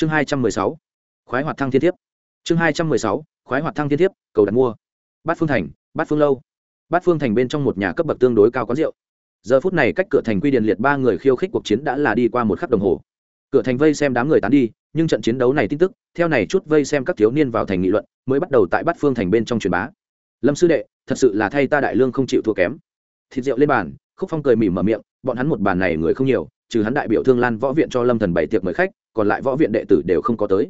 chương hai trăm mười sáu, khoái hoạt thăng thiên thiếp. Chương hai trăm mười sáu, khoái hoạt thăng thiên thiếp, cầu đặt mua. Bát phương thành, bát phương lâu. Bát phương thành bên trong một nhà cấp bậc tương đối cao quán rượu. Giờ phút này cách cửa thành quy điền liệt ba người khiêu khích cuộc chiến đã là đi qua một khắc đồng hồ. Cửa thành vây xem đám người tán đi, nhưng trận chiến đấu này tin tức, theo này chút vây xem các thiếu niên vào thành nghị luận, mới bắt đầu tại bát phương thành bên trong truyền bá. Lâm sư đệ, thật sự là thay ta đại lương không chịu thua kém. Thịt rượu lên bàn, khúc phong cười mỉm mở miệng, bọn hắn một bàn này người không nhiều, trừ hắn đại biểu thương lan võ viện cho lâm thần bảy tiệc mời khách còn lại võ viện đệ tử đều không có tới.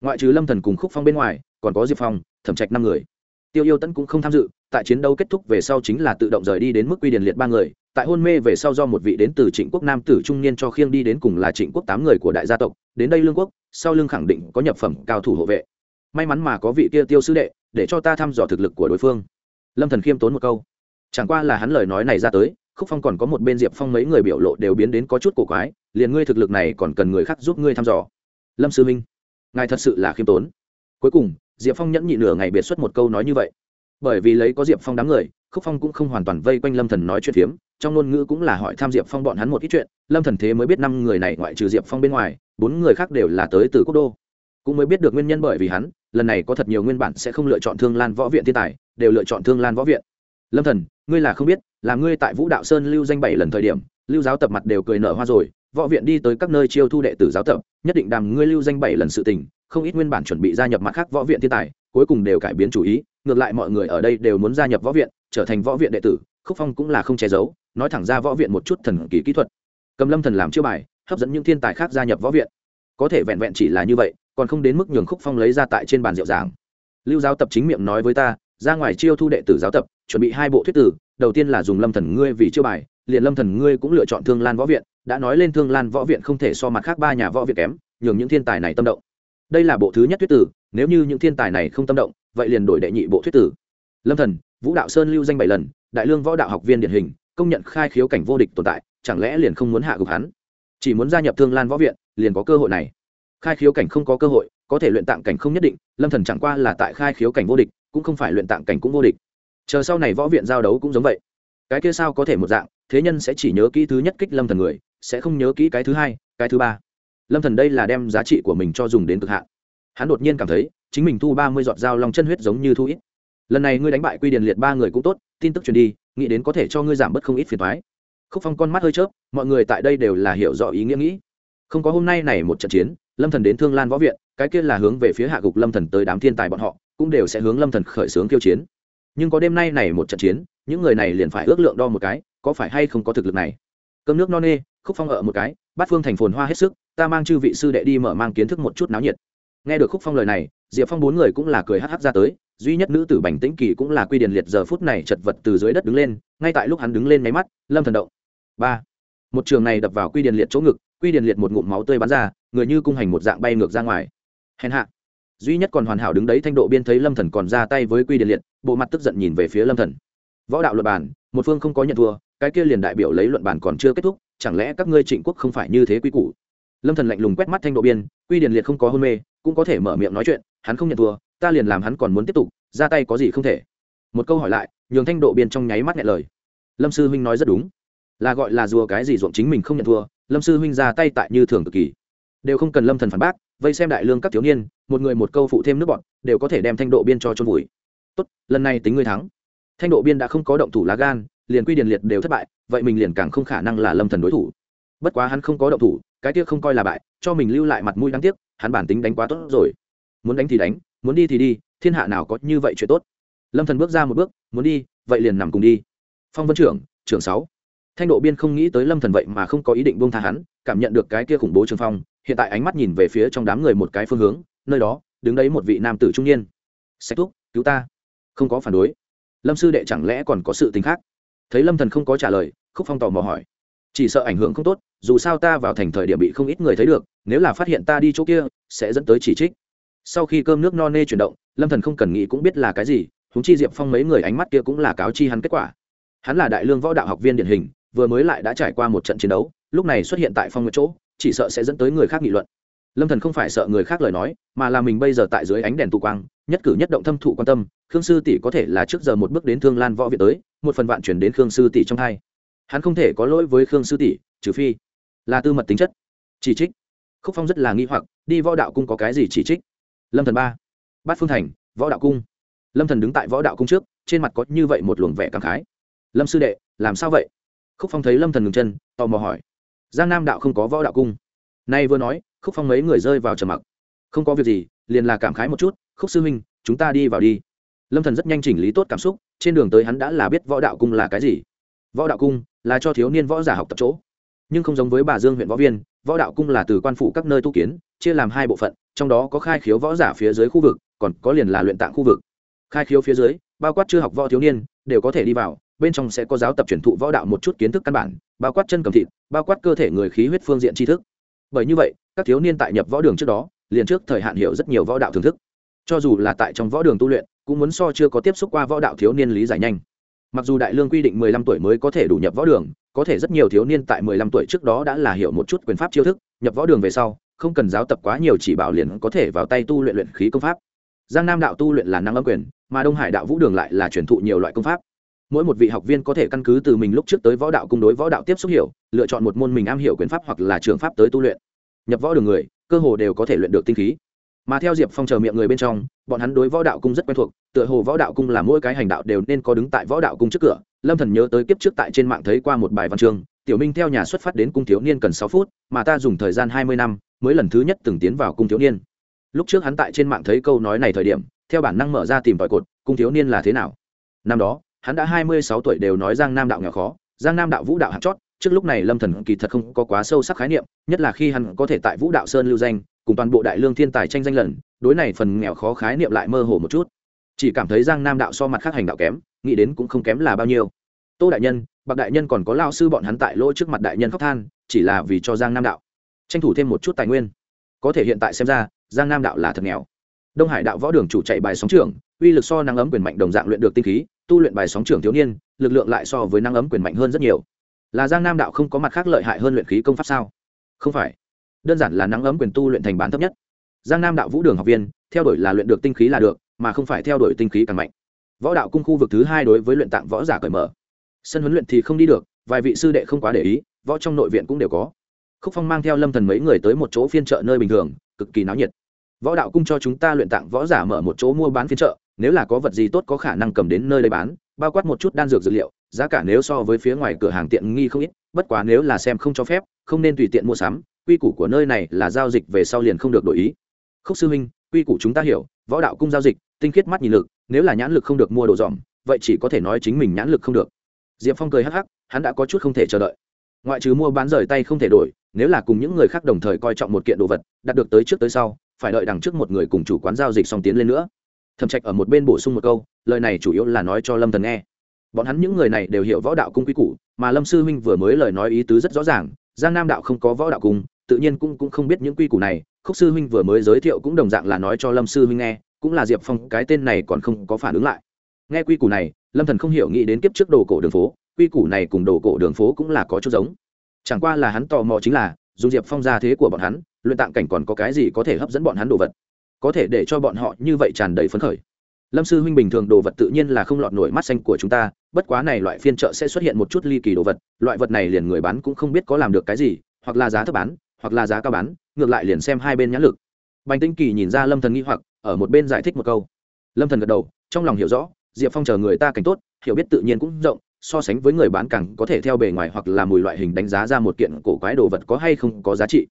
Ngoại trừ lâm thần cùng khúc phong bên ngoài, còn có diệp phong, thẩm trạch năm người. Tiêu yêu tẫn cũng không tham dự, tại chiến đấu kết thúc về sau chính là tự động rời đi đến mức quy điển liệt ba người, tại hôn mê về sau do một vị đến từ trịnh quốc nam tử trung niên cho khiêng đi đến cùng là trịnh quốc tám người của đại gia tộc, đến đây lương quốc, sau lương khẳng định có nhập phẩm cao thủ hộ vệ. May mắn mà có vị kia tiêu sư đệ, để cho ta thăm dò thực lực của đối phương. Lâm thần khiêm tốn một câu. Chẳng qua là hắn lời nói này ra tới khúc phong còn có một bên diệp phong mấy người biểu lộ đều biến đến có chút cổ quái, liền ngươi thực lực này còn cần người khác giúp ngươi thăm dò. Lâm sư minh, ngài thật sự là khiêm tốn. Cuối cùng, diệp phong nhẫn nhị nửa ngày biệt xuất một câu nói như vậy. Bởi vì lấy có diệp phong đám người, khúc phong cũng không hoàn toàn vây quanh lâm thần nói chuyện phiếm, trong ngôn ngữ cũng là hỏi tham diệp phong bọn hắn một ít chuyện, lâm thần thế mới biết năm người này ngoại trừ diệp phong bên ngoài, bốn người khác đều là tới từ quốc đô. Cũng mới biết được nguyên nhân bởi vì hắn, lần này có thật nhiều nguyên bản sẽ không lựa chọn thương lan võ viện thiên tài, đều lựa chọn thương lan võ viện. Lâm thần, ngươi là không biết là ngươi tại vũ đạo sơn lưu danh bảy lần thời điểm, lưu giáo tập mặt đều cười nở hoa rồi, võ viện đi tới các nơi chiêu thu đệ tử giáo tập, nhất định đàm ngươi lưu danh bảy lần sự tình, không ít nguyên bản chuẩn bị gia nhập mặt khác võ viện thiên tài, cuối cùng đều cải biến chủ ý, ngược lại mọi người ở đây đều muốn gia nhập võ viện, trở thành võ viện đệ tử, khúc phong cũng là không che giấu, nói thẳng ra võ viện một chút thần kỳ kỹ thuật. Cầm lâm thần làm chiêu bài, hấp dẫn những thiên tài khác gia nhập võ viện. Có thể vẹn vẹn chỉ là như vậy, còn không đến mức nhường khúc phong lấy ra tại trên bàn rượu giảng. Lưu giáo tập chính miệng nói với ta, ra ngoài chiêu thu đệ tử giáo tập, chuẩn bị hai bộ thuyết tử đầu tiên là dùng lâm thần ngươi vì chiêu bài, liền lâm thần ngươi cũng lựa chọn thương lan võ viện, đã nói lên thương lan võ viện không thể so mặt khác ba nhà võ viện kém, nhường những thiên tài này tâm động. Đây là bộ thứ nhất thuyết tử, nếu như những thiên tài này không tâm động, vậy liền đổi đệ nhị bộ thuyết tử. Lâm thần, vũ đạo sơn lưu danh bảy lần, đại lương võ đạo học viên điển hình, công nhận khai khiếu cảnh vô địch tồn tại, chẳng lẽ liền không muốn hạ gục hắn? Chỉ muốn gia nhập thương lan võ viện, liền có cơ hội này. Khai khiếu cảnh không có cơ hội, có thể luyện tạng cảnh không nhất định, lâm thần chẳng qua là tại khai khiếu cảnh vô địch, cũng không phải luyện tạng cảnh cũng vô địch chờ sau này võ viện giao đấu cũng giống vậy. Cái kia sao có thể một dạng, thế nhân sẽ chỉ nhớ kỹ thứ nhất kích lâm thần người, sẽ không nhớ kỹ cái thứ hai, cái thứ ba. Lâm thần đây là đem giá trị của mình cho dùng đến cực hạn. Hắn đột nhiên cảm thấy, chính mình thu ba mươi giọt dao lòng chân huyết giống như thu ít. Lần này ngươi đánh bại quy điền liệt ba người cũng tốt, tin tức truyền đi, nghĩ đến có thể cho ngươi giảm bớt không ít phiền thoái khúc phong con mắt hơi chớp, mọi người tại đây đều là hiểu rõ ý nghĩa nghĩ. Không có hôm nay này một trận chiến, lâm thần đến thương lan võ viện, cái kia là hướng về phía hạ gục lâm thần tới đám thiên tài bọn họ, cũng đều sẽ hướng lâm thần khởi xướng kiêu chiến nhưng có đêm nay này một trận chiến, những người này liền phải ước lượng đo một cái, có phải hay không có thực lực này. Cơm nước no nê, khúc phong ở một cái, bát phương thành phồn hoa hết sức, ta mang chư vị sư đệ đi mở mang kiến thức một chút náo nhiệt. Nghe được khúc phong lời này, diệp phong bốn người cũng là cười hắc hắc ra tới, duy nhất nữ tử bành tĩnh kỳ cũng là quy điền liệt giờ phút này chật vật từ dưới đất đứng lên, ngay tại lúc hắn đứng lên máy mắt, lâm thần động. Ba. Một trường này đập vào quy điền liệt chỗ ngực, quy điền liệt một ngụm máu tươi bắn ra, người như cung hành một dạng bay ngược ra ngoài. Hèn hạ duy nhất còn hoàn hảo đứng đấy thanh độ biên thấy lâm thần còn ra tay với quy điện liệt, bộ mặt tức giận nhìn về phía lâm thần. Võ đạo luật bản một phương không có nhận thua, cái kia liền đại biểu lấy luận bản còn chưa kết thúc, chẳng lẽ các ngươi trịnh quốc không phải như thế quy củ? Lâm thần lạnh lùng quét mắt thanh độ biên, quy điện liệt không có hôn mê, cũng có thể mở miệng nói chuyện, hắn không nhận thua, ta liền làm hắn còn muốn tiếp tục, ra tay có gì không thể. Một câu hỏi lại, nhường thanh độ biên trong nháy mắt nhẹ lời. Lâm sư huynh nói rất đúng. Là gọi là rùa cái gì ruộng chính mình không nhận thua, lâm sư huynh ra tay tại như thường cực kỳ. Đều không cần lâm thần phản bác vây xem đại lương các thiếu niên, một người một câu phụ thêm nước bọn đều có thể đem thanh độ biên cho trôn vùi. Tốt, lần này tính ngươi thắng. Thanh độ biên đã không có động thủ lá gan, liền quy điền liệt đều thất bại, vậy mình liền càng không khả năng là lâm thần đối thủ. Bất quá hắn không có động thủ, cái tiếc không coi là bại, cho mình lưu lại mặt mũi đáng tiếc, hắn bản tính đánh quá tốt rồi. Muốn đánh thì đánh, muốn đi thì đi, thiên hạ nào có như vậy chuyện tốt. Lâm thần bước ra một bước, muốn đi, vậy liền nằm cùng đi. Phong vân trưởng trưởng sáu thanh độ biên không nghĩ tới lâm thần vậy mà không có ý định buông tha hắn, cảm nhận được cái kia khủng bố trường phong, hiện tại ánh mắt nhìn về phía trong đám người một cái phương hướng, nơi đó, đứng đấy một vị nam tử trung niên. Sách thuốc, cứu ta. Không có phản đối. Lâm sư đệ chẳng lẽ còn có sự tình khác? Thấy lâm thần không có trả lời, khúc phong tò mò hỏi. Chỉ sợ ảnh hưởng không tốt, dù sao ta vào thành thời điểm bị không ít người thấy được, nếu là phát hiện ta đi chỗ kia, sẽ dẫn tới chỉ trích. Sau khi cơm nước no nê chuyển động, lâm thần không cần nghĩ cũng biết là cái gì húng chi diệp phong mấy người ánh mắt kia cũng là cáo chi hắn kết quả. Hắn là đại lương võ đạo học viên điển hình vừa mới lại đã trải qua một trận chiến đấu, lúc này xuất hiện tại phong nguyệt chỗ, chỉ sợ sẽ dẫn tới người khác nghị luận. Lâm thần không phải sợ người khác lời nói, mà là mình bây giờ tại dưới ánh đèn tụ quang, nhất cử nhất động thâm thụ quan tâm, khương sư tỷ có thể là trước giờ một bước đến thương lan võ viện tới, một phần vạn chuyển đến khương sư tỷ trong hai. Hắn không thể có lỗi với khương sư tỷ, trừ phi là tư mật tính chất. Chỉ trích. Khúc phong rất là nghi hoặc, đi võ đạo cung có cái gì chỉ trích? Lâm thần ba. Bát phương thành, võ đạo cung. Lâm thần đứng tại võ đạo cung trước, trên mặt có như vậy một luồng vẻ cảm khái. Lâm sư đệ, làm sao vậy? Khúc phong thấy lâm thần ngừng chân, tò mò hỏi. Giang nam đạo không có võ đạo cung. Nay vừa nói, khúc phong mấy người rơi vào trầm mặc. Không có việc gì, liền là cảm khái một chút, khúc sư huynh, chúng ta đi vào đi. Lâm thần rất nhanh chỉnh lý tốt cảm xúc, trên đường tới hắn đã là biết võ đạo cung là cái gì. Võ đạo cung là cho thiếu niên võ giả học tập chỗ. Nhưng không giống với bà dương huyện võ viên, võ đạo cung là từ quan phụ các nơi tu kiến, chia làm hai bộ phận, trong đó có khai khiếu võ giả phía dưới khu vực, còn có liền là luyện tạng khu vực. Khai khiếu phía dưới, bao quát chưa học võ thiếu niên, đều có thể đi vào bên trong sẽ có giáo tập truyền thụ võ đạo một chút kiến thức căn bản, bao quát chân cầm thịt, bao quát cơ thể người khí huyết phương diện tri thức. Bởi như vậy, các thiếu niên tại nhập võ đường trước đó, liền trước thời hạn hiểu rất nhiều võ đạo thưởng thức. Cho dù là tại trong võ đường tu luyện, cũng muốn so chưa có tiếp xúc qua võ đạo thiếu niên lý giải nhanh. Mặc dù đại lương quy định mười lăm tuổi mới có thể đủ nhập võ đường, có thể rất nhiều thiếu niên tại mười lăm tuổi trước đó đã là hiểu một chút quyền pháp chiêu thức, nhập võ đường về sau, không cần giáo tập quá nhiều chỉ bảo liền có thể vào tay tu luyện luyện khí công pháp. Giang nam đạo tu luyện là năng âm quyền, mà đông hải đạo vũ đường lại là truyền thụ nhiều loại công pháp mỗi một vị học viên có thể căn cứ từ mình lúc trước tới võ đạo cung đối võ đạo tiếp xúc hiểu, lựa chọn một môn mình am hiểu quyền pháp hoặc là trường pháp tới tu luyện. Nhập võ đường người, cơ hồ đều có thể luyện được tinh khí. Mà theo diệp phong chờ miệng người bên trong, bọn hắn đối võ đạo cung rất quen thuộc, tựa hồ võ đạo cung là mỗi cái hành đạo đều nên có đứng tại võ đạo cung trước cửa. Lâm thần nhớ tới kiếp trước tại trên mạng thấy qua một bài văn chương, tiểu minh theo nhà xuất phát đến cung thiếu niên cần sáu phút, mà ta dùng thời gian hai mươi năm, mới lần thứ nhất từng tiến vào cung thiếu niên. Lúc trước hắn tại trên mạng thấy câu nói này thời điểm, theo bản năng mở ra tìm tòi cột, cung thiếu niên là thế nào? Năm đó hắn đã hai mươi sáu tuổi đều nói giang nam đạo nghèo khó, giang nam đạo vũ đạo hạt chót, trước lúc này lâm thần kỳ thật không có quá sâu sắc khái niệm, nhất là khi hắn có thể tại vũ đạo sơn lưu danh, cùng toàn bộ đại lương thiên tài tranh danh lần, đối này phần nghèo khó khái niệm lại mơ hồ một chút. Chỉ cảm thấy giang nam đạo so mặt khác hành đạo kém, nghĩ đến cũng không kém là bao nhiêu. Tô đại nhân, bạc đại nhân còn có lao sư bọn hắn tại lỗ trước mặt đại nhân khóc than, chỉ là vì cho giang nam đạo. Tranh thủ thêm một chút tài nguyên. Có thể hiện tại xem ra, giang nam đạo là thật nghèo đông hải đạo võ đường chủ chạy bài sóng trưởng, uy lực so năng ấm quyền mạnh đồng dạng luyện được tinh khí tu luyện bài sóng trưởng thiếu niên lực lượng lại so với năng ấm quyền mạnh hơn rất nhiều. Là giang nam đạo không có mặt khác lợi hại hơn luyện khí công pháp sao? Không phải. Đơn giản là năng ấm quyền tu luyện thành bán thấp nhất. Giang nam đạo vũ đường học viên theo đuổi là luyện được tinh khí là được mà không phải theo đuổi tinh khí càng mạnh. Võ đạo cung khu vực thứ hai đối với luyện tạng võ giả cởi mở. Sân huấn luyện thì không đi được vài vị sư đệ không quá để ý võ trong nội viện cũng đều có. Khúc phong mang theo lâm thần mấy người tới một chỗ phiên chợ nơi bình thường cực kỳ náo nhiệt võ đạo cung cho chúng ta luyện tạng võ giả mở một chỗ mua bán phiên chợ, nếu là có vật gì tốt có khả năng cầm đến nơi đây bán, bao quát một chút đan dược dược liệu, giá cả nếu so với phía ngoài cửa hàng tiện nghi không ít, bất quá nếu là xem không cho phép, không nên tùy tiện mua sắm, quy củ của nơi này là giao dịch về sau liền không được đổi ý. Khúc sư huynh, quy củ chúng ta hiểu, võ đạo cung giao dịch, tinh khiết mắt nhìn lực, nếu là nhãn lực không được mua đồ dòm, vậy chỉ có thể nói chính mình nhãn lực không được. Diệp phong cười hắc hắc, hắn đã có chút không thể chờ đợi. Ngoại trừ mua bán rời tay không thể đổi, nếu là cùng những người khác đồng thời coi trọng một kiện đồ vật, đạt được tới trước tới sau phải đợi đằng trước một người cùng chủ quán giao dịch xong tiến lên nữa. Thẩm trạch ở một bên bổ sung một câu, lời này chủ yếu là nói cho lâm thần nghe. Bọn hắn những người này đều hiểu võ đạo cung quy củ, mà lâm sư huynh vừa mới lời nói ý tứ rất rõ ràng, giang nam đạo không có võ đạo cung, tự nhiên cũng cũng không biết những quy củ này, khúc sư huynh vừa mới giới thiệu cũng đồng dạng là nói cho lâm sư huynh nghe, cũng là diệp phong, cái tên này còn không có phản ứng lại. Nghe quy củ này, lâm thần không hiểu nghĩ đến kiếp trước đồ cổ đường phố, quy củ này cùng đồ cổ đường phố cũng là có chút giống. Chẳng qua là hắn tò mò chính là dùng diệp phong ra thế của bọn hắn luyện tạng cảnh còn có cái gì có thể hấp dẫn bọn hắn đồ vật? Có thể để cho bọn họ như vậy tràn đầy phấn khởi. Lâm sư huynh bình thường đồ vật tự nhiên là không lọt nổi mắt xanh của chúng ta, bất quá này loại phiên chợ sẽ xuất hiện một chút ly kỳ đồ vật, loại vật này liền người bán cũng không biết có làm được cái gì, hoặc là giá thấp bán, hoặc là giá cao bán, ngược lại liền xem hai bên nhãn lực. Bành tinh kỳ nhìn ra lâm thần nghi hoặc, ở một bên giải thích một câu. Lâm thần gật đầu, trong lòng hiểu rõ, diệp phong chờ người ta cảnh tốt, hiểu biết tự nhiên cũng rộng, so sánh với người bán càng có thể theo bề ngoài hoặc là mùi loại hình đánh giá ra một kiện cổ quái đồ vật có hay không có giá trị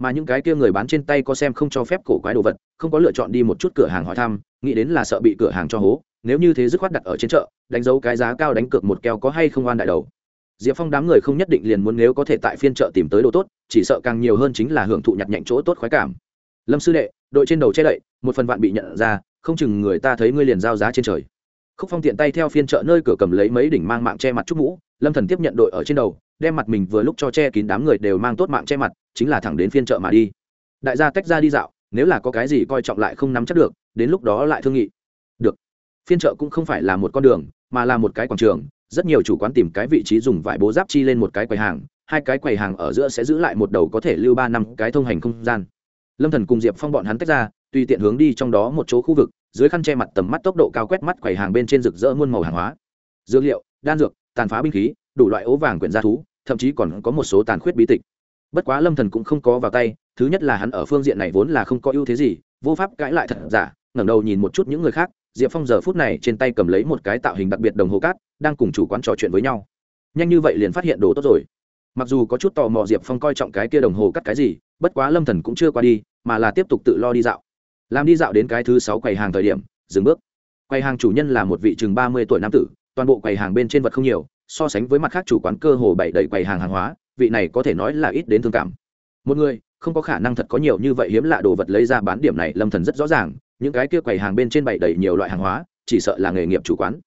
mà những cái kia người bán trên tay có xem không cho phép cổ quái đồ vật, không có lựa chọn đi một chút cửa hàng hỏi thăm, nghĩ đến là sợ bị cửa hàng cho hố, nếu như thế dứt khoát đặt ở trên chợ, đánh dấu cái giá cao đánh cược một keo có hay không oan đại đầu. Diệp phong đám người không nhất định liền muốn nếu có thể tại phiên chợ tìm tới đồ tốt, chỉ sợ càng nhiều hơn chính là hưởng thụ nhặt nhạnh chỗ tốt khoái cảm. Lâm sư đệ, đội trên đầu che đậy, một phần vạn bị nhận ra, không chừng người ta thấy ngươi liền giao giá trên trời. Khúc phong tiện tay theo phiên chợ nơi cửa cầm lấy mấy đỉnh mang mạng che mặt chút mũ lâm thần tiếp nhận đội ở trên đầu, đem mặt mình vừa lúc cho che kín đám người đều mang tốt mạng che mặt, chính là thẳng đến phiên chợ mà đi. Đại gia tách ra đi dạo, nếu là có cái gì coi trọng lại không nắm chắc được, đến lúc đó lại thương nghị. Được. Phiên chợ cũng không phải là một con đường, mà là một cái quảng trường, rất nhiều chủ quán tìm cái vị trí dùng vải bố giáp chi lên một cái quầy hàng, hai cái quầy hàng ở giữa sẽ giữ lại một đầu có thể lưu ba năm cái thông hành không gian. Lâm thần cùng diệp phong bọn hắn tách ra, tùy tiện hướng đi trong đó một chỗ khu vực, dưới khăn che mặt tầm mắt tốc độ cao quét mắt quầy hàng bên trên rực rỡ muôn màu hàng hóa. Dược liệu, đan dược tàn phá binh khí, đủ loại ố vàng quyển gia thú, thậm chí còn có một số tàn khuyết bí tịch. Bất quá lâm thần cũng không có vào tay, thứ nhất là hắn ở phương diện này vốn là không có ưu thế gì, vô pháp cãi lại thật giả, ngẩng đầu nhìn một chút những người khác, diệp phong giờ phút này trên tay cầm lấy một cái tạo hình đặc biệt đồng hồ cát, đang cùng chủ quán trò chuyện với nhau. Nhanh như vậy liền phát hiện đồ tốt rồi. Mặc dù có chút tò mò diệp phong coi trọng cái kia đồng hồ cắt cái gì, bất quá lâm thần cũng chưa qua đi, mà là tiếp tục tự lo đi dạo. Làm đi dạo đến cái thứ sáu quầy hàng thời điểm, dừng bước. Quầy hàng chủ nhân là một vị chừng ba mươi tuổi nam tử toàn bộ quầy hàng bên trên vật không nhiều, so sánh với mặt khác chủ quán cơ hồ bày đầy quầy hàng hàng hóa, vị này có thể nói là ít đến thương cảm. Một người, không có khả năng thật có nhiều như vậy hiếm lạ đồ vật lấy ra bán điểm này, lâm thần rất rõ ràng, những cái kia quầy hàng bên trên bày đầy nhiều loại hàng hóa, chỉ sợ là nghề nghiệp chủ quán.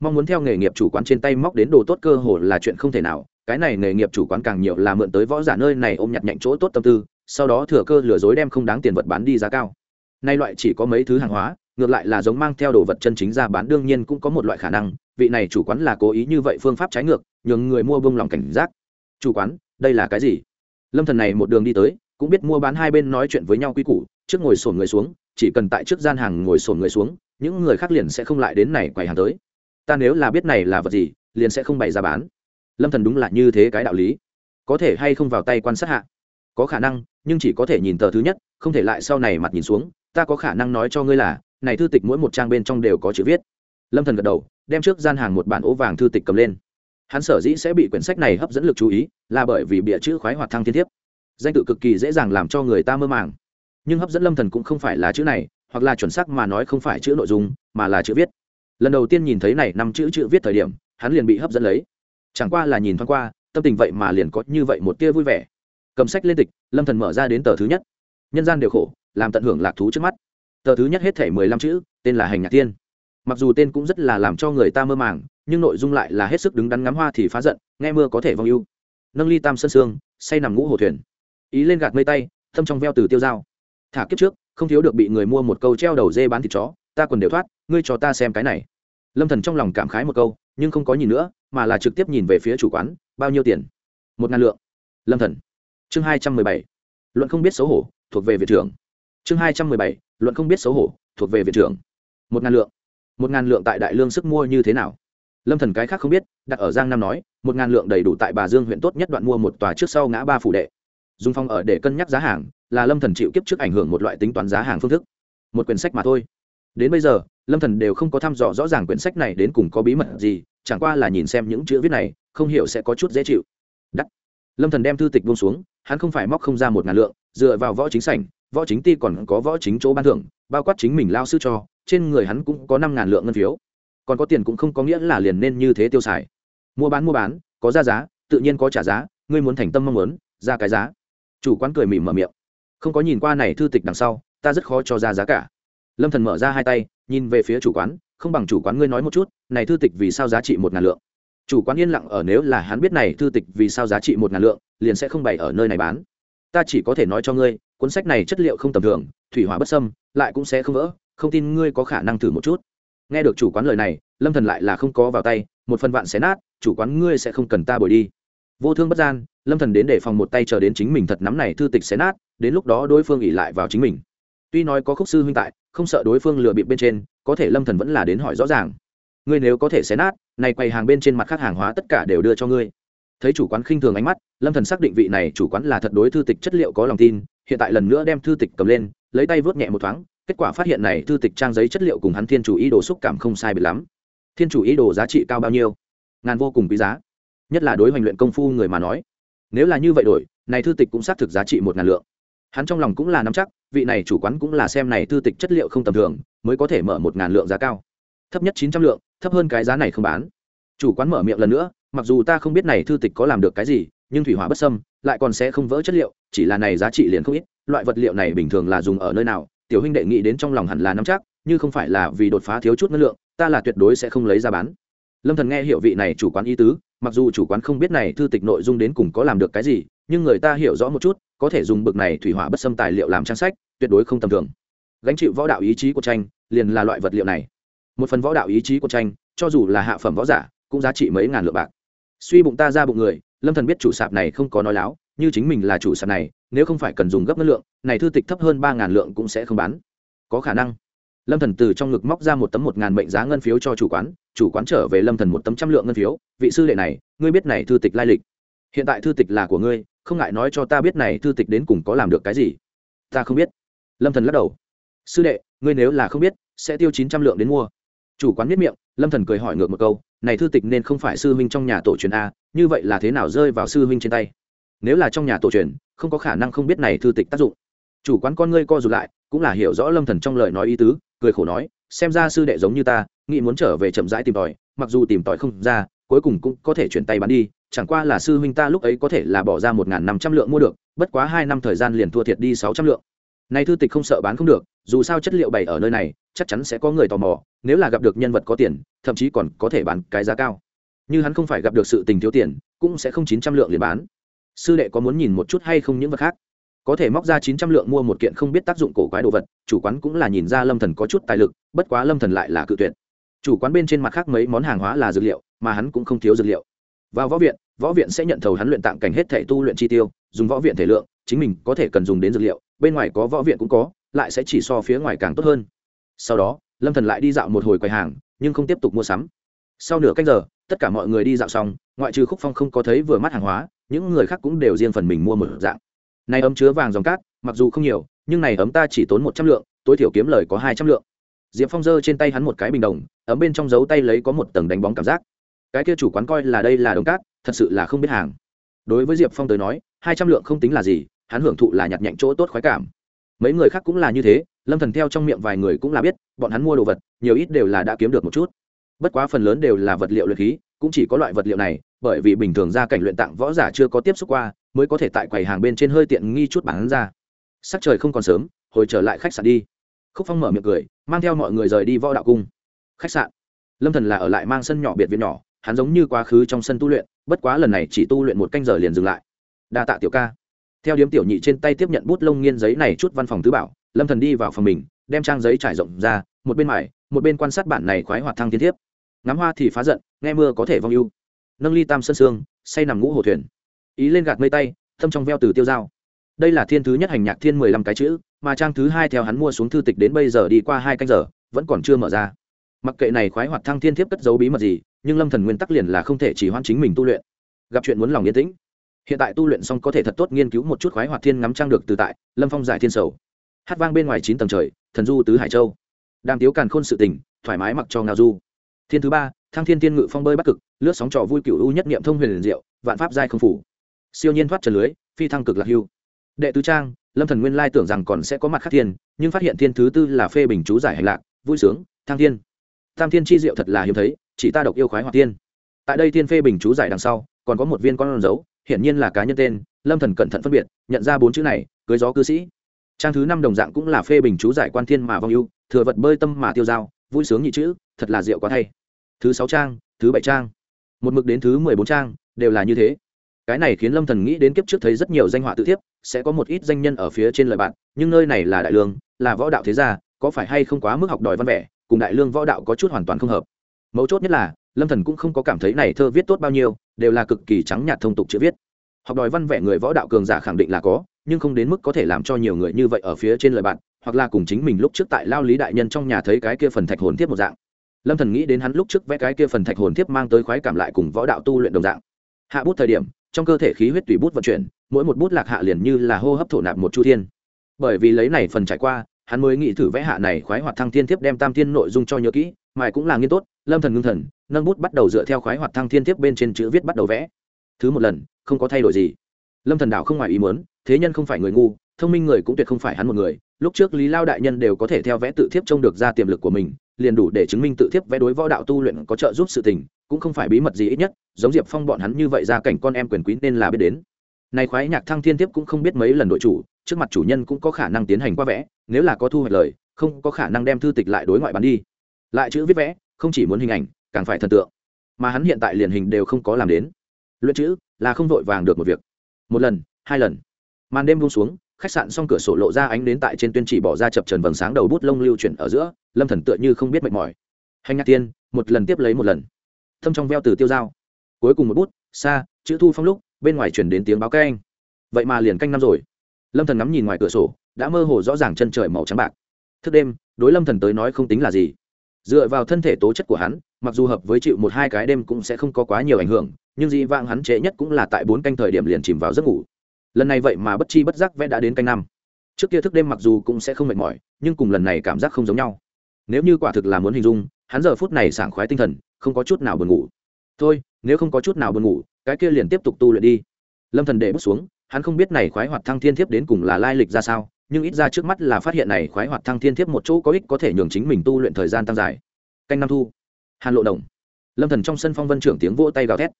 Mong muốn theo nghề nghiệp chủ quán trên tay móc đến đồ tốt cơ hồ là chuyện không thể nào, cái này nghề nghiệp chủ quán càng nhiều là mượn tới võ giả nơi này ôm nhặt nhạnh chỗ tốt tâm tư, sau đó thừa cơ lừa dối đem không đáng tiền vật bán đi giá cao. Nay loại chỉ có mấy thứ hàng hóa, ngược lại là giống mang theo đồ vật chân chính ra bán, đương nhiên cũng có một loại khả năng vị này chủ quán là cố ý như vậy phương pháp trái ngược, nhường người mua bông lòng cảnh giác. Chủ quán, đây là cái gì? Lâm thần này một đường đi tới, cũng biết mua bán hai bên nói chuyện với nhau quy củ, trước ngồi sổn người xuống, chỉ cần tại trước gian hàng ngồi sổn người xuống, những người khác liền sẽ không lại đến này quầy hàng tới. Ta nếu là biết này là vật gì, liền sẽ không bày ra bán. Lâm thần đúng là như thế cái đạo lý. Có thể hay không vào tay quan sát hạ? Có khả năng, nhưng chỉ có thể nhìn tờ thứ nhất, không thể lại sau này mặt nhìn xuống. Ta có khả năng nói cho ngươi là, này thư tịch mỗi một trang bên trong đều có chữ viết. Lâm thần gật đầu đem trước gian hàng một bản ố vàng thư tịch cầm lên. Hắn sở dĩ sẽ bị quyển sách này hấp dẫn lực chú ý, là bởi vì bịa chữ khoái hoạt thăng thiên thiếp. Danh tự cực kỳ dễ dàng làm cho người ta mơ màng. Nhưng hấp dẫn lâm thần cũng không phải là chữ này, hoặc là chuẩn xác mà nói không phải chữ nội dung, mà là chữ viết. Lần đầu tiên nhìn thấy này năm chữ chữ viết thời điểm, hắn liền bị hấp dẫn lấy. Chẳng qua là nhìn thoáng qua, tâm tình vậy mà liền có như vậy một tia vui vẻ. Cầm sách lên tịch, lâm thần mở ra đến tờ thứ nhất. Nhân gian đều khổ, làm tận hưởng lạc thú trước mắt. Tờ thứ nhất hết thể mười lăm chữ, tên là hành nhạc tiên mặc dù tên cũng rất là làm cho người ta mơ màng, nhưng nội dung lại là hết sức đứng đắn ngắm hoa thì phá giận, nghe mưa có thể vong ưu. Nâng ly tam sân sương, say nằm ngũ hồ thuyền. Ý lên gạt mây tay, thâm trong veo từ tiêu dao. Thả kiếp trước, không thiếu được bị người mua một câu treo đầu dê bán thịt chó, ta còn đều thoát, ngươi cho ta xem cái này. Lâm thần trong lòng cảm khái một câu, nhưng không có nhìn nữa, mà là trực tiếp nhìn về phía chủ quán, bao nhiêu tiền? Một ngàn lượng. Lâm thần. Chương hai trăm mười bảy. Luận không biết xấu hổ, thuộc về viện trưởng. Chương hai trăm mười bảy. Luận không biết xấu hổ, thuộc về viện trưởng. Một ngàn lượng một ngàn lượng tại đại lương sức mua như thế nào? Lâm thần cái khác không biết, đặt ở giang nam nói, một ngàn lượng đầy đủ tại bà dương huyện tốt nhất đoạn mua một tòa trước sau ngã ba phủ đệ. Dùng phong ở để cân nhắc giá hàng, là lâm thần chịu kiếp trước ảnh hưởng một loại tính toán giá hàng phương thức. Một quyển sách mà thôi. Đến bây giờ, lâm thần đều không có thăm dò rõ ràng quyển sách này đến cùng có bí mật gì, chẳng qua là nhìn xem những chữ viết này, không hiểu sẽ có chút dễ chịu. Đắt. Lâm thần đem thư tịch buông xuống, hắn không phải móc không ra một ngàn lượng, dựa vào võ chính sảnh, võ chính ti còn có võ chính chỗ ban thưởng bao quát chính mình lao sư cho, trên người hắn cũng có năm ngàn lượng ngân phiếu. Còn có tiền cũng không có nghĩa là liền nên như thế tiêu xài. Mua bán mua bán, có ra giá, tự nhiên có trả giá, ngươi muốn thành tâm mong muốn, ra cái giá. Chủ quán cười mỉm mở miệng. Không có nhìn qua này thư tịch đằng sau, ta rất khó cho ra giá cả. Lâm thần mở ra hai tay, nhìn về phía chủ quán, không bằng chủ quán ngươi nói một chút, này thư tịch vì sao giá trị một ngàn lượng? Chủ quán yên lặng ở nếu là hắn biết này thư tịch vì sao giá trị một ngàn lượng, liền sẽ không bày ở nơi này bán. Ta chỉ có thể nói cho ngươi cuốn sách này chất liệu không tầm thường, thủy hỏa bất sâm lại cũng sẽ không vỡ, không tin ngươi có khả năng thử một chút. Nghe được chủ quán lời này, lâm thần lại là không có vào tay, một phần vạn xé nát, chủ quán ngươi sẽ không cần ta bồi đi. Vô thương bất gian, lâm thần đến để phòng một tay chờ đến chính mình thật nắm này thư tịch xé nát, đến lúc đó đối phương ỉ lại vào chính mình. Tuy nói có khúc sư huynh tại, không sợ đối phương lừa bịp bên trên, có thể lâm thần vẫn là đến hỏi rõ ràng. Ngươi nếu có thể xé nát, này quầy hàng bên trên mặt khác hàng hóa tất cả đều đưa cho ngươi. Thấy chủ quán khinh thường ánh mắt, lâm thần xác định vị này chủ quán là thật đối thư tịch chất liệu có lòng tin hiện tại lần nữa đem thư tịch cầm lên, lấy tay vớt nhẹ một thoáng, kết quả phát hiện này thư tịch trang giấy chất liệu cùng hắn thiên chủ ý đồ xúc cảm không sai biệt lắm. Thiên chủ ý đồ giá trị cao bao nhiêu? Ngàn vô cùng quý giá. Nhất là đối hoành luyện công phu người mà nói. Nếu là như vậy đổi, này thư tịch cũng xác thực giá trị một ngàn lượng. Hắn trong lòng cũng là nắm chắc, vị này chủ quán cũng là xem này thư tịch chất liệu không tầm thường, mới có thể mở một ngàn lượng giá cao. Thấp nhất chín trăm lượng, thấp hơn cái giá này không bán. Chủ quán mở miệng lần nữa, mặc dù ta không biết này thư tịch có làm được cái gì nhưng thủy hỏa bất sâm lại còn sẽ không vỡ chất liệu, chỉ là này giá trị liền không ít, loại vật liệu này bình thường là dùng ở nơi nào, tiểu huynh đệ nghĩ đến trong lòng hẳn là nắm chắc như không phải là vì đột phá thiếu chút năng lượng, ta là tuyệt đối sẽ không lấy ra bán. Lâm thần nghe hiệu vị này chủ quán ý tứ, mặc dù chủ quán không biết này thư tịch nội dung đến cùng có làm được cái gì, nhưng người ta hiểu rõ một chút, có thể dùng bực này thủy hỏa bất xâm tài liệu làm trang sách, tuyệt đối không tầm thường. Gánh chịu võ đạo ý chí của tranh, liền là loại vật liệu này. Một phần võ đạo ý chí của tranh, cho dù là hạ phẩm võ giả, cũng giá trị mấy ngàn lượng bạc suy bụng ta ra bụng người, lâm thần biết chủ sạp này không có nói láo, như chính mình là chủ sạp này, nếu không phải cần dùng gấp ngân lượng, này thư tịch thấp hơn ba ngàn lượng cũng sẽ không bán. Có khả năng. Lâm thần từ trong ngực móc ra một tấm một ngàn mệnh giá ngân phiếu cho chủ quán chủ quán trở về lâm thần một tấm trăm lượng ngân phiếu, vị sư đệ này, ngươi biết này thư tịch lai lịch. Hiện tại thư tịch là của ngươi, không ngại nói cho ta biết này thư tịch đến cùng có làm được cái gì. Ta không biết. Lâm thần lắc đầu. Sư đệ, ngươi nếu là không biết, sẽ tiêu chín trăm lượng đến mua. Chủ quán biết miệng, lâm thần cười hỏi ngược một câu này thư tịch nên không phải sư huynh trong nhà tổ truyền a, như vậy là thế nào rơi vào sư huynh trên tay? Nếu là trong nhà tổ truyền, không có khả năng không biết này thư tịch tác dụng. Chủ quán con ngươi co rụt lại, cũng là hiểu rõ lâm thần trong lời nói ý tứ, cười khổ nói, xem ra sư đệ giống như ta, nghĩ muốn trở về chậm rãi tìm tòi, mặc dù tìm tòi không ra, cuối cùng cũng có thể chuyển tay bán đi, chẳng qua là sư huynh ta lúc ấy có thể là bỏ ra một năm trăm lượng mua được, bất quá hai năm thời gian liền thua thiệt đi sáu trăm lượng nay thư tịch không sợ bán không được, dù sao chất liệu bày ở nơi này, chắc chắn sẽ có người tò mò, nếu là gặp được nhân vật có tiền, thậm chí còn có thể bán cái giá cao. Như hắn không phải gặp được sự tình thiếu tiền, cũng sẽ không chín trăm lượng liền bán. Sư đệ có muốn nhìn một chút hay không những vật khác? Có thể móc ra chín trăm lượng mua một kiện không biết tác dụng cổ quái đồ vật, chủ quán cũng là nhìn ra lâm thần có chút tài lực, bất quá lâm thần lại là cự tuyệt. Chủ quán bên trên mặt khác mấy món hàng hóa là dược liệu, mà hắn cũng không thiếu dược liệu. Vào võ viện võ viện sẽ nhận thầu hắn luyện tạng cảnh hết thể tu luyện chi tiêu, dùng võ viện thể lượng, chính mình có thể cần dùng đến dược liệu, bên ngoài có võ viện cũng có, lại sẽ chỉ so phía ngoài càng tốt hơn. Sau đó, lâm thần lại đi dạo một hồi quầy hàng, nhưng không tiếp tục mua sắm. Sau nửa canh giờ, tất cả mọi người đi dạo xong, ngoại trừ khúc phong không có thấy vừa mắt hàng hóa, những người khác cũng đều riêng phần mình mua một dạng. Này ấm chứa vàng dòng cát, mặc dù không nhiều, nhưng này ấm ta chỉ tốn một trăm lượng, tối thiểu kiếm lời có hai trăm lượng. Diệp phong giơ trên tay hắn một cái bình đồng, ấm bên trong dấu tay lấy có một tầng đánh bóng cảm giác. Cái kia chủ quán coi là đây là đồng cát thật sự là không biết hàng. Đối với diệp phong tới nói, hai trăm lượng không tính là gì, hắn hưởng thụ là nhặt nhạnh chỗ tốt khoái cảm. Mấy người khác cũng là như thế, lâm thần theo trong miệng vài người cũng là biết, bọn hắn mua đồ vật, nhiều ít đều là đã kiếm được một chút. Bất quá phần lớn đều là vật liệu luyện khí, cũng chỉ có loại vật liệu này, bởi vì bình thường ra cảnh luyện tạng võ giả chưa có tiếp xúc qua, mới có thể tại quầy hàng bên trên hơi tiện nghi chút bán ra. Sắc trời không còn sớm, hồi trở lại khách sạn đi. Khúc phong mở miệng cười, mang theo mọi người rời đi võ đạo cung. Khách sạn. Lâm thần là ở lại mang sân nhỏ biệt viện nhỏ hắn giống như quá khứ trong sân tu luyện, bất quá lần này chỉ tu luyện một canh giờ liền dừng lại. Đa tạ tiểu ca. Theo điếm tiểu nhị trên tay tiếp nhận bút lông nghiên giấy này chút văn phòng tứ bảo, lâm thần đi vào phòng mình, đem trang giấy trải rộng ra, một bên mải, một bên quan sát bản này khoái hoạt thăng tiến tiếp ngắm hoa thì phá giận, nghe mưa có thể vong ưu. Nâng ly tam sân sương say nằm ngũ hồ thuyền. Ý lên gạt mây tay, thâm trong veo từ tiêu dao. Đây là thiên thứ nhất hành nhạc thiên mười lăm cái chữ, mà trang thứ hai theo hắn mua xuống thư tịch đến bây giờ đi qua hai canh giờ, vẫn còn chưa mở ra. Mặc kệ này khoái hoạt thăng thiên thiếp cất giấu bí mật gì nhưng lâm thần nguyên tắc liền là không thể chỉ hoan chính mình tu luyện. Gặp chuyện muốn lòng yên tĩnh. Hiện tại tu luyện xong có thể thật tốt nghiên cứu một chút khoái hoạt thiên ngắm trang được từ tại, lâm phong giải thiên sầu. Hát vang bên ngoài chín tầng trời, thần du tứ hải châu. Đang tiếu càn khôn sự tình, thoải mái mặc cho ngao du. Thiên thứ ba, thăng thiên tiên ngự phong bơi bắc cực, lướt sóng trò vui cựu u nhất niệm thông huyền liền diệu, vạn pháp giai không phủ. Siêu nhiên thoát trần lưới, phi thăng cực lạc hưu. Đệ tứ trang, lâm thần nguyên lai tưởng rằng còn sẽ có mặt khác thiên, nhưng phát hiện thiên thứ tư là phê bình chú giải hành lạc, vui sướng, thăng thiên. Tam thiên chi diệu thật là hiếm thấy chỉ ta độc yêu khoái hoạt tiên. Tại đây thiên phê bình chú giải đằng sau, còn có một viên con dấu, hiển nhiên là cá nhân tên, lâm thần cẩn thận phân biệt, nhận ra bốn chữ này, cưới gió cư sĩ. Trang thứ năm đồng dạng cũng là phê bình chú giải quan thiên mà vong ưu, thừa vật bơi tâm mà tiêu dao, vui sướng nhị chữ, thật là diệu quá thay. Thứ sáu trang, thứ bảy trang. Một mực đến thứ mười bốn trang, đều là như thế. Cái này khiến lâm thần nghĩ đến kiếp trước thấy rất nhiều danh họa tự thiếp, sẽ có một ít danh nhân ở phía trên lời bạn, nhưng nơi này là đại lương, là võ đạo thế gia, có phải hay không quá mức học đòi văn vẻ, cùng đại lương võ đạo có chút hoàn toàn không hợp mấu chốt nhất là, lâm thần cũng không có cảm thấy này thơ viết tốt bao nhiêu, đều là cực kỳ trắng nhạt thông tục chữ viết. Học đòi văn vẻ người võ đạo cường giả khẳng định là có, nhưng không đến mức có thể làm cho nhiều người như vậy ở phía trên lời bạn, hoặc là cùng chính mình lúc trước tại lao lý đại nhân trong nhà thấy cái kia phần thạch hồn thiếp một dạng. Lâm thần nghĩ đến hắn lúc trước vẽ cái kia phần thạch hồn thiếp mang tới khoái cảm lại cùng võ đạo tu luyện đồng dạng. Hạ bút thời điểm, trong cơ thể khí huyết tùy bút vận chuyển, mỗi một bút lạc hạ liền như là hô hấp thổ nạp một chu thiên. Bởi vì lấy này phần trải qua, hắn mới nghĩ thử vẽ hạ này khoái hoạt thăng thiên thiếp đem tam thiên nội dung cho nhớ kỹ mài cũng là nghiên tốt, lâm thần ngưng thần, nâng bút bắt đầu dựa theo khoái hoạt thăng thiên tiếp bên trên chữ viết bắt đầu vẽ. Thứ một lần, không có thay đổi gì. Lâm thần đảo không ngoài ý muốn, thế nhân không phải người ngu, thông minh người cũng tuyệt không phải hắn một người. Lúc trước lý lao đại nhân đều có thể theo vẽ tự thiếp trông được ra tiềm lực của mình, liền đủ để chứng minh tự thiếp vẽ đối võ đạo tu luyện có trợ giúp sự tình, cũng không phải bí mật gì ít nhất, giống diệp phong bọn hắn như vậy ra cảnh con em quyền quý nên là biết đến. Này khoái nhạc thăng thiên tiếp cũng không biết mấy lần đội chủ, trước mặt chủ nhân cũng có khả năng tiến hành qua vẽ, nếu là có thu hoạch lời, không có khả năng đem thư tịch lại đối ngoại bán đi lại chữ viết vẽ, không chỉ muốn hình ảnh, càng phải thần tượng. Mà hắn hiện tại liền hình đều không có làm đến. Luyện chữ là không vội vàng được một việc. Một lần, hai lần. Màn đêm buông xuống, khách sạn xong cửa sổ lộ ra ánh đến tại trên tuyên chỉ bỏ ra chập trần vầng sáng đầu bút lông lưu chuyển ở giữa, lâm thần tựa như không biết mệt mỏi. Hành nhạc tiên, một lần tiếp lấy một lần. Thâm trong veo từ tiêu dao. Cuối cùng một bút, xa, chữ thu phong lúc, bên ngoài chuyển đến tiếng báo canh. Vậy mà liền canh năm rồi. Lâm thần ngắm nhìn ngoài cửa sổ, đã mơ hồ rõ ràng chân trời màu trắng bạc. Thức đêm, đối lâm thần tới nói không tính là gì dựa vào thân thể tố chất của hắn, mặc dù hợp với chịu một hai cái đêm cũng sẽ không có quá nhiều ảnh hưởng, nhưng dị vãng hắn trễ nhất cũng là tại bốn canh thời điểm liền chìm vào giấc ngủ. Lần này vậy mà bất chi bất giác vẽ đã đến canh năm. Trước kia thức đêm mặc dù cũng sẽ không mệt mỏi, nhưng cùng lần này cảm giác không giống nhau. Nếu như quả thực là muốn hình dung, hắn giờ phút này sảng khoái tinh thần, không có chút nào buồn ngủ. Thôi, nếu không có chút nào buồn ngủ, cái kia liền tiếp tục tu luyện đi. Lâm thần để bước xuống, hắn không biết này khoái hoạt thăng thiên thiếp đến cùng là lai lịch ra sao nhưng ít ra trước mắt là phát hiện này khoái hoạt thăng thiên thiếp một chỗ có ích có thể nhường chính mình tu luyện thời gian tăng dài. Canh năm thu. Hàn lộ đồng. Lâm thần trong sân phong vân trưởng tiếng vỗ tay gào thét.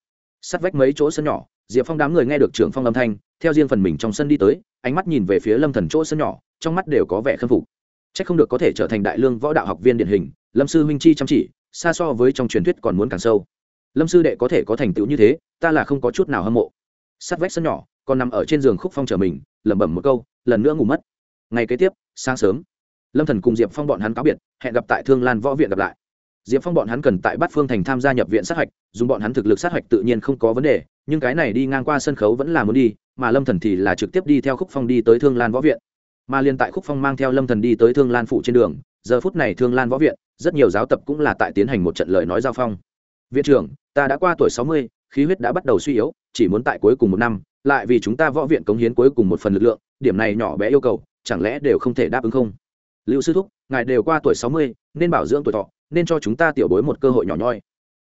Sắt vách mấy chỗ sân nhỏ, diệp phong đám người nghe được trưởng phong âm thanh, theo riêng phần mình trong sân đi tới, ánh mắt nhìn về phía lâm thần chỗ sân nhỏ, trong mắt đều có vẻ khâm phục. Chắc không được có thể trở thành đại lương võ đạo học viên điển hình, lâm sư huynh chi chăm chỉ, xa so với trong truyền thuyết còn muốn càng sâu. Lâm sư đệ có thể có thành tựu như thế, ta là không có chút nào hâm mộ. Sắt vách sân nhỏ, còn nằm ở trên giường khúc phong chờ mình, lẩm bẩm một câu, lần nữa ngủ mất ngày kế tiếp, sáng sớm, lâm thần cùng diệp phong bọn hắn cáo biệt, hẹn gặp tại thương lan võ viện gặp lại. Diệp phong bọn hắn cần tại bát phương thành tham gia nhập viện sát hạch, dùng bọn hắn thực lực sát hạch tự nhiên không có vấn đề, nhưng cái này đi ngang qua sân khấu vẫn là muốn đi, mà lâm thần thì là trực tiếp đi theo khúc phong đi tới thương lan võ viện. Mà liên tại khúc phong mang theo lâm thần đi tới thương lan phụ trên đường, giờ phút này thương lan võ viện, rất nhiều giáo tập cũng là tại tiến hành một trận lời nói giao phong. Viện trưởng, ta đã qua tuổi sáu mươi, khí huyết đã bắt đầu suy yếu, chỉ muốn tại cuối cùng một năm, lại vì chúng ta võ viện cống hiến cuối cùng một phần lực lượng, điểm này nhỏ bé yêu cầu chẳng lẽ đều không thể đáp ứng không? Lưu sư thúc, ngài đều qua tuổi sáu mươi, nên bảo dưỡng tuổi thọ, nên cho chúng ta tiểu bối một cơ hội nhỏ nhoi.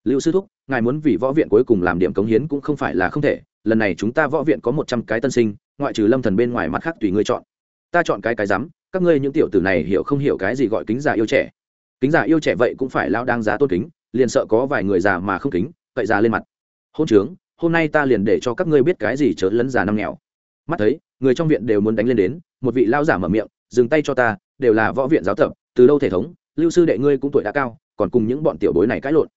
Lưu sư thúc, ngài muốn vì võ viện cuối cùng làm điểm cống hiến cũng không phải là không thể, lần này chúng ta võ viện có một trăm cái tân sinh, ngoại trừ lâm thần bên ngoài mặt khác tùy ngươi chọn. Ta chọn cái cái rắm các ngươi những tiểu tử này hiểu không hiểu cái gì gọi kính già yêu trẻ. Kính già yêu trẻ vậy cũng phải lao đang giá tôn kính, liền sợ có vài người già mà không kính, cậy già lên mặt. Hôn trướng, hôm nay ta liền để cho các ngươi biết cái gì chớ lấn già năm nghèo. Mắt thấy, người trong viện đều muốn đánh lên đến một vị lao giả mở miệng, dừng tay cho ta, đều là võ viện giáo tập, từ đâu thể thống, lưu sư đệ ngươi cũng tuổi đã cao, còn cùng những bọn tiểu bối này cãi lộn.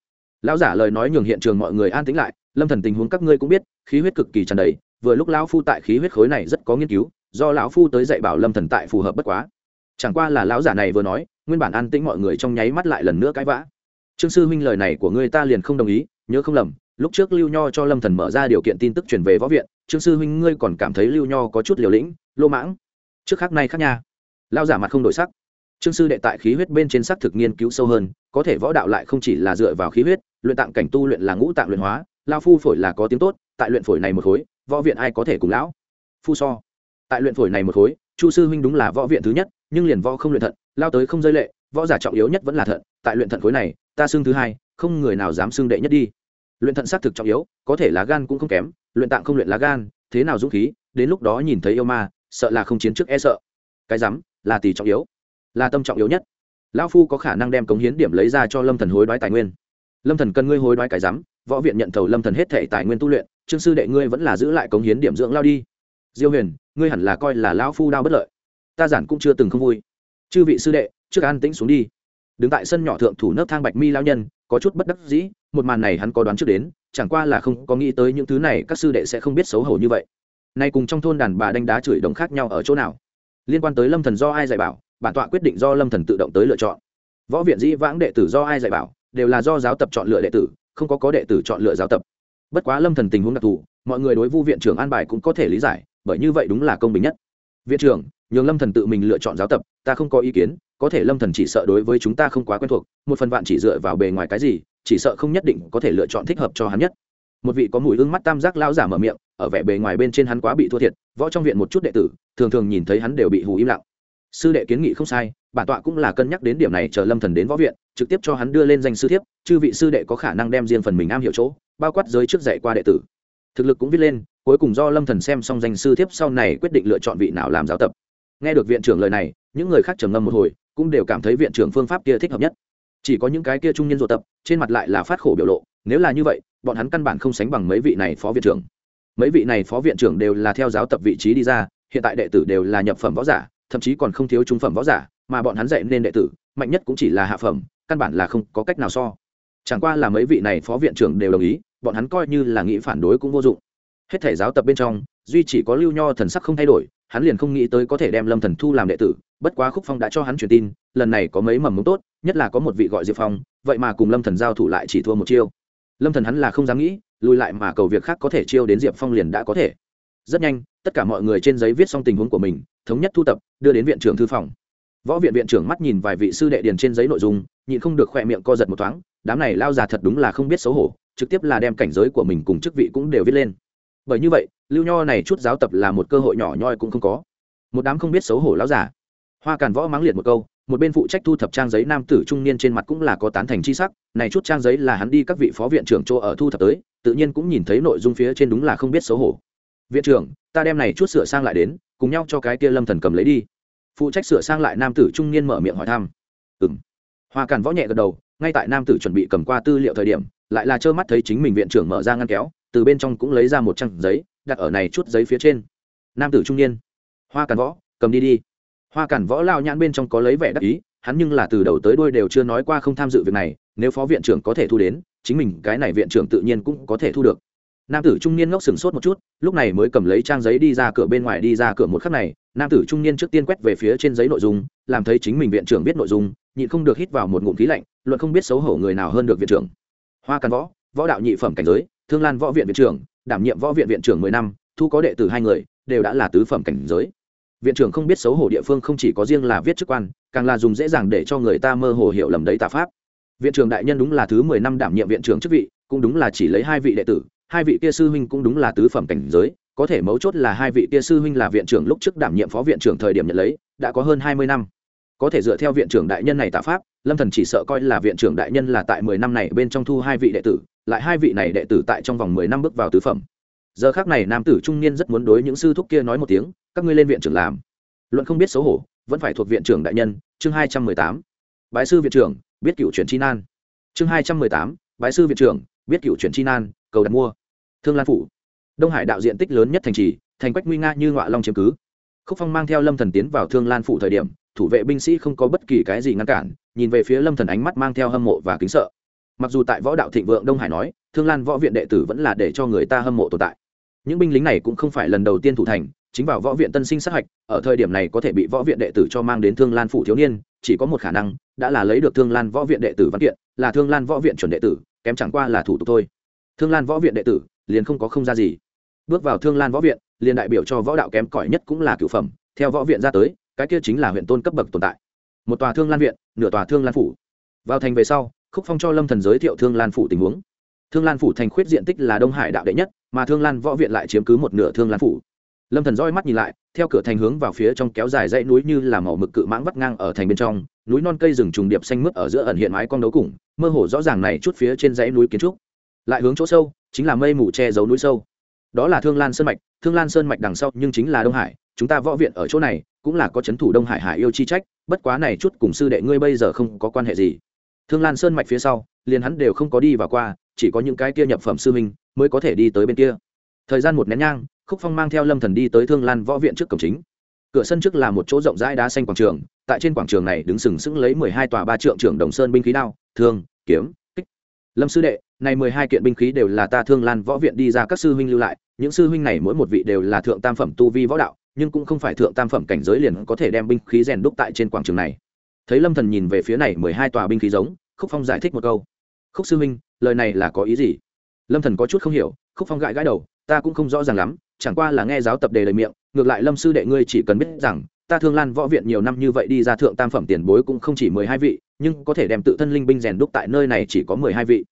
Lão giả lời nói nhường hiện trường mọi người an tĩnh lại, lâm thần tình huống các ngươi cũng biết, khí huyết cực kỳ tràn đầy, vừa lúc lão phu tại khí huyết khối này rất có nghiên cứu, do lão phu tới dạy bảo lâm thần tại phù hợp bất quá. Chẳng qua là lão giả này vừa nói, nguyên bản an tĩnh mọi người trong nháy mắt lại lần nữa cãi vã. Trương sư huynh lời này của ngươi ta liền không đồng ý, nhớ không lầm, lúc trước lưu nho cho lâm thần mở ra điều kiện tin tức truyền về võ viện, trương sư huynh ngươi còn cảm thấy lưu nho có chút liều lĩnh, lô mãng trước khác nay khác nha. Lao giả mặt không đổi sắc. Trương sư đệ tại khí huyết bên trên sắc thực nghiên cứu sâu hơn, có thể võ đạo lại không chỉ là dựa vào khí huyết, luyện tạng cảnh tu luyện là ngũ tạng luyện hóa lao phu phổi là có tiếng tốt, tại luyện phổi này một khối, võ viện ai có thể cùng lão? Phu so. Tại luyện phổi này một khối, chu sư huynh đúng là võ viện thứ nhất, nhưng liền võ không luyện thận lao tới không rơi lệ, võ giả trọng yếu nhất vẫn là thận, tại luyện thận khối này, ta xưng thứ hai, không người nào dám xưng đệ nhất đi. Luyện thận xác thực trọng yếu, có thể lá gan cũng không kém, luyện tạng không luyện lá gan, thế nào dũng khí, đến lúc đó nhìn thấy yêu ma sợ là không chiến trước e sợ. Cái rắm, là tỷ trọng yếu, là tâm trọng yếu nhất. Lão phu có khả năng đem cống hiến điểm lấy ra cho lâm thần hối đoái tài nguyên. Lâm thần cần ngươi hối đoái cái rắm, võ viện nhận thầu lâm thần hết thể tài nguyên tu luyện trương sư đệ ngươi vẫn là giữ lại cống hiến điểm dưỡng lao đi. Diêu huyền, ngươi hẳn là coi là lão phu đau bất lợi. Ta giản cũng chưa từng không vui. Chư vị sư đệ, trước an tĩnh xuống đi. Đứng tại sân nhỏ thượng thủ nấp thang bạch mi lao nhân, có chút bất đắc dĩ, một màn này hắn có đoán trước đến, chẳng qua là không có nghĩ tới những thứ này các sư đệ sẽ không biết xấu hổ như vậy nay cùng trong thôn đàn bà đánh đá chửi đồng khác nhau ở chỗ nào? Liên quan tới lâm thần do ai dạy bảo, bản tọa quyết định do lâm thần tự động tới lựa chọn. Võ viện dĩ vãng đệ tử do ai dạy bảo, đều là do giáo tập chọn lựa đệ tử, không có có đệ tử chọn lựa giáo tập. Bất quá lâm thần tình huống đặc thù, mọi người đối vu viện trưởng an bài cũng có thể lý giải, bởi như vậy đúng là công bình nhất. Viện trưởng, nhường lâm thần tự mình lựa chọn giáo tập, ta không có ý kiến, có thể lâm thần chỉ sợ đối với chúng ta không quá quen thuộc, một phần vạn chỉ dựa vào bề ngoài cái gì, chỉ sợ không nhất định có thể lựa chọn thích hợp cho hắn nhất. Một vị có mùi ương mắt tam giác lão giả mở miệng ở vẻ bề ngoài bên trên hắn quá bị thua thiệt, võ trong viện một chút đệ tử, thường thường nhìn thấy hắn đều bị hù im lặng. Sư đệ kiến nghị không sai, bản tọa cũng là cân nhắc đến điểm này chờ lâm thần đến võ viện, trực tiếp cho hắn đưa lên danh sư thiếp, chư vị sư đệ có khả năng đem riêng phần mình am hiểu chỗ, bao quát giới trước dạy qua đệ tử. Thực lực cũng viết lên, cuối cùng do lâm thần xem xong danh sư thiếp sau này quyết định lựa chọn vị nào làm giáo tập. Nghe được viện trưởng lời này, những người khác trầm ngâm một hồi, cũng đều cảm thấy viện trưởng phương pháp kia thích hợp nhất. Chỉ có những cái kia trung nhân ruột tập, trên mặt lại là phát khổ biểu lộ, nếu là như vậy, bọn hắn căn bản không sánh bằng mấy vị này phó viện trưởng mấy vị này phó viện trưởng đều là theo giáo tập vị trí đi ra, hiện tại đệ tử đều là nhập phẩm võ giả, thậm chí còn không thiếu trung phẩm võ giả, mà bọn hắn dạy nên đệ tử, mạnh nhất cũng chỉ là hạ phẩm, căn bản là không có cách nào so. Chẳng qua là mấy vị này phó viện trưởng đều đồng ý, bọn hắn coi như là nghĩ phản đối cũng vô dụng. Hết thể giáo tập bên trong, duy chỉ có lưu nho thần sắc không thay đổi, hắn liền không nghĩ tới có thể đem lâm thần thu làm đệ tử, bất quá khúc phong đã cho hắn truyền tin, lần này có mấy mầm mống tốt, nhất là có một vị gọi diệp phong, vậy mà cùng lâm thần giao thủ lại chỉ thua một chiêu. Lâm thần hắn là không dám nghĩ lùi lại mà cầu việc khác có thể chiêu đến diệp phong liền đã có thể. Rất nhanh, tất cả mọi người trên giấy viết xong tình huống của mình, thống nhất thu tập, đưa đến viện trưởng thư phòng. Võ viện viện trưởng mắt nhìn vài vị sư đệ điền trên giấy nội dung, nhịn không được khoe miệng co giật một thoáng, đám này lao già thật đúng là không biết xấu hổ, trực tiếp là đem cảnh giới của mình cùng chức vị cũng đều viết lên. Bởi như vậy, lưu nho này chút giáo tập là một cơ hội nhỏ nhoi cũng không có. Một đám không biết xấu hổ lão già. Hoa càn võ mắng liệt một câu một bên phụ trách thu thập trang giấy nam tử trung niên trên mặt cũng là có tán thành chi sắc, này chút trang giấy là hắn đi các vị phó viện trưởng chỗ ở thu thập tới, tự nhiên cũng nhìn thấy nội dung phía trên đúng là không biết xấu hổ. Viện trưởng, ta đem này chút sửa sang lại đến, cùng nhau cho cái kia lâm thần cầm lấy đi. Phụ trách sửa sang lại nam tử trung niên mở miệng hỏi thăm. Ừm. Hoa càn võ nhẹ gật đầu, ngay tại nam tử chuẩn bị cầm qua tư liệu thời điểm, lại là trơ mắt thấy chính mình viện trưởng mở ra ngăn kéo, từ bên trong cũng lấy ra một trang giấy, đặt ở này chút giấy phía trên. Nam tử trung niên. Hoa càn võ, cầm đi đi hoa cản võ lao nhãn bên trong có lấy vẻ đắc ý, hắn nhưng là từ đầu tới đuôi đều chưa nói qua không tham dự việc này, nếu phó viện trưởng có thể thu đến, chính mình cái này viện trưởng tự nhiên cũng có thể thu được. Nam tử trung niên ngốc sừng sốt một chút, lúc này mới cầm lấy trang giấy đi ra cửa bên ngoài đi ra cửa một khắc này, nam tử trung niên trước tiên quét về phía trên giấy nội dung, làm thấy chính mình viện trưởng biết nội dung, nhịn không được hít vào một ngụm khí lạnh, luận không biết xấu hổ người nào hơn được viện trưởng. Hoa càn võ võ đạo nhị phẩm cảnh giới, thương lan võ viện viện trưởng, đảm nhiệm võ viện viện trưởng mười năm, thu có đệ tử hai người, đều đã là tứ phẩm cảnh giới viện trưởng không biết xấu hổ địa phương không chỉ có riêng là viết chức quan, càng là dùng dễ dàng để cho người ta mơ hồ hiểu lầm đấy tạ pháp. Viện trưởng đại nhân đúng là thứ mười năm đảm nhiệm viện trưởng chức vị, cũng đúng là chỉ lấy hai vị đệ tử, hai vị kia sư huynh cũng đúng là tứ phẩm cảnh giới, có thể mấu chốt là hai vị kia sư huynh là viện trưởng lúc trước đảm nhiệm phó viện trưởng thời điểm nhận lấy, đã có hơn hai mươi năm. Có thể dựa theo viện trưởng đại nhân này tạ pháp, lâm thần chỉ sợ coi là viện trưởng đại nhân là tại mười năm này bên trong thu hai vị đệ tử, lại hai vị này đệ tử tại trong vòng mười năm bước vào tứ phẩm giờ khác này nam tử trung niên rất muốn đối những sư thúc kia nói một tiếng, các ngươi lên viện trưởng làm. Luận không biết xấu hổ, vẫn phải thuộc viện trưởng đại nhân, chương hai trăm mười tám. Bái sư viện trưởng, biết cựu chuyển chi nan. Chương hai trăm mười tám, bái sư viện trưởng, biết cựu chuyển chi nan, cầu đặt mua. Thương lan phủ. Đông hải đạo diện tích lớn nhất thành trì, thành quách nguy nga như ngọa long chiếm cứ. Khúc phong mang theo lâm thần tiến vào thương lan phủ thời điểm, thủ vệ binh sĩ không có bất kỳ cái gì ngăn cản, nhìn về phía lâm thần ánh mắt mang theo hâm mộ và kính sợ. Mặc dù tại võ đạo thịnh vượng đông hải nói, thương lan võ viện đệ tử vẫn là để cho người ta hâm mộ tồn tại những binh lính này cũng không phải lần đầu tiên thủ thành, chính vào võ viện tân sinh sát hạch, ở thời điểm này có thể bị võ viện đệ tử cho mang đến thương lan phủ thiếu niên, chỉ có một khả năng, đã là lấy được thương lan võ viện đệ tử văn kiện, là thương lan võ viện chuẩn đệ tử, kém chẳng qua là thủ tục thôi. Thương lan võ viện đệ tử, liền không có không ra gì. Bước vào thương lan võ viện, liền đại biểu cho võ đạo kém cỏi nhất cũng là cửu phẩm, theo võ viện ra tới, cái kia chính là huyện tôn cấp bậc tồn tại. Một tòa thương lan viện, nửa tòa thương lan phủ. Vào thành về sau, khúc phong cho lâm thần giới thiệu thương lan phủ tình huống thương lan phủ thành khuyết diện tích là đông hải đạo đệ nhất, mà thương lan võ viện lại chiếm cứ một nửa thương lan phủ. Lâm thần roi mắt nhìn lại, theo cửa thành hướng vào phía trong kéo dài dãy núi như là màu mực cự mãng vắt ngang ở thành bên trong, núi non cây rừng trùng điệp xanh mướt ở giữa ẩn hiện mái con đấu cùng, mơ hồ rõ ràng này chút phía trên dãy núi kiến trúc. Lại hướng chỗ sâu, chính là mây mù che giấu núi sâu. Đó là thương lan sơn mạch, thương lan sơn mạch đằng sau nhưng chính là đông hải, chúng ta võ viện ở chỗ này, cũng là có c h ấ n thủ đông hải hải yêu chi trách, bất quá này chút cùng sư đệ ngươi bây giờ không có quan hệ gì. Thương lan sơn mạch phía sau, liền hắn đều không có đi và qua chỉ có những cái kia nhập phẩm sư minh mới có thể đi tới bên kia. Thời gian một nén nhang, khúc phong mang theo lâm thần đi tới thương lan võ viện trước cổng chính. Cửa sân trước là một chỗ rộng rãi đá xanh quảng trường, tại trên quảng trường này đứng sừng sững lấy mười hai tòa ba trượng trưởng đồng sơn binh khí đao, thương, kiếm, kích. Lâm sư đệ, này mười hai kiện binh khí đều là ta thương lan võ viện đi ra các sư huynh lưu lại, những sư huynh này mỗi một vị đều là thượng tam phẩm tu vi võ đạo, nhưng cũng không phải thượng tam phẩm cảnh giới liền có thể đem binh khí rèn đúc tại trên quảng trường này. Thấy lâm thần nhìn về phía này mười hai tòa binh khí giống, khúc phong giải thích một câu khúc sư Minh, lời này là có ý gì? Lâm thần có chút không hiểu khúc phong gãi gãi đầu ta cũng không rõ ràng lắm chẳng qua là nghe giáo tập đề lời miệng ngược lại lâm sư đệ ngươi chỉ cần biết rằng ta thương lan võ viện nhiều năm như vậy đi ra thượng tam phẩm tiền bối cũng không chỉ mười hai vị nhưng có thể đem tự thân linh binh rèn đúc tại nơi này chỉ có mười hai vị.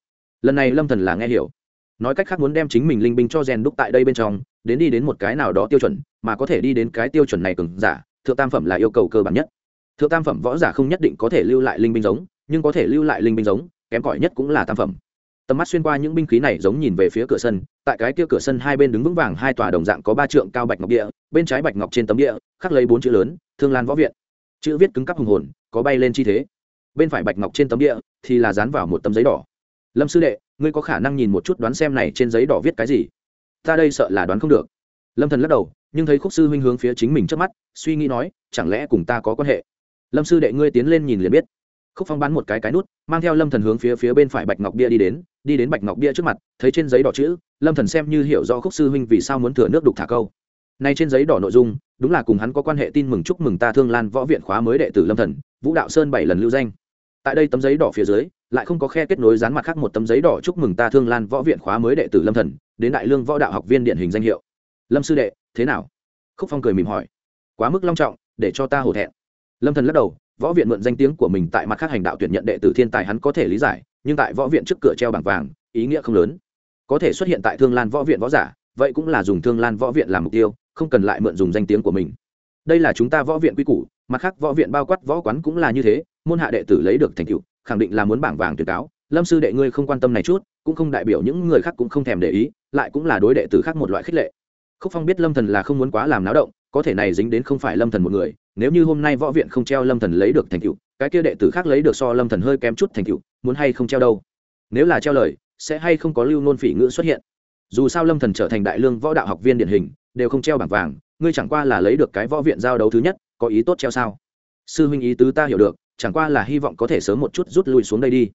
Lần này lâm thần là nghe hiểu. Nói cách khác muốn đem chính mình linh binh cho rèn đúc tại đây bên trong đến đi đến một cái nào đó tiêu chuẩn mà có thể đi đến cái tiêu chuẩn này cường giả thượng tam phẩm là yêu cầu cơ bản nhất. Thượng tam phẩm võ giả không nhất định có thể lưu lại linh binh giống nhưng có thể lưu lại linh binh giống kém cỏi nhất cũng là tam phẩm. Tầm mắt xuyên qua những binh khí này giống nhìn về phía cửa sân, tại cái kia cửa sân hai bên đứng vững vàng hai tòa đồng dạng có ba trượng cao bạch ngọc địa, bên trái bạch ngọc trên tấm địa, khắc lấy bốn chữ lớn, thương lan võ viện. Chữ viết cứng cắp hùng hồn, có bay lên chi thế. Bên phải bạch ngọc trên tấm địa thì là dán vào một tấm giấy đỏ. Lâm sư đệ, ngươi có khả năng nhìn một chút đoán xem này trên giấy đỏ viết cái gì? Ta đây sợ là đoán không được. Lâm thần lắc đầu, nhưng thấy khúc sư huynh hướng phía chính mình trước mắt, suy nghĩ nói, chẳng lẽ cùng ta có quan hệ? Lâm sư đệ, ngươi tiến lên nhìn liền biết khúc phong bắn một cái cái nút, mang theo lâm thần hướng phía phía bên phải bạch ngọc bia đi đến đi đến bạch ngọc bia trước mặt, thấy trên giấy đỏ chữ, lâm thần xem như hiểu rõ khúc sư huynh vì sao muốn thừa nước đục thả câu. Nay trên giấy đỏ nội dung, đúng là cùng hắn có quan hệ tin mừng chúc mừng ta thương lan võ viện khóa mới đệ tử lâm thần, vũ đạo sơn bảy lần lưu danh. Tại đây tấm giấy đỏ phía dưới, lại không có khe kết nối dán mặt khác một tấm giấy đỏ chúc mừng ta thương lan võ viện khóa mới đệ tử lâm thần, đến đại lương võ đạo học viên điển hình danh hiệu. Lâm sư đệ, thế nào? Khúc phong cười mỉm hỏi. Quá mức long trọng, để cho ta hổ thẹn. Lâm thần lắc đầu võ viện mượn danh tiếng của mình tại mặt khác hành đạo tuyển nhận đệ tử thiên tài hắn có thể lý giải, nhưng tại võ viện trước cửa treo bảng vàng, ý nghĩa không lớn. Có thể xuất hiện tại thương lan võ viện võ giả, vậy cũng là dùng thương lan võ viện làm mục tiêu, không cần lại mượn dùng danh tiếng của mình. Đây là chúng ta võ viện quy củ, mặt khác võ viện bao quát võ quán cũng là như thế, môn hạ đệ tử lấy được thành tựu, khẳng định là muốn bảng vàng tuyên cáo. Lâm sư đệ ngươi không quan tâm này chút, cũng không đại biểu những người khác cũng không thèm để ý, lại cũng là đối đệ tử khác một loại khích lệ. Khúc phong biết lâm thần là không muốn quá làm náo động, có thể này dính đến không phải lâm thần một người nếu như hôm nay võ viện không treo lâm thần lấy được thành tựu, cái kia đệ tử khác lấy được so lâm thần hơi kém chút thành tựu, muốn hay không treo đâu? Nếu là treo lời, sẽ hay không có lưu nôn phỉ ngữ xuất hiện? Dù sao lâm thần trở thành đại lương võ đạo học viên điển hình, đều không treo bảng vàng, ngươi chẳng qua là lấy được cái võ viện giao đấu thứ nhất, có ý tốt treo sao? Sư huynh ý tứ ta hiểu được, chẳng qua là hy vọng có thể sớm một chút rút lui xuống đây đi.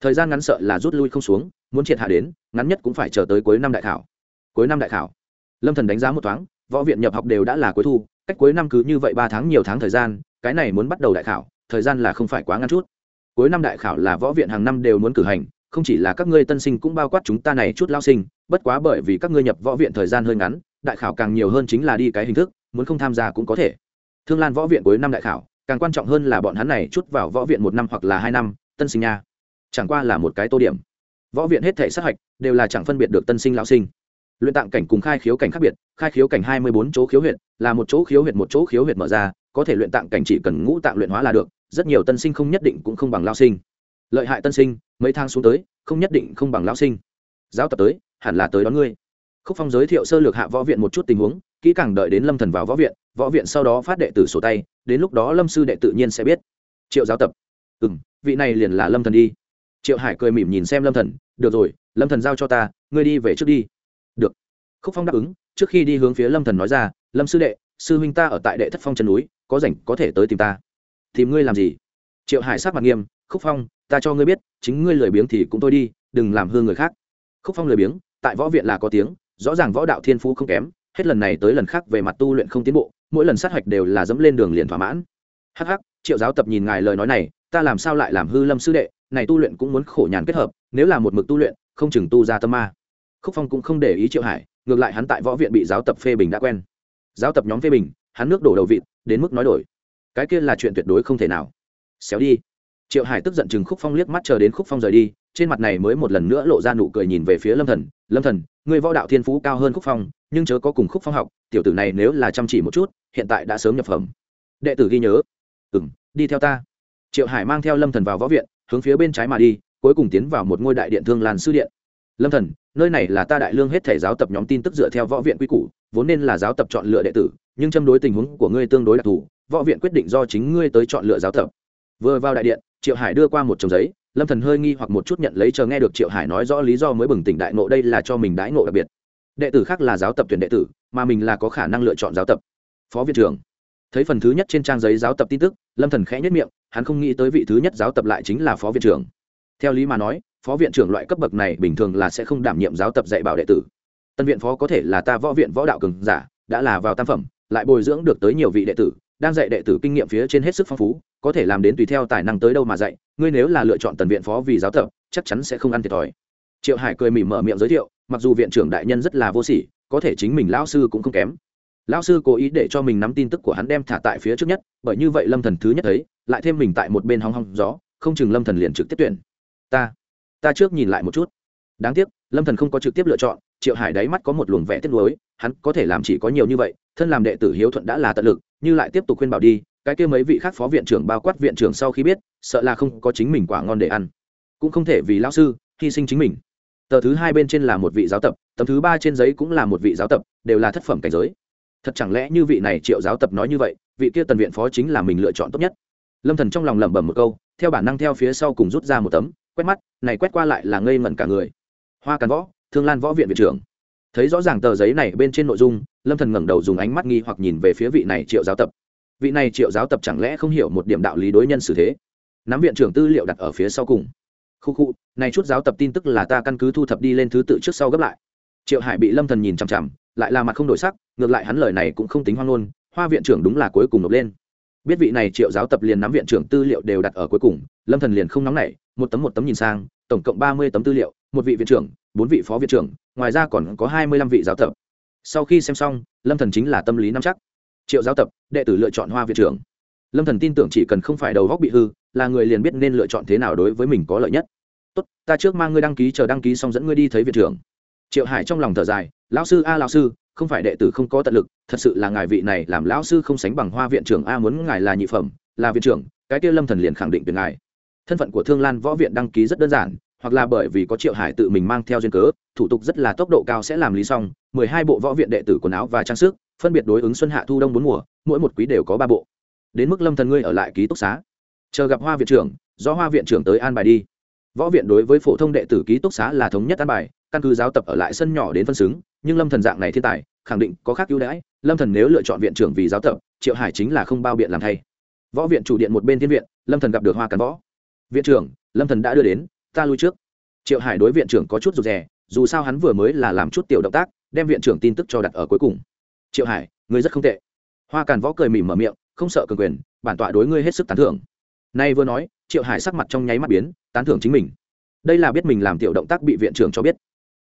Thời gian ngắn sợ là rút lui không xuống, muốn triệt hạ đến, ngắn nhất cũng phải chờ tới cuối năm đại khảo. Cuối năm đại khảo, lâm thần đánh giá một thoáng, võ viện nhập học đều đã là cuối thu cách cuối năm cứ như vậy ba tháng nhiều tháng thời gian, cái này muốn bắt đầu đại khảo, thời gian là không phải quá ngắn chút. Cuối năm đại khảo là võ viện hàng năm đều muốn cử hành, không chỉ là các ngươi tân sinh cũng bao quát chúng ta này chút lao sinh, bất quá bởi vì các ngươi nhập võ viện thời gian hơi ngắn, đại khảo càng nhiều hơn chính là đi cái hình thức, muốn không tham gia cũng có thể. Thương lan võ viện cuối năm đại khảo, càng quan trọng hơn là bọn hắn này chút vào võ viện một năm hoặc là hai năm, tân sinh nha. Chẳng qua là một cái tô điểm. Võ viện hết thể sát hạch, đều là chẳng phân biệt được tân sinh lão sinh luyện tạng cảnh cùng khai khiếu cảnh khác biệt, khai khiếu cảnh hai mươi bốn chỗ khiếu huyệt, là một chỗ khiếu huyệt một chỗ khiếu huyệt mở ra, có thể luyện tạng cảnh chỉ cần ngũ tạng luyện hóa là được, rất nhiều tân sinh không nhất định cũng không bằng lao sinh. Lợi hại tân sinh, mấy tháng xuống tới, không nhất định không bằng lao sinh. Giáo tập tới, hẳn là tới đón ngươi. Khúc phong giới thiệu sơ lược hạ võ viện một chút tình huống, kỹ càng đợi đến lâm thần vào võ viện võ viện sau đó phát đệ tử sổ tay, đến lúc đó lâm sư đệ tự nhiên sẽ biết. Triệu giáo tập. Ừ m vị này liền là lâm thần đi. Triệu hải cười mỉm nhìn xem lâm thần, được rồi, lâm thần giao cho ta, ngươi đi về trước đi khúc phong đáp ứng trước khi đi hướng phía lâm thần nói ra lâm sư đệ sư huynh ta ở tại đệ thất phong chân núi có rảnh có thể tới tìm ta. Tìm ngươi làm gì? Triệu hải sắc mặt nghiêm khúc phong ta cho ngươi biết chính ngươi lười biếng thì cũng thôi đi đừng làm hư người khác. Khúc phong lười biếng tại võ viện là có tiếng rõ ràng võ đạo thiên phú không kém hết lần này tới lần khác về mặt tu luyện không tiến bộ mỗi lần sát hạch đều là dẫm lên đường liền thỏa mãn. Hắc hắc, triệu giáo tập nhìn ngài lời nói này ta làm sao lại làm hư lâm sư đệ này tu luyện cũng muốn khổ nhàn kết hợp nếu là một mực tu luyện không chừng tu ra tâm ma. Khúc phong cũng không để ý triệu hải ngược lại hắn tại võ viện bị giáo tập phê bình đã quen. Giáo tập nhóm phê bình, hắn nước đổ đầu vịt, đến mức nói đổi. Cái kia là chuyện tuyệt đối không thể nào. Xéo đi. Triệu hải tức giận chừng khúc phong liếc mắt chờ đến khúc phong rời đi, trên mặt này mới một lần nữa lộ ra nụ cười nhìn về phía lâm thần. Lâm thần người võ đạo thiên phú cao hơn khúc phong, nhưng chớ có cùng khúc phong học, tiểu tử này nếu là chăm chỉ một chút, hiện tại đã sớm nhập phẩm. Đệ tử ghi nhớ. Ừ m đi theo ta. Triệu hải mang theo lâm thần vào võ viện, hướng phía bên trái mà đi, cuối cùng tiến vào một ngôi đại điện thương làn sư điện lâm thần, nơi này là ta đại lương hết thể giáo tập nhóm tin tức dựa theo võ viện quy củ, vốn nên là giáo tập chọn lựa đệ tử, nhưng châm đối tình huống của ngươi tương đối đặc thù, võ viện quyết định do chính ngươi tới chọn lựa giáo tập. Vừa vào đại điện, triệu hải đưa qua một chồng giấy, lâm thần hơi nghi hoặc một chút nhận lấy chờ nghe được triệu hải nói rõ lý do mới bừng tỉnh đại ngộ đây là cho mình đãi ngộ đặc biệt. Đệ tử khác là giáo tập tuyển đệ tử, mà mình là có khả năng lựa chọn giáo tập. Phó viện trưởng, thấy phần thứ nhất trên trang giấy giáo tập tin tức, lâm thần khẽ nhất miệng, hắn không nghĩ tới vị thứ nhất giáo tập lại chính là phó viện trưởng. Theo lý mà nói phó viện trưởng loại cấp bậc này bình thường là sẽ không đảm nhiệm giáo tập dạy bảo đệ tử. Tân viện phó có thể là ta võ viện võ đạo cường giả, đã là vào tam phẩm, lại bồi dưỡng được tới nhiều vị đệ tử, đang dạy đệ tử kinh nghiệm phía trên hết sức phong phú, có thể làm đến tùy theo tài năng tới đâu mà dạy, ngươi nếu là lựa chọn tần viện phó vì giáo tập, chắc chắn sẽ không ăn thiệt thòi. Triệu hải cười mỉm mở miệng giới thiệu, mặc dù viện trưởng đại nhân rất là vô sỉ, có thể chính mình lão sư cũng không kém. Lão sư cố ý để cho mình nắm tin tức của hắn đem thả tại phía trước nhất, bởi như vậy lâm thần thứ nhất thấy, lại thêm mình tại một bên hong hong gió, không chừng lâm thần liền trực tiếp tuyển. Ta ta trước nhìn lại một chút. Đáng tiếc, lâm thần không có trực tiếp lựa chọn, triệu hải đáy mắt có một luồng vẻ tiếc nuối, hắn có thể làm chỉ có nhiều như vậy, thân làm đệ tử hiếu thuận đã là tận lực, như lại tiếp tục khuyên bảo đi, cái kia mấy vị khác phó viện trưởng bao quát viện trưởng sau khi biết, sợ là không có chính mình quả ngon để ăn. Cũng không thể vì lão sư hy sinh chính mình. Tờ thứ hai bên trên là một vị giáo tập, tấm thứ ba trên giấy cũng là một vị giáo tập, đều là thất phẩm cảnh giới. Thật chẳng lẽ như vị này triệu giáo tập nói như vậy, vị kia tần viện phó chính là mình lựa chọn tốt nhất? Lâm thần trong lòng lẩm bẩm một câu, theo bản năng theo phía sau cùng rút ra một tấm quét mắt, này quét qua lại là ngây ngẩn cả người. Hoa càn võ, thương lan võ viện viện trưởng. Thấy rõ ràng tờ giấy này bên trên nội dung, lâm thần ngẩng đầu dùng ánh mắt nghi hoặc nhìn về phía vị này triệu giáo tập. Vị này triệu giáo tập chẳng lẽ không hiểu một điểm đạo lý đối nhân xử thế? Nắm viện trưởng tư liệu đặt ở phía sau cùng. Khu khu, này chút giáo tập tin tức là ta căn cứ thu thập đi lên thứ tự trước sau gấp lại. Triệu hải bị lâm thần nhìn chằm chằm, lại là mặt không đổi sắc, ngược lại hắn lời này cũng không tính hoang ngôn, hoa viện trưởng đúng là cuối cùng nộp lên biết vị này triệu giáo tập liền nắm viện trưởng tư liệu đều đặt ở cuối cùng, lâm thần liền không nóng nảy, một tấm một tấm nhìn sang, tổng cộng ba mươi tấm tư liệu, một vị viện trưởng, bốn vị phó viện trưởng, ngoài ra còn có hai mươi lăm vị giáo tập. Sau khi xem xong, lâm thần chính là tâm lý nắm chắc. Triệu giáo tập, đệ tử lựa chọn hoa viện trưởng. Lâm thần tin tưởng chỉ cần không phải đầu góc bị hư, là người liền biết nên lựa chọn thế nào đối với mình có lợi nhất. Tốt, ta trước mang ngươi đăng ký, chờ đăng ký xong dẫn ngươi đi thấy viện trưởng. Triệu hải trong lòng thở dài, lão sư, a, lão sư không phải đệ tử không có tận lực, thật sự là ngài vị này làm lão sư không sánh bằng hoa viện trưởng a muốn ngài là nhị phẩm, là viện trưởng, cái kia lâm thần liền khẳng định tuyển ngài. Thân phận của thương lan võ viện đăng ký rất đơn giản, hoặc là bởi vì có triệu hải tự mình mang theo duyên cớ, thủ tục rất là tốc độ cao sẽ làm lý xong, mười hai bộ võ viện đệ tử quần áo và trang sức, phân biệt đối ứng xuân hạ thu đông bốn mùa, mỗi một quý đều có ba bộ. Đến mức lâm thần ngươi ở lại ký túc xá. Chờ gặp hoa viện trưởng, do hoa viện trưởng tới an bài đi. Võ viện đối với phổ thông đệ tử ký túc xá là thống nhất an bài, căn cứ giáo tập ở lại sân nhỏ đến phân xứng nhưng lâm thần dạng này thiên tài, khẳng định có khác ưu đãi. Lâm thần nếu lựa chọn viện trưởng vì giáo tập, triệu hải chính là không bao biện làm thay. Võ viện chủ điện một bên thiên viện, lâm thần gặp được hoa cắn võ. Viện trưởng, lâm thần đã đưa đến, ta lui trước. Triệu hải đối viện trưởng có chút rụt rè, dù sao hắn vừa mới là làm chút tiểu động tác, đem viện trưởng tin tức cho đặt ở cuối cùng. Triệu hải, ngươi rất không tệ. Hoa càn võ cười mỉm mở miệng, không sợ cường quyền, bản tọa đối ngươi hết sức tán thưởng. Nay vừa nói, triệu hải sắc mặt trong nháy mắt biến, tán thưởng chính mình. Đây là biết mình làm tiểu động tác bị viện trưởng cho biết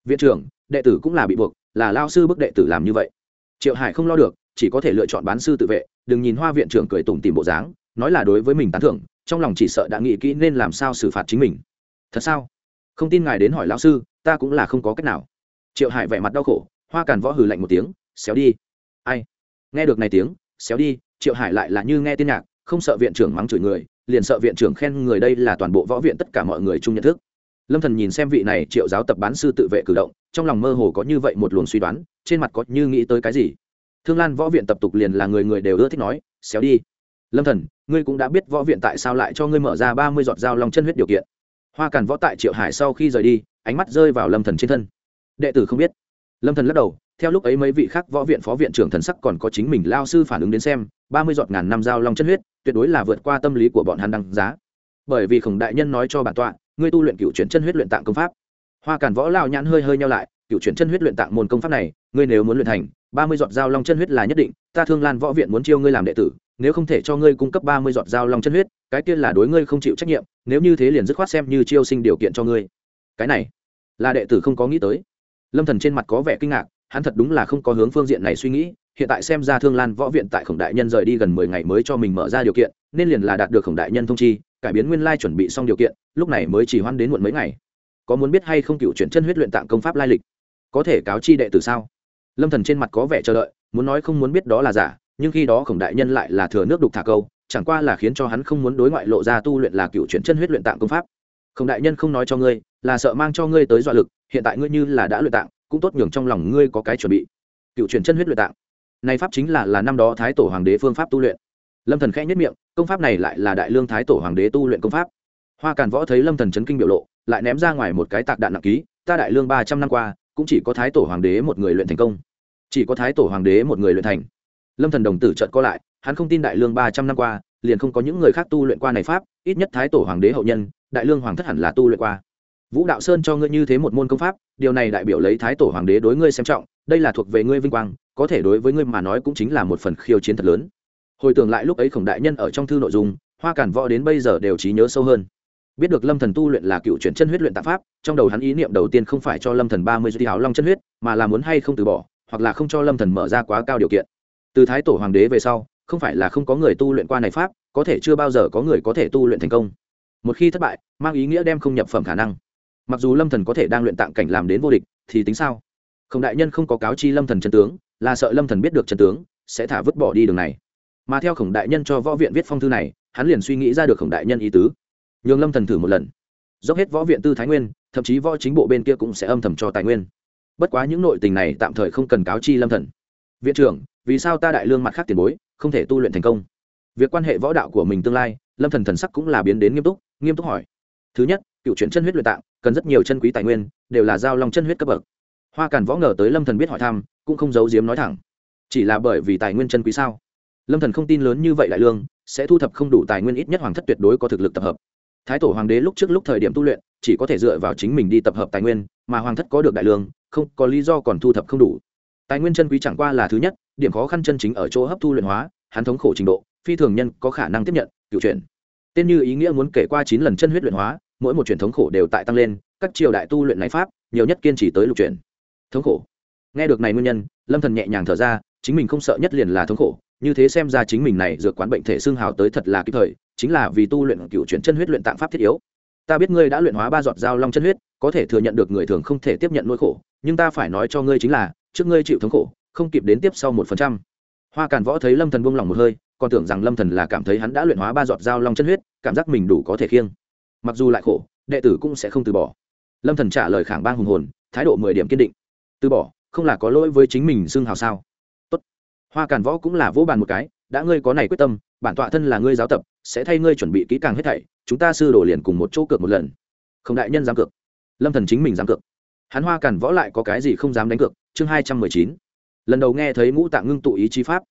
viện trưởng, đệ tử cũng là bị buộc, là lao sư bức đệ tử làm như vậy. Triệu hải không lo được, chỉ có thể lựa chọn bán sư tự vệ, đừng nhìn hoa viện trưởng cười tủm tìm bộ dáng, nói là đối với mình tán thưởng, trong lòng chỉ sợ đã nghĩ kỹ nên làm sao xử phạt chính mình. Thật sao? Không tin ngài đến hỏi lão sư, ta cũng là không có cách nào. Triệu hải vẻ mặt đau khổ, hoa càn võ hừ lạnh một tiếng, xéo đi. Ai? Nghe được này tiếng, xéo đi. Triệu hải lại là như nghe tiên nhạc, không sợ viện trưởng mắng chửi người, liền sợ viện trưởng khen người đây là toàn bộ võ viện tất cả mọi người chung nhận thức lâm thần nhìn xem vị này triệu giáo tập bán sư tự vệ cử động, trong lòng mơ hồ có như vậy một luồng suy đoán, trên mặt có như nghĩ tới cái gì. Thương lan võ viện tập tục liền là người người đều ưa thích nói, xéo đi. Lâm thần, ngươi cũng đã biết võ viện tại sao lại cho ngươi mở ra ba mươi giọt dao lòng chân huyết điều kiện. Hoa càn võ tại triệu hải sau khi rời đi, ánh mắt rơi vào lâm thần trên thân. Đệ tử không biết. Lâm thần lắc đầu, theo lúc ấy mấy vị khác võ viện phó viện trưởng thần sắc còn có chính mình lao sư phản ứng đến xem, ba mươi giọt ngàn năm dao long chân huyết, tuyệt đối là vượt qua tâm lý của bọn hắn đăng giá. Bởi vì khổng đại nhân nói cho bản tọa ngươi tu luyện cựu chuyển chân huyết luyện tạng công pháp. Hoa càn võ lao nhãn hơi hơi nhau lại, cựu chuyển chân huyết luyện tạng môn công pháp này, ngươi nếu muốn luyện thành, ba mươi giọt dao long chân huyết là nhất định, ta thương lan võ viện muốn chiêu ngươi làm đệ tử, nếu không thể cho ngươi cung cấp ba mươi giọt dao long chân huyết, cái kia là đối ngươi không chịu trách nhiệm, nếu như thế liền dứt khoát xem như chiêu sinh điều kiện cho ngươi. Cái này, là đệ tử không có nghĩ tới. Lâm thần trên mặt có vẻ kinh ngạc, hắn thật đúng là không có hướng phương diện này suy nghĩ, hiện tại xem ra thương lan võ viện tại khổng đại nhân rời đi gần mười ngày mới cho mình mở ra điều kiện, nên liền là đạt được khổng đại nhân thông chi cải biến nguyên lai chuẩn bị xong điều kiện, lúc này mới chỉ hoan đến muộn mấy ngày. Có muốn biết hay không cựu chuyển chân huyết luyện tạng công pháp lai lịch? Có thể cáo chi đệ tử sao? Lâm thần trên mặt có vẻ chờ đợi, muốn nói không muốn biết đó là giả, nhưng khi đó khổng đại nhân lại là thừa nước đục thả câu, chẳng qua là khiến cho hắn không muốn đối ngoại lộ ra tu luyện là cựu chuyển chân huyết luyện tạng công pháp. Khổng đại nhân không nói cho ngươi, là sợ mang cho ngươi tới dọa lực, hiện tại ngươi như là đã luyện tạng, cũng tốt nhường trong lòng ngươi có cái chuẩn bị. Cựu chuyển chân huyết luyện tạng. Này pháp chính là là năm đó thái tổ hoàng đế phương pháp tu luyện. Lâm thần khẽ nhất miệng công pháp này lại là đại lương thái tổ hoàng đế tu luyện công pháp. Hoa càn võ thấy lâm thần chấn kinh biểu lộ, lại ném ra ngoài một cái tạc đạn nặng ký, ta đại lương ba trăm năm qua, cũng chỉ có thái tổ hoàng đế một người luyện thành công. Chỉ có thái tổ hoàng đế một người luyện thành. Lâm thần đồng tử trợt co lại, hắn không tin đại lương ba trăm năm qua, liền không có những người khác tu luyện qua này pháp, ít nhất thái tổ hoàng đế hậu nhân, đại lương hoàng thất hẳn là tu luyện qua. Vũ đạo sơn cho ngươi như thế một môn công pháp, điều này đại biểu lấy thái tổ hoàng đế đối ngươi xem trọng, đây là thuộc về ngươi vinh quang, có thể đối với ngươi mà nói cũng chính là một phần khiêu chiến thật lớn hồi tưởng lại lúc ấy khổng đại nhân ở trong thư nội dung, hoa cản võ đến bây giờ đều trí nhớ sâu hơn. Biết được lâm thần tu luyện là cựu chuyển chân huyết luyện tạp pháp, trong đầu hắn ý niệm đầu tiên không phải cho lâm thần ba mươi dư hào long chân huyết, mà là muốn hay không từ bỏ, hoặc là không cho lâm thần mở ra quá cao điều kiện. Từ thái tổ hoàng đế về sau, không phải là không có người tu luyện qua này pháp, có thể chưa bao giờ có người có thể tu luyện thành công. Một khi thất bại, mang ý nghĩa đem không nhập phẩm khả năng. Mặc dù lâm thần có thể đang luyện tạng cảnh làm đến vô địch, thì tính sao? Không, đại nhân không có cáo chi lâm thần chân tướng, là sợ lâm thần biết được chân tướng, sẽ thả vứt bỏ đi đường này mà theo khổng đại nhân cho võ viện viết phong thư này, hắn liền suy nghĩ ra được khổng đại nhân ý tứ. Nhường lâm thần thử một lần. Dốc hết võ viện tư thái nguyên, thậm chí võ chính bộ bên kia cũng sẽ âm thầm cho tài nguyên. Bất quá những nội tình này tạm thời không cần cáo chi lâm thần. Viện trưởng, vì sao ta đại lương mặt khác tiền bối, không thể tu luyện thành công? Việc quan hệ võ đạo của mình tương lai, lâm thần thần sắc cũng là biến đến nghiêm túc nghiêm túc hỏi. Thứ nhất, cựu chuyển chân huyết luyện tạng, cần rất nhiều chân quý tài nguyên, đều là giao long chân huyết cấp bậc. Hoa càn võ ngờ tới lâm thần biết hỏi thăm, cũng không giấu giếm nói thẳng. Chỉ là bởi vì tài nguyên chân quý sao? Lâm thần không tin lớn như vậy đại lương, sẽ thu thập không đủ tài nguyên ít nhất hoàng thất tuyệt đối có thực lực tập hợp. Thái tổ hoàng đế lúc trước lúc thời điểm tu luyện, chỉ có thể dựa vào chính mình đi tập hợp tài nguyên, mà hoàng thất có được đại lương, không, có lý do còn thu thập không đủ. Tài nguyên chân quý chẳng qua là thứ nhất, điểm khó khăn chân chính ở chỗ hấp thu luyện hóa, hắn thống khổ trình độ, phi thường nhân có khả năng tiếp nhận, cựu chuyển. Tên như ý nghĩa muốn kể qua chín lần chân huyết luyện hóa, mỗi một truyền thống khổ đều tại tăng lên, các triều đại tu luyện này pháp, nhiều nhất kiên trì tới lục chuyển. Thống khổ. Nghe được này nguyên nhân, lâm thần nhẹ nhàng thở ra, chính mình không sợ nhất liền là thống khổ như thế xem ra chính mình này dược quán bệnh thể xương hào tới thật là kịp thời, chính là vì tu luyện cựu chuyển chân huyết luyện tạng pháp thiết yếu. Ta biết ngươi đã luyện hóa ba giọt dao long chân huyết, có thể thừa nhận được người thường không thể tiếp nhận nỗi khổ, nhưng ta phải nói cho ngươi chính là, trước ngươi chịu thống khổ, không kịp đến tiếp sau một phần trăm. Hoa càn võ thấy lâm thần buông lỏng một hơi, còn tưởng rằng lâm thần là cảm thấy hắn đã luyện hóa ba giọt dao long chân huyết, cảm giác mình đủ có thể khiêng. Mặc dù lại khổ, đệ tử cũng sẽ không từ bỏ. Lâm thần trả lời khảng bang hùng hồn, thái độ mười điểm kiên định. Từ bỏ, không là có lỗi với chính mình xương hào sao? Hoa càn võ cũng là vỗ bàn một cái, đã ngươi có này quyết tâm, bản tọa thân là ngươi giáo tập, sẽ thay ngươi chuẩn bị kỹ càng hết thảy, chúng ta sư đổ liền cùng một chỗ cược một lần. Không đại nhân dám cược. Lâm thần chính mình dám cược. Hắn hoa càn võ lại có cái gì không dám đánh cược? Chương hai trăm mười chín. Lần đầu nghe thấy ngũ tạng ngưng tụ ý chí pháp.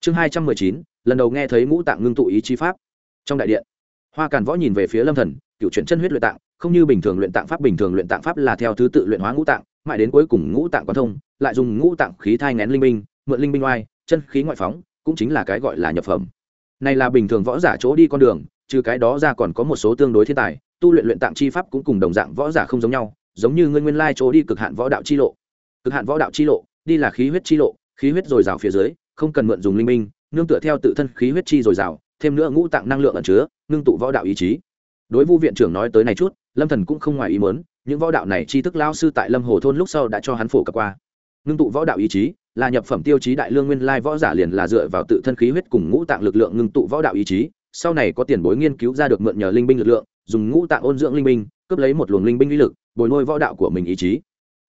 Chương hai trăm mười chín. Lần đầu nghe thấy ngũ tạng ngưng tụ ý chí pháp. Trong đại điện, hoa càn võ nhìn về phía lâm thần, cựu chuyển chân huyết luyện tạng, không như bình thường luyện tạng pháp, bình thường luyện tạng pháp là theo thứ tự luyện hóa ngũ tạng, mãi đến cuối cùng ngũ tạng quan thông, lại dùng ngũ tạng khí thai ngén linh binh mượn linh binh oai chân khí ngoại phóng, cũng chính là cái gọi là nhập phẩm. Này là bình thường võ giả chỗ đi con đường, trừ cái đó ra còn có một số tương đối thiên tài, tu luyện luyện tạng chi pháp cũng cùng đồng dạng võ giả không giống nhau, giống như ngươi nguyên lai chỗ đi cực hạn võ đạo chi lộ. Cực hạn võ đạo chi lộ, đi là khí huyết chi lộ, khí huyết dồi dào phía dưới, không cần mượn dùng linh minh, nương tựa theo tự thân khí huyết chi dồi dào, thêm nữa ngũ tạng năng lượng ẩn chứa, ngưng tụ võ đạo ý chí. Đối vu viện trưởng nói tới này chút, lâm thần cũng không ngoài ý muốn, những võ đạo này tri thức lao sư tại lâm hồ thôn lúc sau đã cho hắn phổ cập qua. Ngưng tụ võ đạo ý chí là nhập phẩm tiêu chí đại lương nguyên lai võ giả liền là dựa vào tự thân khí huyết cùng ngũ tạng lực lượng ngưng tụ võ đạo ý chí, sau này có tiền bối nghiên cứu ra được mượn nhờ linh binh lực lượng, dùng ngũ tạng ôn dưỡng linh binh, cướp lấy một luồng linh binh uy lực, bồi nuôi võ đạo của mình ý chí.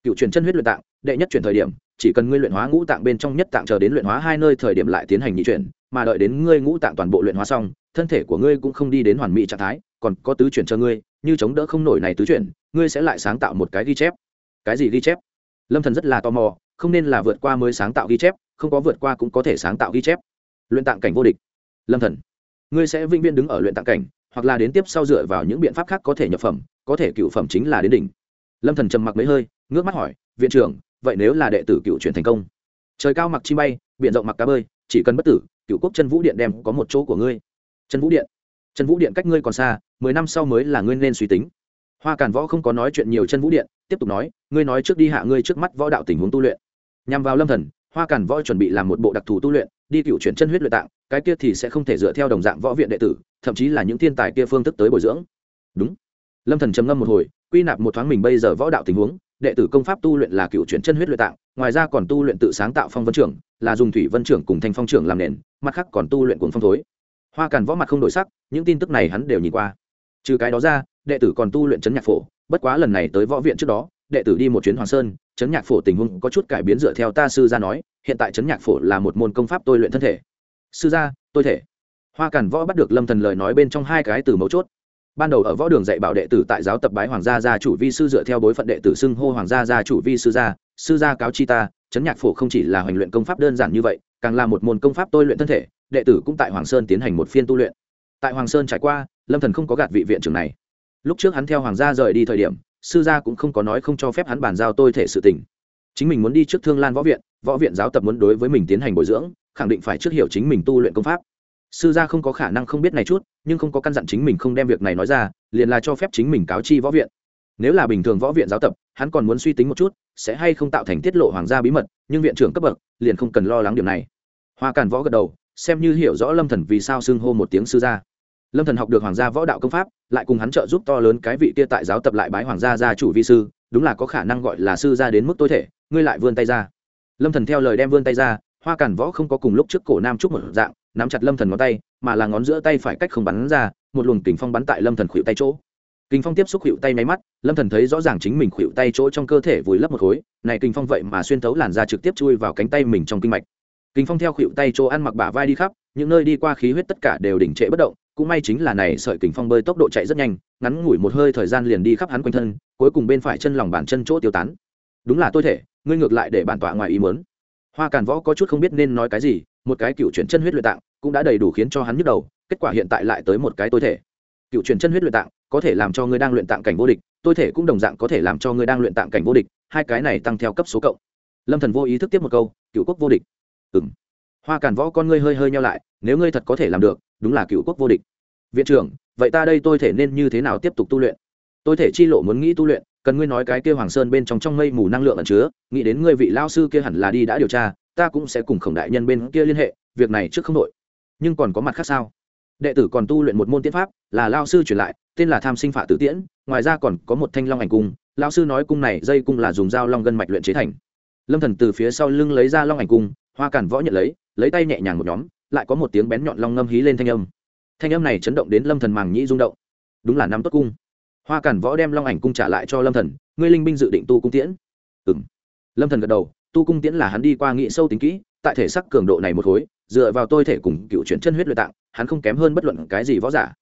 Cựu truyền chân huyết luyện tạng, đệ nhất chuyển thời điểm, chỉ cần ngươi luyện hóa ngũ tạng bên trong nhất tạng chờ đến luyện hóa hai nơi thời điểm lại tiến hành nhị chuyển, mà đợi đến ngươi ngũ tạng toàn bộ luyện hóa xong, thân thể của ngươi cũng không đi đến hoàn mỹ trạng thái, còn có tứ chuyển cho ngươi, như chống đỡ không nổi này tứ chuyển, ngươi sẽ lại sáng tạo một cái ghi chép. Cái gì ghi chép? Lâm thần rất là tò mò không nên là vượt qua mới sáng tạo ghi chép, không có vượt qua cũng có thể sáng tạo ghi chép. Luyện tạng cảnh vô địch. Lâm thần, ngươi sẽ vĩnh viễn đứng ở luyện tạng cảnh, hoặc là đến tiếp sau dựa vào những biện pháp khác có thể nhập phẩm, có thể cựu phẩm chính là đến đỉnh. Lâm thần trầm mặc mấy hơi, ngước mắt hỏi, viện trưởng, vậy nếu là đệ tử cựu chuyển thành công? Trời cao mặc chi bay, biển rộng mặc cá bơi, chỉ cần bất tử, cựu quốc chân vũ điện đem có một chỗ của ngươi. Chân vũ điện? Chân vũ điện cách ngươi còn xa, mười năm sau mới là ngươi nên suy tính. Hoa càn võ không có nói chuyện nhiều chân vũ điện, tiếp tục nói, ngươi nói trước đi hạ ngươi trước mắt võ đạo tình huống tu luyện nhằm vào lâm thần, hoa càn võ chuẩn bị làm một bộ đặc thù tu luyện, đi cựu chuyển chân huyết luyện tạng, cái kia thì sẽ không thể dựa theo đồng dạng võ viện đệ tử, thậm chí là những thiên tài kia phương thức tới bồi dưỡng. Đúng. Lâm thần trầm ngâm một hồi, quy nạp một thoáng mình bây giờ võ đạo tình huống, đệ tử công pháp tu luyện là cựu chuyển chân huyết luyện tạng, ngoài ra còn tu luyện tự sáng tạo phong vân trưởng, là dùng thủy vân trưởng cùng thanh phong trưởng làm nền, mặt khác còn tu luyện cuồng phong thối. Hoa càn võ mặt không đổi sắc, những tin tức này hắn đều nhìn qua. Trừ cái đó ra, đệ tử còn tu luyện chấn nhạc phổ, bất quá lần này tới võ viện trước đó đệ tử đi một chuyến hoàng sơn chấn nhạc phổ tình huống có chút cải biến dựa theo ta sư gia nói, hiện tại chấn nhạc phổ là một môn công pháp tôi luyện thân thể. Sư gia, tôi thể. Hoa cản võ bắt được lâm thần lời nói bên trong hai cái từ mấu chốt. Ban đầu ở võ đường dạy bảo đệ tử tại giáo tập bái hoàng gia gia chủ vi sư dựa theo bối phận đệ tử xưng hô hoàng gia gia chủ vi sư gia sư gia cáo chi ta chấn nhạc phổ không chỉ là hoành luyện công pháp đơn giản như vậy, càng là một môn công pháp tôi luyện thân thể, đệ tử cũng tại hoàng sơn tiến hành một phiên tu luyện. Tại hoàng sơn trải qua, lâm thần không có gạt vị viện trưởng này. Lúc trước hắn theo hoàng gia rời đi thời điểm sư gia cũng không có nói không cho phép hắn bàn giao tôi thể sự tình. Chính mình muốn đi trước thương lan võ viện võ viện giáo tập muốn đối với mình tiến hành bồi dưỡng, khẳng định phải trước hiểu chính mình tu luyện công pháp. Sư gia không có khả năng không biết này chút, nhưng không có căn dặn chính mình không đem việc này nói ra, liền là cho phép chính mình cáo chi võ viện. Nếu là bình thường võ viện giáo tập, hắn còn muốn suy tính một chút, sẽ hay không tạo thành tiết lộ hoàng gia bí mật, nhưng viện trưởng cấp bậc, liền không cần lo lắng điểm này. Hoa càn võ gật đầu, xem như hiểu rõ lâm thần vì sao xưng hô một tiếng sư gia lâm thần học được hoàng gia võ đạo công pháp, lại cùng hắn trợ giúp to lớn cái vị kia tại giáo tập lại bái hoàng gia gia chủ vi sư, đúng là có khả năng gọi là sư gia đến mức tối thể, ngươi lại vươn tay ra. Lâm thần theo lời đem vươn tay ra, hoa cản võ không có cùng lúc trước cổ nam trúc một dạng, nắm chặt lâm thần ngón tay, mà là ngón giữa tay phải cách không bắn ra, một luồng kình phong bắn tại lâm thần khuỵu tay chỗ. Kình phong tiếp xúc khuỵu tay máy mắt, lâm thần thấy rõ ràng chính mình khuỵu tay chỗ trong cơ thể vùi lấp một khối, này kình phong vậy mà xuyên thấu làn da trực tiếp chui vào cánh tay mình trong kinh mạch. Kình phong theo khuỵu tay chỗ ăn mặc bả vai đi khắp, những nơi đi qua khí huyết tất cả đều đỉnh trệ bất động cũng may chính là này sợi kình phong bơi tốc độ chạy rất nhanh, ngắn ngủi một hơi thời gian liền đi khắp hắn quanh thân, cuối cùng bên phải chân lòng bàn chân chỗ tiêu tán. Đúng là tôi thể, ngươi ngược lại để bản tọa ngoài ý muốn. Hoa càn võ có chút không biết nên nói cái gì, một cái cựu chuyển chân huyết luyện tạng cũng đã đầy đủ khiến cho hắn nhức đầu, kết quả hiện tại lại tới một cái tôi thể. Cựu chuyển chân huyết luyện tạng có thể làm cho ngươi đang luyện tạng cảnh vô địch, tôi thể cũng đồng dạng có thể làm cho ngươi đang luyện tạng cảnh vô địch, hai cái này tăng theo cấp số cộng. Lâm thần vô ý thức tiếp một câu, cựu quốc vô địch. Ừng hoa càn võ con ngươi hơi hơi nhau lại, nếu ngươi thật có thể làm được đúng là cựu quốc vô địch. Viện trưởng, vậy ta đây tôi thể nên như thế nào tiếp tục tu luyện? Tôi thể chi lộ muốn nghĩ tu luyện, cần ngươi nói cái kia hoàng sơn bên trong trong mây mù năng lượng ẩn chứa, nghĩ đến ngươi vị lao sư kia hẳn là đi đã điều tra, ta cũng sẽ cùng khổng đại nhân bên kia liên hệ, việc này trước không đội nhưng còn có mặt khác sao? Đệ tử còn tu luyện một môn tiến pháp, là lao sư truyền lại, tên là tham sinh phạ tử tiễn, ngoài ra còn có một thanh long ảnh cung lao sư nói cung này dây cung là dùng dao long gân mạch luyện chế thành. Lâm thần từ phía sau lưng lấy ra long ảnh cung, hoa cản võ nhận lấy lấy tay nhẹ nhàng một nhóm lại có một tiếng bén nhọn long ngâm hí lên thanh âm. Thanh âm này chấn động đến lâm thần màng nhĩ rung động. Đúng là năm tốt cung. Hoa cản võ đem long ảnh cung trả lại cho lâm thần, ngươi linh binh dự định tu cung tiễn. Ừm. Lâm thần gật đầu, tu cung tiễn là hắn đi qua nghị sâu tính kỹ, tại thể sắc cường độ này một khối, dựa vào tôi thể cùng cựu chuyển chân huyết luyện tạng, hắn không kém hơn bất luận cái gì võ giả.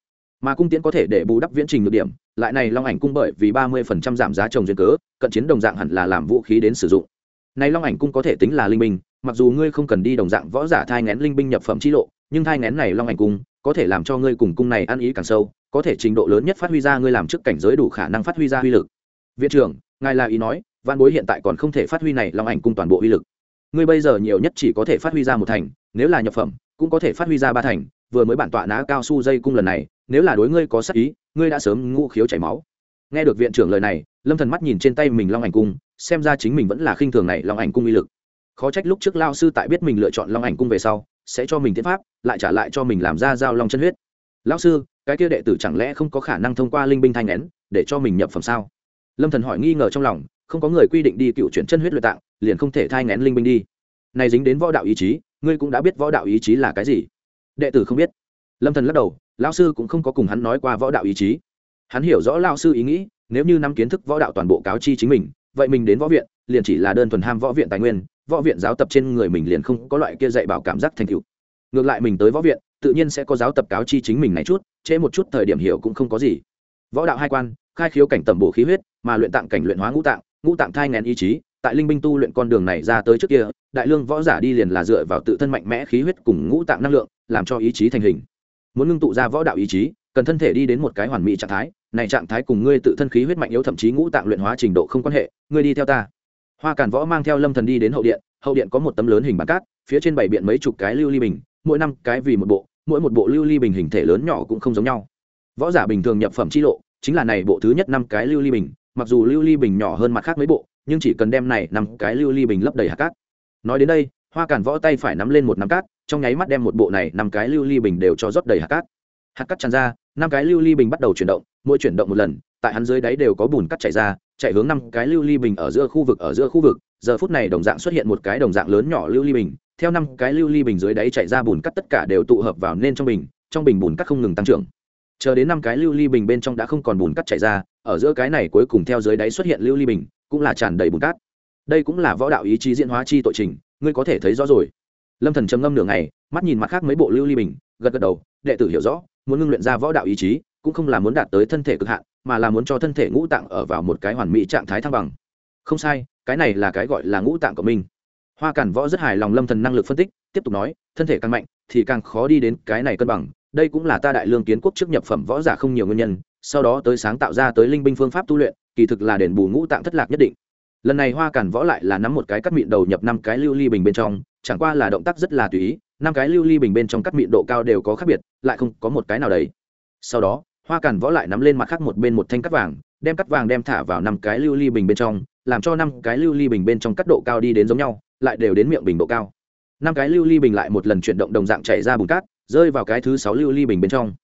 Mà cung tiễn có thể để bù đắp viễn trình được điểm, lại này long ảnh cung bởi vì ba mươi phần trăm giảm giá trồng duyên cớ, cận chiến đồng dạng hẳn là làm vũ khí đến sử dụng. Này long ảnh cung có thể tính là linh minh mặc dù ngươi không cần đi đồng dạng võ giả thai ngén linh binh nhập phẩm chi lộ, nhưng thai ngén này long ảnh cung, có thể làm cho ngươi cùng cung này ăn ý càng sâu, có thể trình độ lớn nhất phát huy ra ngươi làm trước cảnh giới đủ khả năng phát huy ra uy lực. Viện trưởng, ngài là ý nói, văn bối hiện tại còn không thể phát huy này long ảnh cung toàn bộ uy lực. Ngươi bây giờ nhiều nhất chỉ có thể phát huy ra một thành, nếu là nhập phẩm, cũng có thể phát huy ra ba thành, vừa mới bản tọa ná cao su dây cung lần này, nếu là đối ngươi có sắc ý, ngươi đã sớm ngũ khiếu chảy máu. Nghe được viện trưởng lời này, lâm thần mắt nhìn trên tay mình long ảnh cung, xem ra chính mình vẫn là khinh thường này long ảnh cung uy lực khó trách lúc trước lao sư tại biết mình lựa chọn long ảnh cung về sau, sẽ cho mình tiến pháp, lại trả lại cho mình làm ra giao long chân huyết. Lão sư, cái kia đệ tử chẳng lẽ không có khả năng thông qua linh binh thanh nén để cho mình nhập phẩm sao? Lâm thần hỏi nghi ngờ trong lòng, không có người quy định đi cựu chuyển chân huyết luyện tạng, liền không thể thai nén linh binh đi. Này dính đến võ đạo ý chí, ngươi cũng đã biết võ đạo ý chí là cái gì? Đệ tử không biết. Lâm thần lắc đầu, lão sư cũng không có cùng hắn nói qua võ đạo ý chí. Hắn hiểu rõ lão sư ý nghĩ, nếu như nắm kiến thức võ đạo toàn bộ cáo chi chính mình, vậy mình đến võ viện, liền chỉ là đơn thuần ham võ viện tài nguyên võ viện giáo tập trên người mình liền không có loại kia dạy bảo cảm giác thành tựu. Ngược lại mình tới võ viện, tự nhiên sẽ có giáo tập cáo chi chính mình này chút, trễ một chút thời điểm hiểu cũng không có gì. Võ đạo hai quan, khai khiếu cảnh tầm bổ khí huyết, mà luyện tạng cảnh luyện hóa ngũ tạng ngũ tạng thai ngén ý chí, tại linh binh tu luyện con đường này ra tới trước kia, đại lương võ giả đi liền là dựa vào tự thân mạnh mẽ khí huyết cùng ngũ tạng năng lượng, làm cho ý chí thành hình. Muốn ngưng tụ ra võ đạo ý chí, cần thân thể đi đến một cái hoàn mỹ trạng thái, này trạng thái cùng ngươi tự thân khí huyết mạnh yếu thậm chí ngũ tạng luyện hóa trình độ không quan hệ, ngươi đi theo ta hoa càn võ mang theo lâm thần đi đến hậu điện hậu điện có một tấm lớn hình bàn cát, phía trên bảy biện mấy chục cái lưu ly bình, mỗi năm cái vì một bộ, mỗi một bộ lưu ly bình hình thể lớn nhỏ cũng không giống nhau. Võ giả bình thường nhập phẩm chi lộ, chính là này bộ thứ nhất năm cái lưu ly bình, mặc dù lưu ly bình nhỏ hơn mặt khác mấy bộ, nhưng chỉ cần đem này năm cái lưu ly bình lấp đầy hạt cát. Nói đến đây, hoa càn võ tay phải nắm lên một nắm cát, trong nháy mắt đem một bộ này năm cái lưu ly bình đều cho rót đầy hạt cát. Hạt cát tràn ra, năm cái lưu ly bình bắt đầu chuyển động, mỗi chuyển động một lần, tại hắn dưới đáy đều có bùn cát chảy ra chạy hướng năm cái lưu ly bình ở giữa khu vực, ở giữa khu vực. Giờ phút này đồng dạng xuất hiện một cái đồng dạng lớn nhỏ lưu ly bình. Theo năm cái lưu ly bình dưới đáy chạy ra bùn cắt tất cả đều tụ hợp vào nên trong bình trong bình bùn cắt không ngừng tăng trưởng. Chờ đến năm cái lưu ly bình bên trong đã không còn bùn cắt chạy ra, ở giữa cái này cuối cùng theo dưới đáy xuất hiện lưu ly bình, cũng là tràn đầy bùn cát. Đây cũng là võ đạo ý chí diễn hóa chi tội trình, ngươi có thể thấy rõ rồi. Lâm thần trầm ngâm nửa ngày, mắt nhìn mặt khác mấy bộ lưu ly bình, gật gật đầu, đệ tử hiểu rõ, muốn ngưng luyện ra võ đạo ý chí, cũng không là muốn đạt tới thân thể cực hạn mà là muốn cho thân thể ngũ tạng ở vào một cái hoàn mỹ trạng thái thăng bằng. Không sai, cái này là cái gọi là ngũ tạng của mình. Hoa cản võ rất hài lòng lâm thần năng lực phân tích, tiếp tục nói, thân thể càng mạnh, thì càng khó đi đến cái này cân bằng. Đây cũng là ta đại lương kiến quốc trước nhập phẩm võ giả không nhiều nguyên nhân, sau đó tới sáng tạo ra tới linh binh phương pháp tu luyện, kỳ thực là đền bù ngũ tạng thất lạc nhất định. Lần này hoa cản võ lại là nắm một cái cắt mịn đầu nhập năm cái lưu ly bình bên trong, chẳng qua là động tác rất là tùy ý, năm cái lưu ly bình bên trong cắt mịn độ cao đều có khác biệt, lại không có một cái nào đấy. Sau đó hoa cản võ lại nắm lên mặt khác một bên một thanh cắt vàng, đem cắt vàng đem thả vào năm cái lưu ly bình bên trong, làm cho năm cái lưu ly bình bên trong cắt độ cao đi đến giống nhau, lại đều đến miệng bình độ cao. Năm cái lưu ly bình lại một lần chuyển động đồng dạng chảy ra bùn cát, rơi vào cái thứ sáu lưu ly bình bên trong.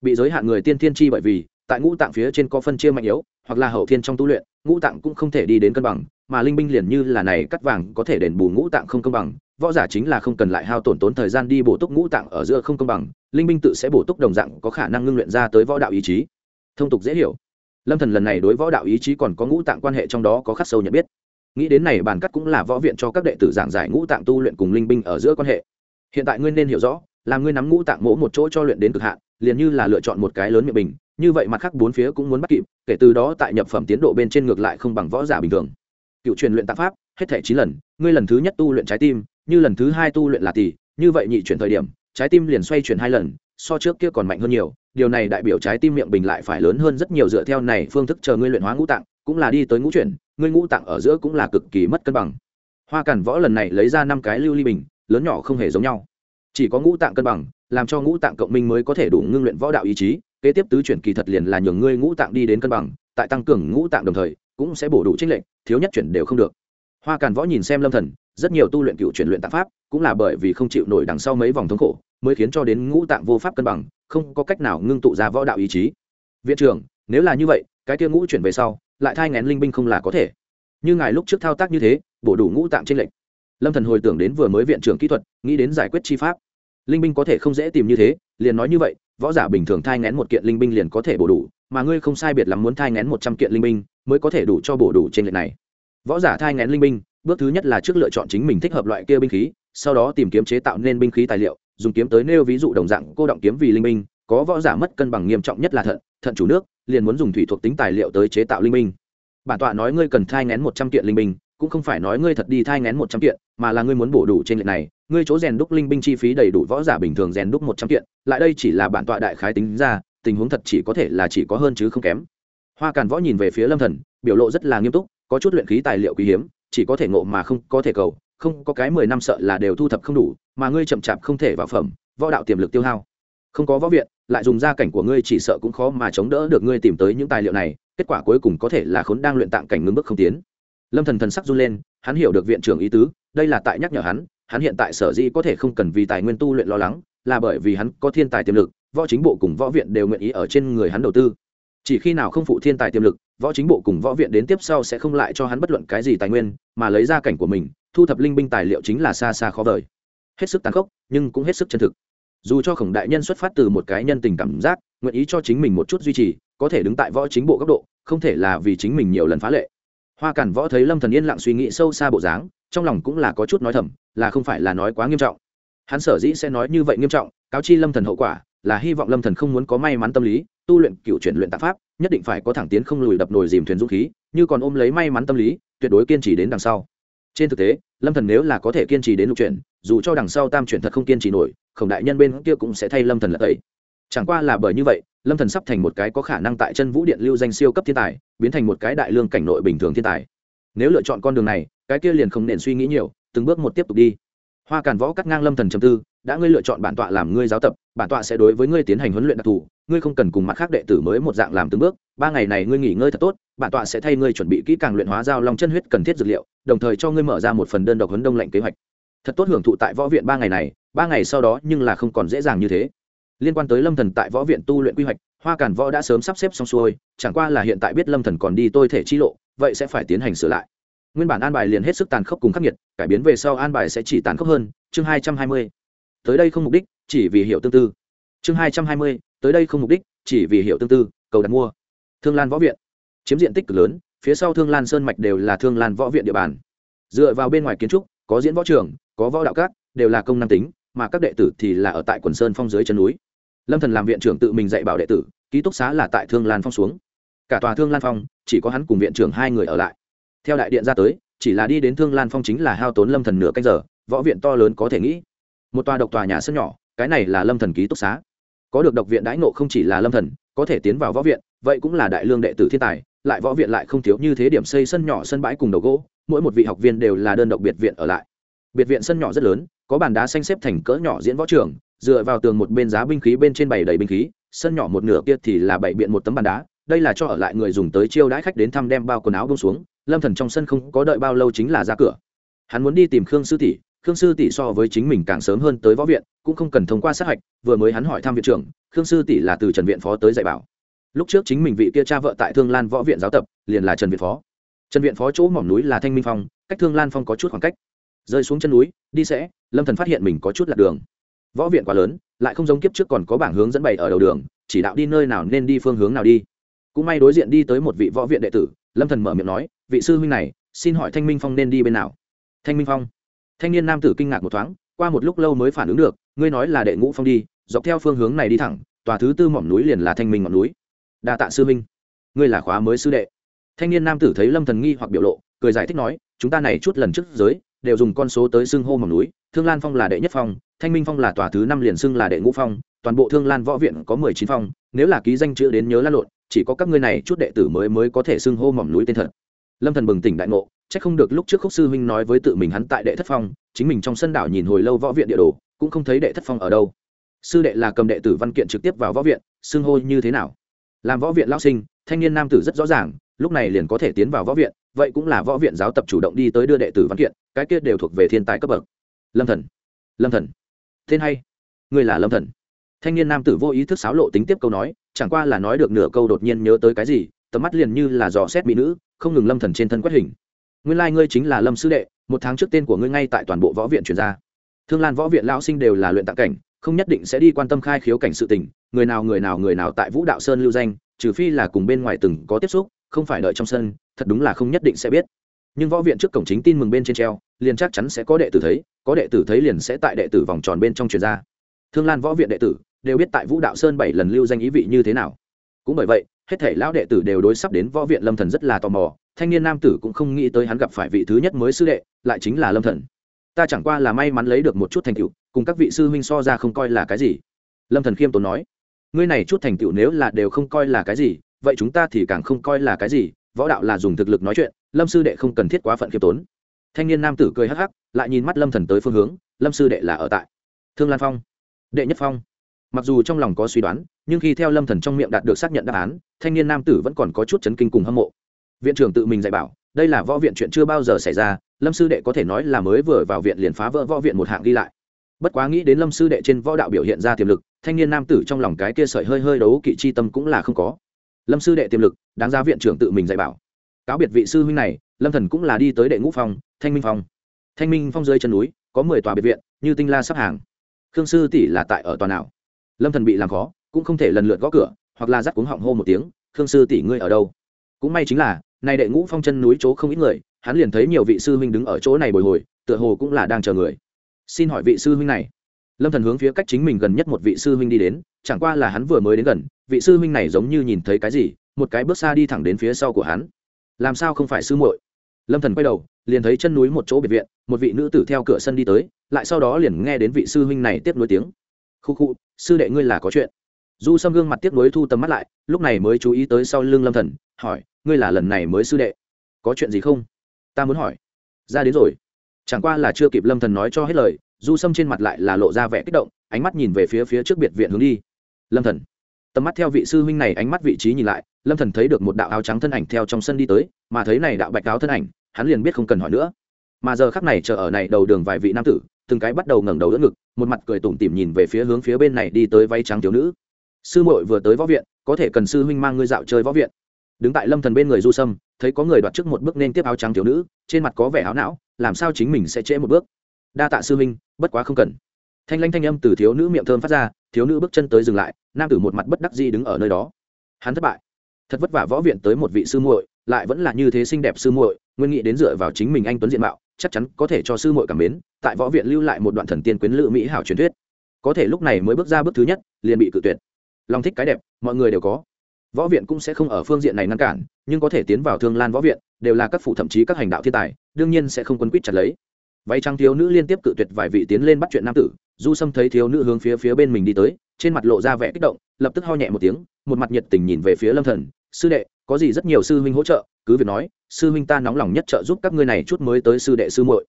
Bị giới hạn người tiên thiên chi bởi vì, tại ngũ tạng phía trên có phân chia mạnh yếu, hoặc là hậu thiên trong tu luyện, ngũ tạng cũng không thể đi đến cân bằng, mà linh binh liền như là này cắt vàng có thể đền bù ngũ tạng không cân bằng võ giả chính là không cần lại hao tổn tốn thời gian đi bổ túc ngũ tạng ở giữa không công bằng, linh binh tự sẽ bổ túc đồng dạng có khả năng ngưng luyện ra tới võ đạo ý chí. Thông tục dễ hiểu. Lâm thần lần này đối võ đạo ý chí còn có ngũ tạng quan hệ trong đó có khắc sâu nhận biết. Nghĩ đến này bản cắt cũng là võ viện cho các đệ tử giảng giải ngũ tạng tu luyện cùng linh binh ở giữa quan hệ. Hiện tại ngươi nên hiểu rõ là ngươi nắm ngũ tạng mỗ một chỗ cho luyện đến cực hạn, liền như là lựa chọn một cái lớn miệng bình, như vậy mặt khác bốn phía cũng muốn bắt kịp, kể từ đó tại nhập phẩm tiến độ bên trên ngược lại không bằng võ giả bình thường. Cựu truyền luyện tạng pháp, hết thể chín lần, ngươi lần thứ nhất tu luyện trái tim như lần thứ hai tu luyện là tỷ, như vậy nhị chuyển thời điểm, trái tim liền xoay chuyển hai lần, so trước kia còn mạnh hơn nhiều. Điều này đại biểu trái tim miệng bình lại phải lớn hơn rất nhiều dựa theo này phương thức chờ ngươi luyện hóa ngũ tạng, cũng là đi tới ngũ chuyển, ngươi ngũ tạng ở giữa cũng là cực kỳ mất cân bằng. Hoa cản võ lần này lấy ra năm cái lưu ly bình, lớn nhỏ không hề giống nhau. Chỉ có ngũ tạng cân bằng, làm cho ngũ tạng cộng minh mới có thể đủ ngưng luyện võ đạo ý chí, kế tiếp tứ chuyển kỳ thật liền là nhường ngươi ngũ tạng đi đến cân bằng, tại tăng cường ngũ tạng đồng thời, cũng sẽ bổ đủ trích lệnh thiếu nhất chuyển đều không được hoa càn võ nhìn xem lâm thần, rất nhiều tu luyện cựu chuyển luyện tạng pháp, cũng là bởi vì không chịu nổi đằng sau mấy vòng thống khổ, mới khiến cho đến ngũ tạng vô pháp cân bằng, không có cách nào ngưng tụ ra võ đạo ý chí. Viện trưởng, nếu là như vậy, cái kia ngũ chuyển về sau, lại thai ngén linh binh không là có thể. Như ngài lúc trước thao tác như thế, bổ đủ ngũ tạng trên lệnh lâm thần hồi tưởng đến vừa mới viện trưởng kỹ thuật, nghĩ đến giải quyết chi pháp. Linh binh có thể không dễ tìm như thế, liền nói như vậy, võ giả bình thường thai ngén một kiện linh binh liền có thể bổ đủ, mà ngươi không sai biệt lắm muốn thai ngén một trăm kiện linh binh, mới có thể đủ cho bổ đủ trên lệnh này võ giả thai ngén linh binh, bước thứ nhất là trước lựa chọn chính mình thích hợp loại kia binh khí, sau đó tìm kiếm chế tạo nên binh khí tài liệu, dùng kiếm tới nêu ví dụ đồng dạng cô động kiếm vì linh binh, có võ giả mất cân bằng nghiêm trọng nhất là thận thận chủ nước, liền muốn dùng thủy thuộc tính tài liệu tới chế tạo linh binh. Bản tọa nói ngươi cần thai ngén một trăm kiện linh binh, cũng không phải nói ngươi thật đi thai ngén một trăm kiện, mà là ngươi muốn bổ đủ trên lệnh này, ngươi chỗ rèn đúc linh binh chi phí đầy đủ võ giả bình thường rèn đúc một trăm kiện, lại đây chỉ là bản tọa đại khái tính ra, tình huống thật chỉ có thể là chỉ có hơn chứ không kém. Hoa càn võ nhìn về phía lâm thần, biểu lộ rất là nghiêm túc có chút luyện khí tài liệu quý hiếm, chỉ có thể ngộ mà không có thể cầu, không có cái mười năm sợ là đều thu thập không đủ, mà ngươi chậm chạp không thể vào phẩm, võ đạo tiềm lực tiêu hao. Không có võ viện, lại dùng gia cảnh của ngươi chỉ sợ cũng khó mà chống đỡ được ngươi tìm tới những tài liệu này, kết quả cuối cùng có thể là khốn đang luyện tạng cảnh ngưng bước không tiến. Lâm thần thần sắc run lên, hắn hiểu được viện trưởng ý tứ, đây là tại nhắc nhở hắn hắn hiện tại sở dĩ có thể không cần vì tài nguyên tu luyện lo lắng, là bởi vì hắn có thiên tài tiềm lực, võ chính bộ cùng võ viện đều nguyện ý ở trên người hắn đầu tư. Chỉ khi nào không phụ thiên tài tiềm lực võ chính bộ cùng võ viện đến tiếp sau sẽ không lại cho hắn bất luận cái gì tài nguyên, mà lấy ra cảnh của mình, thu thập linh binh tài liệu chính là xa xa khó vời. Hết sức tàn khốc, nhưng cũng hết sức chân thực. Dù cho khổng đại nhân xuất phát từ một cái nhân tình cảm giác, nguyện ý cho chính mình một chút duy trì, có thể đứng tại võ chính bộ góc độ, không thể là vì chính mình nhiều lần phá lệ. Hoa cản võ thấy lâm thần yên lặng suy nghĩ sâu xa bộ dáng, trong lòng cũng là có chút nói thầm, là không phải là nói quá nghiêm trọng. Hắn sở dĩ sẽ nói như vậy nghiêm trọng, cáo chi lâm thần hậu quả, là hy vọng lâm thần không muốn có may mắn tâm lý, tu luyện cựu chuyển luyện tạp pháp nhất định phải có thẳng tiến không lùi đập nồi dìm thuyền dũng khí, như còn ôm lấy may mắn tâm lý, tuyệt đối kiên trì đến đằng sau. Trên thực tế, lâm thần nếu là có thể kiên trì đến lục chuyển, dù cho đằng sau tam chuyển thật không kiên trì nổi khổng đại nhân bên kia cũng sẽ thay lâm thần lật ấy chẳng qua là bởi như vậy, lâm thần sắp thành một cái có khả năng tại chân vũ điện lưu danh siêu cấp thiên tài, biến thành một cái đại lương cảnh nội bình thường thiên tài. Nếu lựa chọn con đường này, cái kia liền không nên suy nghĩ nhiều, từng bước một tiếp tục đi. Hoa càn võ cắt ngang lâm thần trầm tư, đã ngươi lựa chọn bản tọa làm ngươi giáo tập, bản tọa sẽ đối với ngươi tiến hành huấn luyện đặc thù ngươi không cần cùng mặt khác đệ tử mới một dạng làm từng bước, ba ngày này ngươi nghỉ ngơi thật tốt, bản tọa sẽ thay ngươi chuẩn bị kỹ càng luyện hóa giao long chân huyết cần thiết dược liệu, đồng thời cho ngươi mở ra một phần đơn độc huấn đông lệnh kế hoạch. Thật tốt hưởng thụ tại võ viện ba ngày này, ba ngày sau đó nhưng là không còn dễ dàng như thế. Liên quan tới lâm thần tại võ viện tu luyện quy hoạch, hoa càn võ đã sớm sắp xếp xong xuôi, chẳng qua là hiện tại biết lâm thần còn đi tôi thể chi lộ, vậy sẽ phải tiến hành sửa lại. Nguyên bản an bài liền hết sức tàn khốc cùng khắc nghiệt, cải biến về sau an bài sẽ chỉ tàn khốc hơn, chương hai trăm hai mươi. Tới đây không mục đích, chỉ vì hiểu tương tư. Chương hai trăm hai mươi tới đây không mục đích, chỉ vì hiểu tương tư, cầu đặt mua. Thương lan võ viện. Chiếm diện tích cực lớn, phía sau thương lan sơn mạch đều là thương lan võ viện địa bàn. Dựa vào bên ngoài kiến trúc, có diễn võ trường, có võ đạo cát đều là công năng tính, mà các đệ tử thì là ở tại quần sơn phong dưới chân núi. Lâm thần làm viện trưởng tự mình dạy bảo đệ tử, ký túc xá là tại thương lan phong xuống. Cả tòa thương lan phong, chỉ có hắn cùng viện trưởng hai người ở lại. Theo đại điện ra tới, chỉ là đi đến thương lan phong chính là hao tốn lâm thần nửa canh giờ, võ viện to lớn có thể nghĩ. Một tòa độc tòa nhà sân nhỏ, cái này là lâm thần ký túc xá có được độc viện đãi ngộ không chỉ là lâm thần, có thể tiến vào võ viện, vậy cũng là đại lương đệ tử thiên tài, lại võ viện lại không thiếu như thế điểm xây sân nhỏ sân bãi cùng đầu gỗ, mỗi một vị học viên đều là đơn độc biệt viện ở lại. Biệt viện sân nhỏ rất lớn, có bàn đá xanh xếp thành cỡ nhỏ diễn võ trường, dựa vào tường một bên giá binh khí bên trên bày đầy binh khí, sân nhỏ một nửa kia thì là bảy biện một tấm bàn đá, đây là cho ở lại người dùng tới chiêu đãi khách đến thăm đem bao quần áo bông xuống, lâm thần trong sân không có đợi bao lâu chính là ra cửa. Hắn muốn đi tìm khương sư tỷ khương sư tỷ so với chính mình càng sớm hơn tới võ viện, cũng không cần thông qua sát hạch, vừa mới hắn hỏi thăm viện trưởng, khương sư tỷ là từ trần viện phó tới dạy bảo. Lúc trước chính mình vị kia cha vợ tại thương lan võ viện giáo tập, liền là trần viện phó. Trần viện phó chỗ mỏm núi là thanh minh phong, cách thương lan phong có chút khoảng cách. Rơi xuống chân núi, đi sẽ, lâm thần phát hiện mình có chút lạc đường. Võ viện quá lớn, lại không giống kiếp trước còn có bảng hướng dẫn bày ở đầu đường, chỉ đạo đi nơi nào nên đi phương hướng nào đi. Cũng may đối diện đi tới một vị võ viện đệ tử, lâm thần mở miệng nói, vị sư huynh này, xin hỏi thanh minh phong nên đi bên nào? Thanh minh phong thanh niên nam tử kinh ngạc một thoáng, qua một lúc lâu mới phản ứng được, ngươi nói là đệ ngũ phong đi, dọc theo phương hướng này đi thẳng, tòa thứ tư mỏm núi liền là thanh minh ngọn núi. Đa tạ sư huynh, ngươi là khóa mới sư đệ. Thanh niên nam tử thấy lâm thần nghi hoặc biểu lộ, cười giải thích nói, chúng ta này chút lần trước giới, đều dùng con số tới xưng hô mỏm núi, thương lan phong là đệ nhất phong, thanh minh phong là tòa thứ năm liền xưng là đệ ngũ phong, toàn bộ thương lan võ viện có mười chín phong, nếu là ký danh chữ đến nhớ lan lộn, chỉ có các ngươi này chút đệ tử mới mới có thể xưng hô mỏm núi tên thật lâm thần bừng tỉnh đại ngộ, chắc không được lúc trước khúc sư huynh nói với tự mình hắn tại đệ thất phong, chính mình trong sân đảo nhìn hồi lâu võ viện địa đồ, cũng không thấy đệ thất phong ở đâu. Sư đệ là cầm đệ tử văn kiện trực tiếp vào võ viện, xưng hô như thế nào? Làm võ viện lao sinh, thanh niên nam tử rất rõ ràng, lúc này liền có thể tiến vào võ viện, vậy cũng là võ viện giáo tập chủ động đi tới đưa đệ tử văn kiện, cái kia đều thuộc về thiên tài cấp bậc. Lâm thần lâm thần, tên hay? Người là lâm thần. Thanh niên nam tử vô ý thức xáo lộ tính tiếp câu nói, chẳng qua là nói được nửa câu đột nhiên nhớ tới cái gì, tầm mắt liền như là dò xét mỹ nữ không ngừng lâm thần trên thân quét hình. Nguyên lai ngươi chính là lâm sư đệ, một tháng trước tên của ngươi ngay tại toàn bộ võ viện chuyển ra. Thương lan võ viện lão sinh đều là luyện tạng cảnh, không nhất định sẽ đi quan tâm khai khiếu cảnh sự tình, người nào người nào người nào tại vũ đạo sơn lưu danh, trừ phi là cùng bên ngoài từng có tiếp xúc, không phải đợi trong sân, thật đúng là không nhất định sẽ biết. Nhưng võ viện trước cổng chính tin mừng bên trên treo, liền chắc chắn sẽ có đệ tử thấy, có đệ tử thấy liền sẽ tại đệ tử vòng tròn bên trong truyền ra. Thương lan võ viện đệ tử đều biết tại vũ đạo sơn bảy lần lưu danh ý vị như thế nào. Cũng bởi vậy hết thể lão đệ tử đều đối sắp đến võ viện lâm thần rất là tò mò, thanh niên nam tử cũng không nghĩ tới hắn gặp phải vị thứ nhất mới sư đệ, lại chính là lâm thần. Ta chẳng qua là may mắn lấy được một chút thành tựu, cùng các vị sư huynh so ra không coi là cái gì. Lâm thần khiêm tốn nói. Ngươi này chút thành tựu nếu là đều không coi là cái gì, vậy chúng ta thì càng không coi là cái gì, võ đạo là dùng thực lực nói chuyện, lâm sư đệ không cần thiết quá phận khiêm tốn. Thanh niên nam tử cười hắc hắc, lại nhìn mắt lâm thần tới phương hướng, lâm sư đệ là ở tại thương lan phong, đệ nhất phong. Mặc dù trong lòng có suy đoán nhưng khi theo lâm thần trong miệng đạt được xác nhận đáp án, thanh niên nam tử vẫn còn có chút chấn kinh cùng hâm mộ. Viện trưởng tự mình dạy bảo, đây là võ viện chuyện chưa bao giờ xảy ra, lâm sư đệ có thể nói là mới vừa vào viện liền phá vỡ võ viện một hạng ghi lại. Bất quá nghĩ đến lâm sư đệ trên võ đạo biểu hiện ra tiềm lực, thanh niên nam tử trong lòng cái kia sợi hơi hơi đấu kỵ chi tâm cũng là không có. Lâm sư đệ tiềm lực, đáng ra viện trưởng tự mình dạy bảo. Cáo biệt vị sư huynh này, lâm thần cũng là đi tới đệ ngũ phong, thanh minh phong. Thanh minh phong dưới chân núi, có mười tòa biệt viện, như tinh la sắp hàng. Khương sư tỷ là tại ở tòa nào? Lâm thần bị làm khó cũng không thể lần lượt gõ cửa, hoặc là dắt cuống họng hô một tiếng, khương sư tỷ ngươi ở đâu? Cũng may chính là, nay đệ ngũ phong chân núi chỗ không ít người, hắn liền thấy nhiều vị sư huynh đứng ở chỗ này bồi hồi, tựa hồ cũng là đang chờ người. Xin hỏi vị sư huynh này. Lâm thần hướng phía cách chính mình gần nhất một vị sư huynh đi đến, chẳng qua là hắn vừa mới đến gần, vị sư huynh này giống như nhìn thấy cái gì, một cái bước xa đi thẳng đến phía sau của hắn. Làm sao không phải sư muội? Lâm thần quay đầu, liền thấy chân núi một chỗ biệt viện, một vị nữ tử theo cửa sân đi tới, lại sau đó liền nghe đến vị sư huynh này tiếp nối tiếng. Khu khu, sư đệ ngươi là có chuyện du sâm gương mặt tiếc nuối thu tầm mắt lại, lúc này mới chú ý tới sau lưng lâm thần, hỏi, ngươi là lần này mới sư đệ? Có chuyện gì không? Ta muốn hỏi. Ra đến rồi. Chẳng qua là chưa kịp lâm thần nói cho hết lời du sâm trên mặt lại là lộ ra vẻ kích động, ánh mắt nhìn về phía phía trước biệt viện hướng đi. Lâm thần. Tầm mắt theo vị sư huynh này ánh mắt vị trí nhìn lại, lâm thần thấy được một đạo áo trắng thân ảnh theo trong sân đi tới, mà thấy này đạo bạch áo thân ảnh, hắn liền biết không cần hỏi nữa. Mà giờ khắc này chờ ở này đầu đường vài vị nam tử, từng cái bắt đầu ngẩng đầu đỡ ngực, một mặt cười tủm tỉm nhìn về phía hướng phía bên này đi tới váy trắng thiếu nữ sư muội vừa tới võ viện, có thể cần sư huynh mang ngươi dạo chơi võ viện. Đứng tại lâm thần bên người du sâm, thấy có người đoạt trước một bước nên tiếp áo trắng thiếu nữ, trên mặt có vẻ áo não, làm sao chính mình sẽ trễ một bước? Đa tạ sư huynh, bất quá không cần. Thanh lanh thanh âm từ thiếu nữ miệng thơm phát ra, thiếu nữ bước chân tới dừng lại, nam tử một mặt bất đắc dĩ đứng ở nơi đó. Hắn thất bại. Thật vất vả võ viện tới một vị sư muội, lại vẫn là như thế xinh đẹp sư muội, nguyên nghĩ đến dựa vào chính mình anh tuấn diện mạo, chắc chắn có thể cho sư muội cảm mến, tại võ viện lưu lại một đoạn thần tiên quyến lự mỹ hảo truyền thuyết. Có thể lúc này mới bước ra bước thứ nhất, liền bị cự tuyệt lòng thích cái đẹp, mọi người đều có. Võ viện cũng sẽ không ở phương diện này ngăn cản, nhưng có thể tiến vào thương lan võ viện, đều là các phụ thậm chí các hành đạo thiên tài, đương nhiên sẽ không quấn quýt chặt lấy. Váy trắng thiếu nữ liên tiếp cự tuyệt vài vị tiến lên bắt chuyện nam tử, du sâm thấy thiếu nữ hướng phía phía bên mình đi tới, trên mặt lộ ra vẻ kích động, lập tức ho nhẹ một tiếng, một mặt nhiệt tình nhìn về phía lâm thần. Sư đệ, có gì rất nhiều sư huynh hỗ trợ, cứ việc nói, sư huynh ta nóng lòng nhất trợ giúp các ngươi này chút mới tới sư đệ sư muội.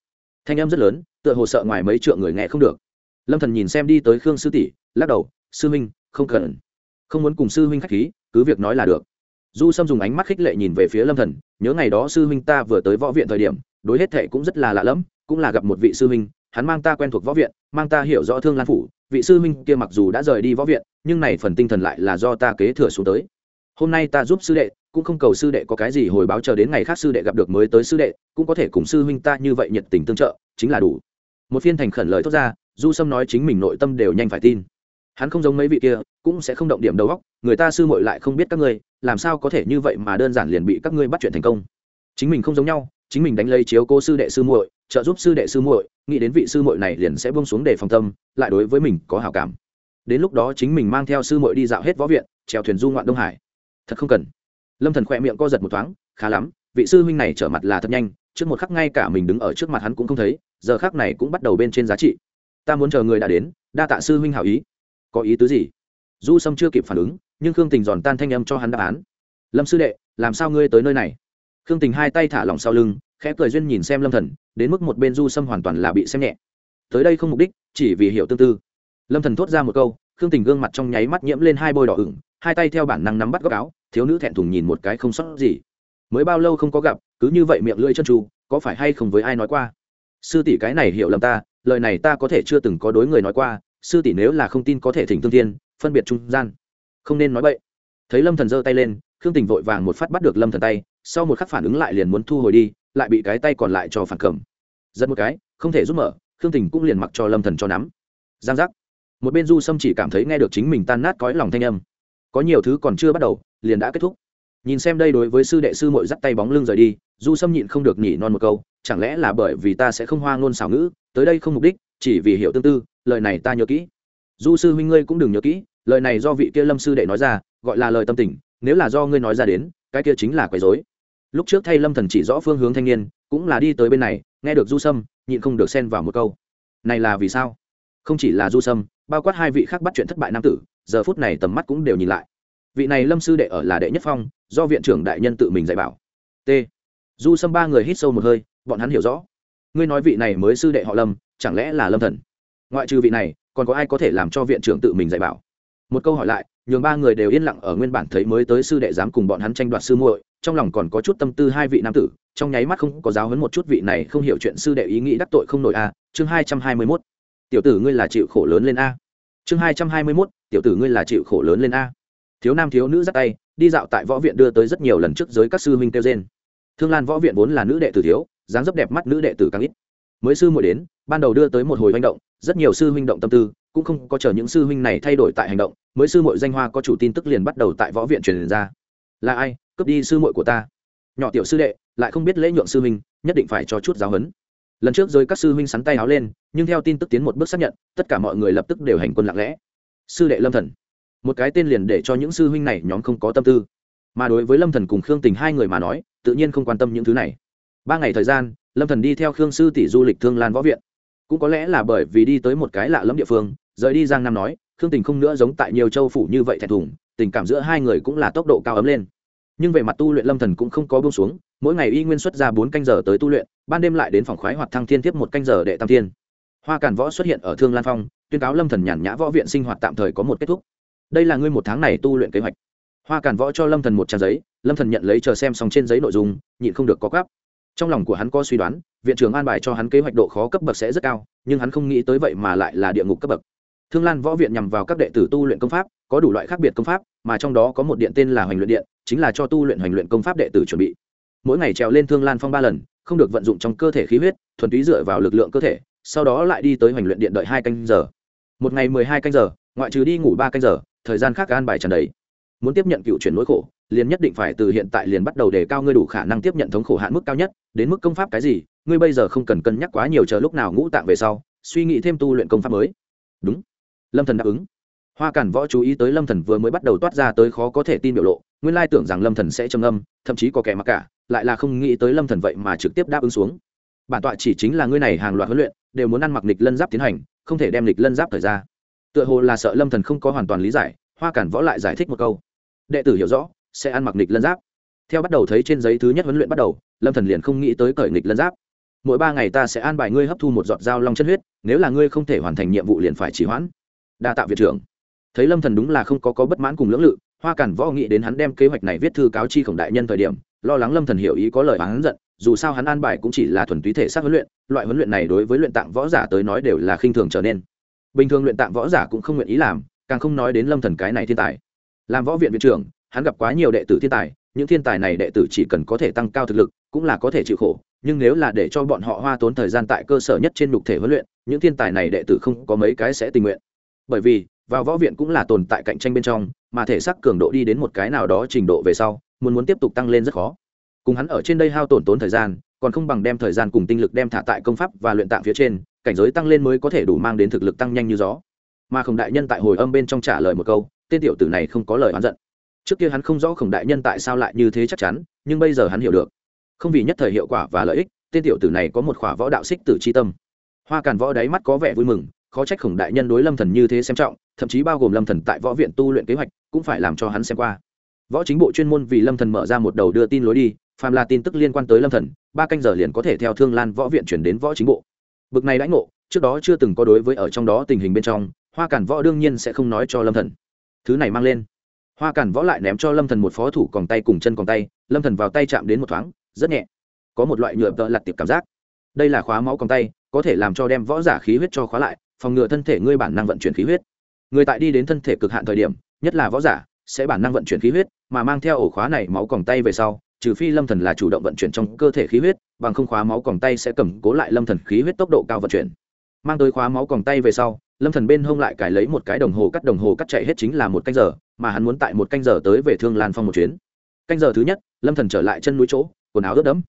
Thanh em rất lớn, tựa hồ sợ ngoài mấy trượng người nghe không được. Lâm thần nhìn xem đi tới khương sư tỷ, lắc đầu, sư huynh, không cần không muốn cùng sư huynh khách khí, cứ việc nói là được. Du sâm dùng ánh mắt khích lệ nhìn về phía lâm thần, nhớ ngày đó sư huynh ta vừa tới võ viện thời điểm, đối hết thệ cũng rất là lạ lẫm, cũng là gặp một vị sư huynh, hắn mang ta quen thuộc võ viện, mang ta hiểu rõ thương lan phủ, vị sư huynh kia mặc dù đã rời đi võ viện, nhưng này phần tinh thần lại là do ta kế thừa xuống tới. Hôm nay ta giúp sư đệ, cũng không cầu sư đệ có cái gì hồi báo chờ đến ngày khác sư đệ gặp được mới tới sư đệ, cũng có thể cùng sư huynh ta như vậy nhiệt tình tương trợ, chính là đủ. Một phiên thành khẩn lời thốt ra, du sâm nói chính mình nội tâm đều nhanh phải tin hắn không giống mấy vị kia, cũng sẽ không động điểm đầu óc, người ta sư muội lại không biết các ngươi, làm sao có thể như vậy mà đơn giản liền bị các ngươi bắt chuyện thành công. Chính mình không giống nhau, chính mình đánh lấy chiếu cô sư đệ sư muội, trợ giúp sư đệ sư muội, nghĩ đến vị sư muội này liền sẽ buông xuống để phòng tâm, lại đối với mình có hảo cảm. Đến lúc đó chính mình mang theo sư muội đi dạo hết võ viện, trèo thuyền du ngoạn đông hải. Thật không cần. Lâm thần khỏe miệng co giật một thoáng, khá lắm, vị sư huynh này trở mặt là thật nhanh, trước một khắc ngay cả mình đứng ở trước mặt hắn cũng không thấy, giờ khắc này cũng bắt đầu bên trên giá trị. Ta muốn chờ người đã đến, đa tạ sư huynh hảo ý có ý tứ gì? Du sâm chưa kịp phản ứng, nhưng khương tình giòn tan thanh âm cho hắn đáp án. Lâm sư đệ, làm sao ngươi tới nơi này? Khương tình hai tay thả lỏng sau lưng, khẽ cười duyên nhìn xem lâm thần, đến mức một bên du sâm hoàn toàn là bị xem nhẹ. Tới đây không mục đích, chỉ vì hiểu tương tư. Lâm thần thốt ra một câu, khương tình gương mặt trong nháy mắt nhiễm lên hai bôi đỏ ửng, hai tay theo bản năng nắm bắt góc áo, thiếu nữ thẹn thùng nhìn một cái không sót gì. Mới bao lâu không có gặp, cứ như vậy miệng lưỡi chân tru có phải hay không với ai nói qua? Sư tỷ cái này hiểu lầm ta, lời này ta có thể chưa từng có đối người nói qua sư tỷ nếu là không tin có thể thỉnh thương thiên, phân biệt trung gian. Không nên nói bậy. Thấy lâm thần giơ tay lên, khương tình vội vàng một phát bắt được lâm thần tay, sau một khắc phản ứng lại liền muốn thu hồi đi, lại bị cái tay còn lại cho phản cầm. Giật một cái, không thể giúp mở, khương tình cũng liền mặc cho lâm thần cho nắm. Giang giác. Một bên du sâm chỉ cảm thấy nghe được chính mình tan nát cõi lòng thanh âm. Có nhiều thứ còn chưa bắt đầu, liền đã kết thúc. Nhìn xem đây đối với sư đệ sư mội dắt tay bóng lưng rời đi, du sâm nhịn không được nhỉ non một câu, chẳng lẽ là bởi vì ta sẽ không hoa ngôn xảo ngữ, tới đây không mục đích, chỉ vì hiểu tương tư lời này ta nhớ kỹ. Du sư huynh ngươi cũng đừng nhớ kỹ, lời này do vị kia lâm sư đệ nói ra, gọi là lời tâm tình, nếu là do ngươi nói ra đến, cái kia chính là quấy dối lúc trước thay lâm thần chỉ rõ phương hướng thanh niên, cũng là đi tới bên này, nghe được du sâm, nhịn không được xen vào một câu. Này là vì sao? Không chỉ là du sâm, bao quát hai vị khác bắt chuyện thất bại nam tử, giờ phút này tầm mắt cũng đều nhìn lại. Vị này lâm sư đệ ở là đệ nhất phong, do viện trưởng đại nhân tự mình dạy bảo. T. Du sâm ba người hít sâu một hơi, bọn hắn hiểu rõ. Ngươi nói vị này mới sư đệ họ lâm, chẳng lẽ là lâm thần? Ngoại trừ vị này, còn có ai có thể làm cho viện trưởng tự mình dạy bảo? Một câu hỏi lại, nhường ba người đều yên lặng ở nguyên bản thấy mới tới sư đệ dám cùng bọn hắn tranh đoạt sư muội, trong lòng còn có chút tâm tư hai vị nam tử, trong nháy mắt không có giáo hấn một chút vị này không hiểu chuyện sư đệ ý nghĩ đắc tội không nổi a, chương hai trăm hai mươi mốt. Tiểu tử ngươi là chịu khổ lớn lên a. Chương hai trăm hai mươi mốt, tiểu tử ngươi là chịu khổ lớn lên a. Thiếu nam thiếu nữ dắt tay, đi dạo tại võ viện đưa tới rất nhiều lần trước giới các sư huynh kêu trên thương lan võ viện vốn là nữ đệ tử thiếu, dáng dấp đẹp mắt nữ đệ tử càng ít. Mới sư muội đến, ban đầu đưa tới một hồi manh động rất nhiều sư huynh động tâm tư, cũng không có chờ những sư huynh này thay đổi tại hành động, mới sư muội danh hoa có chủ tin tức liền bắt đầu tại võ viện truyền ra. Là ai? Cướp đi sư muội của ta. Nhỏ tiểu sư đệ, lại không biết lễ nhượng sư huynh, nhất định phải cho chút giáo huấn. Lần trước rơi các sư huynh sắn tay áo lên, nhưng theo tin tức tiến một bước xác nhận, tất cả mọi người lập tức đều hành quân lặng lẽ. Sư đệ lâm thần. Một cái tên liền để cho những sư huynh này nhóm không có tâm tư. Mà đối với lâm thần cùng khương tình hai người mà nói, tự nhiên không quan tâm những thứ này. Ba ngày thời gian, lâm thần đi theo khương sư tỷ du lịch thương lan võ viện cũng có lẽ là bởi vì đi tới một cái lạ lẫm địa phương, rời đi giang nam nói, khương tình không nữa giống tại nhiều châu phủ như vậy thẹn thùng, tình cảm giữa hai người cũng là tốc độ cao ấm lên. Nhưng về mặt tu luyện lâm thần cũng không có buông xuống, mỗi ngày y nguyên xuất ra bốn canh giờ tới tu luyện, ban đêm lại đến phòng khoái hoạt thăng thiên tiếp một canh giờ để tam thiên. Hoa Cản võ xuất hiện ở thương lan phong, tuyên cáo lâm thần nhàn nhã võ viện sinh hoạt tạm thời có một kết thúc. Đây là ngươi một tháng này tu luyện kế hoạch. Hoa Cản võ cho lâm thần một trang giấy, lâm thần nhận lấy chờ xem xong trên giấy nội dung, nhịn không được có gấp trong lòng của hắn có suy đoán, viện trưởng an bài cho hắn kế hoạch độ khó cấp bậc sẽ rất cao, nhưng hắn không nghĩ tới vậy mà lại là địa ngục cấp bậc. Thương lan võ viện nhằm vào các đệ tử tu luyện công pháp, có đủ loại khác biệt công pháp, mà trong đó có một điện tên là hoành luyện điện, chính là cho tu luyện hoành luyện công pháp đệ tử chuẩn bị. Mỗi ngày trèo lên thương lan phong ba lần, không được vận dụng trong cơ thể khí huyết, thuần túy dựa vào lực lượng cơ thể, sau đó lại đi tới hoành luyện điện đợi hai canh giờ. Một ngày mười hai canh giờ, ngoại trừ đi ngủ ba canh giờ, thời gian khác an bài trần đấy muốn tiếp nhận cựu chuyển nỗi khổ, liền nhất định phải từ hiện tại liền bắt đầu đề cao ngươi đủ khả năng tiếp nhận thống khổ hạn mức cao nhất, đến mức công pháp cái gì, ngươi bây giờ không cần cân nhắc quá nhiều chờ lúc nào ngũ tạng về sau, suy nghĩ thêm tu luyện công pháp mới. Đúng. Lâm thần đáp ứng. Hoa cản võ chú ý tới lâm thần vừa mới bắt đầu toát ra tới khó có thể tin biểu lộ, nguyên lai tưởng rằng lâm thần sẽ trầm âm thậm chí có kẻ mặc cả, lại là không nghĩ tới lâm thần vậy mà trực tiếp đáp ứng xuống. Bản tọa chỉ chính là ngươi này hàng loạt huấn luyện, đều muốn ăn mặc nịch lân giáp tiến hành, không thể đem nịch lân giáp thời ra. Tựa hồ là sợ lâm thần không có hoàn toàn lý giải, hoa cản võ lại giải thích một câu đệ tử hiểu rõ, sẽ ăn mặc nịch lân giáp. Theo bắt đầu thấy trên giấy thứ nhất huấn luyện bắt đầu, lâm thần liền không nghĩ tới cởi nịch lân giáp. Mỗi ba ngày ta sẽ an bài ngươi hấp thu một giọt dao long chân huyết, nếu là ngươi không thể hoàn thành nhiệm vụ liền phải trì hoãn. Đa tạo viện trưởng. Thấy lâm thần đúng là không có có bất mãn cùng lưỡng lự, hoa cản võ nghĩ đến hắn đem kế hoạch này viết thư cáo chi khổng đại nhân thời điểm, lo lắng lâm thần hiểu ý có lời hắn giận, dù sao hắn an bài cũng chỉ là thuần túy thể xác huấn luyện, loại huấn luyện này đối với luyện tạng võ giả tới nói đều là khinh thường trở nên. Bình thường luyện tạng võ giả cũng không nguyện ý làm, càng không nói đến lâm thần cái này thiên tài làm võ viện viện trưởng, hắn gặp quá nhiều đệ tử thiên tài, những thiên tài này đệ tử chỉ cần có thể tăng cao thực lực, cũng là có thể chịu khổ. Nhưng nếu là để cho bọn họ hoa tốn thời gian tại cơ sở nhất trên nhục thể huấn luyện, những thiên tài này đệ tử không có mấy cái sẽ tình nguyện. Bởi vì, vào võ viện cũng là tồn tại cạnh tranh bên trong, mà thể xác cường độ đi đến một cái nào đó trình độ về sau, muốn muốn tiếp tục tăng lên rất khó. Cùng hắn ở trên đây hao tổn tốn thời gian, còn không bằng đem thời gian cùng tinh lực đem thả tại công pháp và luyện tạng phía trên, cảnh giới tăng lên mới có thể đủ mang đến thực lực tăng nhanh như gió. Mà khổng đại nhân tại hồi âm bên trong trả lời một câu tên tiểu tử này không có lời oán giận. Trước kia hắn không rõ khổng đại nhân tại sao lại như thế chắc chắn, nhưng bây giờ hắn hiểu được. Không vì nhất thời hiệu quả và lợi ích, tên tiểu tử này có một khỏa võ đạo xích tử c tâm. Hoa càn võ đáy mắt có vẻ vui mừng, khó trách khổng đại nhân đối lâm thần như thế xem trọng, thậm chí bao gồm lâm thần tại võ viện tu luyện kế hoạch, cũng phải làm cho hắn xem qua. Võ chính bộ chuyên môn vì lâm thần mở ra một đầu đưa tin lối đi, phàm là tin tức liên quan tới lâm thần, ba canh giờ liền có thể theo thương lan võ viện chuyển đến võ chính bộ. Bực này đãi ngộ, trước đó chưa từng có đối với ở trong đó tình hình bên trong, hoa cản võ đương nhiên sẽ không nói cho lâm thần thứ này mang lên. Hoa cản võ lại ném cho lâm thần một phó thủ còn tay cùng chân còn tay, lâm thần vào tay chạm đến một thoáng, rất nhẹ. Có một loại nhựa tợ lặt tiệp cảm giác. Đây là khóa máu còn tay, có thể làm cho đem võ giả khí huyết cho khóa lại, phòng ngừa thân thể ngươi bản năng vận chuyển khí huyết. Người tại đi đến thân thể cực hạn thời điểm, nhất là võ giả, sẽ bản năng vận chuyển khí huyết, mà mang theo ổ khóa này máu còng tay về sau, trừ phi lâm thần là chủ động vận chuyển trong cơ thể khí huyết, bằng không khóa máu còng tay sẽ cầm cố lại lâm thần khí huyết tốc độ cao vận chuyển. Mang tới khóa máu còng tay về sau lâm thần bên hông lại cài lấy một cái đồng hồ cắt, đồng hồ cắt chạy hết chính là một canh giờ, mà hắn muốn tại một canh giờ tới về thương lan phong một chuyến. Canh giờ thứ nhất, lâm thần trở lại chân núi chỗ, quần áo ướt đẫm.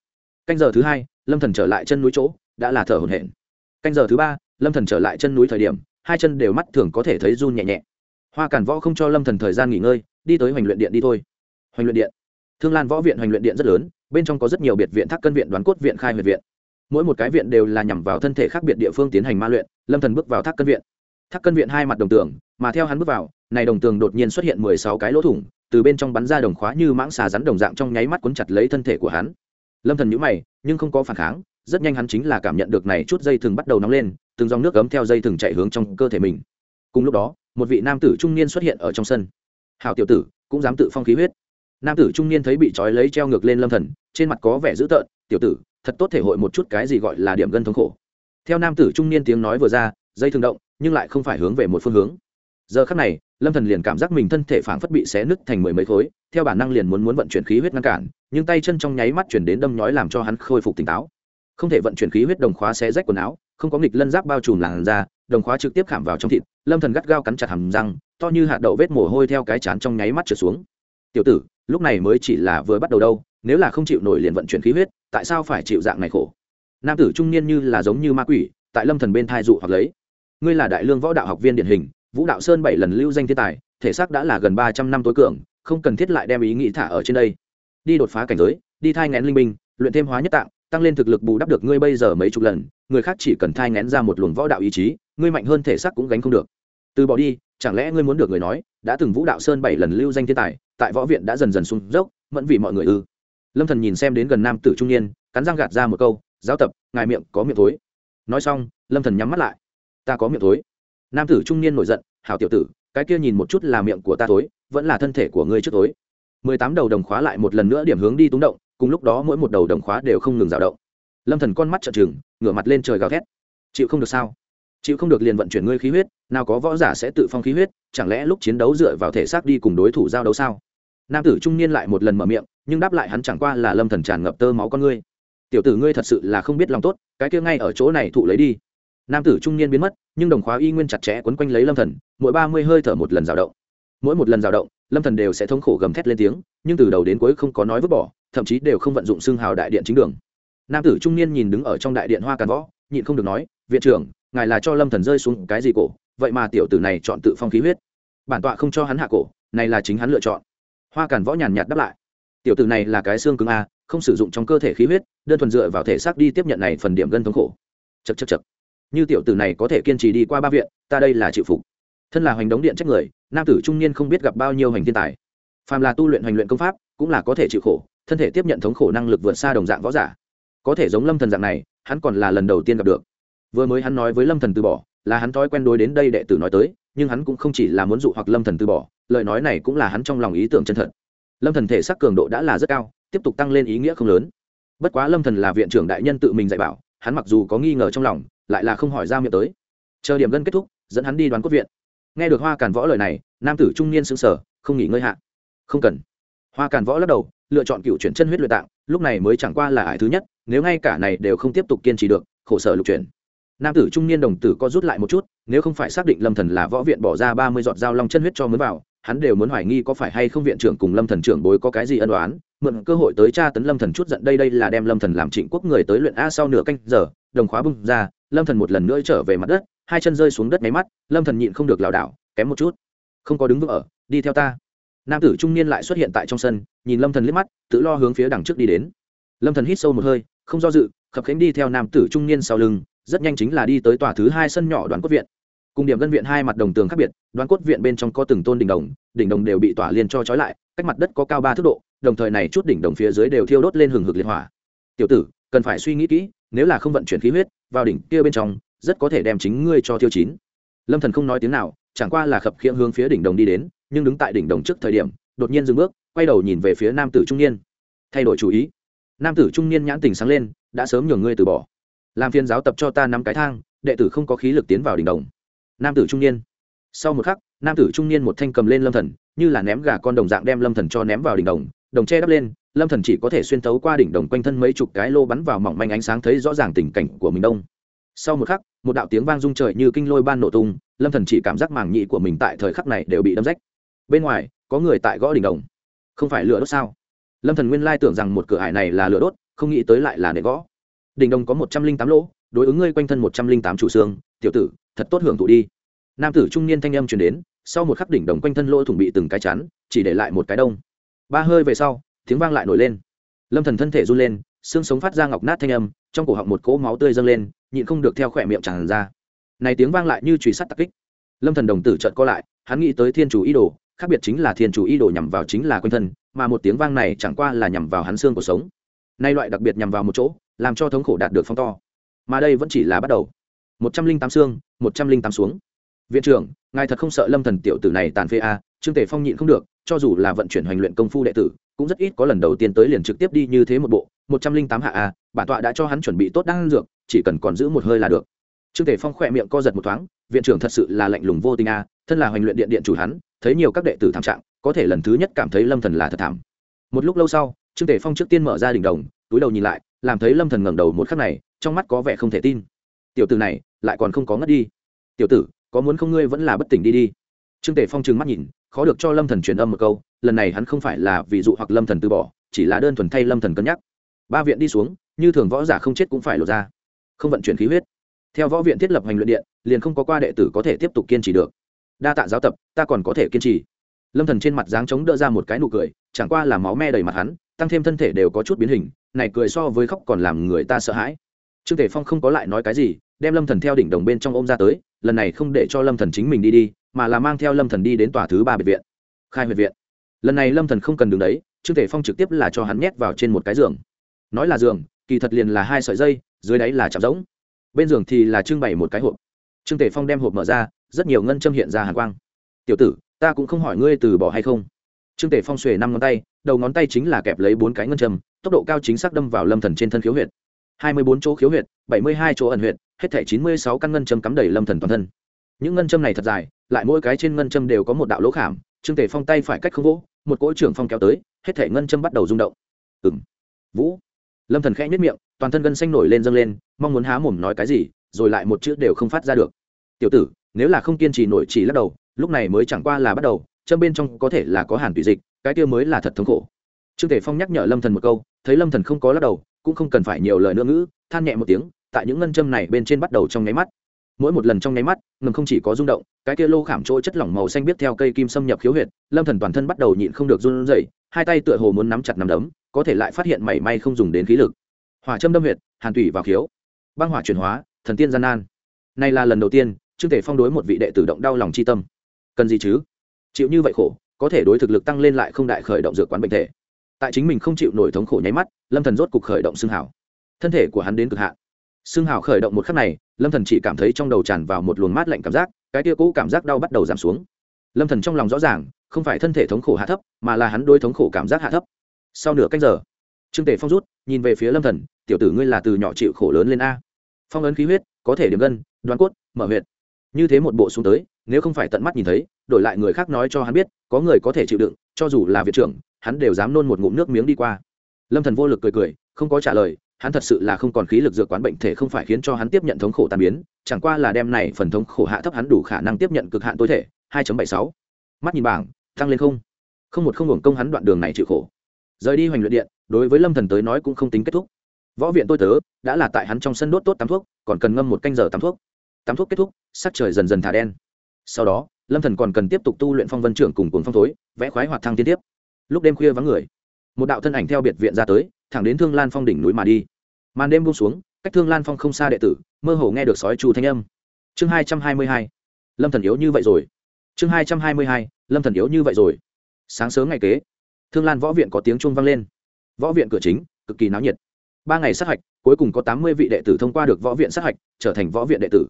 Canh giờ thứ hai, lâm thần trở lại chân núi chỗ, đã là thở hổn hển. Canh giờ thứ ba, lâm thần trở lại chân núi thời điểm, hai chân đều mắt thường có thể thấy run nhẹ nhẹ. Hoa cản võ không cho lâm thần thời gian nghỉ ngơi, đi tới hoành luyện điện đi thôi. Hoành luyện điện. Thương lan võ viện, hoành luyện điện rất lớn, bên trong có rất nhiều biệt viện, thác cân viện, đoán cốt viện, khai huyệt viện. Mỗi một cái viện đều là nhằm vào thân thể khác biệt địa phương tiến hành ma luyện, lâm thần bước vào thác cân viện thác cân viện hai mặt đồng tường, mà theo hắn bước vào, này đồng tường đột nhiên xuất hiện mười sáu cái lỗ thủng, từ bên trong bắn ra đồng khóa như mãng xà rắn đồng dạng trong nháy mắt cuốn chặt lấy thân thể của hắn. Lâm thần nhíu mày, nhưng không có phản kháng, rất nhanh hắn chính là cảm nhận được này chút dây thừng bắt đầu nóng lên, từng dòng nước cấm theo dây thừng chạy hướng trong cơ thể mình. Cùng lúc đó, một vị nam tử trung niên xuất hiện ở trong sân. Hào tiểu tử, cũng dám tự phong khí huyết. Nam tử trung niên thấy bị trói lấy treo ngược lên lâm thần, trên mặt có vẻ dữ tợn, tiểu tử, thật tốt thể hội một chút cái gì gọi là điểm gân thống khổ. Theo nam tử trung niên tiếng nói vừa ra, dây thường động nhưng lại không phải hướng về một phương hướng. Giờ khắc này, lâm thần liền cảm giác mình thân thể phảng phất bị xé nứt thành mười mấy khối, theo bản năng liền muốn muốn vận chuyển khí huyết ngăn cản, nhưng tay chân trong nháy mắt chuyển đến đâm nhói làm cho hắn khôi phục tỉnh táo. Không thể vận chuyển khí huyết đồng khóa xé rách quần áo, không có nghịch lân giáp bao trùm làn da, đồng khóa trực tiếp khảm vào trong thịt, lâm thần gắt gao cắn chặt hàm răng, to như hạt đậu vết mồ hôi theo cái chán trong nháy mắt trượt xuống. Tiểu tử, lúc này mới chỉ là vừa bắt đầu đâu, nếu là không chịu nổi liền vận chuyển khí huyết, tại sao phải chịu dạng này khổ? Nam tử trung niên như là giống như ma quỷ, tại lâm thần bên thai dụ hoặc lấy ngươi là đại lương võ đạo học viên điển hình, vũ đạo sơn bảy lần lưu danh thiên tài, thể xác đã là gần ba trăm năm tối cường, không cần thiết lại đem ý nghĩ thả ở trên đây. Đi đột phá cảnh giới, đi thai ngén linh minh luyện thêm hóa nhất tạng, tăng lên thực lực bù đắp được ngươi bây giờ mấy chục lần, người khác chỉ cần thai ngén ra một luồng võ đạo ý chí, ngươi mạnh hơn thể xác cũng gánh không được. Từ bỏ đi, chẳng lẽ ngươi muốn được người nói, đã từng vũ đạo sơn bảy lần lưu danh thiên tài, tại võ viện đã dần dần sung dốc, mẫn vì mọi người ư? Lâm thần nhìn xem đến gần nam tử trung niên, cắn răng gạt ra một câu, giáo tập, ngài miệng có miệng thối. Nói xong, lâm thần nhắm mắt lại ta có miệng thối. Nam tử trung niên nổi giận, hảo tiểu tử, cái kia nhìn một chút là miệng của ta thối, vẫn là thân thể của ngươi trước thối. Mười tám đầu đồng khóa lại một lần nữa điểm hướng đi túng động, cùng lúc đó mỗi một đầu đồng khóa đều không ngừng dao động. Lâm thần con mắt trợn trừng, ngửa mặt lên trời gào thét. Chịu không được sao? Chịu không được liền vận chuyển ngươi khí huyết, nào có võ giả sẽ tự phong khí huyết, chẳng lẽ lúc chiến đấu dựa vào thể xác đi cùng đối thủ giao đấu sao? Nam tử trung niên lại một lần mở miệng, nhưng đáp lại hắn chẳng qua là lâm thần tràn ngập tơ máu con ngươi. Tiểu tử ngươi thật sự là không biết lòng tốt, cái kia ngay ở chỗ này thụ lấy đi nam tử trung niên biến mất, nhưng đồng khóa y nguyên chặt chẽ quấn quanh lấy lâm thần, mỗi ba mươi hơi thở một lần dao động. Mỗi một lần dao động, lâm thần đều sẽ thống khổ gầm thét lên tiếng, nhưng từ đầu đến cuối không có nói vứt bỏ, thậm chí đều không vận dụng xương hào đại điện chính đường. Nam tử trung niên nhìn đứng ở trong đại điện hoa càn võ, nhịn không được nói, viện trưởng, ngài là cho lâm thần rơi xuống cái gì cổ? Vậy mà tiểu tử này chọn tự phong khí huyết. Bản tọa không cho hắn hạ cổ, này là chính hắn lựa chọn. Hoa càn võ nhàn nhạt đáp lại, tiểu tử này là cái xương cứng a, không sử dụng trong cơ thể khí huyết, đơn thuần dựa vào thể xác đi tiếp nhận này phần điểm gân thống khổ. Chật chật chật như tiểu tử này có thể kiên trì đi qua ba viện, ta đây là chịu phục. Thân là hoành đống điện trách người, nam tử trung niên không biết gặp bao nhiêu hành thiên tài. Phàm là tu luyện hoành luyện công pháp, cũng là có thể chịu khổ, thân thể tiếp nhận thống khổ năng lực vượt xa đồng dạng võ giả. Có thể giống lâm thần dạng này, hắn còn là lần đầu tiên gặp được. Vừa mới hắn nói với lâm thần từ bỏ, là hắn thói quen đối đến đây đệ tử nói tới, nhưng hắn cũng không chỉ là muốn dụ hoặc lâm thần từ bỏ, lời nói này cũng là hắn trong lòng ý tưởng chân thật. Lâm thần thể sắc cường độ đã là rất cao, tiếp tục tăng lên ý nghĩa không lớn. Bất quá lâm thần là viện trưởng đại nhân tự mình dạy bảo, hắn mặc dù có nghi ngờ trong lòng lại là không hỏi ra miệng tới. Chờ điểm gân kết thúc, dẫn hắn đi đoán cốt viện. Nghe được hoa càn võ lời này, nam tử trung niên sững sờ, không nghỉ ngơi hạ. Không cần. Hoa càn võ lắc đầu, lựa chọn cựu chuyển chân huyết luyện tạng, lúc này mới chẳng qua là ải thứ nhất, nếu ngay cả này đều không tiếp tục kiên trì được, khổ sở lục chuyển. Nam tử trung niên đồng tử co rút lại một chút, nếu không phải xác định lâm thần là võ viện bỏ ra ba mươi giọt dao long chân huyết cho mới vào, hắn đều muốn hoài nghi có phải hay không viện trưởng cùng lâm thần trưởng bối có cái gì ân đoán mượn cơ hội tới tra tấn lâm thần chút giận đây đây là đem lâm thần làm trịnh quốc người tới luyện a sau nửa canh giờ đồng khóa bung ra, lâm thần một lần nữa trở về mặt đất, hai chân rơi xuống đất máy mắt, lâm thần nhịn không được lảo đảo, kém một chút. Không có đứng vững ở, đi theo ta. Nam tử trung niên lại xuất hiện tại trong sân, nhìn lâm thần liếc mắt, tự lo hướng phía đằng trước đi đến. Lâm thần hít sâu một hơi, không do dự, khập khiễng đi theo nam tử trung niên sau lưng, rất nhanh chính là đi tới tòa thứ hai sân nhỏ đoàn cốt viện. Cùng điểm gân viện hai mặt đồng tường khác biệt đoàn cốt viện bên trong có từng tôn đỉnh đồng đỉnh đồng đều bị tỏa liên cho trói lại, cách mặt đất có cao ba thước độ, đồng thời này chút đỉnh đồng phía dưới đều thiêu đốt lên hừng hực liệt hỏa. Tiểu tử, cần phải suy nghĩ kỹ nếu là không vận chuyển khí huyết vào đỉnh kia bên trong, rất có thể đem chính ngươi cho tiêu chín. Lâm thần không nói tiếng nào, chẳng qua là khập khiễng hướng phía đỉnh đồng đi đến, nhưng đứng tại đỉnh đồng trước thời điểm, đột nhiên dừng bước, quay đầu nhìn về phía nam tử trung niên. Thay đổi chủ ý. Nam tử trung niên nhãn tình sáng lên, đã sớm nhường ngươi từ bỏ. Làm phiên giáo tập cho ta nắm cái thang, đệ tử không có khí lực tiến vào đỉnh đồng. Nam tử trung niên. Sau một khắc, nam tử trung niên một thanh cầm lên lâm thần, như là ném gà con đồng dạng đem lâm thần cho ném vào đỉnh đồng đồng che đắp lên lâm thần chỉ có thể xuyên thấu qua đỉnh đồng quanh thân mấy chục cái lô bắn vào mỏng manh ánh sáng thấy rõ ràng tình cảnh của mình đông. Sau một khắc, một đạo tiếng vang rung trời như kinh lôi ban nổ tung, lâm thần chỉ cảm giác màng nhị của mình tại thời khắc này đều bị đâm rách. Bên ngoài, có người tại gõ đỉnh đồng. Không phải lửa đốt sao? Lâm thần nguyên lai tưởng rằng một cửa hải này là lửa đốt, không nghĩ tới lại là để gõ. Đỉnh đồng có một trăm linh tám lỗ, đối ứng ngươi quanh thân một trăm linh tám chủ xương. Tiểu tử, thật tốt hưởng thụ đi. Nam tử trung niên thanh âm truyền đến, sau một khắc đỉnh đồng quanh thân lỗ thủng bị từng cái chắn, chỉ để lại một cái đông. Ba hơi về sau tiếng vang lại nổi lên. Lâm thần thân thể run lên xương sống phát ra ngọc nát thanh âm trong cổ họng một cỗ máu tươi dâng lên nhịn không được theo khỏe miệng tràn ra. Này tiếng vang lại như chùy sắt tạc kích. Lâm thần đồng tử trợn co lại hắn nghĩ tới thiên chủ ý đồ khác biệt chính là thiên chủ ý đồ nhằm vào chính là quanh thân mà một tiếng vang này chẳng qua là nhằm vào hắn xương của sống. Nay loại đặc biệt nhằm vào một chỗ làm cho thống khổ đạt được phong to. Mà đây vẫn chỉ là bắt đầu. Một trăm linh tám xương một trăm linh tám xuống. Viện trưởng ngài thật không sợ lâm thần tiểu tử này tàn phế a à, trương tề phong nhịn không được cho dù là vận chuyển hoành luyện công phu đệ tử, cũng rất ít có lần đầu tiên tới liền trực tiếp đi như thế một bộ, một trăm linh tám hạ a, bản tọa đã cho hắn chuẩn bị tốt đang dược, chỉ cần còn giữ một hơi là được. Trương tề phong khỏe miệng co giật một thoáng, viện trưởng thật sự là lạnh lùng vô tình a, thân là hoành luyện điện điện chủ hắn, thấy nhiều các đệ tử thảm trạng, có thể lần thứ nhất cảm thấy lâm thần là thật thảm. Một lúc lâu sau, trương tề phong trước tiên mở ra đỉnh đồng, túi đầu nhìn lại, làm thấy lâm thần ngẩng đầu một khắc này, trong mắt có vẻ không thể tin. Tiểu tử này, lại còn không có ngất đi. Tiểu tử, có muốn không ngươi vẫn là bất tỉnh đi đi trương tề phong trừng mắt nhìn, khó được cho lâm thần truyền âm một câu, lần này hắn không phải là ví dụ hoặc lâm thần từ bỏ, chỉ là đơn thuần thay lâm thần cân nhắc. Ba viện đi xuống, như thường võ giả không chết cũng phải lột ra. Không vận chuyển khí huyết. Theo võ viện thiết lập hành luyện điện, liền không có qua đệ tử có thể tiếp tục kiên trì được. Đa tạ giáo tập, ta còn có thể kiên trì. Lâm thần trên mặt dáng chống đỡ ra một cái nụ cười, chẳng qua là máu me đầy mặt hắn, tăng thêm thân thể đều có chút biến hình, này cười so với khóc còn làm người ta sợ hãi. Trương tể phong không có lại nói cái gì, đem lâm thần theo đỉnh đồng bên trong ôm ra tới, lần này không để cho lâm thần chính mình đi đi mà là mang theo lâm thần đi đến tòa thứ ba biệt viện, khai huyệt viện. Lần này lâm thần không cần đường đấy, trương thể phong trực tiếp là cho hắn nhét vào trên một cái giường. Nói là giường, kỳ thật liền là hai sợi dây, dưới đáy là chạm rỗng, bên giường thì là trưng bày một cái hộp. Trương thể phong đem hộp mở ra, rất nhiều ngân châm hiện ra hàn quang. Tiểu tử, ta cũng không hỏi ngươi từ bỏ hay không. Trương tể phong xuề năm ngón tay, đầu ngón tay chính là kẹp lấy bốn cái ngân châm, tốc độ cao chính xác đâm vào lâm thần trên thân khiếu huyệt. Hai mươi bốn chỗ khiếu huyệt, bảy mươi hai chỗ ẩn huyệt, hết thảy chín mươi sáu căn ngân châm cắm đầy lâm thần toàn thân. Những ngân châm này thật dài lại mỗi cái trên ngân châm đều có một đạo lỗ khảm, trương tề phong tay phải cách không vỗ, một cỗ trưởng phong kéo tới, hết thảy ngân châm bắt đầu rung động. Ừng vũ. Lâm thần khẽ nhất miệng, toàn thân gân xanh nổi lên dâng lên, mong muốn há mồm nói cái gì, rồi lại một chữ đều không phát ra được. Tiểu tử, nếu là không kiên trì nổi chỉ lắc đầu, lúc này mới chẳng qua là bắt đầu, châm bên trong có thể là có hàn tùy dịch, cái kia mới là thật thống khổ. Trương tề phong nhắc nhở lâm thần một câu, thấy lâm thần không có lắc đầu, cũng không cần phải nhiều lời nữa ngữ, than nhẹ một tiếng, tại những ngân châm này bên trên bắt đầu trong nháy mắt mỗi một lần trong nháy mắt, ngầm không chỉ có rung động, cái kia lô khảm chỗ chất lỏng màu xanh biết theo cây kim xâm nhập khiếu huyệt, lâm thần toàn thân bắt đầu nhịn không được run rẩy, hai tay tựa hồ muốn nắm chặt nắm đấm, có thể lại phát hiện mảy may không dùng đến khí lực. Hỏa châm đâm huyệt, hàn tủy vào khiếu. Băng hỏa chuyển hóa, thần tiên gian nan. Này là lần đầu tiên, trương thể phong đối một vị đệ tử động đau lòng chi tâm. Cần gì chứ? Chịu như vậy khổ, có thể đối thực lực tăng lên lại không đại khởi động dược quán bệnh thể. Tại chính mình không chịu nổi thống khổ nháy mắt, lâm thần rốt cục khởi động xương hảo thân thể của hắn đến cực hạn xương Hào khởi động một khắc này, lâm thần chỉ cảm thấy trong đầu tràn vào một luồng mát lạnh cảm giác, cái tia cũ cảm giác đau bắt đầu giảm xuống. Lâm thần trong lòng rõ ràng, không phải thân thể thống khổ hạ thấp, mà là hắn đôi thống khổ cảm giác hạ thấp. Sau nửa cách giờ, trương Tề phong rút, nhìn về phía lâm thần, tiểu tử ngươi là từ nhỏ chịu khổ lớn lên a. Phong ấn khí huyết, có thể điểm gân đoán cốt, mở huyệt. Như thế một bộ xuống tới, nếu không phải tận mắt nhìn thấy, đổi lại người khác nói cho hắn biết, có người có thể chịu đựng, cho dù là viện trưởng, hắn đều dám nôn một ngụm nước miếng đi qua. Lâm thần vô lực cười cười, không có trả lời hắn thật sự là không còn khí lực dược quán bệnh thể không phải khiến cho hắn tiếp nhận thống khổ tàn biến, chẳng qua là đem này phần thống khổ hạ thấp hắn đủ khả năng tiếp nhận cực hạn tối thể 2.76. mắt nhìn bảng, tăng lên không. Không một không hưởng công hắn đoạn đường này chịu khổ. Rời đi hoành luyện điện, đối với lâm thần tới nói cũng không tính kết thúc. Võ viện tôi tớ, đã là tại hắn trong sân đốt tốt tắm thuốc, còn cần ngâm một canh giờ tắm thuốc. Tắm thuốc kết thúc, sắc trời dần dần thả đen. Sau đó, lâm thần còn cần tiếp tục tu luyện phong vân trưởng cùng cuồng phong thối, vẽ khoái hoạt thăng tiên tiếp. Lúc đêm khuya vắng người, một đạo thân ảnh theo biệt viện ra tới, thẳng đến thương lan phong đỉnh núi mà đi màn đêm buông xuống, cách thương lan phong không xa đệ tử, mơ hồ nghe được sói chu thanh âm. Chương hai trăm hai mươi hai, lâm thần yếu như vậy rồi. Chương hai trăm hai mươi hai, lâm thần yếu như vậy rồi. Sáng sớm ngày kế, thương lan võ viện có tiếng chuông vang lên. Võ viện cửa chính, cực kỳ náo nhiệt. Ba ngày sát hạch, cuối cùng có tám mươi vị đệ tử thông qua được võ viện sát hạch, trở thành võ viện đệ tử.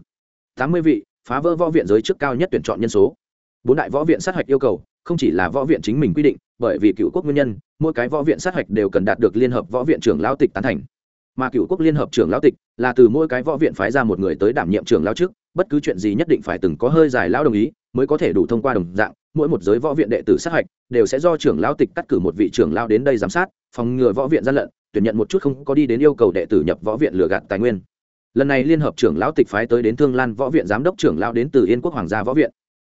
Tám mươi vị, phá vỡ võ viện giới trước cao nhất tuyển chọn nhân số. Bốn đại võ viện sát hạch yêu cầu, không chỉ là võ viện chính mình quy định, bởi vì cựu quốc nguyên nhân, mỗi cái võ viện sát hạch đều cần đạt được liên hợp võ viện trưởng lao tịch tán thành mà cựu quốc liên hợp trưởng lão tịch là từ mỗi cái võ viện phái ra một người tới đảm nhiệm trưởng lão trước, bất cứ chuyện gì nhất định phải từng có hơi dài lão đồng ý mới có thể đủ thông qua đồng dạng, mỗi một giới võ viện đệ tử sát hạch đều sẽ do trưởng lão tịch cắt cử một vị trưởng lão đến đây giám sát, phòng ngừa võ viện gian lận, tuyển nhận một chút không có đi đến yêu cầu đệ tử nhập võ viện lừa gạt tài nguyên. Lần này liên hợp trưởng lão tịch phái tới đến thương lan võ viện giám đốc trưởng lão đến từ yên quốc hoàng gia võ viện.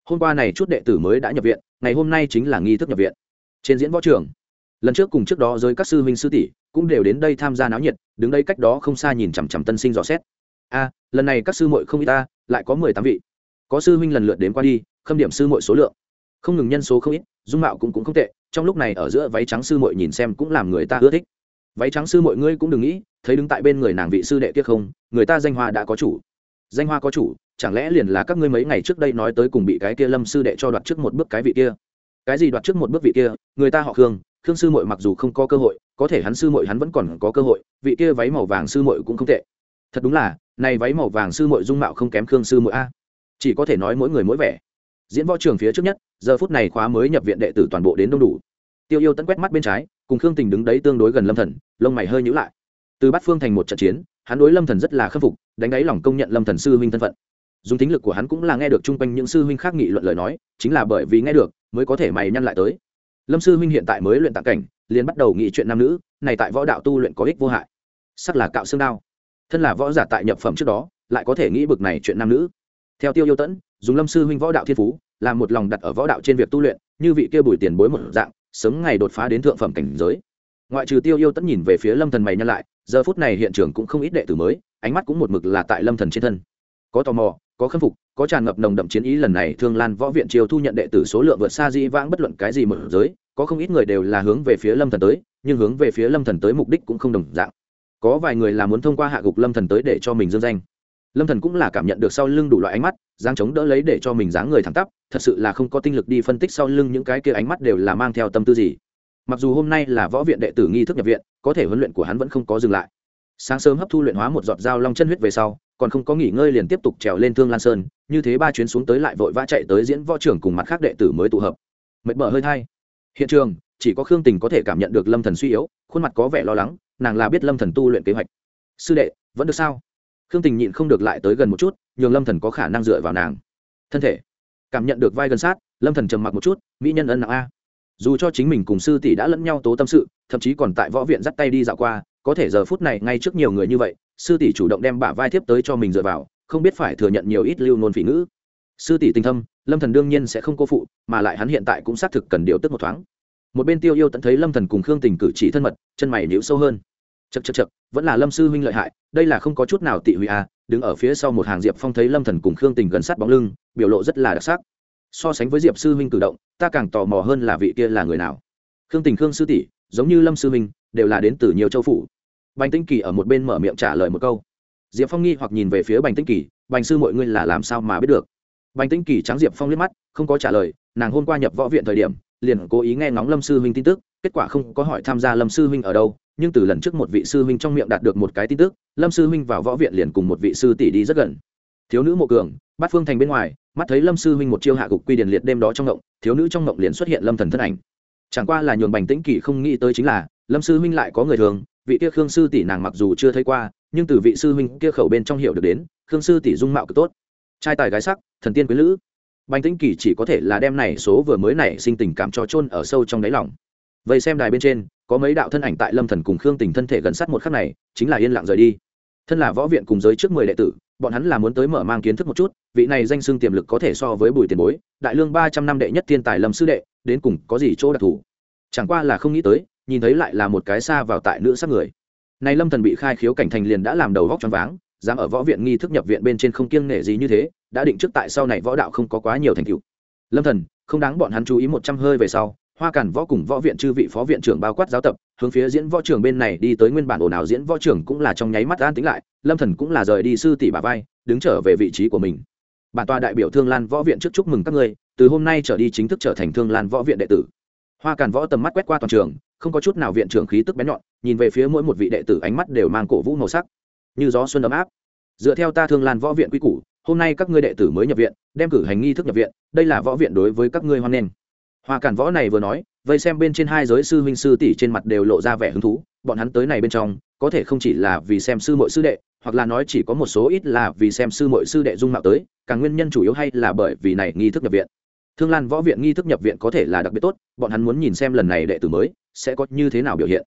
Hôm qua này chút đệ tử mới đã nhập viện, ngày hôm nay chính là nghi thức nhập viện. Trên diễn võ trường lần trước cùng trước đó giới các sư huynh sư tỷ cũng đều đến đây tham gia náo nhiệt, đứng đây cách đó không xa nhìn chằm chằm tân sinh dò xét. A lần này các sư muội không ít ta, lại có mười tám vị. Có sư huynh lần lượt đến qua đi, khâm điểm sư muội số lượng. Không ngừng nhân số không ít, dung mạo cũng cũng không tệ, trong lúc này ở giữa váy trắng sư muội nhìn xem cũng làm người ta ưa thích. Váy trắng sư muội ngươi cũng đừng nghĩ, thấy đứng tại bên người nàng vị sư đệ kia không, người ta danh hoa đã có chủ. Danh hoa có chủ, chẳng lẽ liền là các ngươi mấy ngày trước đây nói tới cùng bị cái kia lâm sư đệ cho đoạt trước một bước cái vị kia? Cái gì đoạt trước một bước vị kia, người ta họ khương khương sư muội mặc dù không có cơ hội, có thể hắn sư muội hắn vẫn còn có cơ hội, vị kia váy màu vàng sư muội cũng không tệ. Thật đúng là, này váy màu vàng sư muội dung mạo không kém khương sư muội a. Chỉ có thể nói mỗi người mỗi vẻ. Diễn võ trường phía trước nhất, giờ phút này khóa mới nhập viện đệ tử toàn bộ đến đông đủ. Tiêu yêu tẫn quét mắt bên trái, cùng khương tình đứng đấy tương đối gần lâm thần, lông mày hơi nhữ lại. Từ bát phương thành một trận chiến, hắn đối lâm thần rất là khâm phục, đánh đáy lòng công nhận lâm thần sư huynh thân phận. Dùng tính lực của hắn cũng là nghe được chung quanh những sư huynh khác nghị luận lời nói, chính là bởi vì nghe được, mới có thể mày nhăn lại tới lâm sư huynh hiện tại mới luyện tạng cảnh, liền bắt đầu nghị chuyện nam nữ, này tại võ đạo tu luyện có ích vô hại. Sắc là cạo xương đao, thân là võ giả tại nhập phẩm trước đó, lại có thể nghĩ bực này chuyện nam nữ. Theo tiêu yêu tẫn, dùng lâm sư huynh võ đạo thiên phú, làm một lòng đặt ở võ đạo trên việc tu luyện, như vị kia bùi tiền bối một dạng, sớm ngày đột phá đến thượng phẩm cảnh giới. Ngoại trừ tiêu yêu tẫn nhìn về phía lâm thần mày nhăn lại, giờ phút này hiện trường cũng không ít đệ tử mới, ánh mắt cũng một mực là tại lâm thần trên thân. Có tò mò, có khâm phục có tràn ngập nồng đậm chiến ý lần này thương lan võ viện triều thu nhận đệ tử số lượng vượt xa di vãng bất luận cái gì mở giới, có không ít người đều là hướng về phía lâm thần tới, nhưng hướng về phía lâm thần tới mục đích cũng không đồng dạng. Có vài người là muốn thông qua hạ gục lâm thần tới để cho mình dương danh. Lâm thần cũng là cảm nhận được sau lưng đủ loại ánh mắt, dáng chống đỡ lấy để cho mình dáng người thẳng tắp, thật sự là không có tinh lực đi phân tích sau lưng những cái kia ánh mắt đều là mang theo tâm tư gì. Mặc dù hôm nay là võ viện đệ tử nghi thức nhập viện, có thể huấn luyện của hắn vẫn không có dừng lại. Sáng sớm hấp thu luyện hóa một giọt dao long chân huyết về sau còn không có nghỉ ngơi liền tiếp tục trèo lên thương lan sơn như thế ba chuyến xuống tới lại vội vã chạy tới diễn võ trưởng cùng mặt khác đệ tử mới tụ hợp mệt mỏi hơi thay hiện trường chỉ có khương tình có thể cảm nhận được lâm thần suy yếu khuôn mặt có vẻ lo lắng nàng là biết lâm thần tu luyện kế hoạch sư đệ vẫn được sao khương tình nhịn không được lại tới gần một chút nhường lâm thần có khả năng dựa vào nàng thân thể cảm nhận được vai gần sát lâm thần trầm mặc một chút mỹ nhân ân nặng a dù cho chính mình cùng sư tỷ đã lẫn nhau tố tâm sự thậm chí còn tại võ viện dắt tay đi dạo qua có thể giờ phút này ngay trước nhiều người như vậy sư tỷ chủ động đem bả vai tiếp tới cho mình dựa vào, không biết phải thừa nhận nhiều ít lưu nôn phỉ ngữ. Sư tỷ tình thâm, lâm thần đương nhiên sẽ không cô phụ, mà lại hắn hiện tại cũng xác thực cần điều tức một thoáng. Một bên tiêu yêu tận thấy lâm thần cùng khương tình cử chỉ thân mật, chân mày nhíu sâu hơn. Chật chật chật vẫn là lâm sư huynh lợi hại, đây là không có chút nào tị hủy à đứng ở phía sau một hàng diệp phong thấy lâm thần cùng khương tình gần sát bóng lưng, biểu lộ rất là đặc sắc. So sánh với diệp sư huynh cử động, ta càng tò mò hơn là vị kia là người nào. Khương tình khương sư tỷ, giống như lâm sư huynh, đều là đến từ nhiều châu phủ bành tinh kỳ ở một bên mở miệng trả lời một câu. Diệp phong nghi hoặc nhìn về phía bành tinh kỳ, bành sư mọi ngươi là làm sao mà biết được? Bành tinh kỳ trắng diệp phong liếc mắt, không có trả lời, nàng hôm qua nhập võ viện thời điểm, liền cố ý nghe ngóng lâm sư huynh tin tức, kết quả không có hỏi tham gia lâm sư huynh ở đâu, nhưng từ lần trước một vị sư huynh trong miệng đạt được một cái tin tức, lâm sư huynh vào võ viện liền cùng một vị sư tỷ đi rất gần. Thiếu nữ mộ cường, bát phương thành bên ngoài, mắt thấy lâm sư huynh một chiêu hạ gục quy điển liệt đêm đó trong ngộng, thiếu nữ trong ngộng liền xuất hiện lâm thần thân ảnh. Chẳng qua là nhường bành tĩnh kỳ không nghĩ tới chính là, lâm sư huynh lại có người thường vị kia khương sư tỷ nàng mặc dù chưa thấy qua, nhưng từ vị sư huynh kia khẩu bên trong hiểu được đến, khương sư tỷ dung mạo cực tốt. Trai tài gái sắc, thần tiên quyến lữ. Bành tĩnh kỳ chỉ có thể là đem này số vừa mới nảy sinh tình cảm cho chôn ở sâu trong đáy lòng. Vậy xem đài bên trên, có mấy đạo thân ảnh tại lâm thần cùng khương tình thân thể gần sát một khắc này, chính là yên lặng rời đi. Thân là võ viện cùng giới trước mười đệ tử, bọn hắn là muốn tới mở mang kiến thức một chút, vị này danh xưng tiềm lực có thể so với bùi tiền bối, đại lương ba trăm năm đệ nhất thiên tài lâm sư đệ, đến cùng có gì chỗ đặc thù? Chẳng qua là không nghĩ tới nhìn thấy lại là một cái xa vào tại nữ sắc người. Này lâm thần bị khai khiếu cảnh thành liền đã làm đầu vóc choáng váng, dám ở võ viện nghi thức nhập viện bên trên không kiêng nể gì như thế, đã định trước tại sau này võ đạo không có quá nhiều thành tựu. Lâm thần, không đáng bọn hắn chú ý một trăm hơi về sau, hoa cản võ cùng võ viện chư vị phó viện trưởng bao quát giáo tập, hướng phía diễn võ trưởng bên này đi tới nguyên bản ồn ào diễn võ trưởng cũng là trong nháy mắt an tính lại, lâm thần cũng là rời đi sư tỷ bà vai, đứng trở về vị trí của mình. Bản tòa đại biểu thương lan võ viện trước chúc mừng các ngươi, từ hôm nay trở đi chính thức trở thành thương lan võ viện đệ tử hoa cản võ tầm mắt quét qua toàn trường, không có chút nào viện trưởng khí tức bén nhọn, nhìn về phía mỗi một vị đệ tử ánh mắt đều mang cổ vũ màu sắc. Như gió xuân ấm áp. Dựa theo ta thương lan võ viện quy củ, hôm nay các ngươi đệ tử mới nhập viện, đem cử hành nghi thức nhập viện, đây là võ viện đối với các ngươi hoan nghênh. Hoa cản võ này vừa nói, vây xem bên trên hai giới sư huynh sư tỷ trên mặt đều lộ ra vẻ hứng thú, bọn hắn tới này bên trong, có thể không chỉ là vì xem sư mội sư đệ, hoặc là nói chỉ có một số ít là vì xem sư mội sư đệ dung mạo tới, càng nguyên nhân chủ yếu hay là bởi vì này nghi thức nhập viện thương lan võ viện nghi thức nhập viện có thể là đặc biệt tốt, bọn hắn muốn nhìn xem lần này đệ tử mới sẽ có như thế nào biểu hiện.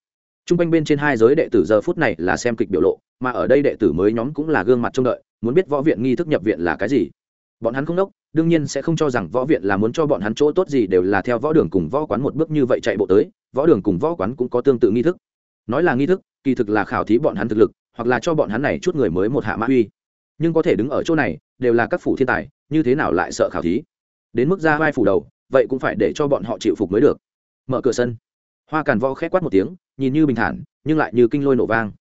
T r u n g quanh bên trên hai giới đệ tử giờ phút này là xem kịch biểu lộ, mà ở đây đệ tử mới nhóm cũng là gương mặt trông đợi, muốn biết võ viện nghi thức nhập viện là cái gì. Bọn hắn không đốc, đương nhiên sẽ không cho rằng võ viện là muốn cho bọn hắn chỗ tốt gì đều là theo võ đường cùng võ quán một bước như vậy chạy bộ tới, võ đường cùng võ quán cũng có tương tự nghi thức. Nói là nghi thức, kỳ thực là khảo thí bọn hắn thực lực, hoặc là cho bọn hắn này chút người mới một hạ mã uy. Nhưng có thể đứng ở chỗ này, đều là các phủ thiên tài, như thế nào lại sợ khảo thí? Đến mức ra vai phủ đầu, vậy cũng phải để cho bọn họ chịu phục mới được. Mở cửa sân. Hoa càn vo khét quát một tiếng, nhìn như bình thản, nhưng lại như kinh lôi nổ vang.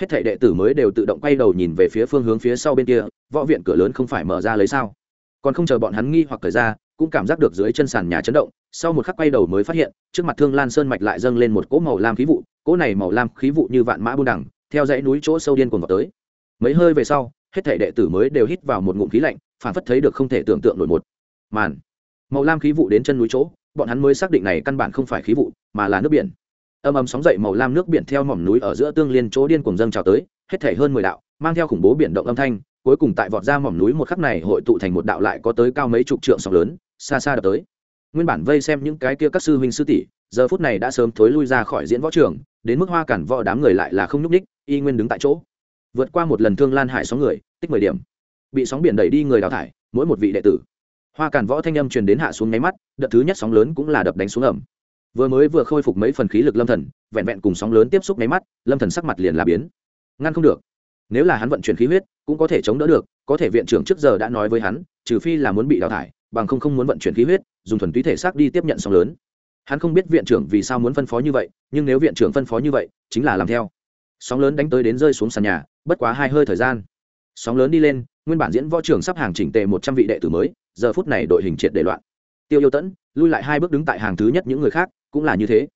Hết thảy đệ tử mới đều tự động quay đầu nhìn về phía phương hướng phía sau bên kia, võ viện cửa lớn không phải mở ra lấy sao? Còn không chờ bọn hắn nghi hoặc thời ra, cũng cảm giác được dưới chân sàn nhà chấn động, sau một khắc quay đầu mới phát hiện, trước mặt thương lan sơn mạch lại dâng lên một cỗ màu lam khí vụ, cỗ này màu lam khí vụ như vạn mã buôn đẳng theo dãy núi chỗ sâu điên cuồng vào tới. Mấy hơi về sau, hết thảy đệ tử mới đều hít vào một ngụm khí lạnh, phản phất thấy được không thể tưởng tượng nổi một màn. Màu lam khí vụ đến chân núi chỗ, bọn hắn mới xác định này căn bản không phải khí vụ, mà là nước biển. Âm ầm sóng dậy màu lam nước biển theo mỏm núi ở giữa tương liên chỗ điên cùng dâng trào tới, hết thể hơn mười đạo, mang theo khủng bố biển động âm thanh, cuối cùng tại vọt ra mỏm núi một khắc này hội tụ thành một đạo lại có tới cao mấy chục trượng sóng lớn, xa xa đập tới. Nguyên bản vây xem những cái kia các sư huynh sư tỷ, giờ phút này đã sớm thối lui ra khỏi diễn võ trường, đến mức hoa cản võ đám người lại là không nhúc ních y nguyên đứng tại chỗ. Vượt qua một lần thương lan hải sóng người, tích mười điểm. Bị sóng biển đẩy đi người đào thải, mỗi một vị đệ tử hoa càn võ thanh âm truyền đến hạ xuống nháy mắt, đợt thứ nhất sóng lớn cũng là đập đánh xuống ẩm. Vừa mới vừa khôi phục mấy phần khí lực lâm thần, vẹn vẹn cùng sóng lớn tiếp xúc nháy mắt, lâm thần sắc mặt liền là biến. Ngăn không được. Nếu là hắn vận chuyển khí huyết, cũng có thể chống đỡ được, có thể viện trưởng trước giờ đã nói với hắn, trừ phi là muốn bị đào thải, bằng không không muốn vận chuyển khí huyết, dùng thuần túy thể xác đi tiếp nhận sóng lớn. Hắn không biết viện trưởng vì sao muốn phân phó như vậy, nhưng nếu viện trưởng phân phó như vậy, chính là làm theo. Sóng lớn đánh tới đến rơi xuống sàn nhà, bất quá hai hơi thời gian. Sóng lớn đi lên, nguyên bản diễn võ trưởng sắp hàng chỉnh tề một trăm vị đệ tử mới giờ phút này đội hình triệt để loạn. Tiêu yêu tẫn, lui lại hai bước đứng tại hàng thứ nhất những người khác, cũng là như thế.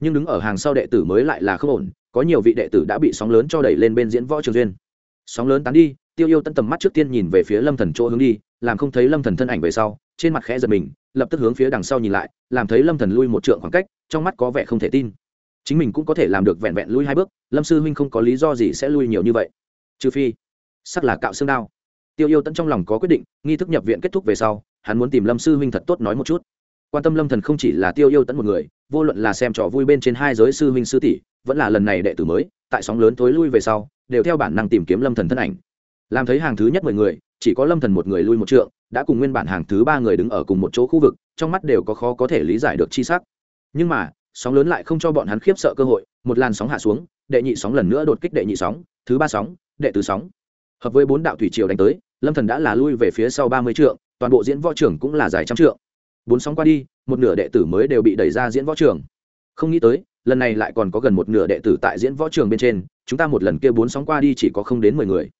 Nhưng đứng ở hàng sau đệ tử mới lại là không ổn, có nhiều vị đệ tử đã bị sóng lớn cho đẩy lên bên diễn võ trường duyên. Sóng lớn tán đi, tiêu yêu tẫn tầm mắt trước tiên nhìn về phía lâm thần chỗ hướng đi, làm không thấy lâm thần thân ảnh về sau, trên mặt khẽ giật mình, lập tức hướng phía đằng sau nhìn lại, làm thấy lâm thần lui một trượng khoảng cách, trong mắt có vẻ không thể tin. Chính mình cũng có thể làm được vẹn vẹn lui hai bước, lâm sư huynh không có lý do gì sẽ lui nhiều như vậy. Trừ phi, sắc là cạo xương đao tiêu yêu tẫn trong lòng có quyết định, nghi thức nhập viện kết thúc về sau, hắn muốn tìm lâm sư huynh thật tốt nói một chút. Quan tâm lâm thần không chỉ là tiêu yêu tẫn một người, vô luận là xem trò vui bên trên hai giới sư huynh sư tỷ, vẫn là lần này đệ tử mới, tại sóng lớn tối lui về sau, đều theo bản năng tìm kiếm lâm thần thân ảnh. Làm thấy hàng thứ nhất mười người, chỉ có lâm thần một người lui một trượng, đã cùng nguyên bản hàng thứ ba người đứng ở cùng một chỗ khu vực, trong mắt đều có khó có thể lý giải được chi sắc. Nhưng mà, sóng lớn lại không cho bọn hắn khiếp sợ cơ hội, một làn sóng hạ xuống, đệ nhị sóng lần nữa đột kích đệ nhị sóng, thứ ba sóng, đệ tứ sóng. Hợp với bốn đạo thủy triều đánh tới lâm thần đã là lui về phía sau ba mươi trượng, toàn bộ diễn võ trưởng cũng là dài trăm trượng. Bốn sóng qua đi, một nửa đệ tử mới đều bị đẩy ra diễn võ trường. Không nghĩ tới, lần này lại còn có gần một nửa đệ tử tại diễn võ trường bên trên, chúng ta một lần kia bốn sóng qua đi chỉ có không đến mười người.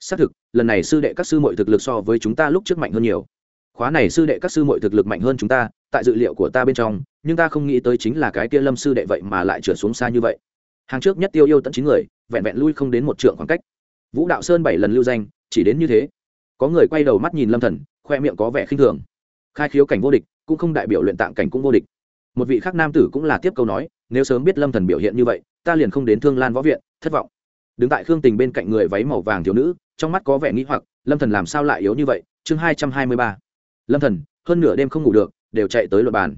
Xác thực, lần này sư đệ các sư muội thực lực so với chúng ta lúc trước mạnh hơn nhiều. Khóa này sư đệ các sư muội thực lực mạnh hơn chúng ta, tại dự liệu của ta bên trong, nhưng ta không nghĩ tới chính là cái kia lâm sư đệ vậy mà lại trượt xuống xa như vậy. Hàng trước nhất tiêu yêu tận chín người, vẹn vẹn lui không đến một trượng khoảng cách. Vũ đạo sơn bảy lần lưu danh, chỉ đến như thế có người quay đầu mắt nhìn lâm thần, khoe miệng có vẻ khinh thường. Khai khiếu cảnh vô địch, cũng không đại biểu luyện tạng cảnh cũng vô địch. Một vị khác nam tử cũng là tiếp câu nói, nếu sớm biết lâm thần biểu hiện như vậy, ta liền không đến thương lan võ viện, thất vọng. Đứng tại khương tình bên cạnh người váy màu vàng thiếu nữ, trong mắt có vẻ nghĩ hoặc, lâm thần làm sao lại yếu như vậy? Chương hai trăm hai mươi ba. Lâm thần, hơn nửa đêm không ngủ được, đều chạy tới luật bàn.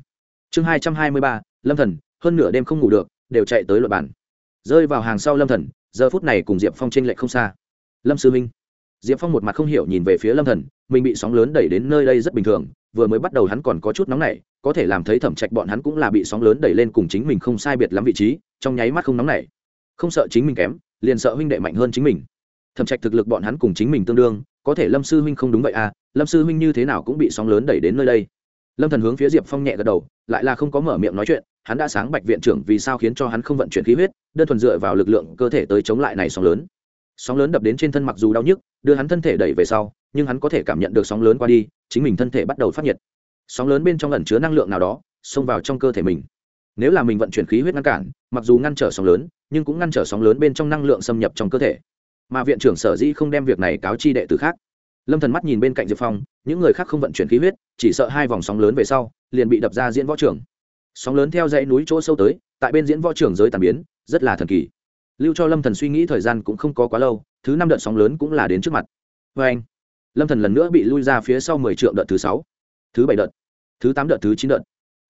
Chương hai trăm hai mươi ba. Lâm thần, hơn nửa đêm không ngủ được, đều chạy tới luật bàn. Rơi vào hàng sau lâm thần, giờ phút này cùng diệp phong tranh lệch không xa. Lâm sư minh diệp phong một mặt không hiểu nhìn về phía lâm thần, mình bị sóng lớn đẩy đến nơi đây rất bình thường, vừa mới bắt đầu hắn còn có chút nóng nảy, có thể làm thấy thẩm trạch bọn hắn cũng là bị sóng lớn đẩy lên cùng chính mình không sai biệt lắm vị trí, trong nháy mắt không nóng nảy. Không sợ chính mình kém, liền sợ huynh đệ mạnh hơn chính mình. Thẩm trạch thực lực bọn hắn cùng chính mình tương đương, có thể lâm sư huynh không đúng vậy à lâm sư huynh như thế nào cũng bị sóng lớn đẩy đến nơi đây. Lâm thần hướng phía diệp phong nhẹ gật đầu, lại là không có mở miệng nói chuyện, hắn đã sáng bạch viện trưởng vì sao khiến cho hắn không vận chuyển khí huyết, đơn thuần dựa vào lực lượng cơ thể tới chống lại này sóng lớn sóng lớn đập đến trên thân mặc dù đau nhức, đưa hắn thân thể đẩy về sau, nhưng hắn có thể cảm nhận được sóng lớn qua đi, chính mình thân thể bắt đầu phát nhiệt. Sóng lớn bên trong ẩn chứa năng lượng nào đó, xông vào trong cơ thể mình. Nếu là mình vận chuyển khí huyết ngăn cản, mặc dù ngăn trở sóng lớn, nhưng cũng ngăn trở sóng lớn bên trong năng lượng xâm nhập trong cơ thể. Mà viện trưởng sở dĩ không đem việc này cáo chi đệ tử khác. Lâm thần mắt nhìn bên cạnh diệp phong, những người khác không vận chuyển khí huyết, chỉ sợ hai vòng sóng lớn về sau, liền bị đập ra diễn võ trường sóng lớn theo dãy núi chỗ sâu tới, tại bên diễn võ trường giới tàn biến, rất là thần kỳ lưu cho lâm thần suy nghĩ thời gian cũng không có quá lâu, thứ năm đợt sóng lớn cũng là đến trước mặt. Vê anh, lâm thần lần nữa bị lui ra phía sau mười triệu đợt thứ sáu, thứ bảy đợt, thứ tám đợt, thứ chín đợt.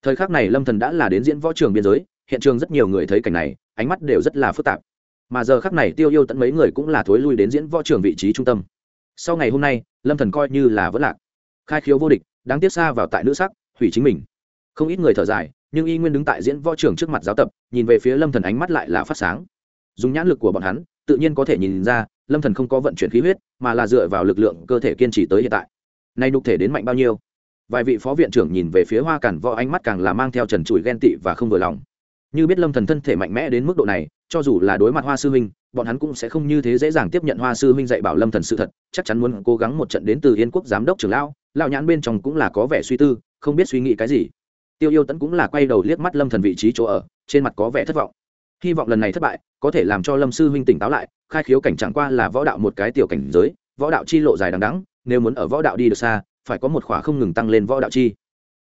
Thời khắc này lâm thần đã là đến diễn võ trường biên giới, hiện trường rất nhiều người thấy cảnh này, ánh mắt đều rất là phức tạp. Mà giờ khắc này tiêu yêu tận mấy người cũng là thối lui đến diễn võ trường vị trí trung tâm. Sau ngày hôm nay, lâm thần coi như là vẫn lạc. Khai khiếu vô địch, đáng tiếc xa vào tại nữ sắc, hủy chính mình. Không ít người thở dài, nhưng y nguyên đứng tại diễn võ trường trước mặt giáo tập, nhìn về phía lâm thần ánh mắt lại là phát sáng dùng nhãn lực của bọn hắn, tự nhiên có thể nhìn ra, lâm thần không có vận chuyển khí huyết, mà là dựa vào lực lượng cơ thể kiên trì tới hiện tại. Nay nhục thể đến mạnh bao nhiêu? Vài vị phó viện trưởng nhìn về phía hoa cản võ ánh mắt càng là mang theo trần trụi ghen tị và không vừa lòng. Như biết lâm thần thân thể mạnh mẽ đến mức độ này, cho dù là đối mặt hoa sư huynh, bọn hắn cũng sẽ không như thế dễ dàng tiếp nhận hoa sư huynh dạy bảo lâm thần sự thật, chắc chắn muốn cố gắng một trận đến từ yên quốc giám đốc trưởng lão lão nhãn bên trong cũng là có vẻ suy tư, không biết suy nghĩ cái gì. Tiêu yêu tẫn cũng là quay đầu liếc mắt lâm thần vị trí chỗ ở, trên mặt có vẻ thất vọng hy vọng lần này thất bại, có thể làm cho lâm sư huynh tỉnh táo lại, khai khiếu cảnh chẳng qua là võ đạo một cái tiểu cảnh giới, võ đạo chi lộ dài đằng đẵng, nếu muốn ở võ đạo đi được xa, phải có một khỏa không ngừng tăng lên võ đạo chi.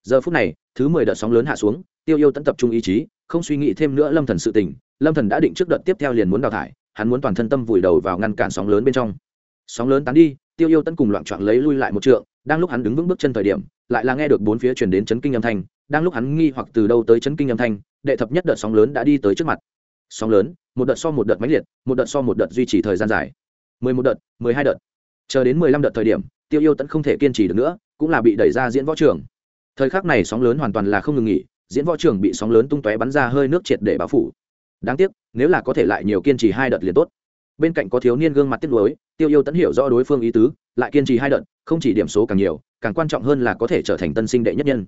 Giờ phút này, thứ mười đợt sóng lớn hạ xuống, tiêu yêu tẫn tập trung ý chí, không suy nghĩ thêm nữa lâm thần sự tình, lâm thần đã định trước đợt tiếp theo liền muốn đào thải, hắn muốn toàn thân tâm vùi đầu vào ngăn cản sóng lớn bên trong. Sóng lớn tán đi, tiêu yêu tẫn cùng loạn trọn lấy lui lại một trượng, đang lúc hắn đứng vững bước chân thời điểm, lại là nghe được bốn phía truyền đến chấn kinh âm thanh, đang lúc hắn nghi hoặc từ đâu tới chấn kinh âm thanh, đệ thập nhất đợt sóng lớn đã đi tới trước mặt sóng lớn, một đợt so một đợt mãnh liệt, một đợt so một đợt duy trì thời gian dài. Mười một đợt, mười hai đợt. Chờ đến mười lăm đợt thời điểm, tiêu yêu tẫn không thể kiên trì được nữa, cũng là bị đẩy ra diễn võ trường. Thời khắc này sóng lớn hoàn toàn là không ngừng nghỉ, diễn võ trường bị sóng lớn tung tóe bắn ra hơi nước triệt để bao phủ. Đáng tiếc, nếu là có thể lại nhiều kiên trì hai đợt liền tốt. Bên cạnh có thiếu niên gương mặt tiếc nuối, tiêu yêu tẫn hiểu rõ đối phương ý tứ, lại kiên trì hai đợt, không chỉ điểm số càng nhiều, càng quan trọng hơn là có thể trở thành tân sinh đệ nhất nhân.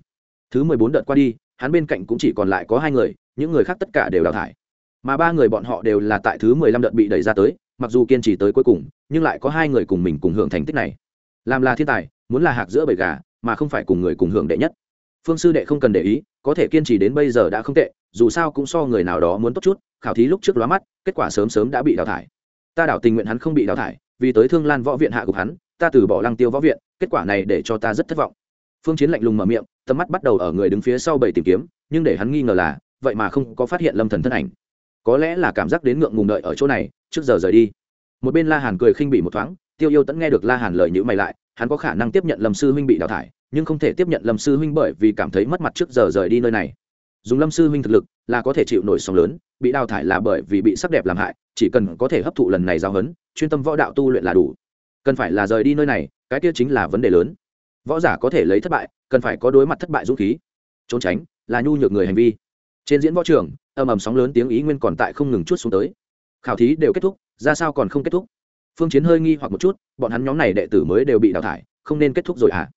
Thứ mười bốn đợt qua đi, hắn bên cạnh cũng chỉ còn lại có hai người, những người khác tất cả đều đào thải mà ba người bọn họ đều là tại thứ mười lăm đợt bị đẩy ra tới, mặc dù kiên trì tới cuối cùng, nhưng lại có hai người cùng mình cùng hưởng thành tích này. Làm là thiên tài, muốn là hạc giữa bầy gà, mà không phải cùng người cùng hưởng đệ nhất. Phương sư đệ không cần để ý, có thể kiên trì đến bây giờ đã không tệ, dù sao cũng so người nào đó muốn tốt chút, khảo thí lúc trước lóa mắt, kết quả sớm sớm đã bị đào thải. Ta đảo tình nguyện hắn không bị đào thải, vì tới thương lan võ viện hạ gục hắn, ta từ bỏ lăng tiêu võ viện, kết quả này để cho ta rất thất vọng. Phương chiến lạnh lùng mở miệng, tầm mắt bắt đầu ở người đứng phía sau bảy tìm kiếm, nhưng để hắn nghi ngờ là, vậy mà không có phát hiện lâm thần thân ảnh có lẽ là cảm giác đến ngượng ngùng đợi ở chỗ này, trước giờ rời đi. Một bên la hàn cười khinh bị một thoáng, tiêu yêu tẫn nghe được la hàn lời nhữ mày lại, hắn có khả năng tiếp nhận lâm sư huynh bị đào thải, nhưng không thể tiếp nhận lâm sư huynh bởi vì cảm thấy mất mặt trước giờ rời đi nơi này. Dùng lâm sư huynh thực lực, là có thể chịu nổi sóng lớn, bị đào thải là bởi vì bị sắc đẹp làm hại, chỉ cần có thể hấp thụ lần này giao hấn chuyên tâm võ đạo tu luyện là đủ. Cần phải là rời đi nơi này, cái kia chính là vấn đề lớn. Võ giả có thể lấy thất bại, cần phải có đối mặt thất bại dũng khí. Trốn tránh, là nhu nhược người hành vi. Trên diễn võ trường ầm ầm sóng lớn tiếng ý nguyên còn tại không ngừng chút xuống tới. Khảo thí đều kết thúc, ra sao còn không kết thúc? Phương chiến hơi nghi hoặc một chút, bọn hắn nhóm này đệ tử mới đều bị đào thải, không nên kết thúc rồi à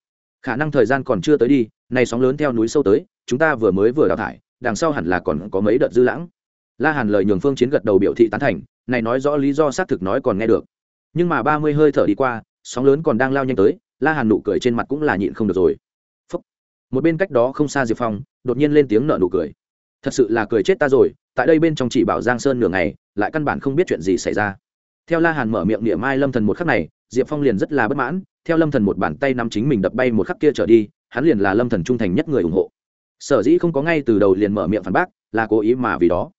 khả năng thời gian còn chưa tới đi này sóng lớn theo núi sâu tới, chúng ta vừa mới vừa đào thải, đằng sau hẳn là còn có mấy đợt dư lãng. La hàn lời nhường phương chiến gật đầu biểu thị tán thành, này nói rõ lý do xác thực nói còn nghe được. Nhưng mà ba mươi hơi thở đi qua, sóng lớn còn đang lao nhanh tới, la hàn nụ cười trên mặt cũng là nhịn không được rồi. Phúc. một bên cách đó không xa diệp phong, đột nhiên lên tiếng nợ nụ cười thật sự là cười chết ta rồi, tại đây bên trong chỉ bảo giang sơn nửa ngày, lại căn bản không biết chuyện gì xảy ra. Theo la hàn mở miệng niệm mai lâm thần một khắc này, diệp phong liền rất là bất mãn, theo lâm thần một bàn tay nắm chính mình đập bay một khắc kia trở đi, hắn liền là lâm thần trung thành nhất người ủng hộ. Sở dĩ không có ngay từ đầu liền mở miệng phản bác, là cố ý mà vì đó.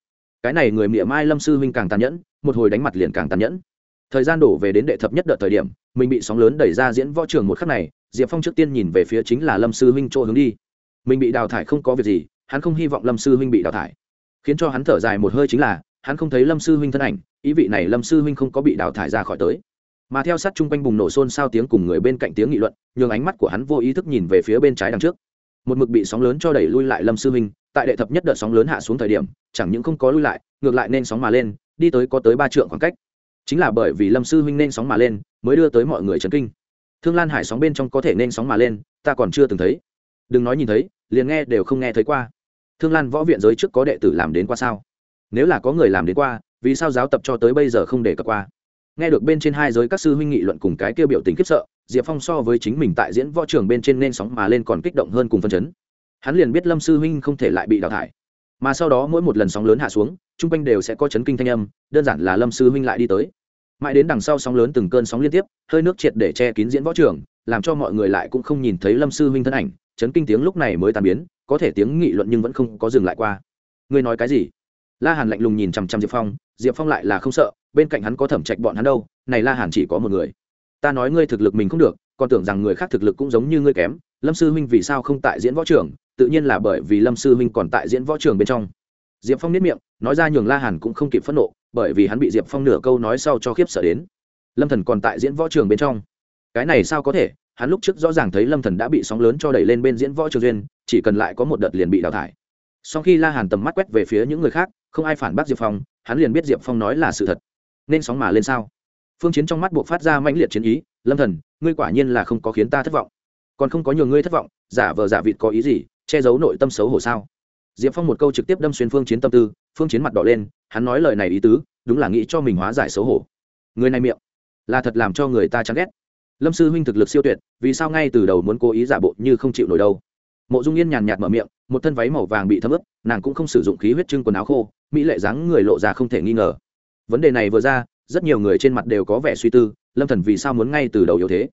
Cái này người miệng mai lâm sư huynh càng tàn nhẫn, một hồi đánh mặt liền càng tàn nhẫn. Thời gian đổ về đến đệ thập nhất đợt thời điểm, mình bị sóng lớn đẩy ra diễn võ trường một khắc này, diệp phong trước tiên nhìn về phía chính là lâm sư huynh chỗ hướng đi. Mình bị đào thải không có việc gì hắn không hy vọng lâm sư huynh bị đào thải. Khiến cho hắn thở dài một hơi chính là, hắn không thấy lâm sư huynh thân ảnh, ý vị này lâm sư huynh không có bị đào thải ra khỏi tới. Mà theo sát chung quanh bùng nổ xôn xao tiếng cùng người bên cạnh tiếng nghị luận, nhường ánh mắt của hắn vô ý thức nhìn về phía bên trái đằng trước. Một mực bị sóng lớn cho đẩy lui lại lâm sư huynh, tại đệ thập nhất đợt sóng lớn hạ xuống thời điểm, chẳng những không có lui lại, ngược lại nên sóng mà lên, đi tới có tới ba trượng khoảng cách. Chính là bởi vì lâm sư huynh nên sóng mà lên, mới đưa tới mọi người chấn kinh. Thương lan hải sóng bên trong có thể nên sóng mà lên, ta còn chưa từng thấy. Đừng nói nhìn thấy, liền nghe đều không nghe thấy qua thương lan võ viện giới trước có đệ tử làm đến qua sao? Nếu là có người làm đến qua, vì sao giáo tập cho tới bây giờ không để cập qua? Nghe được bên trên hai giới các sư huynh nghị luận cùng cái kêu biểu tình khiếp sợ, diệp phong so với chính mình tại diễn võ trường bên trên nên sóng mà lên còn kích động hơn cùng phân chấn. Hắn liền biết lâm sư huynh không thể lại bị đào thải. Mà sau đó mỗi một lần sóng lớn hạ xuống, chung quanh đều sẽ có chấn kinh thanh âm, đơn giản là lâm sư huynh lại đi tới. Mãi đến đằng sau sóng lớn từng cơn sóng liên tiếp, hơi nước triệt để che kín diễn võ trường, làm cho mọi người lại cũng không nhìn thấy lâm sư huynh thân ảnh chấn kinh tiếng lúc này mới tàn biến, có thể tiếng nghị luận nhưng vẫn không có dừng lại qua. Ngươi nói cái gì? La hàn lạnh lùng nhìn chằm chằm diệp phong diệp phong lại là không sợ, bên cạnh hắn có thẩm trạch bọn hắn đâu, này la hàn chỉ có một người. Ta nói ngươi thực lực mình không được, còn tưởng rằng người khác thực lực cũng giống như ngươi kém, lâm sư huynh vì sao không tại diễn võ trường, tự nhiên là bởi vì lâm sư huynh còn tại diễn võ trường bên trong. Diệp phong nếp miệng, nói ra nhường la hàn cũng không kịp phẫn nộ, bởi vì hắn bị diệp phong nửa câu nói sau cho khiếp sợ đến. Lâm thần còn tại diễn võ trường bên trong. Cái này sao có thể? Hắn lúc trước rõ ràng thấy lâm thần đã bị sóng lớn cho đẩy lên bên diễn võ trường duyên, chỉ cần lại có một đợt liền bị đào thải. Sau khi la hàn tầm mắt quét về phía những người khác, không ai phản bác diệp phong, hắn liền biết diệp phong nói là sự thật. Nên sóng mà lên sao? Phương chiến trong mắt buộc phát ra mãnh liệt chiến ý, lâm thần, ngươi quả nhiên là không có khiến ta thất vọng. Còn không có nhiều ngươi thất vọng, giả vờ giả vịt có ý gì, che giấu nội tâm xấu hổ sao? Diệp phong một câu trực tiếp đâm xuyên phương chiến tâm tư, phương chiến mặt đỏ lên, hắn nói lời này ý tứ, đúng là nghĩ cho mình hóa giải xấu hổ. Người này miệng, là thật làm cho người ta chán ghét lâm sư huynh thực lực siêu tuyệt, vì sao ngay từ đầu muốn cố ý giả bộ như không chịu nổi đâu? Mộ dung yên nhàn nhạt mở miệng, một thân váy màu vàng bị thấm ướt, nàng cũng không sử dụng khí huyết trưng quần áo khô, mỹ lệ dáng người lộ ra không thể nghi ngờ. Vấn đề này vừa ra, rất nhiều người trên mặt đều có vẻ suy tư, lâm thần vì sao muốn ngay từ đầu yếu thế?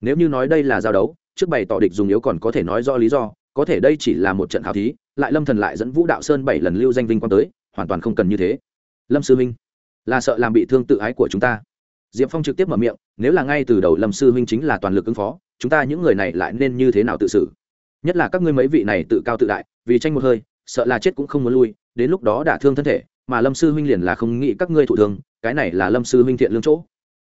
Nếu như nói đây là giao đấu, trước bày tỏ địch dùng yếu còn có thể nói do lý do, có thể đây chỉ là một trận khảo thí, lại lâm thần lại dẫn vũ đạo sơn bảy lần lưu danh vinh quang tới, hoàn toàn không cần như thế. Lâm sư minh là sợ làm bị thương tự ái của chúng ta diệp phong trực tiếp mở miệng, nếu là ngay từ đầu lâm sư huynh chính là toàn lực ứng phó, chúng ta những người này lại nên như thế nào tự xử? Nhất là các ngươi mấy vị này tự cao tự đại, vì tranh một hơi, sợ là chết cũng không muốn lui, đến lúc đó đả thương thân thể, mà lâm sư huynh liền là không nghĩ các ngươi thụ thương, cái này là lâm sư huynh thiện lương chỗ.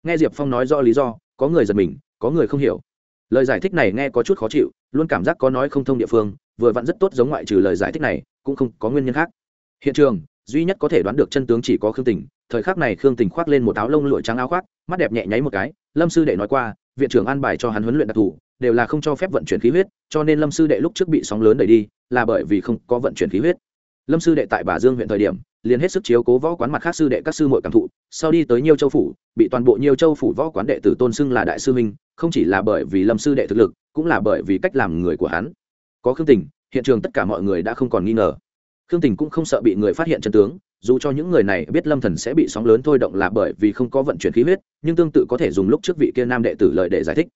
Nghe diệp phong nói rõ lý do, có người giật mình, có người không hiểu. Lời giải thích này nghe có chút khó chịu, luôn cảm giác có nói không thông địa phương, vừa vặn rất tốt giống ngoại trừ lời giải thích này, cũng không có nguyên nhân khác. Hiện trường, duy nhất có thể đoán được chân tướng chỉ có khương tình thời khắc này khương tình khoác lên một áo lông lụa trắng áo khoác, mắt đẹp nhẹ nháy một cái, lâm sư đệ nói qua, viện trưởng an bài cho hắn huấn luyện đặc thù, đều là không cho phép vận chuyển khí huyết, cho nên lâm sư đệ lúc trước bị sóng lớn đẩy đi, là bởi vì không có vận chuyển khí huyết. Lâm sư đệ tại bà dương huyện thời điểm, liền hết sức chiếu cố võ quán mặt khác sư đệ các sư muội cảm thụ, sau đi tới nhiều châu phủ, bị toàn bộ nhiều châu phủ võ quán đệ tử tôn xưng là đại sư minh không chỉ là bởi vì lâm sư đệ thực lực, cũng là bởi vì cách làm người của hắn. Có khương tình, hiện trường tất cả mọi người đã không còn nghi ngờ. Khương tình cũng không sợ bị người phát hiện chân tướng dù cho những người này biết lâm thần sẽ bị sóng lớn thôi động là bởi vì không có vận chuyển khí huyết, nhưng tương tự có thể dùng lúc trước vị kia nam đệ tử lợi để giải thích.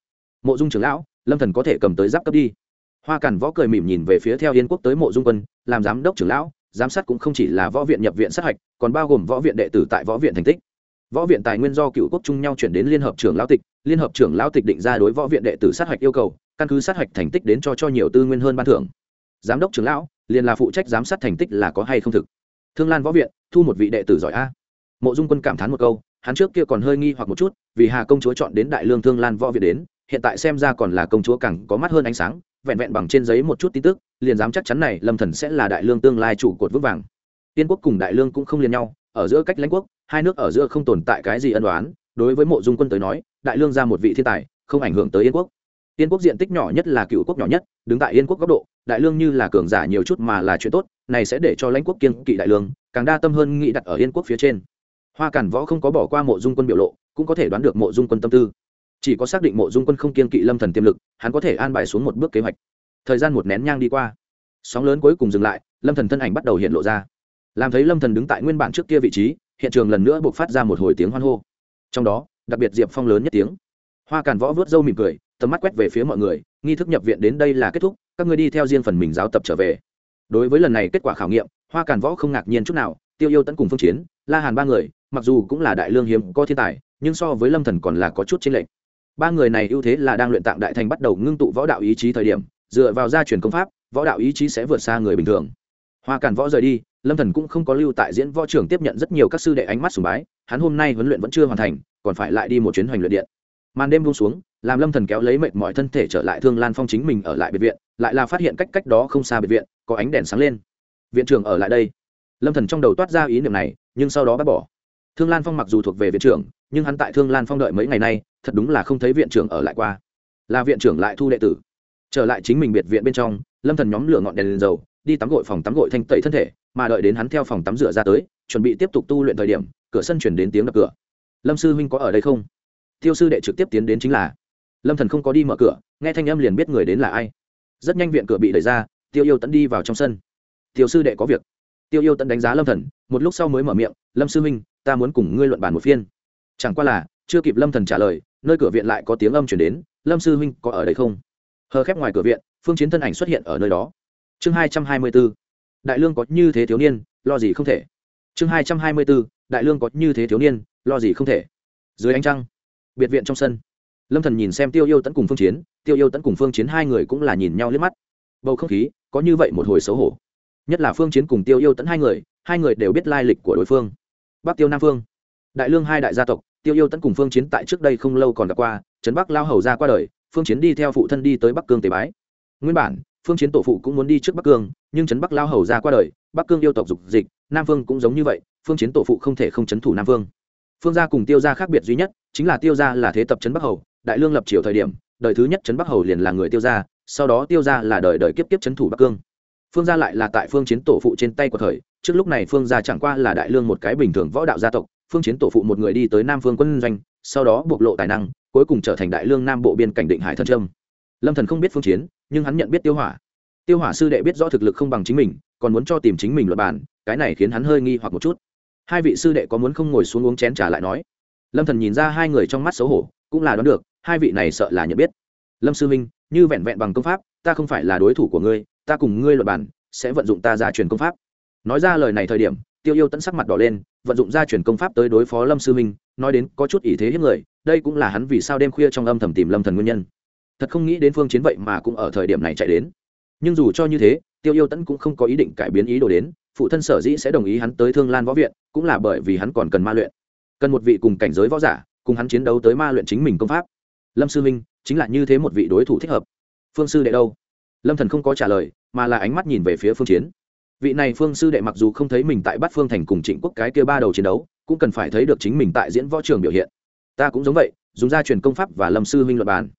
Mộ dung trưởng lão, lâm thần có thể cầm tới giáp cấp đi. Hoa cản võ cười mỉm nhìn về phía theo yên quốc tới mộ dung quân, làm giám đốc trưởng lão, giám sát cũng không chỉ là võ viện nhập viện sát hạch, còn bao gồm võ viện đệ tử tại võ viện thành tích. Võ viện tài nguyên do cựu quốc chung nhau chuyển đến liên hợp trưởng lão tịch, liên hợp trưởng lão tịch định ra đối võ viện đệ tử sát hạch yêu cầu, căn cứ sát hạch thành tích đến cho cho nhiều tư nguyên hơn ban thưởng. Giám đốc trưởng lão, liền là phụ trách giám sát thành tích là có hay không thực? Thương lan võ viện, thu một vị đệ tử giỏi a. Mộ dung quân cảm thán một câu, hắn trước kia còn hơi nghi hoặc một chút, vì hà công chúa chọn đến đại lương thương lan võ viện đến, hiện tại xem ra còn là công chúa càng có mắt hơn ánh sáng, vẹn vẹn bằng trên giấy một chút tin tức, liền dám chắc chắn này lâm thần sẽ là đại lương tương lai chủ cột vững vàng. Tiên quốc cùng đại lương cũng không liền nhau, ở giữa cách lãnh quốc, hai nước ở giữa không tồn tại cái gì ân đoán đối với mộ dung quân tới nói, đại lương ra một vị thiên tài, không ảnh hưởng tới yên quốc. Yên quốc diện tích nhỏ nhất là cựu quốc nhỏ nhất, đứng tại yên quốc góc độ, đại lương như là cường giả nhiều chút mà là chuyện tốt này sẽ để cho lãnh quốc kiên kỵ đại lương, càng đa tâm hơn nghĩ đặt ở yên quốc phía trên. Hoa cản võ không có bỏ qua mộ dung quân biểu lộ, cũng có thể đoán được mộ dung quân tâm tư. Chỉ có xác định mộ dung quân không kiên kỵ lâm thần tiềm lực, hắn có thể an bài xuống một bước kế hoạch. Thời gian một nén nhang đi qua, sóng lớn cuối cùng dừng lại, lâm thần thân ảnh bắt đầu hiện lộ ra. Làm thấy lâm thần đứng tại nguyên bản trước kia vị trí, hiện trường lần nữa buộc phát ra một hồi tiếng hoan hô. Trong đó, đặc biệt diệp phong lớn nhất tiếng. Hoa càn võ vớt râu mỉm cười, tầm mắt quét về phía mọi người, nghi thức nhập viện đến đây là kết thúc, các ngươi đi theo riêng phần mình giáo tập trở về đối với lần này kết quả khảo nghiệm, hoa càn võ không ngạc nhiên chút nào, tiêu yêu tấn cùng phương chiến, la hàn ba người, mặc dù cũng là đại lương hiếm, có thiên tài, nhưng so với lâm thần còn là có chút chênh lệch. Ba người này ưu thế là đang luyện tạng đại thành bắt đầu ngưng tụ võ đạo ý chí thời điểm, dựa vào gia truyền công pháp, võ đạo ý chí sẽ vượt xa người bình thường. Hoa càn võ rời đi, lâm thần cũng không có lưu tại diễn võ trường tiếp nhận rất nhiều các sư đệ ánh mắt sùng bái, hắn hôm nay huấn luyện vẫn chưa hoàn thành, còn phải lại đi một chuyến hoành luyện điện màn đêm buông xuống làm lâm thần kéo lấy mệt mỏi thân thể trở lại thương lan phong chính mình ở lại biệt viện lại là phát hiện cách cách đó không xa biệt viện có ánh đèn sáng lên. Viện trưởng ở lại đây. Lâm thần trong đầu toát ra ý niệm này nhưng sau đó bác bỏ. Thương lan phong mặc dù thuộc về viện trưởng nhưng hắn tại thương lan phong đợi mấy ngày nay thật đúng là không thấy viện trưởng ở lại qua. Là viện trưởng lại thu đệ tử. Trở lại chính mình biệt viện bên trong lâm thần nhóm lửa ngọn đèn, lên dầu đi tắm gội phòng tắm gội thanh tẩy thân thể mà đợi đến hắn theo phòng tắm rửa ra tới chuẩn bị tiếp tục tu luyện thời điểm cửa sân chuyển đến tiếng đập cửa. Lâm sư huynh có ở đây không? Tiêu sư đệ trực tiếp tiến đến chính là. Lâm thần không có đi mở cửa, nghe thanh âm liền biết người đến là ai. Rất nhanh viện cửa bị đẩy ra, tiêu yêu tẫn đi vào trong sân. Tiêu sư đệ có việc. Tiêu yêu tẫn đánh giá lâm thần, một lúc sau mới mở miệng, lâm sư huynh, ta muốn cùng ngươi luận bàn một phiên. Chẳng qua là, chưa kịp lâm thần trả lời, nơi cửa viện lại có tiếng âm chuyển đến, lâm sư huynh có ở đây không? Hờ khép ngoài cửa viện, phương chiến thân ảnh xuất hiện ở nơi đó. Chương hai trăm hai mươi b ố đại lương có như thế thiếu niên, lo gì không thể? Chương hai trăm hai mươi b ố đại lương có như thế thiếu niên, lo gì không thể? Dưới ánh trăng biệt viện trong sân. Lâm thần nhìn xem tiêu yêu tẫn cùng phương chiến, tiêu yêu tẫn cùng phương chiến hai người cũng là nhìn nhau liếc mắt. Bầu không khí, có như vậy một hồi xấu hổ. Nhất là phương chiến cùng tiêu yêu tẫn hai người hai người đều biết lai lịch của đối phương. Bắc tiêu nam phương. Đại lương hai đại gia tộc, tiêu yêu tẫn cùng phương chiến tại trước đây không lâu còn gặp qua, trấn bắc lao hầu ra qua đời, phương chiến đi theo phụ thân đi tới bắc cương tế bái. Nguyên bản, phương chiến tổ phụ cũng muốn đi trước bắc cương, nhưng trấn bắc lao hầu ra qua đời, bắc cương yêu tộc dục dịch, nam phương cũng giống như vậy, phương chiến tổ phụ không thể không trấn thủ nam phương phương gia cùng tiêu gia khác biệt duy nhất chính là tiêu gia là thế tập trấn bắc hầu, đại lương lập triều thời điểm, đời thứ nhất trấn bắc hầu liền là người tiêu gia, sau đó tiêu gia là đời đời kiếp kiếp trấn thủ bắc cương. Phương gia lại là tại phương chiến tổ phụ trên tay của thời, trước lúc này phương gia chẳng qua là đại lương một cái bình thường võ đạo gia tộc, phương chiến tổ phụ một người đi tới nam phương quân doanh, sau đó bộc lộ tài năng, cuối cùng trở thành đại lương nam bộ biên cảnh định hải thân trâm. Lâm thần không biết phương chiến, nhưng hắn nhận biết tiêu hỏa. Tiêu hỏa sư đệ biết rõ thực lực không bằng chính mình, còn muốn cho tìm chính mình luật bản cái này khiến hắn hơi nghi hoặc một chút hai vị sư đệ có muốn không ngồi xuống uống chén trà lại nói? Lâm thần nhìn ra hai người trong mắt xấu hổ, cũng là đoán được, hai vị này sợ là nhận biết. Lâm sư minh như vẹn vẹn bằng công pháp, ta không phải là đối thủ của ngươi, ta cùng ngươi luật bản, sẽ vận dụng ta ra truyền công pháp. Nói ra lời này thời điểm, tiêu yêu tẫn sắc mặt đỏ lên, vận dụng ra truyền công pháp tới đối phó lâm sư minh nói đến có chút ý thế hiếp người, đây cũng là hắn vì sao đêm khuya trong âm thầm tìm lâm thần nguyên nhân. Thật không nghĩ đến phương chiến vậy mà cũng ở thời điểm này chạy đến. Nhưng dù cho như thế, tiêu yêu tẫn cũng không có ý định cải biến ý đồ đến phụ thân sở dĩ sẽ đồng ý hắn tới thương lan võ viện, cũng là bởi vì hắn còn cần ma luyện. Cần một vị cùng cảnh giới võ giả, cùng hắn chiến đấu tới ma luyện chính mình công pháp. Lâm sư minh, chính là như thế một vị đối thủ thích hợp. Phương sư đệ đâu? Lâm thần không có trả lời, mà là ánh mắt nhìn về phía phương chiến. Vị này phương sư đệ mặc dù không thấy mình tại bát phương thành cùng trịnh quốc cái kia ba đầu chiến đấu, cũng cần phải thấy được chính mình tại diễn võ trường biểu hiện. Ta cũng giống vậy, dùng ra truyền công pháp và lâm sư huynh luật bàn.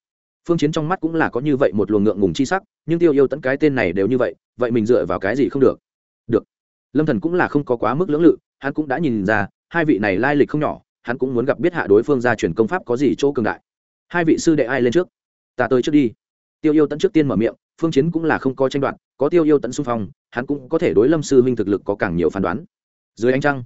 Phương chiến trong mắt cũng là có như vậy một luồng ngượng ngùng chi sắc, nhưng tiêu yêu tẫn cái tên này đều như vậy vậy mình dựa vào cái gì không được được? Lâm thần cũng là không có quá mức lưỡng lự, hắn cũng đã nhìn ra, hai vị này lai lịch không nhỏ, hắn cũng muốn gặp biết hạ đối phương ra chuyển công pháp có gì chỗ cường đại. Hai vị sư đệ ai lên trước? Ta tới trước đi. Tiêu yêu tận trước tiên mở miệng, phương chiến cũng là không có tranh đoạt, có tiêu yêu tận xung phong, hắn cũng có thể đối lâm sư huynh thực lực có càng nhiều phán đoán. Dưới ánh trăng,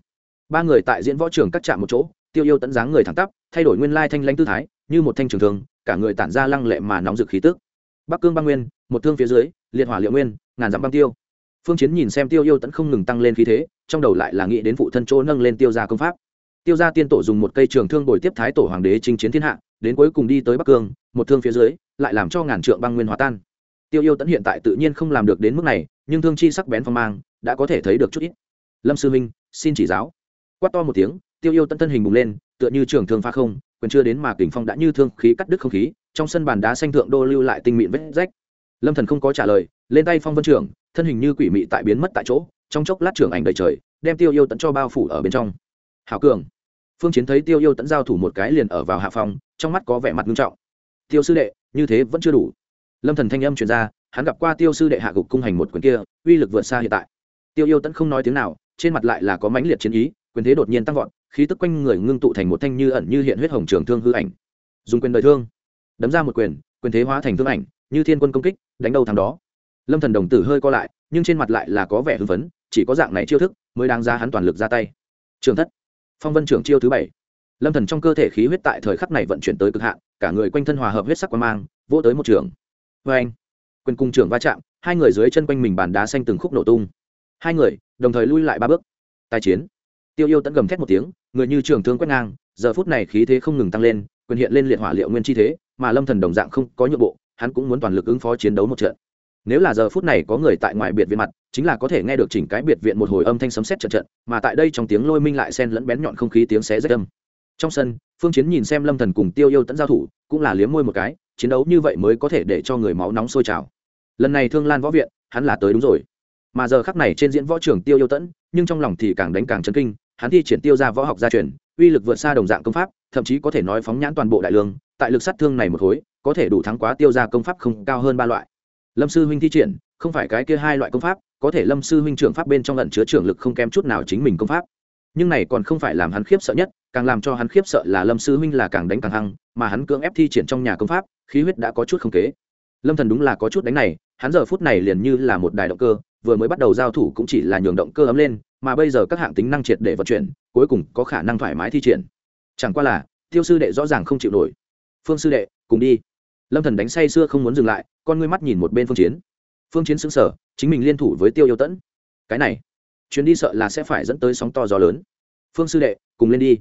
ba người tại diễn võ trường cắt chạm một chỗ, tiêu yêu tận dáng người thẳng tắp, thay đổi nguyên lai thanh lãnh tư thái, như một thanh trường thường cả người tản ra lăng lệ mà nóng rực khí tức. Bắc cương băng nguyên, một thương phía dưới, liệt hỏa liệu nguyên, ngàn dặm băng tiêu phương chiến nhìn xem tiêu yêu tẫn không ngừng tăng lên khí thế, trong đầu lại là nghĩ đến phụ thân chỗ nâng lên tiêu gia công pháp. Tiêu gia tiên tổ dùng một cây trường thương bồi tiếp thái tổ hoàng đế chinh chiến thiên hạ, đến cuối cùng đi tới bắc cương, một thương phía dưới, lại làm cho ngàn trượng băng nguyên hòa tan. Tiêu yêu tẫn hiện tại tự nhiên không làm được đến mức này, nhưng thương chi sắc bén phong mang, đã có thể thấy được chút ít. Lâm sư minh, xin chỉ giáo. Quát to một tiếng, tiêu yêu tẫn thân hình bùng lên, tựa như trường thương phá không, quyền chưa đến mà kình phong đã như thương khí cắt đứt không khí, trong sân bàn đá xanh thượng đô lưu lại tinh mịn vết rách. Lâm thần không có trả lời, lên tay phong vân trưởng thân hình như quỷ mị tại biến mất tại chỗ, trong chốc lát trưởng ảnh đầy trời, đem tiêu yêu tận cho bao phủ ở bên trong. Hảo cường. Phương chiến thấy tiêu yêu tận giao thủ một cái liền ở vào hạ phòng, trong mắt có vẻ mặt nghiêm trọng. Tiêu sư đệ, như thế vẫn chưa đủ. Lâm thần thanh âm truyền ra, hắn gặp qua tiêu sư đệ hạ gục cung hành một quyền kia, uy lực vượt xa hiện tại. Tiêu yêu tận không nói tiếng nào, trên mặt lại là có mãnh liệt chiến ý, quyền thế đột nhiên tăng vọt, khí tức quanh người ngưng tụ thành một thanh như ẩn như hiện huyết hồng trường thương hư ảnh. Dùng quyền đời thương. Đấm ra một quyền quyền thế hóa thành thương ảnh, như thiên quân công kích, đánh đầu thằng đó lâm thần đồng tử hơi co lại, nhưng trên mặt lại là có vẻ hưng phấn, chỉ có dạng này chiêu thức mới đáng ra hắn toàn lực ra tay. Trường thất. Phong vân trưởng chiêu thứ bảy. Lâm thần trong cơ thể khí huyết tại thời khắc này vận chuyển tới cực hạn, cả người quanh thân hòa hợp huyết sắc quan mang, vỗ tới một trường. Vê anh, quyền cung trưởng va chạm, hai người dưới chân quanh mình bàn đá xanh từng khúc nổ tung. Hai người, đồng thời lui lại ba bước. Tài chiến. Tiêu yêu tận gầm thét một tiếng, người như trường thương quét ngang, giờ phút này khí thế không ngừng tăng lên, quyền hiện lên liệt hỏa liệu nguyên chi thế, mà lâm thần đồng dạng không có nhượng bộ, hắn cũng muốn toàn lực ứng phó chiến đấu một trận nếu là giờ phút này có người tại ngoài biệt viện mặt, chính là có thể nghe được chỉnh cái biệt viện một hồi âm thanh sấm sét trận trận mà tại đây trong tiếng lôi minh lại xen lẫn bén nhọn không khí tiếng xé rách âm. Trong sân, phương chiến nhìn xem lâm thần cùng tiêu yêu tẫn giao thủ, cũng là liếm môi một cái, chiến đấu như vậy mới có thể để cho người máu nóng sôi trào. Lần này thương lan võ viện, hắn là tới đúng rồi. Mà giờ khắc này trên diễn võ trường tiêu yêu tẫn nhưng trong lòng thì càng đánh càng chấn kinh, hắn thi triển tiêu ra võ học gia truyền, uy lực vượt xa đồng dạng công pháp, thậm chí có thể nói phóng nhãn toàn bộ đại lương, tại lực sát thương này một khối, có thể đủ thắng quá tiêu ra công pháp không cao hơn ba loại lâm sư huynh thi triển, không phải cái kia hai loại công pháp, có thể lâm sư huynh trưởng pháp bên trong lần chứa trưởng lực không kém chút nào chính mình công pháp. Nhưng này còn không phải làm hắn khiếp sợ nhất, càng làm cho hắn khiếp sợ là lâm sư huynh là càng đánh càng hăng, mà hắn cưỡng ép thi triển trong nhà công pháp, khí huyết đã có chút không kế. Lâm thần đúng là có chút đánh này, hắn giờ phút này liền như là một đài động cơ, vừa mới bắt đầu giao thủ cũng chỉ là nhường động cơ ấm lên, mà bây giờ các hạng tính năng triệt để vận chuyển, cuối cùng có khả năng thoải mái thi triển. Chẳng qua là, tiêu sư đệ rõ ràng không chịu nổi. Phương sư đệ, cùng đi lâm thần đánh say xưa không muốn dừng lại con ngươi mắt nhìn một bên phương chiến phương chiến xứng sở chính mình liên thủ với tiêu yêu tẫn cái này chuyến đi sợ là sẽ phải dẫn tới sóng to gió lớn phương sư đệ cùng lên đi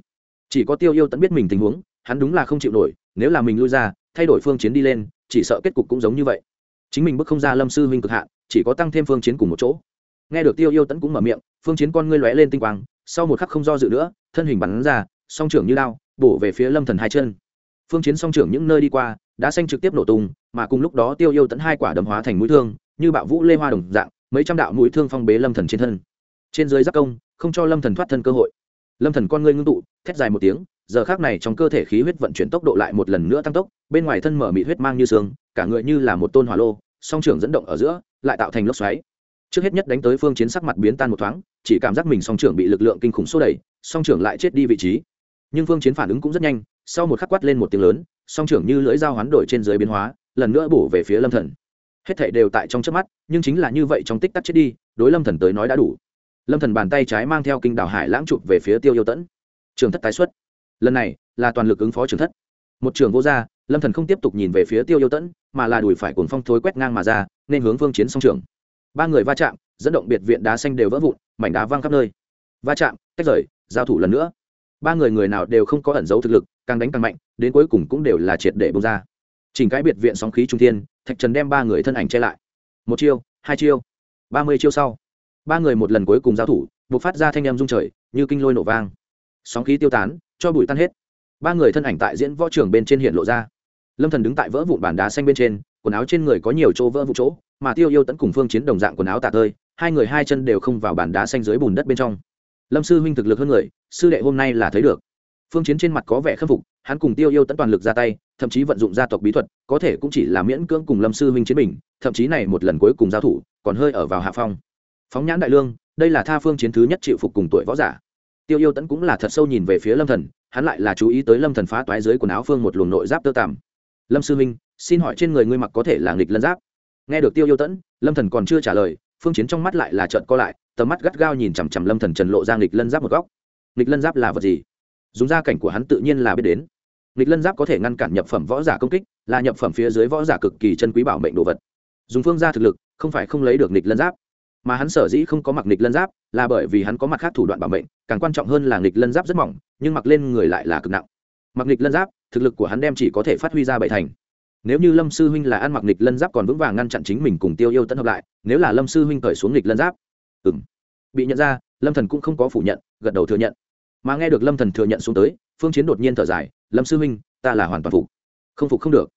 chỉ có tiêu yêu tẫn biết mình tình huống hắn đúng là không chịu nổi nếu là mình lui ra thay đổi phương chiến đi lên chỉ sợ kết cục cũng giống như vậy chính mình bước không ra lâm sư huynh cực hạn chỉ có tăng thêm phương chiến cùng một chỗ nghe được tiêu yêu tẫn cũng mở miệng phương chiến con ngươi lóe lên tinh quang sau một khắc không do dự nữa thân hình bắn ra song trưởng như lao bổ về phía lâm thần hai chân phương chiến song trưởng những nơi đi qua đã xanh trực tiếp nổ tung, mà cùng lúc đó tiêu yêu tẫn hai quả đấm hóa thành mũi thương, như bạo vũ lê hoa đồng dạng, mấy trăm đạo mũi thương phong bế lâm thần trên thân. Trên dưới giác công, không cho lâm thần thoát thân cơ hội. Lâm thần con ngươi ngưng tụ, thét dài một tiếng, giờ khác này trong cơ thể khí huyết vận chuyển tốc độ lại một lần nữa tăng tốc, bên ngoài thân mở mị huyết mang như xương cả người như là một tôn hỏa lô, song trưởng dẫn động ở giữa, lại tạo thành lốc xoáy. Trước hết nhất đánh tới phương chiến sắc mặt biến tan một thoáng, chỉ cảm giác mình song trưởng bị lực lượng kinh khủng xô đẩy, song trưởng lại chết đi vị trí. Nhưng phương chiến phản ứng cũng rất nhanh sau một khắc quát lên một tiếng lớn, song trưởng như lưỡi dao hoán đổi trên dưới biến hóa, lần nữa bổ về phía lâm thần. Hết thảy đều tại trong chớp mắt, nhưng chính là như vậy trong tích tắc chết đi, đối lâm thần tới nói đã đủ. Lâm thần bàn tay trái mang theo kinh đảo hải lãng chụp về phía tiêu yêu tẫn. Trường thất tái xuất. Lần này, là toàn lực ứng phó trường thất. Một trường vô gia lâm thần không tiếp tục nhìn về phía tiêu yêu tẫn, mà là đùi phải cuồng phong thối quét ngang mà ra, nên hướng phương chiến song trường ba người va chạm, dẫn động biệt viện đá xanh đều vỡ vụn, mảnh đá văng khắp nơi. Va chạm, tách rời, giao thủ lần nữa. Ba người người nào đều không có ẩn giấu thực lực càng đánh càng mạnh, đến cuối cùng cũng đều là triệt để bông ra. Chỉnh cái biệt viện sóng khí trung thiên, thạch trần đem ba người thân ảnh che lại. Một chiêu, hai chiêu, ba mươi chiêu sau, ba người một lần cuối cùng giao thủ buộc phát ra thanh em rung trời, như kinh lôi nổ vang. Sóng khí tiêu tán, cho bụi tan hết. Ba người thân ảnh tại diễn võ trường bên trên hiện lộ ra. Lâm thần đứng tại vỡ vụn bàn đá xanh bên trên, quần áo trên người có nhiều chỗ vỡ vụ chỗ, mà tiêu yêu tẫn cùng phương chiến đồng dạng quần áo tả tơi, hai người hai chân đều không vào bàn đá xanh dưới bùn đất bên trong. Lâm sư huynh thực lực hơn người, sư đệ hôm nay là thấy được phương chiến trên mặt có vẻ khâm phục, hắn cùng tiêu yêu tẫn toàn lực ra tay, thậm chí vận dụng gia tộc bí thuật, có thể cũng chỉ là miễn cưỡng cùng lâm sư huynh chiến bình, thậm chí này một lần cuối cùng giao thủ, còn hơi ở vào hạ phong. Phóng nhãn đại lương, đây là tha phương chiến thứ nhất chịu phục cùng tuổi võ giả. Tiêu yêu tẫn cũng là thật sâu nhìn về phía lâm thần, hắn lại là chú ý tới lâm thần phá toái dưới quần áo phương một luồng nội giáp tơ tằm. Lâm sư huynh xin hỏi trên người ngươi mặc có thể là nghịch lân giáp? Nghe được tiêu yêu tẫn, lâm thần còn chưa trả lời, phương chiến trong mắt lại là trợn co lại, tầm mắt gắt gao nhìn chằm chằm lâm thần trần lộ ra nghịch lân giáp một góc. Nghịch lân giáp là vật gì? Dùng gia cảnh của hắn tự nhiên là biết đến. Nghịch lân giáp có thể ngăn cản nhập phẩm võ giả công kích, là nhập phẩm phía dưới võ giả cực kỳ chân quý bảo mệnh đồ vật. Dùng phương gia thực lực, không phải không lấy được nghịch lân giáp. Mà hắn sở dĩ không có mặc nghịch lân giáp, là bởi vì hắn có mặt khác thủ đoạn bảo mệnh, càng quan trọng hơn là nghịch lân giáp rất mỏng, nhưng mặc lên người lại là cực nặng. Mặc nghịch lân giáp, thực lực của hắn đem chỉ có thể phát huy ra bảy thành. Nếu như lâm sư huynh là ăn mặc nghịch lân giáp còn vững vàng ngăn chặn chính mình cùng tiêu yêu tân hợp lại, nếu là lâm sư huynh cởi xuống nghịch lân giáp ừ m bị nhận ra, lâm thần cũng không có phủ nhận, gật đầu thừa nhận mà nghe được lâm thần thừa nhận xuống tới phương chiến đột nhiên thở dài lâm sư huynh ta là hoàn toàn phục không phục không được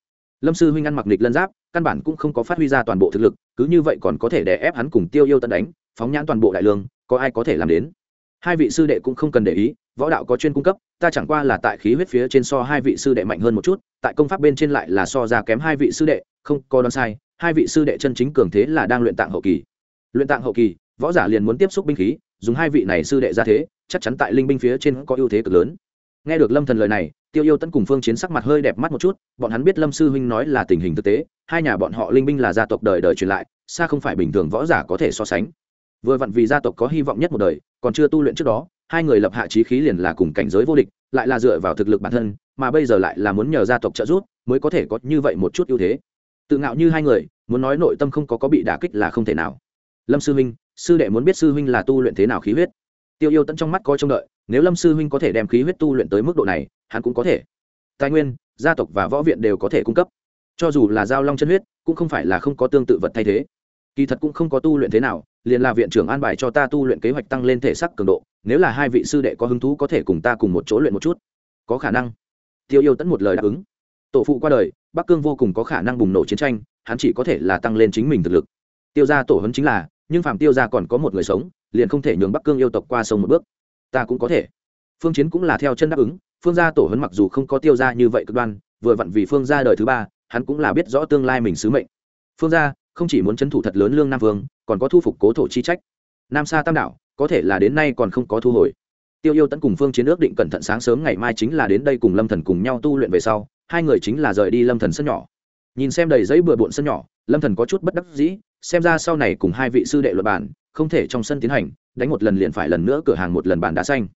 lâm sư huynh ăn mặc nịch lân giáp căn bản cũng không có phát huy ra toàn bộ thực lực cứ như vậy còn có thể đè ép hắn cùng tiêu yêu tận đánh phóng nhãn toàn bộ đại lương có ai có thể làm đến hai vị sư đệ cũng không cần để ý võ đạo có chuyên cung cấp ta chẳng qua là tại khí huyết phía trên so hai vị sư đệ mạnh hơn một chút tại công pháp bên trên lại là so ra kém hai vị sư đệ không có đoán sai hai vị sư đệ chân chính cường thế là đang luyện tạng hậu kỳ luyện tạng hậu kỳ võ giả liền muốn tiếp xúc binh khí dùng hai vị này sư đệ ra thế, chắc chắn tại linh binh phía trên có ưu thế cực lớn. Nghe được lâm thần lời này, tiêu yêu tấn cùng phương chiến sắc mặt hơi đẹp mắt một chút, bọn hắn biết lâm sư huynh nói là tình hình thực tế, hai nhà bọn họ linh binh là gia tộc đời đời truyền lại, xa không phải bình thường võ giả có thể so sánh. Vừa vặn vì gia tộc có hy vọng nhất một đời, còn chưa tu luyện trước đó, hai người lập hạ trí khí liền là cùng cảnh giới vô địch, lại là dựa vào thực lực bản thân, mà bây giờ lại là muốn nhờ gia tộc trợ giúp, mới có thể có như vậy một chút ưu thế. Tự ngạo như hai người, muốn nói nội tâm không có có bị đả kích là không thể nào. Lâm sư huynh sư đệ muốn biết sư huynh là tu luyện thế nào khí huyết. Tiêu yêu tận trong mắt coi trông đợi, nếu lâm sư huynh có thể đem khí huyết tu luyện tới mức độ này, hắn cũng có thể. Tài nguyên, gia tộc và võ viện đều có thể cung cấp. Cho dù là giao long chân huyết, cũng không phải là không có tương tự vật thay thế. Kỳ thật cũng không có tu luyện thế nào, liền là viện trưởng an bài cho ta tu luyện kế hoạch tăng lên thể sắc cường độ, nếu là hai vị sư đệ có hứng thú có thể cùng ta cùng một chỗ luyện một chút. Có khả năng. Tiêu yêu tẫn một lời đáp ứng. Tổ phụ qua đời, bắc cương vô cùng có khả năng bùng nổ chiến tranh, hắn chỉ có thể là tăng lên chính mình thực lực. Tiêu gia tổ hấn chính là nhưng phạm tiêu gia còn có một người sống, liền không thể nhường bắc cương yêu tộc qua sông một bước. Ta cũng có thể. Phương chiến cũng là theo chân đáp ứng, phương gia tổ hấn mặc dù không có tiêu gia như vậy cực đoan, vừa vặn vì phương gia đời thứ ba, hắn cũng là biết rõ tương lai mình sứ mệnh. Phương gia không chỉ muốn c h ấ n thủ thật lớn lương nam vương, còn có thu phục cố thổ chi trách. Nam sa tam đảo, có thể là đến nay còn không có thu hồi. Tiêu yêu tẫn cùng phương chiến ước định cẩn thận sáng sớm ngày mai chính là đến đây cùng lâm thần cùng nhau tu luyện về sau, hai người chính là rời đi lâm thần sân nhỏ. Nhìn xem đầy giấy bừa bộn sân nhỏ, lâm thần có chút bất đắc dĩ xem ra sau này cùng hai vị sư đệ luật bản không thể trong sân tiến hành, đánh một lần liền phải lần nữa cửa hàng một lần bàn đá xanh.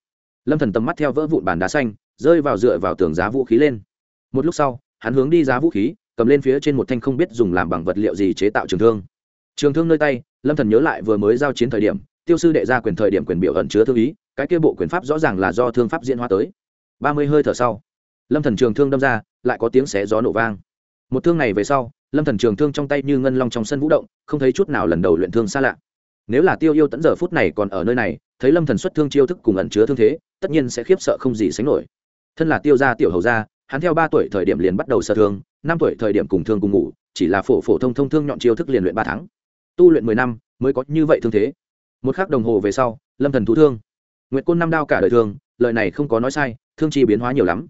Lâm thần tầm mắt theo vỡ vụn bàn đá xanh, rơi vào dựa vào tường giá vũ khí lên. Một lúc sau, hắn hướng đi giá vũ khí, cầm lên phía trên một thanh không biết dùng làm bằng vật liệu gì chế tạo trường thương. Trường thương nơi tay, lâm thần nhớ lại vừa mới giao chiến thời điểm, tiêu sư đệ ra quyền thời điểm quyền biểu ẩn chứa thư ý, cái kia bộ quyền pháp rõ ràng là do thương pháp diễn hóa tới. Ba mươi hơi thở sau, lâm thần trường thương đâm ra, lại có tiếng xé gió nổ vang. Một thương này về sau lâm thần trường thương trong tay như ngân long trong sân vũ động, không thấy chút nào lần đầu luyện thương xa lạ. Nếu là tiêu yêu tận giờ phút này còn ở nơi này, thấy lâm thần xuất thương chiêu thức cùng ẩn chứa thương thế, tất nhiên sẽ khiếp sợ không gì sánh nổi. Thân là tiêu gia tiểu hầu gia, hắn theo ba tuổi thời điểm liền bắt đầu sơ thương, năm tuổi thời điểm cùng thương cùng ngủ, chỉ là phổ phổ thông thông thương nhọn chiêu thức liền luyện ba tháng. Tu luyện mười năm mới có như vậy thương thế. Một khắc đồng hồ về sau, lâm thần thú thương. Nguyệt côn năm đao cả đời thương, lời này không có nói sai, thương chi biến hóa nhiều lắm.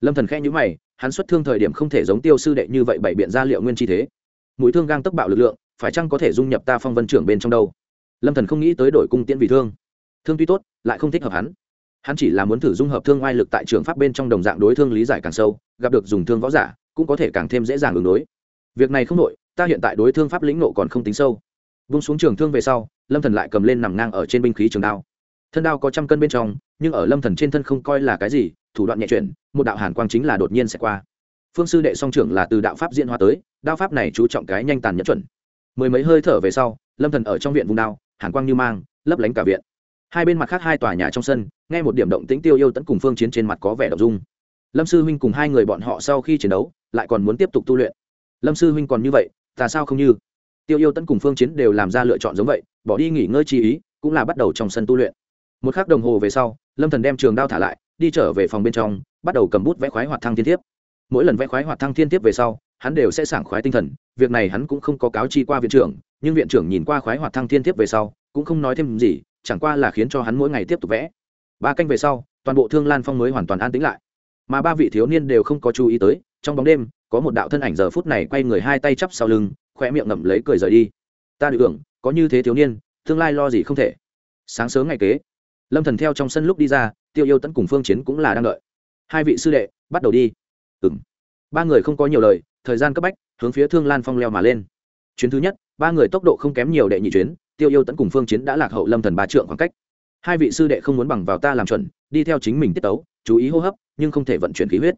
Lâm thần khẽ nhíu mày hắn xuất thương thời điểm không thể giống tiêu sư đệ như vậy bảy biện ra liệu nguyên chi thế. Mũi thương gang tốc bạo lực lượng, phải chăng có thể dung nhập ta phong vân trưởng bên trong đâu? Lâm thần không nghĩ tới đổi cung tiễn vì thương. Thương tuy tốt, lại không thích hợp hắn. Hắn chỉ là muốn thử dung hợp thương oai lực tại trường pháp bên trong đồng dạng đối thương lý giải càng sâu, gặp được dùng thương võ giả, cũng có thể càng thêm dễ dàng ứng đối. Việc này không nội, ta hiện tại đối thương pháp lĩnh nộ còn không tính sâu. Vung xuống trường thương về sau, lâm thần lại cầm lên nằm ngang ở trên binh khí trường đao. Thân đao có trăm cân bên trong, nhưng ở lâm thần trên thân không coi là cái gì thủ đoạn nhẹ chuyển, một đạo hàn quang chính là đột nhiên sẽ qua. Phương sư đệ song trưởng là từ đạo pháp diễn hóa tới đao pháp này chú trọng cái nhanh tàn nhất chuẩn. Mười mấy hơi thở về sau, lâm thần ở trong viện vùng đao, hàn quang như mang, lấp lánh cả viện. Hai bên mặt khác hai tòa nhà trong sân, nghe một điểm động tĩnh tiêu yêu tấn cùng phương chiến trên mặt có vẻ động dung. Lâm sư huynh cùng hai người bọn họ sau khi chiến đấu, lại còn muốn tiếp tục tu luyện. Lâm sư huynh còn như vậy, ta sao không như? Tiêu yêu tấn cùng phương chiến đều làm ra lựa chọn giống vậy, bỏ đi nghỉ ngơi chi ý, cũng là bắt đầu trong sân tu luyện. Một k h ắ c đồng hồ về sau, lâm thần đem trường đao thả lại đi trở về phòng bên trong, bắt đầu cầm bút vẽ khoái hoạt thăng thiên thiếp. Mỗi lần vẽ khoái hoạt thăng thiên thiếp về sau, hắn đều sẽ sảng khoái tinh thần, việc này hắn cũng không có cáo chi qua viện trưởng, nhưng viện trưởng nhìn qua khoái hoạt thăng thiên thiếp về sau, cũng không nói thêm gì, chẳng qua là khiến cho hắn mỗi ngày tiếp tục vẽ. Ba canh về sau, toàn bộ thương lan phong mới hoàn toàn an tĩnh lại. Mà ba vị thiếu niên đều không có chú ý tới, trong bóng đêm, có một đạo thân ảnh giờ phút này quay người hai tay chắp sau lưng khoe miệng ngậm lấy cười rời đi. Ta được hưởng, có như thế thiếu niên, tương lai lo gì không thể. Sáng sớm ngày kế. Lâm thần theo trong sân lúc đi ra tiêu yêu tẫn cùng phương chiến cũng là đang đợi. Hai vị sư đệ, bắt đầu đi. Ừng ba người không có nhiều lời, thời gian cấp bách, hướng phía thương lan phong leo mà lên. Chuyến thứ nhất, ba người tốc độ không kém nhiều đệ nhị chuyến, tiêu yêu tẫn cùng phương chiến đã lạc hậu lâm thần ba trượng khoảng cách. Hai vị sư đệ không muốn bằng vào ta làm chuẩn, đi theo chính mình tiết tấu, chú ý hô hấp, nhưng không thể vận chuyển khí huyết.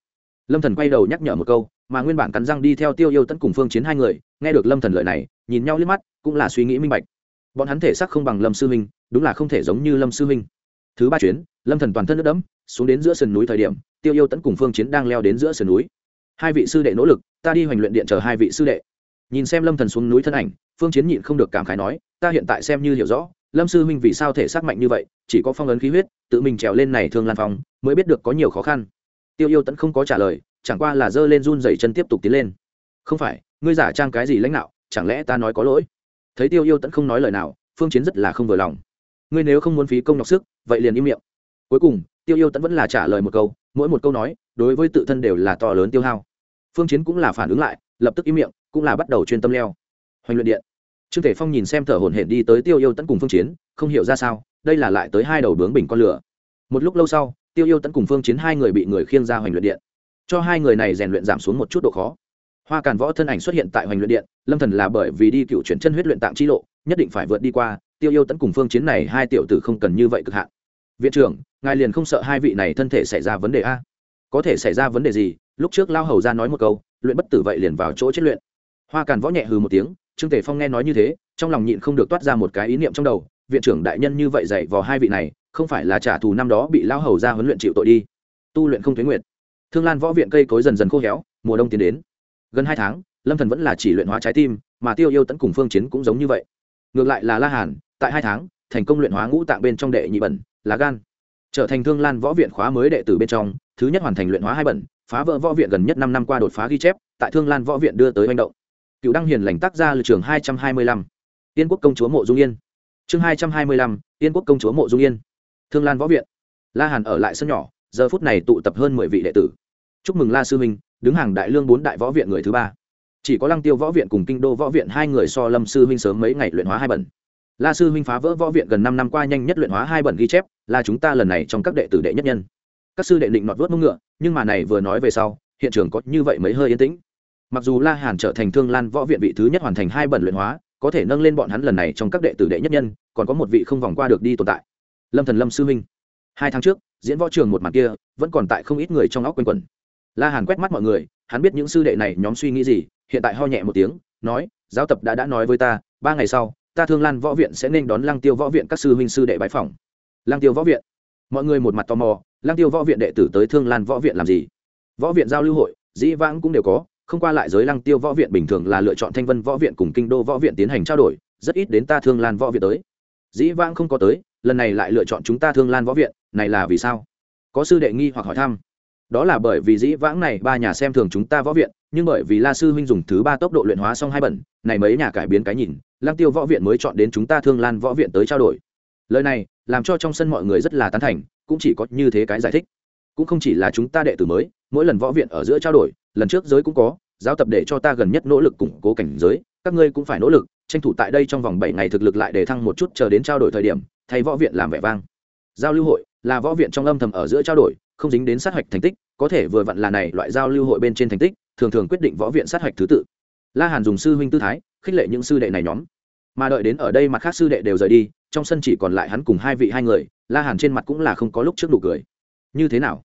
Lâm thần quay đầu nhắc nhở một câu, mà nguyên bản cắn răng đi theo tiêu yêu tẫn cùng phương chiến hai người, nghe được lâm thần lợi này, nhìn nhau liếc mắt, cũng là suy nghĩ minh bạch. Bọn hắn thể sắc không bằng lâm sư huynh đúng là không thể giống như lâm sư huynh thứ ba chuyến, lâm thần toàn thân nước đẫm, xuống đến giữa sườn núi thời điểm, tiêu yêu tấn cùng phương chiến đang leo đến giữa sườn núi. Hai vị sư đệ nỗ lực, ta đi hoành luyện điện chờ hai vị sư đệ. Nhìn xem lâm thần xuống núi thân ảnh, phương chiến nhịn không được cảm khái nói, ta hiện tại xem như hiểu rõ, lâm sư huynh vì sao thể xác mạnh như vậy, chỉ có phong ấn khí huyết, tự mình trèo lên này thường lan phong, mới biết được có nhiều khó khăn. Tiêu yêu tẫn không có trả lời, chẳng qua là giơ lên run dày chân tiếp tục tiến lên. Không phải, ngươi giả trang cái gì lãnh đạo, chẳng lẽ ta nói có lỗi? Thấy tiêu yêu tẫn không nói lời nào, phương chiến rất là không vừa lòng ngươi nếu không muốn phí công nhọc sức, vậy liền im miệng. Cuối cùng, tiêu yêu tẫn vẫn là trả lời một câu, mỗi một câu nói, đối với tự thân đều là to lớn tiêu hao. Phương chiến cũng là phản ứng lại, lập tức im miệng, cũng là bắt đầu chuyên tâm leo. Hoành luyện điện. Trương thể phong nhìn xem thở hổn hển đi tới tiêu yêu tẫn cùng phương chiến, không hiểu ra sao, đây là lại tới hai đầu bướng bình con lửa. Một lúc lâu sau, tiêu yêu tẫn cùng phương chiến hai người bị người khiêng ra hoành luyện điện. Cho hai người này rèn luyện giảm xuống một chút độ khó. Hoa càn võ thân ảnh xuất hiện tại hoành luyện điện, lâm thần là bởi vì đi cựu chuyển chân huyết luyện tạm chi lộ, nhất định phải vượt đi qua tiêu yêu tấn cùng phương chiến này hai tiểu tử không cần như vậy cực hạn. Viện trưởng, ngài liền không sợ hai vị này thân thể xảy ra vấn đề a? Có thể xảy ra vấn đề gì? Lúc trước lao hầu ra nói một câu, luyện bất tử vậy liền vào chỗ chết luyện. Hoa càn võ nhẹ hừ một tiếng, trương tề phong nghe nói như thế, trong lòng nhịn không được toát ra một cái ý niệm trong đầu, viện trưởng đại nhân như vậy dạy vào hai vị này, không phải là trả thù năm đó bị lao hầu ra huấn luyện chịu tội đi. Tu luyện không thuế nguyện thương lan võ viện cây cối dần dần khô héo, mùa đông tiến đến. Gần hai tháng, lâm thần vẫn là chỉ luyện hóa trái tim, mà tiêu yêu tấn cùng phương chiến cũng giống như vậy. Ngược lại là la hàn tại hai tháng, thành công luyện hóa ngũ tạng bên trong đệ nhị bẩn lá gan. Trở thành thương lan võ viện khóa mới đệ tử bên trong, thứ nhất hoàn thành luyện hóa hai bẩn, phá vỡ võ viện gần nhất năm năm qua đột phá ghi chép, tại thương lan võ viện đưa tới manh động. Cựu đăng hiền lành tác gia lực trường hai trăm hai mươi lăm. Yên quốc công chúa mộ dung yên. Chương hai trăm hai mươi lăm yên quốc công chúa mộ dung yên. Thương lan võ viện. La hàn ở lại sân nhỏ, giờ phút này tụ tập hơn mười vị đệ tử. Chúc mừng la sư minh, đứng hàng đại lương bốn đại võ viện người thứ ba. Chỉ có lăng tiêu võ viện cùng kinh đô võ viện hai người so lâm sư huynh sớm mấy ngày luyện hóa hai bẩn la sư huynh phá vỡ võ viện gần năm năm qua nhanh nhất luyện hóa hai bẩn ghi chép, là chúng ta lần này trong các đệ tử đệ nhất nhân. Các sư đệ định nọt vớt mông ngựa, nhưng mà này vừa nói về sau, hiện trường có như vậy mấy hơi yên tĩnh. Mặc dù la hàn trở thành thương lan võ viện vị thứ nhất hoàn thành hai bẩn luyện hóa, có thể nâng lên bọn hắn lần này trong các đệ tử đệ nhất nhân, còn có một vị không vòng qua được đi tồn tại. Lâm thần lâm sư huynh, hai tháng trước, diễn võ trường một mặt kia, vẫn còn tại không ít người trong óc quanh quẩn. La hàn quét mắt mọi người, hắn biết những sư đệ này nhóm suy nghĩ gì, hiện tại ho nhẹ một tiếng, nói, giáo tập đã đã nói với ta, ba ngày sau ta thương lan võ viện sẽ nên đón lăng tiêu võ viện các sư huynh sư đệ bãi phòng lăng tiêu võ viện. Mọi người một mặt tò mò, lăng tiêu võ viện đệ tử tới thương lan võ viện làm gì? Võ viện giao lưu hội, dĩ vãng cũng đều có, không qua lại giới lăng tiêu võ viện bình thường là lựa chọn thanh vân võ viện cùng kinh đô võ viện tiến hành trao đổi, rất ít đến ta thương lan võ viện tới. Dĩ vãng không có tới, lần này lại lựa chọn chúng ta thương lan võ viện, này là vì sao? Có sư đệ nghi hoặc hỏi thăm đó là bởi vì dĩ vãng này ba nhà xem thường chúng ta võ viện, nhưng bởi vì la sư huynh dùng thứ ba tốc độ luyện hóa xong hai bẩn, này mấy nhà cải biến cái nhìn Lang tiêu võ viện mới chọn đến chúng ta thương lan võ viện tới trao đổi. Lời này, làm cho trong sân mọi người rất là tán thành, cũng chỉ có như thế cái giải thích. Cũng không chỉ là chúng ta đệ tử mới, mỗi lần võ viện ở giữa trao đổi, lần trước giới cũng có, giáo tập để cho ta gần nhất nỗ lực củng cố cảnh giới, các ngươi cũng phải nỗ lực, tranh thủ tại đây trong vòng bảy ngày thực lực lại để thăng một chút chờ đến trao đổi thời điểm, thay võ viện làm vẻ vang. Giao lưu hội là võ viện trong âm thầm ở giữa trao đổi, không dính đến sát hạch thành tích có thể vừa vặn là này loại giao lưu hội bên trên thành tích, thường thường quyết định võ viện sát hạch thứ tự. La hàn dùng sư huynh tư thái, khích lệ những sư đệ này nhóm. Mà đợi đến ở đây mặt khác sư đệ đều rời đi, trong sân chỉ còn lại hắn cùng hai vị hai người, la hàn trên mặt cũng là không có lúc trước đủ cười. Như thế nào?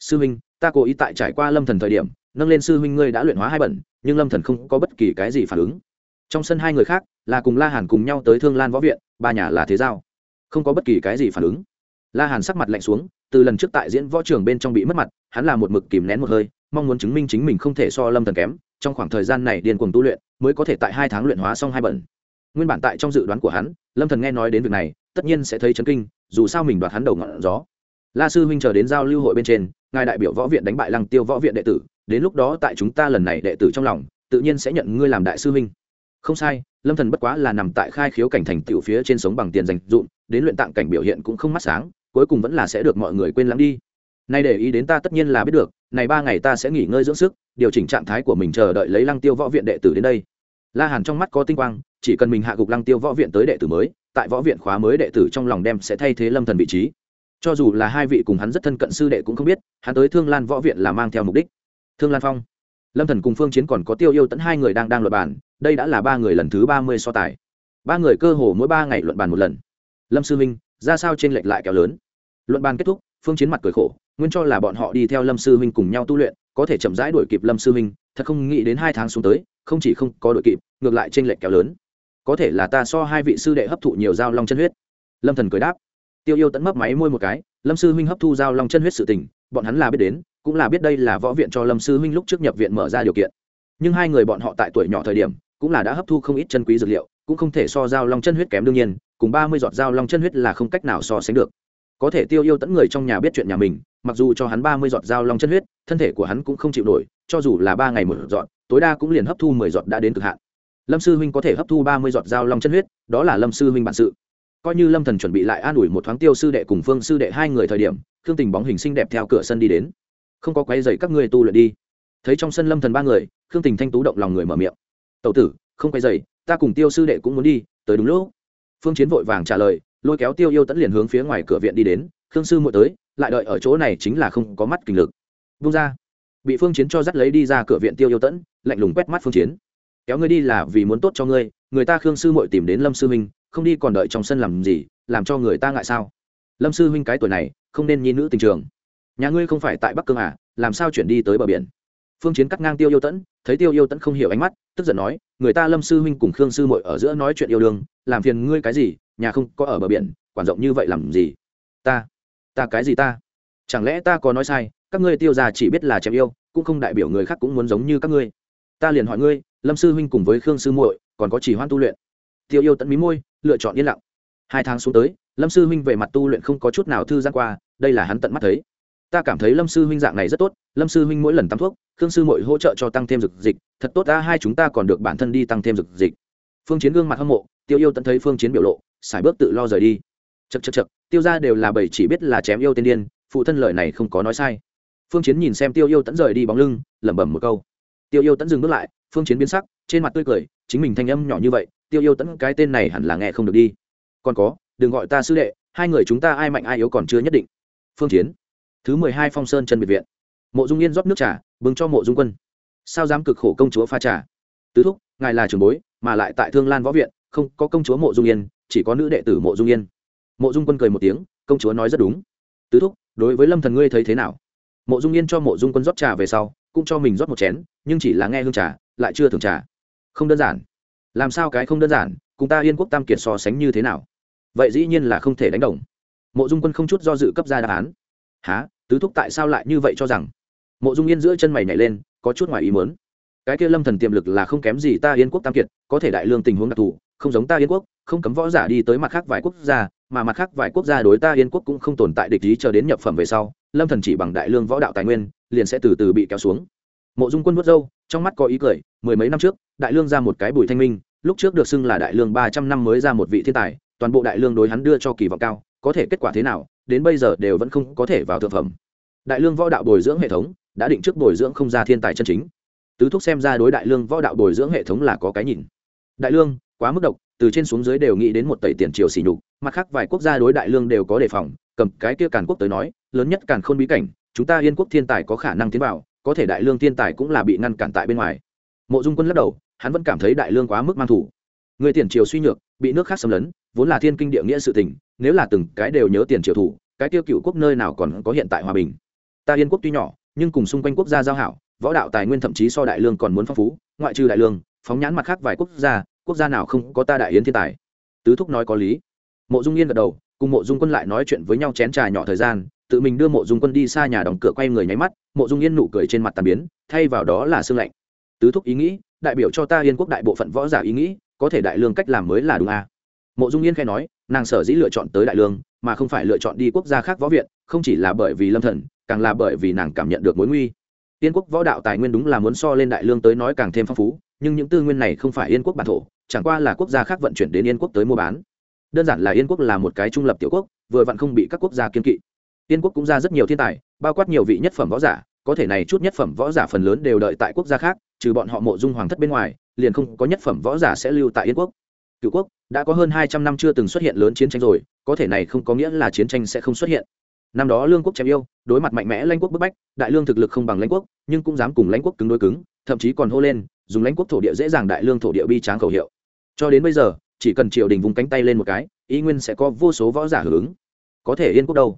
Sư huynh, ta cố ý tại trải qua lâm thần thời điểm, nâng lên sư huynh ngươi đã luyện hóa hai bẩn, nhưng lâm thần không có bất kỳ cái gì phản ứng. Trong sân hai người khác, là cùng la hàn cùng nhau tới thương lan võ viện, ba nhà là thế giao. Không có bất kỳ cái gì phản ứng. La hàn sắc mặt lạnh xuống từ lần trước tại diễn võ trường bên trong bị mất mặt, hắn là một mực kìm nén một hơi, mong muốn chứng minh chính mình không thể so lâm thần kém, trong khoảng thời gian này điên cuồng tu luyện, mới có thể tại hai tháng luyện hóa xong hai bẩn nguyên bản tại trong dự đoán của hắn, lâm thần nghe nói đến việc này, tất nhiên sẽ thấy chấn kinh, dù sao mình đoạt hắn đầu ngọn gió. La sư huynh chờ đến giao lưu hội bên trên, ngài đại biểu võ viện đánh bại lăng tiêu võ viện đệ tử, đến lúc đó tại chúng ta lần này đệ tử trong lòng, tự nhiên sẽ nhận ngươi làm đại sư huynh. Không sai, lâm thần bất quá là nằm tại khai khiếu cảnh thành tiểu phía trên sống bằng tiền dành dụm đến luyện tạng cảnh biểu hiện cũng không mắt sáng cuối cùng vẫn là sẽ được mọi người quên lãng đi. Nay để ý đến ta tất nhiên là biết được, này ba ngày ta sẽ nghỉ ngơi dưỡng sức, điều chỉnh trạng thái của mình chờ đợi lấy lăng tiêu võ viện đệ tử đến đây. La hàn trong mắt có tinh quang, chỉ cần mình hạ gục lăng tiêu võ viện tới đệ tử mới, tại võ viện khóa mới đệ tử trong lòng đem sẽ thay thế lâm thần vị trí. Cho dù là hai vị cùng hắn rất thân cận sư đệ cũng không biết, hắn tới thương lan võ viện là mang theo mục đích. Thương lan phong. Lâm thần cùng phương chiến còn có tiêu yêu tẫn hai người đang đang luận bàn, đây đã là ba người lần thứ ba mươi so tài. Ba người cơ hồ mỗi ba ngày luận bàn một lần. Lâm sư minh ra sao trên lệch lại kéo lớn. Luận bàn kết thúc, phương chiến mặt cười khổ, nguyên cho là bọn họ đi theo lâm sư huynh cùng nhau tu luyện, có thể chậm rãi đuổi kịp lâm sư huynh, thật không nghĩ đến hai tháng xuống tới, không chỉ không có đuổi kịp, ngược lại trên lệch kéo lớn. Có thể là ta so hai vị sư đệ hấp thụ nhiều dao long chân huyết. Lâm thần cười đáp. Tiêu yêu tận mấp máy môi một cái, lâm sư huynh hấp thu dao long chân huyết sự tình, bọn hắn là biết đến, cũng là biết đây là võ viện cho lâm sư huynh lúc trước nhập viện mở ra điều kiện. Nhưng hai người bọn họ tại tuổi nhỏ thời điểm, cũng là đã hấp thu không ít chân quý dược liệu, cũng không thể so dao long chân huyết kém đương nhiên cùng ba mươi giọt dao long chân huyết là không cách nào so sánh được. Có thể tiêu yêu tẫn người trong nhà biết chuyện nhà mình, mặc dù cho hắn ba mươi giọt dao long chân huyết, thân thể của hắn cũng không chịu nổi, cho dù là ba ngày một giọt tối đa cũng liền hấp thu mười giọt đã đến cực hạn. Lâm sư huynh có thể hấp thu ba mươi giọt dao long chân huyết, đó là lâm sư huynh bản sự. Coi như lâm thần chuẩn bị lại an ủi một thoáng tiêu sư đệ cùng phương sư đệ hai người thời điểm, khương tình bóng hình xinh đẹp theo cửa sân đi đến. Không có quay dậy các ngươi tu luyện đi. Thấy trong sân lâm thần ba người, khương tình thanh tú động lòng người mở miệng. Tẩu tử, không quay dậy ta cùng tiêu sư đệ cũng muốn đi, tới đúng lúc phương chiến vội vàng trả lời, lôi kéo tiêu yêu tẫn liền hướng phía ngoài cửa viện đi đến, khương sư muội tới, lại đợi ở chỗ này chính là không có mắt kinh lực. Vung ra. Bị phương chiến cho dắt lấy đi ra cửa viện tiêu yêu tẫn lạnh lùng quét mắt phương chiến. Kéo ngươi đi là vì muốn tốt cho ngươi, người ta khương sư muội tìm đến lâm sư minh không đi còn đợi trong sân làm gì, làm cho người ta ngại sao? Lâm sư huynh cái tuổi này, không nên nhi nữ tình trường. Nhà ngươi không phải tại bắc cương à làm sao chuyển đi tới bờ biển? Phương chiến cắt ngang tiêu yêu tẫn thấy tiêu yêu tẫn không hiểu ánh mắt, tức giận nói, người ta lâm sư huynh cùng khương sư muội ở giữa nói chuyện yêu đương làm phiền ngươi cái gì, nhà không có ở bờ biển, quản rộng như vậy làm gì? Ta ta cái gì ta? Chẳng lẽ ta có nói sai, các ngươi tiêu già chỉ biết là chém yêu, cũng không đại biểu người khác cũng muốn giống như các ngươi. Ta liền hỏi ngươi, lâm sư huynh cùng với khương sư muội, còn có chỉ hoan tu luyện? Tiêu yêu tận mí môi, lựa chọn yên lặng. Hai tháng xuống tới, lâm sư huynh về mặt tu luyện không có chút nào thư giãn qua, đây là hắn tận mắt thấy. Ta cảm thấy lâm sư huynh dạng này rất tốt, lâm sư huynh mỗi lần tắm thuốc, khương sư mội hỗ trợ cho tăng thêm dược dịch, thật tốt, ta hai chúng ta còn được bản thân đi tăng thêm dược dịch phương chiến gương mặt hâm mộ, tiêu yêu tận thấy phương chiến biểu lộ xài bước tự lo rời đi. Chật chật chật tiêu ra đều là bảy chỉ biết là chém yêu tiên điên, phụ thân lời này không có nói sai. Phương chiến nhìn xem tiêu yêu tẫn rời đi bóng lưng, lẩm bẩm một câu. Tiêu yêu tẫn dừng bước lại, phương chiến biến sắc, trên mặt tươi cười, chính mình thanh âm nhỏ như vậy, tiêu yêu tẫn cái tên này hẳn là nghe không được đi. Còn có, đừng gọi ta sư đệ, hai người chúng ta ai mạnh ai yếu còn chưa nhất định. Phương chiến. Thứ mười hai phong sơn chân biệt viện. Mộ dung yên rót nước trà, bưng cho mộ dung quân. Sao dám cực khổ công chúa pha trà? Tứ thúc, ngài là trường bối mà lại tại thương lan võ viện, không, có công chúa mộ dung yên, chỉ có nữ đệ tử mộ dung yên. Mộ dung quân cười một tiếng, công chúa nói rất đúng. Tứ thúc, đối với lâm thần ngươi thấy thế nào? Mộ dung yên cho mộ dung quân rót trà về sau, cũng cho mình rót một chén, nhưng chỉ là nghe hương trà, lại chưa thường trà. Không đơn giản. Làm sao cái không đơn giản, cùng ta yên quốc tam kiệt so sánh như thế nào? Vậy dĩ nhiên là không thể đánh đồng. Mộ dung quân không chút do dự cấp ra đáp án. Há tứ thúc tại sao lại như vậy cho rằng? Mộ dung yên giữa chân mày nhảy lên, có chút ngoài ý muốn cái kia lâm thần tiềm lực là không kém gì ta yên quốc tam kiệt, có thể đại lương tình huống đặc thù, không giống ta yên quốc, không cấm võ giả đi tới mặt khác vài quốc gia, mà mặt khác vài quốc gia đối ta yên quốc cũng không tồn tại địch ý chờ đến nhập phẩm về sau, lâm thần chỉ bằng đại lương võ đạo tài nguyên, liền sẽ từ từ bị kéo xuống. Mộ dung quân vớt râu, trong mắt có ý cười, mười mấy năm trước, đại lương ra một cái bùi thanh minh, lúc trước được xưng là đại lương ba trăm năm mới ra một vị thiên tài, toàn bộ đại lương đối hắn đưa cho kỳ vọng cao, có thể kết quả thế nào, đến bây giờ đều vẫn không có thể vào thượng phẩm. Đại lương võ đạo bồi dưỡng hệ thống, đã định trước bồi dưỡng không ra thiên tài chân chính tứ thúc xem ra đối đại lương võ đạo bồi dưỡng hệ thống là có cái nhìn. Đại lương, quá mức độc, từ trên xuống dưới đều nghĩ đến một tẩy tiền triều xỉ nhục, mặt khác vài quốc gia đối đại lương đều có đề phòng, cầm cái kia càn quốc tới nói, lớn nhất càn khôn bí cảnh, chúng ta yên quốc thiên tài có khả năng tiến vào, có thể đại lương thiên tài cũng là bị ngăn cản tại bên ngoài. Mộ dung quân lắc đầu, hắn vẫn cảm thấy đại lương quá mức mang thủ. Người tiền triều suy nhược, bị nước khác xâm lấn, vốn là thiên kinh địa nghĩa sự tình, nếu là từng cái đều nhớ tiền triều thủ, cái tiêu cựu quốc nơi nào còn có hiện tại hòa bình. Ta yên quốc tuy nhỏ, nhưng cùng xung quanh quốc gia giao hảo võ đạo tài nguyên thậm chí so đại lương còn muốn phong phú, ngoại trừ đại lương, phóng nhãn mặt khác vài quốc gia quốc gia nào không có ta đại yến thiên tài. Tứ thúc nói có lý. Mộ dung yên gật đầu, cùng mộ dung quân lại nói chuyện với nhau chén trà nhỏ thời gian, tự mình đưa mộ dung quân đi xa nhà đóng cửa quay người nháy mắt, mộ dung yên nụ cười trên mặt tàn biến, thay vào đó là sương lạnh. Tứ thúc ý nghĩ, đại biểu cho ta yên quốc đại bộ phận võ giả ý nghĩ, có thể đại lương cách làm mới là đúng à. mộ dung yên khai nói, nàng sở dĩ lựa chọn tới đại lương, mà không phải lựa chọn đi quốc gia khác võ viện, không chỉ là bởi vì lâm thần, càng là bởi vì nàng cảm nhận được mối nguy yên quốc võ đạo tài nguyên đúng là muốn so lên đại lương tới nói càng thêm phong phú, nhưng những tư nguyên này không phải yên quốc bản thổ, chẳng qua là quốc gia khác vận chuyển đến yên quốc tới mua bán. Đơn giản là yên quốc là một cái trung lập tiểu quốc, vừa vặn không bị các quốc gia kiên kỵ. Yên quốc cũng ra rất nhiều thiên tài, bao quát nhiều vị nhất phẩm võ giả, có thể này chút nhất phẩm võ giả phần lớn đều đợi tại quốc gia khác, trừ bọn họ mộ dung hoàng thất bên ngoài, liền không có nhất phẩm võ giả sẽ lưu tại yên quốc. Cựu quốc, đã có hơn hai trăm năm chưa từng xuất hiện lớn chiến tranh rồi, có thể này không có nghĩa là chiến tranh sẽ không xuất hiện năm đó lương quốc chém yêu, đối mặt mạnh mẽ lãnh quốc bức bách, đại lương thực lực không bằng lãnh quốc, nhưng cũng dám cùng lãnh quốc cứng đối cứng, thậm chí còn hô lên, dùng lãnh quốc thổ địa dễ dàng đại lương thổ địa bi tráng khẩu hiệu. Cho đến bây giờ, chỉ cần triều đình vùng cánh tay lên một cái, ý nguyên sẽ có vô số võ giả hưởng ứng. Có thể yên quốc đâu?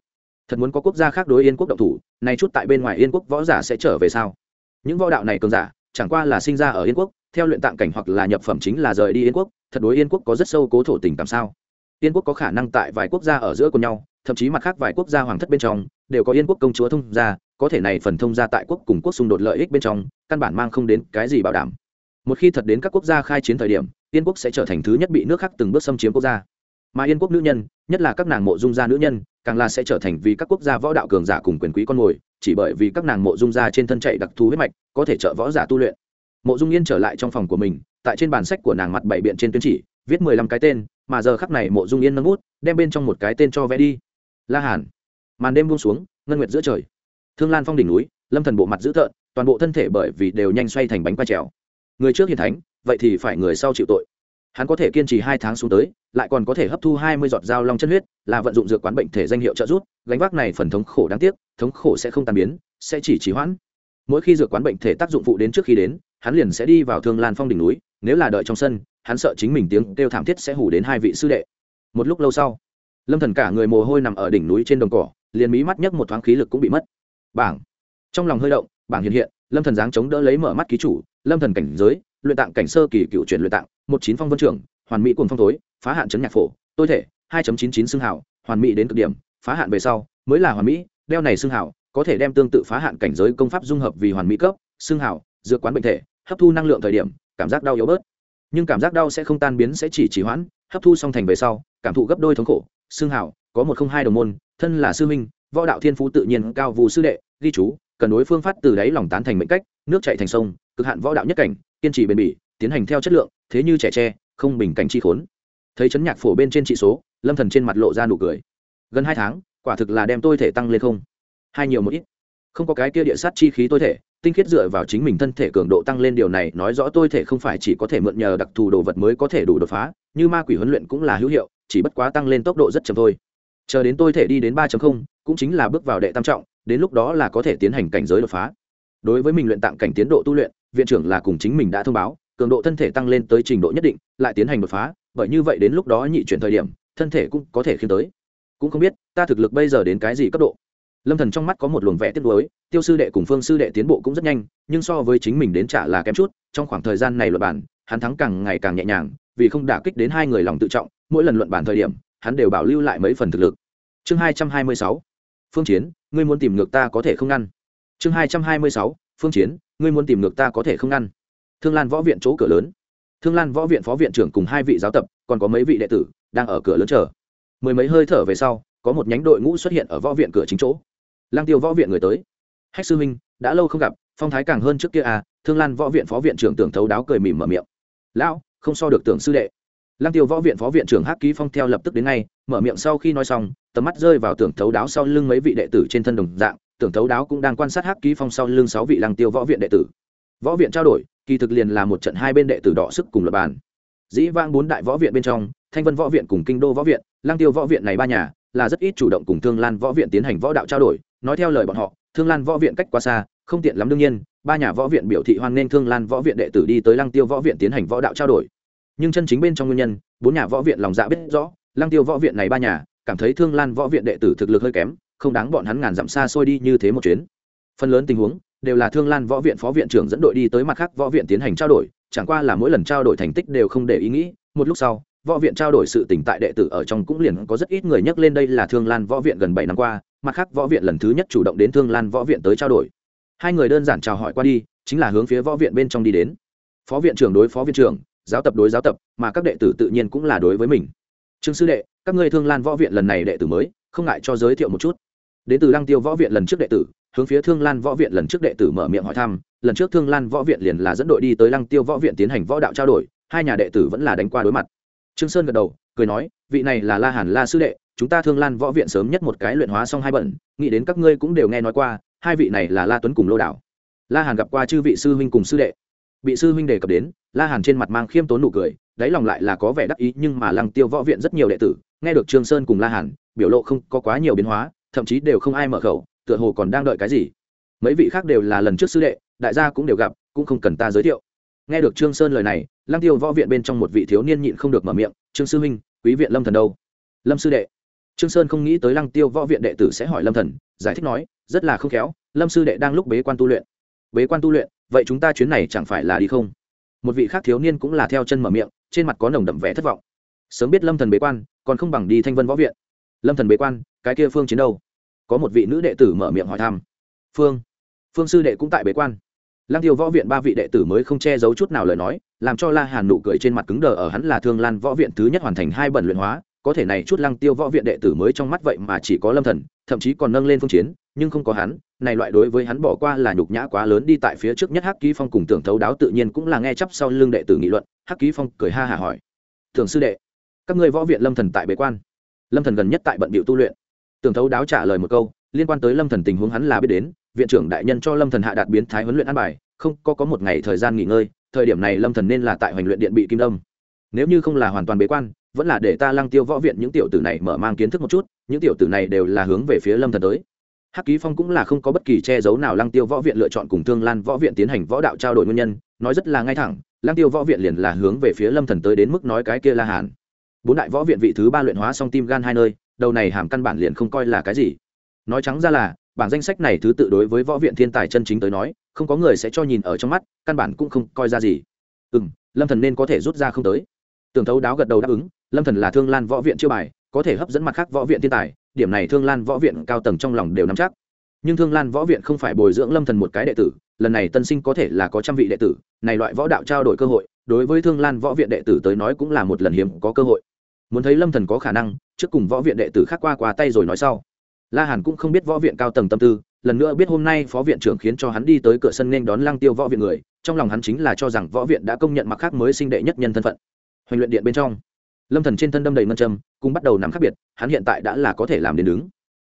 Thật muốn có quốc gia khác đối yên quốc động thủ, nay chút tại bên ngoài yên quốc võ giả sẽ trở về sao? Những võ đạo này cường giả, chẳng qua là sinh ra ở yên quốc, theo luyện tạng cảnh hoặc là nhập phẩm chính là rời đi yên quốc, thật đối yên quốc có rất sâu cố thổ tình cảm sao? Yên quốc có khả năng tại vài quốc gia ở giữa của nhau thậm chí mặt khác vài quốc gia hoàng thất bên trong, đều có yên quốc công chúa thông gia, có thể này phần thông gia tại quốc cùng quốc xung đột lợi ích bên trong, căn bản mang không đến cái gì bảo đảm. Một khi thật đến các quốc gia khai chiến thời điểm, yên quốc sẽ trở thành thứ nhất bị nước khác từng bước xâm chiếm quốc gia. Mà yên quốc nữ nhân, nhất là các nàng mộ dung gia nữ nhân, càng là sẽ trở thành vì các quốc gia võ đạo cường giả cùng quyền quý con mồi, chỉ bởi vì các nàng mộ dung gia trên thân chạy đặc thù huyết mạch, có thể trợ võ giả tu luyện. Mộ dung yên trở lại trong phòng của mình, tại trên bản sách của nàng mặt bảy biện trên tuyến chỉ, viết mười lăm cái tên, mà giờ khắc này mộ dung yên nâng bút, đem bên trong một cái tên cho vẽ đi la hàn. Màn đêm buông xuống, ngân nguyệt giữa trời. Thương lan phong đỉnh núi, lâm thần bộ mặt dữ tợn, toàn bộ thân thể bởi vì đều nhanh xoay thành bánh quay trèo. Người trước hiền thánh, vậy thì phải người sau chịu tội. Hắn có thể kiên trì hai tháng xuống tới, lại còn có thể hấp thu hai mươi giọt dao long chân huyết, là vận dụng dược quán bệnh thể danh hiệu trợ giúp, gánh vác này phần thống khổ đáng tiếc, thống khổ sẽ không tan biến, sẽ chỉ trì hoãn. Mỗi khi dược quán bệnh thể tác dụng phụ đến trước khi đến, hắn liền sẽ đi vào thương lan phong đỉnh núi, nếu là đợi trong sân, hắn sợ chính mình tiếng kêu thảm thiết sẽ hủ đến hai vị sư đệ. Một lúc lâu sau lâm thần cả người mồ hôi nằm ở đỉnh núi trên đồng cỏ liền mí mắt nhấc một thoáng khí lực cũng bị mất. Bảng. Trong lòng hơi động bảng hiện hiện lâm thần dáng chống đỡ lấy mở mắt ký chủ lâm thần cảnh giới luyện tạng cảnh sơ kỳ cựu chuyển luyện tạng một chín phong vân trưởng hoàn mỹ cùng phong tối, phá hạn chấn nhạc phổ tôi thể hai chín chín xương hảo hoàn mỹ đến cực điểm phá hạn về sau mới là hoàn mỹ đeo này xương hảo có thể đem tương tự phá hạn cảnh giới công pháp dung hợp vì hoàn mỹ cấp xương hảo dược quán bệnh thể hấp thu năng lượng thời điểm cảm giác đau yếu bớt. Nhưng cảm giác đau sẽ không tan biến sẽ chỉ trì hoãn hấp thu xong thành về sau cảm thụ gấp đôi thống khổ xương hảo, có một không hai đồng môn, thân là sư minh, võ đạo thiên phú tự nhiên cao vù sư đệ, ghi chú, cần đối phương phát từ đáy lòng tán thành mệnh cách, nước chạy thành sông, cực hạn võ đạo nhất cảnh, kiên trì bền bỉ, tiến hành theo chất lượng, thế như trẻ tre, không bình cảnh chi khốn. Thấy chấn nhạc phổ bên trên trị số, lâm thần trên mặt lộ ra nụ cười. Gần hai tháng, quả thực là đem tôi thể tăng lên không. Hai nhiều một ít. Không có cái kia địa sát chi khí tôi thể tinh khiết dựa vào chính mình thân thể cường độ tăng lên điều này nói rõ tôi thể không phải chỉ có thể mượn nhờ đặc thù đồ vật mới có thể đủ đột phá, như ma quỷ huấn luyện cũng là hữu hiệu, chỉ bất quá tăng lên tốc độ rất chậm thôi. Chờ đến tôi thể đi đến ba cũng chính là bước vào đệ tam trọng, đến lúc đó là có thể tiến hành cảnh giới đột phá. Đối với mình luyện tạng cảnh tiến độ tu luyện, viện trưởng là cùng chính mình đã thông báo, cường độ thân thể tăng lên tới trình độ nhất định, lại tiến hành đột phá, bởi như vậy đến lúc đó nhị chuyển thời điểm, thân thể cũng có thể khiến tới. Cũng không biết, ta thực lực bây giờ đến cái gì cấp độ? Lâm thần trong mắt có một luồng vẻ tiếc nuối, tiêu sư đệ cùng phương sư đệ tiến bộ cũng rất nhanh, nhưng so với chính mình đến trả là kém chút, trong khoảng thời gian này luận bản hắn thắng càng ngày càng nhẹ nhàng, vì không đả kích đến hai người lòng tự trọng, mỗi lần luận bản thời điểm, hắn đều bảo lưu lại mấy phần thực lực. Chương hai trăm hai mươi sáu, phương chiến, ngươi muốn tìm ngược ta có thể không ngăn. Chương hai trăm hai mươi sáu, phương chiến, ngươi muốn tìm ngược ta có thể không ngăn. Thương lan võ viện chỗ cửa lớn. Thương lan võ viện phó viện trưởng cùng hai vị giáo tập, còn có mấy vị đệ tử, đang ở cửa lớn chờ. Mười mấy hơi thở về sau, có một nhánh đội ngũ xuất hiện ở võ viện cửa chính chỗ lang tiêu võ viện người tới. Hách sư huynh, đã lâu không gặp, phong thái càng hơn trước kia à? Thương lan võ viện phó viện trưởng tưởng thấu đáo cười mỉm mở miệng. Lão, không so được tưởng sư đệ. Lang tiêu võ viện phó viện trưởng hắc ký phong theo lập tức đến ngay, mở miệng sau khi nói xong, tầm mắt rơi vào tưởng thấu đáo sau lưng mấy vị đệ tử trên thân đồng dạng, tưởng thấu đáo cũng đang quan sát hắc ký phong sau lưng sáu vị lang tiêu võ viện đệ tử. Võ viện trao đổi, kỳ thực liền là một trận hai bên đệ tử đỏ sức cùng lập bàn. Dĩ vang bốn đại võ viện bên trong, thanh vân võ viện cùng kinh đô võ viện, lang tiêu võ viện này ba nhà là rất ít chủ động cùng thương lan võ viện tiến hành võ đạo trao đổi. Nói theo lời bọn họ, thương lan võ viện cách quá xa, không tiện lắm đương nhiên, ba nhà võ viện biểu thị hoan nghênh thương lan võ viện đệ tử đi tới lăng tiêu võ viện tiến hành võ đạo trao đổi. Nhưng chân chính bên trong nguyên nhân, bốn nhà võ viện lòng dạ biết rõ, lăng tiêu võ viện này ba nhà, cảm thấy thương lan võ viện đệ tử thực lực hơi kém, không đáng bọn hắn ngàn dặm xa xôi đi như thế một chuyến. Phần lớn tình huống, đều là thương lan võ viện phó viện trưởng dẫn đội đi tới mặt khác võ viện tiến hành trao đổi, chẳng qua là mỗi lần trao đổi thành tích đều không để ý nghĩ, một lúc sau võ viện trao đổi sự tỉnh tại đệ tử ở trong cũng liền có rất ít người nhắc lên đây là thương lan võ viện gần bảy năm qua, mặt khác võ viện lần thứ nhất chủ động đến thương lan võ viện tới trao đổi. Hai người đơn giản chào hỏi qua đi, chính là hướng phía võ viện bên trong đi đến. Phó viện trưởng đối phó viện trưởng, giáo tập đối giáo tập, mà các đệ tử tự nhiên cũng là đối với mình. Trương sư đệ, các ngươi thương lan võ viện lần này đệ tử mới, không ngại cho giới thiệu một chút. Đến từ lăng tiêu võ viện lần trước đệ tử, hướng phía thương lan võ viện lần trước đệ tử mở miệng hỏi thăm, lần trước thương lan võ viện liền là dẫn đội đi tới lăng tiêu võ viện tiến hành võ đạo trao đổi, hai nhà đệ tử vẫn là đánh qua đối mặt trương sơn gật đầu, cười nói, vị này là la hàn la sư đệ, chúng ta thương lan võ viện sớm nhất một cái luyện hóa xong hai bẩn nghĩ đến các ngươi cũng đều nghe nói qua, hai vị này là la tuấn cùng lô đảo. La hàn gặp qua chư vị sư huynh cùng sư đệ. Bị sư huynh đề cập đến, la hàn trên mặt mang khiêm tốn nụ cười, đáy lòng lại là có vẻ đắc ý, nhưng mà lăng tiêu võ viện rất nhiều đệ tử, nghe được trương sơn cùng la hàn, biểu lộ không có quá nhiều biến hóa, thậm chí đều không ai mở khẩu, tựa hồ còn đang đợi cái gì. Mấy vị khác đều là lần trước sư đệ, đại gia cũng đều gặp, cũng không cần ta giới thiệu. Nghe được trương sơn lời này lăng tiêu võ viện bên trong một vị thiếu niên nhịn không được mở miệng, trương sư huynh, quý viện lâm thần đâu? Lâm sư đệ. Trương sơn không nghĩ tới lăng tiêu võ viện đệ tử sẽ hỏi lâm thần, giải thích nói, rất là không khéo, lâm sư đệ đang lúc bế quan tu luyện. Bế quan tu luyện? Vậy chúng ta chuyến này chẳng phải là đi không? Một vị khác thiếu niên cũng là theo chân mở miệng, trên mặt có nồng đậm vẻ thất vọng. Sớm biết lâm thần bế quan, còn không bằng đi thanh vân võ viện. Lâm thần bế quan, cái kia phương chiến đâu? Có một vị nữ đệ tử mở miệng hỏi thăm. Phương phương sư đệ cũng tại bế quan lăng tiêu võ viện ba vị đệ tử mới không che giấu chút nào lời nói, làm cho la hàn nụ cười trên mặt cứng đờ ở hắn là thương lan võ viện thứ nhất hoàn thành hai bẩn luyện hóa, có thể này chút lăng tiêu võ viện đệ tử mới trong mắt vậy mà chỉ có lâm thần, thậm chí còn nâng lên phương chiến, nhưng không có hắn, này loại đối với hắn bỏ qua là nhục nhã quá lớn đi tại phía trước nhất hắc ký phong cùng tưởng thấu đáo tự nhiên cũng là nghe chấp sau lưng đệ tử nghị luận, hắc ký phong cười ha hả hỏi. Thường sư đệ, các ngươi võ viện lâm thần tại bế quan? Lâm thần gần nhất tại bận bịu tu luyện. Tưởng thấu đáo trả lời một câu liên quan tới lâm thần tình huống hắn là biết đến, viện trưởng đại nhân cho lâm thần hạ đạt biến thái huấn luyện an bài, không, có có một ngày thời gian nghỉ ngơi, thời điểm này lâm thần nên là tại hoành luyện điện bị kim đông nếu như không là hoàn toàn bế quan, vẫn là để ta lăng tiêu võ viện những tiểu tử này mở mang kiến thức một chút, những tiểu tử này đều là hướng về phía lâm thần tới. Hắc ký phong cũng là không có bất kỳ che giấu nào lăng tiêu võ viện lựa chọn cùng thương lan võ viện tiến hành võ đạo trao đổi nguyên nhân, nói rất là ngay thẳng, lăng tiêu võ viện liền là hướng về phía lâm thần tới đến mức nói cái kia la hàn. Bốn đại võ viện vị thứ ba luyện hóa xong tim gan hai nơi, đầu này hàm căn bản liền không coi là cái gì nói trắng ra là bảng danh sách này thứ tự đối với võ viện thiên tài chân chính tới nói, không có người sẽ cho nhìn ở trong mắt, căn bản cũng không coi ra gì. Ừ m lâm thần nên có thể rút ra không tới. Tưởng thấu đáo gật đầu đáp ứng, lâm thần là thương lan võ viện chưa bài, có thể hấp dẫn mặt khác võ viện thiên tài, điểm này thương lan võ viện cao tầng trong lòng đều nắm chắc. Nhưng thương lan võ viện không phải bồi dưỡng lâm thần một cái đệ tử, lần này tân sinh có thể là có trăm vị đệ tử, này loại võ đạo trao đổi cơ hội, đối với thương lan võ viện đệ tử tới nói cũng là một lần hiếm có cơ hội. Muốn thấy lâm thần có khả năng, trước cùng võ viện đệ tử khác qua qua tay rồi nói sau la hàn cũng không biết võ viện cao tầng tâm tư, lần nữa biết hôm nay phó viện trưởng khiến cho hắn đi tới cửa sân nên đón lăng tiêu võ viện người, trong lòng hắn chính là cho rằng võ viện đã công nhận mặc khác mới sinh đệ nhất nhân thân phận. Hoành luyện điện bên trong, lâm thần trên thân đâm đầy ngân châm cũng bắt đầu nằm khác biệt, hắn hiện tại đã là có thể làm đến đứng.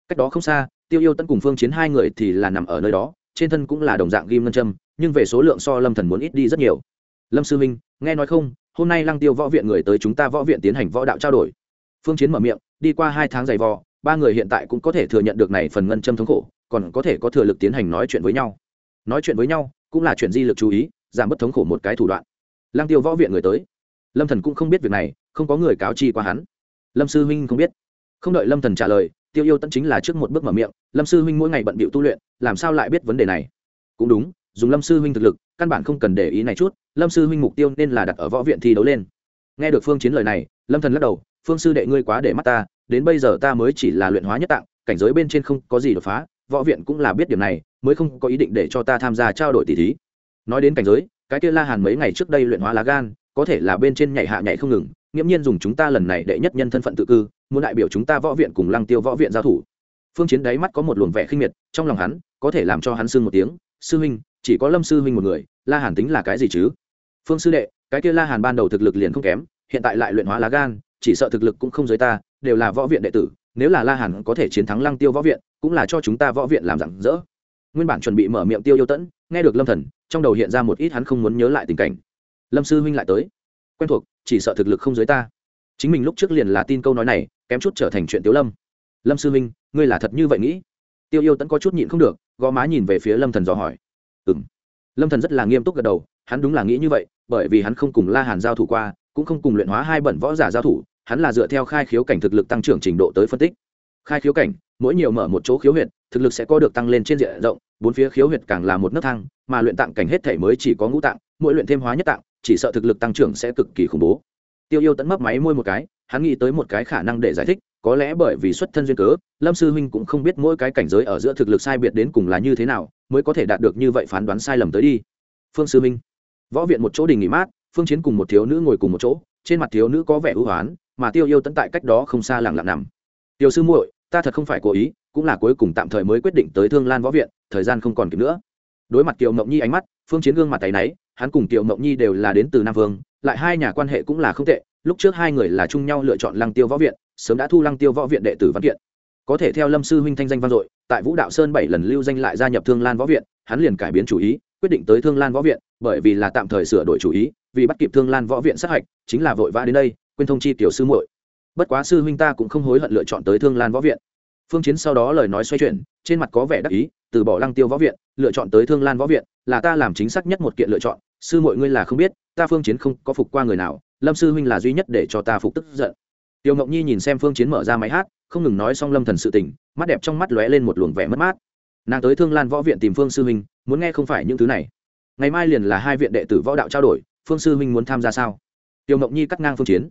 Cách đó không xa, tiêu yêu tân cùng phương chiến hai người thì là nằm ở nơi đó, trên thân cũng là đồng dạng ghim ngân châm, nhưng về số lượng so lâm thần muốn ít đi rất nhiều. Lâm sư minh, nghe nói không, hôm nay lăng tiêu võ viện người tới chúng ta võ viện tiến hành võ đạo trao đổi. Phương chiến mở miệng, đi qua hai tháng dày vò ba người hiện tại cũng có thể thừa nhận được này phần ngân châm thống khổ, còn có thể có thừa lực tiến hành nói chuyện với nhau. Nói chuyện với nhau cũng là chuyện di lực chú ý, giảm bớt thống khổ một cái thủ đoạn. Lang tiêu võ viện người tới. Lâm thần cũng không biết việc này, không có người cáo chi qua hắn. Lâm sư huynh không biết. Không đợi lâm thần trả lời, tiêu yêu tẫn chính là trước một bước mở miệng, lâm sư huynh mỗi ngày bận bịu tu luyện, làm sao lại biết vấn đề này? Cũng đúng, dùng lâm sư huynh thực lực, căn bản không cần để ý này chút, lâm sư huynh mục tiêu nên là đặt ở võ viện thi đấu lên. Nghe được phương chiến lời này, lâm thần lắc đầu, phương sư đệ ngươi quá để mắt ta đến bây giờ ta mới chỉ là luyện hóa nhất tạng, cảnh giới bên trên không có gì đột phá, võ viện cũng là biết điểm này, mới không có ý định để cho ta tham gia trao đổi tỷ thí. Nói đến cảnh giới, cái kia la hàn mấy ngày trước đây luyện hóa lá gan, có thể là bên trên nhảy hạ nhảy không ngừng, nghiễm nhiên dùng chúng ta lần này đệ nhất nhân thân phận tự cư, muốn đại biểu chúng ta võ viện cùng lăng tiêu võ viện giao thủ. Phương chiến đáy mắt có một luồng vẻ khinh miệt, trong lòng hắn, có thể làm cho hắn sưng một tiếng, sư huynh, chỉ có lâm sư huynh một người, la hàn tính là cái gì chứ? Phương sư đệ, cái kia la hàn ban đầu thực lực liền không kém, hiện tại lại luyện hóa lá gan, chỉ sợ thực lực cũng không giới ta đều là võ viện đệ tử, nếu là la hàn có thể chiến thắng lăng tiêu võ viện, cũng là cho chúng ta võ viện làm rạng rỡ. Nguyên bản chuẩn bị mở miệng tiêu yêu tẫn, nghe được lâm thần, trong đầu hiện ra một ít hắn không muốn nhớ lại tình cảnh. Lâm sư huynh lại tới. Quen thuộc, chỉ sợ thực lực không dưới ta. Chính mình lúc trước liền là tin câu nói này, kém chút trở thành chuyện tiếu lâm. Lâm sư huynh, ngươi là thật như vậy nghĩ? Tiêu yêu tẫn có chút nhịn không được, gò má nhìn về phía lâm thần dò hỏi. Ừ m lâm thần rất là nghiêm túc gật đầu, hắn đúng là nghĩ như vậy, bởi vì hắn không cùng la hàn giao thủ qua, cũng không cùng luyện hóa hai bẩn võ giả giao thủ hắn là dựa theo khai khiếu cảnh thực lực tăng trưởng trình độ tới phân tích. Khai khiếu cảnh, mỗi nhiều mở một chỗ khiếu huyệt, thực lực sẽ có được tăng lên trên diện rộng, bốn phía khiếu huyệt càng là một nấc thang, mà luyện tạng cảnh hết thể mới chỉ có ngũ tạng, mỗi luyện thêm hóa nhất tạng, chỉ sợ thực lực tăng trưởng sẽ cực kỳ khủng bố. Tiêu yêu tẫn mấp máy môi một cái, hắn nghĩ tới một cái khả năng để giải thích, có lẽ bởi vì xuất thân duyên cớ, lâm sư huynh cũng không biết mỗi cái cảnh giới ở giữa thực lực sai biệt đến cùng là như thế nào, mới có thể đạt được như vậy phán đoán sai lầm tới đi. Phương sư huynh, võ viện một chỗ đình nghỉ mát, phương chiến cùng một thiếu nữ ngồi cùng một chỗ, trên mặt thiếu nữ có vẻ ưu hoán mà tiêu yêu tẫn tại cách đó không xa lặng lặng nằm. Tiêu sư muội, ta thật không phải cố ý, cũng là cuối cùng tạm thời mới quyết định tới thương lan võ viện, thời gian không còn kịp nữa. Đối mặt kiều mộng nhi ánh mắt, phương chiến gương mặt tay náy, hắn cùng kiều mộng nhi đều là đến từ nam vương, lại hai nhà quan hệ cũng là không tệ, lúc trước hai người là chung nhau lựa chọn lăng tiêu võ viện, sớm đã thu lăng tiêu võ viện đệ tử văn kiện. Có thể theo lâm sư huynh thanh danh vang dội, tại vũ đạo sơn bảy lần lưu danh lại gia nhập thương lan võ viện, hắn liền cải biến chủ ý, quyết định tới thương lan võ viện, bởi vì là tạm thời sửa đổi chủ ý, vì bắt kịp thương lan võ viện sát hạch, chính là vội vã đến đây quên thông chi tiểu sư muội. Bất quá sư huynh ta cũng không hối hận lựa chọn tới thương lan võ viện. Phương chiến sau đó lời nói xoay chuyển, trên mặt có vẻ đắc ý, từ bỏ lăng tiêu võ viện, lựa chọn tới thương lan võ viện, là ta làm chính xác nhất một kiện lựa chọn, sư mọi ngươi là không biết, ta phương chiến không có phục qua người nào, lâm sư huynh là duy nhất để cho ta phục tức giận. Tiêu ngọc nhi nhìn xem phương chiến mở ra máy hát, không ngừng nói xong lâm thần sự tình, mắt đẹp trong mắt lóe lên một luồng vẻ mất mát. Nàng tới thương lan võ viện tìm phương sư huynh, muốn nghe không phải những thứ này. Ngày mai liền là hai viện đệ tử võ đạo trao đổi, phương sư huynh muốn tham gia sao? Tiêu ngọc nhi cắt ngang phương chiến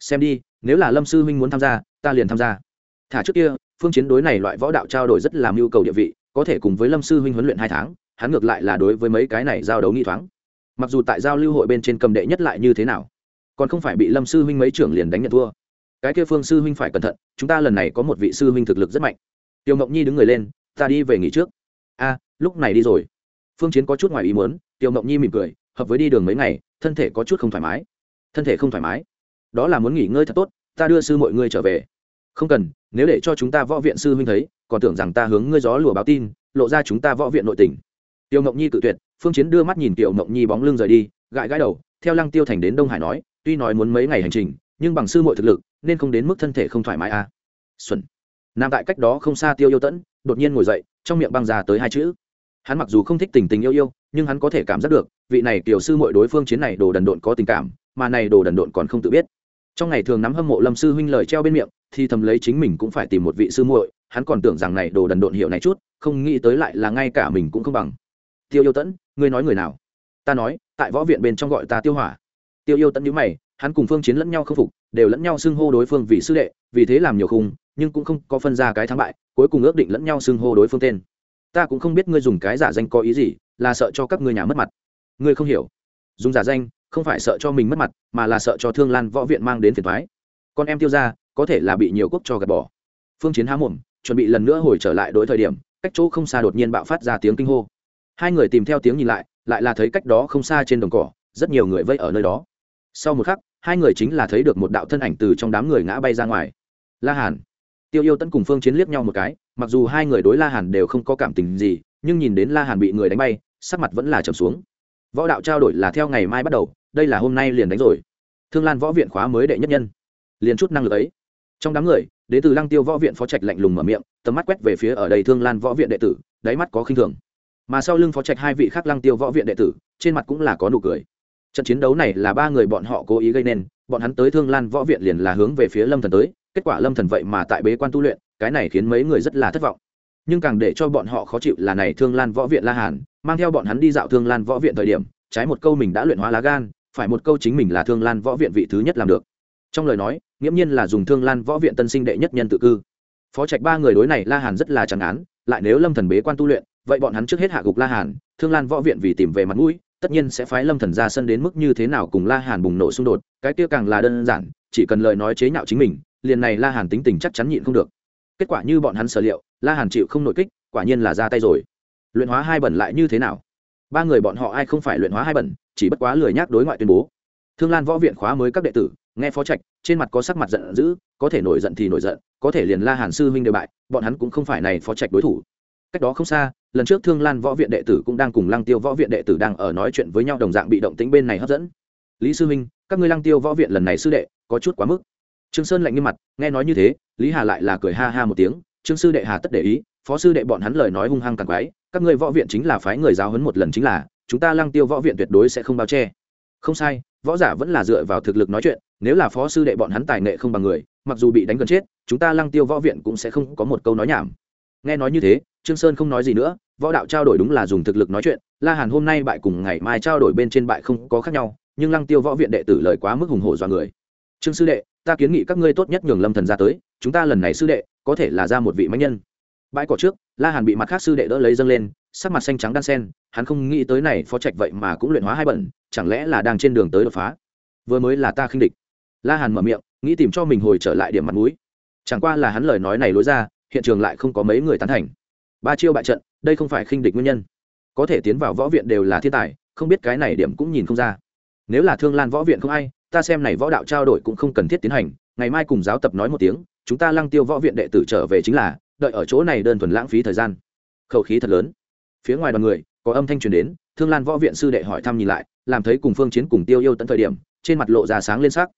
xem đi, nếu là lâm sư huynh muốn tham gia, ta liền tham gia. Thả trước kia, phương chiến đối này loại võ đạo trao đổi rất làm nhu cầu địa vị, có thể cùng với lâm sư huynh huấn luyện hai tháng, hắn ngược lại là đối với mấy cái này giao đấu nghi thoáng. Mặc dù tại giao lưu hội bên trên cầm đệ nhất lại như thế nào, còn không phải bị lâm sư huynh mấy trưởng liền đánh nhận thua. Cái kia phương sư huynh phải cẩn thận, chúng ta lần này có một vị sư huynh thực lực rất mạnh. Tiêu ngọc nhi đứng người lên, ta đi về nghỉ trước. A, lúc này đi rồi. Phương chiến có chút ngoài ý muốn, tiêu ngọc nhi mỉm cười, hợp với đi đường mấy ngày, thân thể có chút không thoải mái. Thân thể không thoải mái? Đó là muốn nghỉ ngơi thật tốt, ta đưa sư mọi ngươi trở về. Không cần, nếu để cho chúng ta võ viện sư huynh thấy, còn tưởng rằng ta hướng ngươi gió lùa báo tin, lộ ra chúng ta võ viện nội tình. Tiêu ngọc nhi cự tuyệt, phương chiến đưa mắt nhìn tiểu ngọc nhi bóng lưng rời đi, gãi gãi đầu, theo lăng tiêu thành đến đông hải nói, tuy nói muốn mấy ngày hành trình, nhưng bằng sư mọi thực lực, nên không đến mức thân thể không thoải mái à. xuân nam tại cách đó không xa tiêu yêu tẫn, đột nhiên ngồi dậy, trong miệng băng ra tới hai chữ. Hắn mặc dù không thích tình tình yêu yêu, nhưng hắn có thể cảm giác được, vị này tiểu sư mọi đối phương chiến này đồ đần độn có tình cảm, mà này đồ đần độn còn không tự biết trong ngày thường nắm hâm mộ lâm sư huynh lời treo bên miệng, thì thầm lấy chính mình cũng phải tìm một vị sư muội, hắn còn tưởng rằng này đồ đần độn hiệu này chút, không nghĩ tới lại là ngay cả mình cũng không bằng. Tiêu yêu tẫn, ngươi nói người nào? Ta nói, tại võ viện bên trong gọi ta tiêu hỏa. Tiêu yêu tẫn nhíu mày, hắn cùng phương chiến lẫn nhau không phục, đều lẫn nhau xưng hô đối phương vì sư đệ, vì thế làm nhiều khung, nhưng cũng không có phân ra cái thắng bại, cuối cùng ước định lẫn nhau xưng hô đối phương tên. Ta cũng không biết ngươi dùng cái giả danh có ý gì, là sợ cho các ngươi nhà mất mặt. Ngươi không hiểu. Dùng giả danh không phải sợ cho mình mất mặt, mà là sợ cho thương lan võ viện mang đến phiền thoái con em tiêu ra có thể là bị nhiều quốc cho gạt bỏ. Phương chiến há mồm, chuẩn bị lần nữa hồi trở lại đối thời điểm, cách chỗ không xa đột nhiên bạo phát ra tiếng kinh hô. Hai người tìm theo tiếng nhìn lại lại là thấy cách đó không xa trên đồng cỏ, rất nhiều người vây ở nơi đó. Sau một khắc, hai người chính là thấy được một đạo thân ảnh từ trong đám người ngã bay ra ngoài. La hàn. Tiêu yêu tấn cùng phương chiến liếc nhau một cái, mặc dù hai người đối la hàn đều không có cảm tình gì, nhưng nhìn đến la hàn bị người đánh bay, sắc mặt vẫn là trầm xuống. Võ đạo trao đổi là theo ngày mai bắt đầu đây là hôm nay liền đánh rồi. Thương lan võ viện khóa mới đệ nhất nhân. Liền chút năng lực ấy. Trong đám người đến từ lăng tiêu võ viện phó trạch lạnh lùng mở miệng, tầm mắt quét về phía ở đây thương lan võ viện đệ tử, đáy mắt có khinh thường. Mà sau lưng phó trạch hai vị khác lăng tiêu võ viện đệ tử, trên mặt cũng là có nụ cười. Trận chiến đấu này là ba người bọn họ cố ý gây nên, bọn hắn tới thương lan võ viện liền là hướng về phía lâm thần tới, kết quả lâm thần vậy mà tại bế quan tu luyện, cái này khiến mấy người rất là thất vọng. Nhưng càng để cho bọn họ khó chịu là này thương lan võ viện la hàn, mang theo bọn hắn đi dạo thương lan võ viện thời điểm, trái một câu mình đã luyện hóa lá gan phải một câu chính mình là thương lan võ viện vị thứ nhất làm được. Trong lời nói, nghiễm nhiên là dùng thương lan võ viện tân sinh đệ nhất nhân tự cư. Phó trạch ba người đối này la hàn rất là chẳng án lại nếu lâm thần bế quan tu luyện, vậy bọn hắn trước hết hạ gục la hàn, thương lan võ viện vì tìm về mặt mũi, tất nhiên sẽ phái lâm thần ra sân đến mức như thế nào cùng la hàn bùng nổ xung đột, cái kia càng là đơn giản, chỉ cần lời nói chế nhạo chính mình, liền này la hàn tính tình chắc chắn nhịn không được. Kết quả như bọn hắn sở liệu, la hàn chịu không nội kích, quả nhiên là ra tay rồi. Luyện hóa hai bẩn lại như thế nào? Ba người bọn họ ai không phải luyện hóa hai bẩn, chỉ bất quá lười nhác đối ngoại tuyên bố. Thương lan võ viện khóa mới các đệ tử, nghe phó trạch, trên mặt có sắc mặt giận dữ, có thể nổi giận thì nổi giận, có thể liền la hàn sư huynh đều bại, bọn hắn cũng không phải này phó trạch đối thủ. Cách đó không xa, lần trước thương lan võ viện đệ tử cũng đang cùng lăng tiêu võ viện đệ tử đang ở nói chuyện với nhau đồng dạng bị động tính bên này hấp dẫn. Lý sư huynh, các ngươi lăng tiêu võ viện lần này sư đệ, có chút quá mức. Trương sơn lạnh nghiêm mặt, nghe nói như thế, lý hà lại là cười ha ha một tiếng, trương sư đệ hà tất để ý, phó sư đệ bọn hắn lời nói hung hăng càng quái các ngươi võ viện chính là phái người giáo huấn một lần chính là, chúng ta lăng tiêu võ viện tuyệt đối sẽ không bao che. Không sai, võ giả vẫn là dựa vào thực lực nói chuyện, nếu là phó sư đệ bọn hắn tài nghệ không bằng người, mặc dù bị đánh gần chết, chúng ta lăng tiêu võ viện cũng sẽ không có một câu nói nhảm. Nghe nói như thế, trương sơn không nói gì nữa, võ đạo trao đổi đúng là dùng thực lực nói chuyện, la hàn hôm nay bại cùng ngày mai trao đổi bên trên bại không có khác nhau, nhưng lăng tiêu võ viện đệ tử lời quá mức hùng hổ do người. Trương sư đệ, ta kiến nghị các ngươi tốt nhất nhường lâm thần ra tới, chúng ta lần này sư đệ, có thể là ra một vị mãnh nhân. Bãi cỏ trước la hàn bị mặt khác sư đệ đỡ lấy dâng lên, sắc mặt xanh trắng đan sen, hắn không nghĩ tới này phó trạch vậy mà cũng luyện hóa hai bẩn, chẳng lẽ là đang trên đường tới đột phá? Vừa mới là ta khinh địch. La hàn mở miệng, nghĩ tìm cho mình hồi trở lại điểm mặt mũi. Chẳng qua là hắn lời nói này lối ra, hiện trường lại không có mấy người tán thành. Ba chiêu bại trận, đây không phải khinh địch nguyên nhân. Có thể tiến vào võ viện đều là thiên tài, không biết cái này điểm cũng nhìn không ra. Nếu là thương lan võ viện không ai, ta xem này võ đạo trao đổi cũng không cần thiết tiến hành, ngày mai cùng giáo tập nói một tiếng, chúng ta lăng tiêu võ viện đệ tử trở về chính là đợi ở chỗ này đơn thuần lãng phí thời gian. Khẩu khí thật lớn. Phía ngoài đoàn người, có âm thanh truyền đến, thương lan võ viện sư đệ hỏi thăm nhìn lại, làm thấy cùng phương chiến cùng tiêu yêu tận thời điểm, trên mặt lộ ra sáng lên sắc.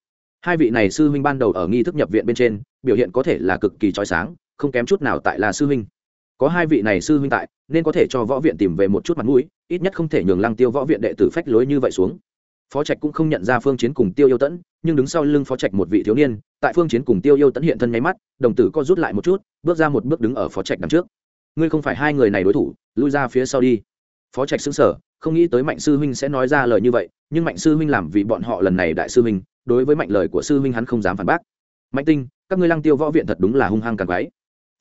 Hai vị này sư huynh ban đầu ở nghi thức nhập viện bên trên, biểu hiện có thể là cực kỳ trói sáng, không kém chút nào tại là sư huynh. Có hai vị này sư huynh tại, nên có thể cho võ viện tìm về một chút mặt mũi, ít nhất không thể nhường lăng tiêu võ viện đệ tử phách lối như vậy xuống phó trạch cũng không nhận ra phương chiến cùng tiêu yêu tẫn, nhưng đứng sau lưng phó trạch một vị thiếu niên, tại phương chiến cùng tiêu yêu tẫn hiện thân nháy mắt, đồng tử co rút lại một chút, bước ra một bước đứng ở phó trạch đằng trước. Ngươi không phải hai người này đối thủ, lui ra phía sau đi. Phó trạch xứng sở không nghĩ tới mạnh sư huynh sẽ nói ra lời như vậy, nhưng mạnh sư huynh làm vì bọn họ lần này đại sư huynh, đối với mạnh lời của sư huynh hắn không dám phản bác. Mạnh tinh, các ngươi lăng tiêu võ viện thật đúng là hung hăng càng quái.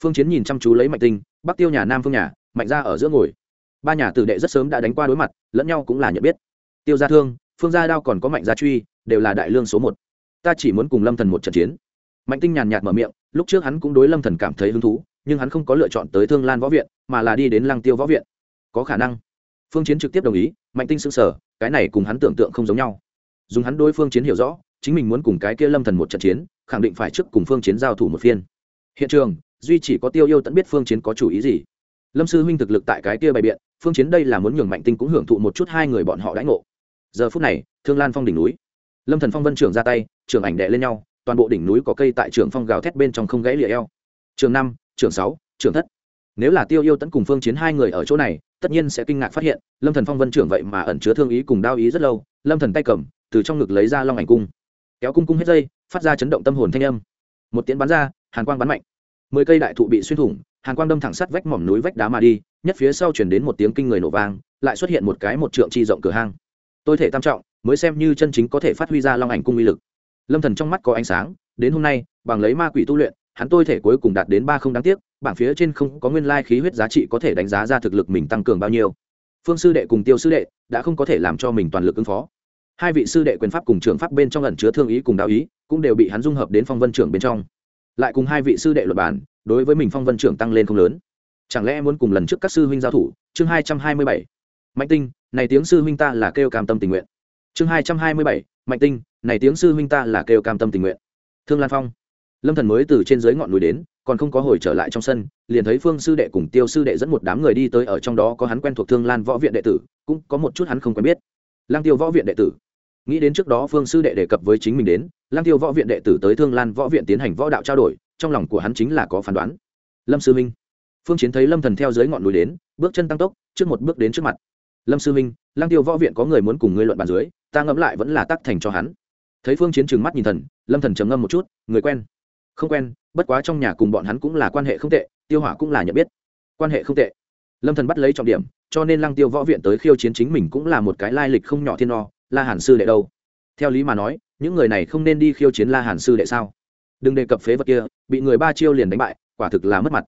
Phương chiến nhìn chăm chú lấy mạnh tinh, bắc tiêu nhà nam phương nhà, mạnh ra ở giữa ngồi. Ba nhà tử đệ rất sớm đã đánh qua đối mặt, lẫn nhau cũng là nhận biết. Tiêu gia thương phương gia đao còn có mạnh gia truy, đều là đại lương số một. Ta chỉ muốn cùng lâm thần một trận chiến. Mạnh tinh nhàn nhạt mở miệng, lúc trước hắn cũng đối lâm thần cảm thấy hứng thú, nhưng hắn không có lựa chọn tới thương lan võ viện, mà là đi đến lăng tiêu võ viện. Có khả năng. Phương chiến trực tiếp đồng ý, mạnh tinh sững sờ, cái này cùng hắn tưởng tượng không giống nhau. Dùng hắn đối phương chiến hiểu rõ, chính mình muốn cùng cái kia lâm thần một trận chiến, khẳng định phải trước cùng phương chiến giao thủ một phiên. Hiện trường, duy chỉ có tiêu yêu tẫn biết phương chiến có chủ ý gì. Lâm sư huynh thực lực tại cái kia bày biện, phương chiến đây là muốn nhường mạnh tinh cũng hưởng thụ một chút hai người bọn họ đãi ngộ giờ phút này, thương lan phong đỉnh núi. Lâm thần phong vân trưởng ra tay, trưởng ảnh đệ lên nhau, toàn bộ đỉnh núi có cây tại trường phong gào thét bên trong không gãy lìa eo. Trường năm, trường sáu, trường thất. Nếu là tiêu yêu tấn cùng phương chiến hai người ở chỗ này, tất nhiên sẽ kinh ngạc phát hiện, lâm thần phong vân trưởng vậy mà ẩn chứa thương ý cùng đao ý rất lâu, lâm thần tay cầm, từ trong ngực lấy ra long ảnh cung. Kéo cung cung hết dây, phát ra chấn động tâm hồn thanh âm. Một tiếng bắn ra, hàn quang bắn mạnh. Mười cây đại thụ bị xuyên thủng, hàn quang đâm thẳng sắt vách mỏm núi vách đá mà đi, nhất phía sau chuyển đến một tiếng kinh người nổ vang, lại xuất hiện một cái một trượng chi rộng cửa hang tôi thể tam trọng, mới xem như chân chính có thể phát huy ra long ảnh cung uy lực. Lâm thần trong mắt có ánh sáng, đến hôm nay, bằng lấy ma quỷ tu luyện, hắn tôi thể cuối cùng đạt đến ba không đáng tiếc, bảng phía trên không có nguyên lai khí huyết giá trị có thể đánh giá ra thực lực mình tăng cường bao nhiêu. Phương sư đệ cùng tiêu sư đệ đã không có thể làm cho mình toàn lực ứng phó. Hai vị sư đệ quyền pháp cùng trường pháp bên trong ẩn chứa thương ý cùng đạo ý, cũng đều bị hắn dung hợp đến phong vân trưởng bên trong. Lại cùng hai vị sư đệ luật bản, đối với mình phong vân trưởng tăng lên không lớn. Chẳng lẽ muốn cùng lần trước các sư huynh giao thủ? Chương hai trăm hai mươi bảy. Mạnh tinh này tiếng sư huynh ta là kêu cam tâm tình nguyện. Chương hai trăm hai mươi bảy, mạnh tinh, này tiếng sư huynh ta là kêu cam tâm tình nguyện. Thương lan phong. Lâm thần mới từ trên dưới ngọn núi đến, còn không có hồi trở lại trong sân, liền thấy phương sư đệ cùng tiêu sư đệ dẫn một đám người đi tới ở trong đó có hắn quen thuộc thương lan võ viện đệ tử, cũng có một chút hắn không quen biết. Lang tiêu võ viện đệ tử. Nghĩ đến trước đó phương sư đệ đề cập với chính mình đến lang tiêu võ viện đệ tử tới thương lan võ viện tiến hành võ đạo trao đổi, trong lòng của hắn chính là có phán đoán. Lâm sư minh phương chiến thấy lâm thần theo dưới ngọn núi đến, bước chân tăng tốc, trước một bước đến trước mặt lâm sư minh lang tiêu võ viện có người muốn cùng ngươi luận bàn dưới, ta ngẫm lại vẫn là tắc thành cho hắn. Thấy phương chiến trừng mắt nhìn thần, lâm thần trầm ngâm một chút, người quen. Không quen, bất quá trong nhà cùng bọn hắn cũng là quan hệ không tệ, tiêu hỏa cũng là nhận biết. Quan hệ không tệ. Lâm thần bắt lấy trọng điểm, cho nên lăng tiêu võ viện tới khiêu chiến chính mình cũng là một cái lai lịch không nhỏ thiên o, la hàn sư đệ đâu? Theo lý mà nói, những người này không nên đi khiêu chiến la hàn sư đệ sao? Đừng đề cập phế vật kia, bị người ba chiêu liền đánh bại, quả thực là mất mặt.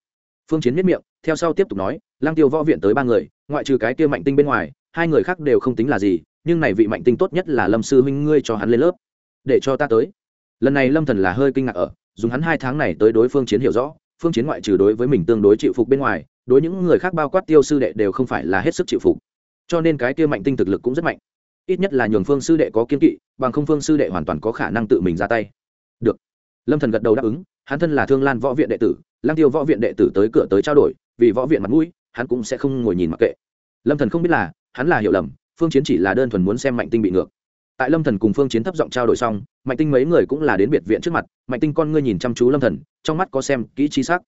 Phương chiến miết miệng, theo sau tiếp tục nói, lăng tiêu võ viện tới ba người ngoại trừ cái kia mạnh tinh bên ngoài, hai người khác đều không tính là gì, nhưng này vị mạnh tinh tốt nhất là lâm sư huynh ngươi cho hắn lên lớp, để cho ta tới. Lần này lâm thần là hơi kinh ngạc ở, dùng hắn hai tháng này tới đối phương chiến hiểu rõ, phương chiến ngoại trừ đối với mình tương đối chịu phục bên ngoài, đối những người khác bao quát tiêu sư đệ đều không phải là hết sức chịu phục. Cho nên cái kia mạnh tinh thực lực cũng rất mạnh. Ít nhất là nhường phương sư đệ có kiên kỵ, bằng không phương sư đệ hoàn toàn có khả năng tự mình ra tay. Được. Lâm thần gật đầu đáp ứng, hắn thân là thương lan võ viện đệ tử lang tiêu võ viện đệ tử tới cửa tới trao đổi, vì võ viện mặt mũi hắn cũng sẽ không ngồi nhìn mặc kệ. Lâm thần không biết là, hắn là hiểu lầm, phương chiến chỉ là đơn thuần muốn xem mạnh tinh bị ngược. Tại lâm thần cùng phương chiến thấp giọng trao đổi xong, mạnh tinh mấy người cũng là đến biệt viện trước mặt, mạnh tinh con ngươi nhìn chăm chú lâm thần, trong mắt có xem kỹ chi sắc.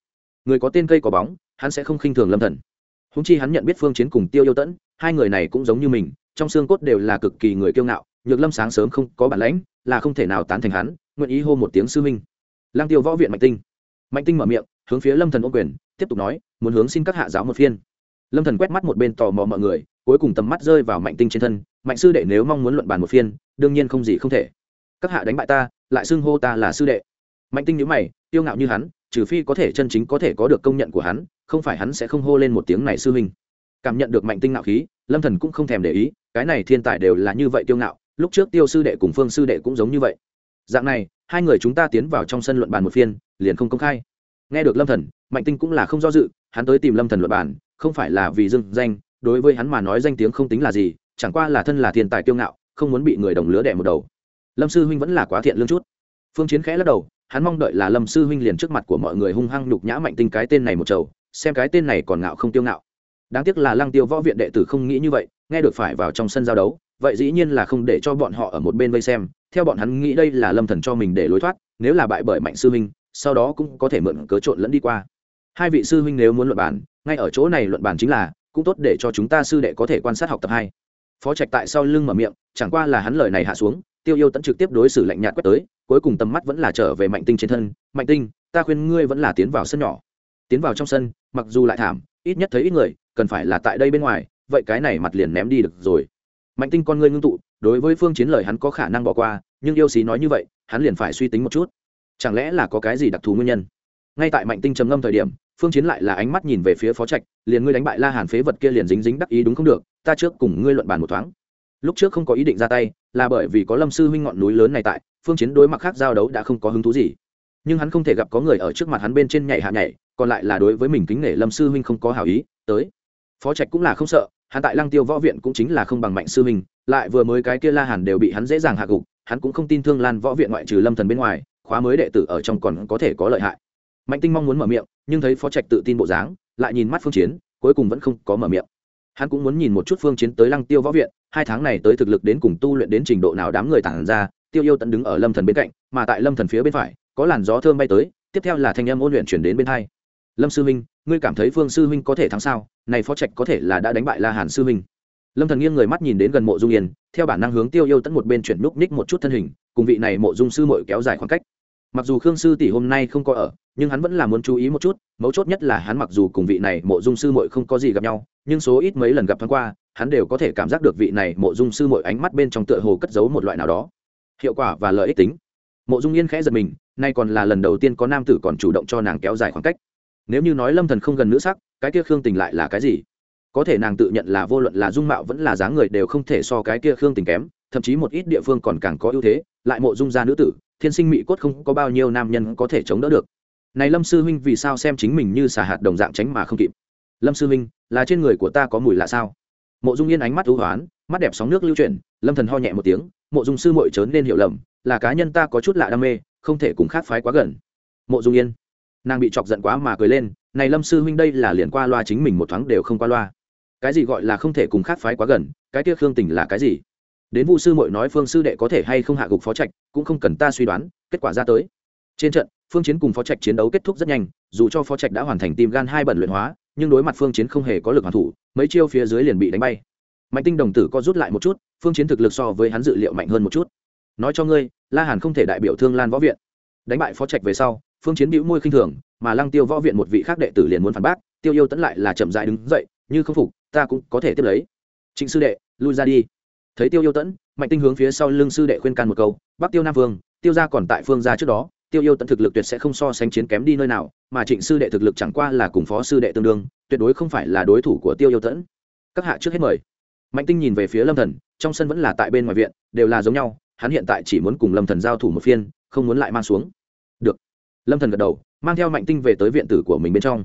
Người có tên cây có bóng, hắn sẽ không khinh thường lâm thần. Húng chi hắn nhận biết phương chiến cùng tiêu yêu tẫn, hai người này cũng giống như mình, trong xương cốt đều là cực kỳ người kiêu ngạo, nhược lâm sáng sớm không có bản lãnh, là không thể nào tán thành hắn, nguyện ý hô một tiếng sư minh lang tiêu võ viện mạnh tinh. Mạnh tinh mở miệng, hướng phía lâm thần ô quyền tiếp tục nói, muốn hướng xin các hạ giáo một phiên. Lâm thần quét mắt một bên tò mò mọi người, cuối cùng tầm mắt rơi vào mạnh tinh trên thân, mạnh sư đệ nếu mong muốn luận bàn một phiên, đương nhiên không gì không thể. Các hạ đánh bại ta, lại xưng hô ta là sư đệ. Mạnh tinh nhíu mày tiêu ngạo như hắn, trừ phi có thể chân chính có thể có được công nhận của hắn, không phải hắn sẽ không hô lên một tiếng này sư huynh. Cảm nhận được mạnh tinh ngạo khí, lâm thần cũng không thèm để ý, cái này thiên tài đều là như vậy tiêu ngạo, lúc trước tiêu sư đệ cùng phương sư đệ cũng giống như vậy. Dạng này, hai người chúng ta tiến vào trong sân luận bàn một phiên, liền không công khai nghe được lâm thần mạnh tinh cũng là không do dự hắn tới tìm lâm thần luận bản, không phải là vì dưng danh đối với hắn mà nói danh tiếng không tính là gì chẳng qua là thân là thiên tài kiêu ngạo không muốn bị người đồng lứa đẻ một đầu. Lâm sư huynh vẫn là quá thiện lương chút. Phương chiến khẽ lắc đầu hắn mong đợi là lâm sư huynh liền trước mặt của mọi người hung hăng nhục nhã mạnh tinh cái tên này một chầu xem cái tên này còn ngạo không tiêu ngạo. Đáng tiếc là lăng tiêu võ viện đệ tử không nghĩ như vậy nghe được phải vào trong sân giao đấu vậy dĩ nhiên là không để cho bọn họ ở một bên vây xem theo bọn hắn nghĩ đây là lâm thần cho mình để lối thoát nếu là bại bởi mạnh sư huynh sau đó cũng có thể mượn cớ trộn lẫn đi qua. Hai vị sư huynh nếu muốn luận bàn, ngay ở chỗ này luận bàn chính là, cũng tốt để cho chúng ta sư đệ có thể quan sát học tập hai. Phó trạch tại sau lưng mở miệng, chẳng qua là hắn lời này hạ xuống, tiêu yêu tẫn trực tiếp đối xử lạnh nhạt quét tới, cuối cùng tầm mắt vẫn là trở về mạnh tinh trên thân, mạnh tinh, ta khuyên ngươi vẫn là tiến vào sân nhỏ. Tiến vào trong sân, mặc dù lại thảm, ít nhất thấy ít người, cần phải là tại đây bên ngoài, vậy cái này mặt liền ném đi được rồi. Mạnh tinh con ngươi ngưng tụ, đối với phương chiến lời hắn có khả năng bỏ qua, nhưng yêu xí nói như vậy, hắn liền phải suy tính một chút chẳng lẽ là có cái gì đặc thù nguyên nhân? Ngay tại mạnh tinh trầm ngâm thời điểm, phương chiến lại là ánh mắt nhìn về phía phó trạch, liền ngươi đánh bại la hàn phế vật kia liền dính dính đắc ý đúng không được, ta trước cùng ngươi luận bàn một thoáng. Lúc trước không có ý định ra tay, là bởi vì có lâm sư huynh ngọn núi lớn này tại, phương chiến đối mặt khác giao đấu đã không có hứng thú gì. Nhưng hắn không thể gặp có người ở trước mặt hắn bên trên nhảy hạ nhảy, còn lại là đối với mình kính nể lâm sư huynh không có hảo ý, tới. Phó trạch cũng là không sợ, hắn tại lăng tiêu võ viện cũng chính là không bằng mạnh sư huynh, lại vừa mới cái kia la hàn đều bị hắn dễ dàng hạ gục, hắn cũng không tin thương lan võ viện ngoại trừ lâm thần bên ngoài khóa mới đệ tử ở trong còn có thể có lợi hại. Mạnh tinh mong muốn mở miệng, nhưng thấy phó trạch tự tin bộ dáng, lại nhìn mắt phương chiến, cuối cùng vẫn không có mở miệng. Hắn cũng muốn nhìn một chút phương chiến tới lăng tiêu võ viện, hai tháng này tới thực lực đến cùng tu luyện đến trình độ nào đám người tản ra, tiêu yêu tận đứng ở lâm thần bên cạnh, mà tại lâm thần phía bên phải, có làn gió thơm bay tới, tiếp theo là thanh âm ôn luyện chuyển đến bên hai. Lâm sư huynh, ngươi cảm thấy phương sư huynh có thể thắng sao? Này phó trạch có thể là đã đánh bại la hàn sư huynh. Lâm thần nghiêng người mắt nhìn đến gần mộ dung yên, theo bản năng hướng tiêu yêu tận một bên chuyển núp ních một chút thân hình, cùng vị này mộ dung sư mội kéo dài khoảng cách mặc dù khương sư tỷ hôm nay không có ở, nhưng hắn vẫn là muốn chú ý một chút, mấu chốt nhất là hắn mặc dù cùng vị này mộ dung sư mội không có gì gặp nhau, nhưng số ít mấy lần gặp thoáng qua, hắn đều có thể cảm giác được vị này mộ dung sư mội ánh mắt bên trong tựa hồ cất giấu một loại nào đó. Hiệu quả và lợi ích tính. Mộ dung yên khẽ giật mình, nay còn là lần đầu tiên có nam tử còn chủ động cho nàng kéo dài khoảng cách. Nếu như nói lâm thần không gần nữ sắc, cái kia khương tình lại là cái gì? Có thể nàng tự nhận là vô luận là dung mạo vẫn là dáng người đều không thể so cái kia khương tình kém, thậm chí một ít địa phương còn càng có ưu thế, lại mộ dung gia nữ tử thiên sinh mỹ cốt không có bao nhiêu nam nhân có thể chống đỡ được. Này lâm sư huynh vì sao xem chính mình như xà hạt đồng dạng tránh mà không kịp? Lâm sư huynh, là trên người của ta có mùi lạ sao? Mộ dung yên ánh mắt ưu hoán, mắt đẹp sóng nước lưu chuyển, lâm thần ho nhẹ một tiếng, mộ dung sư mội trớn nên hiểu lầm, là cá nhân ta có chút lạ đam mê, không thể cùng khác phái quá gần. Mộ dung yên, nàng bị chọc giận quá mà cười lên, này lâm sư huynh đây là liền qua loa chính mình một thoáng đều không qua loa. Cái gì gọi là không thể cùng khác phái quá gần, cái kia khương tình là cái gì? Đến vu sư mội nói phương sư đệ có thể hay không hạ gục phó trạch, cũng không cần ta suy đoán, kết quả ra tới. Trên trận, phương chiến cùng phó trạch chiến đấu kết thúc rất nhanh, dù cho phó trạch đã hoàn thành tim gan hai bẩn luyện hóa, nhưng đối mặt phương chiến không hề có lực hoàn thủ, mấy chiêu phía dưới liền bị đánh bay. Mạnh tinh đồng tử co rút lại một chút, phương chiến thực lực so với hắn dự liệu mạnh hơn một chút. Nói cho ngươi, la hàn không thể đại biểu thương lan võ viện. Đánh bại phó trạch về sau, phương chiến bĩu môi khinh thường, mà lăng tiêu võ viện một vị khác đệ tử liền muốn phản bác, tiêu yêu tẫn lại là chậm dại đứng dậy, như không phục, ta cũng có thể tiếp lấy. Trịnh sư đệ, lui ra đi thấy tiêu yêu tẫn, mạnh tinh hướng phía sau lưng sư đệ khuyên can một câu, bắc tiêu nam vương, tiêu ra còn tại phương ra trước đó, tiêu yêu tẫn thực lực tuyệt sẽ không so sánh chiến kém đi nơi nào, mà trịnh sư đệ thực lực chẳng qua là cùng phó sư đệ tương đương, tuyệt đối không phải là đối thủ của tiêu yêu tẫn. Các hạ trước hết mời. Mạnh tinh nhìn về phía lâm thần, trong sân vẫn là tại bên ngoài viện, đều là giống nhau, hắn hiện tại chỉ muốn cùng lâm thần giao thủ một phiên, không muốn lại mang xuống. Được. Lâm thần gật đầu, mang theo mạnh tinh về tới viện tử của mình bên trong.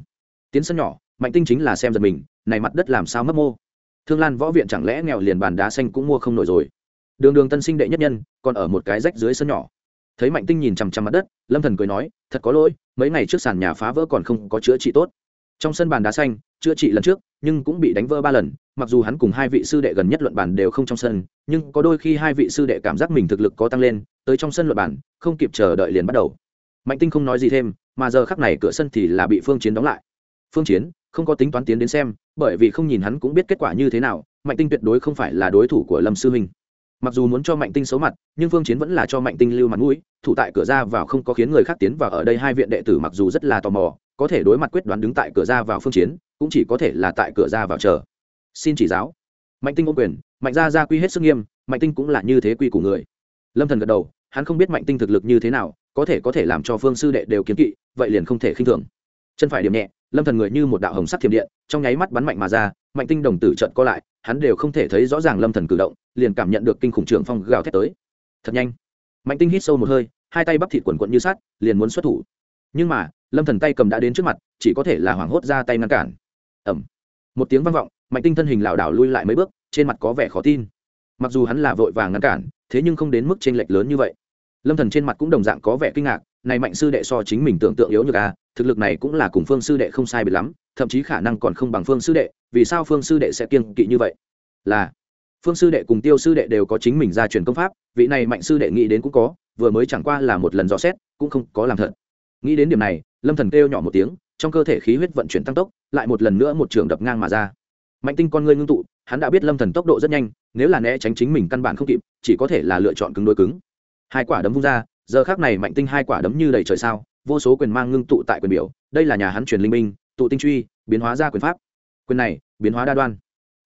Tiến sân nhỏ, mạnh tinh chính là xem giật mình, này mặt đất làm sao mất mô? Thương lan võ viện chẳng lẽ nghèo liền bàn đá xanh cũng mua không nổi rồi? Đường đường tân sinh đệ nhất nhân, còn ở một cái rách dưới sân nhỏ. Thấy mạnh tinh nhìn chằm chằm mặt đất, lâm thần cười nói, thật có lỗi, mấy ngày trước sàn nhà phá vỡ còn không có chữa trị tốt. Trong sân bàn đá xanh, chữa trị lần trước, nhưng cũng bị đánh vỡ ba lần. Mặc dù hắn cùng hai vị sư đệ gần nhất luận bàn đều không trong sân, nhưng có đôi khi hai vị sư đệ cảm giác mình thực lực có tăng lên, tới trong sân luận bàn, không kịp chờ đợi liền bắt đầu. Mạnh tinh không nói gì thêm, mà giờ khắc này cửa sân thì là bị phương chiến đóng lại. Phương chiến không có tính toán tiến đến xem, bởi vì không nhìn hắn cũng biết kết quả như thế nào, mạnh tinh tuyệt đối không phải là đối thủ của lâm sư huynh mặc dù muốn cho mạnh tinh xấu mặt, nhưng phương chiến vẫn là cho mạnh tinh lưu mặt mũi, thủ tại cửa ra vào không có khiến người khác tiến vào ở đây hai viện đệ tử mặc dù rất là tò mò, có thể đối mặt quyết đoán đứng tại cửa ra vào phương chiến, cũng chỉ có thể là tại cửa ra vào chờ. Xin chỉ giáo. Mạnh tinh ôm quyền, mạnh ra ra quy hết sức nghiêm, mạnh tinh cũng là như thế quy của người. Lâm thần gật đầu, hắn không biết mạnh tinh thực lực như thế nào, có thể có thể làm cho phương sư đệ đều kiếm kỵ, vậy liền không thể khinh thường. Chân phải điểm nhẹ lâm thần người như một đạo hồng sắc thiểm điện, trong nháy mắt bắn mạnh mà ra, mạnh tinh đồng tử trận co lại, hắn đều không thể thấy rõ ràng lâm thần cử động, liền cảm nhận được kinh khủng trường phong gào thét tới. Thật nhanh. Mạnh tinh hít sâu một hơi, hai tay bắp thịt quần quận như sắt, liền muốn xuất thủ. Nhưng mà, lâm thần tay cầm đã đến trước mặt, chỉ có thể là hoảng hốt ra tay ngăn cản. Ẩm một tiếng vang vọng, mạnh tinh thân hình lảo đảo lui lại mấy bước, trên mặt có vẻ khó tin. Mặc dù hắn là vội vàng ngăn cản, thế nhưng không đến mức chênh lệch lớn như vậy. Lâm thần trên mặt cũng đồng dạng có vẻ kinh ngạc này mạnh sư đệ so chính mình tưởng tượng yếu như à thực lực này cũng là cùng phương sư đệ không sai biệt lắm, thậm chí khả năng còn không bằng phương sư đệ, vì sao phương sư đệ sẽ kiêng kỵ như vậy? Là, phương sư đệ cùng tiêu sư đệ đều có chính mình ra truyền công pháp, vị này mạnh sư đệ nghĩ đến cũng có, vừa mới chẳng qua là một lần dò xét, cũng không có làm thật. Nghĩ đến điểm này, lâm thần kêu nhỏ một tiếng, trong cơ thể khí huyết vận chuyển tăng tốc, lại một lần nữa một trường đập ngang mà ra. Mạnh tinh con ngươi ngưng tụ, hắn đã biết lâm thần tốc độ rất nhanh, nếu là né tránh chính mình căn bản không kịp, chỉ có thể là lựa chọn cứng đối cứng. Hai quả đấm vung ra giờ khác này mạnh tinh hai quả đấm như đầy trời sao, vô số quyền mang ngưng tụ tại quyền biểu, đây là nhà hắn truyền linh minh tụ tinh truy, biến hóa ra quyền pháp. Quyền này, biến hóa đa đoan.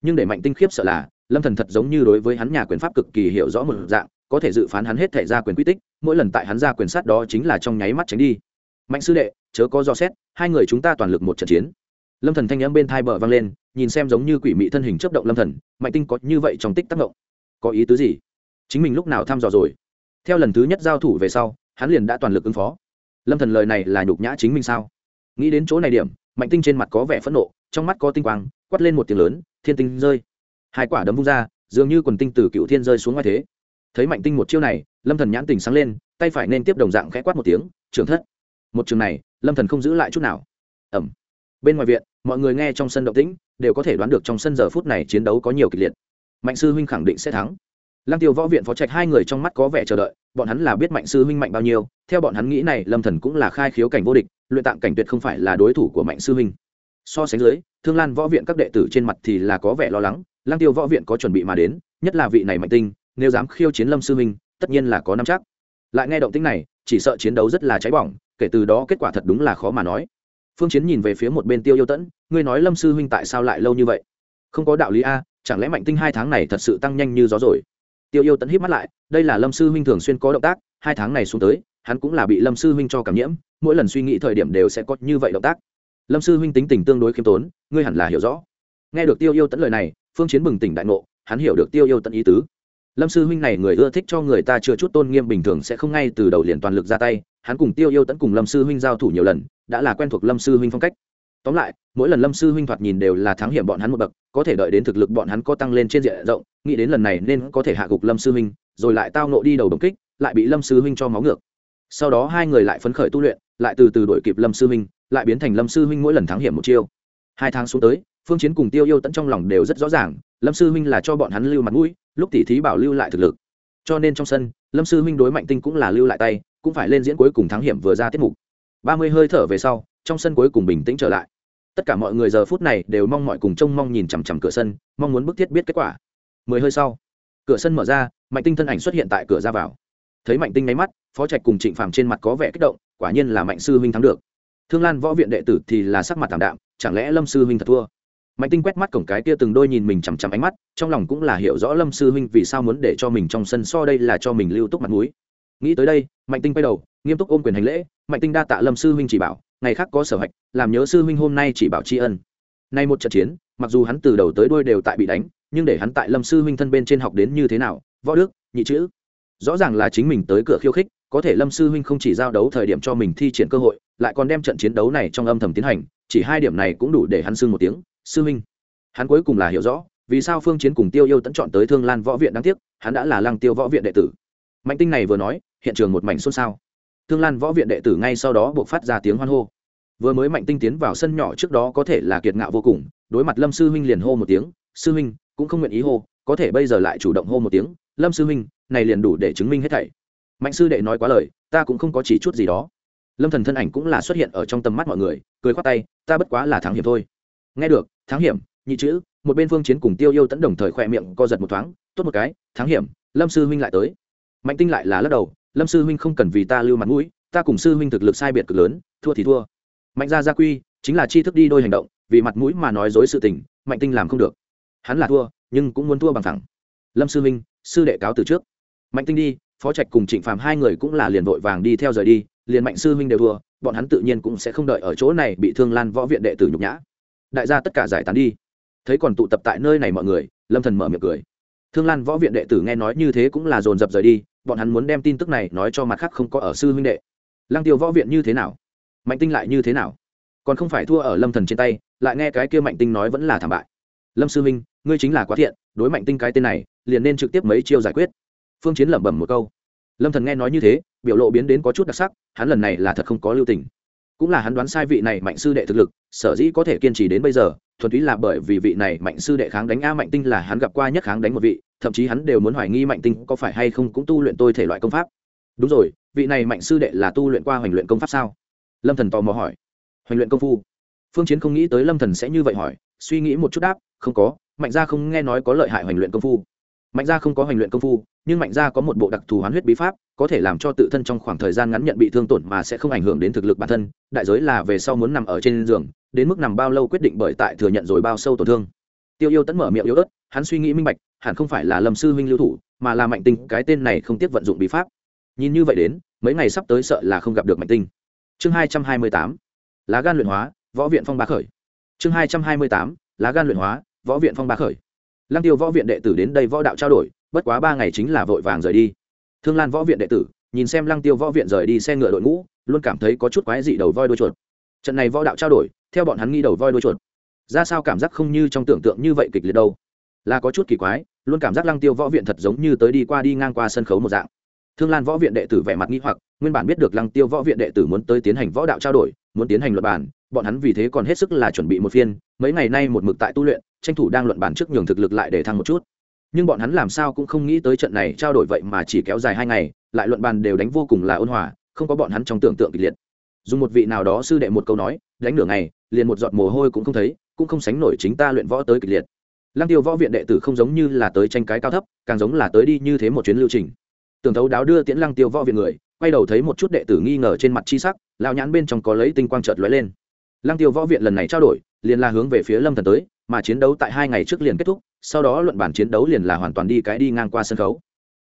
Nhưng để mạnh tinh khiếp sợ là, lâm thần thật giống như đối với hắn nhà quyền pháp cực kỳ hiểu rõ một dạng, có thể dự phán hắn hết thể ra quyền quy tích, mỗi lần tại hắn ra quyền sát đó chính là trong nháy mắt tránh đi. Mạnh sư đệ, chớ có do xét, hai người chúng ta toàn lực một trận chiến. Lâm thần thanh n m bên thai bờ vang lên, nhìn xem giống như quỷ mị thân hình chấp động lâm thần, mạnh tinh có như vậy trong tích tác động. Có ý tứ gì? Chính mình lúc nào thăm dò rồi? Theo lần thứ nhất giao thủ về sau, hắn liền đã toàn lực ứng phó. Lâm thần lời này là nhục nhã chính mình sao? Nghĩ đến chỗ này điểm, mạnh tinh trên mặt có vẻ phẫn nộ, trong mắt có tinh quang quắt lên một tiếng lớn, thiên tinh rơi! Hai quả đấm vung ra, dường như quần tinh từ cựu thiên rơi xuống ngoài thế. Thấy mạnh tinh một chiêu này, lâm thần nhãn tình sáng lên, tay phải nên tiếp đồng dạng khẽ quát một tiếng, trưởng thất! Một trường này, lâm thần không giữ lại chút nào. Ẩm. Bên ngoài viện, mọi người nghe trong sân động tĩnh, đều có thể đoán được trong sân giờ phút này chiến đấu có nhiều kịch liệt. Mạnh sư huynh khẳng định sẽ thắng lăng tiêu võ viện phó trạch hai người trong mắt có vẻ chờ đợi, bọn hắn là biết mạnh sư huynh mạnh bao nhiêu, theo bọn hắn nghĩ này, lâm thần cũng là khai khiếu cảnh vô địch, luyện tạng cảnh tuyệt không phải là đối thủ của mạnh sư huynh. So sánh dưới, thương lan võ viện các đệ tử trên mặt thì là có vẻ lo lắng, lăng tiêu võ viện có chuẩn bị mà đến, nhất là vị này mạnh tinh, nếu dám khiêu chiến lâm sư huynh, tất nhiên là có năm chắc. Lại nghe động tĩnh này, chỉ sợ chiến đấu rất là cháy bỏng, kể từ đó kết quả thật đúng là khó mà nói. Phương chiến nhìn về phía một bên tiêu yêu tẫn, ngươi nói lâm sư huynh tại sao lại lâu như vậy? Không có đạo lý a, chẳng lẽ mạnh tinh hai tháng này thật sự tăng nhanh như gió rồi? Tiêu yêu tẫn hít mắt lại, đây là lâm sư huynh thường xuyên có động tác, hai tháng này xuống tới, hắn cũng là bị lâm sư huynh cho cảm nhiễm, mỗi lần suy nghĩ thời điểm đều sẽ có như vậy động tác. Lâm sư huynh tính tình tương đối khiêm tốn, ngươi hẳn là hiểu rõ. Nghe được tiêu yêu tẫn lời này, phương chiến bừng tỉnh đại ngộ, hắn hiểu được tiêu yêu tận ý tứ. Lâm sư huynh này người ưa thích cho người ta chưa chút tôn nghiêm bình thường sẽ không ngay từ đầu liền toàn lực ra tay, hắn cùng tiêu yêu tẫn cùng lâm sư huynh giao thủ nhiều lần, đã là quen thuộc lâm sư huynh phong cách tóm lại, mỗi lần lâm sư huynh thoạt nhìn đều là thắng hiểm bọn hắn một bậc, có thể đợi đến thực lực bọn hắn có tăng lên trên diện rộng, nghĩ đến lần này nên có thể hạ gục lâm sư huynh, rồi lại tao nộ đi đầu đồng kích, lại bị lâm sư huynh cho máu ngược. Sau đó hai người lại phấn khởi tu luyện, lại từ từ đổi kịp lâm sư huynh, lại biến thành lâm sư huynh mỗi lần thắng hiểm một chiêu. Hai tháng xuống tới, phương chiến cùng tiêu yêu tẫn trong lòng đều rất rõ ràng, lâm sư huynh là cho bọn hắn lưu mặt mũi, lúc tỉ thí bảo lưu lại thực lực. Cho nên trong sân, lâm sư huynh đối mạnh tinh cũng là lưu lại tay, cũng phải lên diễn cuối cùng thắng hiểm vừa ra tiết mục. Ba mươi hơi thở về sau, trong sân cuối cùng bình tĩnh trở lại tất cả mọi người giờ phút này đều mong mọi cùng trông mong nhìn chằm chằm cửa sân, mong muốn bức thiết biết kết quả. Mười hơi sau, cửa sân mở ra, mạnh tinh thân ảnh xuất hiện tại cửa ra vào. Thấy mạnh tinh nháy mắt, phó trạch cùng trịnh phàm trên mặt có vẻ kích động, quả nhiên là mạnh sư huynh thắng được. Thương lan võ viện đệ tử thì là sắc mặt tảm đạm, chẳng lẽ lâm sư huynh thật thua? Mạnh tinh quét mắt cổng cái kia từng đôi nhìn mình chằm chằm ánh mắt, trong lòng cũng là hiểu rõ lâm sư huynh vì sao muốn để cho mình trong sân so đây là cho mình lưu túc mặt mũi. Nghĩ tới đây, mạnh tinh quay đầu nghiêm túc ôm quyền hành lễ, mạnh tinh đa tạ lâm sư huynh chỉ bảo, ngày khác có sở hạch, làm nhớ sư huynh hôm nay chỉ bảo tri ân. Nay một trận chiến, mặc dù hắn từ đầu tới đuôi đều tại bị đánh, nhưng để hắn tại lâm sư huynh thân bên trên học đến như thế nào, võ đức, nhị chữ, rõ ràng là chính mình tới cửa khiêu khích, có thể lâm sư huynh không chỉ giao đấu thời điểm cho mình thi triển cơ hội, lại còn đem trận chiến đấu này trong âm thầm tiến hành, chỉ hai điểm này cũng đủ để hắn xưng một tiếng, sư huynh. Hắn cuối cùng là hiểu rõ, vì sao phương chiến cùng tiêu yêu tẫn chọn tới thương lan võ viện đáng tiếc, hắn đã là lăng tiêu võ viện đệ tử. Mạnh tinh này vừa nói, hiện trường một mảnh xôn xao thương lan võ viện đệ tử ngay sau đó buộc phát ra tiếng hoan hô. Vừa mới mạnh tinh tiến vào sân nhỏ trước đó có thể là kiệt ngạo vô cùng, đối mặt lâm sư huynh liền hô một tiếng, sư huynh, cũng không nguyện ý hô, có thể bây giờ lại chủ động hô một tiếng, lâm sư huynh, này liền đủ để chứng minh hết thảy. Mạnh sư đệ nói quá lời, ta cũng không có chỉ chút gì đó. Lâm thần thân ảnh cũng là xuất hiện ở trong tầm mắt mọi người, cười khoát tay, ta bất quá là thắng hiểm thôi. Nghe được, thắng hiểm, nhị chữ, một bên phương chiến cùng tiêu yêu tẫn đồng thời khỏe miệng co giật một thoáng, tốt một cái, thắng hiểm, lâm sư huynh lại tới. Mạnh tinh lại là lắc đầu lâm sư huynh không cần vì ta lưu mặt mũi, ta cùng sư huynh thực lực sai biệt cực lớn, thua thì thua. Mạnh gia gia quy, chính là chi thức đi đôi hành động, vì mặt mũi mà nói dối sự tình, mạnh tinh làm không được. Hắn là thua, nhưng cũng muốn thua bằng thẳng. Lâm sư huynh, sư đệ cáo từ trước. Mạnh tinh đi, phó trạch cùng trịnh phàm hai người cũng là liền vội vàng đi theo rời đi, liền mạnh sư huynh đều thua, bọn hắn tự nhiên cũng sẽ không đợi ở chỗ này bị thương lan võ viện đệ tử nhục nhã. Đại gia tất cả giải tán đi. Thấy còn tụ tập tại nơi này mọi người, lâm thần mở miệng cười thương lan võ viện đệ tử nghe nói như thế cũng là dồn dập rời đi, bọn hắn muốn đem tin tức này nói cho mặt khác không có ở sư huynh đệ. Lăng tiêu võ viện như thế nào? Mạnh tinh lại như thế nào? Còn không phải thua ở lâm thần trên tay, lại nghe cái kia mạnh tinh nói vẫn là thảm bại. Lâm sư huynh, ngươi chính là quá thiện, đối mạnh tinh cái tên này, liền nên trực tiếp mấy chiêu giải quyết. Phương chiến lẩm bẩm một câu. Lâm thần nghe nói như thế, biểu lộ biến đến có chút đặc sắc, hắn lần này là thật không có lưu tình. Cũng là hắn đoán sai vị này mạnh sư đệ thực lực, sở dĩ có thể kiên trì đến bây giờ thuần túy là bởi vì vị này mạnh sư đệ kháng đánh a mạnh tinh là hắn gặp qua nhất kháng đánh một vị, thậm chí hắn đều muốn hoài nghi mạnh tinh có phải hay không cũng tu luyện tôi thể loại công pháp. Đúng rồi, vị này mạnh sư đệ là tu luyện qua hoành luyện công pháp sao? Lâm thần tò mò hỏi. Hoành luyện công phu. Phương chiến không nghĩ tới lâm thần sẽ như vậy hỏi, suy nghĩ một chút đáp, không có, mạnh gia không nghe nói có lợi hại hoành luyện công phu mạnh gia không có hành luyện công phu, nhưng mạnh gia có một bộ đặc thù hoán huyết bí pháp, có thể làm cho tự thân trong khoảng thời gian ngắn nhận bị thương tổn mà sẽ không ảnh hưởng đến thực lực bản thân, đại giới là về sau muốn nằm ở trên giường, đến mức nằm bao lâu quyết định bởi tại thừa nhận rồi bao sâu tổn thương. Tiêu yêu tẫn mở miệng yếu ớt, hắn suy nghĩ minh bạch, hẳn không phải là lâm sư huynh lưu thủ, mà là mạnh tinh, cái tên này không tiếc vận dụng bí pháp. Nhìn như vậy đến, mấy ngày sắp tới sợ là không gặp được mạnh tinh. Chương hai trăm hai mươi tám, lá gan luyện hóa, võ viện phong ba khởi. Chương hai trăm hai mươi tám, lá gan luyện hóa, võ viện phong ba khởi lăng tiêu võ viện đệ tử đến đây võ đạo trao đổi, bất quá ba ngày chính là vội vàng rời đi. Thương lan võ viện đệ tử, nhìn xem lăng tiêu võ viện rời đi xe ngựa đội ngũ, luôn cảm thấy có chút quái dị đầu voi đuôi chuột. Trận này võ đạo trao đổi, theo bọn hắn nghi đầu voi đuôi chuột. Ra sao cảm giác không như trong tưởng tượng như vậy kịch liệt đâu? Là có chút kỳ quái, luôn cảm giác lăng tiêu võ viện thật giống như tới đi qua đi ngang qua sân khấu một dạng. Thương lan võ viện đệ tử vẻ mặt nghi hoặc, nguyên bản biết được lăng tiêu võ viện đệ tử muốn tới tiến hành võ đạo trao đổi, muốn tiến hành luật bản bọn hắn vì thế còn hết sức là chuẩn bị một phiên, mấy ngày nay một mực tại tu luyện tranh thủ đang luận bàn trước nhường thực lực lại để thăng một chút. Nhưng bọn hắn làm sao cũng không nghĩ tới trận này trao đổi vậy mà chỉ kéo dài hai ngày, lại luận bàn đều đánh vô cùng là ôn hòa, không có bọn hắn trong tưởng tượng kịch liệt. Dùng một vị nào đó sư đệ một câu nói, đánh nửa ngày, liền một giọt mồ hôi cũng không thấy, cũng không sánh nổi chính ta luyện võ tới kịch liệt. Lăng tiêu võ viện đệ tử không giống như là tới tranh cái cao thấp, càng giống là tới đi như thế một chuyến lưu trình. Tưởng thấu đáo đưa tiễn lăng tiêu võ viện người, quay đầu thấy một chút đệ tử nghi ngờ trên mặt chi sắc lao nhãn bên trong có lấy tinh quang trợt lóe lên. Lăng tiêu võ viện lần này trao đổi, liền là hướng về phía lâm thần tới mà chiến đấu tại hai ngày trước liền kết thúc, sau đó luận bản chiến đấu liền là hoàn toàn đi cái đi ngang qua sân khấu.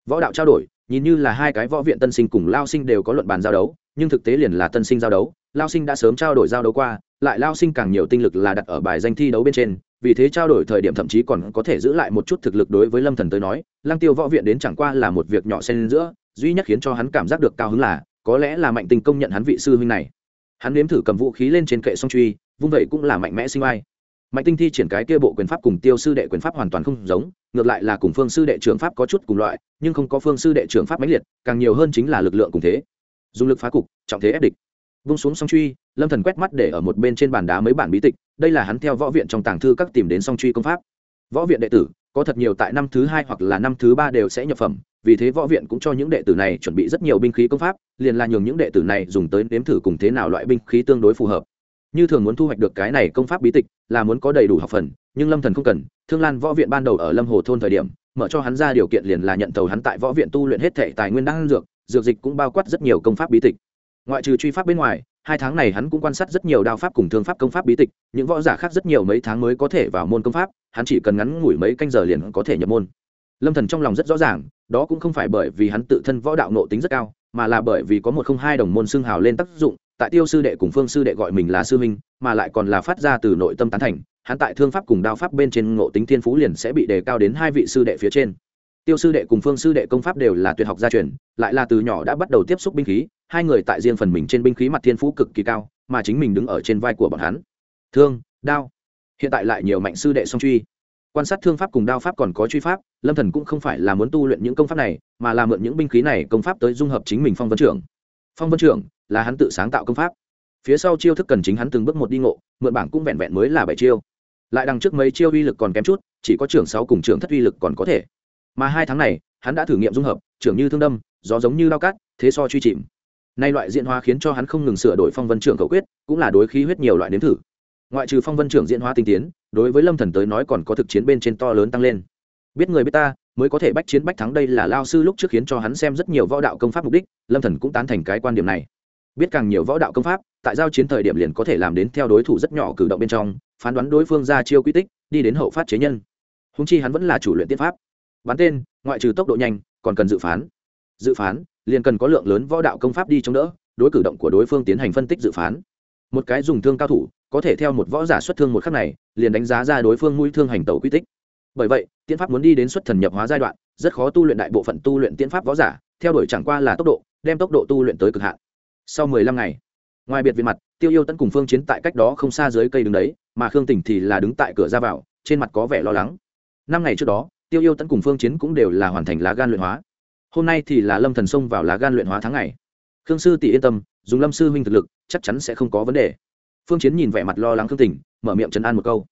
Võ đạo trao đổi, nhìn như là hai cái võ viện tân sinh cùng lao sinh đều có luận bàn giao đấu, nhưng thực tế liền là tân sinh giao đấu, lao sinh đã sớm trao đổi giao đấu qua, lại lao sinh càng nhiều tinh lực là đặt ở bài danh thi đấu bên trên, vì thế trao đổi thời điểm thậm chí còn có thể giữ lại một chút thực lực đối với lâm thần tới nói lang tiêu võ viện đến chẳng qua là một việc nhỏ xen giữa, duy nhất khiến cho hắn cảm giác được cao hứng là, có lẽ là mạnh tình công nhận hắn vị sư huynh này. Hắn nếm thử cầm vũ khí lên trên kệ song truy, vung vậy cũng là mạnh mẽ sinh ai mạnh tinh thi triển cái kia bộ quyền pháp cùng tiêu sư đệ quyền pháp hoàn toàn không giống, ngược lại là cùng phương sư đệ trường pháp có chút cùng loại, nhưng không có phương sư đệ trường pháp mãnh liệt, càng nhiều hơn chính là lực lượng cùng thế. Dùng lực phá cục, trọng thế ép địch. Vung xuống song truy, lâm thần quét mắt để ở một bên trên bàn đá mấy bản bí tịch, đây là hắn theo võ viện trong tàng thư các tìm đến song truy công pháp. Võ viện đệ tử, có thật nhiều tại năm thứ hai hoặc là năm thứ ba đều sẽ nhập phẩm, vì thế võ viện cũng cho những đệ tử này chuẩn bị rất nhiều binh khí công pháp, liền là nhường những đệ tử này dùng tới nếm thử cùng thế nào loại binh khí tương đối phù hợp như thường muốn thu hoạch được cái này công pháp bí tịch, là muốn có đầy đủ học phần, nhưng lâm thần không cần. Thương lan võ viện ban đầu ở lâm hồ thôn thời điểm, mở cho hắn ra điều kiện liền là nhận tàu hắn tại võ viện tu luyện hết thể tài nguyên đan dược dược dịch cũng bao quát rất nhiều công pháp bí tịch. Ngoại trừ truy pháp bên ngoài, hai tháng này hắn cũng quan sát rất nhiều đao pháp cùng thương pháp công pháp bí tịch, những võ giả khác rất nhiều mấy tháng mới có thể vào môn công pháp, hắn chỉ cần ngắn ngủi mấy canh giờ liền có thể nhập môn. Lâm thần trong lòng rất rõ ràng, đó cũng không phải bởi vì hắn tự thân võ đạo nộ tính rất cao, mà là bởi vì có một không hai đồng môn xương hào lên tác dụng tại tiêu sư đệ cùng phương sư đệ gọi mình là sư minh mà lại còn là phát ra từ nội tâm tán thành, hắn tại thương pháp cùng đao pháp bên trên ngộ tính thiên phú liền sẽ bị đề cao đến hai vị sư đệ phía trên. Tiêu sư đệ cùng phương sư đệ công pháp đều là tuyệt học gia truyền, lại là từ nhỏ đã bắt đầu tiếp xúc binh khí, hai người tại riêng phần mình trên binh khí mặt thiên phú cực kỳ cao, mà chính mình đứng ở trên vai của bọn hắn. Thương, đao. Hiện tại lại nhiều mạnh sư đệ song truy. Quan sát thương pháp cùng đao pháp còn có truy pháp, lâm thần cũng không phải là muốn tu luyện những công pháp này, mà là mượn những binh khí này công pháp tới dung hợp chính mình phong vân trưởng. Phong vân trưởng là hắn tự sáng tạo công pháp. Phía sau chiêu thức cần chính hắn từng bước một đi ngộ, mượn bảng cũng vẹn vẹn mới là bảy chiêu. Lại đằng trước mấy chiêu uy lực còn kém chút, chỉ có trưởng sáu cùng trưởng thất uy lực còn có thể. Mà hai tháng này, hắn đã thử nghiệm dung hợp, trưởng như thương đâm, gió giống như lao cát, thế so truy chìm. Nay loại diễn hóa khiến cho hắn không ngừng sửa đổi phong vân trưởng cầu quyết, cũng là đối khí huyết nhiều loại nếm thử. Ngoại trừ phong vân trưởng diễn hóa tinh tiến, đối với lâm thần tới nói còn có thực chiến bên trên to lớn tăng lên. Biết người biết ta, mới có thể bách chiến bách thắng đây là lao sư lúc trước khiến cho hắn xem rất nhiều võ đạo công pháp mục đích, lâm thần cũng tán thành cái quan điểm này biết càng nhiều võ đạo công pháp, tại giao chiến thời điểm liền có thể làm đến theo đối thủ rất nhỏ cử động bên trong, phán đoán đối phương ra chiêu quy tích, đi đến hậu phát chế nhân. Húng chi hắn vẫn là chủ luyện tiên pháp. Bắn tên, ngoại trừ tốc độ nhanh, còn cần dự phán. Dự phán, liền cần có lượng lớn võ đạo công pháp đi chống đỡ, đối cử động của đối phương tiến hành phân tích dự phán. Một cái dùng thương cao thủ, có thể theo một võ giả xuất thương một khắc này, liền đánh giá ra đối phương mũi thương hành tẩu quy tích. Bởi vậy tiến pháp muốn đi đến xuất thần nhập hóa giai đoạn, rất khó tu luyện đại bộ phận tu luyện tiến pháp võ giả, theo đuổi chẳng qua là tốc độ, đem tốc độ tu luyện tới cực hạn sau mười lăm ngày, ngoài biệt viện mặt, tiêu yêu tấn cùng phương chiến tại cách đó không xa dưới cây đứng đấy, mà khương tình thì là đứng tại cửa ra vào, trên mặt có vẻ lo lắng. Năm ngày trước đó, tiêu yêu tấn cùng phương chiến cũng đều là hoàn thành lá gan luyện hóa. Hôm nay thì là lâm thần xông vào lá gan luyện hóa tháng ngày. Khương sư tỷ yên tâm, dùng lâm sư huynh thực lực, chắc chắn sẽ không có vấn đề. Phương chiến nhìn vẻ mặt lo lắng khương tình mở miệng chấn an một câu.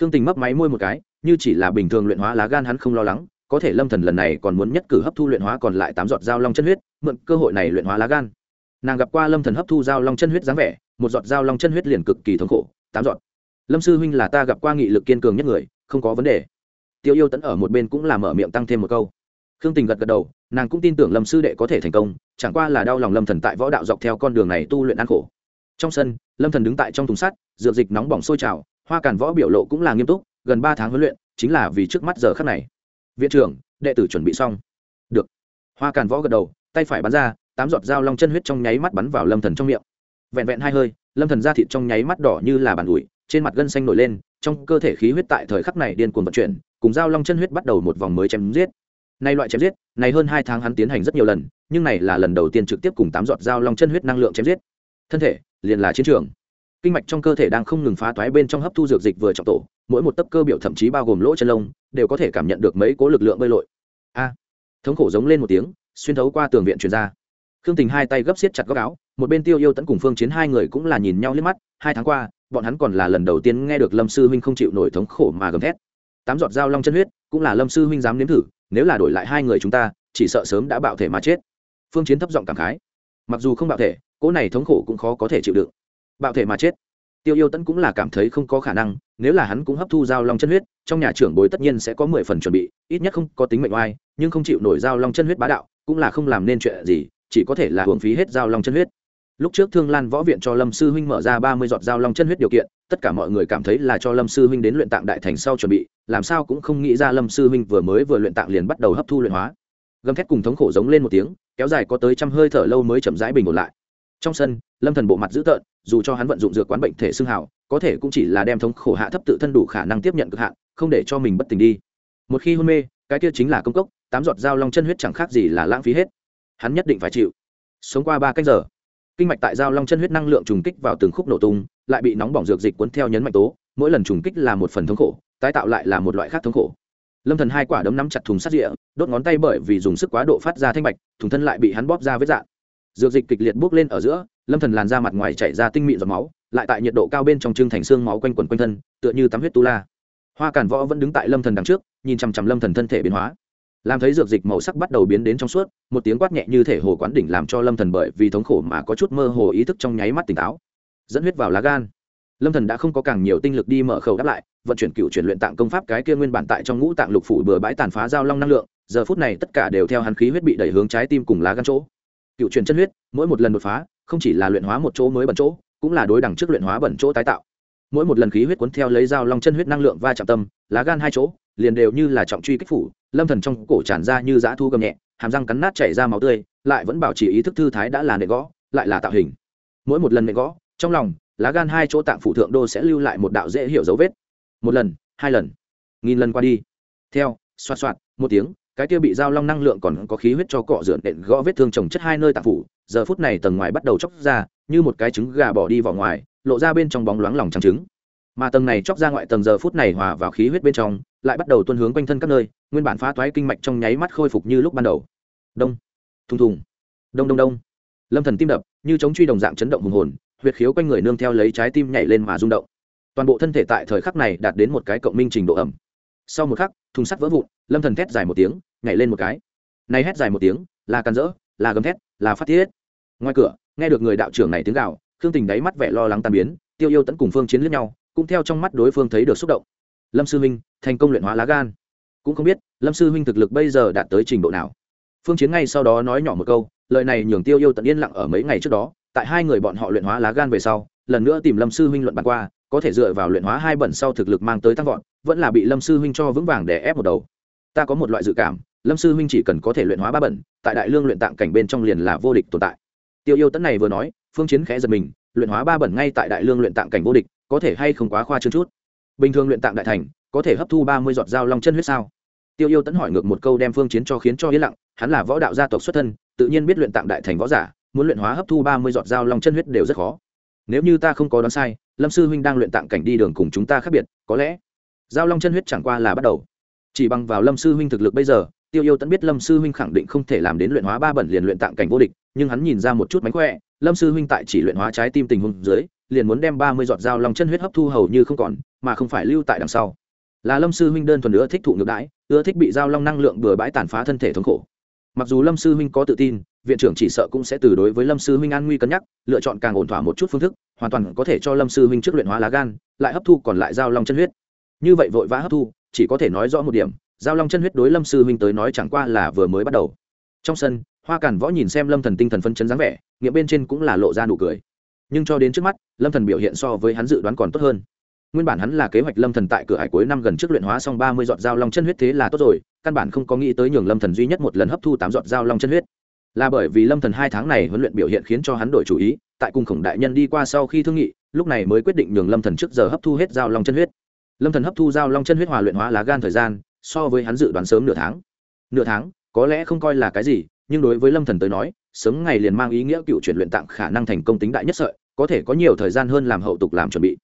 Khương tình mấp máy môi một cái, như chỉ là bình thường luyện hóa lá gan hắn không lo lắng, có thể lâm thần lần này còn muốn nhất cử hấp thu luyện hóa còn lại tám giọt dao long chân huyết, mượn cơ hội này luyện hóa lá gan nàng gặp qua lâm thần hấp thu dao long chân huyết dáng vẻ, một giọt dao long chân huyết liền cực kỳ thống khổ, tám giọt. Lâm sư huynh là ta gặp qua nghị lực kiên cường nhất người, không có vấn đề. Tiêu yêu tẫn ở một bên cũng là mở miệng tăng thêm một câu. Khương tình gật gật đầu, nàng cũng tin tưởng lâm sư đệ có thể thành công, chẳng qua là đau lòng lâm thần tại võ đạo dọc theo con đường này tu luyện ăn khổ. Trong sân, lâm thần đứng tại trong thùng sắt, dược dịch nóng bỏng sôi trào, hoa càn võ biểu lộ cũng là nghiêm túc, gần ba tháng huấn luyện, chính là vì trước mắt giờ khắc này. Viện trưởng, đệ tử chuẩn bị xong. Được. Hoa càn võ gật đầu, tay phải bắn ra tám giọt dao long chân huyết trong nháy mắt bắn vào lâm thần trong miệng. Vẹn vẹn hai hơi, lâm thần da thịt trong nháy mắt đỏ như là bàn ủi, trên mặt gân xanh nổi lên, trong cơ thể khí huyết tại thời khắc này điên cuồng vận chuyển, cùng dao long chân huyết bắt đầu một vòng mới chém giết. Nay loại chém giết, này hơn hai tháng hắn tiến hành rất nhiều lần, nhưng này là lần đầu tiên trực tiếp cùng tám giọt dao long chân huyết năng lượng chém giết. Thân thể, liền là chiến trường. Kinh mạch trong cơ thể đang không ngừng phá toái bên trong hấp thu dược dịch vừa trọng tổ, mỗi một tấc cơ biểu thậm chí bao gồm lỗ chân lông, đều có thể cảm nhận được mấy cố lực lượng bơi lội. A! Thống khổ giống lên một tiếng, xuyên thấu qua tường viện truyền ra khương tình hai tay gấp xiết chặt góc áo, một bên tiêu yêu tẫn cùng phương chiến hai người cũng là nhìn nhau liếc mắt, hai tháng qua, bọn hắn còn là lần đầu tiên nghe được lâm sư huynh không chịu nổi thống khổ mà gầm thét. Tám giọt dao long chân huyết, cũng là lâm sư huynh dám nếm thử, nếu là đổi lại hai người chúng ta, chỉ sợ sớm đã bạo thể mà chết. Phương chiến thấp giọng cảm khái. Mặc dù không bạo thể, cỗ này thống khổ cũng khó có thể chịu đựng. Bạo thể mà chết. Tiêu yêu tẫn cũng là cảm thấy không có khả năng, nếu là hắn cũng hấp thu dao long chân huyết, trong nhà trưởng bối tất nhiên sẽ có mười phần chuẩn bị, ít nhất không có tính mệnh oai, nhưng không chịu nổi dao long chân huyết bá đạo, cũng là không làm nên chuyện gì chỉ có thể là hưởng phí hết dao long chân huyết. Lúc trước thương lan võ viện cho lâm sư huynh mở ra ba mươi giọt dao long chân huyết điều kiện, tất cả mọi người cảm thấy là cho lâm sư huynh đến luyện tạng đại thành sau chuẩn bị, làm sao cũng không nghĩ ra lâm sư huynh vừa mới vừa luyện tạng liền bắt đầu hấp thu luyện hóa. Gầm thét cùng thống khổ giống lên một tiếng, kéo dài có tới trăm hơi thở lâu mới chậm rãi bình ổn lại. Trong sân, lâm thần bộ mặt dữ tợn, dù cho hắn vận dụng dược quán bệnh thể xương hào, có thể cũng chỉ là đem thống khổ hạ thấp tự thân đủ khả năng tiếp nhận cực hạn, không để cho mình bất tỉnh đi. Một khi hôn mê, cái kia chính là công cốc, tám giọt dao long chân huyết chẳng khác gì là lãng phí hết hắn nhất định phải chịu. Sống qua ba cách giờ, kinh mạch tại giao long chân huyết năng lượng trùng kích vào từng khúc nổ tung, lại bị nóng bỏng dược dịch cuốn theo nhấn mạnh tố, mỗi lần trùng kích là một phần thống khổ, tái tạo lại là một loại khác thống khổ. Lâm thần hai quả đấm nắm chặt thùng sắt rịa đốt ngón tay bởi vì dùng sức quá độ phát ra thanh bạch thùng thân lại bị hắn bóp ra vết dạn dược dịch kịch liệt bốc lên ở giữa, lâm thần làn ra mặt ngoài chảy ra tinh mịn giọt máu, lại tại nhiệt độ cao bên trong trưng thành xương máu quanh quẩn quanh thân, tựa như tắm huyết tu la. Hoa càn võ vẫn đứng tại lâm thần đằng trước, nhìn chằm chằm lâm thần thân thể biến hóa làm thấy dược dịch màu sắc bắt đầu biến đến trong suốt, một tiếng quát nhẹ như thể hồ quán đỉnh làm cho lâm thần bởi vì thống khổ mà có chút mơ hồ ý thức trong nháy mắt tỉnh táo. Dẫn huyết vào lá gan. Lâm thần đã không có càng nhiều tinh lực đi mở khẩu đáp lại, vận chuyển cựu chuyển luyện tạng công pháp cái kia nguyên bản tại trong ngũ tạng lục phủ bừa bãi tàn phá giao long năng lượng, giờ phút này tất cả đều theo hắn khí huyết bị đẩy hướng trái tim cùng lá gan chỗ. Cựu chuyển chân huyết, mỗi một lần đột phá, không chỉ là luyện hóa một chỗ mới bẩn chỗ, cũng là đối đẳng trước luyện hóa bẩn chỗ tái tạo mỗi một lần khí huyết cuốn theo lấy dao long chân huyết năng lượng va chạm tâm, lá gan hai chỗ, liền đều như là trọng truy kích phủ, lâm thần trong cổ tràn ra như dã thu gầm nhẹ, hàm răng cắn nát chảy ra máu tươi, lại vẫn bảo trì ý thức thư thái đã là nệ gõ, lại là tạo hình. Mỗi một lần nệ gõ, trong lòng, lá gan hai chỗ tạng phủ thượng đô sẽ lưu lại một đạo dễ hiểu dấu vết. Một lần, hai lần, nghìn lần qua đi. Theo, xoạt xoạt, một tiếng, cái kia bị dao long năng lượng còn có khí huyết cho cọ rượn đện gõ vết thương trồng chất hai nơi tạng phủ, giờ phút này tầng ngoài bắt đầu chóc ra, như một cái trứng gà bỏ đi vào ngoài lộ ra bên trong bóng loáng lòng trắng trứng. Mà tầng này chóc ra ngoại tầng giờ phút này hòa vào khí huyết bên trong, lại bắt đầu tuân hướng quanh thân các nơi, nguyên bản phá toái kinh mạch trong nháy mắt khôi phục như lúc ban đầu. Đông, thùng thùng. Đông đông đông. Lâm thần tim đập, như chống truy đồng dạng chấn động hùng hồn, huyệt khiếu quanh người nương theo lấy trái tim nhảy lên mà rung động. Toàn bộ thân thể tại thời khắc này đạt đến một cái cộng minh trình độ ẩm. Sau một khắc, thùng sắt vỡ vụn, lâm thần thét dài một tiếng, nhảy lên một cái. Này hét dài một tiếng, là can rỡ, là gầm thét, là phát thiết ngoài cửa, nghe được người đạo trưởng này tiếng gào khương tình đáy mắt vẻ lo lắng tan biến, tiêu yêu tẫn cùng phương chiến lướt nhau, cũng theo trong mắt đối phương thấy được xúc động. Lâm sư huynh thành công luyện hóa lá gan. Cũng không biết, lâm sư huynh thực lực bây giờ đạt tới trình độ nào. Phương chiến ngay sau đó nói nhỏ một câu, lời này nhường tiêu yêu tận yên lặng ở mấy ngày trước đó, tại hai người bọn họ luyện hóa lá gan về sau, lần nữa tìm lâm sư huynh luận bàn qua, có thể dựa vào luyện hóa hai bẩn sau thực lực mang tới tăng vọt, vẫn là bị lâm sư huynh cho vững vàng để ép một đầu. Ta có một loại dự cảm, lâm sư huynh chỉ cần có thể luyện hóa ba bẩn, tại đại lương luyện tạng cảnh bên trong liền là vô địch tồn tại. Tiêu yêu tấn này vừa nói phương chiến khẽ giật mình, luyện hóa ba bẩn ngay tại đại lương luyện tạng cảnh vô địch, có thể hay không quá khoa trương chút? Bình thường luyện tạng đại thành, có thể hấp thu ba mươi giọt dao long chân huyết sao? Tiêu yêu tẫn hỏi ngược một câu đem phương chiến cho khiến cho yên lặng, hắn là võ đạo gia tộc xuất thân, tự nhiên biết luyện tạng đại thành võ giả, muốn luyện hóa hấp thu ba mươi giọt dao long chân huyết đều rất khó. Nếu như ta không có đoán sai, lâm sư huynh đang luyện tạng cảnh đi đường cùng chúng ta khác biệt, có lẽ giao long chân huyết chẳng qua là bắt đầu. Chỉ bằng vào lâm sư huynh thực lực bây giờ, tiêu yêu tẫn biết lâm sư huynh khẳng định không thể làm đến luyện hóa ba bẩn liền luyện tạng cảnh vô địch, nhưng hắn nhìn ra một chút mánh khỏe lâm sư huynh tại chỉ luyện hóa trái tim tình huống dưới, liền muốn đem ba mươi giọt dao long chân huyết hấp thu hầu như không còn, mà không phải lưu tại đằng sau. Là lâm sư huynh đơn thuần nữa thích thụ ngược đãi, ưa thích bị dao long năng lượng bừa bãi tàn phá thân thể thống khổ. Mặc dù lâm sư huynh có tự tin, viện trưởng chỉ sợ cũng sẽ từ đối với lâm sư huynh an nguy cân nhắc, lựa chọn càng ổn thỏa một chút phương thức, hoàn toàn có thể cho lâm sư huynh trước luyện hóa lá gan, lại hấp thu còn lại dao long chân huyết. Như vậy vội vã hấp thu, chỉ có thể nói rõ một điểm giao long chân huyết đối lâm sư huynh tới nói chẳng qua là vừa mới bắt đầu trong sân, hoa cản võ nhìn xem lâm thần tinh thần phân chấn dáng vẻ nghĩa bên trên cũng là lộ ra nụ cười. Nhưng cho đến trước mắt, lâm thần biểu hiện so với hắn dự đoán còn tốt hơn. Nguyên bản hắn là kế hoạch lâm thần tại cửa hải cuối năm gần trước luyện hóa xong ba mươi giọt dao long chân huyết thế là tốt rồi, căn bản không có nghĩ tới nhường lâm thần duy nhất một lần hấp thu tám giọt dao long chân huyết. Là bởi vì lâm thần hai tháng này huấn luyện biểu hiện khiến cho hắn đổi chủ ý, tại cung khổng đại nhân đi qua sau khi thương nghị, lúc này mới quyết định nhường lâm thần trước giờ hấp thu hết dao long chân huyết. Lâm thần hấp thu dao long chân huyết hòa luyện hóa lá gan thời gian, so với hắn dự đoán sớm nửa tháng. Nửa tháng có lẽ không coi là cái gì, nhưng đối với lâm thần tới nói, sớm ngày liền mang ý nghĩa cựu chuyển luyện tạng khả năng thành công tính đại nhất sợi, có thể có nhiều thời gian hơn làm hậu tục làm chuẩn bị.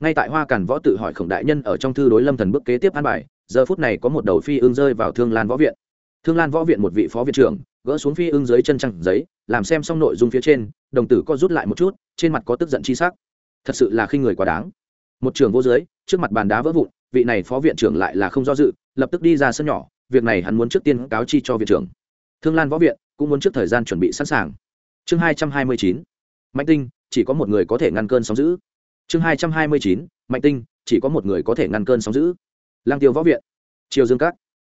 Ngay tại hoa càn võ tự hỏi khổng đại nhân ở trong thư đối lâm thần bước kế tiếp an bài, giờ phút này có một đầu phi ương rơi vào thương lan võ viện. Thương lan võ viện một vị phó viện trưởng, gỡ xuống phi ương dưới chân trăng giấy, làm xem xong nội dung phía trên, đồng tử co rút lại một chút, trên mặt có tức giận chi sắc. Thật sự là khi người quá đáng. Một trường vô dưới, trước mặt bàn đá vỡ vụn, vị này phó viện trưởng lại là không do dự, lập tức đi ra sân nhỏ việc này hắn muốn trước tiên cáo chi cho viện trưởng. Thương lan võ viện cũng muốn trước thời gian chuẩn bị sẵn sàng. Chương hai trăm hai mươi chín, mạnh tinh, chỉ có một người có thể ngăn cơn sóng giữ chương hai trăm hai mươi chín, mạnh tinh, chỉ có một người có thể ngăn cơn sóng giữ lang tiêu võ viện, triều dương các.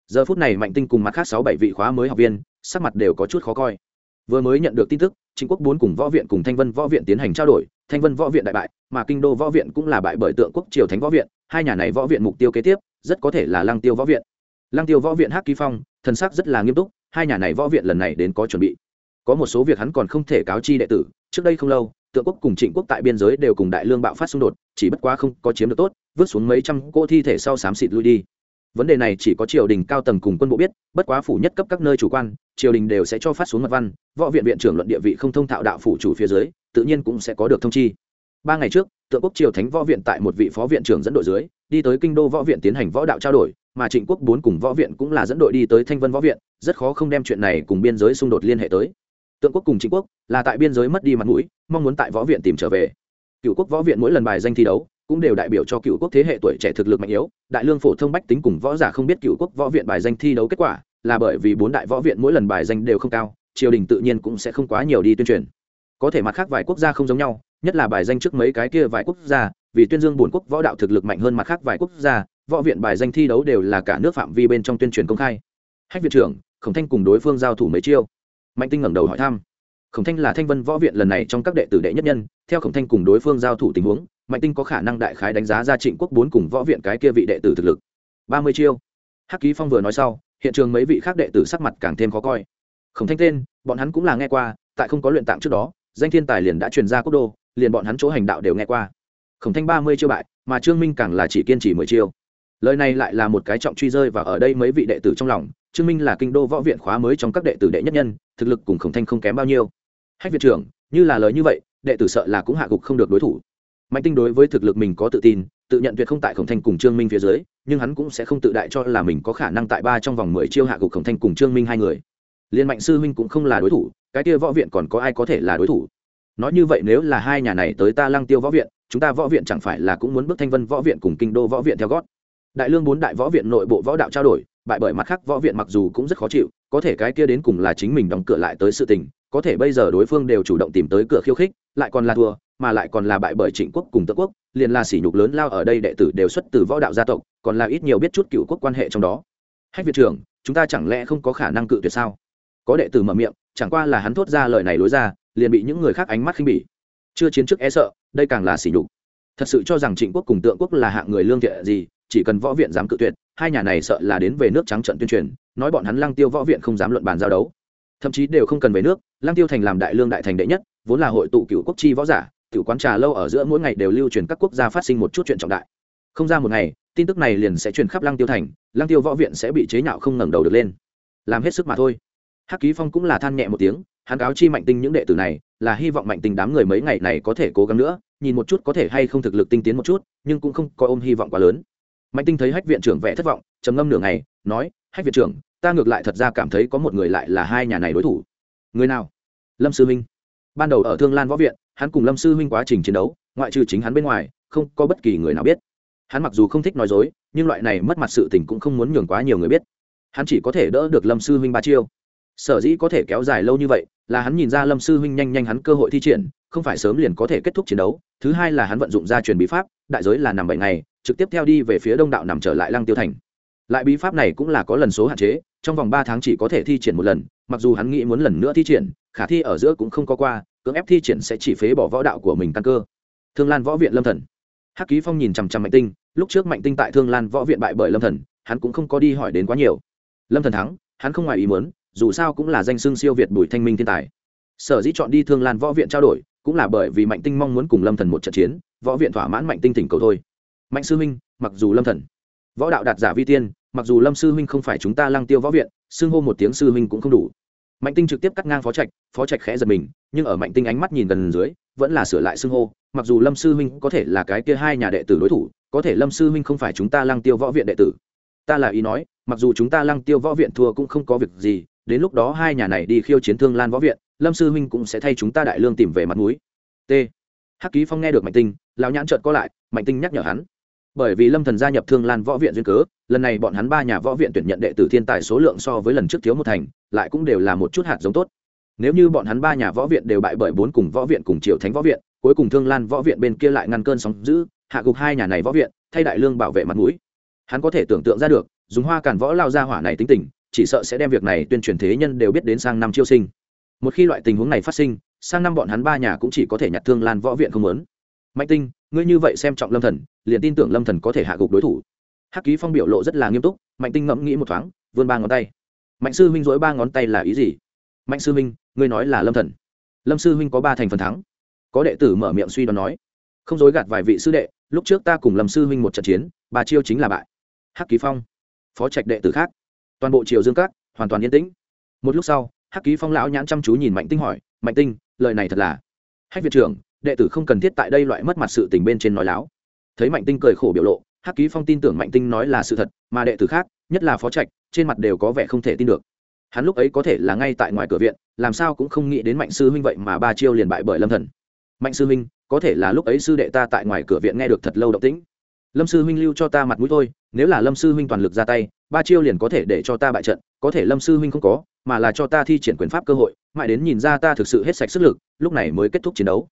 Giờ phút này mạnh tinh cùng mặt khác sáu bảy vị khóa mới học viên, sắc mặt đều có chút khó coi. Vừa mới nhận được tin tức chính quốc bốn cùng võ viện cùng thanh vân võ viện tiến hành trao đổi. Thanh vân võ viện đại bại, mà kinh đô võ viện cũng là bại bởi tượng quốc triều thánh võ viện. Hai nhà này võ viện mục tiêu kế tiếp, rất có thể là Lang tiêu võ viện lăng tiêu võ viện hắc ký phong, thần sắc rất là nghiêm túc, hai nhà này võ viện lần này đến có chuẩn bị. Có một số việc hắn còn không thể cáo chi đệ tử, trước đây không lâu, tượng quốc cùng trịnh quốc tại biên giới đều cùng đại lương bạo phát xung đột, chỉ bất quá không có chiếm được tốt, vứt xuống mấy trăm cô thi thể sau xám xịt lui đi. Vấn đề này chỉ có triều đình cao tầng cùng quân bộ biết, bất quá phủ nhất cấp các nơi chủ quan, triều đình đều sẽ cho phát xuống mật văn, võ viện viện trưởng luận địa vị không thông thạo đạo phủ chủ phía dưới, tự nhiên cũng sẽ có được thông chi. Ba ngày trước tượng quốc triều thánh võ viện tại một vị phó viện trưởng dẫn đội dưới, đi tới kinh đô võ viện tiến hành võ đạo trao đổi, mà trịnh quốc bốn cùng võ viện cũng là dẫn đội đi tới thanh vân võ viện, rất khó không đem chuyện này cùng biên giới xung đột liên hệ tới. Tượng quốc cùng trịnh quốc là tại biên giới mất đi mặt mũi, mong muốn tại võ viện tìm trở về. Cựu quốc võ viện mỗi lần bài danh thi đấu cũng đều đại biểu cho cựu quốc thế hệ tuổi trẻ thực lực mạnh yếu, đại lương phổ thông bách tính cùng võ giả không biết cựu quốc võ viện bài danh thi đấu kết quả là bởi vì bốn đại võ viện mỗi lần bài danh đều không cao, triều đình tự nhiên cũng sẽ không quá nhiều đi tuyên truyền. Có thể mặt khác vài quốc gia không giống nhau nhất là bài danh trước mấy cái kia vài quốc gia, vì tuyên dương bổn quốc võ đạo thực lực mạnh hơn mặt khác vài quốc gia, võ viện bài danh thi đấu đều là cả nước phạm vi bên trong tuyên truyền công khai. Hách viện trưởng, khổng thanh cùng đối phương giao thủ mấy chiêu. Mạnh tinh ngẩng đầu hỏi thăm. Khổng thanh là thanh vân võ viện lần này trong các đệ tử đệ nhất nhân, theo khổng thanh cùng đối phương giao thủ tình huống, mạnh tinh có khả năng đại khái đánh giá ra trịnh quốc bốn cùng võ viện cái kia vị đệ tử thực lực. Ba mươi chiêu. Hắc ký phong vừa nói sau, hiện trường mấy vị khác đệ tử sắc mặt càng thêm khó coi. Khổng thanh tên, bọn hắn cũng là nghe qua, tại không có luyện tạng trước đó, danh thiên tài liền đã truyền ra quốc đô liền bọn hắn chỗ hành đạo đều nghe qua. Khổng thanh ba mươi chiêu bại, mà trương minh càng là chỉ kiên trì mười chiêu. Lời này lại là một cái trọng truy rơi và ở đây mấy vị đệ tử trong lòng, trương minh là kinh đô võ viện khóa mới trong các đệ tử đệ nhất nhân, thực lực cùng khổng thanh không kém bao nhiêu. Hách viện trưởng, như là lời như vậy, đệ tử sợ là cũng hạ gục không được đối thủ. Mạnh tinh đối với thực lực mình có tự tin, tự nhận tuyệt không tại khổng thanh cùng trương minh phía dưới, nhưng hắn cũng sẽ không tự đại cho là mình có khả năng tại ba trong vòng mười chiêu hạ gục khổng thanh cùng trương minh hai người. Liên mạnh sư huynh cũng không là đối thủ, cái kia võ viện còn có ai có thể là đối thủ? Nói như vậy nếu là hai nhà này tới ta lăng tiêu võ viện, chúng ta võ viện chẳng phải là cũng muốn bước thanh vân võ viện cùng kinh đô võ viện theo gót? Đại lương bốn đại võ viện nội bộ võ đạo trao đổi, bại bởi mặt khác võ viện mặc dù cũng rất khó chịu, có thể cái kia đến cùng là chính mình đóng cửa lại tới sự tình, có thể bây giờ đối phương đều chủ động tìm tới cửa khiêu khích, lại còn là thua, mà lại còn là bại bởi trịnh quốc cùng tự quốc, liền là sỉ nhục lớn lao ở đây đệ tử đều xuất từ võ đạo gia tộc, còn là ít nhiều biết chút cựu quốc quan hệ trong đó. Hách viện trưởng, chúng ta chẳng lẽ không có khả năng cự tuyệt sao? Có đệ tử mở miệng, chẳng qua là hắn thốt ra lời này lối ra liền bị những người khác ánh mắt khinh bỉ. Chưa chiến trước e sợ, đây càng là sỉ nhục. Thật sự cho rằng trịnh quốc cùng tượng quốc là hạng người lương thiện gì, chỉ cần võ viện dám cự tuyệt, hai nhà này sợ là đến về nước trắng trận tuyên truyền, nói bọn hắn lăng tiêu võ viện không dám luận bàn giao đấu. Thậm chí đều không cần về nước, lăng tiêu thành làm đại lương đại thành đệ nhất, vốn là hội tụ cựu quốc chi võ giả, cựu quán trà lâu ở giữa mỗi ngày đều lưu truyền các quốc gia phát sinh một chút chuyện trọng đại. Không ra một ngày, tin tức này liền sẽ truyền khắp lăng tiêu thành, lăng tiêu võ viện sẽ bị chế nhạo không ngẩng đầu được lên. Làm hết sức mà thôi. Hắc ký phong cũng là than nhẹ một tiếng hắn cáo chi mạnh tinh những đệ tử này, là hy vọng mạnh tinh đám người mấy ngày này có thể cố gắng nữa, nhìn một chút có thể hay không thực lực tinh tiến một chút, nhưng cũng không có ôm hy vọng quá lớn. Mạnh tinh thấy hách viện trưởng vẻ thất vọng, trầm ngâm nửa ngày, nói, hách viện trưởng, ta ngược lại thật ra cảm thấy có một người lại là hai nhà này đối thủ. Người nào? Lâm sư huynh. Ban đầu ở thương lan võ viện, hắn cùng lâm sư huynh quá trình chiến đấu, ngoại trừ chính hắn bên ngoài, không có bất kỳ người nào biết. Hắn mặc dù không thích nói dối, nhưng loại này mất mặt sự tình cũng không muốn nhường quá nhiều người biết. Hắn chỉ có thể đỡ được lâm sư huynh ba chiêu sở dĩ có thể kéo dài lâu như vậy là hắn nhìn ra lâm sư huynh nhanh nhanh hắn cơ hội thi triển, không phải sớm liền có thể kết thúc chiến đấu, thứ hai là hắn vận dụng gia truyền bí pháp, đại giới là nằm bảy ngày, trực tiếp theo đi về phía đông đạo nằm trở lại lăng tiêu thành. Lại bí pháp này cũng là có lần số hạn chế, trong vòng ba tháng chỉ có thể thi triển một lần, mặc dù hắn nghĩ muốn lần nữa thi triển, khả thi ở giữa cũng không có qua, cưỡng ép thi triển sẽ chỉ phế bỏ võ đạo của mình căn cơ. Thương lan võ viện lâm thần. Hắc ký phong nhìn chằm chằm mạnh tinh, lúc trước mạnh tinh tại thương lan võ viện bại bởi lâm thần, hắn cũng không có đi hỏi đến quá nhiều. Lâm thần thắng, hắn không ngoài ý muốn dù sao cũng là danh xưng siêu việt bùi thanh minh thiên tài. Sở dĩ chọn đi thương lan võ viện trao đổi, cũng là bởi vì mạnh tinh mong muốn cùng lâm thần một trận chiến, võ viện thỏa mãn mạnh tinh tỉnh cầu thôi. Mạnh sư huynh mặc dù lâm thần, võ đạo đạt giả vi tiên, mặc dù lâm sư huynh không phải chúng ta lăng tiêu võ viện, xưng hô một tiếng sư huynh cũng không đủ. Mạnh tinh trực tiếp cắt ngang phó trạch phó trạch khẽ giật mình, nhưng ở mạnh tinh ánh mắt nhìn gần dưới, vẫn là sửa lại xưng hô, mặc dù lâm sư huynh có thể là cái kia hai nhà đệ tử đối thủ, có thể lâm sư huynh không phải chúng ta lăng tiêu võ viện đệ tử. Ta là ý nói, mặc dù chúng ta lăng tiêu võ viện thua cũng không có việc gì đến lúc đó hai nhà này đi khiêu chiến thương lan võ viện, lâm sư huynh cũng sẽ thay chúng ta đại lương tìm về mặt núi. T. Hắc ký phong nghe được mạnh tinh, lão nhãn trợt có lại, mạnh tinh nhắc nhở hắn. Bởi vì lâm thần gia nhập thương lan võ viện duyên cớ, lần này bọn hắn ba nhà võ viện tuyển nhận đệ tử thiên tài số lượng so với lần trước thiếu một thành, lại cũng đều là một chút hạt giống tốt. Nếu như bọn hắn ba nhà võ viện đều bại bởi bốn cùng võ viện cùng triều thánh võ viện, cuối cùng thương lan võ viện bên kia lại ngăn cơn sóng giữ hạ gục hai nhà này võ viện, thay đại lương bảo vệ mặt mũi. Hắn có thể tưởng tượng ra được, dùng hoa cản võ lao ra hỏa này tính tình chỉ sợ sẽ đem việc này tuyên truyền thế nhân đều biết đến sang năm chiêu sinh. Một khi loại tình huống này phát sinh, sang năm bọn hắn ba nhà cũng chỉ có thể nhặt thương lan võ viện không lớn mạnh tinh, ngươi như vậy xem trọng lâm thần, liền tin tưởng lâm thần có thể hạ gục đối thủ. Hắc ký phong biểu lộ rất là nghiêm túc, mạnh tinh ngẫm nghĩ một thoáng, vươn ba ngón tay. Mạnh sư huynh dối ba ngón tay là ý gì? Mạnh sư huynh, ngươi nói là lâm thần. Lâm sư huynh có ba thành phần thắng. Có đệ tử mở miệng suy đoán nói. Không dối gạt vài vị sư đệ, lúc trước ta cùng lâm sư huynh một trận chiến bà chiêu chính là bại. Hắc ký phong, phó trạch đệ tử khác toàn bộ triều dương cát hoàn toàn yên tĩnh. Một lúc sau, hắc ký phong lão nhãn chăm chú nhìn mạnh tinh hỏi, mạnh tinh, lời này thật là? Hách viện trưởng, đệ tử không cần thiết tại đây loại mất mặt sự tình bên trên nói láo. Thấy mạnh tinh cười khổ biểu lộ, hắc ký phong tin tưởng mạnh tinh nói là sự thật, mà đệ tử khác, nhất là phó trạch, trên mặt đều có vẻ không thể tin được. Hắn lúc ấy có thể là ngay tại ngoài cửa viện, làm sao cũng không nghĩ đến mạnh sư huynh vậy mà ba chiêu liền bại bởi lâm thần. Mạnh sư huynh, có thể là lúc ấy sư đệ ta tại ngoài cửa viện nghe được thật lâu động tĩnh. Lâm sư huynh lưu cho ta mặt mũi thôi, nếu là lâm sư huynh toàn lực ra tay ba chiêu liền có thể để cho ta bại trận, có thể lâm sư huynh không có, mà là cho ta thi triển quyền pháp cơ hội, mãi đến nhìn ra ta thực sự hết sạch sức lực, lúc này mới kết thúc chiến đấu.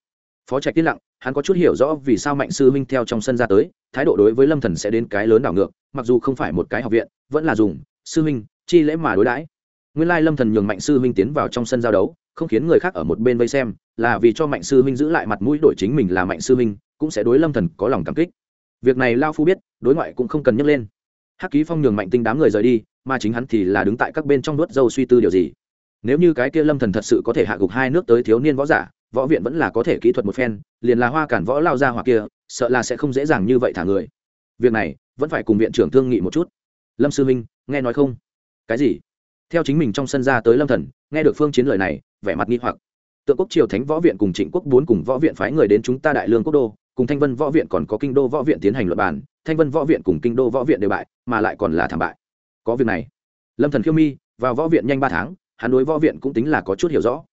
Phó trạch tiên lặng, hắn có chút hiểu rõ vì sao mạnh sư huynh theo trong sân ra tới, thái độ đối với lâm thần sẽ đến cái lớn đảo ngược, mặc dù không phải một cái học viện, vẫn là dùng, sư huynh, chi lễ mà đối đãi. Nguyên lai lâm thần nhường mạnh sư huynh tiến vào trong sân giao đấu, không khiến người khác ở một bên vây xem, là vì cho mạnh sư huynh giữ lại mặt mũi đổi chính mình là mạnh sư huynh, cũng sẽ đối lâm thần có lòng cảm kích. Việc này lao phu biết, đối ngoại cũng không cần nhắc lên hắc ký phong nhường mạnh tinh đám người rời đi, mà chính hắn thì là đứng tại các bên trong nuốt dâu suy tư điều gì. Nếu như cái kia lâm thần thật sự có thể hạ gục hai nước tới thiếu niên võ giả, võ viện vẫn là có thể kỹ thuật một phen, liền là hoa cản võ lao ra hoặc kia, sợ là sẽ không dễ dàng như vậy thả người. Việc này, vẫn phải cùng viện trưởng thương nghị một chút. Lâm sư minh, nghe nói không? Cái gì? Theo chính mình trong sân ra tới lâm thần, nghe được phương chiến lời này, vẻ mặt nghi hoặc. Tượng quốc triều thánh võ viện cùng trịnh quốc bốn cùng võ viện phái người đến chúng ta đại lương quốc đô, cùng thanh vân võ viện còn có kinh đô võ viện tiến hành luật bản thanh vân võ viện cùng kinh đô võ viện đều bại, mà lại còn là thảm bại. Có việc này. Lâm thần khiêu mi vào võ viện nhanh ba tháng, hắn đối võ viện cũng tính là có chút hiểu rõ.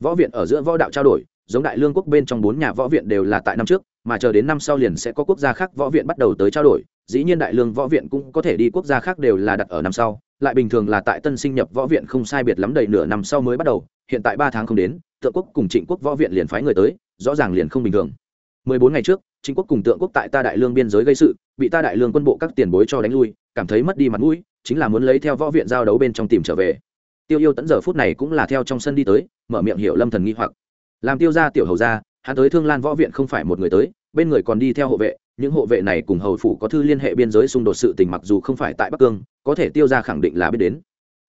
Võ viện ở giữa võ đạo trao đổi, giống đại lương quốc bên trong bốn nhà võ viện đều là tại năm trước, mà chờ đến năm sau liền sẽ có quốc gia khác võ viện bắt đầu tới trao đổi, dĩ nhiên đại lương võ viện cũng có thể đi quốc gia khác đều là đặt ở năm sau, lại bình thường là tại tân sinh nhập võ viện không sai biệt lắm đầy nửa năm sau mới bắt đầu, hiện tại ba tháng không đến tượng quốc cùng trịnh quốc võ viện liền phái người tới, rõ ràng liền không bình thường. Mười bốn ngày trước Chính quốc cùng tượng quốc tại ta đại lương biên giới gây sự, bị ta đại lương quân bộ các tiền bối cho đánh lui, cảm thấy mất đi mặt mũi, chính là muốn lấy theo võ viện giao đấu bên trong tìm trở về. Tiêu yêu tẫn giờ phút này cũng là theo trong sân đi tới, mở miệng hiểu lâm thần nghi hoặc. Làm tiêu gia tiểu hầu gia, hắn tới thương lan võ viện không phải một người tới, bên người còn đi theo hộ vệ, những hộ vệ này cùng hầu phủ có thư liên hệ biên giới xung đột sự tình mặc dù không phải tại bắc cương, có thể tiêu gia khẳng định là biết đến.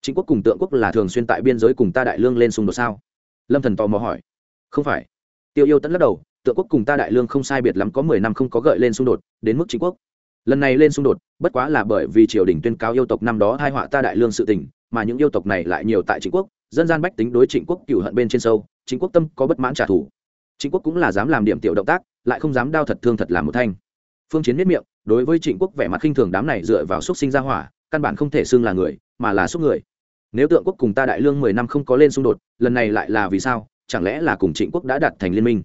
Chính quốc cùng tượng quốc là thường xuyên tại biên giới cùng ta đại lương lên xung đột sao? Lâm thần tò mò hỏi. Không phải. Tiêu yêu tẫn lắc đầu tượng quốc cùng ta đại lương không sai biệt lắm có mười năm không có gợi lên xung đột, đến mức chính quốc. Lần này lên xung đột, bất quá là bởi vì triều đình tuyên cáo yêu tộc năm đó hai họa ta đại lương sự tình, mà những yêu tộc này lại nhiều tại chính quốc, dân gian bách tính đối trịnh quốc cựu hận bên trên sâu, chính quốc tâm có bất mãn trả thù. Chính quốc cũng là dám làm điểm tiểu động tác, lại không dám đao thật thương thật làm một thanh. Phương chiến biết miệng, đối với trịnh quốc vẻ mặt khinh thường đám này dựa vào xúc sinh ra hỏa, căn bản không thể xưng là người, mà là xúc người. Nếu tượng quốc cùng ta đại lương mười năm không có lên xung đột, lần này lại là vì sao? Chẳng lẽ là cùng trịnh quốc đã đạt thành liên minh?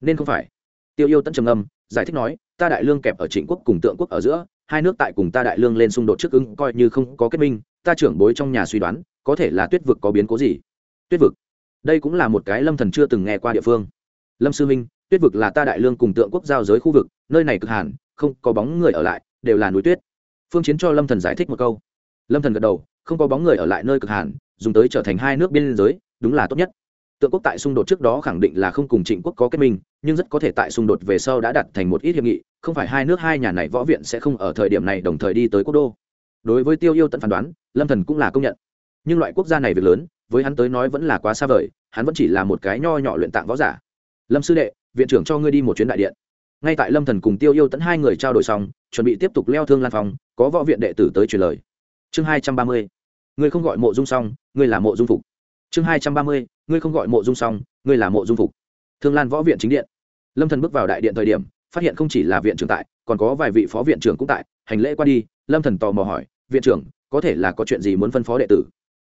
Nên không phải. Tiêu yêu tận trầm âm giải thích nói, ta đại lương kẹp ở trịnh quốc cùng tượng quốc ở giữa, hai nước tại cùng ta đại lương lên xung đột trước ứng, coi như không có kết minh, ta trưởng bối trong nhà suy đoán, có thể là tuyết vực có biến cố gì? Tuyết vực. Đây cũng là một cái lâm thần chưa từng nghe qua địa phương. Lâm sư minh, tuyết vực là ta đại lương cùng tượng quốc giao giới khu vực, nơi này cực hàn, không có bóng người ở lại, đều là núi tuyết. Phương chiến cho lâm thần giải thích một câu. Lâm thần gật đầu, không có bóng người ở lại nơi cực hàn, dùng tới trở thành hai nước biên giới, đúng là tốt nhất tượng quốc tại xung đột trước đó khẳng định là không cùng trịnh quốc có kết minh, nhưng rất có thể tại xung đột về sau đã đặt thành một ít hiệp nghị, không phải hai nước hai nhà này võ viện sẽ không ở thời điểm này đồng thời đi tới quốc đô. Đối với tiêu yêu tận phán đoán, lâm thần cũng là công nhận. Nhưng loại quốc gia này việc lớn, với hắn tới nói vẫn là quá xa vời, hắn vẫn chỉ là một cái nho nhỏ luyện tạng võ giả. Lâm sư đệ, viện trưởng cho ngươi đi một chuyến đại điện. Ngay tại lâm thần cùng tiêu yêu tận hai người trao đổi xong, chuẩn bị tiếp tục leo thương lan phòng, có võ viện đệ tử tới truyền lời. Chương hai trăm ba mươi. Ngươi không gọi mộ dung xong, ngươi là mộ dung phục chương hai trăm ba mươi, ngươi không gọi mộ dung xong, ngươi là mộ dung phục. Thương lan võ viện chính điện. Lâm thần bước vào đại điện thời điểm, phát hiện không chỉ là viện trưởng tại, còn có vài vị phó viện trưởng cũng tại. Hành lễ qua đi, lâm thần tò mò hỏi, viện trưởng, có thể là có chuyện gì muốn phân phó đệ tử?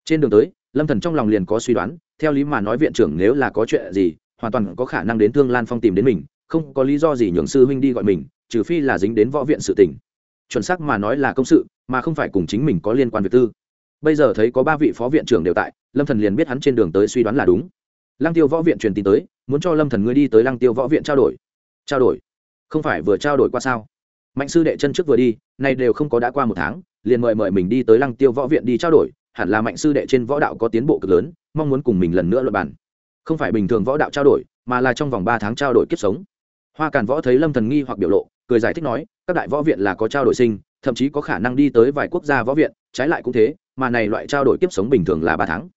Trên đường tới, lâm thần trong lòng liền có suy đoán, theo lý mà nói viện trưởng nếu là có chuyện gì, hoàn toàn có khả năng đến thương lan phong tìm đến mình, không có lý do gì nhường sư huynh đi gọi mình, trừ phi là dính đến võ viện sự tình. Chuẩn xác mà nói là công sự, mà không phải cùng chính mình có liên quan việc tư. Bây giờ thấy có ba vị phó viện trưởng đều tại lâm thần liền biết hắn trên đường tới suy đoán là đúng. Lăng tiêu võ viện truyền tin tới, muốn cho lâm thần ngươi đi tới lăng tiêu võ viện trao đổi. Trao đổi? Không phải vừa trao đổi qua sao? Mạnh sư đệ chân trước vừa đi, nay đều không có đã qua một tháng, liền mời mời mình đi tới lăng tiêu võ viện đi trao đổi, hẳn là mạnh sư đệ trên võ đạo có tiến bộ cực lớn, mong muốn cùng mình lần nữa luận bàn. Không phải bình thường võ đạo trao đổi, mà là trong vòng ba tháng trao đổi kiếp sống. Hoa càn võ thấy lâm thần nghi hoặc biểu lộ, cười giải thích nói, các đại võ viện là có trao đổi sinh, thậm chí có khả năng đi tới vài quốc gia võ viện, trái lại cũng thế, mà này loại trao đổi kiếp sống bình thường là ba tháng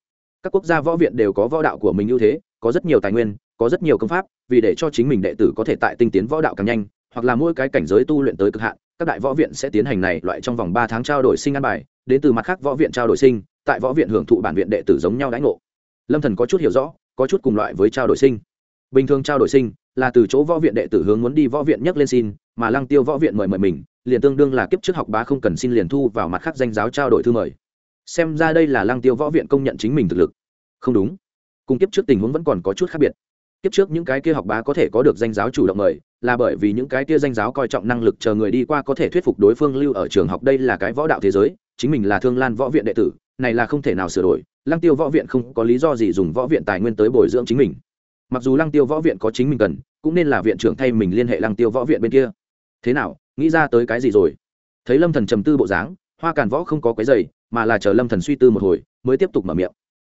các quốc gia võ viện đều có võ đạo của mình ưu thế, có rất nhiều tài nguyên, có rất nhiều công pháp, vì để cho chính mình đệ tử có thể tại tinh tiến võ đạo càng nhanh, hoặc là mỗi cái cảnh giới tu luyện tới cực hạn, các đại võ viện sẽ tiến hành này loại trong vòng ba tháng trao đổi sinh ăn bài, đến từ mặt khác võ viện trao đổi sinh, tại võ viện hưởng thụ bản viện đệ tử giống nhau đãi ngộ. Lâm thần có chút hiểu rõ, có chút cùng loại với trao đổi sinh. Bình thường trao đổi sinh là từ chỗ võ viện đệ tử hướng muốn đi võ viện nhắc lên xin, mà lăng tiêu võ viện mời mời mình, liền tương đương là kiếp trước học bá không cần xin liền thu vào mặt khác danh giáo trao đổi thư mời xem ra đây là lăng tiêu võ viện công nhận chính mình thực lực. Không đúng. Cùng kiếp trước tình huống vẫn còn có chút khác biệt. Kiếp trước những cái kia học bá có thể có được danh giáo chủ động mời, là bởi vì những cái kia danh giáo coi trọng năng lực chờ người đi qua có thể thuyết phục đối phương lưu ở trường học đây là cái võ đạo thế giới, chính mình là thương lan võ viện đệ tử, này là không thể nào sửa đổi. Lăng tiêu võ viện không có lý do gì dùng võ viện tài nguyên tới bồi dưỡng chính mình. Mặc dù lăng tiêu võ viện có chính mình cần, cũng nên là viện trưởng thay mình liên hệ lăng tiêu võ viện bên kia. Thế nào, nghĩ ra tới cái gì rồi? Thấy lâm thần trầm tư bộ dáng hoa càn võ không có quấy dày mà là chờ lâm thần suy tư một hồi, mới tiếp tục mở miệng.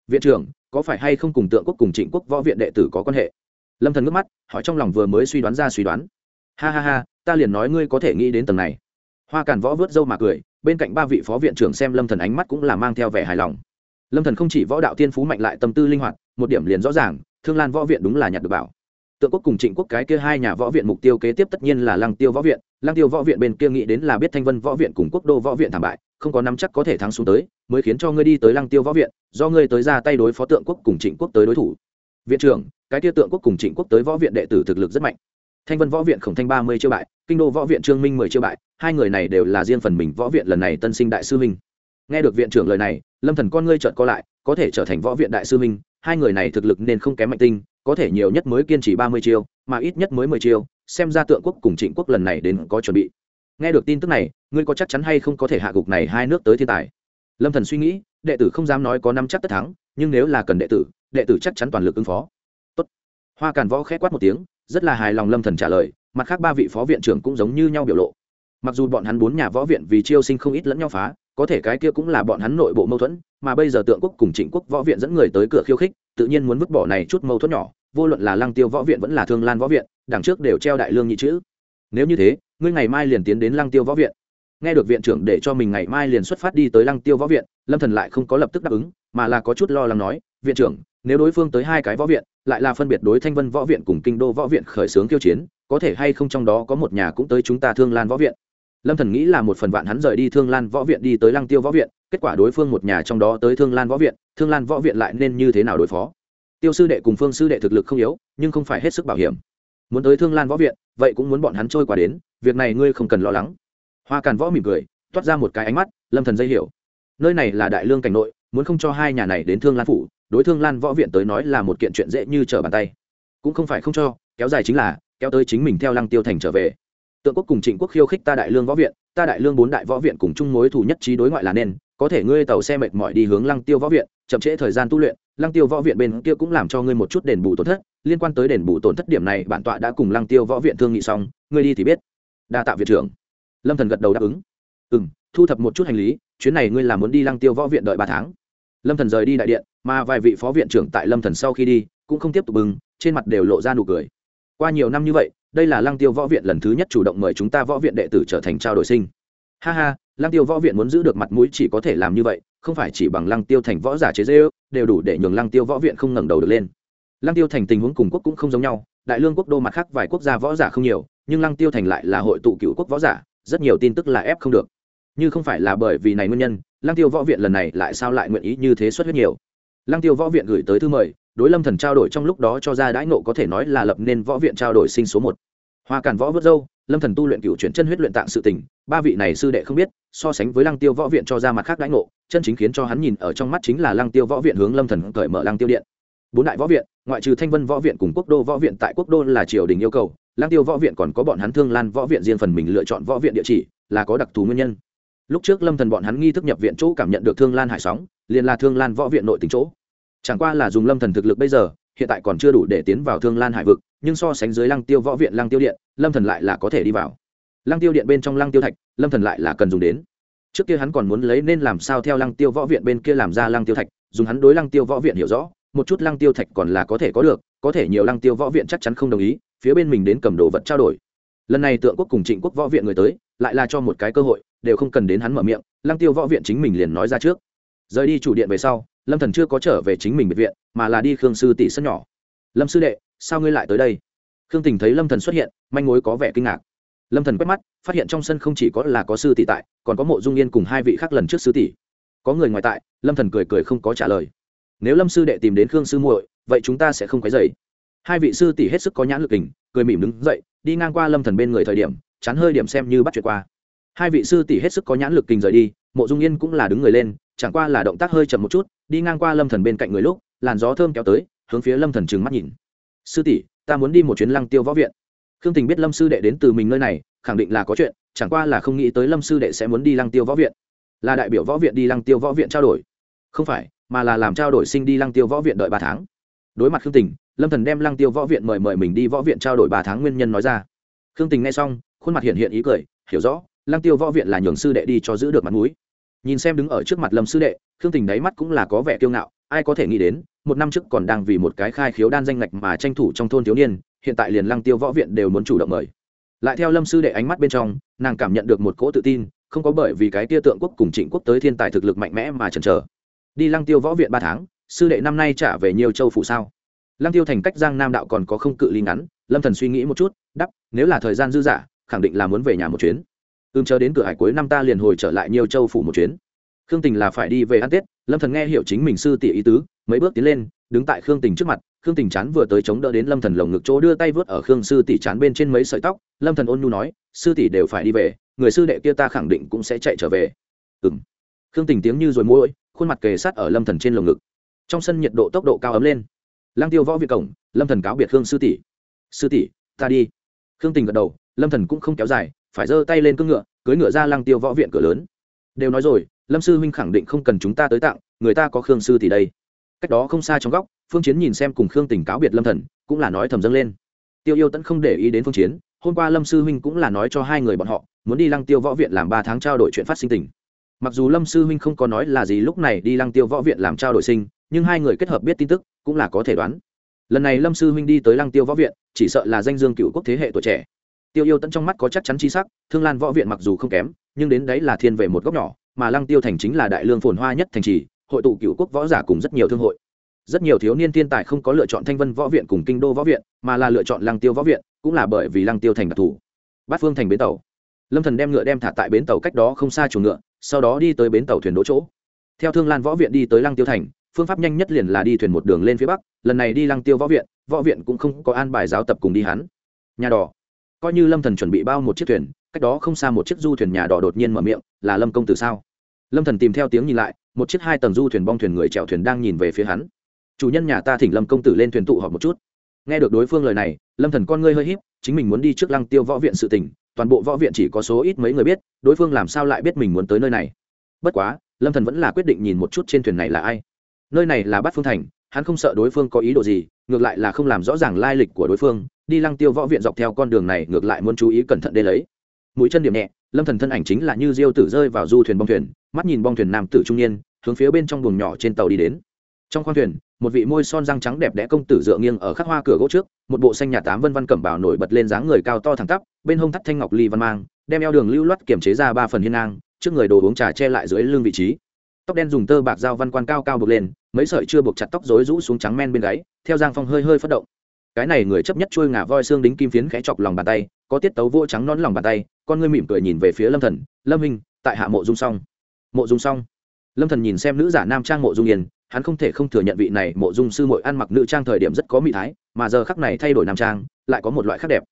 Viện trưởng, có phải hay không cùng tượng quốc cùng trịnh quốc võ viện đệ tử có quan hệ? Lâm thần ngước mắt, hỏi trong lòng vừa mới suy đoán ra suy đoán. Ha ha ha, ta liền nói ngươi có thể nghĩ đến tầng này. Hoa càn võ vớt râu mà cười, bên cạnh ba vị phó viện trưởng xem lâm thần ánh mắt cũng là mang theo vẻ hài lòng. Lâm thần không chỉ võ đạo tiên phú mạnh lại tâm tư linh hoạt, một điểm liền rõ ràng, thương lan võ viện đúng là nhặt được bảo. Tượng quốc cùng trịnh quốc cái kia hai nhà võ viện mục tiêu kế tiếp tất nhiên là lăng tiêu võ viện lăng tiêu võ viện bên kia nghĩ đến là biết thanh vân võ viện cùng quốc đô võ viện thảm bại, không có nắm chắc có thể thắng xuống tới, mới khiến cho ngươi đi tới lăng tiêu võ viện, do ngươi tới ra tay đối phó tượng quốc cùng trịnh quốc tới đối thủ. Viện trưởng, cái kia tượng quốc cùng trịnh quốc tới võ viện đệ tử thực lực rất mạnh. Thanh vân võ viện khổng thanh ba mươi chiêu bại, kinh đô võ viện trương minh mười chiêu bại, hai người này đều là riêng phần mình võ viện lần này tân sinh đại sư minh nghe được viện trưởng lời này, lâm thần con ngươi chợt co lại, có thể trở thành võ viện đại sư minh hai người này thực lực nên không kém mạnh tinh, có thể nhiều nhất mới kiên trì ba mươi chiêu, mà ít nhất mới mười chiêu xem ra tượng quốc cùng trịnh quốc lần này đến có chuẩn bị. Nghe được tin tức này, ngươi có chắc chắn hay không có thể hạ gục này hai nước tới thiên tài? Lâm thần suy nghĩ, đệ tử không dám nói có năm chắc tất thắng, nhưng nếu là cần đệ tử đệ tử chắc chắn toàn lực ứng phó. Tốt. hoa càn võ khẽ quát một tiếng, rất là hài lòng lâm thần trả lời, mặt khác ba vị phó viện trưởng cũng giống như nhau biểu lộ. Mặc dù bọn hắn bốn nhà võ viện vì chiêu sinh không ít lẫn nhau phá, có thể cái kia cũng là bọn hắn nội bộ mâu thuẫn, mà bây giờ tượng quốc cùng trịnh quốc võ viện dẫn người tới cửa khiêu khích, tự nhiên muốn vứt bỏ này chút mâu thuẫn nhỏ, vô luận là lăng tiêu võ viện vẫn là thương lan võ viện đằng trước đều treo đại lương nhị chữ. Nếu như thế, ngươi ngày mai liền tiến đến lăng tiêu võ viện. Nghe được viện trưởng để cho mình ngày mai liền xuất phát đi tới lăng tiêu võ viện, lâm thần lại không có lập tức đáp ứng, mà là có chút lo lắng nói, viện trưởng, nếu đối phương tới hai cái võ viện, lại là phân biệt đối thanh vân võ viện cùng kinh đô võ viện khởi xướng kiêu chiến, có thể hay không trong đó có một nhà cũng tới chúng ta thương lan võ viện? Lâm thần nghĩ là một phần vạn hắn rời đi thương lan võ viện đi tới lăng tiêu võ viện, kết quả đối phương một nhà trong đó tới thương lan võ viện, thương lan võ viện lại nên như thế nào đối phó? Tiêu sư đệ cùng phương sư đệ thực lực không yếu, nhưng không phải hết sức bảo hiểm muốn tới thương lan võ viện, vậy cũng muốn bọn hắn trôi qua đến, việc này ngươi không cần lo lắng. Hoa càn võ mỉm cười, toát ra một cái ánh mắt, lâm thần dây hiểu. Nơi này là đại lương cảnh nội, muốn không cho hai nhà này đến thương lan phủ, đối thương lan võ viện tới nói là một kiện chuyện dễ như trở bàn tay. Cũng không phải không cho, kéo dài chính là, kéo tới chính mình theo lăng tiêu thành trở về. Tượng quốc cùng trịnh quốc khiêu khích ta đại lương võ viện, ta đại lương bốn đại võ viện cùng chung mối thù nhất trí đối ngoại là nên, có thể ngươi tàu xe mệt mỏi đi hướng lăng tiêu võ viện, chậm trễ thời gian tu luyện, lăng tiêu võ viện bên kia cũng làm cho ngươi một chút đền bù tổn thất liên quan tới đền bù tổn thất điểm này, bản tọa đã cùng lăng tiêu võ viện thương nghị xong, ngươi đi thì biết. Đa tạ viện trưởng. Lâm thần gật đầu đáp ứng. Ừ m thu thập một chút hành lý, chuyến này ngươi làm muốn đi lăng tiêu võ viện đợi ba tháng. Lâm thần rời đi đại điện, mà vài vị phó viện trưởng tại lâm thần sau khi đi, cũng không tiếp tục bừng, trên mặt đều lộ ra nụ cười. Qua nhiều năm như vậy, đây là lăng tiêu võ viện lần thứ nhất chủ động mời chúng ta võ viện đệ tử trở thành trao đổi sinh. Ha ha, lăng tiêu võ viện muốn giữ được mặt mũi chỉ có thể làm như vậy, không phải chỉ bằng lăng tiêu thành võ giả chế dễ đều đủ để nhường lăng tiêu võ viện không ngẩng đầu được lên lăng tiêu thành tình huống cùng quốc cũng không giống nhau, đại lương quốc đô mặt khác vài quốc gia võ giả không nhiều, nhưng lăng tiêu thành lại là hội tụ cựu quốc võ giả, rất nhiều tin tức là ép không được. Như không phải là bởi vì này nguyên nhân, lăng tiêu võ viện lần này lại sao lại nguyện ý như thế xuất huyết nhiều? Lăng tiêu võ viện gửi tới thư mời, đối lâm thần trao đổi trong lúc đó cho ra đãi nộ có thể nói là lập nên võ viện trao đổi sinh số một. Hoa cản võ vớt dâu, lâm thần tu luyện cựu chuyển chân huyết luyện tạng sự tình, ba vị này sư đệ không biết, so sánh với lăng tiêu võ viện cho ra mặt khác đãi ngộ, chân chính khiến cho hắn nhìn ở trong mắt chính là lăng tiêu võ viện hướng lâm thần cởi mở lăng tiêu điện bốn đại võ viện, ngoại trừ thanh vân võ viện cùng quốc đô võ viện tại quốc đô là triều đình yêu cầu lang tiêu võ viện còn có bọn hắn thương lan võ viện riêng phần mình lựa chọn võ viện địa chỉ, là có đặc thù nguyên nhân. Lúc trước lâm thần bọn hắn nghi thức nhập viện chỗ cảm nhận được thương lan hải sóng, liền là thương lan võ viện nội tỉnh chỗ. Chẳng qua là dùng lâm thần thực lực bây giờ, hiện tại còn chưa đủ để tiến vào thương lan hải vực, nhưng so sánh dưới lăng tiêu võ viện, lăng tiêu điện, lâm thần lại là có thể đi vào. Lăng tiêu điện bên trong lăng tiêu thạch, lâm thần lại là cần dùng đến. Trước kia hắn còn muốn lấy nên làm sao theo lăng tiêu võ viện bên kia làm ra lăng tiêu thạch, dùng hắn đối lăng tiêu võ viện hiểu rõ một chút lăng tiêu thạch còn là có thể có được, có thể nhiều lăng tiêu võ viện chắc chắn không đồng ý, phía bên mình đến cầm đồ vật trao đổi. Lần này tượng quốc cùng trịnh quốc võ viện người tới, lại là cho một cái cơ hội, đều không cần đến hắn mở miệng, lăng tiêu võ viện chính mình liền nói ra trước. Rời đi chủ điện về sau, lâm thần chưa có trở về chính mình biệt viện, mà là đi khương sư tỷ sân nhỏ. Lâm sư đệ, sao ngươi lại tới đây? Khương tình thấy lâm thần xuất hiện, manh mối có vẻ kinh ngạc. Lâm thần quét mắt, phát hiện trong sân không chỉ có là có sư tỷ tại, còn có mộ dung yên cùng hai vị khác lần trước sư tỷ. Có người ngoài tại, lâm thần cười cười không có trả lời nếu lâm sư đệ tìm đến khương sư muội, vậy chúng ta sẽ không quấy dày hai vị sư tỷ hết sức có nhãn lực hình cười mỉm đứng dậy, đi ngang qua lâm thần bên người thời điểm, chán hơi điểm xem như bắt chuyện qua. Hai vị sư tỷ hết sức có nhãn lực kình rời đi, mộ dung yên cũng là đứng người lên, chẳng qua là động tác hơi chậm một chút, đi ngang qua lâm thần bên cạnh người lúc, làn gió thơm kéo tới, hướng phía lâm thần trừng mắt nhìn. Sư tỷ, ta muốn đi một chuyến lăng tiêu võ viện. Khương tình biết lâm sư đệ đến từ mình nơi này, khẳng định là có chuyện, chẳng qua là không nghĩ tới lâm sư đệ sẽ muốn đi lăng tiêu võ viện. Là đại biểu võ viện đi lăng tiêu võ viện trao đổi. Không phải mà là làm trao đổi sinh đi lăng tiêu võ viện đợi ba tháng. Đối mặt khương tình, lâm thần đem lăng tiêu võ viện mời mời mình đi võ viện trao đổi ba tháng nguyên nhân nói ra. Khương tình nghe xong, khuôn mặt hiện hiện ý cười, hiểu rõ, lăng tiêu võ viện là nhường sư đệ đi cho giữ được mặt mũi. Nhìn xem đứng ở trước mặt lâm sư đệ, khương tình đáy mắt cũng là có vẻ kiêu ngạo, ai có thể nghĩ đến, một năm trước còn đang vì một cái khai khiếu đan danh ngạch mà tranh thủ trong thôn thiếu niên, hiện tại liền lăng tiêu võ viện đều muốn chủ động mời. Lại theo lâm sư đệ ánh mắt bên trong, nàng cảm nhận được một cỗ tự tin, không có bởi vì cái tia tượng quốc cùng trịnh quốc tới thiên tài thực lực mạnh mẽ mà chần chờ đi lăng tiêu võ viện ba tháng, sư đệ năm nay trả về nhiều châu phủ sao? Lăng tiêu thành cách giang nam đạo còn có không cự ly ngắn, lâm thần suy nghĩ một chút đắp nếu là thời gian dư dả, khẳng định là muốn về nhà một chuyến. Ưm chờ đến cửa hải cuối năm ta liền hồi trở lại nhiều châu phủ một chuyến. Khương tình là phải đi về ăn tết, lâm thần nghe hiểu chính mình sư tỷ ý tứ, mấy bước tiến lên, đứng tại khương tình trước mặt, khương tình chán vừa tới chống đỡ đến lâm thần lồng ngực chỗ đưa tay vớt ở khương sư tỷ chán bên trên mấy sợi tóc, lâm thần ôn nhu nói, sư tỷ đều phải đi về, người sư đệ kia ta khẳng định cũng sẽ chạy trở về. Ừm. khương tình tiếng như rồi môi khuôn mặt kề sát ở lâm thần trên lồng ngực. Trong sân nhiệt độ tốc độ cao ấm lên. Lang tiêu võ viện cổng, lâm thần cáo biệt khương sư tỷ. Sư tỷ, ta đi. Khương tình gật đầu, lâm thần cũng không kéo dài, phải giơ tay lên cưỡng ngựa cưới ngựa ra lang tiêu võ viện cửa lớn. Đều nói rồi, lâm sư huynh khẳng định không cần chúng ta tới tặng, người ta có khương sư tỷ đây. Cách đó không xa trong góc, phương chiến nhìn xem cùng khương tình cáo biệt lâm thần, cũng là nói thầm dâng lên. Tiêu yêu tẫn không để ý đến phương chiến, hôm qua lâm sư huynh cũng là nói cho hai người bọn họ, muốn đi lăng tiêu võ viện làm ba tháng trao đổi chuyện phát sinh tình mặc dù lâm sư huynh không có nói là gì lúc này đi lăng tiêu võ viện làm trao đổi sinh, nhưng hai người kết hợp biết tin tức, cũng là có thể đoán. Lần này lâm sư huynh đi tới lăng tiêu võ viện, chỉ sợ là danh dương cựu quốc thế hệ tuổi trẻ. Tiêu yêu tận trong mắt có chắc chắn chi sắc, thương lan võ viện mặc dù không kém, nhưng đến đấy là thiên về một góc nhỏ, mà lăng tiêu thành chính là đại lương phồn hoa nhất thành trì, hội tụ cựu quốc võ giả cùng rất nhiều thương hội. Rất nhiều thiếu niên thiên tài không có lựa chọn thanh vân võ viện cùng kinh đô võ viện, mà là lựa chọn lăng tiêu võ viện, cũng là bởi vì lăng tiêu thành đặc thù. Bát phương thành bến tàu. Lâm thần đem ngựa đem thả tại bến tàu cách đó không xa chuồng ngựa sau đó đi tới bến tàu thuyền đỗ chỗ. Theo thương lan võ viện đi tới lăng tiêu thành, phương pháp nhanh nhất liền là đi thuyền một đường lên phía bắc, lần này đi lăng tiêu võ viện võ viện cũng không có an bài giáo tập cùng đi hắn. Nhà đỏ coi như lâm thần chuẩn bị bao một chiếc thuyền, cách đó không xa một chiếc du thuyền nhà đỏ đột nhiên mở miệng, là lâm công tử sao? Lâm thần tìm theo tiếng nhìn lại, một chiếc hai tầng du thuyền bong thuyền người chèo thuyền đang nhìn về phía hắn. Chủ nhân nhà ta thỉnh lâm công tử lên thuyền tụ họp một chút. Nghe được đối phương lời này, lâm thần con ngươi hơi híp, chính mình muốn đi trước lăng tiêu võ viện sự tình toàn bộ võ viện chỉ có số ít mấy người biết, đối phương làm sao lại biết mình muốn tới nơi này? Bất quá, lâm thần vẫn là quyết định nhìn một chút trên thuyền này là ai. Nơi này là bát phương thành, hắn không sợ đối phương có ý đồ gì, ngược lại là không làm rõ ràng lai lịch của đối phương, đi lăng tiêu võ viện dọc theo con đường này ngược lại muốn chú ý cẩn thận đê lấy. Mũi chân điểm nhẹ, lâm thần thân ảnh chính là như diêu tử rơi vào du thuyền bong thuyền, mắt nhìn bong thuyền nam tử trung niên, hướng phía bên trong buồng nhỏ trên tàu đi đến. Trong khoang thuyền một vị môi son răng trắng đẹp đẽ công tử dựa nghiêng ở khắc hoa cửa gỗ trước, một bộ xanh nhà tám vân văn cẩm bảo nổi bật lên dáng người cao to thẳng tắp, bên hông thắt thanh ngọc ly văn mang, đem eo đường lưu loát kiểm chế ra ba phần hiên ngang, trước người đồ uống trà che lại dưới lưng vị trí. Tóc đen dùng tơ bạc dao văn quan cao cao buộc lên, mấy sợi chưa buộc chặt tóc rối rũ xuống trắng men bên gáy, theo giang phong hơi hơi phát động. Cái này người chấp nhất chui ngả voi xương đính kim phiến khẽ chọc lòng bàn tay, có tiết tấu vô trắng non lòng bàn tay, con ngươi mỉm cười nhìn về phía lâm thần, lâm hình tại hạ mộ dung song mộ dung song lâm thần nhìn xem nữ giả nam trang mộ dung yên hắn không thể không thừa nhận vị này mộ dung sư mội ăn mặc nữ trang thời điểm rất có mỹ thái, mà giờ khắc này thay đổi nam trang, lại có một loại khác đẹp.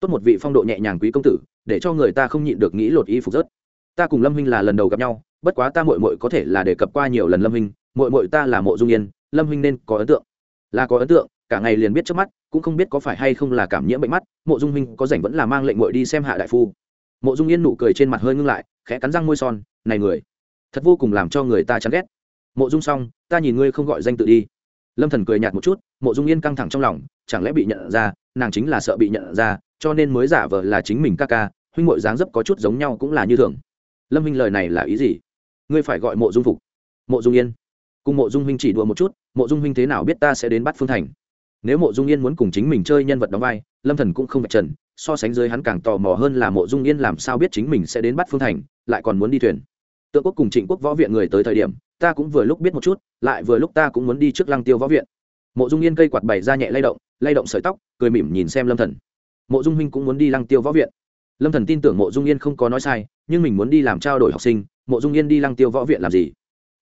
Tốt một vị phong độ nhẹ nhàng quý công tử, để cho người ta không nhịn được nghĩ lột y phục rớt. Ta cùng lâm huynh là lần đầu gặp nhau, bất quá ta mội mội có thể là đề cập qua nhiều lần lâm huynh mội mội ta là mộ dung yên, lâm huynh nên có ấn tượng. Là có ấn tượng, cả ngày liền biết trước mắt, cũng không biết có phải hay không là cảm nhiễm bệnh mắt, mộ dung huynh có rảnh vẫn là mang lệnh mội đi xem hạ đại phu. Mộ dung yên nụ cười trên mặt hơi ngưng lại, khẽ cắn răng môi son, này người, thật vô cùng làm cho người ta chán ghét mộ dung xong, ta nhìn ngươi không gọi danh tự đi. Lâm thần cười nhạt một chút, mộ dung yên căng thẳng trong lòng, chẳng lẽ bị nhận ra, nàng chính là sợ bị nhận ra, cho nên mới giả vờ là chính mình ca ca, huynh mội dáng dấp có chút giống nhau cũng là như thường. Lâm huynh lời này là ý gì? Ngươi phải gọi mộ dung phục. Mộ dung yên. Cùng mộ dung huynh chỉ đùa một chút, mộ dung huynh thế nào biết ta sẽ đến bắt phương thành? Nếu mộ dung yên muốn cùng chính mình chơi nhân vật đóng vai, lâm thần cũng không phải trần, so sánh dưới hắn càng tò mò hơn là mộ dung yên làm sao biết chính mình sẽ đến bắt phương thành, lại còn muốn đi thuyền. Tượng quốc cùng trịnh quốc võ viện người tới thời điểm ta cũng vừa lúc biết một chút, lại vừa lúc ta cũng muốn đi trước lăng tiêu võ viện. Mộ dung yên cây quạt bày ra nhẹ lay động lay động sợi tóc, cười mỉm nhìn xem lâm thần. Mộ dung huynh cũng muốn đi lăng tiêu võ viện. Lâm thần tin tưởng mộ dung yên không có nói sai, nhưng mình muốn đi làm trao đổi học sinh, mộ dung yên đi lăng tiêu võ viện làm gì?